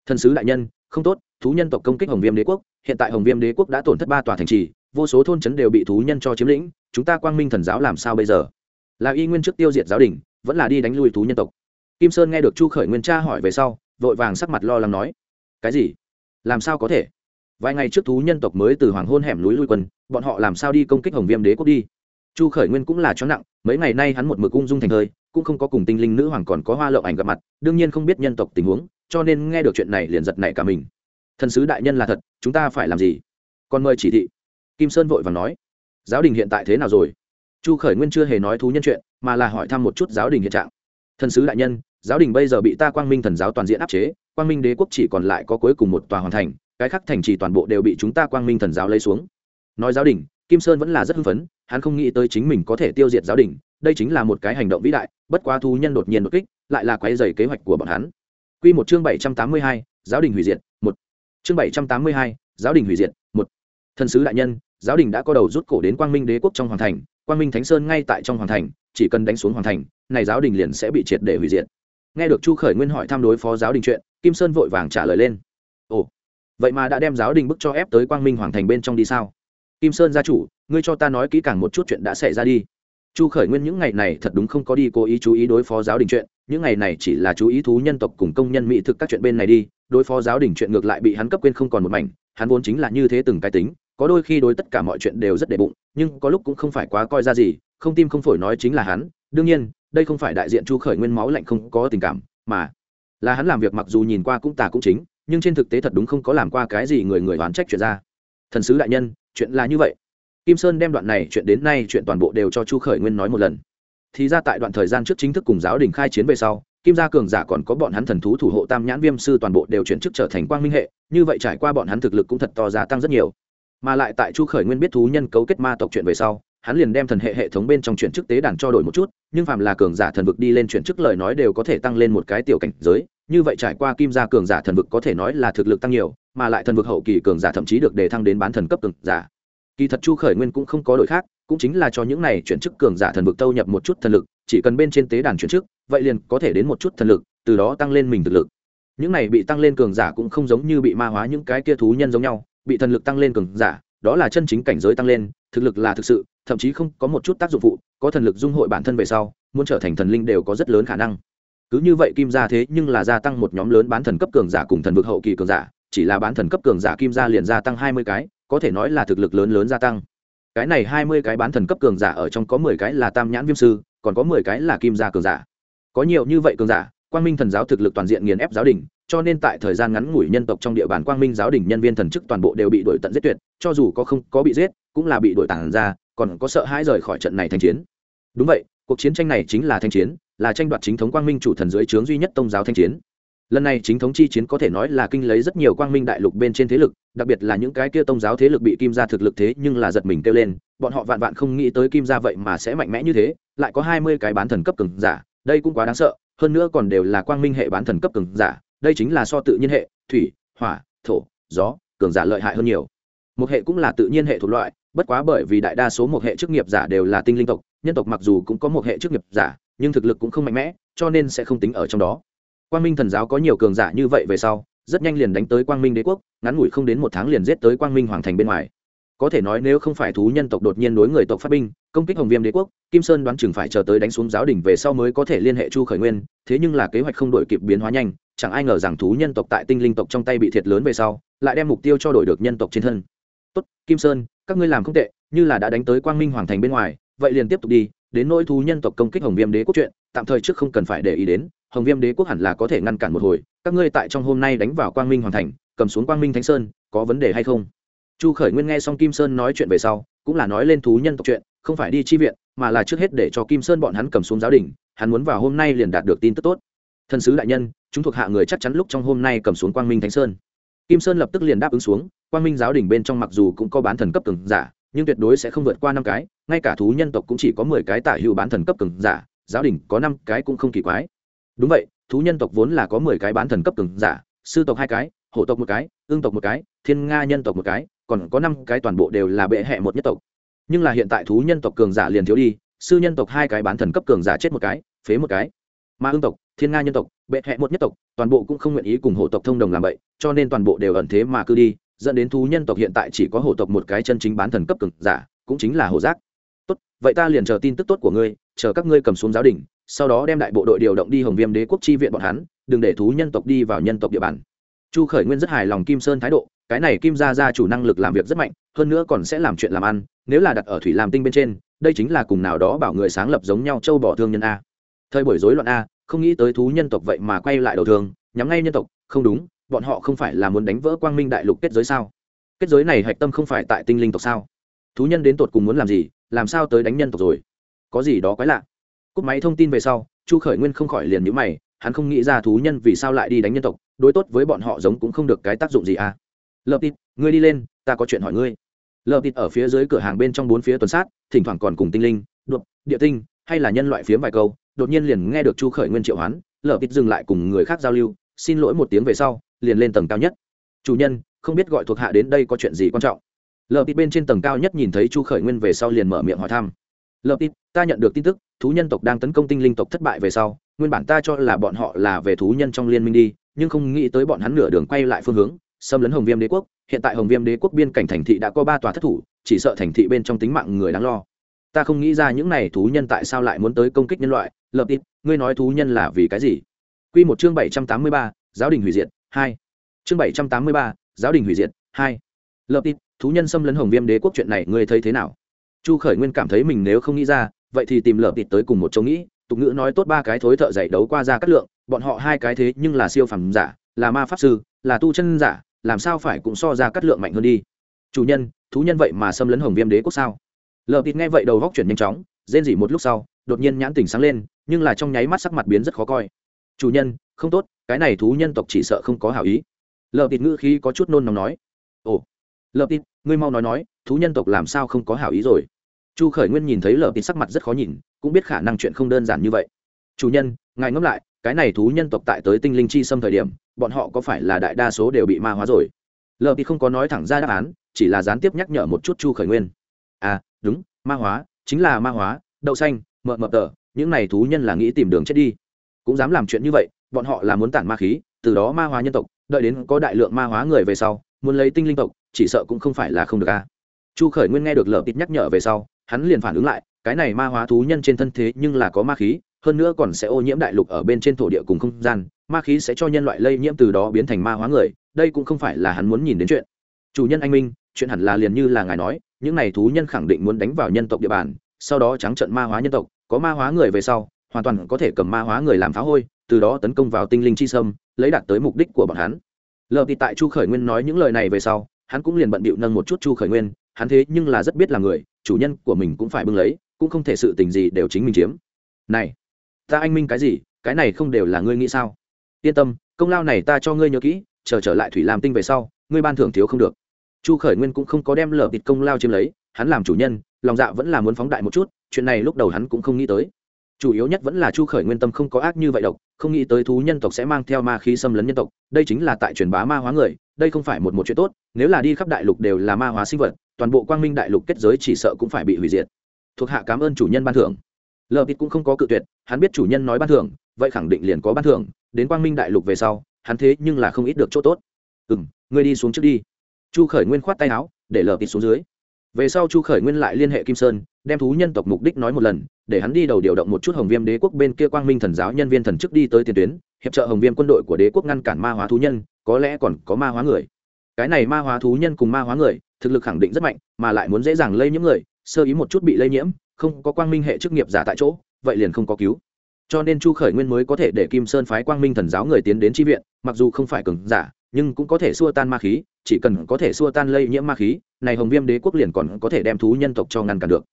Thần sứ đại nhân, không tốt, thú nhân tộc công kích hồng viêm đế quốc, hiện tại hồng viêm đế quốc đã tổn thất ba tòa thành trì, vô số thôn trấn đều bị thú nhân cho chiếm lĩnh, chúng ta quang minh thần giáo làm sao bây giờ? Là y nguyên trước tiêu diệt giáo đình, vẫn là đi đánh lui thú nhân tộc. Kim sơn nghe được chu khởi nguyên tra hỏi về sau, vội vàng sắc mặt lo lắng nói, cái gì? Làm sao có thể? Vài ngày trước thú nhân tộc mới từ hoàng hôn hẻm núi lui quân, bọn họ làm sao đi công kích hồng viêm đế quốc đi? Chu khởi nguyên cũng là chó nặng, mấy ngày nay hắn một mực ung dung thành hơi cũng không có cùng tinh linh nữ hoàng còn có hoa lậu ảnh gặp mặt, đương nhiên không biết nhân tộc tình huống, cho nên nghe được chuyện này liền giật nảy cả mình. Thần sứ đại nhân là thật, chúng ta phải làm gì? Còn mời chỉ thị. Kim sơn vội và nói. Giáo đình hiện tại thế nào rồi? Chu khởi nguyên chưa hề nói thú nhân chuyện, mà là hỏi thăm một chút giáo đình hiện trạng. Thần sứ đại nhân, giáo đình bây giờ bị ta quang minh thần giáo toàn diện áp chế, quang minh đế quốc chỉ còn lại có cuối cùng một tòa hoàn thành cái khác thành trì toàn bộ đều bị chúng ta quang minh thần giáo lấy xuống nói giáo đình kim sơn vẫn là rất hưng phấn hắn không nghĩ tới chính mình có thể tiêu diệt giáo đình đây chính là một cái hành động vĩ đại bất quá thú nhân đột nhiên đột kích lại là quái dày kế hoạch của bọn hắn Quy một chương 782, giáo đình hủy diệt, Một Chương 782, giáo đình hủy diệt, Một. Thần sứ đại nhân, giáo đình đã có đầu rút cổ đến Quang Minh Đế quốc trong hoàng thành, Quang Minh Thánh Sơn ngay tại trong hoàng thành, chỉ cần đánh xuống hoàng thành, này giáo đình liền sẽ bị triệt để hủy diệt. Nghe được Chu Khởi Nguyên hỏi thăm đối phó giáo đình chuyện, Kim Sơn vội vàng trả lời lên. Ồ, vậy mà đã đem giáo đình bức cho ép tới Quang Minh hoàng thành bên trong đi sao? Kim Sơn gia chủ, ngươi cho ta nói kỹ càng một chút chuyện đã xảy ra đi chu khởi nguyên những ngày này thật đúng không có đi cố ý chú ý đối phó giáo đình chuyện những ngày này chỉ là chú ý thú nhân tộc cùng công nhân mỹ thực các chuyện bên này đi đối phó giáo đình chuyện ngược lại bị hắn cấp quên không còn một mảnh hắn vốn chính là như thế từng cái tính có đôi khi đối tất cả mọi chuyện đều rất đệ bụng nhưng có lúc cũng không phải quá coi ra gì không tim không phổi nói chính là hắn đương nhiên đây không phải đại diện chu khởi nguyên máu lạnh không có tình cảm mà là hắn làm việc mặc dù nhìn qua cũng tà cũng chính nhưng trên thực tế thật đúng không có làm qua cái gì người người oán trách chuyện ra. Thần sứ đại nhân, chuyện là như vậy. Kim sơn đem đoạn này chuyện đến nay chuyện toàn bộ đều cho chu khởi nguyên nói một lần. Thì ra tại đoạn thời gian trước chính thức cùng giáo đình khai chiến về sau, kim gia cường giả còn có bọn hắn thần thú thủ hộ tam nhãn viêm sư toàn bộ đều chuyển chức trở thành quang minh hệ, như vậy trải qua bọn hắn thực lực cũng thật to gia tăng rất nhiều. Mà lại tại chu khởi nguyên biết thú nhân cấu kết ma tộc chuyện về sau, hắn liền đem thần hệ hệ thống bên trong chuyển chức tế đàn cho đổi một chút, nhưng phàm là cường giả thần vực đi lên chuyển chức lời nói đều có thể tăng lên một cái tiểu cảnh giới như vậy trải qua kim gia cường giả thần vực có thể nói là thực lực tăng nhiều, mà lại thần vực hậu kỳ cường giả thậm chí được đề thăng đến bán thần cấp cường giả. Kỳ thật chu khởi nguyên cũng không có đổi khác, cũng chính là cho những này chuyển chức cường giả thần vực tâu nhập một chút thần lực, chỉ cần bên trên tế đàn chuyển chức, vậy liền có thể đến một chút thần lực, từ đó tăng lên mình thực lực. Những này bị tăng lên cường giả cũng không giống như bị ma hóa những cái kia thú nhân giống nhau, bị thần lực tăng lên cường giả, đó là chân chính cảnh giới tăng lên, thực lực là thực sự, thậm chí không có một chút tác dụng phụ, có thần lực dung hội bản thân về sau, muốn trở thành thần linh đều có rất lớn khả năng cứ như vậy kim gia thế nhưng là gia tăng một nhóm lớn bán thần cấp cường giả cùng thần vực hậu kỳ cường giả, chỉ là bán thần cấp cường giả kim gia liền gia tăng hai mươi cái, có thể nói là thực lực lớn lớn gia tăng. Cái này hai mươi cái bán thần cấp cường giả ở trong có mười cái là tam nhãn viêm sư, còn có mười cái là kim gia cường giả. Có nhiều như vậy cường giả, quang minh thần giáo thực lực toàn diện nghiền ép giáo đình, cho nên tại thời gian ngắn ngủi nhân tộc trong địa bàn quang minh giáo đình nhân viên thần chức toàn bộ đều bị đuổi tận giết tuyệt, cho dù có không có bị giết, cũng là bị đuổi tản ra, còn có sợ hãi rời khỏi trận này thành chiến. Đúng vậy, cuộc chiến tranh này chính là thanh chiến là tranh đoạt chính thống quang minh chủ thần dưới trướng duy nhất tôn giáo thanh chiến. Lần này chính thống chi chiến có thể nói là kinh lấy rất nhiều quang minh đại lục bên trên thế lực, đặc biệt là những cái kia tôn giáo thế lực bị kim gia thực lực thế nhưng là giật mình kêu lên, bọn họ vạn vạn không nghĩ tới kim gia vậy mà sẽ mạnh mẽ như thế, lại có hai mươi cái bán thần cấp cường giả, đây cũng quá đáng sợ, hơn nữa còn đều là quang minh hệ bán thần cấp cường giả, đây chính là so tự nhiên hệ, thủy, hỏa, thổ, gió, cường giả lợi hại hơn nhiều. Một hệ cũng là tự nhiên hệ thuộc loại, bất quá bởi vì đại đa số một hệ chức nghiệp giả đều là tinh linh tộc nhân tộc mặc dù cũng có một hệ chức nghiệp giả, nhưng thực lực cũng không mạnh mẽ, cho nên sẽ không tính ở trong đó. Quang minh thần giáo có nhiều cường giả như vậy về sau, rất nhanh liền đánh tới quang minh đế quốc, ngắn ngủi không đến một tháng liền giết tới quang minh hoàng thành bên ngoài. Có thể nói nếu không phải thú nhân tộc đột nhiên đối người tộc phát binh, công kích hồng viêm đế quốc, kim sơn đoán chừng phải chờ tới đánh xuống giáo đình về sau mới có thể liên hệ chu khởi nguyên, thế nhưng là kế hoạch không đổi kịp biến hóa nhanh, chẳng ai ngờ rằng thú nhân tộc tại tinh linh tộc trong tay bị thiệt lớn về sau, lại đem mục tiêu cho đổi được nhân tộc trên thân. Tốt, kim sơn, các ngươi làm không tệ, như là đã đánh tới quang minh hoàng thành bên ngoài vậy liền tiếp tục đi, đến nỗi thú nhân tộc công kích hồng viêm đế quốc chuyện, tạm thời trước không cần phải để ý đến, hồng viêm đế quốc hẳn là có thể ngăn cản một hồi, các ngươi tại trong hôm nay đánh vào quang minh hoàng thành, cầm xuống quang minh thánh sơn, có vấn đề hay không? Chu khởi nguyên nghe xong kim sơn nói chuyện về sau, cũng là nói lên thú nhân tộc chuyện, không phải đi chi viện, mà là trước hết để cho kim sơn bọn hắn cầm xuống giáo đình, hắn muốn vào hôm nay liền đạt được tin tức tốt. Thần sứ đại nhân, chúng thuộc hạ người chắc chắn lúc trong hôm nay cầm xuống quang minh thánh sơn. Kim sơn lập tức liền đáp ứng xuống, quang minh giáo đình bên trong mặc dù cũng có bán thần cấp từng giả nhưng tuyệt đối sẽ không vượt qua năm cái, ngay cả thú nhân tộc cũng chỉ có mười cái tả hữu bán thần cấp cường giả, giáo đình có năm cái cũng không kỳ quái. Đúng vậy, thú nhân tộc vốn là có mười cái bán thần cấp cường giả, sư tộc hai cái, hổ tộc một cái, ương tộc một cái, thiên nga nhân tộc một cái, còn có năm cái toàn bộ đều là bệ hệ một nhất tộc. Nhưng là hiện tại thú nhân tộc cường giả liền thiếu đi, sư nhân tộc hai cái bán thần cấp cường giả chết một cái, phế một cái. Mà ương tộc, thiên nga nhân tộc, bệ hệ một nhất tộc, toàn bộ cũng không nguyện ý cùng hổ tộc thông đồng làm vậy, cho nên toàn bộ đều ẩn thế mà cư đi dẫn đến thú nhân tộc hiện tại chỉ có hổ tộc một cái chân chính bán thần cấp cường giả, cũng chính là hổ giác. Tốt, vậy ta liền chờ tin tức tốt của ngươi, chờ các ngươi cầm xuống giáo đình, sau đó đem đại bộ đội điều động đi hồng viêm đế quốc chi viện bọn hắn, đừng để thú nhân tộc đi vào nhân tộc địa bàn. Chu khởi nguyên rất hài lòng kim sơn thái độ, cái này kim gia gia chủ năng lực làm việc rất mạnh, hơn nữa còn sẽ làm chuyện làm ăn, nếu là đặt ở thủy làm tinh bên trên, đây chính là cùng nào đó bảo người sáng lập giống nhau châu bỏ thương nhân a. Thời buổi rối loạn a, không nghĩ tới thú nhân tộc vậy mà quay lại đầu thương, nhắm ngay nhân tộc, không đúng bọn họ không phải là muốn đánh vỡ quang minh đại lục kết giới sao? Kết giới này hạch tâm không phải tại tinh linh tộc sao? Thú nhân đến tột cùng muốn làm gì? Làm sao tới đánh nhân tộc rồi? Có gì đó quái lạ. Cúp máy thông tin về sau, chu khởi nguyên không khỏi liền nhữ mày, hắn không nghĩ ra thú nhân vì sao lại đi đánh nhân tộc, đối tốt với bọn họ giống cũng không được cái tác dụng gì à? Lợp tít ngươi đi lên, ta có chuyện hỏi ngươi. Lợp tít ở phía dưới cửa hàng bên trong bốn phía tuần sát, thỉnh thoảng còn cùng tinh linh, đột, địa tinh, hay là nhân loại phiếm vài câu, đột nhiên liền nghe được chu khởi nguyên triệu hoán, lợp tít dừng lại cùng người khác giao lưu, xin lỗi một tiếng về sau liền lên tầng cao nhất. Chủ nhân, không biết gọi thuộc hạ đến đây có chuyện gì quan trọng? Lợp tít bên trên tầng cao nhất nhìn thấy chu khởi nguyên về sau liền mở miệng hỏi thăm. Lợp tít ta nhận được tin tức, thú nhân tộc đang tấn công tinh linh tộc thất bại về sau, nguyên bản ta cho là bọn họ là về thú nhân trong liên minh đi, nhưng không nghĩ tới bọn hắn nửa đường quay lại phương hướng, xâm lấn hồng viêm đế quốc. Hiện tại hồng viêm đế quốc biên cảnh thành thị đã có ba tòa thất thủ, chỉ sợ thành thị bên trong tính mạng người đáng lo. Ta không nghĩ ra những này thú nhân tại sao lại muốn tới công kích nhân loại. Lập ít ngươi nói thú nhân là vì cái gì? Q một chương bảy trăm tám mươi ba, giáo đình hủy diệt hai. Chương bảy trăm tám mươi ba, giáo đình hủy diệt, hai. Lập ít thú nhân xâm lấn hồng viêm đế quốc chuyện này ngươi thấy thế nào? Chu khởi nguyên cảm thấy mình nếu không nghĩ ra, vậy thì tìm lợp thịt tới cùng một chỗ nghĩ, tục ngữ nói tốt ba cái thối thợ dạy đấu qua ra cắt lượng, bọn họ hai cái thế nhưng là siêu phẩm giả, là ma pháp sư, là tu chân giả, làm sao phải cũng so ra cắt lượng mạnh hơn đi. Chủ nhân, thú nhân vậy mà xâm lấn hồng viêm đế quốc sao? Lợp thịt nghe vậy đầu góc chuyển nhanh chóng, rên dỉ một lúc sau, đột nhiên nhãn tỉnh sáng lên, nhưng là trong nháy mắt sắc mặt biến rất khó coi. Chủ nhân, không tốt cái này thú nhân tộc chỉ sợ không có hảo ý. Lợp thịt ngữ khí có chút nôn nóng nói, ồ, lợp thịt ngươi mau nói nói, thú nhân tộc làm sao không có hảo ý rồi? Chu khởi nguyên nhìn thấy lợp thịt sắc mặt rất khó nhìn, cũng biết khả năng chuyện không đơn giản như vậy. Chủ nhân, ngài ngẫm lại, cái này thú nhân tộc tại tới tinh linh chi xâm thời điểm, bọn họ có phải là đại đa số đều bị ma hóa rồi? Lợp thịt không có nói thẳng ra đáp án, chỉ là gián tiếp nhắc nhở một chút chu khởi nguyên. À đúng, ma hóa, chính là ma hóa, đậu xanh, mợ mợ tờ, những này thú nhân là nghĩ tìm đường chết đi. Cũng dám làm chuyện như vậy bọn họ là muốn tản ma khí, từ đó ma hóa nhân tộc, đợi đến có đại lượng ma hóa người về sau, muốn lấy tinh linh tộc, chỉ sợ cũng không phải là không được a chu khởi nguyên nghe được lợp ít nhắc nhở về sau, hắn liền phản ứng lại, cái này ma hóa thú nhân trên thân thế nhưng là có ma khí, hơn nữa còn sẽ ô nhiễm đại lục ở bên trên thổ địa cùng không gian, ma khí sẽ cho nhân loại lây nhiễm từ đó biến thành ma hóa người, đây cũng không phải là hắn muốn nhìn đến chuyện. Chủ nhân anh minh, chuyện hẳn là liền như là ngài nói, những này thú nhân khẳng định muốn đánh vào nhân tộc địa bàn, sau đó trắng trận ma hóa nhân tộc, có ma hóa người về sau hoàn toàn có thể cầm ma hóa người làm phá hôi, từ đó tấn công vào tinh linh chi sâm, lấy đạt tới mục đích của bọn hắn. Lợp thì tại chu khởi nguyên nói những lời này về sau, hắn cũng liền bận bịu nâng một chút chu khởi nguyên, hắn thế nhưng là rất biết là người, chủ nhân của mình cũng phải bưng lấy, cũng không thể sự tình gì đều chính mình chiếm. Này, ta anh minh cái gì, cái này không đều là ngươi nghĩ sao? Yên tâm, công lao này ta cho ngươi nhớ kỹ, chờ trở lại thủy làm tinh về sau, ngươi ban thưởng thiếu không được. Chu khởi nguyên cũng không có đem lở bịt công lao chiếm lấy, hắn làm chủ nhân, lòng dạ vẫn là muốn phóng đại một chút, chuyện này lúc đầu hắn cũng không nghĩ tới chủ yếu nhất vẫn là chu khởi nguyên tâm không có ác như vậy độc, không nghĩ tới thú nhân tộc sẽ mang theo ma khí xâm lấn nhân tộc, đây chính là tại truyền bá ma hóa người, đây không phải một một chuyện tốt, nếu là đi khắp đại lục đều là ma hóa sinh vật, toàn bộ quang minh đại lục kết giới chỉ sợ cũng phải bị hủy diệt. Thuộc hạ cảm ơn chủ nhân ban thưởng. Lờ vịt cũng không có cự tuyệt, hắn biết chủ nhân nói ban thưởng, vậy khẳng định liền có ban thưởng, đến quang minh đại lục về sau, hắn thế nhưng là không ít được chỗ tốt. Ừ m ngươi đi xuống trước đi. Chu khởi nguyên khoát tay áo, để lờ vịt xuống dưới. Về sau chu khởi nguyên lại liên hệ kim sơn đem thú nhân tộc mục đích nói một lần, để hắn đi đầu điều động một chút hồng viêm đế quốc bên kia quang minh thần giáo nhân viên thần chức đi tới tiền tuyến, hiệp trợ hồng viêm quân đội của đế quốc ngăn cản ma hóa thú nhân, có lẽ còn có ma hóa người. Cái này ma hóa thú nhân cùng ma hóa người, thực lực khẳng định rất mạnh, mà lại muốn dễ dàng lây nhiễm người, sơ ý một chút bị lây nhiễm, không có quang minh hệ chức nghiệp giả tại chỗ, vậy liền không có cứu. Cho nên chu khởi nguyên mới có thể để kim sơn phái quang minh thần giáo người tiến đến tri viện, mặc dù không phải cường giả, nhưng cũng có thể xua tan ma khí, chỉ cần có thể xua tan lây nhiễm ma khí, này hồng viêm đế quốc liền còn có thể đem thú nhân tộc cho ngăn cản được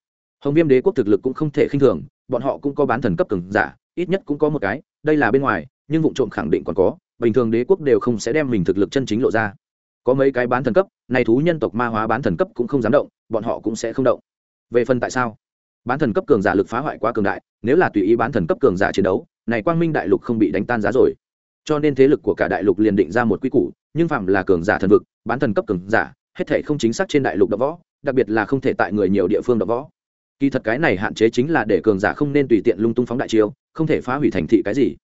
hồng viêm đế quốc thực lực cũng không thể khinh thường, bọn họ cũng có bán thần cấp cường giả, ít nhất cũng có một cái, đây là bên ngoài, nhưng vụ trộm khẳng định còn có, bình thường đế quốc đều không sẽ đem mình thực lực chân chính lộ ra. Có mấy cái bán thần cấp, này thú nhân tộc ma hóa bán thần cấp cũng không dám động, bọn họ cũng sẽ không động. Về phần tại sao? Bán thần cấp cường giả lực phá hoại quá cường đại, nếu là tùy ý bán thần cấp cường giả chiến đấu, này quang minh đại lục không bị đánh tan giá rồi. Cho nên thế lực của cả đại lục liền định ra một quy củ, nhưng phạm là cường giả thần vực, bán thần cấp cường giả, hết thể không chính xác trên đại lục đ võ, đặc biệt là không thể tại người nhiều địa phương đ võ kỳ thật cái này hạn chế chính là để cường giả không nên tùy tiện lung tung phóng đại chiêu, không thể phá hủy thành thị cái gì.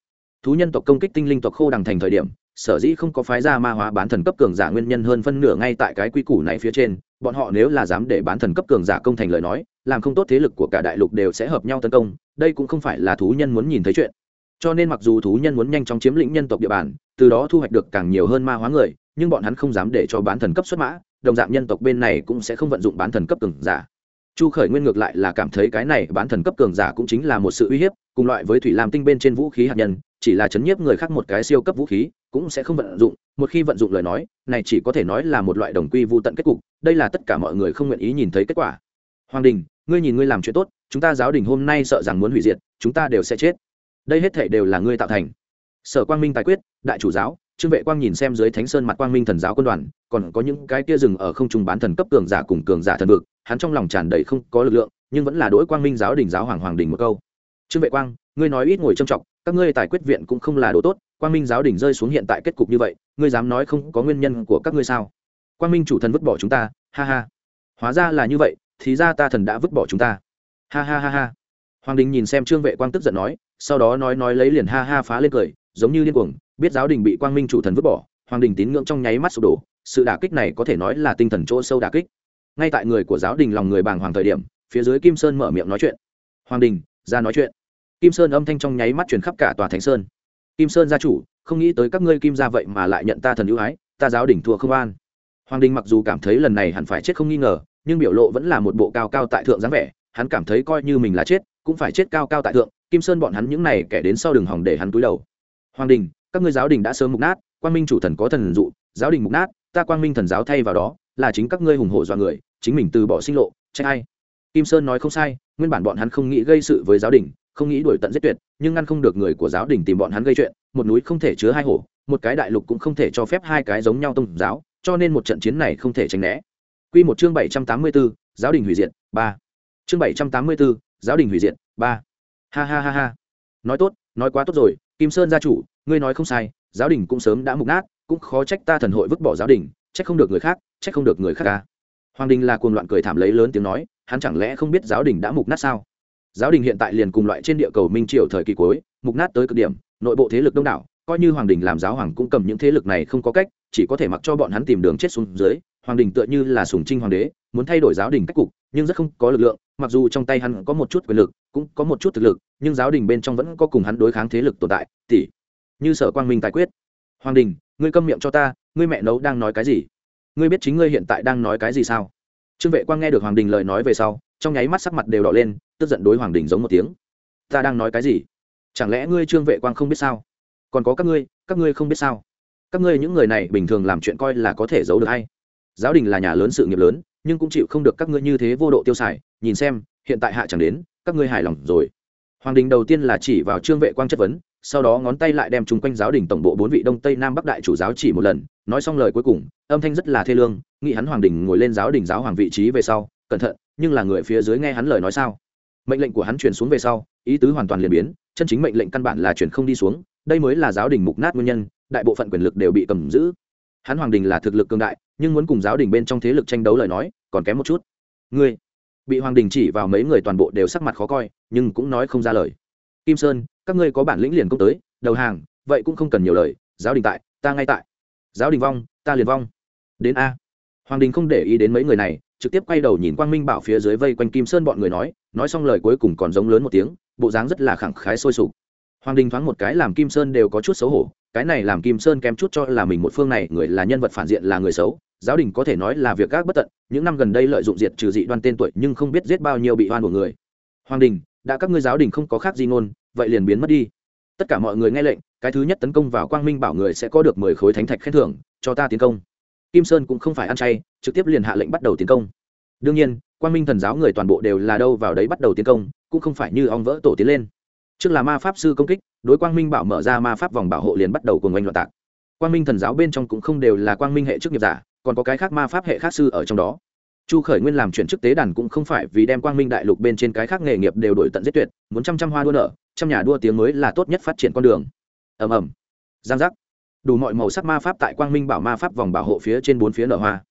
Thú nhân tộc công kích tinh linh tộc khô đằng thành thời điểm, sở dĩ không có phái ra ma hóa bán thần cấp cường giả nguyên nhân hơn phân nửa ngay tại cái quy củ này phía trên, bọn họ nếu là dám để bán thần cấp cường giả công thành lời nói, làm không tốt thế lực của cả đại lục đều sẽ hợp nhau tấn công, đây cũng không phải là thú nhân muốn nhìn thấy chuyện. Cho nên mặc dù thú nhân muốn nhanh chóng chiếm lĩnh nhân tộc địa bàn, từ đó thu hoạch được càng nhiều hơn ma hóa người, nhưng bọn hắn không dám để cho bán thần cấp xuất mã, đồng dạng nhân tộc bên này cũng sẽ không vận dụng bán thần cấp cường giả chu khởi nguyên ngược lại là cảm thấy cái này bán thần cấp cường giả cũng chính là một sự uy hiếp, cùng loại với thủy lam tinh bên trên vũ khí hạt nhân, chỉ là chấn nhiếp người khác một cái siêu cấp vũ khí, cũng sẽ không vận dụng. Một khi vận dụng lời nói, này chỉ có thể nói là một loại đồng quy vô tận kết cục, đây là tất cả mọi người không nguyện ý nhìn thấy kết quả. Hoàng đình, ngươi nhìn ngươi làm chuyện tốt, chúng ta giáo đình hôm nay sợ rằng muốn hủy diệt, chúng ta đều sẽ chết. Đây hết thể đều là ngươi tạo thành. Sở quang minh tài quyết, đại chủ giáo, trương vệ quang nhìn xem dưới thánh sơn mặt quang minh thần giáo quân đoàn, còn có những cái kia rừng ở không trung bán thần cấp cường giả cùng cường giả thần vực hắn trong lòng tràn đầy không có lực lượng, nhưng vẫn là đối quang minh giáo đình giáo hoàng hoàng đình một câu. Trương vệ quang, ngươi nói ít ngồi trầm trọng các ngươi tài quyết viện cũng không là đồ tốt, quang minh giáo đình rơi xuống hiện tại kết cục như vậy, ngươi dám nói không có nguyên nhân của các ngươi sao? Quang minh chủ thần vứt bỏ chúng ta, ha ha. Hóa ra là như vậy, thì ra ta thần đã vứt bỏ chúng ta. Ha ha ha ha. Hoàng đình nhìn xem trương vệ quang tức giận nói, sau đó nói nói lấy liền ha ha phá lên cười, giống như điên cuồng, biết giáo đình bị quang minh chủ thần vứt bỏ, hoàng đình tín ngưỡng trong nháy mắt sụp đổ, sự đả kích này có thể nói là tinh thần chỗ sâu đả kích ngay tại người của giáo đình lòng người bàng hoàng thời điểm, phía dưới kim sơn mở miệng nói chuyện. Hoàng đình, ra nói chuyện. Kim sơn âm thanh trong nháy mắt chuyển khắp cả tòa thánh sơn. Kim sơn gia chủ, không nghĩ tới các ngươi kim gia vậy mà lại nhận ta thần ưu ái, ta giáo đình thua không an. Hoàng đình mặc dù cảm thấy lần này hẳn phải chết không nghi ngờ, nhưng biểu lộ vẫn là một bộ cao cao tại thượng dáng vẻ, hắn cảm thấy coi như mình là chết, cũng phải chết cao cao tại thượng, kim sơn bọn hắn những này kẻ đến sau đường hỏng để hắn túi đầu. Hoàng đình, các ngươi giáo đình đã sớm mục nát, quang minh chủ thần có thần dụ, giáo đình mục nát, ta quang minh thần giáo thay vào đó là chính các ngươi hùng hổ dọa người chính mình từ bỏ sinh lộ trách ai kim sơn nói không sai nguyên bản bọn hắn không nghĩ gây sự với giáo đình không nghĩ đuổi tận giết tuyệt nhưng ngăn không được người của giáo đình tìm bọn hắn gây chuyện một núi không thể chứa hai hổ một cái đại lục cũng không thể cho phép hai cái giống nhau tôn giáo cho nên một trận chiến này không thể tránh né Quy một chương bảy trăm tám mươi 784, giáo đình hủy diệt, ba. Chương bảy trăm tám mươi 784, giáo đình hủy diệt, ba. Ha ha ha ha. Nói tốt, nói quá tốt rồi, Kim Sơn gia chủ, ngươi nói không sai, giáo đình cũng sớm đã mục nát, cũng khó trách ta thần hội vứt bỏ giáo đình, trách không được người khác, trách không được người khác ca. Hoàng Đình là cuồng loạn cười thảm lấy lớn tiếng nói, hắn chẳng lẽ không biết giáo đình đã mục nát sao? Giáo đình hiện tại liền cùng loại trên địa cầu Minh Triều thời kỳ cuối, mục nát tới cực điểm, nội bộ thế lực đông đảo, coi như hoàng đình làm giáo hoàng cũng cầm những thế lực này không có cách chỉ có thể mặc cho bọn hắn tìm đường chết xuống dưới hoàng đình tựa như là sùng trinh hoàng đế muốn thay đổi giáo đình cách cục nhưng rất không có lực lượng mặc dù trong tay hắn có một chút quyền lực cũng có một chút thực lực nhưng giáo đình bên trong vẫn có cùng hắn đối kháng thế lực tồn tại tỷ như sở quang minh tài quyết hoàng đình ngươi câm miệng cho ta ngươi mẹ nấu đang nói cái gì? Ngươi biết chính ngươi hiện tại đang nói cái gì sao? Trương vệ quang nghe được hoàng đình lời nói về sau, trong nháy mắt sắc mặt đều đỏ lên, tức giận đối hoàng đình giống một tiếng. Ta đang nói cái gì? Chẳng lẽ ngươi trương vệ quang không biết sao? Còn có các ngươi các ngươi không biết sao? Các ngươi những người này bình thường làm chuyện coi là có thể giấu được hay? Giáo đình là nhà lớn sự nghiệp lớn, nhưng cũng chịu không được các ngươi như thế vô độ tiêu xài, nhìn xem, hiện tại hạ chẳng đến, các ngươi hài lòng rồi. Hoàng đình đầu tiên là chỉ vào trương vệ quang chất vấn sau đó ngón tay lại đem chung quanh giáo đình tổng bộ bốn vị đông tây nam bắc đại chủ giáo chỉ một lần, nói xong lời cuối cùng, âm thanh rất là thê lương, nghĩ hắn hoàng đình ngồi lên giáo đình giáo hoàng vị trí về sau, cẩn thận, nhưng là người phía dưới nghe hắn lời nói sao? Mệnh lệnh của hắn chuyển xuống về sau, ý tứ hoàn toàn liền biến, chân chính mệnh lệnh căn bản là chuyển không đi xuống, đây mới là giáo đình mục nát nguyên nhân, đại bộ phận quyền lực đều bị cầm giữ. Hắn hoàng đình là thực lực cường đại, nhưng muốn cùng giáo đình bên trong thế lực tranh đấu lời nói, còn kém một chút. Ngươi, bị hoàng đình chỉ vào mấy người toàn bộ đều sắc mặt khó coi, nhưng cũng nói không ra lời. Kim sơn các ngươi có bản lĩnh liền công tới, đầu hàng, vậy cũng không cần nhiều lời, giáo đình tại, ta ngay tại. Giáo đình vong, ta liền vong. Đến a. Hoàng đình không để ý đến mấy người này, trực tiếp quay đầu nhìn quang minh bảo phía dưới vây quanh kim sơn bọn người nói nói xong lời cuối cùng còn giống lớn một tiếng, bộ dáng rất là khẳng khái sôi sục. Hoàng đình thoáng một cái làm kim sơn đều có chút xấu hổ, cái này làm kim sơn kém chút cho là mình một phương này, người là nhân vật phản diện là người xấu, giáo đình có thể nói là việc các bất tận, những năm gần đây lợi dụng diệt trừ dị đoan tên tuổi nhưng không biết giết bao nhiêu bị oan của người. Hoàng đình, đã các ngươi giáo đình không có khác gì ngôn vậy liền biến mất đi. Tất cả mọi người nghe lệnh, cái thứ nhất tấn công vào quang minh bảo người sẽ có được mười khối thánh thạch khen thưởng, cho ta tiến công. Kim sơn cũng không phải ăn chay, trực tiếp liền hạ lệnh bắt đầu tiến công. Đương nhiên, quang minh thần giáo người toàn bộ đều là đâu vào đấy bắt đầu tiến công, cũng không phải như ong vỡ tổ tiến lên. Trước là ma pháp sư công kích, đối quang minh bảo mở ra ma pháp vòng bảo hộ liền bắt đầu cùng oanh loạn tạc. Quang minh thần giáo bên trong cũng không đều là quang minh hệ chức nghiệp giả, còn có cái khác ma pháp hệ khác sư ở trong đó. Chu khởi nguyên làm chuyện chức tế đàn cũng không phải vì đem quang minh đại lục bên trên cái khác nghề nghiệp đều đổi tận giết tuyệt, muốn trăm trăm hoa đua nở trong nhà đua tiếng mới là tốt nhất phát triển con đường. Ầm ầm. Giang giác. Đủ mọi màu sắc ma pháp tại quang minh bảo ma pháp vòng bảo hộ phía trên bốn phía nở hoa.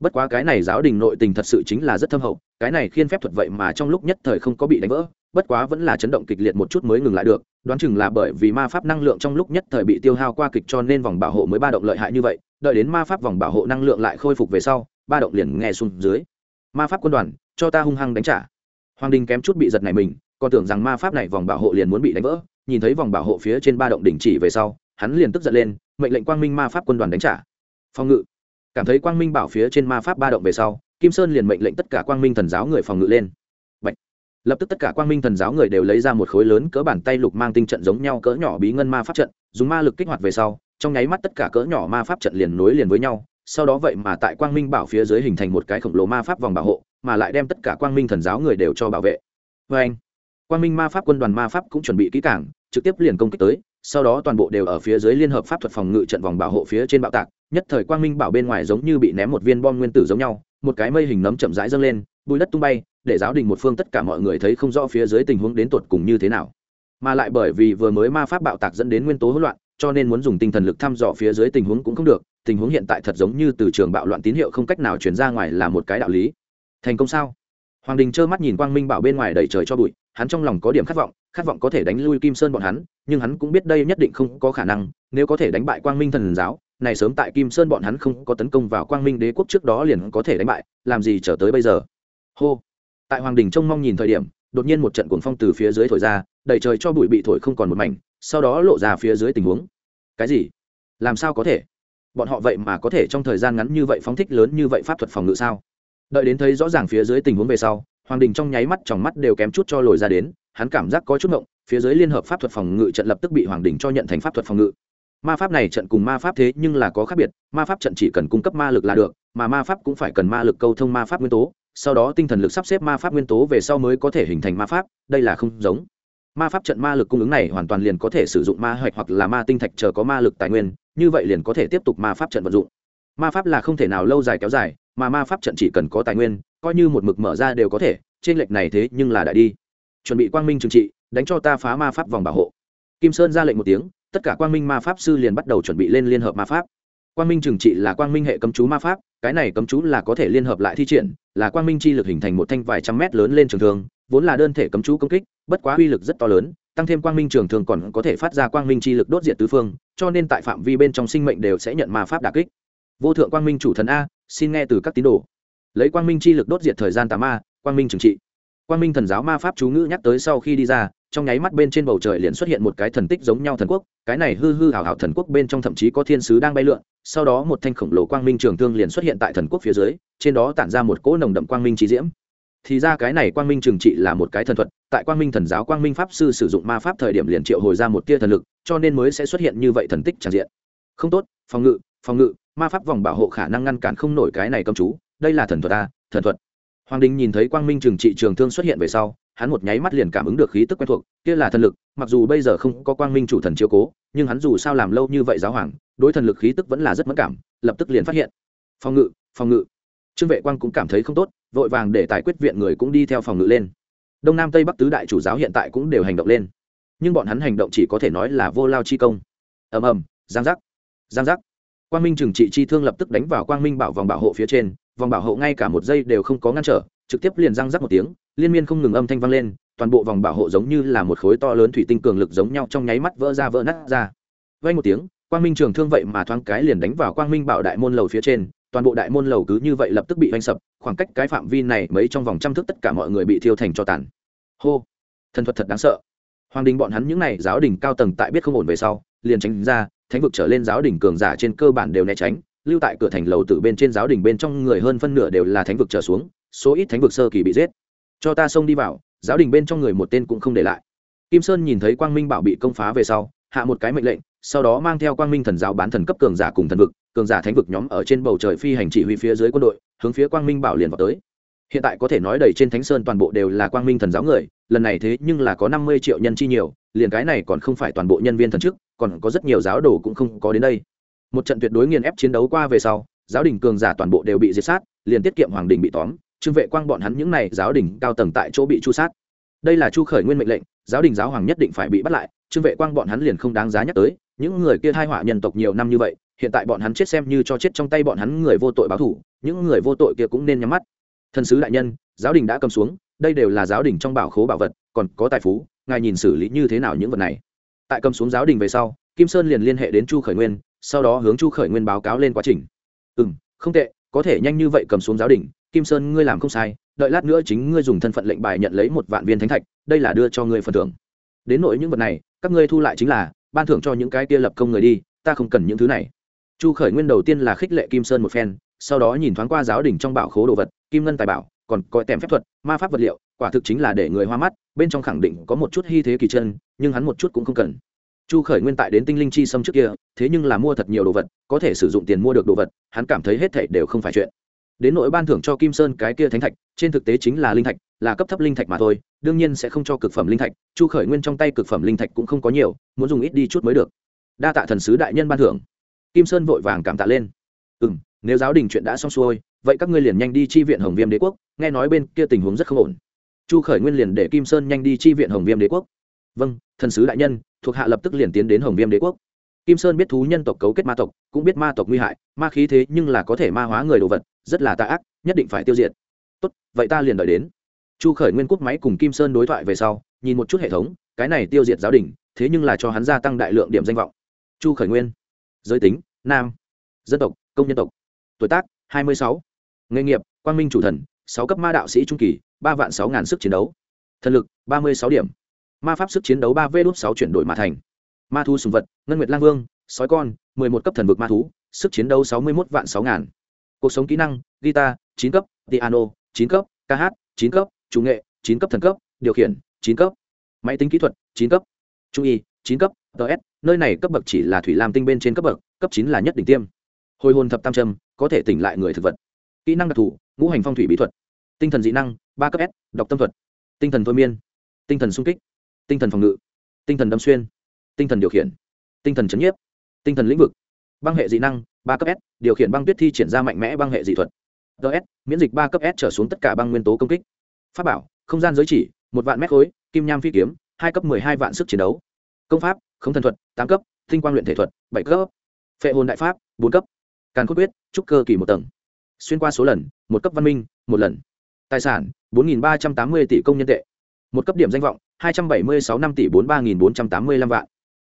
Bất quá cái này giáo đình nội tình thật sự chính là rất thâm hậu, cái này khiên phép thuật vậy mà trong lúc nhất thời không có bị đánh vỡ, bất quá vẫn là chấn động kịch liệt một chút mới ngừng lại được, đoán chừng là bởi vì ma pháp năng lượng trong lúc nhất thời bị tiêu hao qua kịch cho nên vòng bảo hộ mới ba động lợi hại như vậy, đợi đến ma pháp vòng bảo hộ năng lượng lại khôi phục về sau, ba động liền nghe xuống dưới. Ma pháp quân đoàn, cho ta hung hăng đánh trả. Hoàng đình kém chút bị giật này mình còn tưởng rằng ma pháp này vòng bảo hộ liền muốn bị đánh vỡ, nhìn thấy vòng bảo hộ phía trên ba động đình chỉ về sau, hắn liền tức giận lên, mệnh lệnh quang minh ma pháp quân đoàn đánh trả. Phòng ngự. Cảm thấy quang minh bảo phía trên ma pháp ba động về sau, kim sơn liền mệnh lệnh tất cả quang minh thần giáo người phòng ngự lên. Bạch. lập tức tất cả quang minh thần giáo người đều lấy ra một khối lớn cỡ bàn tay lục mang tinh trận giống nhau cỡ nhỏ bí ngân ma pháp trận, dùng ma lực kích hoạt về sau, trong nháy mắt tất cả cỡ nhỏ ma pháp trận liền nối liền với nhau, sau đó vậy mà tại quang minh bảo phía dưới hình thành một cái khổng lồ ma pháp vòng bảo hộ, mà lại đem tất cả quang minh thần giáo người đều cho bảo vệ. Vê anh quang minh ma pháp quân đoàn ma pháp cũng chuẩn bị kỹ cảng trực tiếp liền công kích tới, sau đó toàn bộ đều ở phía dưới liên hợp pháp thuật phòng ngự trận vòng bảo hộ phía trên bạo tạc, nhất thời quang minh bảo bên ngoài giống như bị ném một viên bom nguyên tử giống nhau, một cái mây hình nấm chậm rãi dâng lên bùi đất tung bay, để giáo đình một phương tất cả mọi người thấy không rõ phía dưới tình huống đến tột cùng như thế nào. Mà lại bởi vì vừa mới ma pháp bạo tạc dẫn đến nguyên tố hỗn loạn, cho nên muốn dùng tinh thần lực thăm dò phía dưới tình huống cũng không được, tình huống hiện tại thật giống như từ trường bạo loạn tín hiệu không cách nào chuyển ra ngoài là một cái đạo lý. Thành công sao? Hoàng đình trơ mắt nhìn quang minh bảo bên ngoài đầy trời cho bụi hắn trong lòng có điểm khát vọng khát vọng có thể đánh lui kim sơn bọn hắn, nhưng hắn cũng biết đây nhất định không có khả năng, nếu có thể đánh bại quang minh thần giáo, này sớm tại kim sơn bọn hắn không có tấn công vào quang minh đế quốc trước đó liền có thể đánh bại, làm gì trở tới bây giờ? Hô! Tại hoàng đình trông mong nhìn thời điểm, đột nhiên một trận cuồng phong từ phía dưới thổi ra, đầy trời cho bụi bị thổi không còn một mảnh, sau đó lộ ra phía dưới tình huống. Cái gì? Làm sao có thể? Bọn họ vậy mà có thể trong thời gian ngắn như vậy phóng thích lớn như vậy pháp thuật phòng ngự sao? Đợi đến thấy rõ ràng phía dưới tình huống về sau hoàng đình trong nháy mắt trong mắt đều kém chút cho lồi ra đến, hắn cảm giác có chút ngộng, phía dưới liên hợp pháp thuật phòng ngự trận lập tức bị hoàng đình cho nhận thành pháp thuật phòng ngự. Ma pháp này trận cùng ma pháp thế nhưng là có khác biệt, ma pháp trận chỉ cần cung cấp ma lực là được, mà ma pháp cũng phải cần ma lực câu thông ma pháp nguyên tố, sau đó tinh thần lực sắp xếp ma pháp nguyên tố về sau mới có thể hình thành ma pháp, đây là không giống. Ma pháp trận ma lực cung ứng này hoàn toàn liền có thể sử dụng ma hoạch hoặc là ma tinh thạch chờ có ma lực tài nguyên, như vậy liền có thể tiếp tục ma pháp trận vận dụng. Ma pháp là không thể nào lâu dài kéo dài, mà ma pháp trận chỉ cần có tài nguyên coi như một mực mở ra đều có thể, trên lệch này thế nhưng là đại đi. Chuẩn bị quang minh trừng trị, đánh cho ta phá ma pháp vòng bảo hộ. Kim sơn ra lệnh một tiếng, tất cả quang minh ma pháp sư liền bắt đầu chuẩn bị lên liên hợp ma pháp. Quang minh trừng trị là quang minh hệ cấm chú ma pháp, cái này cấm chú là có thể liên hợp lại thi triển, là quang minh chi lực hình thành một thanh vài trăm mét lớn lên trường thường vốn là đơn thể cấm chú công kích, bất quá uy lực rất to lớn, tăng thêm quang minh trường thường còn có thể phát ra quang minh chi lực đốt diệt tứ phương, cho nên tại phạm vi bên trong sinh mệnh đều sẽ nhận ma pháp đà kích. Vô thượng quang minh chủ thần a, xin nghe từ các tín đồ lấy quang minh chi lực đốt diệt thời gian tà ma, quang minh trừng trị. Quang minh thần giáo ma pháp chú ngữ nhắc tới sau khi đi ra, trong nháy mắt bên trên bầu trời liền xuất hiện một cái thần tích giống nhau thần quốc, cái này hư hư hảo hảo thần quốc bên trong thậm chí có thiên sứ đang bay lượn, sau đó một thanh khổng lồ quang minh trường thương liền xuất hiện tại thần quốc phía dưới, trên đó tản ra một cỗ nồng đậm quang minh trí diễm. Thì ra cái này quang minh trường trị là một cái thần thuật, tại quang minh thần giáo quang minh pháp sư sử dụng ma pháp thời điểm liền triệu hồi ra một tia thần lực, cho nên mới sẽ xuất hiện như vậy thần tích tràn diện. Không tốt, phòng ngự phòng ngự, ma pháp vòng bảo hộ khả năng ngăn cản không nổi cái này công chú đây là thần thuật a thần thuật. Hoàng đình nhìn thấy quang minh trường trị trường thương xuất hiện về sau, hắn một nháy mắt liền cảm ứng được khí tức quen thuộc, kia là thần lực, mặc dù bây giờ không có quang minh chủ thần chiếu cố, nhưng hắn dù sao làm lâu như vậy giáo hoàng, đối thần lực khí tức vẫn là rất mất cảm, lập tức liền phát hiện. Phòng ngự phòng ngự. Trương vệ quang cũng cảm thấy không tốt, vội vàng để tài quyết viện người cũng đi theo phòng ngự lên. Đông nam tây bắc tứ đại chủ giáo hiện tại cũng đều hành động lên. Nhưng bọn hắn hành động chỉ có thể nói là vô lao chi công. Ầm ầm, giang giác giang giác. Quang minh trừng trị chi thương lập tức đánh vào quang minh bảo vòng bảo hộ phía trên vòng bảo hộ ngay cả một giây đều không có ngăn trở, trực tiếp liền răng rắc một tiếng, liên miên không ngừng âm thanh vang lên, toàn bộ vòng bảo hộ giống như là một khối to lớn thủy tinh cường lực giống nhau trong nháy mắt vỡ ra vỡ nát ra. Vay một tiếng, quang minh trường thương vậy mà thoáng cái liền đánh vào quang minh bảo đại môn lầu phía trên, toàn bộ đại môn lầu cứ như vậy lập tức bị oanh sập, khoảng cách cái phạm vi này mấy trong vòng trăm thước tất cả mọi người bị thiêu thành cho tàn. Hô! Thần thuật thật đáng sợ. Hoàng đình bọn hắn những n à y giáo đình cao tầng tại biết không ổn về sau, liền tránh ra, thánh vực trở lên giáo đình cường giả trên cơ bản đều né tránh lưu tại cửa thành lầu từ bên trên giáo đình bên trong người hơn phân nửa đều là thánh vực trở xuống, số ít thánh vực sơ kỳ bị giết. Cho ta xông đi vào, giáo đình bên trong người một tên cũng không để lại. Kim sơn nhìn thấy quang minh bảo bị công phá về sau, hạ một cái mệnh lệnh, sau đó mang theo quang minh thần giáo bán thần cấp cường giả cùng thần vực, cường giả thánh vực nhóm ở trên bầu trời phi hành chỉ huy phía dưới quân đội, hướng phía quang minh bảo liền vào tới. Hiện tại có thể nói đầy trên thánh sơn toàn bộ đều là quang minh thần giáo người, lần này thế nhưng là có năm mươi triệu nhân chi nhiều, liền cái này còn không phải toàn bộ nhân viên thần chức, còn có rất nhiều giáo đồ cũng không có đến đây một trận tuyệt đối nghiền ép chiến đấu qua về sau, giáo đình cường giả toàn bộ đều bị diệt sát, liền tiết kiệm hoàng đình bị tóm, trương vệ quang bọn hắn những này giáo đình cao tầng tại chỗ bị chu sát. Đây là chu khởi nguyên mệnh lệnh, giáo đình giáo hoàng nhất định phải bị bắt lại, trương vệ quang bọn hắn liền không đáng giá nhắc tới, những người kia thai họa nhân tộc nhiều năm như vậy, hiện tại bọn hắn chết xem như cho chết trong tay bọn hắn người vô tội báo thủ những người vô tội kia cũng nên nhắm mắt. Thần sứ đại nhân, giáo đình đã cầm xuống, đây đều là giáo đình trong bảo khố bảo vật, còn có tài phú, ngài nhìn xử lý như thế nào những vật này? Tại cầm xuống giáo đình về sau, kim sơn liền liên hệ đến chu khởi nguyên sau đó hướng chu khởi nguyên báo cáo lên quá trình. Ừ m không tệ, có thể nhanh như vậy cầm xuống giáo đình, kim sơn ngươi làm không sai, đợi lát nữa chính ngươi dùng thân phận lệnh bài nhận lấy một vạn viên thánh thạch, đây là đưa cho ngươi phần thưởng. Đến nội những vật này, các ngươi thu lại chính là, ban thưởng cho những cái kia lập công người đi, ta không cần những thứ này. Chu khởi nguyên đầu tiên là khích lệ kim sơn một phen, sau đó nhìn thoáng qua giáo đình trong bảo khố đồ vật, kim ngân tài bảo, còn có tèm phép thuật, ma pháp vật liệu, quả thực chính là để người hoa mắt, bên trong khẳng định có một chút hy thế kỳ chân, nhưng hắn một chút cũng không cần chu khởi nguyên tại đến tinh linh chi xâm trước kia, thế nhưng là mua thật nhiều đồ vật, có thể sử dụng tiền mua được đồ vật, hắn cảm thấy hết thảy đều không phải chuyện. Đến nội ban thưởng cho kim sơn cái kia thánh thạch, trên thực tế chính là linh thạch, là cấp thấp linh thạch mà thôi, đương nhiên sẽ không cho cực phẩm linh thạch, chu khởi nguyên trong tay cực phẩm linh thạch cũng không có nhiều, muốn dùng ít đi chút mới được. Đa tạ thần sứ đại nhân ban thưởng. Kim sơn vội vàng cảm tạ lên. Ừ m nếu giáo đình chuyện đã xong xuôi, vậy các ngươi liền nhanh đi chi viện hồng viêm đế quốc, nghe nói bên kia tình huống rất không ổn. Chu khởi nguyên liền để kim sơn nhanh đi chi viện hồng viêm đế quốc. Vâng thần sứ đại nhân thuộc hạ lập tức liền tiến đến hồng viêm đế quốc. Kim sơn biết thú nhân tộc cấu kết ma tộc, cũng biết ma tộc nguy hại, ma khí thế nhưng là có thể ma hóa người đồ vật, rất là tà ác, nhất định phải tiêu diệt. Tốt, vậy ta liền đợi đến. Chu khởi nguyên quốc máy cùng kim sơn đối thoại về sau, nhìn một chút hệ thống, cái này tiêu diệt giáo đình, thế nhưng là cho hắn gia tăng đại lượng điểm danh vọng. Chu khởi nguyên. Giới tính, nam. Dân tộc, công nhân tộc. Tuổi tác, hai mươi sáu. Nghề nghiệp, quang minh chủ thần, sáu cấp ma đạo sĩ trung kỳ, ba vạn sáu ngàn sức chiến đấu. Thần lực, ba mươi sáu điểm ma pháp sức chiến đấu ba v đốt sáu chuyển đổi mà thành. Ma thu sùng vật, ngân nguyệt lang vương, sói con, mười một cấp thần vực ma thú, sức chiến đấu sáu mươi một vạn sáu ngàn. Cuộc sống kỹ năng, guitar, chín cấp, piano, chín cấp, ca hát, chín cấp, chủ nghệ, chín cấp thần cấp, điều khiển, chín cấp. Máy tính kỹ thuật, chín cấp. Trung y, chín cấp ts nơi này cấp bậc chỉ là thủy lam tinh bên trên cấp bậc, cấp chín là nhất đỉnh tiêm. Hồi hồn thập tam trâm có thể tỉnh lại người thực vật. Kỹ năng đặc thù, ngũ hành phong thủy bí thuật. Tinh thần dị năng, ba cấp s đọc tâm thuật. Tinh thần thôi miên. Tinh thần sung kích tinh thần phòng ngự, tinh thần đâm xuyên, tinh thần điều khiển, tinh thần chấn nhiếp, tinh thần lĩnh vực, băng hệ dị năng, ba cấp s, điều khiển băng tuyết thi triển ra mạnh mẽ băng hệ dị thuật. Ts miễn dịch ba cấp s trở xuống tất cả băng nguyên tố công kích. Pháp bảo, không gian giới chỉ, một vạn mét khối, kim nham phi kiếm, hai cấp m ộ ư ơ i hai vạn sức chiến đấu. Công pháp, không thần thuật, tám cấp, tinh quang luyện thể thuật, bảy cấp. Phệ hồn đại pháp, bốn cấp. Càn cốt quyết, trúc cơ kỳ một tầng. Xuyên qua số lần, một cấp văn minh, một lần. Tài sản, bốn ba trăm tám mươi tỷ công nhân tệ một cấp điểm danh vọng, hai trăm bảy mươi sáu năm tỷ bốn ba nghìn bốn trăm tám mươi lăm vạn.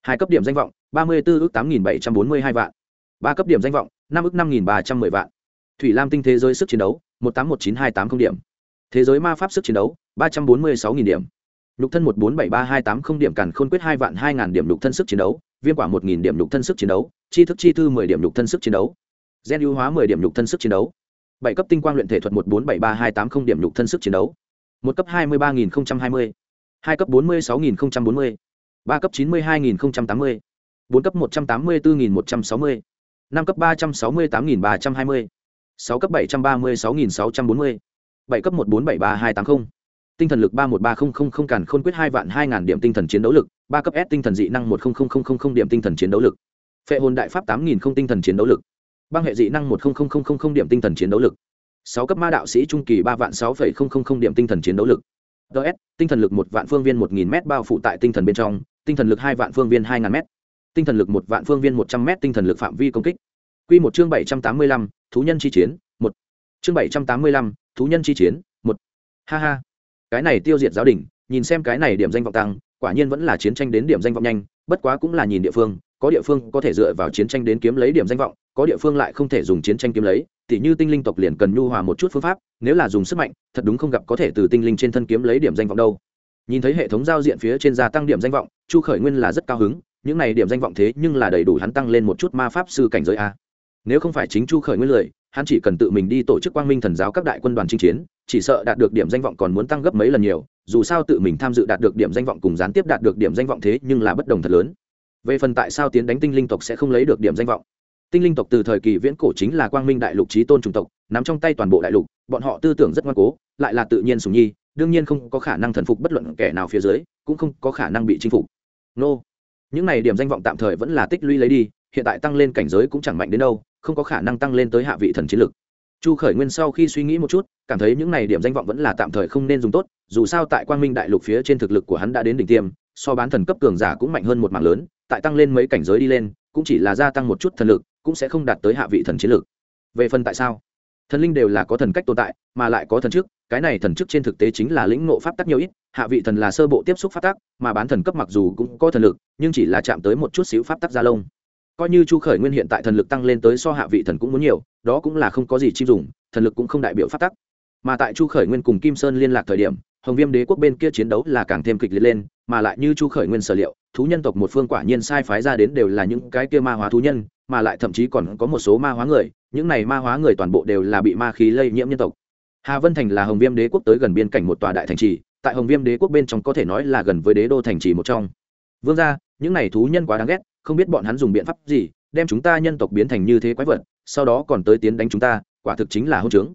Hai cấp điểm danh vọng, ba mươi bốn ước tám nghìn bảy trăm bốn mươi hai vạn. Ba cấp điểm danh vọng, năm ước năm nghìn ba trăm mười vạn. Thủy lam tinh thế giới sức chiến đấu, một tám một chín hai tám không điểm. Thế giới ma pháp sức chiến đấu, ba trăm bốn mươi sáu nghìn điểm. Nhục thân một bốn bảy ba hai tám không điểm càn khôn quyết hai vạn hai ngàn điểm nhục thân sức chiến đấu, viêm quả một nghìn điểm nhục thân sức chiến đấu, chi thức chi thư mười điểm nhục thân sức chiến đấu, gen ưu hóa mười điểm nhục thân sức chiến đấu. Bảy cấp tinh quang luyện thể thuật một bốn bảy ba hai tám không điểm nhục thân sức chiến đấu một cấp hai mươi ba nghìn hai mươi hai cấp bốn mươi sáu nghìn bốn mươi ba cấp chín mươi hai nghìn tám mươi bốn cấp một trăm tám mươi bốn nghìn một trăm sáu mươi năm cấp ba trăm sáu mươi tám nghìn ba trăm hai mươi sáu cấp bảy trăm ba mươi sáu nghìn sáu trăm bốn mươi bảy cấp một bốn bảy ba hai tám mươi tinh thần lực ba một ba không không không càn khôn quyết hai vạn hai ngàn điểm tinh thần chiến đấu lực ba cấp s tinh thần dị năng một không không không không không điểm tinh thần chiến đấu lực phệ hồn đại pháp tám nghìn không tinh thần chiến đấu lực băng hệ dị năng một không không không không không điểm tinh thần chiến đấu lực sáu cấp ma đạo sĩ trung kỳ ba vạn sáu phẩy không không không điểm tinh thần chiến đấu lực. Ts tinh thần lực một vạn phương viên một nghìn m bao phủ tại tinh thần bên trong, tinh thần lực hai vạn phương viên hai ngàn m tinh thần lực một vạn phương viên một trăm m tinh thần lực phạm vi công kích. Q một chương bảy trăm tám mươi lăm, thú nhân chi chiến, một. Chương bảy trăm tám mươi lăm, thú nhân chi chiến, một. Ha ha. Cái này tiêu diệt giáo đình, nhìn xem cái này điểm danh vọng tăng, quả nhiên vẫn là chiến tranh đến điểm danh vọng nhanh, bất quá cũng là nhìn địa phương, có địa phương có thể dựa vào chiến tranh đến kiếm lấy điểm danh vọng có địa phương lại không thể dùng chiến tranh kiếm lấy, tỉ như tinh linh tộc liền cần nhu hòa một chút phương pháp, nếu là dùng sức mạnh, thật đúng không gặp có thể từ tinh linh trên thân kiếm lấy điểm danh vọng đâu. Nhìn thấy hệ thống giao diện phía trên gia tăng điểm danh vọng, chu khởi nguyên là rất cao hứng, những này điểm danh vọng thế nhưng là đầy đủ hắn tăng lên một chút ma pháp sư cảnh giới a. Nếu không phải chính chu khởi nguyên lười, hắn chỉ cần tự mình đi tổ chức quang minh thần giáo các đại quân đoàn chinh chiến, chỉ sợ đạt được điểm danh vọng còn muốn tăng gấp mấy lần nhiều, dù sao tự mình tham dự đạt được điểm danh vọng cùng gián tiếp đạt được điểm danh vọng thế nhưng là bất đồng thật lớn. Về phần tại sao tiến đánh tinh linh tộc sẽ không lấy được điểm danh vọng? Tinh linh tộc từ thời kỳ viễn cổ chính là quang minh đại lục trí tôn chủng tộc, nắm trong tay toàn bộ đại lục, bọn họ tư tưởng rất ngoan cố, lại là tự nhiên sùng nhi, đương nhiên không có khả năng thần phục bất luận kẻ nào phía dưới, cũng không có khả năng bị chinh phục. Nô. Những này điểm danh vọng tạm thời vẫn là tích lũy lấy đi, hiện tại tăng lên cảnh giới cũng chẳng mạnh đến đâu, không có khả năng tăng lên tới hạ vị thần chiến lực. Chu khởi nguyên sau khi suy nghĩ một chút, cảm thấy những này điểm danh vọng vẫn là tạm thời không nên dùng tốt, dù sao tại quang minh đại lục phía trên thực lực của hắn đã đến đỉnh tiêm, so bán thần cấp cường giả cũng mạnh hơn một mảng lớn, tại tăng lên mấy cảnh giới đi lên, cũng chỉ là gia tăng một chút thần lực cũng sẽ không đạt tới hạ vị thần chiến lược. về phần tại sao? Thần linh đều là có thần cách tồn tại, mà lại có thần chức cái này thần chức trên thực tế chính là lĩnh ngộ pháp tắc nhiều ít, hạ vị thần là sơ bộ tiếp xúc pháp tắc, mà bán thần cấp mặc dù cũng có thần lực, nhưng chỉ là chạm tới một chút xíu pháp tắc gia lông. Coi như chu khởi nguyên hiện tại thần lực tăng lên tới so hạ vị thần cũng muốn nhiều, đó cũng là không có gì chi dùng, thần lực cũng không đại biểu pháp tắc. Mà tại chu khởi nguyên cùng kim sơn liên lạc thời điểm, hồng viêm đế quốc bên kia chiến đấu là càng thêm kịch liệt lên, mà lại như chu khởi nguyên sở liệu, thú nhân tộc một phương quả nhiên sai phái ra đến đều là những cái kia ma hóa thú nhân mà lại thậm chí còn có một số ma hóa người, những này ma hóa người toàn bộ đều là bị ma khí lây nhiễm nhân tộc. Hà vân thành là hồng viêm đế quốc tới gần biên cảnh một tòa đại thành trì, tại hồng viêm đế quốc bên trong có thể nói là gần với đế đô thành trì một trong. Vương ra những này thú nhân quá đáng ghét, không biết bọn hắn dùng biện pháp gì, đem chúng ta nhân tộc biến thành như thế quái vật, sau đó còn tới tiến đánh chúng ta, quả thực chính là hôn trướng.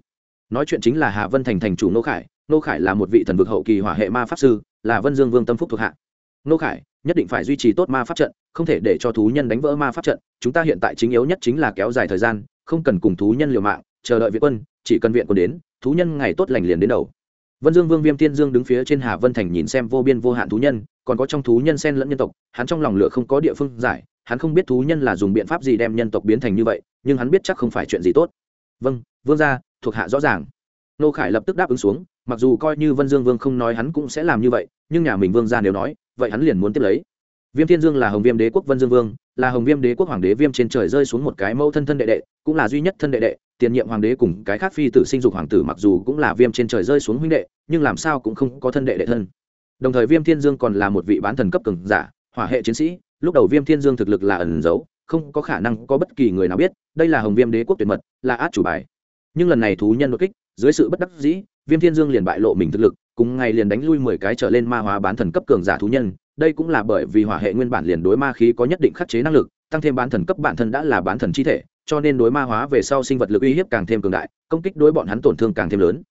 Nói chuyện chính là hà vân thành thành chủ nô khải nô khải là một vị thần vực hậu kỳ hỏa hệ ma pháp sư, là vân dương vương tâm phúc thuộc hạ. Nô khải nhất định phải duy trì tốt ma pháp trận, không thể để cho thú nhân đánh vỡ ma pháp trận. Chúng ta hiện tại chính yếu nhất chính là kéo dài thời gian, không cần cùng thú nhân liều mạng, chờ đợi viện quân, chỉ cần viện quân đến, thú nhân ngày tốt lành liền đến đầu. Vân dương vương viêm tiên dương đứng phía trên hà vân thành nhìn xem vô biên vô hạn thú nhân, còn có trong thú nhân sen lẫn nhân tộc, hắn trong lòng lửa không có địa phương giải, hắn không biết thú nhân là dùng biện pháp gì đem nhân tộc biến thành như vậy, nhưng hắn biết chắc không phải chuyện gì tốt. Vâng vương gia, thuộc hạ rõ ràng. Nô khải lập tức đáp ứng xuống, mặc dù coi như vân dương vương không nói hắn cũng sẽ làm như vậy, nhưng nhà mình vương gia nếu nói vậy hắn liền muốn tiếp lấy. Viêm thiên dương là hồng viêm đế quốc vân dương vương, là hồng viêm đế quốc hoàng đế viêm trên trời rơi xuống một cái mẫu thân thân đệ đệ, cũng là duy nhất thân đệ đệ, tiền nhiệm hoàng đế cùng cái khác phi tử sinh dục hoàng tử mặc dù cũng là viêm trên trời rơi xuống huynh đệ, nhưng làm sao cũng không có thân đệ đệ thân. Đồng thời viêm thiên dương còn là một vị bán thần cấp cường giả, hỏa hệ chiến sĩ, lúc đầu viêm thiên dương thực lực là ẩn giấu, không có khả năng có bất kỳ người nào biết, đây là hồng viêm đế quốc tuyệt mật, là át chủ bài. Nhưng lần này thú nhân đột kích, dưới sự bất đắc dĩ, viêm thiên dương liền bại lộ mình thực lực cùng ngày liền đánh lui mười cái trở lên ma hóa bán thần cấp cường giả thú nhân, đây cũng là bởi vì hỏa hệ nguyên bản liền đối ma khí có nhất định khắc chế năng lực, tăng thêm bán thần cấp bản thân đã là bán thần chi thể, cho nên đối ma hóa về sau sinh vật lực uy hiếp càng thêm cường đại, công kích đối bọn hắn tổn thương càng thêm lớn.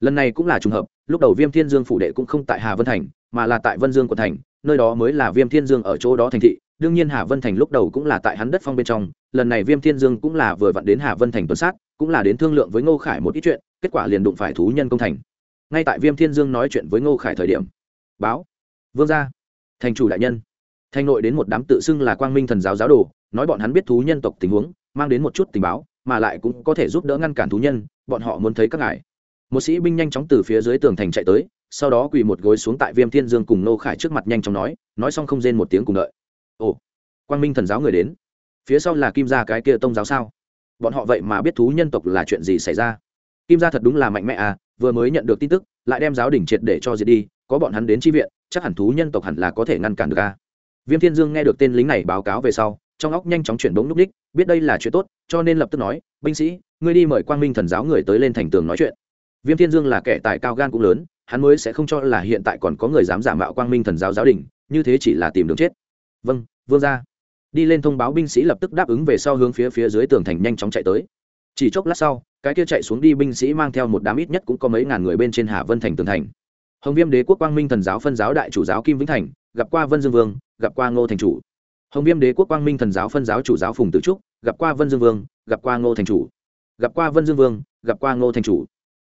Lần này cũng là trùng hợp, lúc đầu viêm thiên dương phủ đệ cũng không tại hà vân thành, mà là tại vân dương của thành, nơi đó mới là viêm thiên dương ở chỗ đó thành thị, đương nhiên hà vân thành lúc đầu cũng là tại hắn đất phong bên trong, lần này viêm thiên dương cũng là vừa vặn đến hà vân thành tuần sát, cũng là đến thương lượng với ngô khải một ít chuyện, kết quả liền đụng phải thú nhân công thành ngay tại viêm thiên dương nói chuyện với ngô khải thời điểm. Báo. Vương gia. Thành chủ đại nhân. Thành nội đến một đám tự xưng là quang minh thần giáo giáo đồ, nói bọn hắn biết thú nhân tộc tình huống, mang đến một chút tình báo, mà lại cũng có thể giúp đỡ ngăn cản thú nhân, bọn họ muốn thấy các ngài. Một sĩ binh nhanh chóng từ phía dưới tường thành chạy tới, sau đó quỳ một gối xuống tại viêm thiên dương cùng nô khải trước mặt nhanh chóng nói nói xong không rên một tiếng cùng đợi. Ồ, quang minh thần giáo người đến. Phía sau là kim gia cái kia tông giáo sao? Bọn họ vậy mà biết thú nhân tộc là chuyện gì xảy ra? Kim gia thật đúng là mạnh mẽ à vừa mới nhận được tin tức, lại đem giáo đỉnh triệt để cho diệt đi, có bọn hắn đến tri viện, chắc hẳn thú nhân tộc hẳn là có thể ngăn cản được a. Viêm thiên dương nghe được tên lính này báo cáo về sau, trong óc nhanh chóng chuyển bóng lúc đích biết đây là chuyện tốt, cho nên lập tức nói, binh sĩ, ngươi đi mời quang minh thần giáo người tới lên thành tường nói chuyện. Viêm thiên dương là kẻ tài cao gan cũng lớn, hắn mới sẽ không cho là hiện tại còn có người dám giả mạo quang minh thần giáo giáo đình, như thế chỉ là tìm đường chết. Vâng vương ra đi lên thông báo binh sĩ lập tức đáp ứng về sau hướng phía phía dưới tường thành nhanh chóng chạy tới chỉ chốc lát sau, cái kia chạy xuống đi binh sĩ mang theo một đám ít nhất cũng có mấy ngàn người bên trên hà vân thành tường thành. Hồng viêm đế quốc quang minh thần giáo phân giáo đại chủ giáo kim vĩnh thành, gặp qua vân dương vương, gặp qua ngô thành chủ. Hồng viêm đế quốc quang minh thần giáo phân giáo chủ giáo phùng tự trúc, gặp qua vân dương vương, gặp qua ngô thành chủ. Gặp qua vân dương vương, gặp qua ngô thành chủ.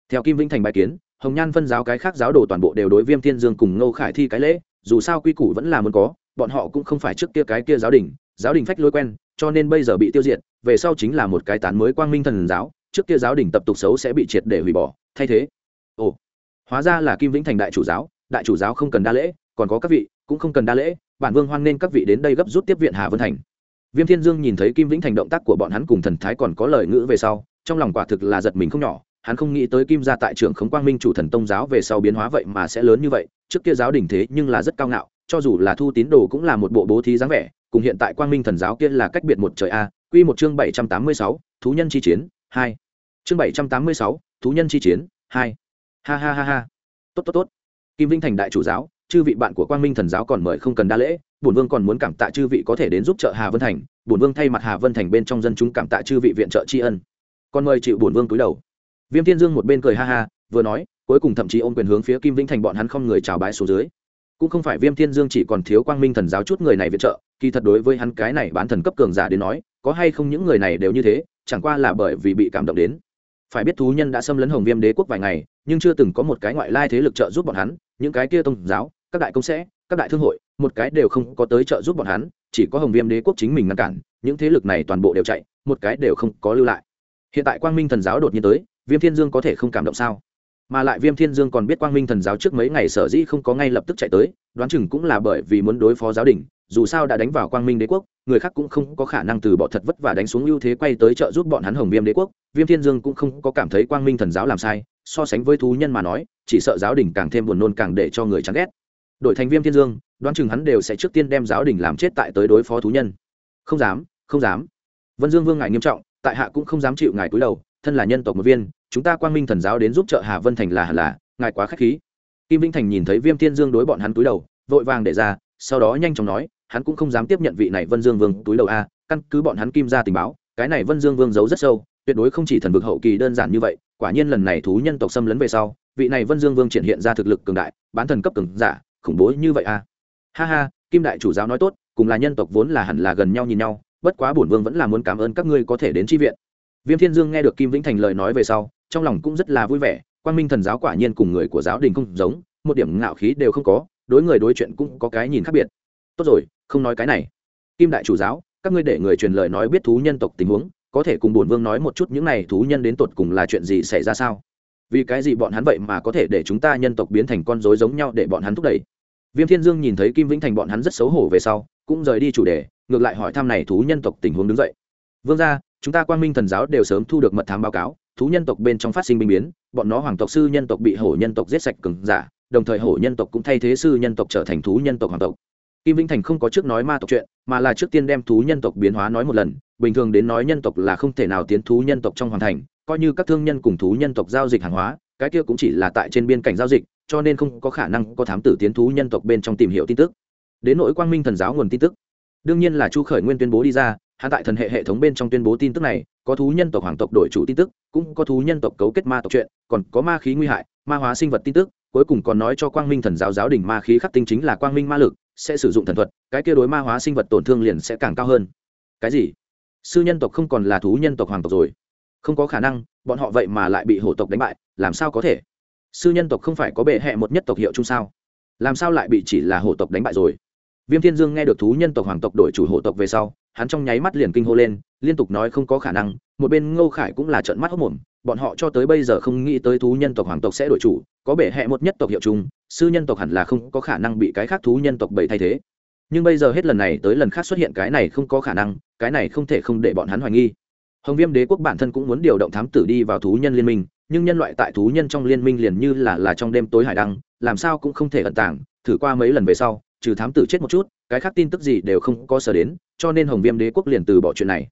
Theo kim vĩnh thành bài kiến, hồng nhan phân giáo cái khác giáo đồ toàn bộ đều đối viêm thiên dương cùng ngô khải thi cái lễ, dù sao quy củ vẫn là muốn có, bọn họ cũng không phải trước kia cái kia giáo đình giáo đình phách lôi quen, cho nên bây giờ bị tiêu diệt về sau chính là một cái tán mới quang minh thần giáo, trước kia giáo đình tập tục xấu sẽ bị triệt để hủy bỏ, thay thế. Ồ, hóa ra là kim vĩnh thành đại chủ giáo, đại chủ giáo không cần đa lễ, còn có các vị, cũng không cần đa lễ, bản vương hoan nên các vị đến đây gấp rút tiếp viện hà vân thành. Viêm thiên dương nhìn thấy kim vĩnh thành động tác của bọn hắn cùng thần thái còn có lời ngữ về sau, trong lòng quả thực là giật mình không nhỏ, hắn không nghĩ tới kim gia tại trường khống quang minh chủ thần tông giáo về sau biến hóa vậy mà sẽ lớn như vậy, trước kia giáo đình thế nhưng là rất cao ngạo, cho dù là thu tín đồ cũng là một bộ bố thí dáng vẻ, cùng hiện tại quang minh thần giáo kia là cách biệt một trời a quy một chương bảy trăm tám mươi sáu, thú nhân chi chiến, hai. Chương bảy trăm tám mươi sáu, thú nhân chi chiến, hai. Ha ha ha ha. Tốt tốt tốt. Kim vinh thành đại chủ giáo, chư vị bạn của quang minh thần giáo còn mời không cần đa lễ, bổn vương còn muốn cảm tạ chư vị có thể đến giúp trợ hà vân thành, bổn vương thay mặt hà vân thành bên trong dân chúng cảm tạ chư vị viện trợ tri ân. Còn mời chịu bổn vương cúi đầu. Viêm thiên dương một bên cười ha ha, vừa nói, cuối cùng thậm chí ôm quyền hướng phía kim vĩnh thành bọn hắn không người chào bái xuống dưới. Cũng không phải viêm thiên dương chỉ còn thiếu quang minh thần giáo chút người này viện trợ, kỳ thật đối với hắn cái này bán thần cấp cường giả đến nói có hay không những người này đều như thế, chẳng qua là bởi vì bị cảm động đến. Phải biết thú nhân đã xâm lấn hồng viêm đế quốc vài ngày, nhưng chưa từng có một cái ngoại lai thế lực trợ giúp bọn hắn, những cái kia tôn giáo, các đại công sẽ, các đại thương hội, một cái đều không có tới trợ giúp bọn hắn, chỉ có hồng viêm đế quốc chính mình ngăn cản, những thế lực này toàn bộ đều chạy, một cái đều không có lưu lại. Hiện tại quang minh thần giáo đột nhiên tới, viêm thiên dương có thể không cảm động sao? Mà lại viêm thiên dương còn biết quang minh thần giáo trước mấy ngày sở dĩ không có ngay lập tức chạy tới, đoán chừng cũng là bởi vì muốn đối phó giáo đình dù sao đã đánh vào quang minh đế quốc, người khác cũng không có khả năng từ bỏ thật vất và đánh xuống ưu thế quay tới trợ giúp bọn hắn hồng viêm đế quốc. Viêm thiên dương cũng không có cảm thấy quang minh thần giáo làm sai, so sánh với thú nhân mà nói, chỉ sợ giáo đình càng thêm buồn nôn càng để cho người chán ghét. Đội thành viêm thiên dương, đoán chừng hắn đều sẽ trước tiên đem giáo đình làm chết tại tới đối phó thú nhân. Không dám không dám. Vân dương vương ngại nghiêm trọng, tại hạ cũng không dám chịu ngài cúi đầu, thân là nhân tộc một viên, chúng ta quang minh thần giáo đến giúp trợ hà vân thành là hẳn là, ngài quá k h á c h khí. Kim vĩnh thành nhìn thấy viêm thiên dương đối bọn hắn cúi đầu, vội vàng để ra, sau đó nhanh chóng nói hắn cũng không dám tiếp nhận vị này vân dương vương túi đầu a, căn cứ bọn hắn kim ra tình báo, cái này vân dương vương giấu rất sâu, tuyệt đối không chỉ thần vực hậu kỳ đơn giản như vậy, quả nhiên lần này thú nhân tộc xâm lấn về sau, vị này vân dương vương triển hiện ra thực lực cường đại, bán thần cấp cường giả, khủng bố như vậy a. Ha ha, kim đại chủ giáo nói tốt, cùng là nhân tộc vốn là hẳn là gần nhau nhìn nhau, bất quá bổn vương vẫn là muốn cảm ơn các ngươi có thể đến tri viện. Viêm thiên dương nghe được kim vĩnh thành lời nói về sau, trong lòng cũng rất là vui vẻ quan minh thần giáo quả nhiên cùng người của giáo đình không giống, một điểm ngạo khí đều không có, đối người đối chuyện cũng có cái nhìn khác biệt. Tốt rồi không nói cái này. Kim đại chủ giáo, các ngươi để người truyền lời nói biết thú nhân tộc tình huống, có thể cùng bổn vương nói một chút những này thú nhân đến tột cùng là chuyện gì xảy ra sao? Vì cái gì bọn hắn vậy mà có thể để chúng ta nhân tộc biến thành con rối giống nhau để bọn hắn thúc đẩy? Viêm thiên dương nhìn thấy kim vĩnh thành bọn hắn rất xấu hổ về sau, cũng rời đi chủ đề, ngược lại hỏi thăm này thú nhân tộc tình huống đứng dậy. Vương ra chúng ta quan minh thần giáo đều sớm thu được mật thám báo cáo, thú nhân tộc bên trong phát sinh binh biến, bọn nó hoàng tộc sư nhân tộc bị hổ nhân tộc giết sạch cừng giả, đồng thời hổ nhân tộc cũng thay thế sư nhân tộc trở thành thú nhân tộc hoàng tộc kim vĩnh thành không có trước nói ma tộc chuyện, mà là trước tiên đem thú nhân tộc biến hóa nói một lần, bình thường đến nói nhân tộc là không thể nào tiến thú nhân tộc trong hoàn thành, coi như các thương nhân cùng thú nhân tộc giao dịch hàng hóa, cái kia cũng chỉ là tại trên biên cảnh giao dịch, cho nên không có khả năng có thám tử tiến thú nhân tộc bên trong tìm hiểu tin tức. Đến nỗi quang minh thần giáo nguồn tin tức, đương nhiên là chu khởi nguyên tuyên bố đi ra hạ tại thần hệ hệ thống bên trong tuyên bố tin tức này, có thú nhân tộc hoàng tộc đổi chủ tin tức, cũng có thú nhân tộc cấu kết ma tộc chuyện, còn có ma khí nguy hại, ma hóa sinh vật tin tức, cuối cùng còn nói cho quang minh thần giáo giáo đình ma khí khắc tinh chính là quang minh ma lực sẽ sử dụng thần thuật, cái kia đối ma hóa sinh vật tổn thương liền sẽ càng cao hơn. Cái gì? Sư nhân tộc không còn là thú nhân tộc hoàng tộc rồi. Không có khả năng, bọn họ vậy mà lại bị hổ tộc đánh bại, làm sao có thể? Sư nhân tộc không phải có bệ hẹ một nhất tộc hiệu chung sao? Làm sao lại bị chỉ là hổ tộc đánh bại rồi? Viêm thiên dương nghe được thú nhân tộc hoàng tộc đổi chủ hổ tộc về sau hắn trong nháy mắt liền kinh hô lên, liên tục nói không có khả năng, một bên ngô khải cũng là trận mắt hốc mồm, bọn họ cho tới bây giờ không nghĩ tới thú nhân tộc hoàng tộc sẽ đổi chủ, có bể hẹ một nhất tộc hiệu chung, sư nhân tộc hẳn là không có khả năng bị cái khác thú nhân tộc bảy thay thế. Nhưng bây giờ hết lần này tới lần khác xuất hiện cái này không có khả năng, cái này không thể không để bọn hắn hoài nghi. Hồng viêm đế quốc bản thân cũng muốn điều động thám tử đi vào thú nhân liên minh, nhưng nhân loại tại thú nhân trong liên minh liền như là là trong đêm tối hải đăng, làm sao cũng không thể ẩn tàng, thử qua mấy lần về sau, trừ thám tử chết một chút, cái khác tin tức gì đều không có sở đến cho nên hồng viêm đế quốc liền từ bỏ chuyện này.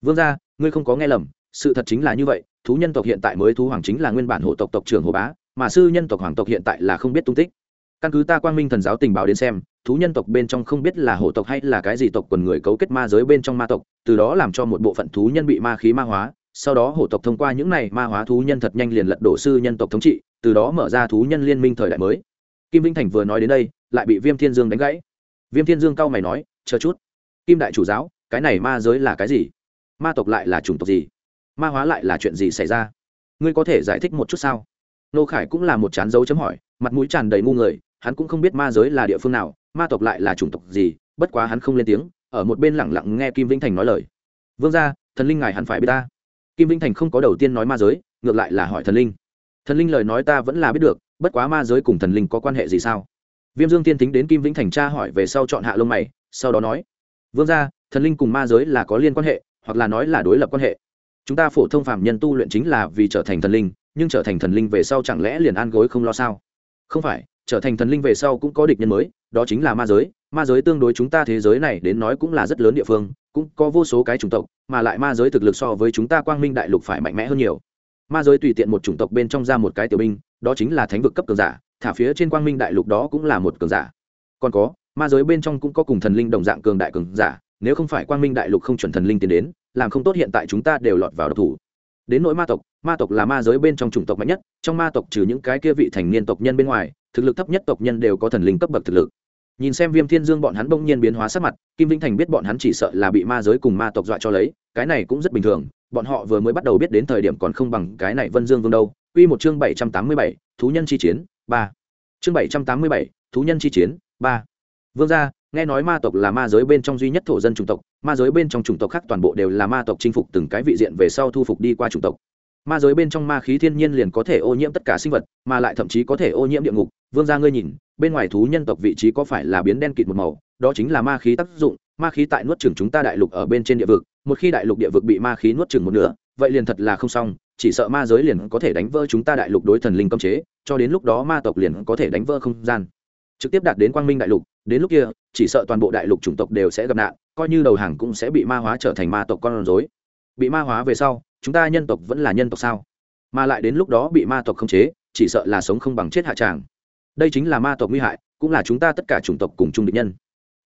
Vương gia, ngươi không có nghe lầm, sự thật chính là như vậy, thú nhân tộc hiện tại mới thú hoàng chính là nguyên bản hộ tộc tộc trưởng hồ bá, mà sư nhân tộc hoàng tộc hiện tại là không biết tung tích. Căn cứ ta quang minh thần giáo tình báo đến xem, thú nhân tộc bên trong không biết là hổ tộc hay là cái gì tộc quần người cấu kết ma giới bên trong ma tộc, từ đó làm cho một bộ phận thú nhân bị ma khí ma hóa, sau đó hổ tộc thông qua những này ma hóa thú nhân thật nhanh liền lật đổ sư nhân tộc thống trị, từ đó mở ra thú nhân liên minh thời đại mới. Kim vĩnh thành vừa nói đến đây, lại bị viêm thiên dương đánh gãy. Viêm thiên dương cao mày nói, chờ chút kim đại chủ giáo, cái này ma giới là cái gì? Ma tộc lại là chủng tộc gì? Ma hóa lại là chuyện gì xảy ra? Ngươi có thể giải thích một chút sao? Nô khải cũng là một chán dấu chấm hỏi, mặt mũi tràn đầy ngu người, hắn cũng không biết ma giới là địa phương nào, ma tộc lại là chủng tộc gì, bất quá hắn không lên tiếng, ở một bên lẳng lặng nghe kim vĩnh thành nói lời. Vương ra thần linh ngài hẳn phải biết ta. Kim vĩnh thành không có đầu tiên nói ma giới, ngược lại là hỏi thần linh. Thần linh lời nói ta vẫn là biết được, bất quá ma giới cùng thần linh có quan hệ gì sao? Viêm dương tiên tính đến kim vĩnh thành tra hỏi về sau chọn hạ lông mày, sau đó nói vương gia, thần linh cùng ma giới là có liên quan hệ hoặc là nói là đối lập quan hệ. Chúng ta phổ thông phạm nhân tu luyện chính là vì trở thành thần linh nhưng trở thành thần linh về sau chẳng lẽ liền an gối không lo sao? Không phải trở thành thần linh về sau cũng có địch nhân mới đó chính là ma giới. Ma giới tương đối chúng ta thế giới này đến nói cũng là rất lớn địa phương cũng có vô số cái chủng tộc mà lại ma giới thực lực so với chúng ta quang minh đại lục phải mạnh mẽ hơn nhiều. Ma giới tùy tiện một chủng tộc bên trong ra một cái tiểu binh đó chính là thánh vực cấp cường giả thả phía trên quang minh đại lục đó cũng là một cường giả. Còn có ma giới bên trong cũng có cùng thần linh đồng dạng cường đại cường giả, nếu không phải quang minh đại lục không chuẩn thần linh tiến đến, làm không tốt hiện tại chúng ta đều lọt vào độc thủ. Đến nỗi ma tộc ma tộc là ma giới bên trong chủng tộc mạnh nhất, trong ma tộc trừ những cái kia vị thành niên tộc nhân bên ngoài, thực lực thấp nhất tộc nhân đều có thần linh cấp bậc thực lực. Nhìn xem viêm thiên dương bọn hắn bỗng nhiên biến hóa sắc mặt, kim vĩnh thành biết bọn hắn chỉ sợ là bị ma giới cùng ma tộc dọa cho lấy, cái này cũng rất bình thường, bọn họ vừa mới bắt đầu biết đến thời điểm còn không bằng cái này vân dương vương đâu. Quy một chương bảy trăm tám mươi bảy, thú nhân chi chiến, ba. Chương bảy trăm tám mươi bảy, thú nhân chi chiến, ba vương gia, nghe nói ma tộc là ma giới bên trong duy nhất thổ dân chủng tộc, ma giới bên trong chủng tộc khác toàn bộ đều là ma tộc chinh phục từng cái vị diện về sau thu phục đi qua chủng tộc. Ma giới bên trong ma khí thiên nhiên liền có thể ô nhiễm tất cả sinh vật, mà lại thậm chí có thể ô nhiễm địa ngục. Vương gia ngươi nhìn, bên ngoài thú nhân tộc vị trí có phải là biến đen kịt một màu? Đó chính là ma khí tác dụng, ma khí tại nuốt chửng chúng ta đại lục ở bên trên địa vực, một khi đại lục địa vực bị ma khí nuốt chửng một nửa, vậy liền thật là không xong, chỉ sợ ma giới liền có thể đánh vỡ chúng ta đại lục đối thần linh cấm chế, cho đến lúc đó ma tộc liền có thể đánh vỡ không gian. Trực tiếp đạt đến quang minh đại lục đến lúc kia, chỉ sợ toàn bộ đại lục chủng tộc đều sẽ gặp nạn, coi như đầu hàng cũng sẽ bị ma hóa trở thành ma tộc con rối. Bị ma hóa về sau, chúng ta nhân tộc vẫn là nhân tộc sao? Mà lại đến lúc đó bị ma tộc khống chế, chỉ sợ là sống không bằng chết hạ tràng. Đây chính là ma tộc nguy hại, cũng là chúng ta tất cả chủng tộc cùng chung địch nhân.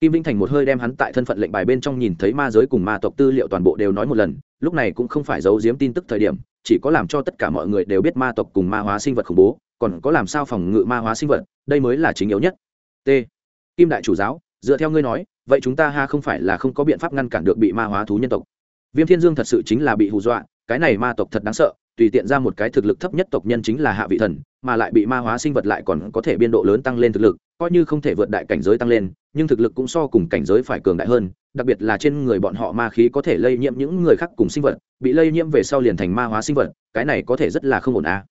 Kim vĩnh thành một hơi đem hắn tại thân phận lệnh bài bên trong nhìn thấy ma giới cùng ma tộc tư liệu toàn bộ đều nói một lần, lúc này cũng không phải giấu giếm tin tức thời điểm, chỉ có làm cho tất cả mọi người đều biết ma tộc cùng ma hóa sinh vật khủng bố, còn có làm sao phòng ngự ma hóa sinh vật, đây mới là chính yếu nhất. T kim đại chủ giáo, dựa theo ngươi nói, vậy chúng ta ha không phải là không có biện pháp ngăn cản được bị ma hóa thú nhân tộc viêm thiên dương thật sự chính là bị hù dọa, cái này ma tộc thật đáng sợ, tùy tiện ra một cái thực lực thấp nhất tộc nhân chính là hạ vị thần, mà lại bị ma hóa sinh vật lại còn có thể biên độ lớn tăng lên thực lực, coi như không thể vượt đại cảnh giới tăng lên, nhưng thực lực cũng so cùng cảnh giới phải cường đại hơn, đặc biệt là trên người bọn họ ma khí có thể lây nhiễm những người khác cùng sinh vật, bị lây nhiễm về sau liền thành ma hóa sinh vật, cái này có thể rất là không ổn à.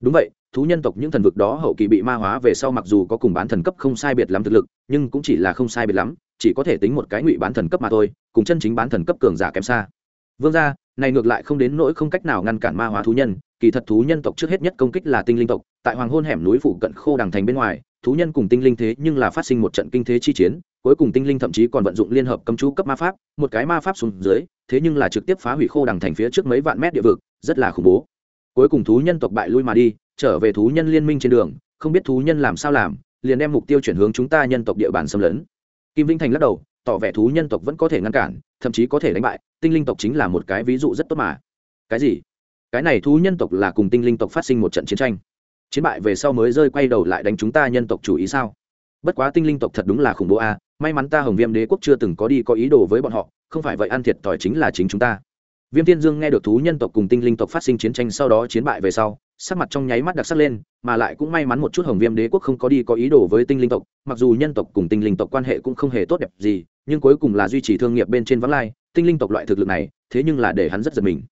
đúng vậy thú nhân tộc những thần vực đó hậu kỳ bị ma hóa về sau mặc dù có cùng bán thần cấp không sai biệt lắm thực lực, nhưng cũng chỉ là không sai biệt lắm, chỉ có thể tính một cái ngụy bán thần cấp mà thôi, cùng chân chính bán thần cấp cường giả kém xa. Vương gia, này ngược lại không đến nỗi không cách nào ngăn cản ma hóa thú nhân, kỳ thật thú nhân tộc trước hết nhất công kích là tinh linh tộc, tại hoàng hôn hẻm núi phụ cận khô đằng thành bên ngoài, thú nhân cùng tinh linh thế nhưng là phát sinh một trận kinh thế chi chiến, cuối cùng tinh linh thậm chí còn vận dụng liên hợp cấm chú cấp ma pháp, một cái ma pháp xuống dưới, thế nhưng là trực tiếp phá hủy khô đằng thành phía trước mấy vạn mét địa vực, rất là khủng bố. Cuối cùng thú nhân tộc bại lui mà đi trở về thú nhân liên minh trên đường, không biết thú nhân làm sao làm, liền đem mục tiêu chuyển hướng chúng ta nhân tộc địa bàn xâm lấn. Kim vĩnh thành lắc đầu, tỏ vẻ thú nhân tộc vẫn có thể ngăn cản, thậm chí có thể đánh bại, tinh linh tộc chính là một cái ví dụ rất tốt mà. Cái gì? Cái này thú nhân tộc là cùng tinh linh tộc phát sinh một trận chiến tranh. Chiến bại về sau mới rơi quay đầu lại đánh chúng ta nhân tộc chủ ý sao? Bất quá tinh linh tộc thật đúng là khủng bố a, may mắn ta hồng viêm đế quốc chưa từng có đi có ý đồ với bọn họ, không phải vậy ăn thiệt thòi chính là chính chúng ta. Viêm tiên dương nghe được thú nhân tộc cùng tinh linh tộc phát sinh chiến tranh sau đó chiến bại về sau sắc mặt trong nháy mắt đặc sắc lên, mà lại cũng may mắn một chút hồng viêm đế quốc không có đi có ý đồ với tinh linh tộc, mặc dù nhân tộc cùng tinh linh tộc quan hệ cũng không hề tốt đẹp gì, nhưng cuối cùng là duy trì thương nghiệp bên trên vắng lai, tinh linh tộc loại thực lực này, thế nhưng là để hắn rất giật mình.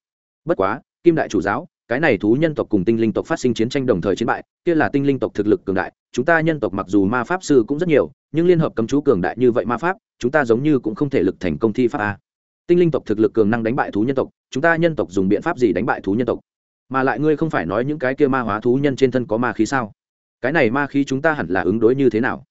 Bất quá, kim đại chủ giáo, cái này thú nhân tộc cùng tinh linh tộc phát sinh chiến tranh đồng thời chiến bại, kia là tinh linh tộc thực lực cường đại, chúng ta nhân tộc mặc dù ma pháp sư cũng rất nhiều, nhưng liên hợp cấm chú cường đại như vậy ma pháp, chúng ta giống như cũng không thể lực thành công thi pháp a. Tinh linh tộc thực lực cường năng đánh bại thú nhân tộc, chúng ta nhân tộc dùng biện pháp gì đánh bại thú nhân tộc? Mà lại ngươi không phải nói những cái kia ma hóa thú nhân trên thân có ma khí sao? Cái này ma khí chúng ta hẳn là ứng đối như thế nào?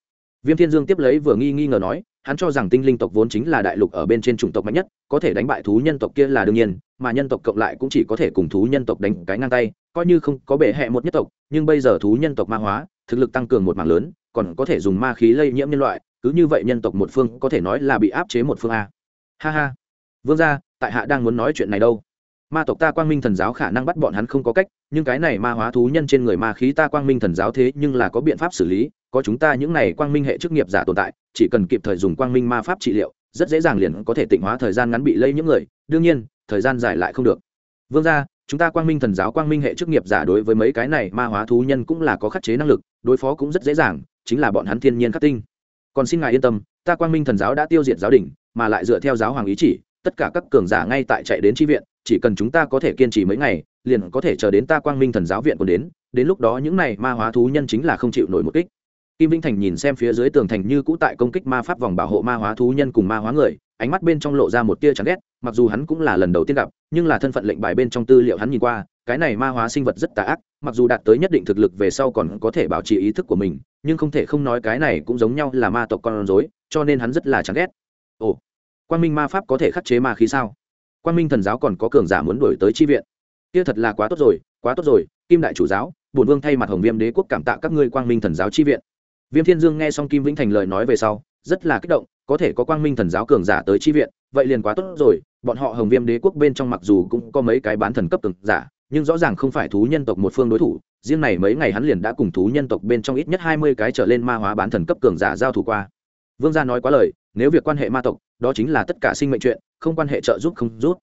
Viêm thiên dương tiếp lấy vừa nghi nghi ngờ nói, hắn cho rằng tinh linh tộc vốn chính là đại lục ở bên trên chủng tộc mạnh nhất, có thể đánh bại thú nhân tộc kia là đương nhiên, mà nhân tộc cộng lại cũng chỉ có thể cùng thú nhân tộc đánh cái ngang tay, coi như không có bệ hẹ một nhất tộc, nhưng bây giờ thú nhân tộc ma hóa, thực lực tăng cường một mảng lớn, còn có thể dùng ma khí lây nhiễm nhân loại, cứ như vậy nhân tộc một phương có thể nói là bị áp chế một phương a. Ha ha. Vương gia, tại hạ đang muốn nói chuyện này đâu? Ma tộc ta quang minh thần giáo khả năng bắt bọn hắn không có cách, nhưng cái này ma hóa thú nhân trên người ma khí ta quang minh thần giáo thế nhưng là có biện pháp xử lý, có chúng ta những này quang minh hệ chức nghiệp giả tồn tại, chỉ cần kịp thời dùng quang minh ma pháp trị liệu, rất dễ dàng liền có thể tịnh hóa thời gian ngắn bị lây những người, đương nhiên, thời gian dài lại không được. Vương ra chúng ta quang minh thần giáo quang minh hệ chức nghiệp giả đối với mấy cái này ma hóa thú nhân cũng là có khắc chế năng lực, đối phó cũng rất dễ dàng, chính là bọn hắn thiên nhiên khắc tinh. Còn xin ngài yên tâm, ta quang minh thần giáo đã tiêu diệt giáo đình, mà lại dựa theo giáo hoàng ý chỉ tất cả các cường giả ngay tại chạy đến tri viện, chỉ cần chúng ta có thể kiên trì mấy ngày, liền có thể chờ đến ta quang minh thần giáo viện còn đến đến lúc đó những này ma hóa thú nhân chính là không chịu nổi một kích. Kim vĩnh thành nhìn xem phía dưới tường thành như cũ tại công kích ma pháp vòng bảo hộ ma hóa thú nhân cùng ma hóa người, ánh mắt bên trong lộ ra một tia chán ghét, mặc dù hắn cũng là lần đầu tiên gặp, nhưng là thân phận lệnh bài bên trong tư liệu hắn nhìn qua, cái này ma hóa sinh vật rất tà ác, mặc dù đạt tới nhất định thực lực về sau còn có thể bảo trì ý thức của mình, nhưng không thể không nói cái này cũng giống nhau là ma tộc con rối, cho nên hắn rất là chán ghét. Ồ quan minh ma pháp có thể khắc chế ma khí sao? Quan minh thần giáo còn có cường giả muốn đổi tới chi viện. Kia thật là quá tốt rồi, quá tốt rồi, kim đại chủ giáo, bổn vương thay mặt hồng viêm đế quốc cảm tạ các ngươi quang minh thần giáo chi viện. Viêm thiên dương nghe xong kim vĩnh thành lời nói về sau, rất là kích động, có thể có quang minh thần giáo cường giả tới chi viện, vậy liền quá tốt rồi, bọn họ hồng viêm đế quốc bên trong mặc dù cũng có mấy cái bán thần cấp cường giả, nhưng rõ ràng không phải thú nhân tộc một phương đối thủ, riêng này mấy ngày hắn liền đã cùng thú nhân tộc bên trong ít nhất hai mươi cái trở lên ma hóa bán thần cấp cường giả giao thủ qua vương gia nói quá lời, nếu việc quan hệ ma tộc, đó chính là tất cả sinh mệnh chuyện, không quan hệ trợ giúp không rút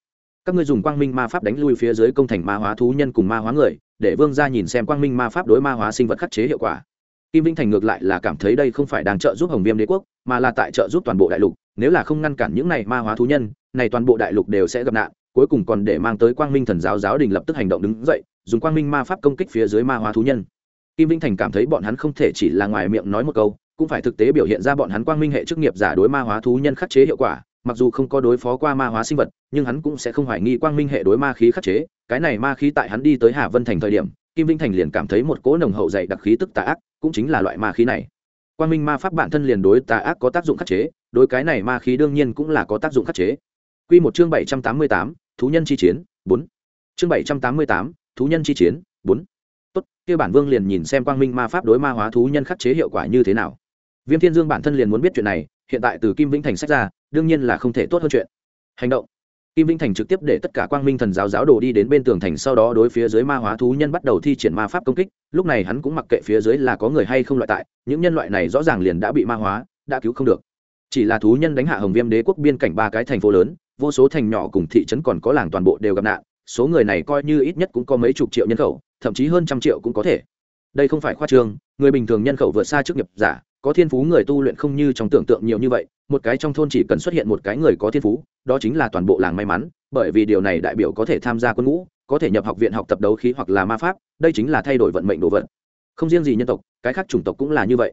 các ngươi dùng quang minh ma pháp đánh lui phía dưới công thành ma hóa thú nhân cùng ma hóa người, để vương gia nhìn xem quang minh ma pháp đối ma hóa sinh vật khắc chế hiệu quả. Kim vĩnh thành ngược lại là cảm thấy đây không phải đang trợ giúp hồng viêm đế quốc, mà là tại trợ giúp toàn bộ đại lục, nếu là không ngăn cản những này ma hóa thú nhân, này toàn bộ đại lục đều sẽ gặp nạn, cuối cùng còn để mang tới quang minh thần giáo giáo đình lập tức hành động đứng dậy, dùng quang minh ma pháp công kích phía dưới ma hóa thú nhân. Kim vĩnh thành cảm thấy bọn hắn không thể chỉ là ngoài miệng nói một câu cũng phải thực tế biểu hiện ra bọn hắn quang minh hệ chức nghiệp giả đối ma hóa thú nhân khắc chế hiệu quả, mặc dù không có đối phó qua ma hóa sinh vật, nhưng hắn cũng sẽ không hoài nghi quang minh hệ đối ma khí khắc chế. Cái này ma khí tại hắn đi tới hà vân thành thời điểm, kim vinh thành liền cảm thấy một cỗ nồng hậu dày đặc khí tức tà ác, cũng chính là loại ma khí này. Quang minh ma pháp bản thân liền đối tà ác có tác dụng khắc chế, đối cái này ma khí đương nhiên cũng là có tác dụng khắc chế. Quy một chương bảy trăm tám mươi tám, thú nhân chi chiến, bốn. Chương bảy trăm tám mươi tám, thú nhân chi chiến, bốn. Tốt, kia bản vương liền nhìn xem quang minh ma pháp đối ma hóa thú nhân khắc chế hiệu quả như thế nào viêm thiên dương bản thân liền muốn biết chuyện này, hiện tại từ kim vĩnh thành sách ra, đương nhiên là không thể tốt hơn chuyện. Hành động. Kim vĩnh thành trực tiếp để tất cả quang minh thần giáo giáo đồ đi đến bên tường thành, sau đó đối phía dưới ma hóa thú nhân bắt đầu thi triển ma pháp công kích. Lúc này hắn cũng mặc kệ phía dưới là có người hay không loại tại, những nhân loại này rõ ràng liền đã bị ma hóa, đã cứu không được. Chỉ là thú nhân đánh hạ hồng viêm đế quốc biên cảnh ba cái thành phố lớn, vô số thành nhỏ cùng thị trấn còn có làng toàn bộ đều gặp nạn, số người này coi như ít nhất cũng có mấy chục triệu nhân khẩu, thậm chí hơn trăm triệu cũng có thể. Đây không phải khoa trương, người bình thường nhân khẩu vượt xa chức nghiệp giả có thiên phú người tu luyện không như trong tưởng tượng nhiều như vậy, một cái trong thôn chỉ cần xuất hiện một cái người có thiên phú, đó chính là toàn bộ làng may mắn, bởi vì điều này đại biểu có thể tham gia quân ngũ, có thể nhập học viện học tập đấu khí hoặc là ma pháp, đây chính là thay đổi vận mệnh đồ vật. Không riêng gì nhân tộc, cái khác chủng tộc cũng là như vậy.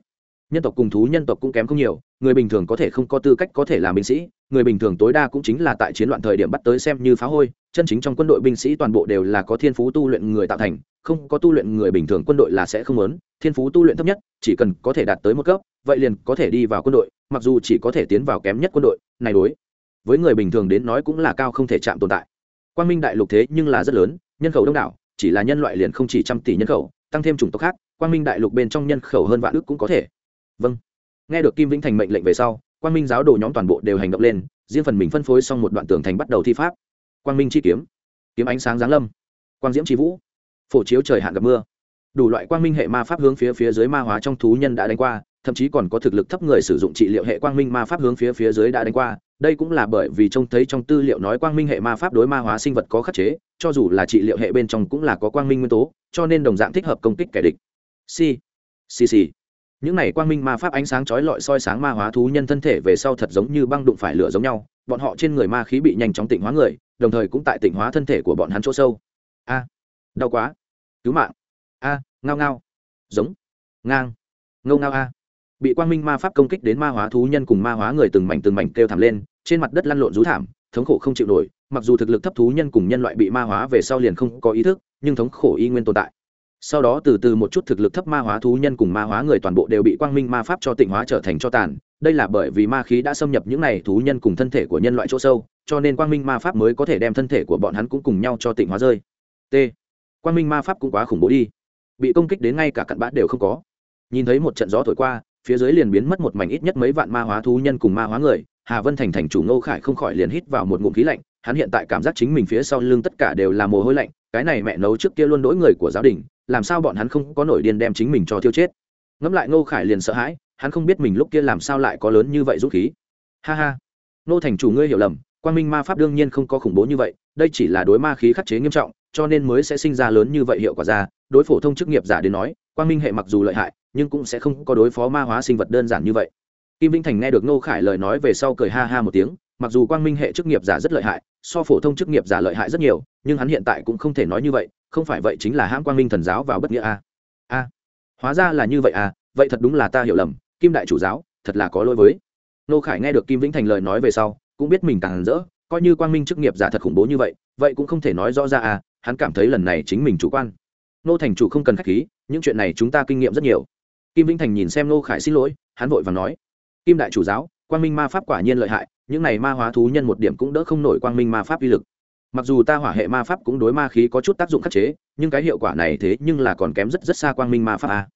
Nhân tộc cùng thú nhân tộc cũng kém không nhiều, người bình thường có thể không có tư cách có thể làm binh sĩ, người bình thường tối đa cũng chính là tại chiến loạn thời điểm bắt tới xem như phá hôi, chân chính trong quân đội binh sĩ toàn bộ đều là có thiên phú tu luyện người tạo thành, không có tu luyện người bình thường quân đội là sẽ không lớn thiên phú tu luyện thấp nhất, chỉ cần có thể đạt tới một cấp, vậy liền có thể đi vào quân đội, mặc dù chỉ có thể tiến vào kém nhất quân đội, này đối với người bình thường đến nói cũng là cao không thể chạm tồn tại. Quang minh đại lục thế nhưng là rất lớn, nhân khẩu đông đảo, chỉ là nhân loại liền không chỉ trăm tỷ nhân khẩu, tăng thêm chủng tộc khác, quang minh đại lục bên trong nhân khẩu hơn vạn ước cũng có thể. Vâng. Nghe được kim vĩnh thành mệnh lệnh về sau, quang minh giáo đồ nhóm toàn bộ đều hành động lên, riêng phần mình phân phối xong một đoạn tường thành bắt đầu thi pháp. Quang minh chi kiếm kiếm ánh sáng giáng lâm. Quang diễm chi vũ, phổ chiếu trời hạn gặp mưa đủ loại quang minh hệ ma pháp hướng phía phía dưới ma hóa trong thú nhân đã đánh qua, thậm chí còn có thực lực thấp người sử dụng trị liệu hệ quang minh ma pháp hướng phía phía dưới đã đánh qua. Đây cũng là bởi vì trông thấy trong tư liệu nói quang minh hệ ma pháp đối ma hóa sinh vật có khắc chế, cho dù là trị liệu hệ bên trong cũng là có quang minh nguyên tố, cho nên đồng dạng thích hợp công kích kẻ địch. Si si si những này quang minh ma pháp ánh sáng chói lọi soi sáng ma hóa thú nhân thân thể về sau thật giống như băng đụng phải lửa giống nhau, bọn họ trên người ma khí bị nhanh chóng tịnh hóa người, đồng thời cũng tại tịnh hóa thân thể của bọn hắn chỗ sâu. A, đau quá. Cứu mạng a, ngao ngao. Giống. Ngang. Ngâu ngao a. Bị quang minh ma pháp công kích đến ma hóa thú nhân cùng ma hóa người từng mảnh từng mảnh kêu thảm lên, trên mặt đất lăn lộn rú thảm, thống khổ không chịu nổi, mặc dù thực lực thấp thú nhân cùng nhân loại bị ma hóa về sau liền không có ý thức, nhưng thống khổ y nguyên tồn tại. Sau đó từ từ một chút thực lực thấp ma hóa thú nhân cùng ma hóa người toàn bộ đều bị quang minh ma pháp cho tịnh hóa trở thành cho tàn, đây là bởi vì ma khí đã xâm nhập những này thú nhân cùng thân thể của nhân loại chỗ sâu, cho nên quang minh ma pháp mới có thể đem thân thể của bọn hắn cũng cùng nhau cho tịnh hóa rơi. T. Quang minh ma pháp cũng quá khủng bố đi bị công kích đến ngay cả cặn bã đều không có. Nhìn thấy một trận gió thổi qua, phía dưới liền biến mất một mảnh ít nhất mấy vạn ma hóa thú nhân cùng ma hóa người. Hà vân thành thành chủ ngô khải không khỏi liền hít vào một ngụm khí lạnh, hắn hiện tại cảm giác chính mình phía sau lưng tất cả đều là mồ hôi lạnh, cái này mẹ nấu trước kia luôn đỗi người của giáo đình, làm sao bọn hắn không có nổi điên đem chính mình cho tiêu chết. Ngẫm lại ngô khải liền sợ hãi, hắn không biết mình lúc kia làm sao lại có lớn như vậy dũng khí. Ha ha. Nô thành chủ ngươi hiểu lầm quan minh ma pháp đương nhiên không có khủng bố như vậy, đây chỉ là đối ma khí khắc chế nghiêm trọng, cho nên mới sẽ sinh ra lớn như vậy hiệu quả ra đối phổ thông chức nghiệp giả đến nói, quang minh hệ mặc dù lợi hại, nhưng cũng sẽ không có đối phó ma hóa sinh vật đơn giản như vậy. Kim vĩnh thành nghe được nô khải lời nói về sau cười ha ha một tiếng, mặc dù quang minh hệ chức nghiệp giả rất lợi hại, so phổ thông chức nghiệp giả lợi hại rất nhiều, nhưng hắn hiện tại cũng không thể nói như vậy, không phải vậy chính là hãm quang minh thần giáo vào bất nghĩa a. A. Hóa ra là như vậy à vậy thật đúng là ta hiểu lầm, kim đại chủ giáo, thật là có lỗi với. Nô khải nghe được kim vĩnh thành lời nói về sau, cũng biết mình càng rỡ, coi như quang minh chức nghiệp giả thật khủng bố như vậy vậy cũng không thể nói rõ ra à hắn cảm thấy lần này chính mình chủ quan nô thành chủ không cần khách khí, những chuyện này chúng ta kinh nghiệm rất nhiều. Kim vĩnh thành nhìn xem nô khải xin lỗi, hắn vội và nói, kim đại chủ giáo, quang minh ma pháp quả nhiên lợi hại, những này ma hóa thú nhân một điểm cũng đỡ không nổi quang minh ma pháp uy lực. Mặc dù ta hỏa hệ ma pháp cũng đối ma khí có chút tác dụng khắc chế, nhưng cái hiệu quả này thế nhưng là còn kém rất rất xa quang minh ma pháp a.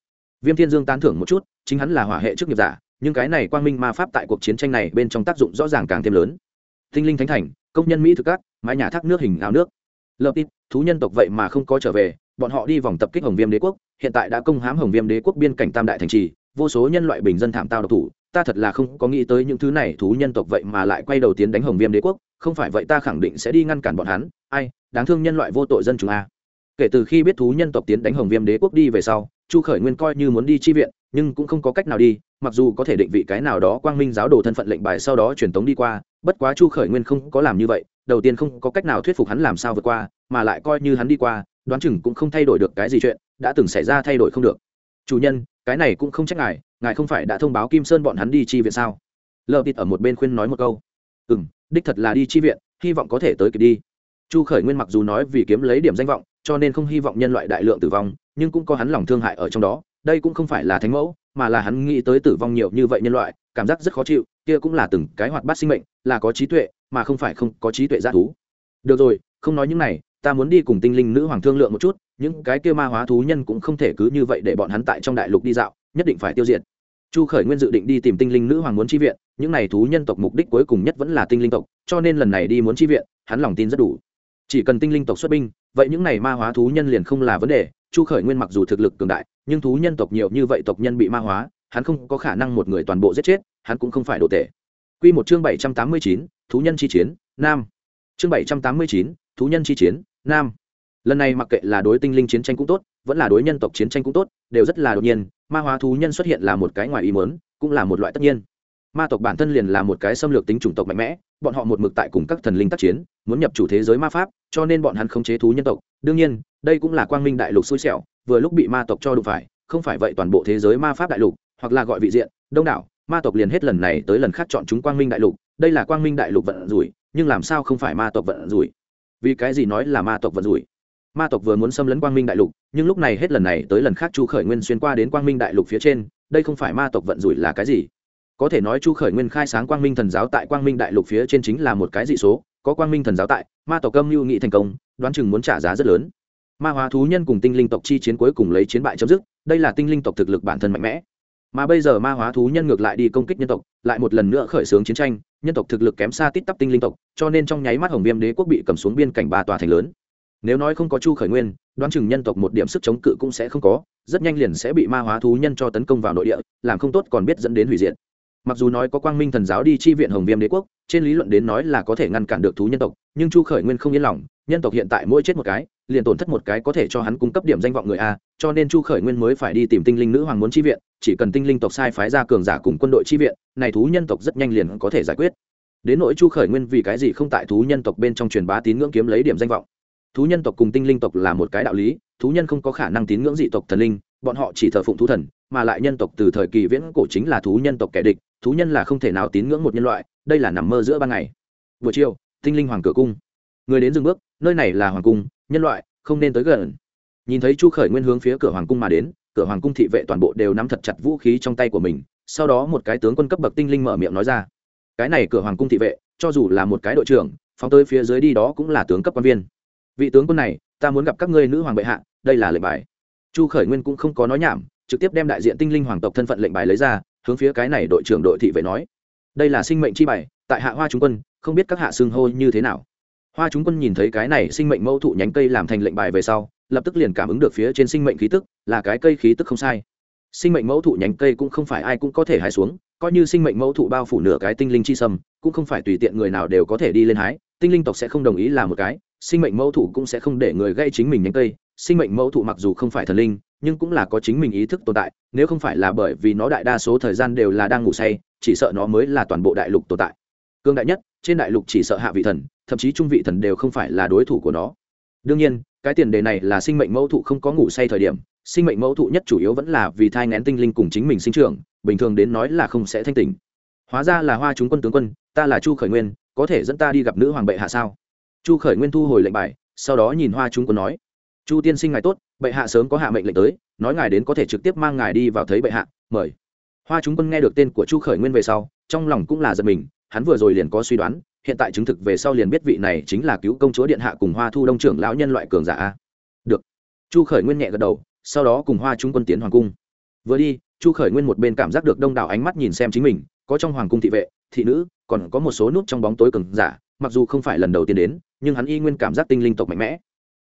Viêm thiên dương tán thưởng một chút, chính hắn là hỏa hệ trước nghiệp giả, nhưng cái này quang minh ma pháp tại cuộc chiến tranh này bên trong tác dụng rõ ràng càng thêm lớn. Tinh linh thánh thành, công nhân mỹ thực các, mái nhà thác nước hình áo nước. Lợp ít thú nhân tộc vậy mà không có trở về bọn họ đi vòng tập kích hồng viêm đế quốc, hiện tại đã công hãm hồng viêm đế quốc biên cảnh tam đại thành trì, vô số nhân loại bình dân thảm tao độc thủ, ta thật là không có nghĩ tới những thứ này thú nhân tộc vậy mà lại quay đầu tiến đánh hồng viêm đế quốc, không phải vậy ta khẳng định sẽ đi ngăn cản bọn hắn, ai, đáng thương nhân loại vô tội dân chúng a. Kể từ khi biết thú nhân tộc tiến đánh hồng viêm đế quốc đi về sau, chu khởi nguyên coi như muốn đi chi viện, nhưng cũng không có cách nào đi, mặc dù có thể định vị cái nào đó quang minh giáo đồ thân phận lệnh bài sau đó truyền tống đi qua, bất quá chu khởi nguyên không có làm như vậy, đầu tiên không có cách nào thuyết phục hắn làm sao vượt qua, mà lại coi như hắn đi qua đoán chừng cũng không thay đổi được cái gì chuyện, đã từng xảy ra thay đổi không được. Chủ nhân, cái này cũng không trách ngài ngài không phải đã thông báo kim sơn bọn hắn đi chi viện sao? Lờ tịt ở một bên khuyên nói một câu. Ừ m đích thật là đi chi viện, hy vọng có thể tới kịp đi. Chu khởi nguyên mặc dù nói vì kiếm lấy điểm danh vọng, cho nên không hy vọng nhân loại đại lượng tử vong, nhưng cũng có hắn lòng thương hại ở trong đó. Đây cũng không phải là thánh mẫu, mà là hắn nghĩ tới tử vong nhiều như vậy nhân loại, cảm giác rất khó chịu, kia cũng là từng cái hoạt bát sinh mệnh, là có trí tuệ, mà không phải không có trí tuệ g thú. Được rồi, không nói những này ta muốn đi cùng tinh linh nữ hoàng thương lượng một chút, những cái kia ma hóa thú nhân cũng không thể cứ như vậy để bọn hắn tại trong đại lục đi dạo, nhất định phải tiêu diệt. Chu khởi nguyên dự định đi tìm tinh linh nữ hoàng muốn chi viện, những n à y thú nhân tộc mục đích cuối cùng nhất vẫn là tinh linh tộc, cho nên lần này đi muốn chi viện, hắn lòng tin rất đủ. Chỉ cần tinh linh tộc xuất binh, vậy những n à y ma hóa thú nhân liền không là vấn đề, chu khởi nguyên mặc dù thực lực cường đại, nhưng thú nhân tộc nhiều như vậy tộc nhân bị ma hóa, hắn không có khả năng một người toàn bộ giết chết, hắn cũng không phải đồ tệ. Q một chương bảy trăm tám mươi chín, thú nhân chi chiến, nam. Chương bảy trăm tám mươi chín, thú nhân chi chiến nam. Lần này mặc kệ là đối tinh linh chiến tranh cũng tốt, vẫn là đối nhân tộc chiến tranh cũng tốt, đều rất là đột nhiên, ma hóa thú nhân xuất hiện là một cái ngoài ý mớn cũng là một loại tất nhiên. Ma tộc bản thân liền là một cái xâm lược tính chủng tộc mạnh mẽ, bọn họ một mực tại cùng các thần linh tác chiến, muốn nhập chủ thế giới ma pháp, cho nên bọn hắn không chế thú nhân tộc. Đương nhiên, đây cũng là quang minh đại lục xui xẻo, vừa lúc bị ma tộc cho đụng phải, không phải vậy toàn bộ thế giới ma pháp đại lục, hoặc là gọi vị diện, đông đảo, ma tộc liền hết lần này tới lần khác chọn chúng quang minh đại lục. Đây là quang minh đại lục vận rủi, nhưng làm sao không phải ma tộc vận rủi? Vì cái gì nói là ma tộc vận rủi? Ma tộc vừa muốn xâm lấn quang minh đại lục, nhưng lúc này hết lần này tới lần khác chu khởi nguyên xuyên qua đến quang minh đại lục phía trên, đây không phải ma tộc vận rủi là cái gì? Có thể nói chu khởi nguyên khai sáng quang minh thần giáo tại quang minh đại lục phía trên chính là một cái dị số, có quang minh thần giáo tại, ma tộc âm mưu nghị thành công, đoán chừng muốn trả giá rất lớn. Ma hóa thú nhân cùng tinh linh tộc chi chiến cuối cùng lấy chiến bại chấm dứt, đây là tinh linh tộc thực lực bản thân mạnh mẽ mà bây giờ ma hóa thú nhân ngược lại đi công kích nhân tộc, lại một lần nữa khởi xướng chiến tranh, nhân tộc thực lực kém xa tít tắp tinh linh tộc, cho nên trong nháy mắt hồng viêm đế quốc bị cầm xuống biên cảnh ba tòa thành lớn. Nếu nói không có chu khởi nguyên, đoán chừng nhân tộc một điểm sức chống cự cũng sẽ không có, rất nhanh liền sẽ bị ma hóa thú nhân cho tấn công vào nội địa, làm không tốt còn biết dẫn đến hủy diệt. Mặc dù nói có quang minh thần giáo đi chi viện hồng viêm đế quốc, trên lý luận đến nói là có thể ngăn cản được thú nhân tộc, nhưng chu khởi nguyên không yên lòng nhân tộc hiện tại mỗi chết một cái, liền tổn thất một cái có thể cho hắn cung cấp điểm danh vọng người a, cho nên chu khởi nguyên mới phải đi tìm tinh linh nữ hoàng muốn chi viện, chỉ cần tinh linh tộc sai phái ra cường giả cùng quân đội chi viện, này thú nhân tộc rất nhanh liền có thể giải quyết. Đến nỗi chu khởi nguyên vì cái gì không tại thú nhân tộc bên trong truyền bá tín ngưỡng kiếm lấy điểm danh vọng? Thú nhân tộc cùng tinh linh tộc là một cái đạo lý, thú nhân không có khả năng tín ngưỡng dị tộc thần linh, bọn họ chỉ thờ phụng thú thần, mà lại nhân tộc từ thời kỳ viễn cổ chính là thú nhân tộc kẻ địch, thú nhân là không thể nào tín ngưỡng một nhân loại, đây là nằm mơ giữa ban ngày. Buổi chiều, tinh linh hoàng cửa cung. Người đến dừng bước nơi này là hoàng cung, nhân loại, không nên tới gần. Nhìn thấy chu khởi nguyên hướng phía cửa hoàng cung mà đến, cửa hoàng cung thị vệ toàn bộ đều nắm thật chặt vũ khí trong tay của mình, sau đó một cái tướng quân cấp bậc tinh linh mở miệng nói ra. Cái này cửa hoàng cung thị vệ, cho dù là một cái đội trưởng, phóng tới phía dưới đi đó cũng là tướng cấp quan viên. Vị tướng quân này, ta muốn gặp các ngươi nữ hoàng bệ hạ, đây là lệnh bài. Chu khởi nguyên cũng không có nói nhảm, trực tiếp đem đại diện tinh linh hoàng tộc thân phận lệnh bài lấy ra, hướng phía cái này đội trưởng đội thị vệ nói. Đây là sinh mệnh chi bài, tại hạ hoa trung quân, không biết các hạ xưng hô như thế nào hoa chúng quân nhìn thấy cái này sinh mệnh mẫu thụ nhánh cây làm thành lệnh bài về sau, lập tức liền cảm ứng được phía trên sinh mệnh khí tức, là cái cây khí tức không sai. Sinh mệnh mẫu thụ nhánh cây cũng không phải ai cũng có thể hái xuống, coi như sinh mệnh mẫu thụ bao phủ nửa cái tinh linh chi sâm, cũng không phải tùy tiện người nào đều có thể đi lên hái, tinh linh tộc sẽ không đồng ý là một cái, sinh mệnh mẫu thụ cũng sẽ không để người gây chính mình nhánh cây. Sinh mệnh mẫu thụ mặc dù không phải thần linh, nhưng cũng là có chính mình ý thức tồn tại, nếu không phải là bởi vì nó đại đa số thời gian đều là đang ngủ say, chỉ sợ nó mới là toàn bộ đại lục tồn tại. Cương đại nhất trên đại lục chỉ sợ hạ vị thần, thậm chí trung vị thần đều không phải là đối thủ của nó. Đương nhiên, cái tiền đề này là sinh mệnh mẫu thụ không có ngủ say thời điểm, sinh mệnh mẫu thụ nhất chủ yếu vẫn là vì thai ngén tinh linh cùng chính mình sinh trưởng, bình thường đến nói là không sẽ thanh tỉnh. Hóa ra là hoa chúng quân tướng quân, ta là chu khởi nguyên, có thể dẫn ta đi gặp nữ hoàng bệ hạ sao? Chu khởi nguyên thu hồi lệnh bài, sau đó nhìn hoa chúng quân nói, chu tiên sinh ngài tốt, bệ hạ sớm có hạ mệnh lệnh tới, nói ngài đến có thể trực tiếp mang ngài đi vào thấy bệ hạ, mời. Hoa chúng quân nghe được tên của chu khởi nguyên về sau, trong lòng cũng là giật mình hắn vừa rồi liền có suy đoán, hiện tại chứng thực về sau liền biết vị này chính là cứu công chúa điện hạ cùng hoa thu đông trưởng lão nhân loại cường giả được. Chu khởi nguyên nhẹ gật đầu, sau đó cùng hoa trung quân tiến hoàng cung. Vừa đi, chu khởi nguyên một bên cảm giác được đông đảo ánh mắt nhìn xem chính mình, có trong hoàng cung thị vệ, thị nữ, còn có một số nút trong bóng tối cường giả, mặc dù không phải lần đầu tiên đến, nhưng hắn y nguyên cảm giác tinh linh tộc mạnh mẽ.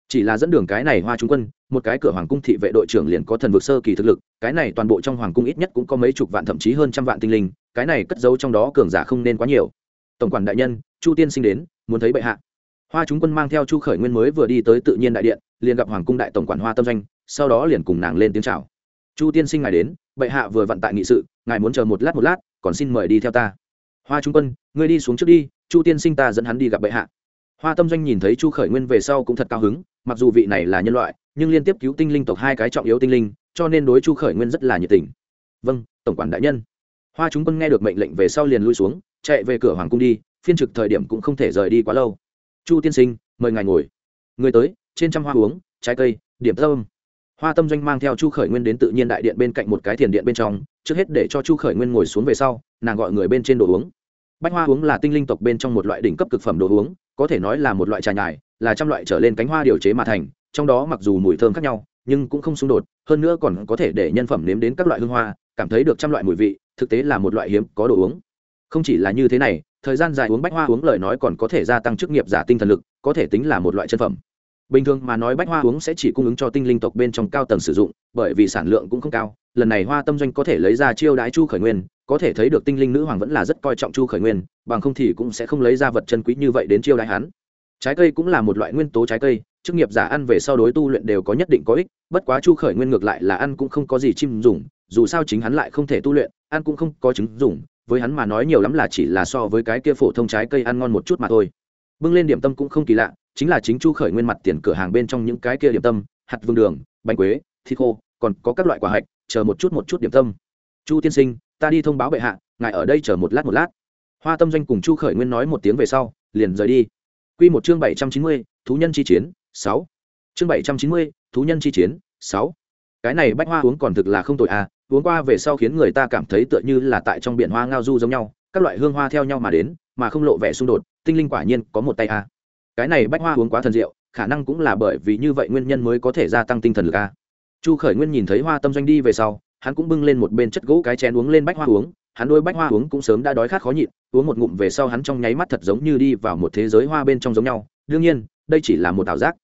Chỉ là dẫn đường cái này hoa trung quân, một cái cửa hoàng cung thị vệ đội trưởng liền có thần vực sơ kỳ thực lực, cái này toàn bộ trong hoàng cung ít nhất cũng có mấy chục vạn, thậm chí hơn trăm vạn tinh linh cái này cất giấu trong đó cường giả không nên quá nhiều. Tổng quản đại nhân, chu tiên sinh đến, muốn thấy bệ hạ. Hoa chúng quân mang theo chu khởi nguyên mới vừa đi tới tự nhiên đại điện, liền gặp hoàng cung đại tổng quản hoa tâm doanh, sau đó liền cùng nàng lên tiếng chào. Chu tiên sinh ngài đến, bệ hạ vừa vặn tại nghị sự, ngài muốn chờ một lát một lát, còn xin mời đi theo ta. Hoa trung quân, ngươi đi xuống trước đi, chu tiên sinh ta dẫn hắn đi gặp bệ hạ. Hoa tâm doanh nhìn thấy chu khởi nguyên về sau cũng thật cao hứng, mặc dù vị này là nhân loại, nhưng liên tiếp cứu tinh linh tộc hai cái trọng yếu tinh linh, cho nên đối chu khởi nguyên rất là nhiệt tình. Vâng tổng quản đại nhân hoa chúng quân nghe được mệnh lệnh về sau liền lui xuống, chạy về cửa hoàng cung đi, phiên trực thời điểm cũng không thể rời đi quá lâu. Chu tiên sinh, mời ngài ngồi. Người tới, trên trăm hoa uống, trái cây, điểm tâm. Hoa tâm doanh mang theo chu khởi nguyên đến tự nhiên đại điện bên cạnh một cái thiền điện bên trong, trước hết để cho chu khởi nguyên ngồi xuống về sau, nàng gọi người bên trên đồ uống. Bách hoa uống là tinh linh tộc bên trong một loại đỉnh cấp cực phẩm đồ uống, có thể nói là một loại trà nhài, là trăm loại trở lên cánh hoa điều chế mà thành, trong đó mặc dù mùi thơm khác nhau, nhưng cũng không xung đột, hơn nữa còn có thể để nhân phẩm nếm đến các loại hương hoa cảm thấy được trăm loại mùi vị, thực tế là một loại hiếm có đồ uống. Không chỉ là như thế này, thời gian dài uống bách hoa uống lời nói còn có thể gia tăng chức nghiệp, giả tinh thần lực, có thể tính là một loại chân phẩm. Bình thường mà nói bách hoa uống sẽ chỉ cung ứng cho tinh linh tộc bên trong cao tầng sử dụng, bởi vì sản lượng cũng không cao. Lần này hoa tâm doanh có thể lấy ra chiêu đái chu khởi nguyên, có thể thấy được tinh linh nữ hoàng vẫn là rất coi trọng chu khởi nguyên, bằng không thì cũng sẽ không lấy ra vật chân quý như vậy đến chiêu đái hắn. Trái cây cũng là một loại nguyên tố trái cây, chức nghiệp giả ăn về sau đối tu luyện đều có nhất định có ích, bất quá chu khởi nguyên ngược lại là ăn cũng không có gì chim dùng dù sao chính hắn lại không thể tu luyện, ăn cũng không có chứng dùng, với hắn mà nói nhiều lắm là chỉ là so với cái kia phổ thông trái cây ăn ngon một chút mà thôi. Bưng lên điểm tâm cũng không kỳ lạ, chính là chính chu khởi nguyên mặt tiền cửa hàng bên trong những cái kia điểm tâm, hạt vương đường, bánh quế, thịt khô, còn có các loại quả hạch, chờ một chút một chút điểm tâm. Chu tiên sinh, ta đi thông báo bệ hạ, ngài ở đây chờ một lát một lát. Hoa tâm doanh cùng chu khởi nguyên nói một tiếng về sau, liền rời đi. Q một chương bảy trăm chín mươi, thú nhân chi chiến, sáu. Chương bảy trăm chín mươi, thú nhân chi chiến, sáu cái này bách hoa uống còn thực là không tội à uống qua về sau khiến người ta cảm thấy tựa như là tại trong biển hoa ngao du giống nhau, các loại hương hoa theo nhau mà đến, mà không lộ vẻ xung đột, tinh linh quả nhiên có một tay à. cái này bách hoa uống quá thần diệu, khả năng cũng là bởi vì như vậy nguyên nhân mới có thể gia tăng tinh thần lực à. chu khởi nguyên nhìn thấy hoa tâm doanh đi về sau, hắn cũng bưng lên một bên chất gỗ cái chén uống lên bách hoa uống, hắn đôi bách hoa uống cũng sớm đã đói khát khó nhịn, uống một ngụm về sau hắn trong nháy mắt thật giống như đi vào một thế giới hoa bên trong giống nhau đương nhiên, đây chỉ là một ảo giác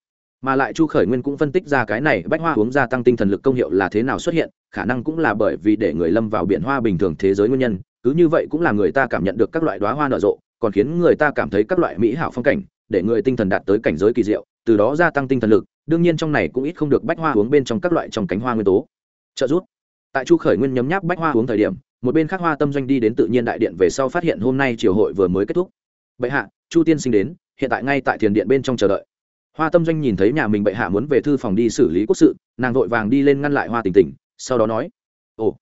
mà lại chu khởi nguyên cũng phân tích ra cái này bách hoa uống gia tăng tinh thần lực công hiệu là thế nào xuất hiện, khả năng cũng là bởi vì để người lâm vào biển hoa bình thường thế giới nguyên nhân. Cứ như vậy cũng là người ta cảm nhận được các loại đoá hoa nở rộ, còn khiến người ta cảm thấy các loại mỹ hảo phong cảnh, để người tinh thần đạt tới cảnh giới kỳ diệu, từ đó gia tăng tinh thần lực. Đương nhiên trong này cũng ít không được bách hoa uống bên trong các loại trong cánh hoa nguyên tố. Trợ giúp. Tại chu khởi nguyên nhấm nháp bách hoa uống thời điểm, một bên khác hoa tâm doanh đi đến tự nhiên đại điện về sau phát hiện hôm nay triều hội vừa mới kết thúc. Bệ hạ, chu tiên sinh đến, hiện tại ngay tại thiền điện bên trong chờ đợi hoa tâm doanh nhìn thấy nhà mình bệ hạ muốn về thư phòng đi xử lý quốc sự, nàng vội vàng đi lên ngăn lại hoa tình tình, sau đó nói, ồ,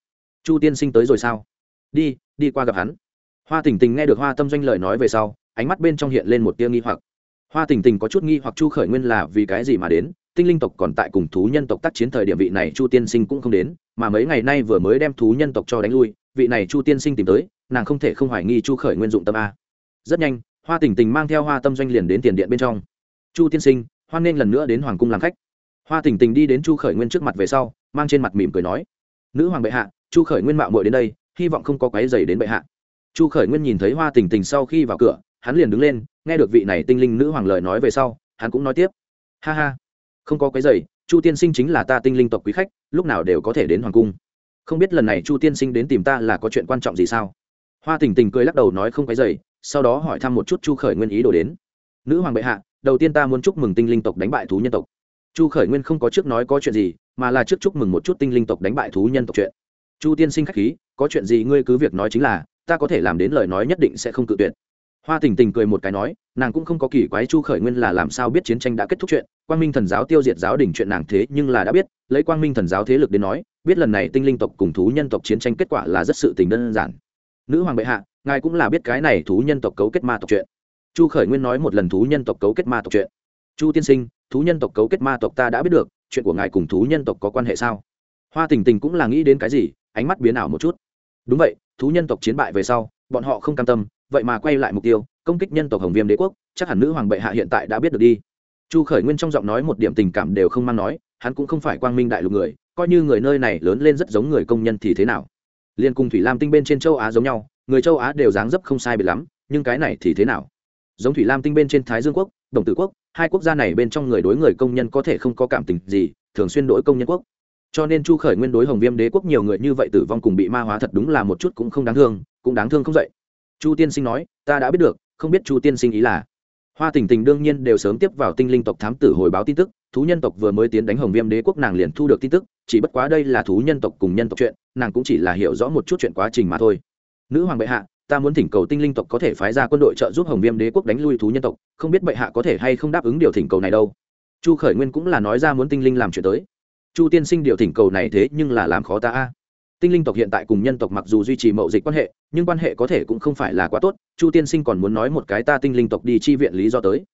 chu tiên sinh tới rồi sao? Đi đi qua gặp hắn. Hoa tình tình nghe được hoa tâm doanh lời nói về sau, ánh mắt bên trong hiện lên một tia nghi hoặc. Hoa tình tình có chút nghi hoặc chu khởi nguyên là vì cái gì mà đến, tinh linh tộc còn tại cùng thú nhân tộc tác chiến thời điểm vị này chu tiên sinh cũng không đến, mà mấy ngày nay vừa mới đem thú nhân tộc cho đánh lui, vị này chu tiên sinh tìm tới, nàng không thể không hoài nghi chu khởi nguyên dụng tâm a. Rất nhanh, hoa tình tình mang theo hoa tâm doanh liền đến tiền điện bên trong chu tiên sinh, hoan nghênh lần nữa đến hoàng cung làm khách. Hoa tình tình đi đến chu khởi nguyên trước mặt về sau, mang trên mặt mỉm cười nói, nữ hoàng bệ hạ, chu khởi nguyên mạo muội đến đây, hy vọng không có quái dày đến bệ hạ. Chu khởi nguyên nhìn thấy hoa tình tình sau khi vào cửa, hắn liền đứng lên, nghe được vị này tinh linh nữ hoàng lời nói về sau, hắn cũng nói tiếp, ha ha, không có quái dày chu tiên sinh chính là ta tinh linh tộc quý khách, lúc nào đều có thể đến hoàng cung. Không biết lần này chu tiên sinh đến tìm ta là có chuyện quan trọng gì sao? Hoa tình tình cười lắc đầu nói không quái dày sau đó hỏi thăm một chút chu khởi nguyên ý đồ đến. Nữ hoàng bệ hạ đầu tiên ta muốn chúc mừng tinh linh tộc đánh bại thú nhân tộc. Chu khởi nguyên không có trước nói có chuyện gì, mà là trước chúc mừng một chút tinh linh tộc đánh bại thú nhân tộc chuyện. Chu tiên sinh k h á c h khí, có chuyện gì ngươi cứ việc nói chính là, ta có thể làm đến lời nói nhất định sẽ không cự tuyệt. Hoa tình tình cười một cái nói, nàng cũng không có kỳ quái chu khởi nguyên là làm sao biết chiến tranh đã kết thúc chuyện, quang minh thần giáo tiêu diệt giáo đình chuyện nàng thế nhưng là đã biết, lấy quang minh thần giáo thế lực đến nói, biết lần này tinh linh tộc cùng thú nhân tộc chiến tranh kết quả là rất sự tình đơn giản. Nữ hoàng bệ hạ, ngài cũng là biết cái này thú nhân tộc cấu kết ma tộc chuyện chu khởi nguyên nói một lần thú nhân tộc cấu kết ma tộc chuyện. Chu tiên sinh, thú nhân tộc cấu kết ma tộc ta đã biết được, chuyện của ngài cùng thú nhân tộc có quan hệ sao? Hoa tình tình cũng là nghĩ đến cái gì, ánh mắt biến ảo một chút. Đúng vậy, thú nhân tộc chiến bại về sau, bọn họ không cam tâm, vậy mà quay lại mục tiêu, công kích nhân tộc hồng viêm đế quốc, chắc hẳn nữ hoàng bệ hạ hiện tại đã biết được đi. Chu khởi nguyên trong giọng nói một điểm tình cảm đều không mang nói, hắn cũng không phải quang minh đại lục người, coi như người nơi này lớn lên rất giống người công nhân thì thế nào? Liên cùng thủy lam tinh bên trên châu á giống nhau, người châu á đều dáng dấp không sai biệt lắm, nhưng cái này thì thế nào? Giống thủy lam tinh bên trên thái dương quốc, đồng tử quốc, hai quốc gia này bên trong người đối người công nhân có thể không có cảm tình gì, thường xuyên đổi công nhân quốc. Cho nên chu khởi nguyên đối hồng viêm đế quốc nhiều người như vậy tử vong cùng bị ma hóa thật đúng là một chút cũng không đáng thương, cũng đáng thương không dậy. Chu tiên sinh nói, ta đã biết được, không biết chu tiên sinh ý là. Hoa tình tình đương nhiên đều sớm tiếp vào tinh linh tộc thám tử hồi báo tin tức, thú nhân tộc vừa mới tiến đánh hồng viêm đế quốc nàng liền thu được tin tức, chỉ bất quá đây là thú nhân tộc cùng nhân tộc chuyện, nàng cũng chỉ là hiểu rõ một chút chuyện quá trình mà thôi. Nữ hoàng bệ hạ ta muốn thỉnh cầu tinh linh tộc có thể phái ra quân đội trợ giúp hồng viêm đế quốc đánh lui thú nhân tộc, không biết bệ hạ có thể hay không đáp ứng điều thỉnh cầu này đâu. Chu khởi nguyên cũng là nói ra muốn tinh linh làm chuyện tới. Chu tiên sinh, điều thỉnh cầu này thế nhưng là làm khó ta a. Tinh linh tộc hiện tại cùng nhân tộc mặc dù duy trì mậu dịch quan hệ, nhưng quan hệ có thể cũng không phải là quá tốt, chu tiên sinh còn muốn nói một cái ta tinh linh tộc đi chi viện lý do tới.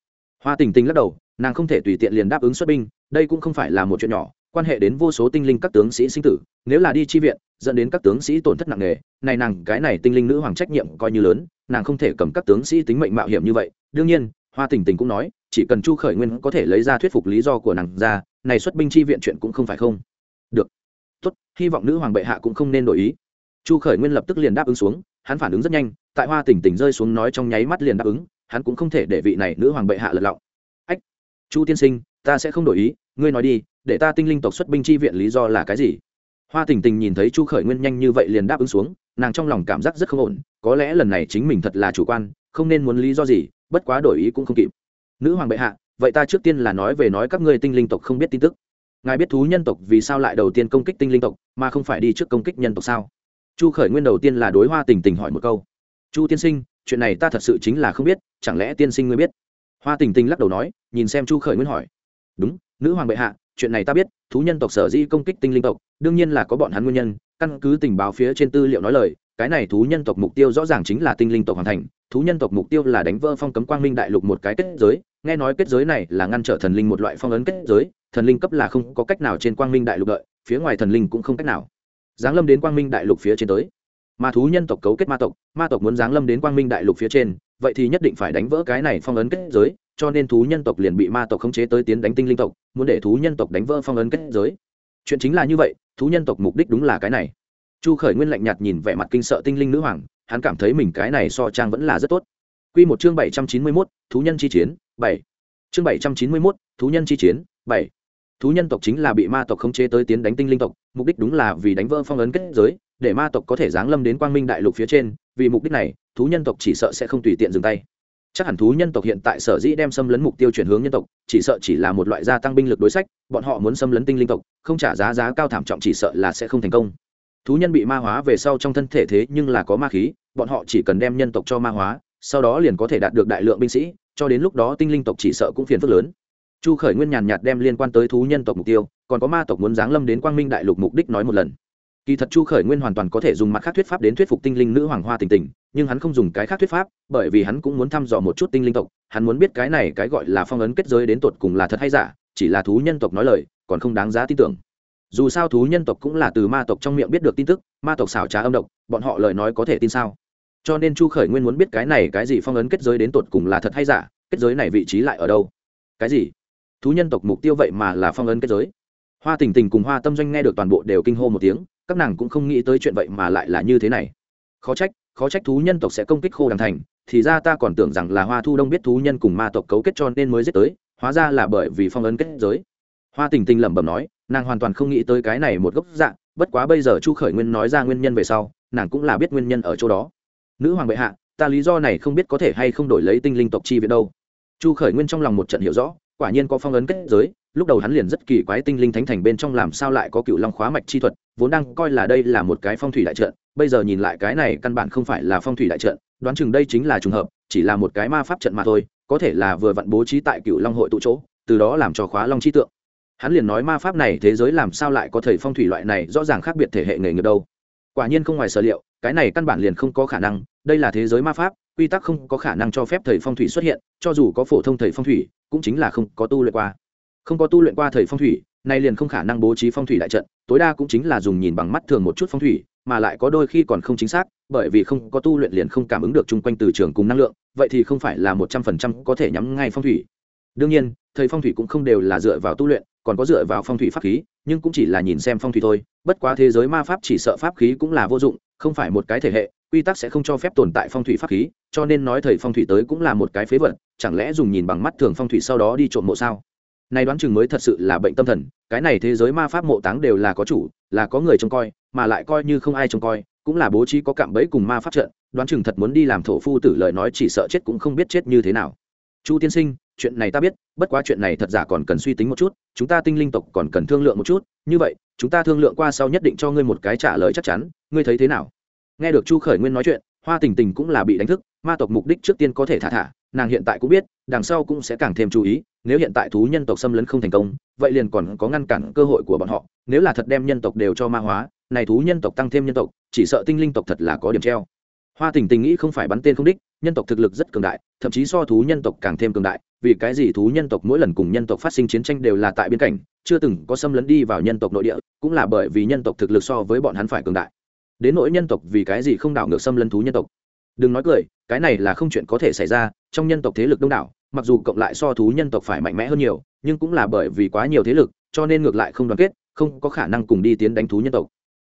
Hoa tình tình lắc đầu, nàng không thể tùy tiện liền đáp ứng xuất binh, đây cũng không phải là một chuyện nhỏ quan hệ đến vô số tinh linh các tướng sĩ sinh tử, nếu là đi chi viện, dẫn đến các tướng sĩ tổn thất nặng nề, này nàng, cái này tinh linh nữ hoàng trách nhiệm coi như lớn, nàng không thể cầm các tướng sĩ tính mệnh mạo hiểm như vậy. Đương nhiên, hoa tình tình cũng nói, chỉ cần chu khởi nguyên có thể lấy ra thuyết phục lý do của nàng ra, này xuất binh chi viện chuyện cũng không phải không. Được. Tốt, hy vọng nữ hoàng bệ hạ cũng không nên đổi ý. Chu khởi nguyên lập tức liền đáp ứng xuống, hắn phản ứng rất nhanh, tại hoa tình tình rơi xuống nói trong nháy mắt liền đáp ứng, hắn cũng không thể để vị này nữ hoàng bệ hạ lật lọng. Ách, chu tiên sinh, ta sẽ không đổi ý, ngươi nói đi để ta tinh linh tộc xuất binh chi viện lý do là cái gì? Hoa tình tình nhìn thấy chu khởi nguyên nhanh như vậy liền đáp ứng xuống, nàng trong lòng cảm giác rất không ổn, có lẽ lần này chính mình thật là chủ quan, không nên muốn lý do gì, bất quá đổi ý cũng không kịp. Nữ hoàng bệ hạ, vậy ta trước tiên là nói về nói các ngươi tinh linh tộc không biết tin tức. Ngài biết thú nhân tộc vì sao lại đầu tiên công kích tinh linh tộc, mà không phải đi trước công kích nhân tộc sao? Chu khởi nguyên đầu tiên là đối hoa tình tình hỏi một câu. Chu tiên sinh, chuyện này ta thật sự chính là không biết, chẳng lẽ tiên sinh ngươi biết? Hoa tình tình lắc đầu nói, nhìn xem chu khởi nguyên hỏi. Đúng, nữ hoàng bệ hạ chuyện này ta biết, thú nhân tộc sở dĩ công kích tinh linh tộc, đương nhiên là có bọn hắn nguyên nhân, căn cứ tình báo phía trên tư liệu nói lời, cái này thú nhân tộc mục tiêu rõ ràng chính là tinh linh tộc hoàn thành, thú nhân tộc mục tiêu là đánh vỡ phong cấm quang minh đại lục một cái kết giới, nghe nói kết giới này là ngăn trở thần linh một loại phong ấn kết giới, thần linh cấp là không có cách nào trên quang minh đại lục đợi, phía ngoài thần linh cũng không cách nào. Giáng lâm đến quang minh đại lục phía trên tới. Mà thú nhân tộc cấu kết ma tộc ma tộc muốn giáng lâm đến quang minh đại lục phía trên, vậy thì nhất định phải đánh vỡ cái này phong ấn kết giới cho nên thú nhân tộc liền bị ma tộc khống chế tới tiến đánh tinh linh tộc, muốn để thú nhân tộc đánh vỡ phong ấn kết giới. Chuyện chính là như vậy, thú nhân tộc mục đích đúng là cái này. Chu khởi nguyên lạnh nhạt nhìn vẻ mặt kinh sợ tinh linh nữ hoàng, hắn cảm thấy mình cái này so trang vẫn là rất tốt. Q một chương bảy trăm chín mươi mốt, thú nhân chi chiến, bảy. Chương bảy trăm chín mươi mốt, thú nhân chi chiến, bảy. Thú nhân tộc chính là bị ma tộc khống chế tới tiến đánh tinh linh tộc, mục đích đúng là vì đánh vỡ phong ấn kết giới, để ma tộc có thể giáng lâm đến quang minh đại lục phía trên, vì mục đích này, thú nhân tộc chỉ sợ sẽ không tùy tiện dừng tay chắc hẳn thú nhân tộc hiện tại sở dĩ đem xâm lấn mục tiêu chuyển hướng nhân tộc, chỉ sợ chỉ là một loại gia tăng binh lực đối sách, bọn họ muốn xâm lấn tinh linh tộc, không trả giá giá cao thảm trọng chỉ sợ là sẽ không thành công. Thú nhân bị ma hóa về sau trong thân thể thế nhưng là có ma khí, bọn họ chỉ cần đem nhân tộc cho ma hóa, sau đó liền có thể đạt được đại lượng binh sĩ, cho đến lúc đó tinh linh tộc chỉ sợ cũng phiền phức lớn. Chu khởi nguyên nhàn nhạt đem liên quan tới thú nhân tộc mục tiêu, còn có ma tộc muốn giáng lâm đến quang minh đại lục mục đích nói một lần kỳ thật chu khởi nguyên hoàn toàn có thể dùng mặt khác thuyết pháp đến thuyết phục tinh linh nữ hoàng hoa tình tình, nhưng hắn không dùng cái khác thuyết pháp, bởi vì hắn cũng muốn thăm dò một chút tinh linh tộc, hắn muốn biết cái này cái gọi là phong ấn kết giới đến tột cùng là thật hay giả, chỉ là thú nhân tộc nói lời, còn không đáng giá tin tưởng. Dù sao thú nhân tộc cũng là từ ma tộc trong miệng biết được tin tức, ma tộc xảo trá âm độc, bọn họ lời nói có thể tin sao? Cho nên chu khởi nguyên muốn biết cái này cái gì phong ấn kết giới đến tột cùng là thật hay giả, kết giới này vị trí lại ở đâu? Cái gì? Thú nhân tộc mục tiêu vậy mà là phong ấn kết giới? Hoa tình tình cùng hoa tâm doanh nghe được toàn bộ đều kinh hô một tiếng các nàng cũng không nghĩ tới chuyện vậy mà lại là như thế này. Khó trách khó trách thú nhân tộc sẽ công kích khô đằng thành, thì ra ta còn tưởng rằng là hoa thu đông biết thú nhân cùng ma tộc cấu kết cho nên mới giết tới, hóa ra là bởi vì phong ấn kết giới. Hoa tình tình lẩm bẩm nói, nàng hoàn toàn không nghĩ tới cái này một gốc dạng bất quá bây giờ chu khởi nguyên nói ra nguyên nhân về sau, nàng cũng là biết nguyên nhân ở chỗ đó. Nữ hoàng bệ hạ, ta lý do này không biết có thể hay không đổi lấy tinh linh tộc chi viện đâu. Chu khởi nguyên trong lòng một trận hiểu rõ, quả nhiên có phong ấn kết giới lúc đầu hắn liền rất kỳ quái tinh linh thánh thành bên trong làm sao lại có cựu long khóa mạch chi thuật, vốn đang coi là đây là một cái phong thủy đại trận, bây giờ nhìn lại cái này căn bản không phải là phong thủy đại trận, đoán chừng đây chính là trùng hợp, chỉ là một cái ma pháp trận mà thôi, có thể là vừa vặn bố trí tại cựu long hội tụ chỗ, từ đó làm cho khóa long chi tượng. Hắn liền nói ma pháp này thế giới làm sao lại có thầy phong thủy loại này rõ ràng khác biệt thể hệ nghề nghiệp đâu. Quả nhiên không ngoài sở liệu, cái này căn bản liền không có khả năng, đây là thế giới ma pháp, quy tắc không có khả năng cho phép thầy phong thủy xuất hiện, cho dù có phổ thông thầy phong thủy, cũng chính là không có tu luyện qua không có tu luyện qua thầy phong thủy, nay liền không khả năng bố trí phong thủy đại trận, tối đa cũng chính là dùng nhìn bằng mắt thường một chút phong thủy, mà lại có đôi khi còn không chính xác, bởi vì không có tu luyện liền không cảm ứng được chung quanh từ trường cùng năng lượng, vậy thì không phải là một trăm phần trăm có thể nhắm ngay phong thủy. Đương nhiên, thầy phong thủy cũng không đều là dựa vào tu luyện, còn có dựa vào phong thủy pháp khí, nhưng cũng chỉ là nhìn xem phong thủy thôi, bất quá thế giới ma pháp chỉ sợ pháp khí cũng là vô dụng, không phải một cái thể hệ, quy tắc sẽ không cho phép tồn tại phong thủy pháp khí, cho nên nói thầy phong thủy tới cũng là một cái phế vật, chẳng lẽ dùng nhìn bằng mắt thường phong thủy sau đó đi trộm mộ sao? Nay đoán chừng mới thật sự là bệnh tâm thần, cái này thế giới ma pháp mộ táng đều là có chủ, là có người trông coi, mà lại coi như không ai trông coi, cũng là bố trí có cạm bẫy cùng ma pháp trận, đoán chừng thật muốn đi làm thổ phu tử lời nói chỉ sợ chết cũng không biết chết như thế nào. Chu tiên sinh, chuyện này ta biết, bất quá chuyện này thật giả còn cần suy tính một chút, chúng ta tinh linh tộc còn cần thương lượng một chút, như vậy, chúng ta thương lượng qua sau nhất định cho ngươi một cái trả lời chắc chắn, ngươi thấy thế nào? Nghe được chu khởi nguyên nói chuyện, hoa tình tình cũng là bị đánh thức, ma tộc mục đích trước tiên có thể thả thả, nàng hiện tại cũng biết, đằng sau cũng sẽ càng thêm chú ý nếu hiện tại thú nhân tộc xâm lấn không thành công vậy liền còn có ngăn cản cơ hội của bọn họ nếu là thật đem nhân tộc đều cho ma hóa này thú nhân tộc tăng thêm nhân tộc chỉ sợ tinh linh tộc thật là có điểm treo hoa tình tình nghĩ không phải bắn tên không đích nhân tộc thực lực rất cường đại thậm chí so thú nhân tộc càng thêm cường đại vì cái gì thú nhân tộc mỗi lần cùng nhân tộc phát sinh chiến tranh đều là tại biên cảnh chưa từng có xâm lấn đi vào nhân tộc nội địa cũng là bởi vì nhân tộc thực lực so với bọn hắn phải cường đại đến nỗi nhân tộc vì cái gì không đảo ngược xâm lấn thú nhân tộc đừng nói cười cái này là không chuyện có thể xảy ra trong nhân tộc thế lực đông đảo mặc dù cộng lại so thú nhân tộc phải mạnh mẽ hơn nhiều, nhưng cũng là bởi vì quá nhiều thế lực, cho nên ngược lại không đoàn kết, không có khả năng cùng đi tiến đánh thú nhân tộc.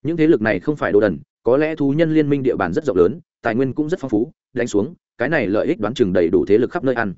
Những thế lực này không phải đồ đần, có lẽ thú nhân liên minh địa bàn rất rộng lớn, tài nguyên cũng rất phong phú, đánh xuống, cái này lợi ích đoán chừng đầy đủ thế lực khắp nơi ăn.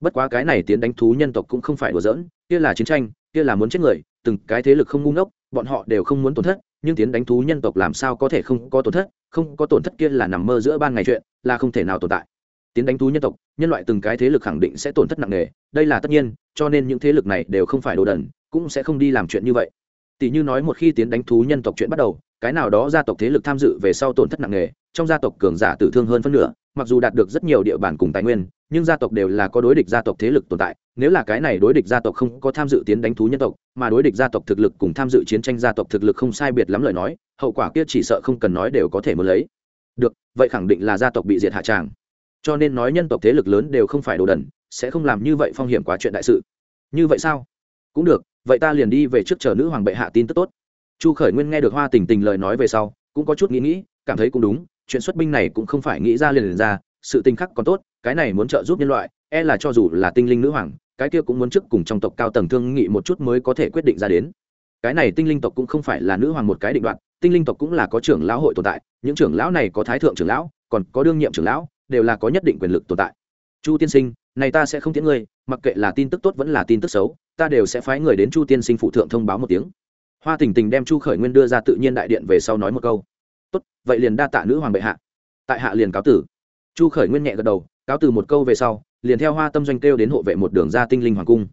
Bất quá cái này tiến đánh thú nhân tộc cũng không phải đùa giỡn, kia là chiến tranh, kia là muốn chết người, từng cái thế lực không ngu ngốc, bọn họ đều không muốn tổn thất, nhưng tiến đánh thú nhân tộc làm sao có thể không có tổn thất, không có tổn thất kia là nằm mơ giữa ban ngày chuyện, là không thể nào tồn tại tiến đánh thú nhân tộc, nhân loại từng cái thế lực khẳng định sẽ tổn thất nặng nề, đây là tất nhiên, cho nên những thế lực này đều không phải đồ đần, cũng sẽ không đi làm chuyện như vậy. Tỷ như nói một khi tiến đánh thú nhân tộc chuyện bắt đầu, cái nào đó gia tộc thế lực tham dự về sau tổn thất nặng nề, trong gia tộc cường giả tử thương hơn phân nửa, mặc dù đạt được rất nhiều địa bàn cùng tài nguyên, nhưng gia tộc đều là có đối địch gia tộc thế lực tồn tại. Nếu là cái này đối địch gia tộc không có tham dự tiến đánh thú nhân tộc, mà đối địch gia tộc thực lực cùng tham dự chiến tranh gia tộc thực lực không sai biệt lắm lời nói, hậu quả kia chỉ sợ không cần nói đều có thể muốn lấy. Được, vậy khẳng định là gia tộc bị diệt hạ tràng cho nên nói nhân tộc thế lực lớn đều không phải đồ đần, sẽ không làm như vậy phong hiểm quá chuyện đại sự. Như vậy sao? Cũng được, vậy ta liền đi về trước chờ nữ hoàng bệ hạ tin tức tốt. Chu khởi nguyên nghe được hoa tình tình lời nói về sau, cũng có chút nghĩ nghĩ, cảm thấy cũng đúng, chuyện xuất binh này cũng không phải nghĩ ra liền liền ra, sự tình khắc còn tốt, cái này muốn trợ giúp nhân loại e là cho dù là tinh linh nữ hoàng, cái kia cũng muốn trước cùng trong tộc cao tầng thương nghị một chút mới có thể quyết định ra đến. Cái này tinh linh tộc cũng không phải là nữ hoàng một cái định đoạn, tinh linh tộc cũng là có trưởng lão hội tồn tại, những trưởng lão này có thái thượng trưởng lão, còn có đương nhiệm trưởng lão đều là có nhất định quyền lực tồn tại. Chu tiên sinh, này ta sẽ không tiễn ngươi, mặc kệ là tin tức tốt vẫn là tin tức xấu, ta đều sẽ phái người đến chu tiên sinh phụ thượng thông báo một tiếng. Hoa tình tình đem chu khởi nguyên đưa ra tự nhiên đại điện về sau nói một câu. Tốt, vậy liền đa tạ nữ hoàng bệ hạ. Tại hạ liền cáo tử. Chu khởi nguyên nhẹ gật đầu, cáo từ một câu về sau, liền theo hoa tâm doanh kêu đến hộ vệ một đường ra tinh linh hoàng cung.